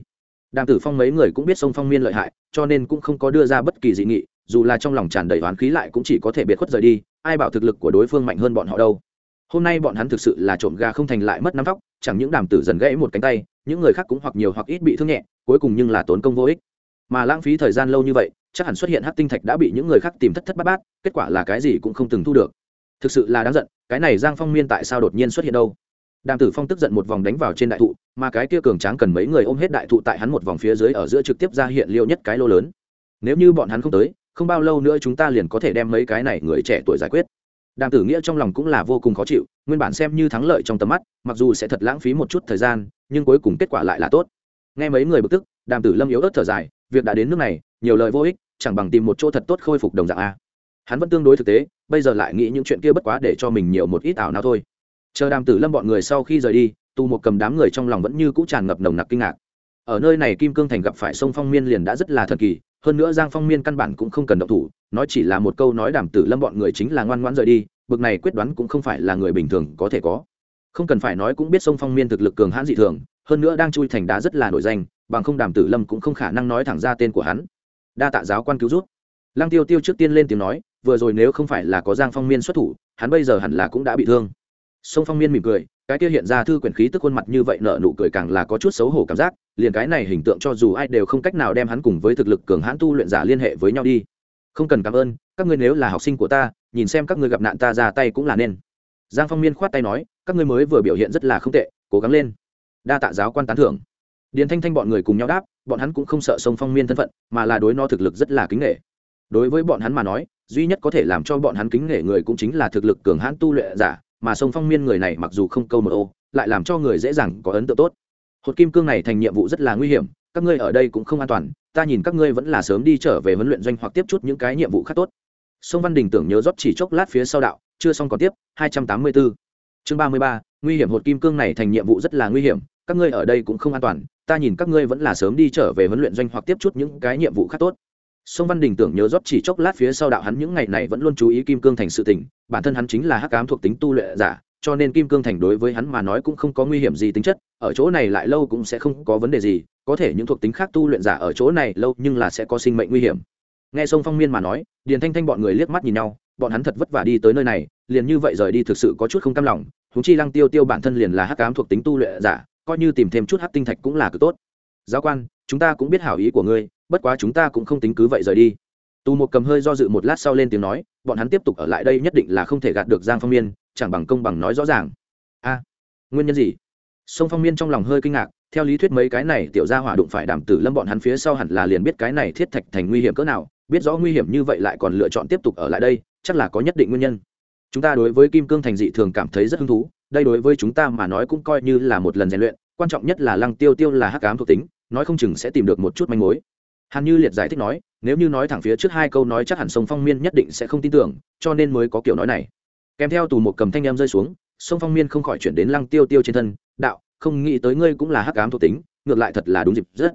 đàm tử phong mấy người cũng biết sông phong miên lợi hại, cho nên cũng không có đưa ra bất kỳ dị nghị, dù là trong lòng tràn đầy oán khí lại cũng chỉ có thể biệt khuất rời đi, ai bảo thực lực của đối phương mạnh hơn bọn họ đâu. Hôm nay bọn hắn thực sự là trộm gà không thành lại mất nắm vóc chẳng những đàm tử dần gãy một cánh tay, những người khác cũng hoặc nhiều hoặc ít bị thương nhẹ, cuối cùng nhưng là tốn công vô ích. Mà lãng phí thời gian lâu như vậy, chắc hẳn xuất hiện hát tinh thạch đã bị những người khác tìm thất thất bát bát, kết quả là cái gì cũng không từng thu được. Thực sự là đáng giận, cái này giang phong miên tại sao đột nhiên xuất hiện đâu? Đàm tử phong tức giận một vòng đánh vào trên đại thụ mà cái kia cường tráng cần mấy người ôm hết đại thụ tại hắn một vòng phía dưới ở giữa trực tiếp ra hiện liệu nhất cái lô lớn. Nếu như bọn hắn không tới, không bao lâu nữa chúng ta liền có thể đem mấy cái này người trẻ tuổi giải quyết. Đàm tử nghĩa trong lòng cũng là vô cùng khó chịu, nguyên bản xem như thắng lợi trong tầm mắt, mặc dù sẽ thật lãng phí một chút thời gian, nhưng cuối cùng kết quả lại là tốt. Nghe mấy người bực tức, đàm tử lâm yếu ớt thở dài, việc đã đến nước này, nhiều lời vô ích, chẳng bằng tìm một chỗ thật tốt khôi phục đồng dạng a. Hắn vẫn tương đối thực tế, bây giờ lại nghĩ những chuyện kia bất quá để cho mình nhiều một ít ảo nào thôi. Chờ đàm tử lâm bọn người sau khi rời đi tu một cầm đám người trong lòng vẫn như cũ tràn ngập nồng nặc kinh ngạc. Ở nơi này kim cương thành gặp phải sông phong miên liền đã rất là thần kỳ, hơn nữa giang phong miên căn bản cũng không cần động thủ, nói chỉ là một câu nói đàm tử lâm bọn người chính là ngoan ngoãn rời đi, bực này quyết đoán cũng không phải là người bình thường có thể có. Không cần phải nói cũng biết sông phong miên thực lực cường hãn dị thường, hơn nữa đang chui thành đá rất là nổi danh, bằng không đàm tử lâm cũng không khả năng nói thẳng ra tên của hắn. Đa tạ giáo quan cứu rút lăng tiêu tiêu trước tiên lên tiếng nói, vừa rồi nếu không phải là có giang phong miên xuất thủ, hắn bây giờ hẳn là cũng đã bị thương sông phong miên mỉm cười, cái kia hiện ra thư quyển khí tức khuôn mặt như vậy nợ nụ cười càng là có chút xấu hổ cảm giác, liền cái này hình tượng cho dù ai đều không cách nào đem hắn cùng với thực lực cường hãn tu luyện giả liên hệ với nhau đi. Không cần cảm ơn, các ngươi nếu là học sinh của ta, nhìn xem các ngươi gặp nạn ta ra tay cũng là nên. Giang phong miên khoát tay nói, các ngươi mới vừa biểu hiện rất là không tệ, cố gắng lên. Đa tạ giáo quan tán thưởng. Điền thanh thanh bọn người cùng nhau đáp, bọn hắn cũng không sợ sông phong miên thân phận, mà là đối no thực lực rất là kính nghệ đối với bọn hắn mà nói, duy nhất có thể làm cho bọn hắn kính nể người cũng chính là thực lực cường hãn tu luyện giả mà sông phong miên người này mặc dù không câu một ô lại làm cho người dễ dàng có ấn tượng tốt. Hột kim cương này thành nhiệm vụ rất là nguy hiểm các ngươi ở đây cũng không an toàn ta nhìn các ngươi vẫn là sớm đi trở về huấn luyện doanh hoặc tiếp chút những cái nhiệm vụ khác tốt. Sông văn đình tưởng nhớ rót chỉ chốc lát phía sau đạo chưa xong còn tiếp 284. chương 33, nguy hiểm hột kim cương này thành nhiệm vụ rất là nguy hiểm các ngươi ở đây cũng không an toàn ta nhìn các ngươi vẫn là sớm đi trở về huấn luyện doanh hoặc tiếp chút những cái nhiệm vụ khác tốt sông văn đình tưởng nhớ rót chỉ chốc lát phía sau đạo hắn những ngày này vẫn luôn chú ý kim cương thành sự tình, bản thân hắn chính là hắc ám thuộc tính tu luyện giả, cho nên kim cương thành đối với hắn mà nói cũng không có nguy hiểm gì tính chất, ở chỗ này lại lâu cũng sẽ không có vấn đề gì, có thể những thuộc tính khác tu luyện giả ở chỗ này lâu nhưng là sẽ có sinh mệnh nguy hiểm. Nghe sông phong miên mà nói, điền thanh thanh bọn người liếc mắt nhìn nhau, bọn hắn thật vất vả đi tới nơi này, liền như vậy rời đi thực sự có chút không cam lòng húng chi lăng tiêu tiêu bản thân liền là hắc ám thuộc tính tu luyện giả, coi như tìm thêm chút hắc tinh thạch cũng là cực tốt. Giáo quan, chúng ta cũng biết hảo ý của ngươi bất quá chúng ta cũng không tính cứ vậy rời đi. Tù một cầm hơi do dự một lát sau lên tiếng nói, bọn hắn tiếp tục ở lại đây nhất định là không thể gạt được giang phong miên, chẳng bằng công bằng nói rõ ràng. A, nguyên nhân gì? Sông phong miên trong lòng hơi kinh ngạc, theo lý thuyết mấy cái này tiểu ra hỏa đụng phải đảm tử lâm bọn hắn phía sau hẳn là liền biết cái này thiết thạch thành nguy hiểm cỡ nào, biết rõ nguy hiểm như vậy lại còn lựa chọn tiếp tục ở lại đây, chắc là có nhất định nguyên nhân. Chúng ta đối với kim cương thành dị thường cảm thấy rất hứng thú, đây đối với chúng ta mà nói cũng coi như là một lần rèn luyện, quan trọng nhất là lăng tiêu tiêu là hắc ám thuộc tính, nói không chừng sẽ tìm được một chút manh mối hàn như liệt giải thích nói, nếu như nói thẳng phía trước hai câu nói chắc hẳn sông phong miên nhất định sẽ không tin tưởng, cho nên mới có kiểu nói này. Kèm theo tù một cầm thanh em rơi xuống, sông phong miên không khỏi chuyển đến lăng tiêu tiêu trên thân, đạo, không nghĩ tới ngươi cũng là hắc ám thuộc tính, ngược lại thật là đúng dịp rất.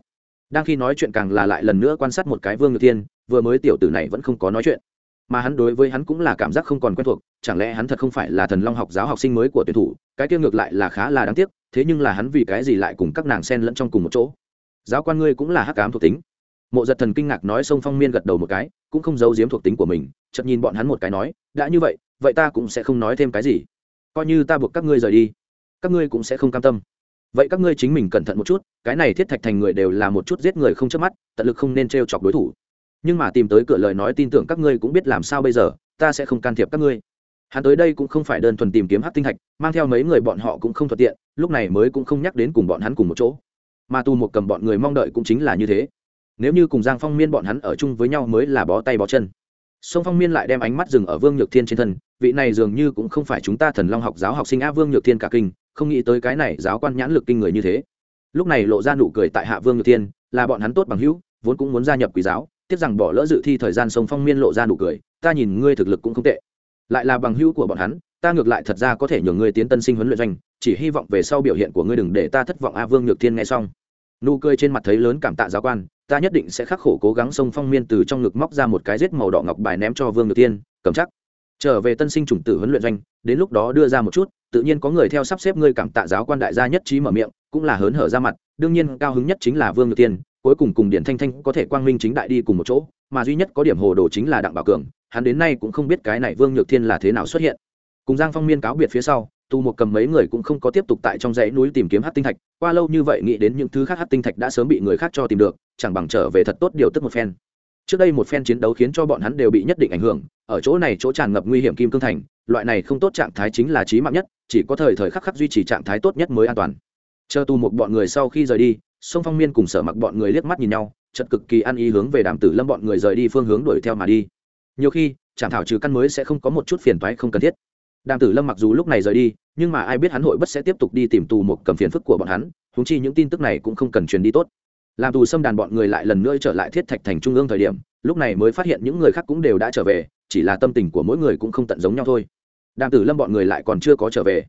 Đang khi nói chuyện càng là lại lần nữa quan sát một cái vương ngược thiên, vừa mới tiểu tử này vẫn không có nói chuyện. Mà hắn đối với hắn cũng là cảm giác không còn quen thuộc, chẳng lẽ hắn thật không phải là thần long học giáo học sinh mới của tuyển thủ, cái kia ngược lại là khá là đáng tiếc, thế nhưng là hắn vì cái gì lại cùng các nàng sen lẫn trong cùng một chỗ? Giáo quan ngươi cũng là hắc ám thuộc tính mộ giật thần kinh ngạc nói sông phong miên gật đầu một cái, cũng không giấu giếm thuộc tính của mình, chợt nhìn bọn hắn một cái nói, đã như vậy vậy ta cũng sẽ không nói thêm cái gì. Coi như ta buộc các ngươi rời đi, các ngươi cũng sẽ không cam tâm. Vậy các ngươi chính mình cẩn thận một chút, cái này thiết thạch thành người đều là một chút giết người không chớp mắt, tận lực không nên t r e o chọc đối thủ. Nhưng mà tìm tới cửa lời nói tin tưởng các ngươi cũng biết làm sao bây giờ, ta sẽ không can thiệp các ngươi. Hắn tới đây cũng không phải đơn thuần tìm kiếm hát tinh thạch, mang theo mấy người bọn họ cũng không thuận tiện, lúc này mới cũng không nhắc đến cùng bọn hắn cùng một chỗ. Mà tu một cầm bọn người mong đợi cũng chính là như thế nếu như cùng giang phong miên bọn hắn ở chung với nhau mới là bó tay bó chân. Sông phong miên lại đem ánh mắt dừng ở vương nhược thiên trên thân, vị này dường như cũng không phải chúng ta thần long học giáo học sinh a vương nhược thiên cả kinh, không nghĩ tới cái này giáo quan nhãn lực kinh người như thế. Lúc này lộ ra nụ cười tại hạ vương nhược thiên, là bọn hắn tốt bằng hữu, vốn cũng muốn gia nhập quý giáo, tiếc rằng bỏ lỡ dự thi thời gian sông phong miên lộ ra nụ cười, ta nhìn ngươi thực lực cũng không tệ. Lại là bằng hữu của bọn hắn, ta ngược lại thật ra có thể nhường ngươi tiến tân sinh huấn luyện doanh, chỉ hy vọng về sau biểu hiện của ngươi đừng để ta thất vọng a vương nhược thiên nghe xong nụ cười trên mặt thấy lớn cảm tạ giáo quan, ta nhất định sẽ khắc khổ cố gắng sông phong miên từ trong ngực móc ra một cái rết màu đỏ ngọc bài ném cho vương nhược thiên cầm chắc. Trở về tân sinh chủng tử huấn luyện doanh, đến lúc đó đưa ra một chút, tự nhiên có người theo sắp xếp ngươi cảm tạ giáo quan đại gia nhất trí mở miệng, cũng là hớn hở ra mặt, đương nhiên cao hứng nhất chính là vương nhược tiên, cuối cùng cùng điển thanh thanh có thể quang minh chính đại đi cùng một chỗ, mà duy nhất có điểm hồ đồ chính là đặng bảo cường, hắn đến nay cũng không biết cái này vương nhược thiên là thế nào xuất hiện. Cùng giang phong miên cáo biệt phía sau tu một cầm mấy người cũng không có tiếp tục tại trong dãy núi tìm kiếm hát tinh thạch, qua lâu như vậy nghĩ đến những thứ khác hát tinh thạch đã sớm bị người khác cho tìm được, chẳng bằng trở về thật tốt điều tức một phen. Trước đây một phen chiến đấu khiến cho bọn hắn đều bị nhất định ảnh hưởng, ở chỗ này chỗ tràn ngập nguy hiểm kim cương thành, loại này không tốt trạng thái chính là trí mạng nhất, chỉ có thời thời khắc khắc duy trì trạng thái tốt nhất mới an toàn. Chờ tu một bọn người sau khi rời đi sông phong miên cùng sở mặc bọn người liếc mắt nhìn nhau chật cực kỳ ăn ý hướng về đàm tử lâm bọn người rời đi phương hướng đuổi theo mà đi. Nhiều khi chạm thảo trừ căn mới sẽ không có một chút phiền toái không cần thiết đàm tử lâm mặc dù lúc này rời đi, nhưng mà ai biết hắn hội bất sẽ tiếp tục đi tìm tù một cầm phiền phức của bọn hắn húng chi những tin tức này cũng không cần truyền đi tốt. Làm tù xâm đàn bọn người lại lần nữa trở lại thiết thạch thành trung ương thời điểm, lúc này mới phát hiện những người khác cũng đều đã trở về, chỉ là tâm tình của mỗi người cũng không tận giống nhau thôi. Đàm tử lâm bọn người lại còn chưa có trở về.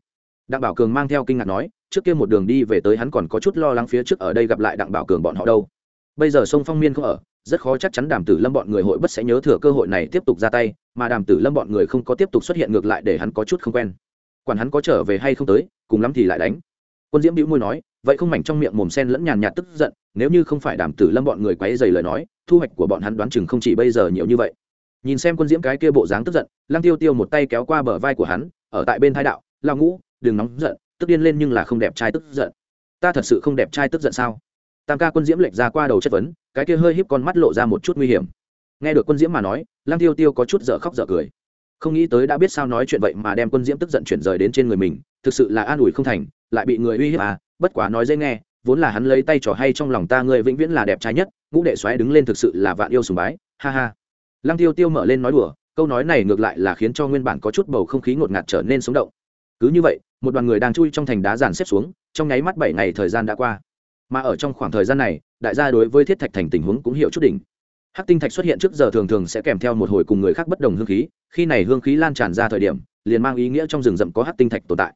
Đặng bảo cường mang theo kinh ngạc nói, trước kia một đường đi về tới hắn còn có chút lo lắng phía trước ở đây gặp lại đặng bảo cường bọn họ đâu. Bây giờ sông phong miên không ở rất khó chắc chắn đàm tử lâm bọn người hội bất sẽ nhớ thừa cơ hội này tiếp tục ra tay, mà đàm tử lâm bọn người không có tiếp tục xuất hiện ngược lại để hắn có chút không quen. Quản hắn có trở về hay không tới, cùng lắm thì lại đánh. Quân diễm bĩu môi nói, vậy không mảnh trong miệng mồm sen lẫn nhàn nhạt tức giận, nếu như không phải đàm tử lâm bọn người quấy dày lời nói, thu hoạch của bọn hắn đoán chừng không chỉ bây giờ nhiều như vậy. Nhìn xem quân diễm cái kia bộ dáng tức giận, lăng tiêu tiêu một tay kéo qua bờ vai của hắn, ở tại bên thái đạo lao ngũ, đừng nóng giận, tức điên lên nhưng là không đẹp trai tức giận. Ta thật sự không đẹp trai tức giận sao? Tam ca quân diễm lệch ra qua đầu chất vấn, cái kia hơi híp con mắt lộ ra một chút nguy hiểm. Nghe được quân diễm mà nói, lăng tiêu tiêu có chút dở khóc dở cười. Không nghĩ tới đã biết sao nói chuyện vậy mà đem quân diễm tức giận chuyển rời đến trên người mình, thực sự là an ủi không thành, lại bị người uy hiếp à bất quá nói dễ nghe, vốn là hắn lấy tay trò hay trong lòng ta người vĩnh viễn là đẹp trai nhất, ngũ đệ xoáy đứng lên thực sự là vạn yêu sùng bái, ha ha. Lăng tiêu tiêu mở lên nói đùa, câu nói này ngược lại là khiến cho nguyên bản có chút bầu không khí ngột ngạt trở nên sống động. Cứ như vậy, một đoàn người đang chui trong thành đá giàn xếp xuống, trong nháy mắt bảy ngày thời gian đã qua mà ở trong khoảng thời gian này, đại gia đối với thiết thạch thành tình huống cũng hiểu chút đỉnh. Hắc tinh thạch xuất hiện trước giờ thường thường sẽ kèm theo một hồi cùng người khác bất đồng hương khí, khi này hương khí lan tràn ra thời điểm, liền mang ý nghĩa trong rừng rậm có hắc tinh thạch tồn tại.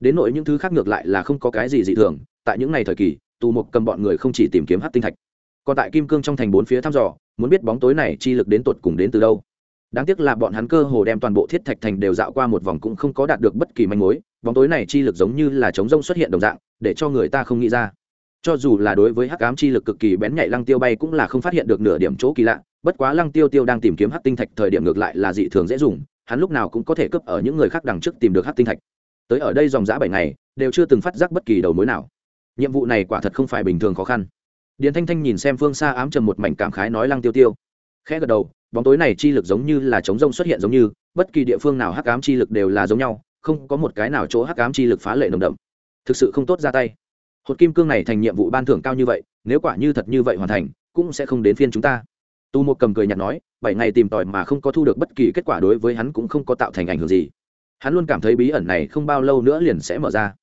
Đến nội những thứ khác ngược lại là không có cái gì dị thường, tại những ngày thời kỳ, tù mục cầm bọn người không chỉ tìm kiếm hắc tinh thạch, còn tại kim cương trong thành bốn phía thăm dò, muốn biết bóng tối này chi lực đến tột cùng đến từ đâu. Đáng tiếc là bọn hắn cơ hồ đem toàn bộ thiết thạch thành đều dạo qua một vòng cũng không có đạt được bất kỳ manh mối, bóng tối này chi lực giống như là chống rông xuất hiện đồng dạng, để cho người ta không nghĩ ra cho dù là đối với hắc ám chi lực cực kỳ bén nhạy lăng tiêu bay cũng là không phát hiện được nửa điểm chỗ kỳ lạ, bất quá lăng tiêu tiêu đang tìm kiếm hắc tinh thạch thời điểm ngược lại là dị thường dễ dùng, hắn lúc nào cũng có thể cướp ở những người khác đằng trước tìm được hắc tinh thạch. Tới ở đây dòng giã bảy ngày, đều chưa từng phát giác bất kỳ đầu mối nào. Nhiệm vụ này quả thật không phải bình thường khó khăn. Điền thanh thanh nhìn xem phương xa ám trầm một mảnh cảm khái nói lăng tiêu tiêu. Khẽ gật đầu, bóng tối này chi lực giống như là chống rông xuất hiện giống như, bất kỳ địa phương nào hắc ám chi lực đều là giống nhau, không có một cái nào chỗ hắc ám chi lực phá lệ nồng đậm. Thực sự không tốt ra tay hột kim cương này thành nhiệm vụ ban thưởng cao như vậy, nếu quả như thật như vậy hoàn thành, cũng sẽ không đến phiên chúng ta. Tu một cầm cười nhạt nói, bảy ngày tìm tòi mà không có thu được bất kỳ kết quả đối với hắn cũng không có tạo thành ảnh hưởng gì. Hắn luôn cảm thấy bí ẩn này không bao lâu nữa liền sẽ mở ra.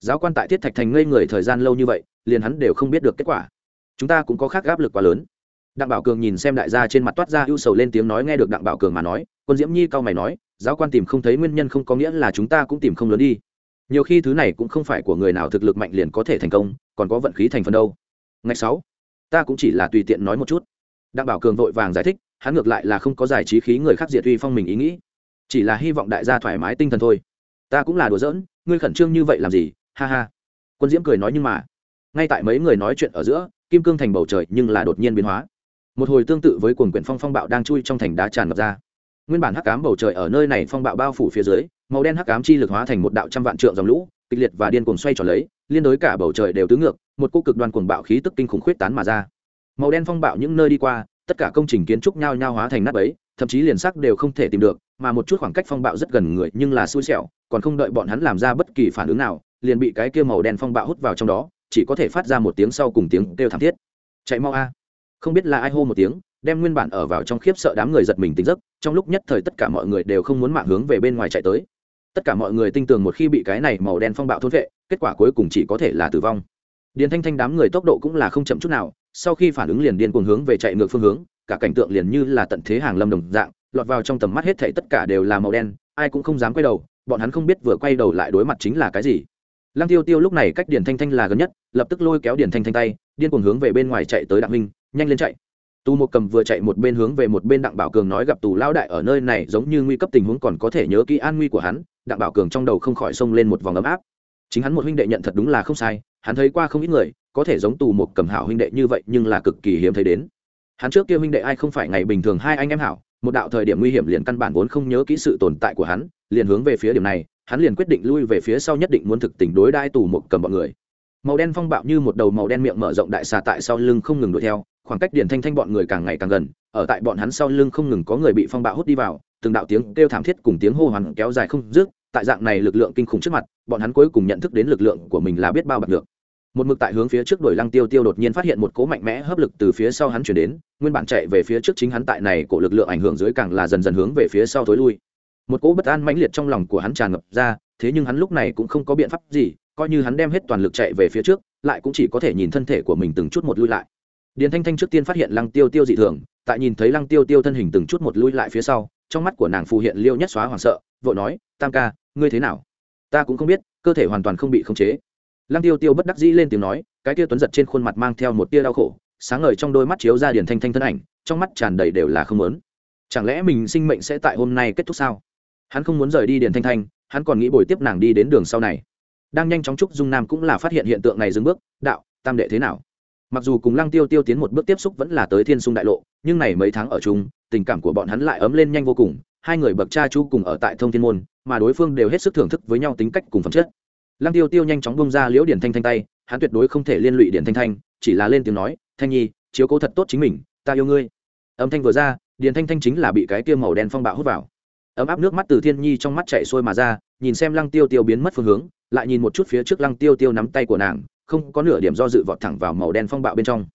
Giáo quan tại thiết thạch thành ngây người thời gian lâu như vậy, liền hắn đều không biết được kết quả. Chúng ta cũng có khác áp lực quá lớn. Đặng bảo cường nhìn xem đại gia trên mặt toát ra ưu sầu lên tiếng nói nghe được đặng bảo cường mà nói, quân diễm nhi cao mày nói, giáo quan tìm không thấy nguyên nhân không có nghĩa là chúng ta cũng tìm không lớn đi nhiều khi thứ này cũng không phải của người nào thực lực mạnh liền có thể thành công, còn có vận khí thành phần đâu. Ngày sáu, ta cũng chỉ là tùy tiện nói một chút. Đặng bảo cường vội vàng giải thích, hắn ngược lại là không có giải trí khí người khác diệt uy phong mình ý nghĩ. Chỉ là hy vọng đại gia thoải mái tinh thần thôi. Ta cũng là đùa giỡn, ngươi khẩn trương như vậy làm gì? Ha ha. Quân diễm cười nói nhưng mà, ngay tại mấy người nói chuyện ở giữa, kim cương thành bầu trời nhưng là đột nhiên biến hóa. Một hồi tương tự với cuồng quyển phong phong bạo đang chui trong thành đá tràn ngập ra nguyên bản hắc cám bầu trời ở nơi này phong bạo bao phủ phía dưới, màu đen hắc cám chi lực hóa thành một đạo trăm vạn trượng dòng lũ, kịch liệt và điên cuồng xoay tròn lấy, liên đối cả bầu trời đều tứ ngược, một cô cực đoan cuồng bạo khí tức kinh khủng khuyết tán mà ra. Màu đen phong bạo những nơi đi qua, tất cả công trình kiến trúc nhao nhao hóa thành nát ấy thậm chí liền sắc đều không thể tìm được, mà một chút khoảng cách phong bạo rất gần người nhưng là xui xẻo, còn không đợi bọn hắn làm ra bất kỳ phản ứng nào, liền bị cái kia màu đen phong bạo hút vào trong đó, chỉ có thể phát ra một tiếng sau cùng tiếng kêu thảm thiết. Chạy mau a. Không biết là ai hô một tiếng đem nguyên bản ở vào trong khiếp sợ đám người giật mình tỉnh giấc, trong lúc nhất thời tất cả mọi người đều không muốn mạng hướng về bên ngoài chạy tới. Tất cả mọi người tin tưởng một khi bị cái này màu đen phong bạo thôn vệ, kết quả cuối cùng chỉ có thể là tử vong. Điền thanh thanh đám người tốc độ cũng là không chậm chút nào, sau khi phản ứng liền điên cuồng hướng về chạy ngược phương hướng, cả cảnh tượng liền như là tận thế hàng lâm đồng dạng, lọt vào trong tầm mắt hết thảy tất cả đều là màu đen, ai cũng không dám quay đầu, bọn hắn không biết vừa quay đầu lại đối mặt chính là cái gì. Lăng tiêu tiêu lúc này cách điền thanh thanh là gần nhất, lập tức lôi kéo điền thanh thanh tay, điên cuồng hướng về bên ngoài chạy tới đặng minh, nhanh lên chạy tu một cầm vừa chạy một bên hướng về một bên đặng bảo cường nói gặp tù lao đại ở nơi này giống như nguy cấp tình huống còn có thể nhớ kỹ an nguy của hắn, đặng bảo cường trong đầu không khỏi xông lên một vòng ấm áp. Chính hắn một huynh đệ nhận thật đúng là không sai, hắn thấy qua không ít người, có thể giống tù một cầm hảo huynh đệ như vậy nhưng là cực kỳ hiếm thấy đến. Hắn trước kia huynh đệ ai không phải ngày bình thường hai anh em hảo, một đạo thời điểm nguy hiểm liền căn bản vốn không nhớ kỹ sự tồn tại của hắn, liền hướng về phía điểm này, hắn liền quyết định lui về phía sau nhất định muốn thực tình đối đai tù một cầm bọn người màu đen phong bạo như một đầu màu đen miệng mở rộng đại xà tại sau lưng không ngừng đuổi theo, khoảng cách điển thanh thanh bọn người càng ngày càng gần, ở tại bọn hắn sau lưng không ngừng có người bị phong bạo hút đi vào, từng đạo tiếng kêu thảm thiết cùng tiếng hô hoán kéo dài không dứt, tại dạng này lực lượng kinh khủng trước mặt, bọn hắn cuối cùng nhận thức đến lực lượng của mình là biết bao bạc được. Một mực tại hướng phía trước đuổi lăng tiêu tiêu đột nhiên phát hiện một cỗ mạnh mẽ hấp lực từ phía sau hắn chuyển đến, nguyên bản chạy về phía trước chính hắn tại này cổ lực lượng ảnh hưởng dưới càng là dần dần hướng về phía sau thối lui. Một cỗ bất an mãnh liệt trong lòng của hắn tràn ngập ra, thế nhưng hắn lúc này cũng không có biện pháp gì coi như hắn đem hết toàn lực chạy về phía trước, lại cũng chỉ có thể nhìn thân thể của mình từng chút một lui lại. Điền thanh thanh trước tiên phát hiện lăng tiêu tiêu dị thường, tại nhìn thấy lăng tiêu tiêu thân hình từng chút một lui lại phía sau, trong mắt của nàng phù hiện liêu nhất xóa hoảng sợ, vội nói, tam ca, ngươi thế nào? Ta cũng không biết, cơ thể hoàn toàn không bị khống chế. Lăng tiêu tiêu bất đắc dĩ lên tiếng nói, cái tia tuấn giật trên khuôn mặt mang theo một tia đau khổ, sáng ngời trong đôi mắt chiếu ra điền thanh thanh thân ảnh, trong mắt tràn đầy đều là không lớn chẳng lẽ mình sinh mệnh sẽ tại hôm nay kết thúc sao? Hắn không muốn rời đi điền thanh thanh, hắn còn nghĩ bồi tiếp nàng đi đến đường sau này đang nhanh chóng chúc dung nam cũng là phát hiện hiện tượng này dừng bước, đạo, tam đệ thế nào? Mặc dù cùng lăng tiêu tiêu tiến một bước tiếp xúc vẫn là tới thiên sung đại lộ, nhưng này mấy tháng ở chung, tình cảm của bọn hắn lại ấm lên nhanh vô cùng, hai người bậc cha chú cùng ở tại thông thiên môn, mà đối phương đều hết sức thưởng thức với nhau tính cách cùng phẩm chất. Lăng tiêu tiêu nhanh chóng bông ra liễu điển thanh thanh tay, hắn tuyệt đối không thể liên lụy điển thanh thanh, chỉ là lên tiếng nói, thanh nhi, chiếu cố thật tốt chính mình, ta yêu ngươi. Âm thanh vừa ra, điển thanh thanh chính là bị cái tiêu màu đen phong bạo hút vào. Ấm áp nước mắt từ thiên nhi trong mắt chạy xuôi mà ra, nhìn xem lăng tiêu tiêu biến mất phương hướng lại nhìn một chút phía trước lăng tiêu tiêu nắm tay của nàng, không có nửa điểm do dự vọt thẳng vào màu đen phong bạo bên trong.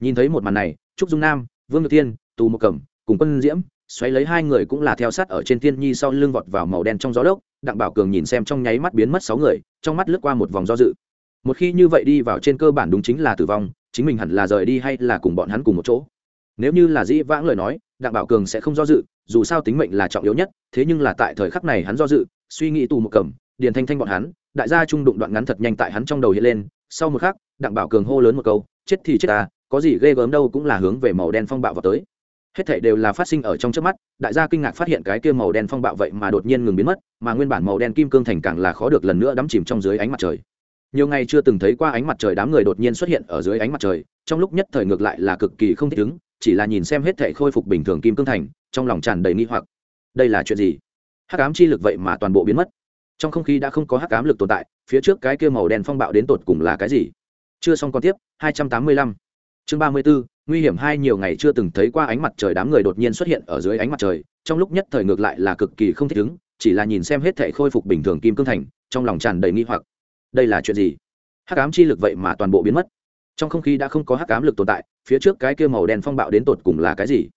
Nhìn thấy một màn này, trúc dung nam, vương ngự thiên, tù một cẩm cùng quân diễm xoáy lấy hai người cũng là theo sát ở trên thiên nhi sau lưng vọt vào màu đen trong gió lốc, đặng bảo cường nhìn xem trong nháy mắt biến mất sáu người, trong mắt lướt qua một vòng do dự. Một khi như vậy đi vào trên cơ bản đúng chính là tử vong, chính mình hẳn là rời đi hay là cùng bọn hắn cùng một chỗ? Nếu như là dĩ vãng lời nói, đặng bảo cường sẽ không do dự, dù sao tính mệnh là trọng yếu nhất, thế nhưng là tại thời khắc này hắn do dự, suy nghĩ tù một cẩm điền thanh thanh bọn hắn, đại gia trung đụng đoạn ngắn thật nhanh tại hắn trong đầu hiện lên, sau một khắc, đặng bảo cường hô lớn một câu, chết thì chết ta, có gì ghê gớm đâu cũng là hướng về màu đen phong bạo vào tới. Hết thảy đều là phát sinh ở trong trước mắt, đại gia kinh ngạc phát hiện cái kia màu đen phong bạo vậy mà đột nhiên ngừng biến mất, mà nguyên bản màu đen kim cương thành càng là khó được lần nữa đắm chìm trong dưới ánh mặt trời. Nhiều ngày chưa từng thấy qua ánh mặt trời đám người đột nhiên xuất hiện ở dưới ánh mặt trời, trong lúc nhất thời ngược lại là cực kỳ không thích ứng, chỉ là nhìn xem hết thảy khôi phục bình thường kim cương thành, trong lòng tràn đầy nghi hoặc. Đây là chuyện gì? Hắc ám chi lực vậy mà toàn bộ biến mất trong không khí đã không có hắc ám lực tồn tại, phía trước cái kia màu đen phong bạo đến tột cùng là cái gì? Chưa xong còn tiếp 285 chương 34 nguy hiểm hai nhiều ngày chưa từng thấy qua ánh mặt trời đám người đột nhiên xuất hiện ở dưới ánh mặt trời, trong lúc nhất thời ngược lại là cực kỳ không thích ứng, chỉ là nhìn xem hết thể khôi phục bình thường kim cương thành, trong lòng tràn đầy nghi hoặc. Đây là chuyện gì? Hắc ám chi lực vậy mà toàn bộ biến mất. Trong không khí đã không có hắc ám lực tồn tại, phía trước cái kia màu đen phong bạo đến tột cùng là cái gì?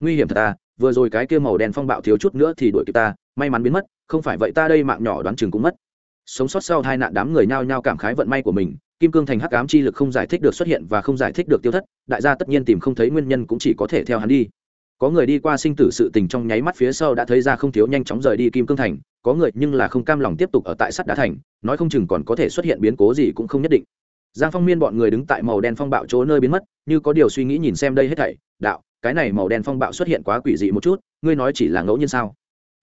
Nguy hiểm thật ta, vừa rồi cái kia màu đen phong bạo thiếu chút nữa thì đuổi kịp ta may mắn biến mất, không phải vậy ta đây mạng nhỏ đoán chừng cũng mất. Sống sót sau hai nạn đám người nhao nhao cảm khái vận may của mình, kim cương thành hắc ám chi lực không giải thích được xuất hiện và không giải thích được tiêu thất, đại gia tất nhiên tìm không thấy nguyên nhân cũng chỉ có thể theo hắn đi. Có người đi qua sinh tử sự tình trong nháy mắt phía sau đã thấy ra không thiếu nhanh chóng rời đi kim cương thành, có người nhưng là không cam lòng tiếp tục ở tại sắt đá thành, nói không chừng còn có thể xuất hiện biến cố gì cũng không nhất định. Giang phong miên bọn người đứng tại màu đen phong bạo chỗ nơi biến mất, như có điều suy nghĩ nhìn xem đây hết thảy, đạo, cái này màu đen phong bạo xuất hiện quá quỷ dị một chút, ngươi nói chỉ là ngẫu nhiên sao?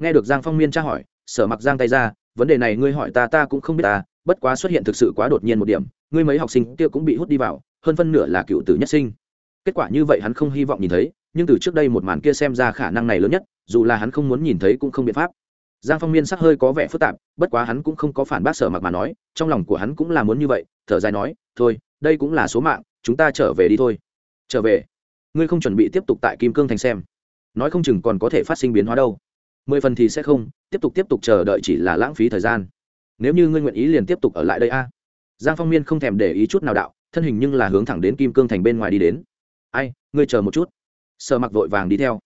Nghe được giang phong miên tra hỏi, sở mặc giang tay ra, vấn đề này ngươi hỏi ta ta cũng không biết ta, bất quá xuất hiện thực sự quá đột nhiên một điểm, ngươi mấy học sinh kia cũng bị hút đi vào, hơn phân nửa là cựu tử nhất sinh. Kết quả như vậy hắn không hy vọng nhìn thấy, nhưng từ trước đây một màn kia xem ra khả năng này lớn nhất, dù là hắn không muốn nhìn thấy cũng không biện pháp. Giang phong miên sắc hơi có vẻ phức tạp, bất quá hắn cũng không có phản bác sở mặc mà nói, trong lòng của hắn cũng là muốn như vậy, thở dài nói, thôi, đây cũng là số mạng, chúng ta trở về đi thôi. Trở về? Ngươi không chuẩn bị tiếp tục tại kim cương thành xem? Nói không chừng còn có thể phát sinh biến hóa đâu mười phần thì sẽ không, tiếp tục tiếp tục chờ đợi chỉ là lãng phí thời gian. Nếu như ngươi nguyện ý liền tiếp tục ở lại đây a. Giang phong miên không thèm để ý chút nào đạo, thân hình nhưng là hướng thẳng đến kim cương thành bên ngoài đi đến. Ai, ngươi chờ một chút. Sợ mặc vội vàng đi theo.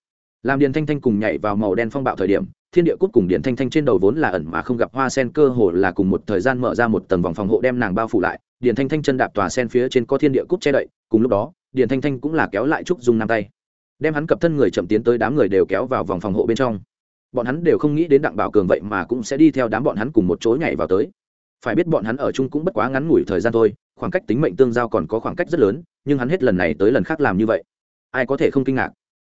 Làm điền thanh thanh cùng nhảy vào màu đen phong bạo thời điểm, thiên địa cút cùng điện thanh thanh trên đầu vốn là ẩn mà không gặp hoa sen, cơ hồ là cùng một thời gian mở ra một tầng vòng phòng hộ đem nàng bao phủ lại. Điện thanh thanh chân đạp tòa sen phía trên có thiên địa cút che đậy, cùng lúc đó điện thanh thanh cũng là kéo lại trúc dung năm tay. Đem hắn cập thân người chậm tiến tới đám người đều kéo vào vòng phòng hộ bên trong bọn hắn đều không nghĩ đến đặng bảo cường vậy mà cũng sẽ đi theo đám bọn hắn cùng một chỗ nhảy vào tới. Phải biết bọn hắn ở chung cũng bất quá ngắn ngủi thời gian thôi, khoảng cách tính mệnh tương giao còn có khoảng cách rất lớn, nhưng hắn hết lần này tới lần khác làm như vậy. Ai có thể không kinh ngạc?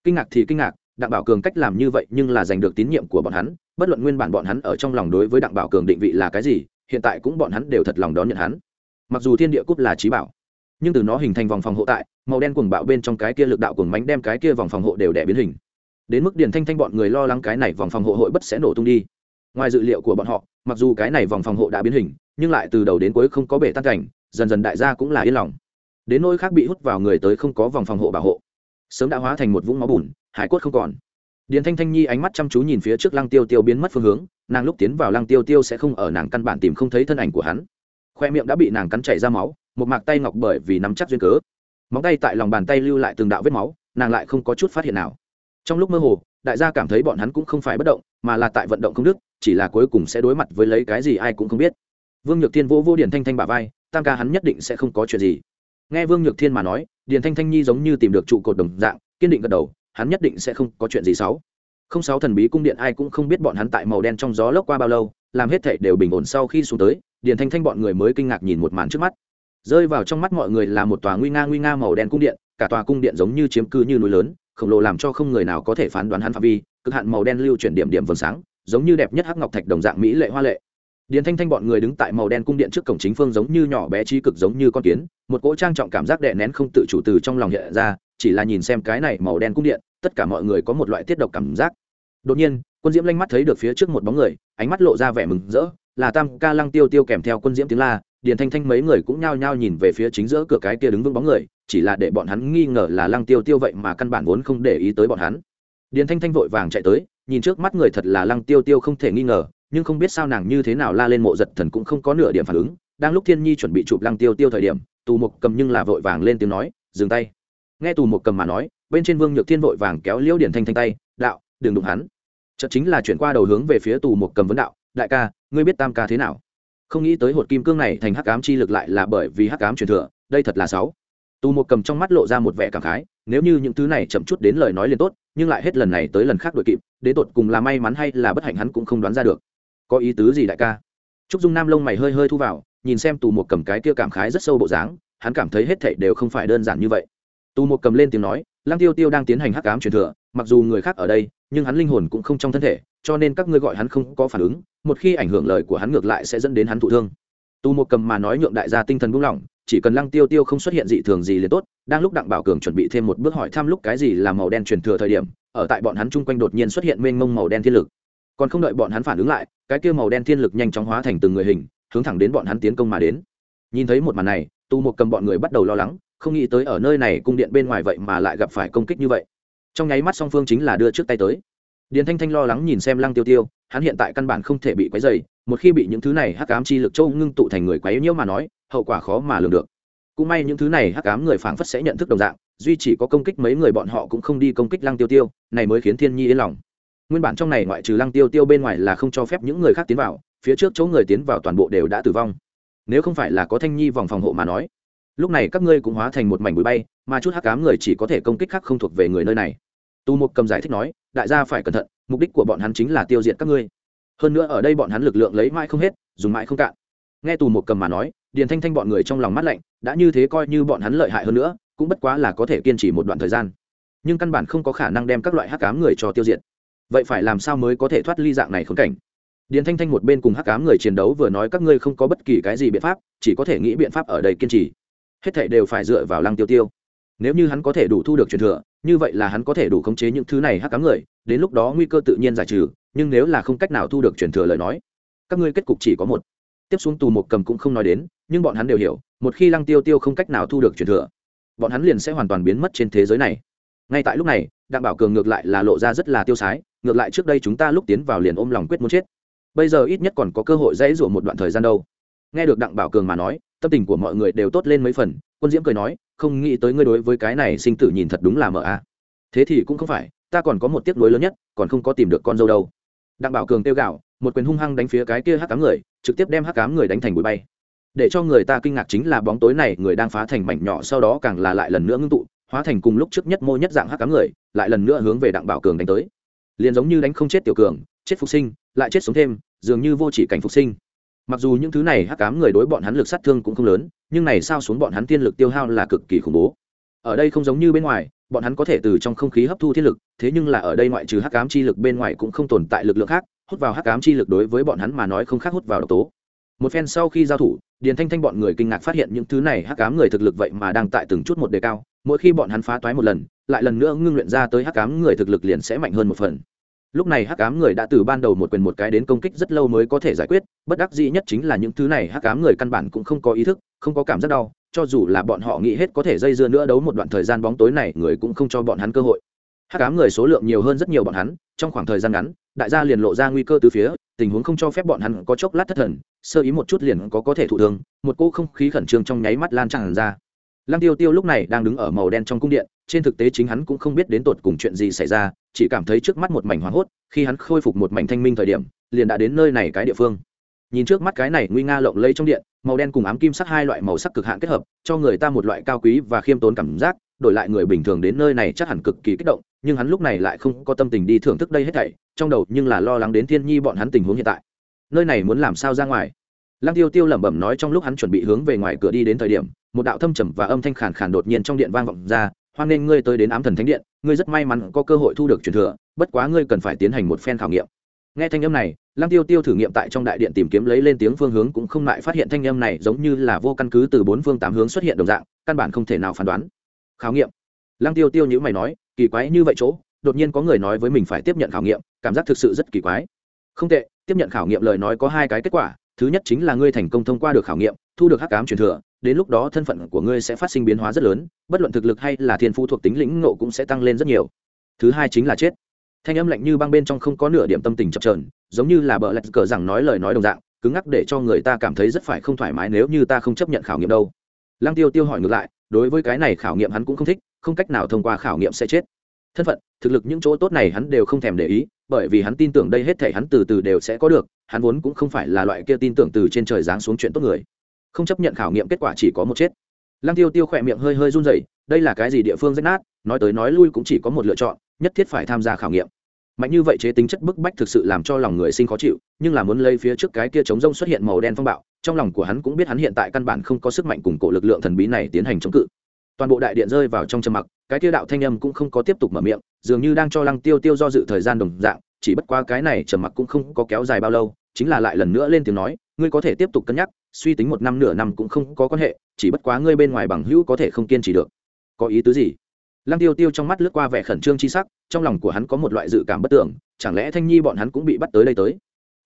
Kinh ngạc thì kinh ngạc, đặng bảo cường cách làm như vậy nhưng là giành được tín nhiệm của bọn hắn, bất luận nguyên bản bọn hắn ở trong lòng đối với đặng bảo cường định vị là cái gì, hiện tại cũng bọn hắn đều thật lòng đón nhận hắn. Mặc dù thiên địa cúp là trí bảo, nhưng từ nó hình thành vòng phòng hộ tại, màu đen cuồng bạo bên trong cái kia lực đạo cuồng mánh đem cái kia vòng phòng hộ đều đẻ biến hình đến mức điền thanh thanh bọn người lo lắng cái này vòng phòng hộ hội bất sẽ nổ tung đi. Ngoài dự liệu của bọn họ, mặc dù cái này vòng phòng hộ đã biến hình, nhưng lại từ đầu đến cuối không có bể tan cảnh, dần dần đại gia cũng là yên lòng. Đến nỗi khác bị hút vào người tới không có vòng phòng hộ bảo hộ. Sớm đã hóa thành một vũng máu bùn, hải quất không còn. Điền thanh thanh nhi ánh mắt chăm chú nhìn phía trước lăng tiêu tiêu biến mất phương hướng, nàng lúc tiến vào lăng tiêu tiêu sẽ không ở nàng căn bản tìm không thấy thân ảnh của hắn. Khoe miệng đã bị nàng cắn chảy ra máu, một mạc tay ngọc bởi vì nắm chắc duyên cớ. Móng tay tại lòng bàn tay lưu lại từng đạo vết máu, nàng lại không có chút phát hiện nào trong lúc mơ hồ, đại gia cảm thấy bọn hắn cũng không phải bất động, mà là tại vận động không đức, chỉ là cuối cùng sẽ đối mặt với lấy cái gì ai cũng không biết. Vương nhược thiên vô vô điển thanh thanh bà vai, tam ca hắn nhất định sẽ không có chuyện gì. Nghe vương nhược thiên mà nói, điền thanh thanh nhi giống như tìm được trụ cột đồng dạng, kiên định gật đầu, hắn nhất định sẽ không có chuyện gì xấu. Không sáu thần bí cung điện ai cũng không biết bọn hắn tại màu đen trong gió lốc qua bao lâu, làm hết thảy đều bình ổn sau khi xuống tới, điền thanh thanh bọn người mới kinh ngạc nhìn một màn trước mắt. Rơi vào trong mắt mọi người là một tòa nguy nga nguy nga màu đen cung điện, cả tòa cung điện giống như chiếm cư như núi lớn khổng lồ làm cho không người nào có thể phán đoán hắn phạm vi, cực hạn màu đen lưu chuyển điểm điểm vầng sáng, giống như đẹp nhất hắc ngọc thạch đồng dạng mỹ lệ hoa lệ. Điền thanh thanh bọn người đứng tại màu đen cung điện trước cổng chính phương giống như nhỏ bé trí cực giống như con kiến, một cỗ trang trọng cảm giác đè nén không tự chủ từ trong lòng hiện ra, chỉ là nhìn xem cái này màu đen cung điện, tất cả mọi người có một loại tiết độc cảm giác. Đột nhiên, quân diễm lanh mắt thấy được phía trước một bóng người, ánh mắt lộ ra vẻ mừng rỡ, là tam ca lăng tiêu tiêu kèm theo quân diễm tiếng la điền thanh thanh mấy người cũng nhao nhao nhìn về phía chính giữa cửa cái kia đứng vững bóng người, chỉ là để bọn hắn nghi ngờ là lăng tiêu tiêu vậy mà căn bản vốn không để ý tới bọn hắn. Điền thanh thanh vội vàng chạy tới, nhìn trước mắt người thật là lăng tiêu tiêu không thể nghi ngờ, nhưng không biết sao nàng như thế nào la lên mộ giật thần cũng không có nửa điểm phản ứng, đang lúc thiên nhi chuẩn bị chụp lăng tiêu tiêu thời điểm, tù mục cầm nhưng là vội vàng lên tiếng nói, dừng tay. Nghe tù mục cầm mà nói, bên trên vương nhược thiên vội vàng kéo liễu điển thanh thanh tay, đạo, đừng đụng hắn. Chợt chính là chuyển qua đầu hướng về phía tù mục cầm vấn đạo, đại ca, ngươi biết tam ca thế nào? Không nghĩ tới hột kim cương này thành hắc ám chi lực lại là bởi vì hắc ám truyền thừa, đây thật là sáu. Tù mục cầm trong mắt lộ ra một vẻ cảm khái, nếu như những thứ này chậm chút đến lời nói liền tốt, nhưng lại hết lần này tới lần khác đội kịp, đến tột cùng là may mắn hay là bất hạnh hắn cũng không đoán ra được. Có ý tứ gì đại ca? Trúc dung nam lông mày hơi hơi thu vào, nhìn xem tù mục cầm cái kia cảm khái rất sâu bộ dáng, hắn cảm thấy hết thảy đều không phải đơn giản như vậy. Tù mục cầm lên tiếng nói, lăng tiêu tiêu đang tiến hành hắc ám truyền thừa, mặc dù người khác ở đây, nhưng hắn linh hồn cũng không trong thân thể, cho nên các ngươi gọi hắn không có phản ứng một khi ảnh hưởng lời của hắn ngược lại sẽ dẫn đến hắn thụ thương. Tu một cầm mà nói nhượng đại gia tinh thần buông lỏng, chỉ cần lăng tiêu tiêu không xuất hiện dị thường gì liền tốt, đang lúc đặng bảo cường chuẩn bị thêm một bước hỏi thăm lúc cái gì là màu đen truyền thừa thời điểm, ở tại bọn hắn chung quanh đột nhiên xuất hiện mênh mông màu đen thiên lực. Còn không đợi bọn hắn phản ứng lại, cái kia màu đen thiên lực nhanh chóng hóa thành từng người hình, hướng thẳng đến bọn hắn tiến công mà đến. Nhìn thấy một màn này tu một cầm bọn người bắt đầu lo lắng, không nghĩ tới ở nơi này cung điện bên ngoài vậy mà lại gặp phải công kích như vậy. Trong nháy mắt song phương chính là đưa trước tay tới điền thanh thanh lo lắng nhìn xem lăng tiêu tiêu, hắn hiện tại căn bản không thể bị quấy dày một khi bị những thứ này hắc ám chi lực châu ngưng tụ thành người quấy nhiễu mà nói, hậu quả khó mà lường được. Cũng may những thứ này hắc ám người phảng phất sẽ nhận thức đồng dạng, duy chỉ có công kích mấy người bọn họ cũng không đi công kích lăng tiêu tiêu, này mới khiến thiên nhi yên lòng. Nguyên bản trong này ngoại trừ lăng tiêu tiêu bên ngoài là không cho phép những người khác tiến vào, phía trước chỗ người tiến vào toàn bộ đều đã tử vong. Nếu không phải là có thanh nhi vòng phòng hộ mà nói, lúc này các ngươi cũng hóa thành một mảnh bụi bay, mà chút hắc ám người chỉ có thể công kích khác không thuộc về người nơi này tu mục cầm giải thích nói, đại gia phải cẩn thận, mục đích của bọn hắn chính là tiêu diệt các ngươi. Hơn nữa ở đây bọn hắn lực lượng lấy mãi không hết, dùng mãi không cạn. Nghe tù mục cầm mà nói, điền thanh thanh bọn người trong lòng mắt lạnh, đã như thế coi như bọn hắn lợi hại hơn nữa, cũng bất quá là có thể kiên trì một đoạn thời gian. Nhưng căn bản không có khả năng đem các loại hắc cám người cho tiêu diệt. Vậy phải làm sao mới có thể thoát ly dạng này khốn cảnh? Điền thanh thanh một bên cùng hắc cám người chiến đấu vừa nói các ngươi không có bất kỳ cái gì biện pháp, chỉ có thể nghĩ biện pháp ở đây kiên trì. Hết thảy đều phải dựa vào lăng tiêu tiêu nếu như hắn có thể đủ thu được truyền thừa, như vậy là hắn có thể đủ khống chế những thứ này hắc cám người, đến lúc đó nguy cơ tự nhiên giải trừ, nhưng nếu là không cách nào thu được truyền thừa lời nói, các ngươi kết cục chỉ có một. Tiếp xuống tù một cầm cũng không nói đến, nhưng bọn hắn đều hiểu, một khi lăng tiêu tiêu không cách nào thu được truyền thừa, bọn hắn liền sẽ hoàn toàn biến mất trên thế giới này. Ngay tại lúc này, đặng bảo cường ngược lại là lộ ra rất là tiêu sái, ngược lại trước đây chúng ta lúc tiến vào liền ôm lòng quyết muốn chết. Bây giờ ít nhất còn có cơ hội dãy rủa một đoạn thời gian đâu. Nghe được đặng bảo cường mà nói, tâm tình của mọi người đều tốt lên mấy phần, quân diễm cười nói không nghĩ tới ngươi đối với cái này sinh tử nhìn thật đúng là mờ a. Thế thì cũng không phải, ta còn có một tiếc nuối lớn nhất, còn không có tìm được con dâu đâu. Đặng bảo cường tiêu gạo một quyền hung hăng đánh phía cái kia hắc cám người, trực tiếp đem hắc cám người đánh thành bụi bay. Để cho người ta kinh ngạc chính là bóng tối này, người đang phá thành mảnh nhỏ sau đó càng là lại lần nữa ngưng tụ, hóa thành cùng lúc trước nhất mô nhất dạng hắc cám người, lại lần nữa hướng về đặng bảo cường đánh tới. Liền giống như đánh không chết tiểu cường, chết phục sinh, lại chết sống thêm, dường như vô chỉ cảnh phục sinh mặc dù những thứ này hắc cám người đối bọn hắn lực sát thương cũng không lớn, nhưng này sao xuống bọn hắn tiên lực tiêu hao là cực kỳ khủng bố. Ở đây không giống như bên ngoài, bọn hắn có thể từ trong không khí hấp thu thiên lực, thế nhưng là ở đây ngoại trừ hắc cám chi lực bên ngoài cũng không tồn tại lực lượng khác, hút vào hắc cám chi lực đối với bọn hắn mà nói không khác hút vào độc tố. Một phen sau khi giao thủ, điền thanh thanh bọn người kinh ngạc phát hiện những thứ này hắc cám người thực lực vậy mà đang tại từng chút một đề cao, mỗi khi bọn hắn phá toái một lần, lại lần nữa ngưng luyện ra tới hắc cám người thực lực liền sẽ mạnh hơn một phần lúc này hắc ám người đã từ ban đầu một quyền một cái đến công kích rất lâu mới có thể giải quyết, bất đắc dĩ nhất chính là những thứ này hắc ám người căn bản cũng không có ý thức, không có cảm giác đau, cho dù là bọn họ nghĩ hết có thể dây dưa nữa đấu một đoạn thời gian bóng tối này, người cũng không cho bọn hắn cơ hội. Hắc ám người số lượng nhiều hơn rất nhiều bọn hắn, trong khoảng thời gian ngắn, đại gia liền lộ ra nguy cơ từ phía, tình huống không cho phép bọn hắn có chốc lát thất thần, sơ ý một chút liền có có thể thụ thương, một cô không khí khẩn trương trong nháy mắt lan tràn ra. Lăng tiêu tiêu lúc này đang đứng ở màu đen trong cung điện trên thực tế chính hắn cũng không biết đến tột cùng chuyện gì xảy ra, chỉ cảm thấy trước mắt một mảnh hoảng hốt, khi hắn khôi phục một mảnh thanh minh thời điểm, liền đã đến nơi này cái địa phương. Nhìn trước mắt cái này nguy nga lộng lây trong điện, màu đen cùng ám kim sắc hai loại màu sắc cực hạn kết hợp, cho người ta một loại cao quý và khiêm tốn cảm giác, đổi lại người bình thường đến nơi này chắc hẳn cực kỳ kích động, nhưng hắn lúc này lại không có tâm tình đi thưởng thức đây hết thảy, trong đầu nhưng là lo lắng đến thiên nhi bọn hắn tình huống hiện tại. Nơi này muốn làm sao ra ngoài? Lăng tiêu tiêu lẩm bẩm nói trong lúc hắn chuẩn bị hướng về ngoài cửa đi đến thời điểm, một đạo thâm trầm và âm thanh khàn khàn đột nhiên trong điện vang vọng ra hoan nên ngươi tới đến ám thần thánh điện, ngươi rất may mắn có cơ hội thu được truyền thừa, bất quá ngươi cần phải tiến hành một phen khảo nghiệm. Nghe thanh âm này, lăng tiêu tiêu thử nghiệm tại trong đại điện tìm kiếm lấy lên tiếng phương hướng cũng không lại phát hiện thanh âm này giống như là vô căn cứ từ bốn phương tám hướng xuất hiện đồng dạng, căn bản không thể nào phán đoán. Khảo nghiệm. Lăng tiêu tiêu nhữ mày nói, kỳ quái như vậy chỗ, đột nhiên có người nói với mình phải tiếp nhận khảo nghiệm, cảm giác thực sự rất kỳ quái. Không tệ, tiếp nhận khảo nghiệm lời nói có hai cái kết quả, thứ nhất chính là ngươi thành công thông qua được khảo nghiệm, thu được hắc cám truyền thừa đến lúc đó thân phận của ngươi sẽ phát sinh biến hóa rất lớn, bất luận thực lực hay là thiên phú thuộc tính lĩnh ngộ cũng sẽ tăng lên rất nhiều. Thứ hai chính là chết. Thanh âm lạnh như băng bên trong không có nửa điểm tâm tình chập trờn giống như là bợ lạch cờ rằng nói lời nói đồng dạng, cứng ngắc để cho người ta cảm thấy rất phải không thoải mái nếu như ta không chấp nhận khảo nghiệm đâu. Lăng tiêu tiêu hỏi ngược lại, đối với cái này khảo nghiệm hắn cũng không thích, không cách nào thông qua khảo nghiệm sẽ chết. Thân phận, thực lực những chỗ tốt này hắn đều không thèm để ý, bởi vì hắn tin tưởng đây hết thể hắn từ từ đều sẽ có được, hắn vốn cũng không phải là loại kia tin tưởng từ trên trời giáng xuống chuyện tốt người không chấp nhận khảo nghiệm kết quả chỉ có một chết. Lăng tiêu tiêu khỏe miệng hơi hơi run rẩy, đây là cái gì địa phương rách nát, nói tới nói lui cũng chỉ có một lựa chọn, nhất thiết phải tham gia khảo nghiệm. Mạnh như vậy chế tính chất bức bách thực sự làm cho lòng người sinh khó chịu, nhưng là muốn lấy phía trước cái kia chống rông xuất hiện màu đen phong bạo, trong lòng của hắn cũng biết hắn hiện tại căn bản không có sức mạnh cùng cổ lực lượng thần bí này tiến hành chống cự. Toàn bộ đại điện rơi vào trong trầm mặc, cái kia đạo thanh âm cũng không có tiếp tục mở miệng, dường như đang cho lăng tiêu tiêu do dự thời gian đồng dạng, chỉ bất qua cái này trầm mặc cũng không có kéo dài bao lâu chính là lại lần nữa lên tiếng nói, ngươi có thể tiếp tục cân nhắc, suy tính một năm nửa năm cũng không có quan hệ, chỉ bất quá ngươi bên ngoài bằng hữu có thể không kiên trì được. Có ý tứ gì? Lăng tiêu tiêu trong mắt lướt qua vẻ khẩn trương chi sắc, trong lòng của hắn có một loại dự cảm bất tưởng, chẳng lẽ thanh nhi bọn hắn cũng bị bắt tới đây tới?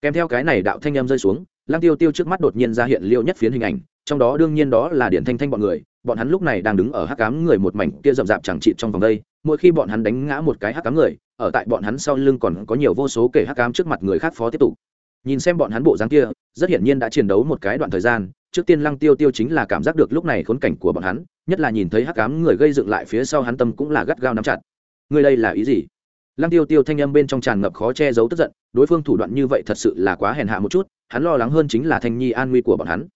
Kèm theo cái này đạo thanh em rơi xuống, lăng tiêu tiêu trước mắt đột nhiên ra hiện liêu nhất phiến hình ảnh, trong đó đương nhiên đó là điện thanh thanh bọn người, bọn hắn lúc này đang đứng ở hắc cám người một mảnh kia rậm rạp chẳng trị trong vòng đây, mỗi khi bọn hắn đánh ngã một cái hắc cám người, ở tại bọn hắn sau lưng còn có nhiều vô số kể hắc cám trước mặt người khác phó tiếp tục nhìn xem bọn hắn bộ dáng kia rất hiển nhiên đã chiến đấu một cái đoạn thời gian trước tiên lăng tiêu tiêu chính là cảm giác được lúc này khốn cảnh của bọn hắn nhất là nhìn thấy hắc cám người gây dựng lại phía sau hắn tâm cũng là gắt gao nắm chặt. Người đây là ý gì? Lăng tiêu tiêu thanh âm bên trong tràn ngập khó che giấu tức giận đối phương thủ đoạn như vậy thật sự là quá hèn hạ một chút hắn lo lắng hơn chính là thanh nhi an nguy của bọn hắn.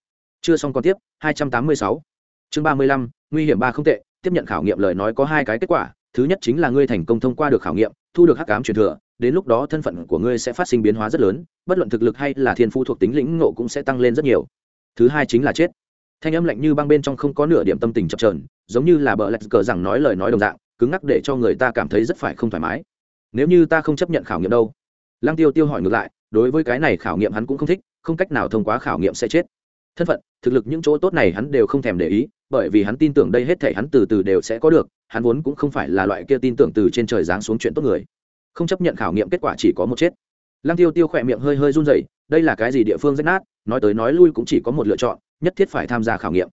Chưa xong còn tiếp 286. chương 35, nguy hiểm ba không tệ tiếp nhận khảo nghiệm lời nói có hai cái kết quả thứ nhất chính là ngươi thành công thông qua được khảo nghiệm thu được hắc cám truyền thừa đến lúc đó thân phận của ngươi sẽ phát sinh biến hóa rất lớn, bất luận thực lực hay là thiên phu thuộc tính lĩnh ngộ cũng sẽ tăng lên rất nhiều. Thứ hai chính là chết. Thanh âm lạnh như băng bên trong không có nửa điểm tâm tình chập trờn giống như là bờ lạch cờ rằng nói lời nói đồng dạng, cứng ngắc để cho người ta cảm thấy rất phải không thoải mái. Nếu như ta không chấp nhận khảo nghiệm đâu? Lăng tiêu tiêu hỏi ngược lại, đối với cái này khảo nghiệm hắn cũng không thích, không cách nào thông qua khảo nghiệm sẽ chết. Thân phận, thực lực những chỗ tốt này hắn đều không thèm để ý, bởi vì hắn tin tưởng đây hết thể hắn từ từ đều sẽ có được, hắn vốn cũng không phải là loại kia tin tưởng từ trên trời giáng xuống chuyện tốt người không chấp nhận khảo nghiệm kết quả chỉ có một chết. Lăng tiêu tiêu khỏe miệng hơi hơi run rẩy, đây là cái gì địa phương rách nát, nói tới nói lui cũng chỉ có một lựa chọn, nhất thiết phải tham gia khảo nghiệm.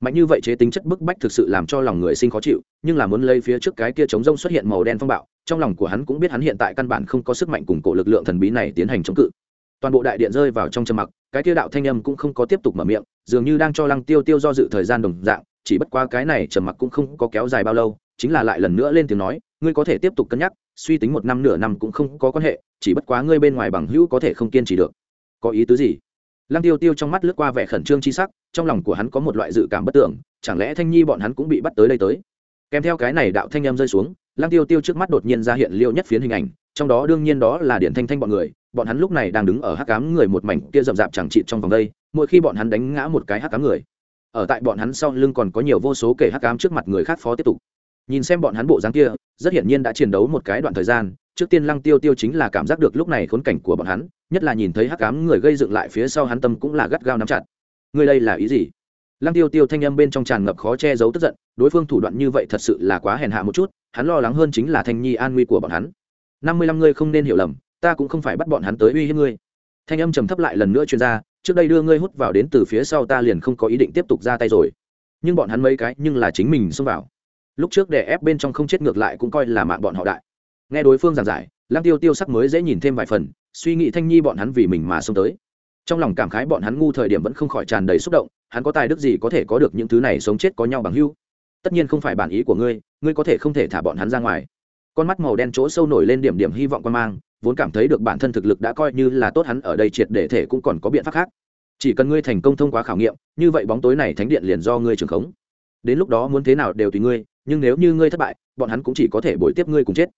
Mạnh như vậy chế tính chất bức bách thực sự làm cho lòng người sinh khó chịu, nhưng là muốn lấy phía trước cái kia chống rông xuất hiện màu đen phong bạo, trong lòng của hắn cũng biết hắn hiện tại căn bản không có sức mạnh cùng cổ lực lượng thần bí này tiến hành chống cự. Toàn bộ đại điện rơi vào trong trầm mặc, cái kia đạo thanh âm cũng không có tiếp tục mở miệng, dường như đang cho lăng tiêu tiêu do dự thời gian đồng dạng, chỉ bất qua cái này trầm mặc cũng không có kéo dài bao lâu chính là lại lần nữa lên tiếng nói, ngươi có thể tiếp tục cân nhắc, suy tính một năm nửa năm cũng không có quan hệ, chỉ bất quá ngươi bên ngoài bằng hữu có thể không kiên trì được. Có ý tứ gì? Lăng tiêu tiêu trong mắt lướt qua vẻ khẩn trương chi sắc, trong lòng của hắn có một loại dự cảm bất tưởng, chẳng lẽ thanh nhi bọn hắn cũng bị bắt tới đây tới? Kèm theo cái này đạo thanh âm rơi xuống, lăng tiêu tiêu trước mắt đột nhiên ra hiện liêu nhất phiến hình ảnh, trong đó đương nhiên đó là điện thanh thanh bọn người, bọn hắn lúc này đang đứng ở hắc cám người một mảnh kia rậm rạp chẳng trị trong vòng đây, mỗi khi bọn hắn đánh ngã một cái hắc cám người, ở tại bọn hắn sau lưng còn có nhiều vô số kẻ hắc cám trước mặt người khác phó tiếp tục nhìn xem bọn hắn bộ dáng kia, rất hiển nhiên đã chiến đấu một cái đoạn thời gian, trước tiên lăng tiêu tiêu chính là cảm giác được lúc này khốn cảnh của bọn hắn, nhất là nhìn thấy hắc cám người gây dựng lại phía sau hắn tâm cũng là gắt gao nắm chặt. Người đây là ý gì? Lăng tiêu tiêu thanh âm bên trong tràn ngập khó che giấu tức giận, đối phương thủ đoạn như vậy thật sự là quá hèn hạ một chút, hắn lo lắng hơn chính là thanh nhi an nguy của bọn hắn. Năm mươi lăm ngươi không nên hiểu lầm, ta cũng không phải bắt bọn hắn tới uy hiếp ngươi. Thanh âm trầm thấp lại lần nữa chuyên gia trước đây đưa ngươi hút vào đến từ phía sau ta liền không có ý định tiếp tục ra tay rồi. Nhưng bọn hắn mấy cái nhưng là chính mình xông vào lúc trước để ép bên trong không chết ngược lại cũng coi là mạng bọn họ đại. Nghe đối phương giảng giải, lăng tiêu tiêu sắc mới dễ nhìn thêm vài phần, suy nghĩ thanh nhi bọn hắn vì mình mà xông tới. Trong lòng cảm khái bọn hắn ngu thời điểm vẫn không khỏi tràn đầy xúc động, hắn có tài đức gì có thể có được những thứ này sống chết có nhau bằng hưu tất nhiên không phải bản ý của ngươi ngươi có thể không thể thả bọn hắn ra ngoài. Con mắt màu đen chỗ sâu nổi lên điểm điểm hy vọng quan mang, vốn cảm thấy được bản thân thực lực đã coi như là tốt hắn ở đây triệt để thể cũng còn có biện pháp khác. Chỉ cần ngươi thành công thông qua khảo nghiệm, như vậy bóng tối này thánh điện liền do ngươi trường khống. Đến lúc đó muốn thế nào đều tùy ngươi nhưng nếu như ngươi thất bại, bọn hắn cũng chỉ có thể bồi tiếp ngươi cùng chết.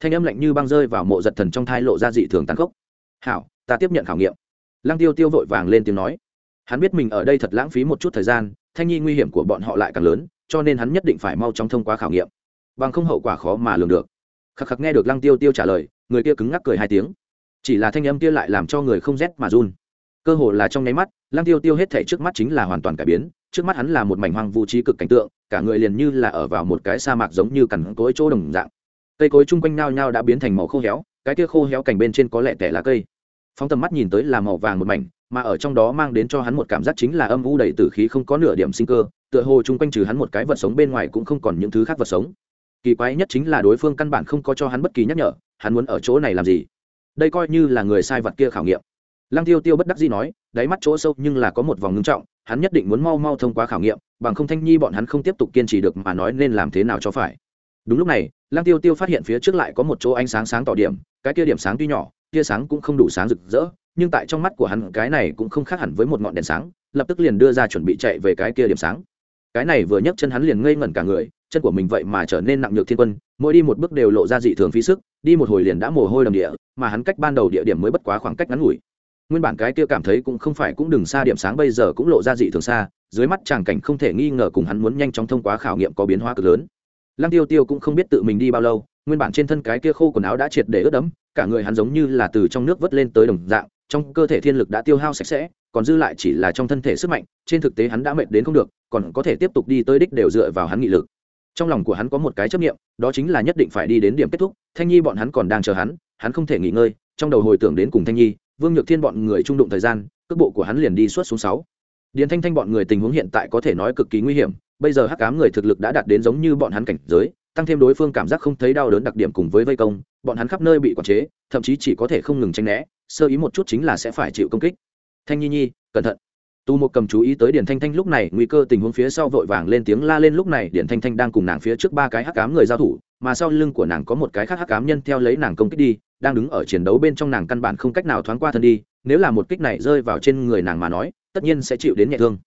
Thanh âm lạnh như băng rơi vào mộ giật thần trong thai lộ ra dị thường tàn khốc. Hảo, ta tiếp nhận khảo nghiệm. Lăng tiêu tiêu vội vàng lên tiếng nói. Hắn biết mình ở đây thật lãng phí một chút thời gian, thanh nhi nguy hiểm của bọn họ lại càng lớn, cho nên hắn nhất định phải mau chóng thông qua khảo nghiệm. Bằng không hậu quả khó mà lường được. Khắc khắc nghe được lăng tiêu tiêu trả lời, người kia cứng ngắc cười hai tiếng. Chỉ là thanh âm kia lại làm cho người không rét mà run. Cơ hồ là trong nháy mắt, lăng tiêu tiêu hết thể trước mắt chính là hoàn toàn cải biến, trước mắt hắn là một mảnh hoang vu trí cực cảnh tượng cả người liền như là ở vào một cái sa mạc giống như cằn cối chỗ đồng dạng. Cây cối chung quanh nao nhao đã biến thành màu khô héo, cái kia khô héo cành bên trên có lẽ tẻ lá cây. Phóng tầm mắt nhìn tới là màu vàng một mảnh, mà ở trong đó mang đến cho hắn một cảm giác chính là âm u đầy tử khí không có nửa điểm sinh cơ, tựa hồ chung quanh trừ hắn một cái vật sống bên ngoài cũng không còn những thứ khác vật sống. Kỳ quái nhất chính là đối phương căn bản không có cho hắn bất kỳ nhắc nhở, hắn muốn ở chỗ này làm gì? Đây coi như là người sai vật kia khảo nghiệm. Lăng tiêu tiêu bất đắc dĩ nói, đáy mắt chỗ sâu nhưng là có một vòng ngưng trọng hắn nhất định muốn mau mau thông qua khảo nghiệm, bằng không thanh nhi bọn hắn không tiếp tục kiên trì được mà nói nên làm thế nào cho phải. Đúng lúc này, lăng tiêu tiêu phát hiện phía trước lại có một chỗ ánh sáng sáng tỏ điểm, cái kia điểm sáng tuy nhỏ, tia sáng cũng không đủ sáng rực rỡ, nhưng tại trong mắt của hắn cái này cũng không khác hẳn với một ngọn đèn sáng, lập tức liền đưa ra chuẩn bị chạy về cái kia điểm sáng. Cái này vừa nhấc chân hắn liền ngây ngẩn cả người, chân của mình vậy mà trở nên nặng nhược thiên quân, mỗi đi một bước đều lộ ra dị thường phí sức, đi một hồi liền đã mồ hôi đầm địa, mà hắn cách ban đầu địa điểm mới bất quá khoảng cách ngắn ngủi nguyên bản cái kia cảm thấy cũng không phải cũng đừng xa điểm sáng bây giờ cũng lộ ra dị thường xa, dưới mắt chàng cảnh không thể nghi ngờ cùng hắn muốn nhanh chóng thông qua khảo nghiệm có biến hóa cực lớn. Lăng tiêu tiêu cũng không biết tự mình đi bao lâu, nguyên bản trên thân cái kia khô quần áo đã triệt để ướt đẫm, cả người hắn giống như là từ trong nước vớt lên tới đồng dạng, trong cơ thể thiên lực đã tiêu hao sạch sẽ, còn dư lại chỉ là trong thân thể sức mạnh, trên thực tế hắn đã mệt đến không được, còn có thể tiếp tục đi tới đích đều dựa vào hắn nghị lực. Trong lòng của hắn có một cái chấp nghiệm đó chính là nhất định phải đi đến điểm kết thúc, thanh nhi bọn hắn còn đang chờ hắn hắn không thể nghỉ ngơi, trong đầu hồi tưởng đến cùng thanh nhi vương nhược thiên bọn người trung đụng thời gian, cước bộ của hắn liền đi suốt xuống sáu. Điền thanh thanh bọn người tình huống hiện tại có thể nói cực kỳ nguy hiểm, bây giờ hắc cám người thực lực đã đạt đến giống như bọn hắn cảnh giới, tăng thêm đối phương cảm giác không thấy đau đớn đặc điểm cùng với vây công, bọn hắn khắp nơi bị quản chế, thậm chí chỉ có thể không ngừng tranh né, sơ ý một chút chính là sẽ phải chịu công kích. Thanh nhi nhi, cẩn thận. Tu một cầm chú ý tới điển thanh thanh lúc này, nguy cơ tình huống phía sau vội vàng lên tiếng la lên lúc này điển thanh thanh đang cùng nàng phía trước ba cái hắc cám người giao thủ, mà sau lưng của nàng có một cái khác hắc cám nhân theo lấy nàng công kích đi đang đứng ở chiến đấu bên trong nàng căn bản không cách nào thoáng qua thân đi, nếu là một kích này rơi vào trên người nàng mà nói, tất nhiên sẽ chịu đến nhẹ thương.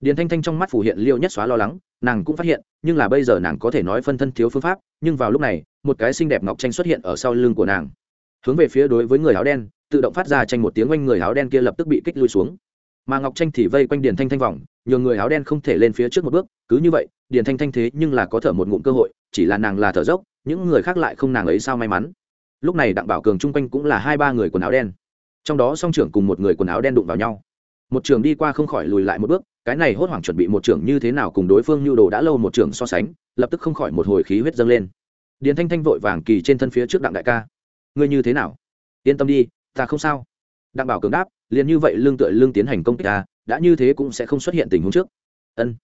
Điền thanh thanh trong mắt phủ hiện liêu nhất xóa lo lắng, nàng cũng phát hiện, nhưng là bây giờ nàng có thể nói phân thân thiếu phương pháp, nhưng vào lúc này, một cái xinh đẹp ngọc tranh xuất hiện ở sau lưng của nàng. Hướng về phía đối với người áo đen, tự động phát ra tranh một tiếng quanh người áo đen kia lập tức bị kích lui xuống. Mà ngọc tranh thì vây quanh điền thanh thanh vòng, nhường người áo đen không thể lên phía trước một bước, cứ như vậy, điền thanh thanh thế nhưng là có thở một ngụm cơ hội, chỉ là nàng là thở dốc, những người khác lại không nàng ấy sao may mắn lúc này đặng bảo cường chung quanh cũng là hai ba người quần áo đen. Trong đó song trưởng cùng một người quần áo đen đụng vào nhau. Một trường đi qua không khỏi lùi lại một bước, cái này hốt hoảng chuẩn bị một trưởng như thế nào cùng đối phương nhu đồ đã lâu một trưởng so sánh, lập tức không khỏi một hồi khí huyết dâng lên. Điền thanh thanh vội vàng kỳ trên thân phía trước đặng đại ca. Ngươi như thế nào? Yên tâm đi, ta không sao. Đặng bảo cường đáp, liền như vậy lương tựa lương tiến hành công kích ta, đã như thế cũng sẽ không xuất hiện tình huống trước. Ân.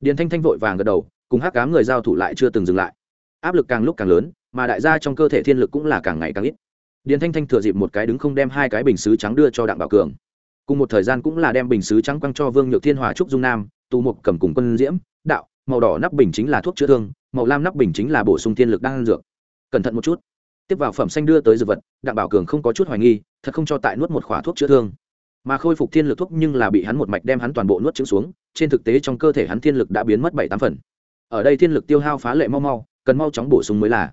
Điền thanh thanh vội vàng gật đầu, cùng hắc cám người giao thủ lại chưa từng dừng lại. Áp lực càng lúc càng lớn mà đại gia trong cơ thể thiên lực cũng là càng ngày càng ít. Điền thanh thanh thừa dịp một cái đứng không đem hai cái bình xứ trắng đưa cho đặng bảo cường. Cùng một thời gian cũng là đem bình xứ trắng quăng cho vương nhược thiên, hòa trúc, dung nam tù mục cầm cùng, quân diễm, đạo, màu đỏ nắp bình chính là thuốc chữa thương, màu lam nắp bình chính là bổ sung thiên lực đang ăn dược. Cẩn thận một chút. Tiếp vào phẩm xanh đưa tới dược vật, đặng bảo cường không có chút hoài nghi, thật không cho tại nuốt một khóa thuốc chữa thương. Mà khôi phục thiên lực thuốc nhưng là bị hắn một mạch đem hắn toàn bộ nuốt trứng xuống, trên thực tế trong cơ thể hắn thiên lực đã biến mất bảy tám phần. Ở đây thiên lực tiêu hao phá lệ mau mau, cần mau chóng bổ sung mới là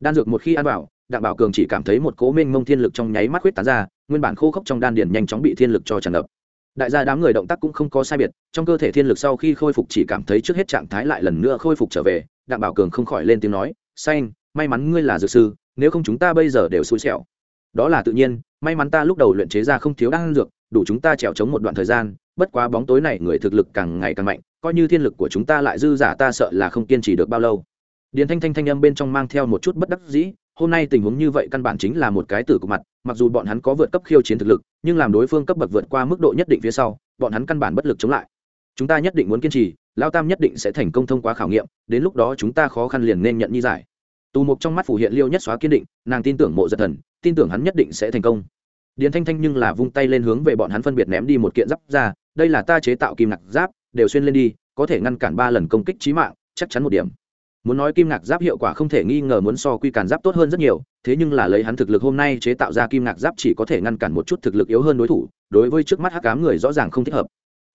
đan dược một khi ăn vào, đặng bảo cường chỉ cảm thấy một cố mênh mông thiên lực trong nháy mắt huyết tán ra, nguyên bản khô khốc trong đan điền nhanh chóng bị thiên lực cho tràn ngập. Đại gia đám người động tác cũng không có sai biệt, trong cơ thể thiên lực sau khi khôi phục chỉ cảm thấy trước hết trạng thái lại lần nữa khôi phục trở về, đặng bảo cường không khỏi lên tiếng nói, xanh, may mắn ngươi là dược sư, nếu không chúng ta bây giờ đều xui xẻo. Đó là tự nhiên, may mắn ta lúc đầu luyện chế ra không thiếu đan dược, đủ chúng ta trèo chống một đoạn thời gian, bất quá bóng tối này người thực lực càng ngày càng mạnh, coi như thiên lực của chúng ta lại dư giả ta sợ là không kiên trì được bao lâu điền thanh thanh thanh âm bên trong mang theo một chút bất đắc dĩ, hôm nay tình huống như vậy căn bản chính là một cái tử của mặt, mặc dù bọn hắn có vượt cấp khiêu chiến thực lực, nhưng làm đối phương cấp bậc vượt qua mức độ nhất định phía sau, bọn hắn căn bản bất lực chống lại. Chúng ta nhất định muốn kiên trì lao tam nhất định sẽ thành công thông qua khảo nghiệm, đến lúc đó chúng ta khó khăn liền nên nhận nhi giải. Tù mục trong mắt phủ hiện liêu nhất xóa kiên định, nàng tin tưởng mộ giật thần, tin tưởng hắn nhất định sẽ thành công. Điền thanh thanh nhưng là vung tay lên hướng về bọn hắn phân biệt ném đi một kiện giáp ra, đây là ta chế tạo kim nặc giáp, đều xuyên lên đi, có thể ngăn cản ba lần công kích trí mạng, chắc chắn một điểm muốn nói kim ngạc giáp hiệu quả không thể nghi ngờ muốn so quy càn giáp tốt hơn rất nhiều, thế nhưng là lấy hắn thực lực hôm nay chế tạo ra kim ngạc giáp chỉ có thể ngăn cản một chút thực lực yếu hơn đối thủ, đối với trước mắt hắc cám người rõ ràng không thích hợp.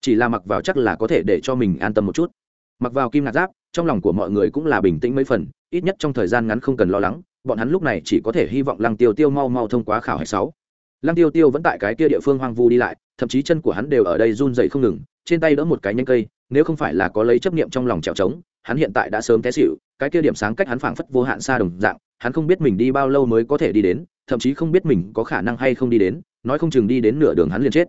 Chỉ là mặc vào chắc là có thể để cho mình an tâm một chút. Mặc vào kim ngạc giáp, trong lòng của mọi người cũng là bình tĩnh mấy phần, ít nhất trong thời gian ngắn không cần lo lắng, bọn hắn lúc này chỉ có thể hy vọng lăng tiêu tiêu mau mau thông qua khảo hạch sáu. Lăng tiêu tiêu vẫn tại cái kia địa phương hoang vu đi lại, thậm chí chân của hắn đều ở đây run dậy không ngừng, trên tay đỡ một cái nhanh cây, nếu không phải là có lấy chấp niệm trong lòng trèo trống hắn hiện tại đã sớm té xịu cái kia điểm sáng cách hắn phảng phất vô hạn xa đồng dạng, hắn không biết mình đi bao lâu mới có thể đi đến, thậm chí không biết mình có khả năng hay không đi đến, nói không chừng đi đến nửa đường hắn liền chết.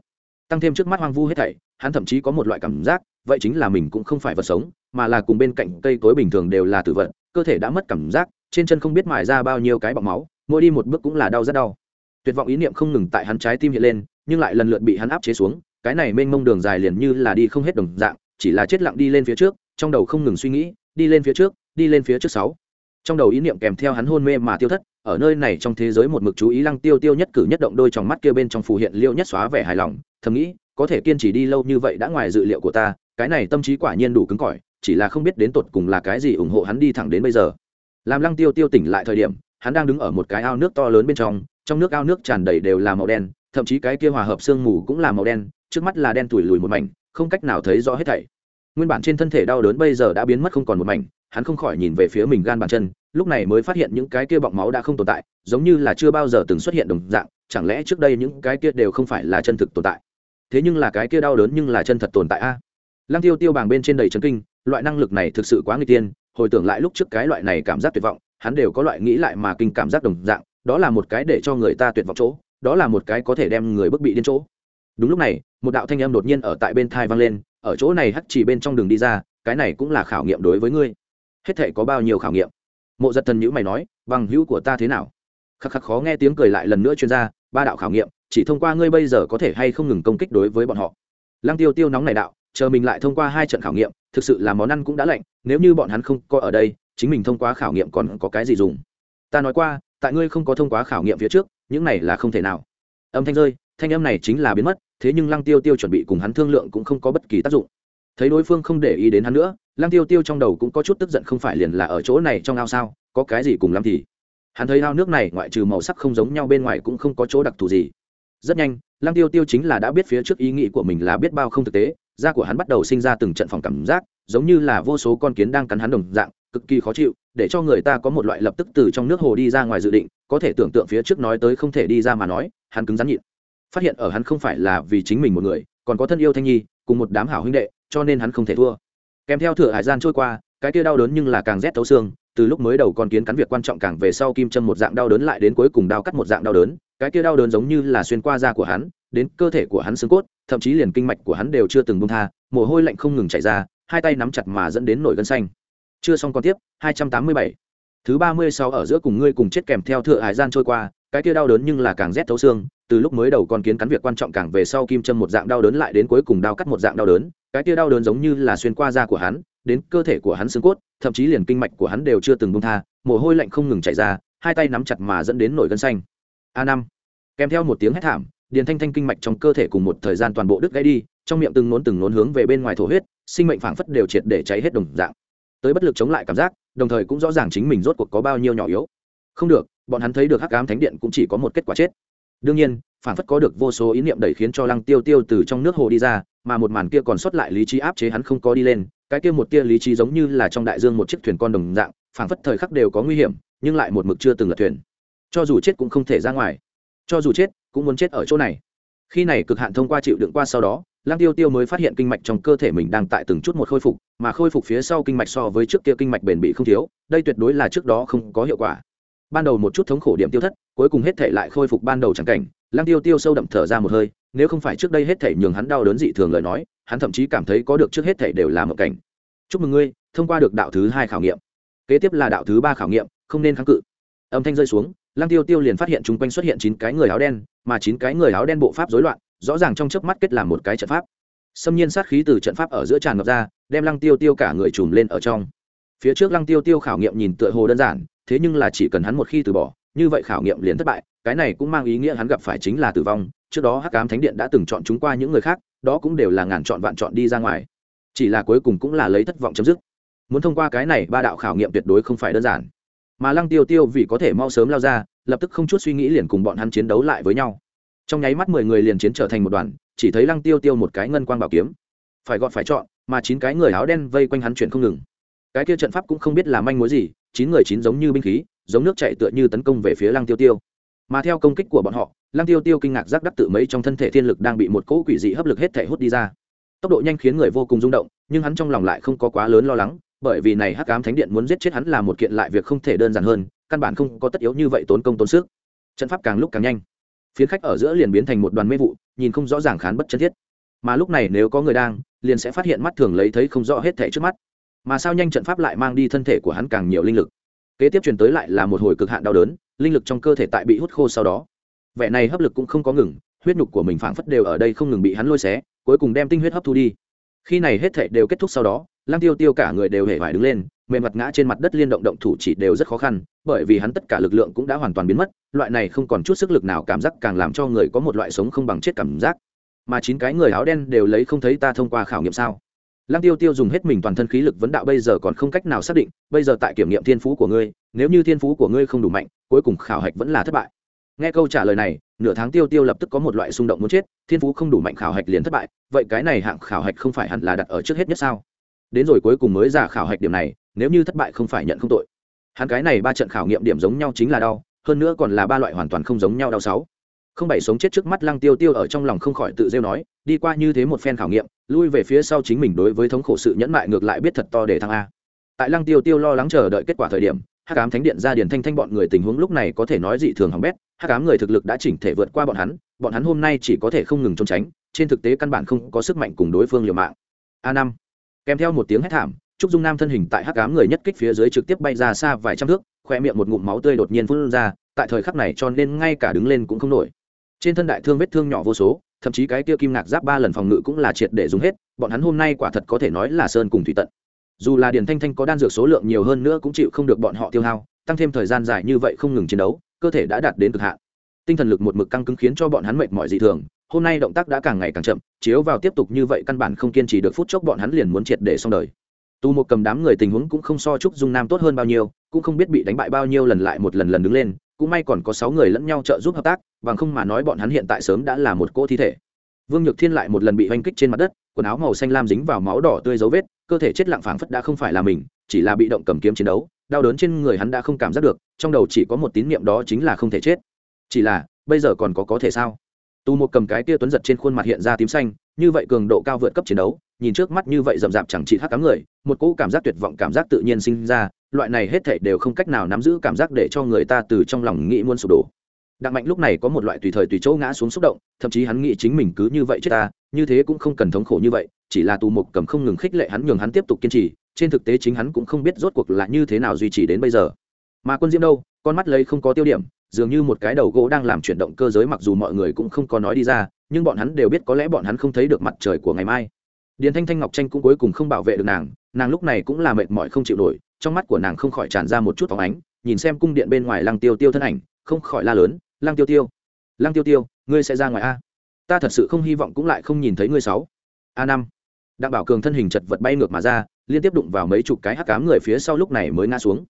Tăng thêm trước mắt hoang vu hết thảy, hắn thậm chí có một loại cảm giác, vậy chính là mình cũng không phải vật sống, mà là cùng bên cạnh cây cối bình thường đều là tử vật, cơ thể đã mất cảm giác, trên chân không biết mài ra bao nhiêu cái bọng máu, mỗi đi một bước cũng là đau rất đau. Tuyệt vọng ý niệm không ngừng tại hắn trái tim hiện lên, nhưng lại lần lượt bị hắn áp chế xuống, cái này mênh mông đường dài liền như là đi không hết đồng dạng, chỉ là chết lặng đi lên phía trước trong đầu không ngừng suy nghĩ, đi lên phía trước, đi lên phía trước sáu. Trong đầu ý niệm kèm theo hắn hôn mê mà tiêu thất, ở nơi này trong thế giới một mực chú ý lăng tiêu tiêu nhất cử nhất động đôi trong mắt kia bên trong phù hiện liêu nhất xóa vẻ hài lòng, thầm nghĩ, có thể kiên trì đi lâu như vậy đã ngoài dự liệu của ta, cái này tâm trí quả nhiên đủ cứng cỏi, chỉ là không biết đến tột cùng là cái gì ủng hộ hắn đi thẳng đến bây giờ. Làm lăng tiêu tiêu tỉnh lại thời điểm, hắn đang đứng ở một cái ao nước to lớn bên trong trong nước ao nước tràn đầy đều là màu đen, thậm chí cái kia hòa hợp sương mù cũng là màu đen, trước mắt là đen tủi lùi một mảnh, không cách nào thấy rõ hết thảy nguyên bản trên thân thể đau đớn bây giờ đã biến mất không còn một mảnh, hắn không khỏi nhìn về phía mình gan bàn chân, lúc này mới phát hiện những cái kia bọng máu đã không tồn tại, giống như là chưa bao giờ từng xuất hiện đồng dạng, chẳng lẽ trước đây những cái kia đều không phải là chân thực tồn tại? Thế nhưng là cái kia đau đớn nhưng là chân thật tồn tại a. Lăng tiêu tiêu bàng bên trên đầy chấn kinh, loại năng lực này thực sự quá nguy tiên hồi tưởng lại lúc trước cái loại này cảm giác tuyệt vọng, hắn đều có loại nghĩ lại mà kinh cảm giác đồng dạng, đó là một cái để cho người ta tuyệt vọng chỗ, đó là một cái có thể đem người bức bị điên chỗ. Đúng lúc này, một đạo thanh âm đột nhiên ở tại bên thai vang lên ở chỗ này hắt chỉ bên trong đường đi ra, cái này cũng là khảo nghiệm đối với ngươi. Hết thể có bao nhiêu khảo nghiệm? Mộ giật thần nhữ mày nói, bằng hữu của ta thế nào? Khắc khắc khó nghe tiếng cười lại lần nữa chuyên gia ba đạo khảo nghiệm, chỉ thông qua ngươi bây giờ có thể hay không ngừng công kích đối với bọn họ. Lăng tiêu tiêu nóng này đạo, chờ mình lại thông qua hai trận khảo nghiệm, thực sự là món ăn cũng đã lạnh, nếu như bọn hắn không có ở đây, chính mình thông qua khảo nghiệm còn có cái gì dùng? Ta nói qua, tại ngươi không có thông qua khảo nghiệm phía trước, những này là không thể nào. Âm thanh rơi, thanh âm này chính là biến mất thế nhưng lăng tiêu tiêu chuẩn bị cùng hắn thương lượng cũng không có bất kỳ tác dụng. Thấy đối phương không để ý đến hắn nữa, lăng tiêu tiêu trong đầu cũng có chút tức giận không phải liền là ở chỗ này trong ao sao, có cái gì cùng lắm thì. Hắn thấy ao nước này ngoại trừ màu sắc không giống nhau bên ngoài cũng không có chỗ đặc thù gì. Rất nhanh, lăng tiêu tiêu chính là đã biết phía trước ý nghĩ của mình là biết bao không thực tế, da của hắn bắt đầu sinh ra từng trận phòng cảm giác, giống như là vô số con kiến đang cắn hắn đồng dạng, cực kỳ khó chịu, để cho người ta có một loại lập tức từ trong nước hồ đi ra ngoài dự định, có thể tưởng tượng phía trước nói tới không thể đi ra mà nói, hắn cứng rắn nhịn phát hiện ở hắn không phải là vì chính mình một người, còn có thân yêu thanh nhi, cùng một đám hảo huynh đệ, cho nên hắn không thể thua kèm theo thừa hải gian trôi qua, cái kia đau đớn nhưng là càng rét thấu xương, từ lúc mới đầu con kiến cắn việc quan trọng càng về sau kim châm một dạng đau đớn lại đến cuối cùng đau cắt một dạng đau đớn, cái kia đau đớn giống như là xuyên qua da của hắn, đến cơ thể của hắn xương cốt, thậm chí liền kinh mạch của hắn đều chưa từng bông tha, mồ hôi lạnh không ngừng chảy ra, hai tay nắm chặt mà dẫn đến nổi gân xanh chưa xong còn tiếp 287. thứ 36 ở giữa cùng ngươi cùng chết kèm theo thừa hải gian trôi qua, cái kia đau đớn nhưng là càng rét thấu xương từ lúc mới đầu con kiến cắn việc quan trọng càng về sau kim châm một dạng đau đớn lại đến cuối cùng đau cắt một dạng đau đớn, cái kia đau đớn giống như là xuyên qua da của hắn, đến cơ thể của hắn xương cốt, thậm chí liền kinh mạch của hắn đều chưa từng bông tha, mồ hôi lạnh không ngừng chảy ra, hai tay nắm chặt mà dẫn đến nổi gân xanh. A năm. Kèm theo một tiếng hét thảm, điền thanh thanh kinh mạch trong cơ thể cùng một thời gian toàn bộ đứt gãy đi, trong miệng từng nốn từng nốn hướng về bên ngoài thổ huyết, sinh mệnh phảng phất đều triệt để cháy hết đồng dạng. Tới bất lực chống lại cảm giác, đồng thời cũng rõ ràng chính mình rốt cuộc có bao nhiêu nhỏ yếu. Không được, bọn hắn thấy được hắc ám thánh điện cũng chỉ có một kết quả chết đương nhiên phảng phất có được vô số ý niệm đẩy khiến cho lăng tiêu tiêu từ trong nước hồ đi ra, mà một màn kia còn sót lại lý trí áp chế hắn không có đi lên, cái kia một tia lý trí giống như là trong đại dương một chiếc thuyền con đồng dạng phảng phất thời khắc đều có nguy hiểm, nhưng lại một mực chưa từng lật thuyền. Cho dù chết cũng không thể ra ngoài. Cho dù chết, cũng muốn chết ở chỗ này. Khi này cực hạn thông qua chịu đựng qua sau đó, lăng tiêu tiêu mới phát hiện kinh mạch trong cơ thể mình đang tại từng chút một khôi phục, mà khôi phục phía sau kinh mạch so với trước kia kinh mạch bền bị không thiếu, đây tuyệt đối là trước đó không có hiệu quả ban đầu một chút thống khổ điểm tiêu thất, cuối cùng hết thể lại khôi phục ban đầu chẳng cảnh. Lăng tiêu tiêu sâu đậm thở ra một hơi, nếu không phải trước đây hết thể nhường hắn đau đớn dị thường lời nói, hắn thậm chí cảm thấy có được trước hết thể đều là một cảnh. Chúc mừng ngươi, thông qua được đạo thứ hai khảo nghiệm. Kế tiếp là đạo thứ ba khảo nghiệm, không nên kháng cự. Âm thanh rơi xuống, lăng tiêu tiêu liền phát hiện chung quanh xuất hiện chín cái người áo đen, mà chín cái người áo đen bộ pháp rối loạn, rõ ràng trong chớp mắt kết làm một cái trận pháp. Xâm nhiên sát khí từ trận pháp ở giữa tràn ngập ra, đem lăng tiêu tiêu cả người trùm lên ở trong. Phía trước lăng tiêu tiêu khảo nghiệm nhìn tựa hồ đơn giản thế nhưng là chỉ cần hắn một khi từ bỏ, như vậy khảo nghiệm liền thất bại, cái này cũng mang ý nghĩa hắn gặp phải chính là tử vong, trước đó hắc cám thánh điện đã từng chọn chúng qua những người khác, đó cũng đều là ngàn chọn vạn chọn đi ra ngoài. Chỉ là cuối cùng cũng là lấy thất vọng chấm dứt. Muốn thông qua cái này, ba đạo khảo nghiệm tuyệt đối không phải đơn giản. Mà lăng tiêu tiêu vì có thể mau sớm lao ra, lập tức không chút suy nghĩ liền cùng bọn hắn chiến đấu lại với nhau. Trong nháy mắt mười người liền chiến trở thành một đoàn, chỉ thấy lăng tiêu tiêu một cái ngân quang bảo kiếm. Phải gọn phải chọn, mà chín cái người áo đen vây quanh hắn chuyển không ngừng cái kia trận pháp cũng không biết là manh mối gì, chín người chín giống như binh khí, giống nước chạy tựa như tấn công về phía lăng tiêu tiêu. Mà theo công kích của bọn họ, lăng tiêu tiêu kinh ngạc giác đắc tự mấy trong thân thể thiên lực đang bị một cỗ quỷ dị hấp lực hết thể hút đi ra. Tốc độ nhanh khiến người vô cùng rung động, nhưng hắn trong lòng lại không có quá lớn lo lắng, bởi vì này hắc ám thánh điện muốn giết chết hắn là một kiện lại việc không thể đơn giản hơn, căn bản không có tất yếu như vậy tốn công tốn sức. Trận pháp càng lúc càng nhanh. Phiến khách ở giữa liền biến thành một đoàn mê vụ, nhìn không rõ ràng khán bất chân thiết. Mà lúc này nếu có người đang, liền sẽ phát hiện mắt thường lấy thấy không rõ hết thể trước mắt mà sao nhanh trận pháp lại mang đi thân thể của hắn càng nhiều linh lực. Kế tiếp truyền tới lại là một hồi cực hạn đau đớn, linh lực trong cơ thể tại bị hút khô sau đó. Vẻ này hấp lực cũng không có ngừng, huyết nhục của mình phảng phất đều ở đây không ngừng bị hắn lôi xé, cuối cùng đem tinh huyết hấp thu đi. Khi này hết thể đều kết thúc sau đó, lăng tiêu tiêu cả người đều hề phải đứng lên, mềm mặt ngã trên mặt đất liên động động thủ chỉ đều rất khó khăn, bởi vì hắn tất cả lực lượng cũng đã hoàn toàn biến mất, loại này không còn chút sức lực nào cảm giác càng làm cho người có một loại sống không bằng chết cảm giác. Mà chín cái người áo đen đều lấy không thấy ta thông qua khảo nghiệm sao? Lăng tiêu tiêu dùng hết mình toàn thân khí lực vấn đạo bây giờ còn không cách nào xác định, bây giờ tại kiểm nghiệm thiên phú của ngươi, nếu như thiên phú của ngươi không đủ mạnh, cuối cùng khảo hạch vẫn là thất bại. Nghe câu trả lời này, nửa tháng tiêu tiêu lập tức có một loại xung động muốn chết, thiên phú không đủ mạnh khảo hạch liền thất bại, vậy cái này hạng khảo hạch không phải hẳn là đặt ở trước hết nhất sao? Đến rồi cuối cùng mới giả khảo hạch điểm này, nếu như thất bại không phải nhận không tội. Hắn cái này ba trận khảo nghiệm điểm giống nhau chính là đau, hơn nữa còn là ba loại hoàn toàn không giống nhau đau sáu không bảy sống chết trước mắt lăng tiêu tiêu ở trong lòng không khỏi tự rêu nói, đi qua như thế một phen khảo nghiệm, lui về phía sau chính mình đối với thống khổ sự nhẫn mại ngược lại biết thật to để thăng a. Tại lăng tiêu tiêu lo lắng chờ đợi kết quả thời điểm, hắc ám thánh điện ra điền thanh thanh bọn người tình huống lúc này có thể nói dị thường hỏng bét, hắc ám người thực lực đã chỉnh thể vượt qua bọn hắn bọn hắn hôm nay chỉ có thể không ngừng trốn tránh, trên thực tế căn bản không có sức mạnh cùng đối phương liều mạng. A năm. Kèm theo một tiếng hét thảm, trúc dung nam thân hình tại hắc ám người nhất kích phía dưới trực tiếp bay ra xa vài trăm thước, khoe miệng một ngụm máu tươi đột nhiên phun ra, tại thời khắc này cho nên ngay cả đứng lên cũng không nổi trên thân đại thương vết thương nhỏ vô số, thậm chí cái kia kim ngạc giáp ba lần phòng ngự cũng là triệt để dùng hết, bọn hắn hôm nay quả thật có thể nói là sơn cùng thủy tận. Dù là điền thanh thanh có đan dược số lượng nhiều hơn nữa cũng chịu không được bọn họ tiêu hao, tăng thêm thời gian dài như vậy không ngừng chiến đấu, cơ thể đã đạt đến cực hạn. Tinh thần lực một mực căng cứng khiến cho bọn hắn mệt mỏi dị thường, hôm nay động tác đã càng ngày càng chậm, chiếu vào tiếp tục như vậy căn bản không kiên trì được phút chốc bọn hắn liền muốn triệt để xong đời. Tu một cầm đám người tình huống cũng không so chúc dung nam tốt hơn bao nhiêu, cũng không biết bị đánh bại bao nhiêu lần lại một lần lần đứng lên cũng may còn có sáu người lẫn nhau trợ giúp hợp tác, bằng không mà nói bọn hắn hiện tại sớm đã là một cỗ thi thể. Vương nhược thiên lại một lần bị oanh kích trên mặt đất, quần áo màu xanh lam dính vào máu đỏ tươi dấu vết, cơ thể chết lặng phảng phất đã không phải là mình, chỉ là bị động cầm kiếm chiến đấu, đau đớn trên người hắn đã không cảm giác được, trong đầu chỉ có một tín niệm đó chính là không thể chết. Chỉ là, bây giờ còn có có thể sao? Tu một cầm cái tia tuấn giật trên khuôn mặt hiện ra tím xanh, như vậy cường độ cao vượt cấp chiến đấu, nhìn trước mắt như vậy rậm rạp chẳng chỉ hắc cám người, một cỗ cảm giác tuyệt vọng cảm giác tự nhiên sinh ra loại này hết thảy đều không cách nào nắm giữ cảm giác để cho người ta từ trong lòng nghĩ muốn sụp đổ. Đặng mạnh lúc này có một loại tùy thời tùy chỗ ngã xuống xúc động, thậm chí hắn nghĩ chính mình cứ như vậy chết ta, như thế cũng không cần thống khổ như vậy, chỉ là tù mục cầm không ngừng khích lệ hắn nhường hắn tiếp tục kiên trì, trên thực tế chính hắn cũng không biết rốt cuộc là như thế nào duy trì đến bây giờ. Mà quân diễm đâu, con mắt lấy không có tiêu điểm, dường như một cái đầu gỗ đang làm chuyển động cơ giới mặc dù mọi người cũng không có nói đi ra, nhưng bọn hắn đều biết có lẽ bọn hắn không thấy được mặt trời của ngày mai. Điền thanh thanh ngọc tranh cũng cuối cùng không bảo vệ được nàng nàng lúc này cũng là mệt mỏi không chịu nổi trong mắt của nàng không khỏi tràn ra một chút phóng ánh, nhìn xem cung điện bên ngoài lăng tiêu tiêu thân ảnh, không khỏi la lớn, lăng tiêu tiêu, lăng tiêu tiêu, ngươi sẽ ra ngoài a? Ta thật sự không hy vọng cũng lại không nhìn thấy ngươi sáu. A năm. Đặng bảo cường thân hình chật vật bay ngược mà ra, liên tiếp đụng vào mấy chục cái hắc cám người phía sau lúc này mới ngã xuống.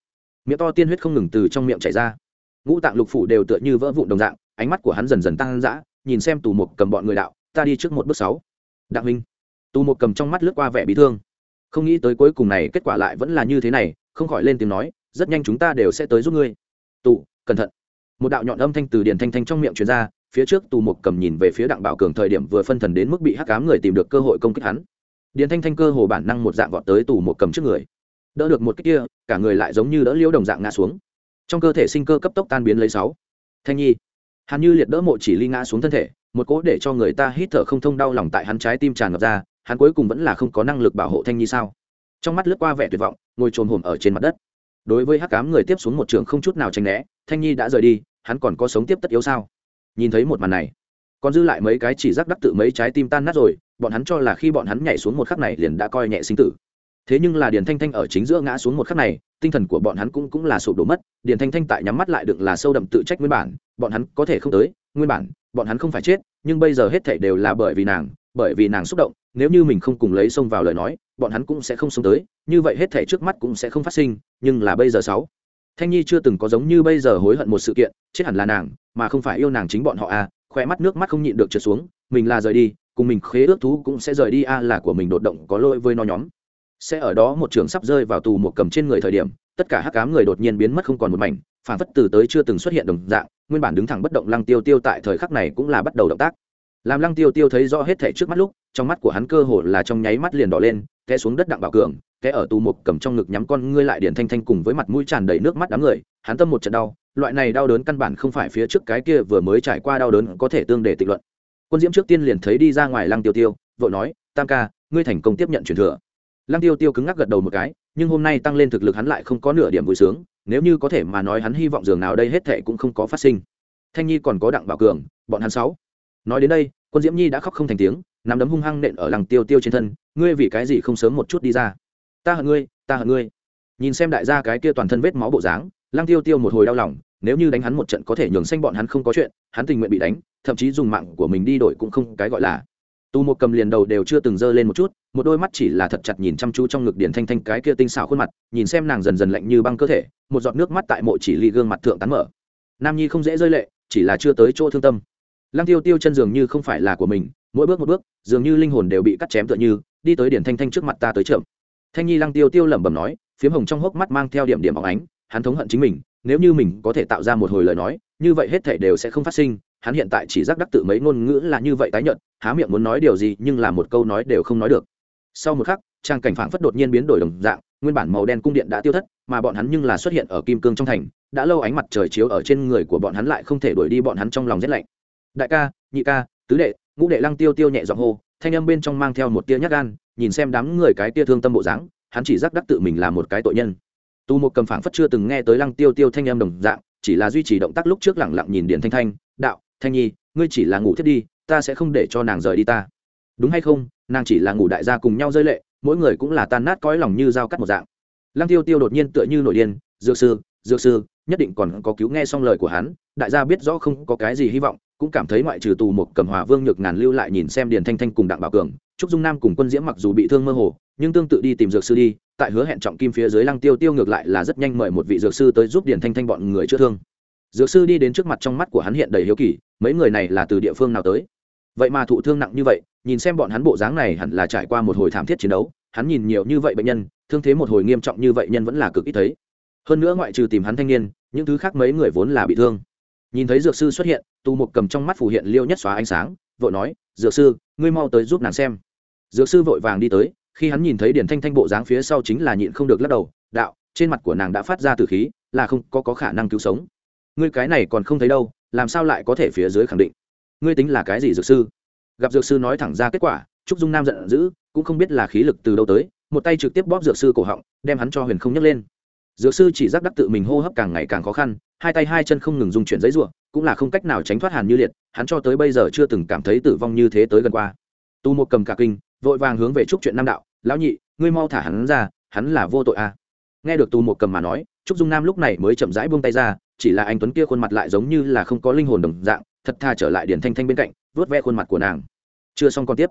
Miệng to tiên huyết không ngừng từ trong miệng chảy ra. Ngũ tạng lục phủ đều tựa như vỡ vụn đồng dạng, ánh mắt của hắn dần dần tăng dã, nhìn xem tù mục cầm bọn người đạo, ta đi trước một bước sáu. Đặng minh. Tù mục cầm trong mắt lướt qua vẻ bị thương không nghĩ tới cuối cùng này, kết quả lại vẫn là như thế này, không khỏi lên tiếng nói, rất nhanh chúng ta đều sẽ tới giúp ngươi. Tụ cẩn thận. Một đạo nhọn âm thanh từ điền thanh thanh trong miệng truyền ra, phía trước tù mục cầm nhìn về phía đặng bảo cường thời điểm vừa phân thần đến mức bị hắc cám người tìm được cơ hội công kích hắn. Điền thanh thanh cơ hồ bản năng một dạng vọt tới tù mục cầm trước người. Đỡ được một cách kia, cả người lại giống như đỡ liễu đồng dạng ngã xuống. Trong cơ thể sinh cơ cấp tốc tan biến lấy sáu. Thanh nhi. Hàn như liệt đỡ mộ chỉ ly ngã xuống thân thể, một cỗ để cho người ta hít thở không thông đau lòng tại hắn trái tim tràn ngập ra hắn cuối cùng vẫn là không có năng lực bảo hộ thanh nhi sao? Trong mắt lướt qua vẻ tuyệt vọng, ngồi trồm hổm ở trên mặt đất. Đối với hắc cám người tiếp xuống một trường không chút nào tránh né, thanh nhi đã rời đi, hắn còn có sống tiếp tất yếu sao? Nhìn thấy một màn này, còn dư lại mấy cái chỉ rắc đắc tự mấy trái tim tan nát rồi, bọn hắn cho là khi bọn hắn nhảy xuống một khắc này liền đã coi nhẹ sinh tử. Thế nhưng là điền thanh thanh ở chính giữa ngã xuống một khắc này, tinh thần của bọn hắn cũng cũng là sụp đổ mất, điền thanh thanh tại nhắm mắt lại đựng là sâu đậm tự trách nguyên bản, bọn hắn có thể không tới, nguyên bản, bọn hắn không phải chết, nhưng bây giờ hết thảy đều là bởi vì nàng bởi vì nàng xúc động, nếu như mình không cùng lấy xông vào lời nói, bọn hắn cũng sẽ không xông tới, như vậy hết thể trước mắt cũng sẽ không phát sinh, nhưng là bây giờ sáu. Thanh nhi chưa từng có giống như bây giờ hối hận một sự kiện, chết hẳn là nàng, mà không phải yêu nàng chính bọn họ à khỏe mắt nước mắt không nhịn được trượt xuống, mình là rời đi, cùng mình khế ước thú cũng sẽ rời đi a là của mình đột động có lỗi với nó nhóm. Sẽ ở đó một trường sắp rơi vào tù một cầm trên người thời điểm, tất cả hắc cám người đột nhiên biến mất không còn một mảnh, phản phất từ tới chưa từng xuất hiện đồng dạng, nguyên bản đứng thẳng bất động lăng tiêu tiêu tại thời khắc này cũng là bắt đầu động tác làm lăng tiêu tiêu thấy rõ hết thể trước mắt lúc, trong mắt của hắn cơ hồ là trong nháy mắt liền đỏ lên, té xuống đất đặng bảo cường, té ở tù mục cầm trong ngực nhắm con ngươi lại điển thanh thanh cùng với mặt mũi tràn đầy nước mắt đám người, hắn tâm một trận đau, loại này đau đớn căn bản không phải phía trước cái kia vừa mới trải qua đau đớn có thể tương để tịch luận. Quân diễm trước tiên liền thấy đi ra ngoài lăng tiêu tiêu, vội nói, tam ca, ngươi thành công tiếp nhận truyền thừa. Lăng tiêu tiêu cứng ngắc gật đầu một cái, nhưng hôm nay tăng lên thực lực hắn lại không có nửa điểm vui sướng, nếu như có thể mà nói hắn hy vọng dường nào đây hết thệ cũng không có phát sinh. Thanh nhi còn có đặng bảo cường, bọn hắn sáu nói đến đây, quân diễm nhi đã khóc không thành tiếng, nắm đấm hung hăng nện ở lăng tiêu tiêu trên thân, ngươi vì cái gì không sớm một chút đi ra? Ta hận ngươi, ta hận ngươi. Nhìn xem đại gia cái kia toàn thân vết máu bộ dáng, lăng tiêu tiêu một hồi đau lòng, nếu như đánh hắn một trận có thể nhường xanh bọn hắn không có chuyện, hắn tình nguyện bị đánh, thậm chí dùng mạng của mình đi đổi cũng không cái gọi là. Tu một cầm liền đầu đều chưa từng dơ lên một chút, một đôi mắt chỉ là thật chặt nhìn chăm chú trong ngực điển thanh thanh cái kia tinh xảo khuôn mặt, nhìn xem nàng dần dần lạnh như băng cơ thể, một giọt nước mắt tại mộ chỉ ly gương mặt thượng tán mở. Nam nhi không dễ rơi lệ, chỉ là chưa tới chỗ thương tâm lăng tiêu tiêu chân dường như không phải là của mình, mỗi bước một bước, dường như linh hồn đều bị cắt chém tựa như, đi tới điển thanh thanh trước mặt ta tới chậm. Thanh nhi lăng tiêu tiêu lẩm bẩm nói, phiếm hồng trong hốc mắt mang theo điểm điểm óng ánh, hắn thống hận chính mình, nếu như mình có thể tạo ra một hồi lời nói, như vậy hết thể đều sẽ không phát sinh, hắn hiện tại chỉ giác đắc tự mấy ngôn ngữ là như vậy tái nhận há miệng muốn nói điều gì nhưng là một câu nói đều không nói được. Sau một khắc, trang cảnh phảng phất đột nhiên biến đổi đồng dạng, nguyên bản màu đen cung điện đã tiêu thất, mà bọn hắn nhưng là xuất hiện ở kim cương trong thành, đã lâu ánh mặt trời chiếu ở trên người của bọn hắn lại không thể đuổi đi bọn hắn trong lòng rét lạnh đại ca, nhị ca, tứ đệ, ngũ đệ lăng tiêu tiêu nhẹ giọng hô, thanh âm bên trong mang theo một tia nhát gan, nhìn xem đám người cái tia thương tâm bộ dáng, hắn chỉ giác đắc tự mình là một cái tội nhân. Tu một cầm phảng phất chưa từng nghe tới lăng tiêu tiêu thanh âm đồng dạng, chỉ là duy trì động tác lúc trước lẳng lặng nhìn điện thanh thanh, đạo, thanh nhi, ngươi chỉ là ngủ thiết đi, ta sẽ không để cho nàng rời đi ta. Đúng hay không, nàng chỉ là ngủ đại gia cùng nhau rơi lệ, mỗi người cũng là tan nát cõi lòng như dao cắt một dạng. Lăng tiêu tiêu đột nhiên tựa như nổi điên, dược sư dược sư, nhất định còn có cứu nghe xong lời của hắn, đại gia biết rõ không có cái gì hy vọng cũng cảm thấy ngoại trừ tù một cầm hòa vương nhược ngàn lưu lại nhìn xem điền thanh thanh cùng đặng bảo cường, trúc dung nam cùng quân diễm mặc dù bị thương mơ hồ, nhưng tương tự đi tìm dược sư đi, tại hứa hẹn trọng kim phía dưới lăng tiêu tiêu ngược lại là rất nhanh mời một vị dược sư tới giúp điền thanh thanh bọn người chữa thương. Dược sư đi đến trước mặt trong mắt của hắn hiện đầy hiếu kỳ, mấy người này là từ địa phương nào tới? Vậy mà thụ thương nặng như vậy, nhìn xem bọn hắn bộ dáng này hẳn là trải qua một hồi thảm thiết chiến đấu, hắn nhìn nhiều như vậy bệnh nhân, thương thế một hồi nghiêm trọng như vậy nhân vẫn là cực ít thấy. Hơn nữa ngoại trừ tìm hắn thanh niên, những thứ khác mấy người vốn là bị thương nhìn thấy dược sư xuất hiện tu mục cầm trong mắt phủ hiện liêu nhất xóa ánh sáng vội nói dược sư ngươi mau tới giúp nàng xem. Dược sư vội vàng đi tới khi hắn nhìn thấy điển thanh thanh bộ dáng phía sau chính là nhịn không được lắc đầu đạo trên mặt của nàng đã phát ra từ khí là không có, có khả năng cứu sống. Ngươi cái này còn không thấy đâu làm sao lại có thể phía dưới khẳng định? Ngươi tính là cái gì dược sư? Gặp dược sư nói thẳng ra kết quả trúc dung nam giận dữ cũng không biết là khí lực từ đâu tới một tay trực tiếp bóp dược sư cổ họng đem hắn cho huyền không nhấc lên dược sư chỉ giác đắc tự mình hô hấp càng ngày càng khó khăn, hai tay hai chân không ngừng dùng chuyển giấy ruộng cũng là không cách nào tránh thoát hàn như liệt, hắn cho tới bây giờ chưa từng cảm thấy tử vong như thế tới gần qua. Tu một cầm cả kinh, vội vàng hướng về trúc chuyện nam đạo, lão nhị, ngươi mau thả hắn ra, hắn là vô tội à. nghe được tu một cầm mà nói trúc dung nam lúc này mới chậm rãi buông tay ra, chỉ là anh tuấn kia khuôn mặt lại giống như là không có linh hồn đồng dạng, thật tha trở lại điển thanh thanh bên cạnh vớt ve khuôn mặt của nàng. Chưa xong còn tiếp.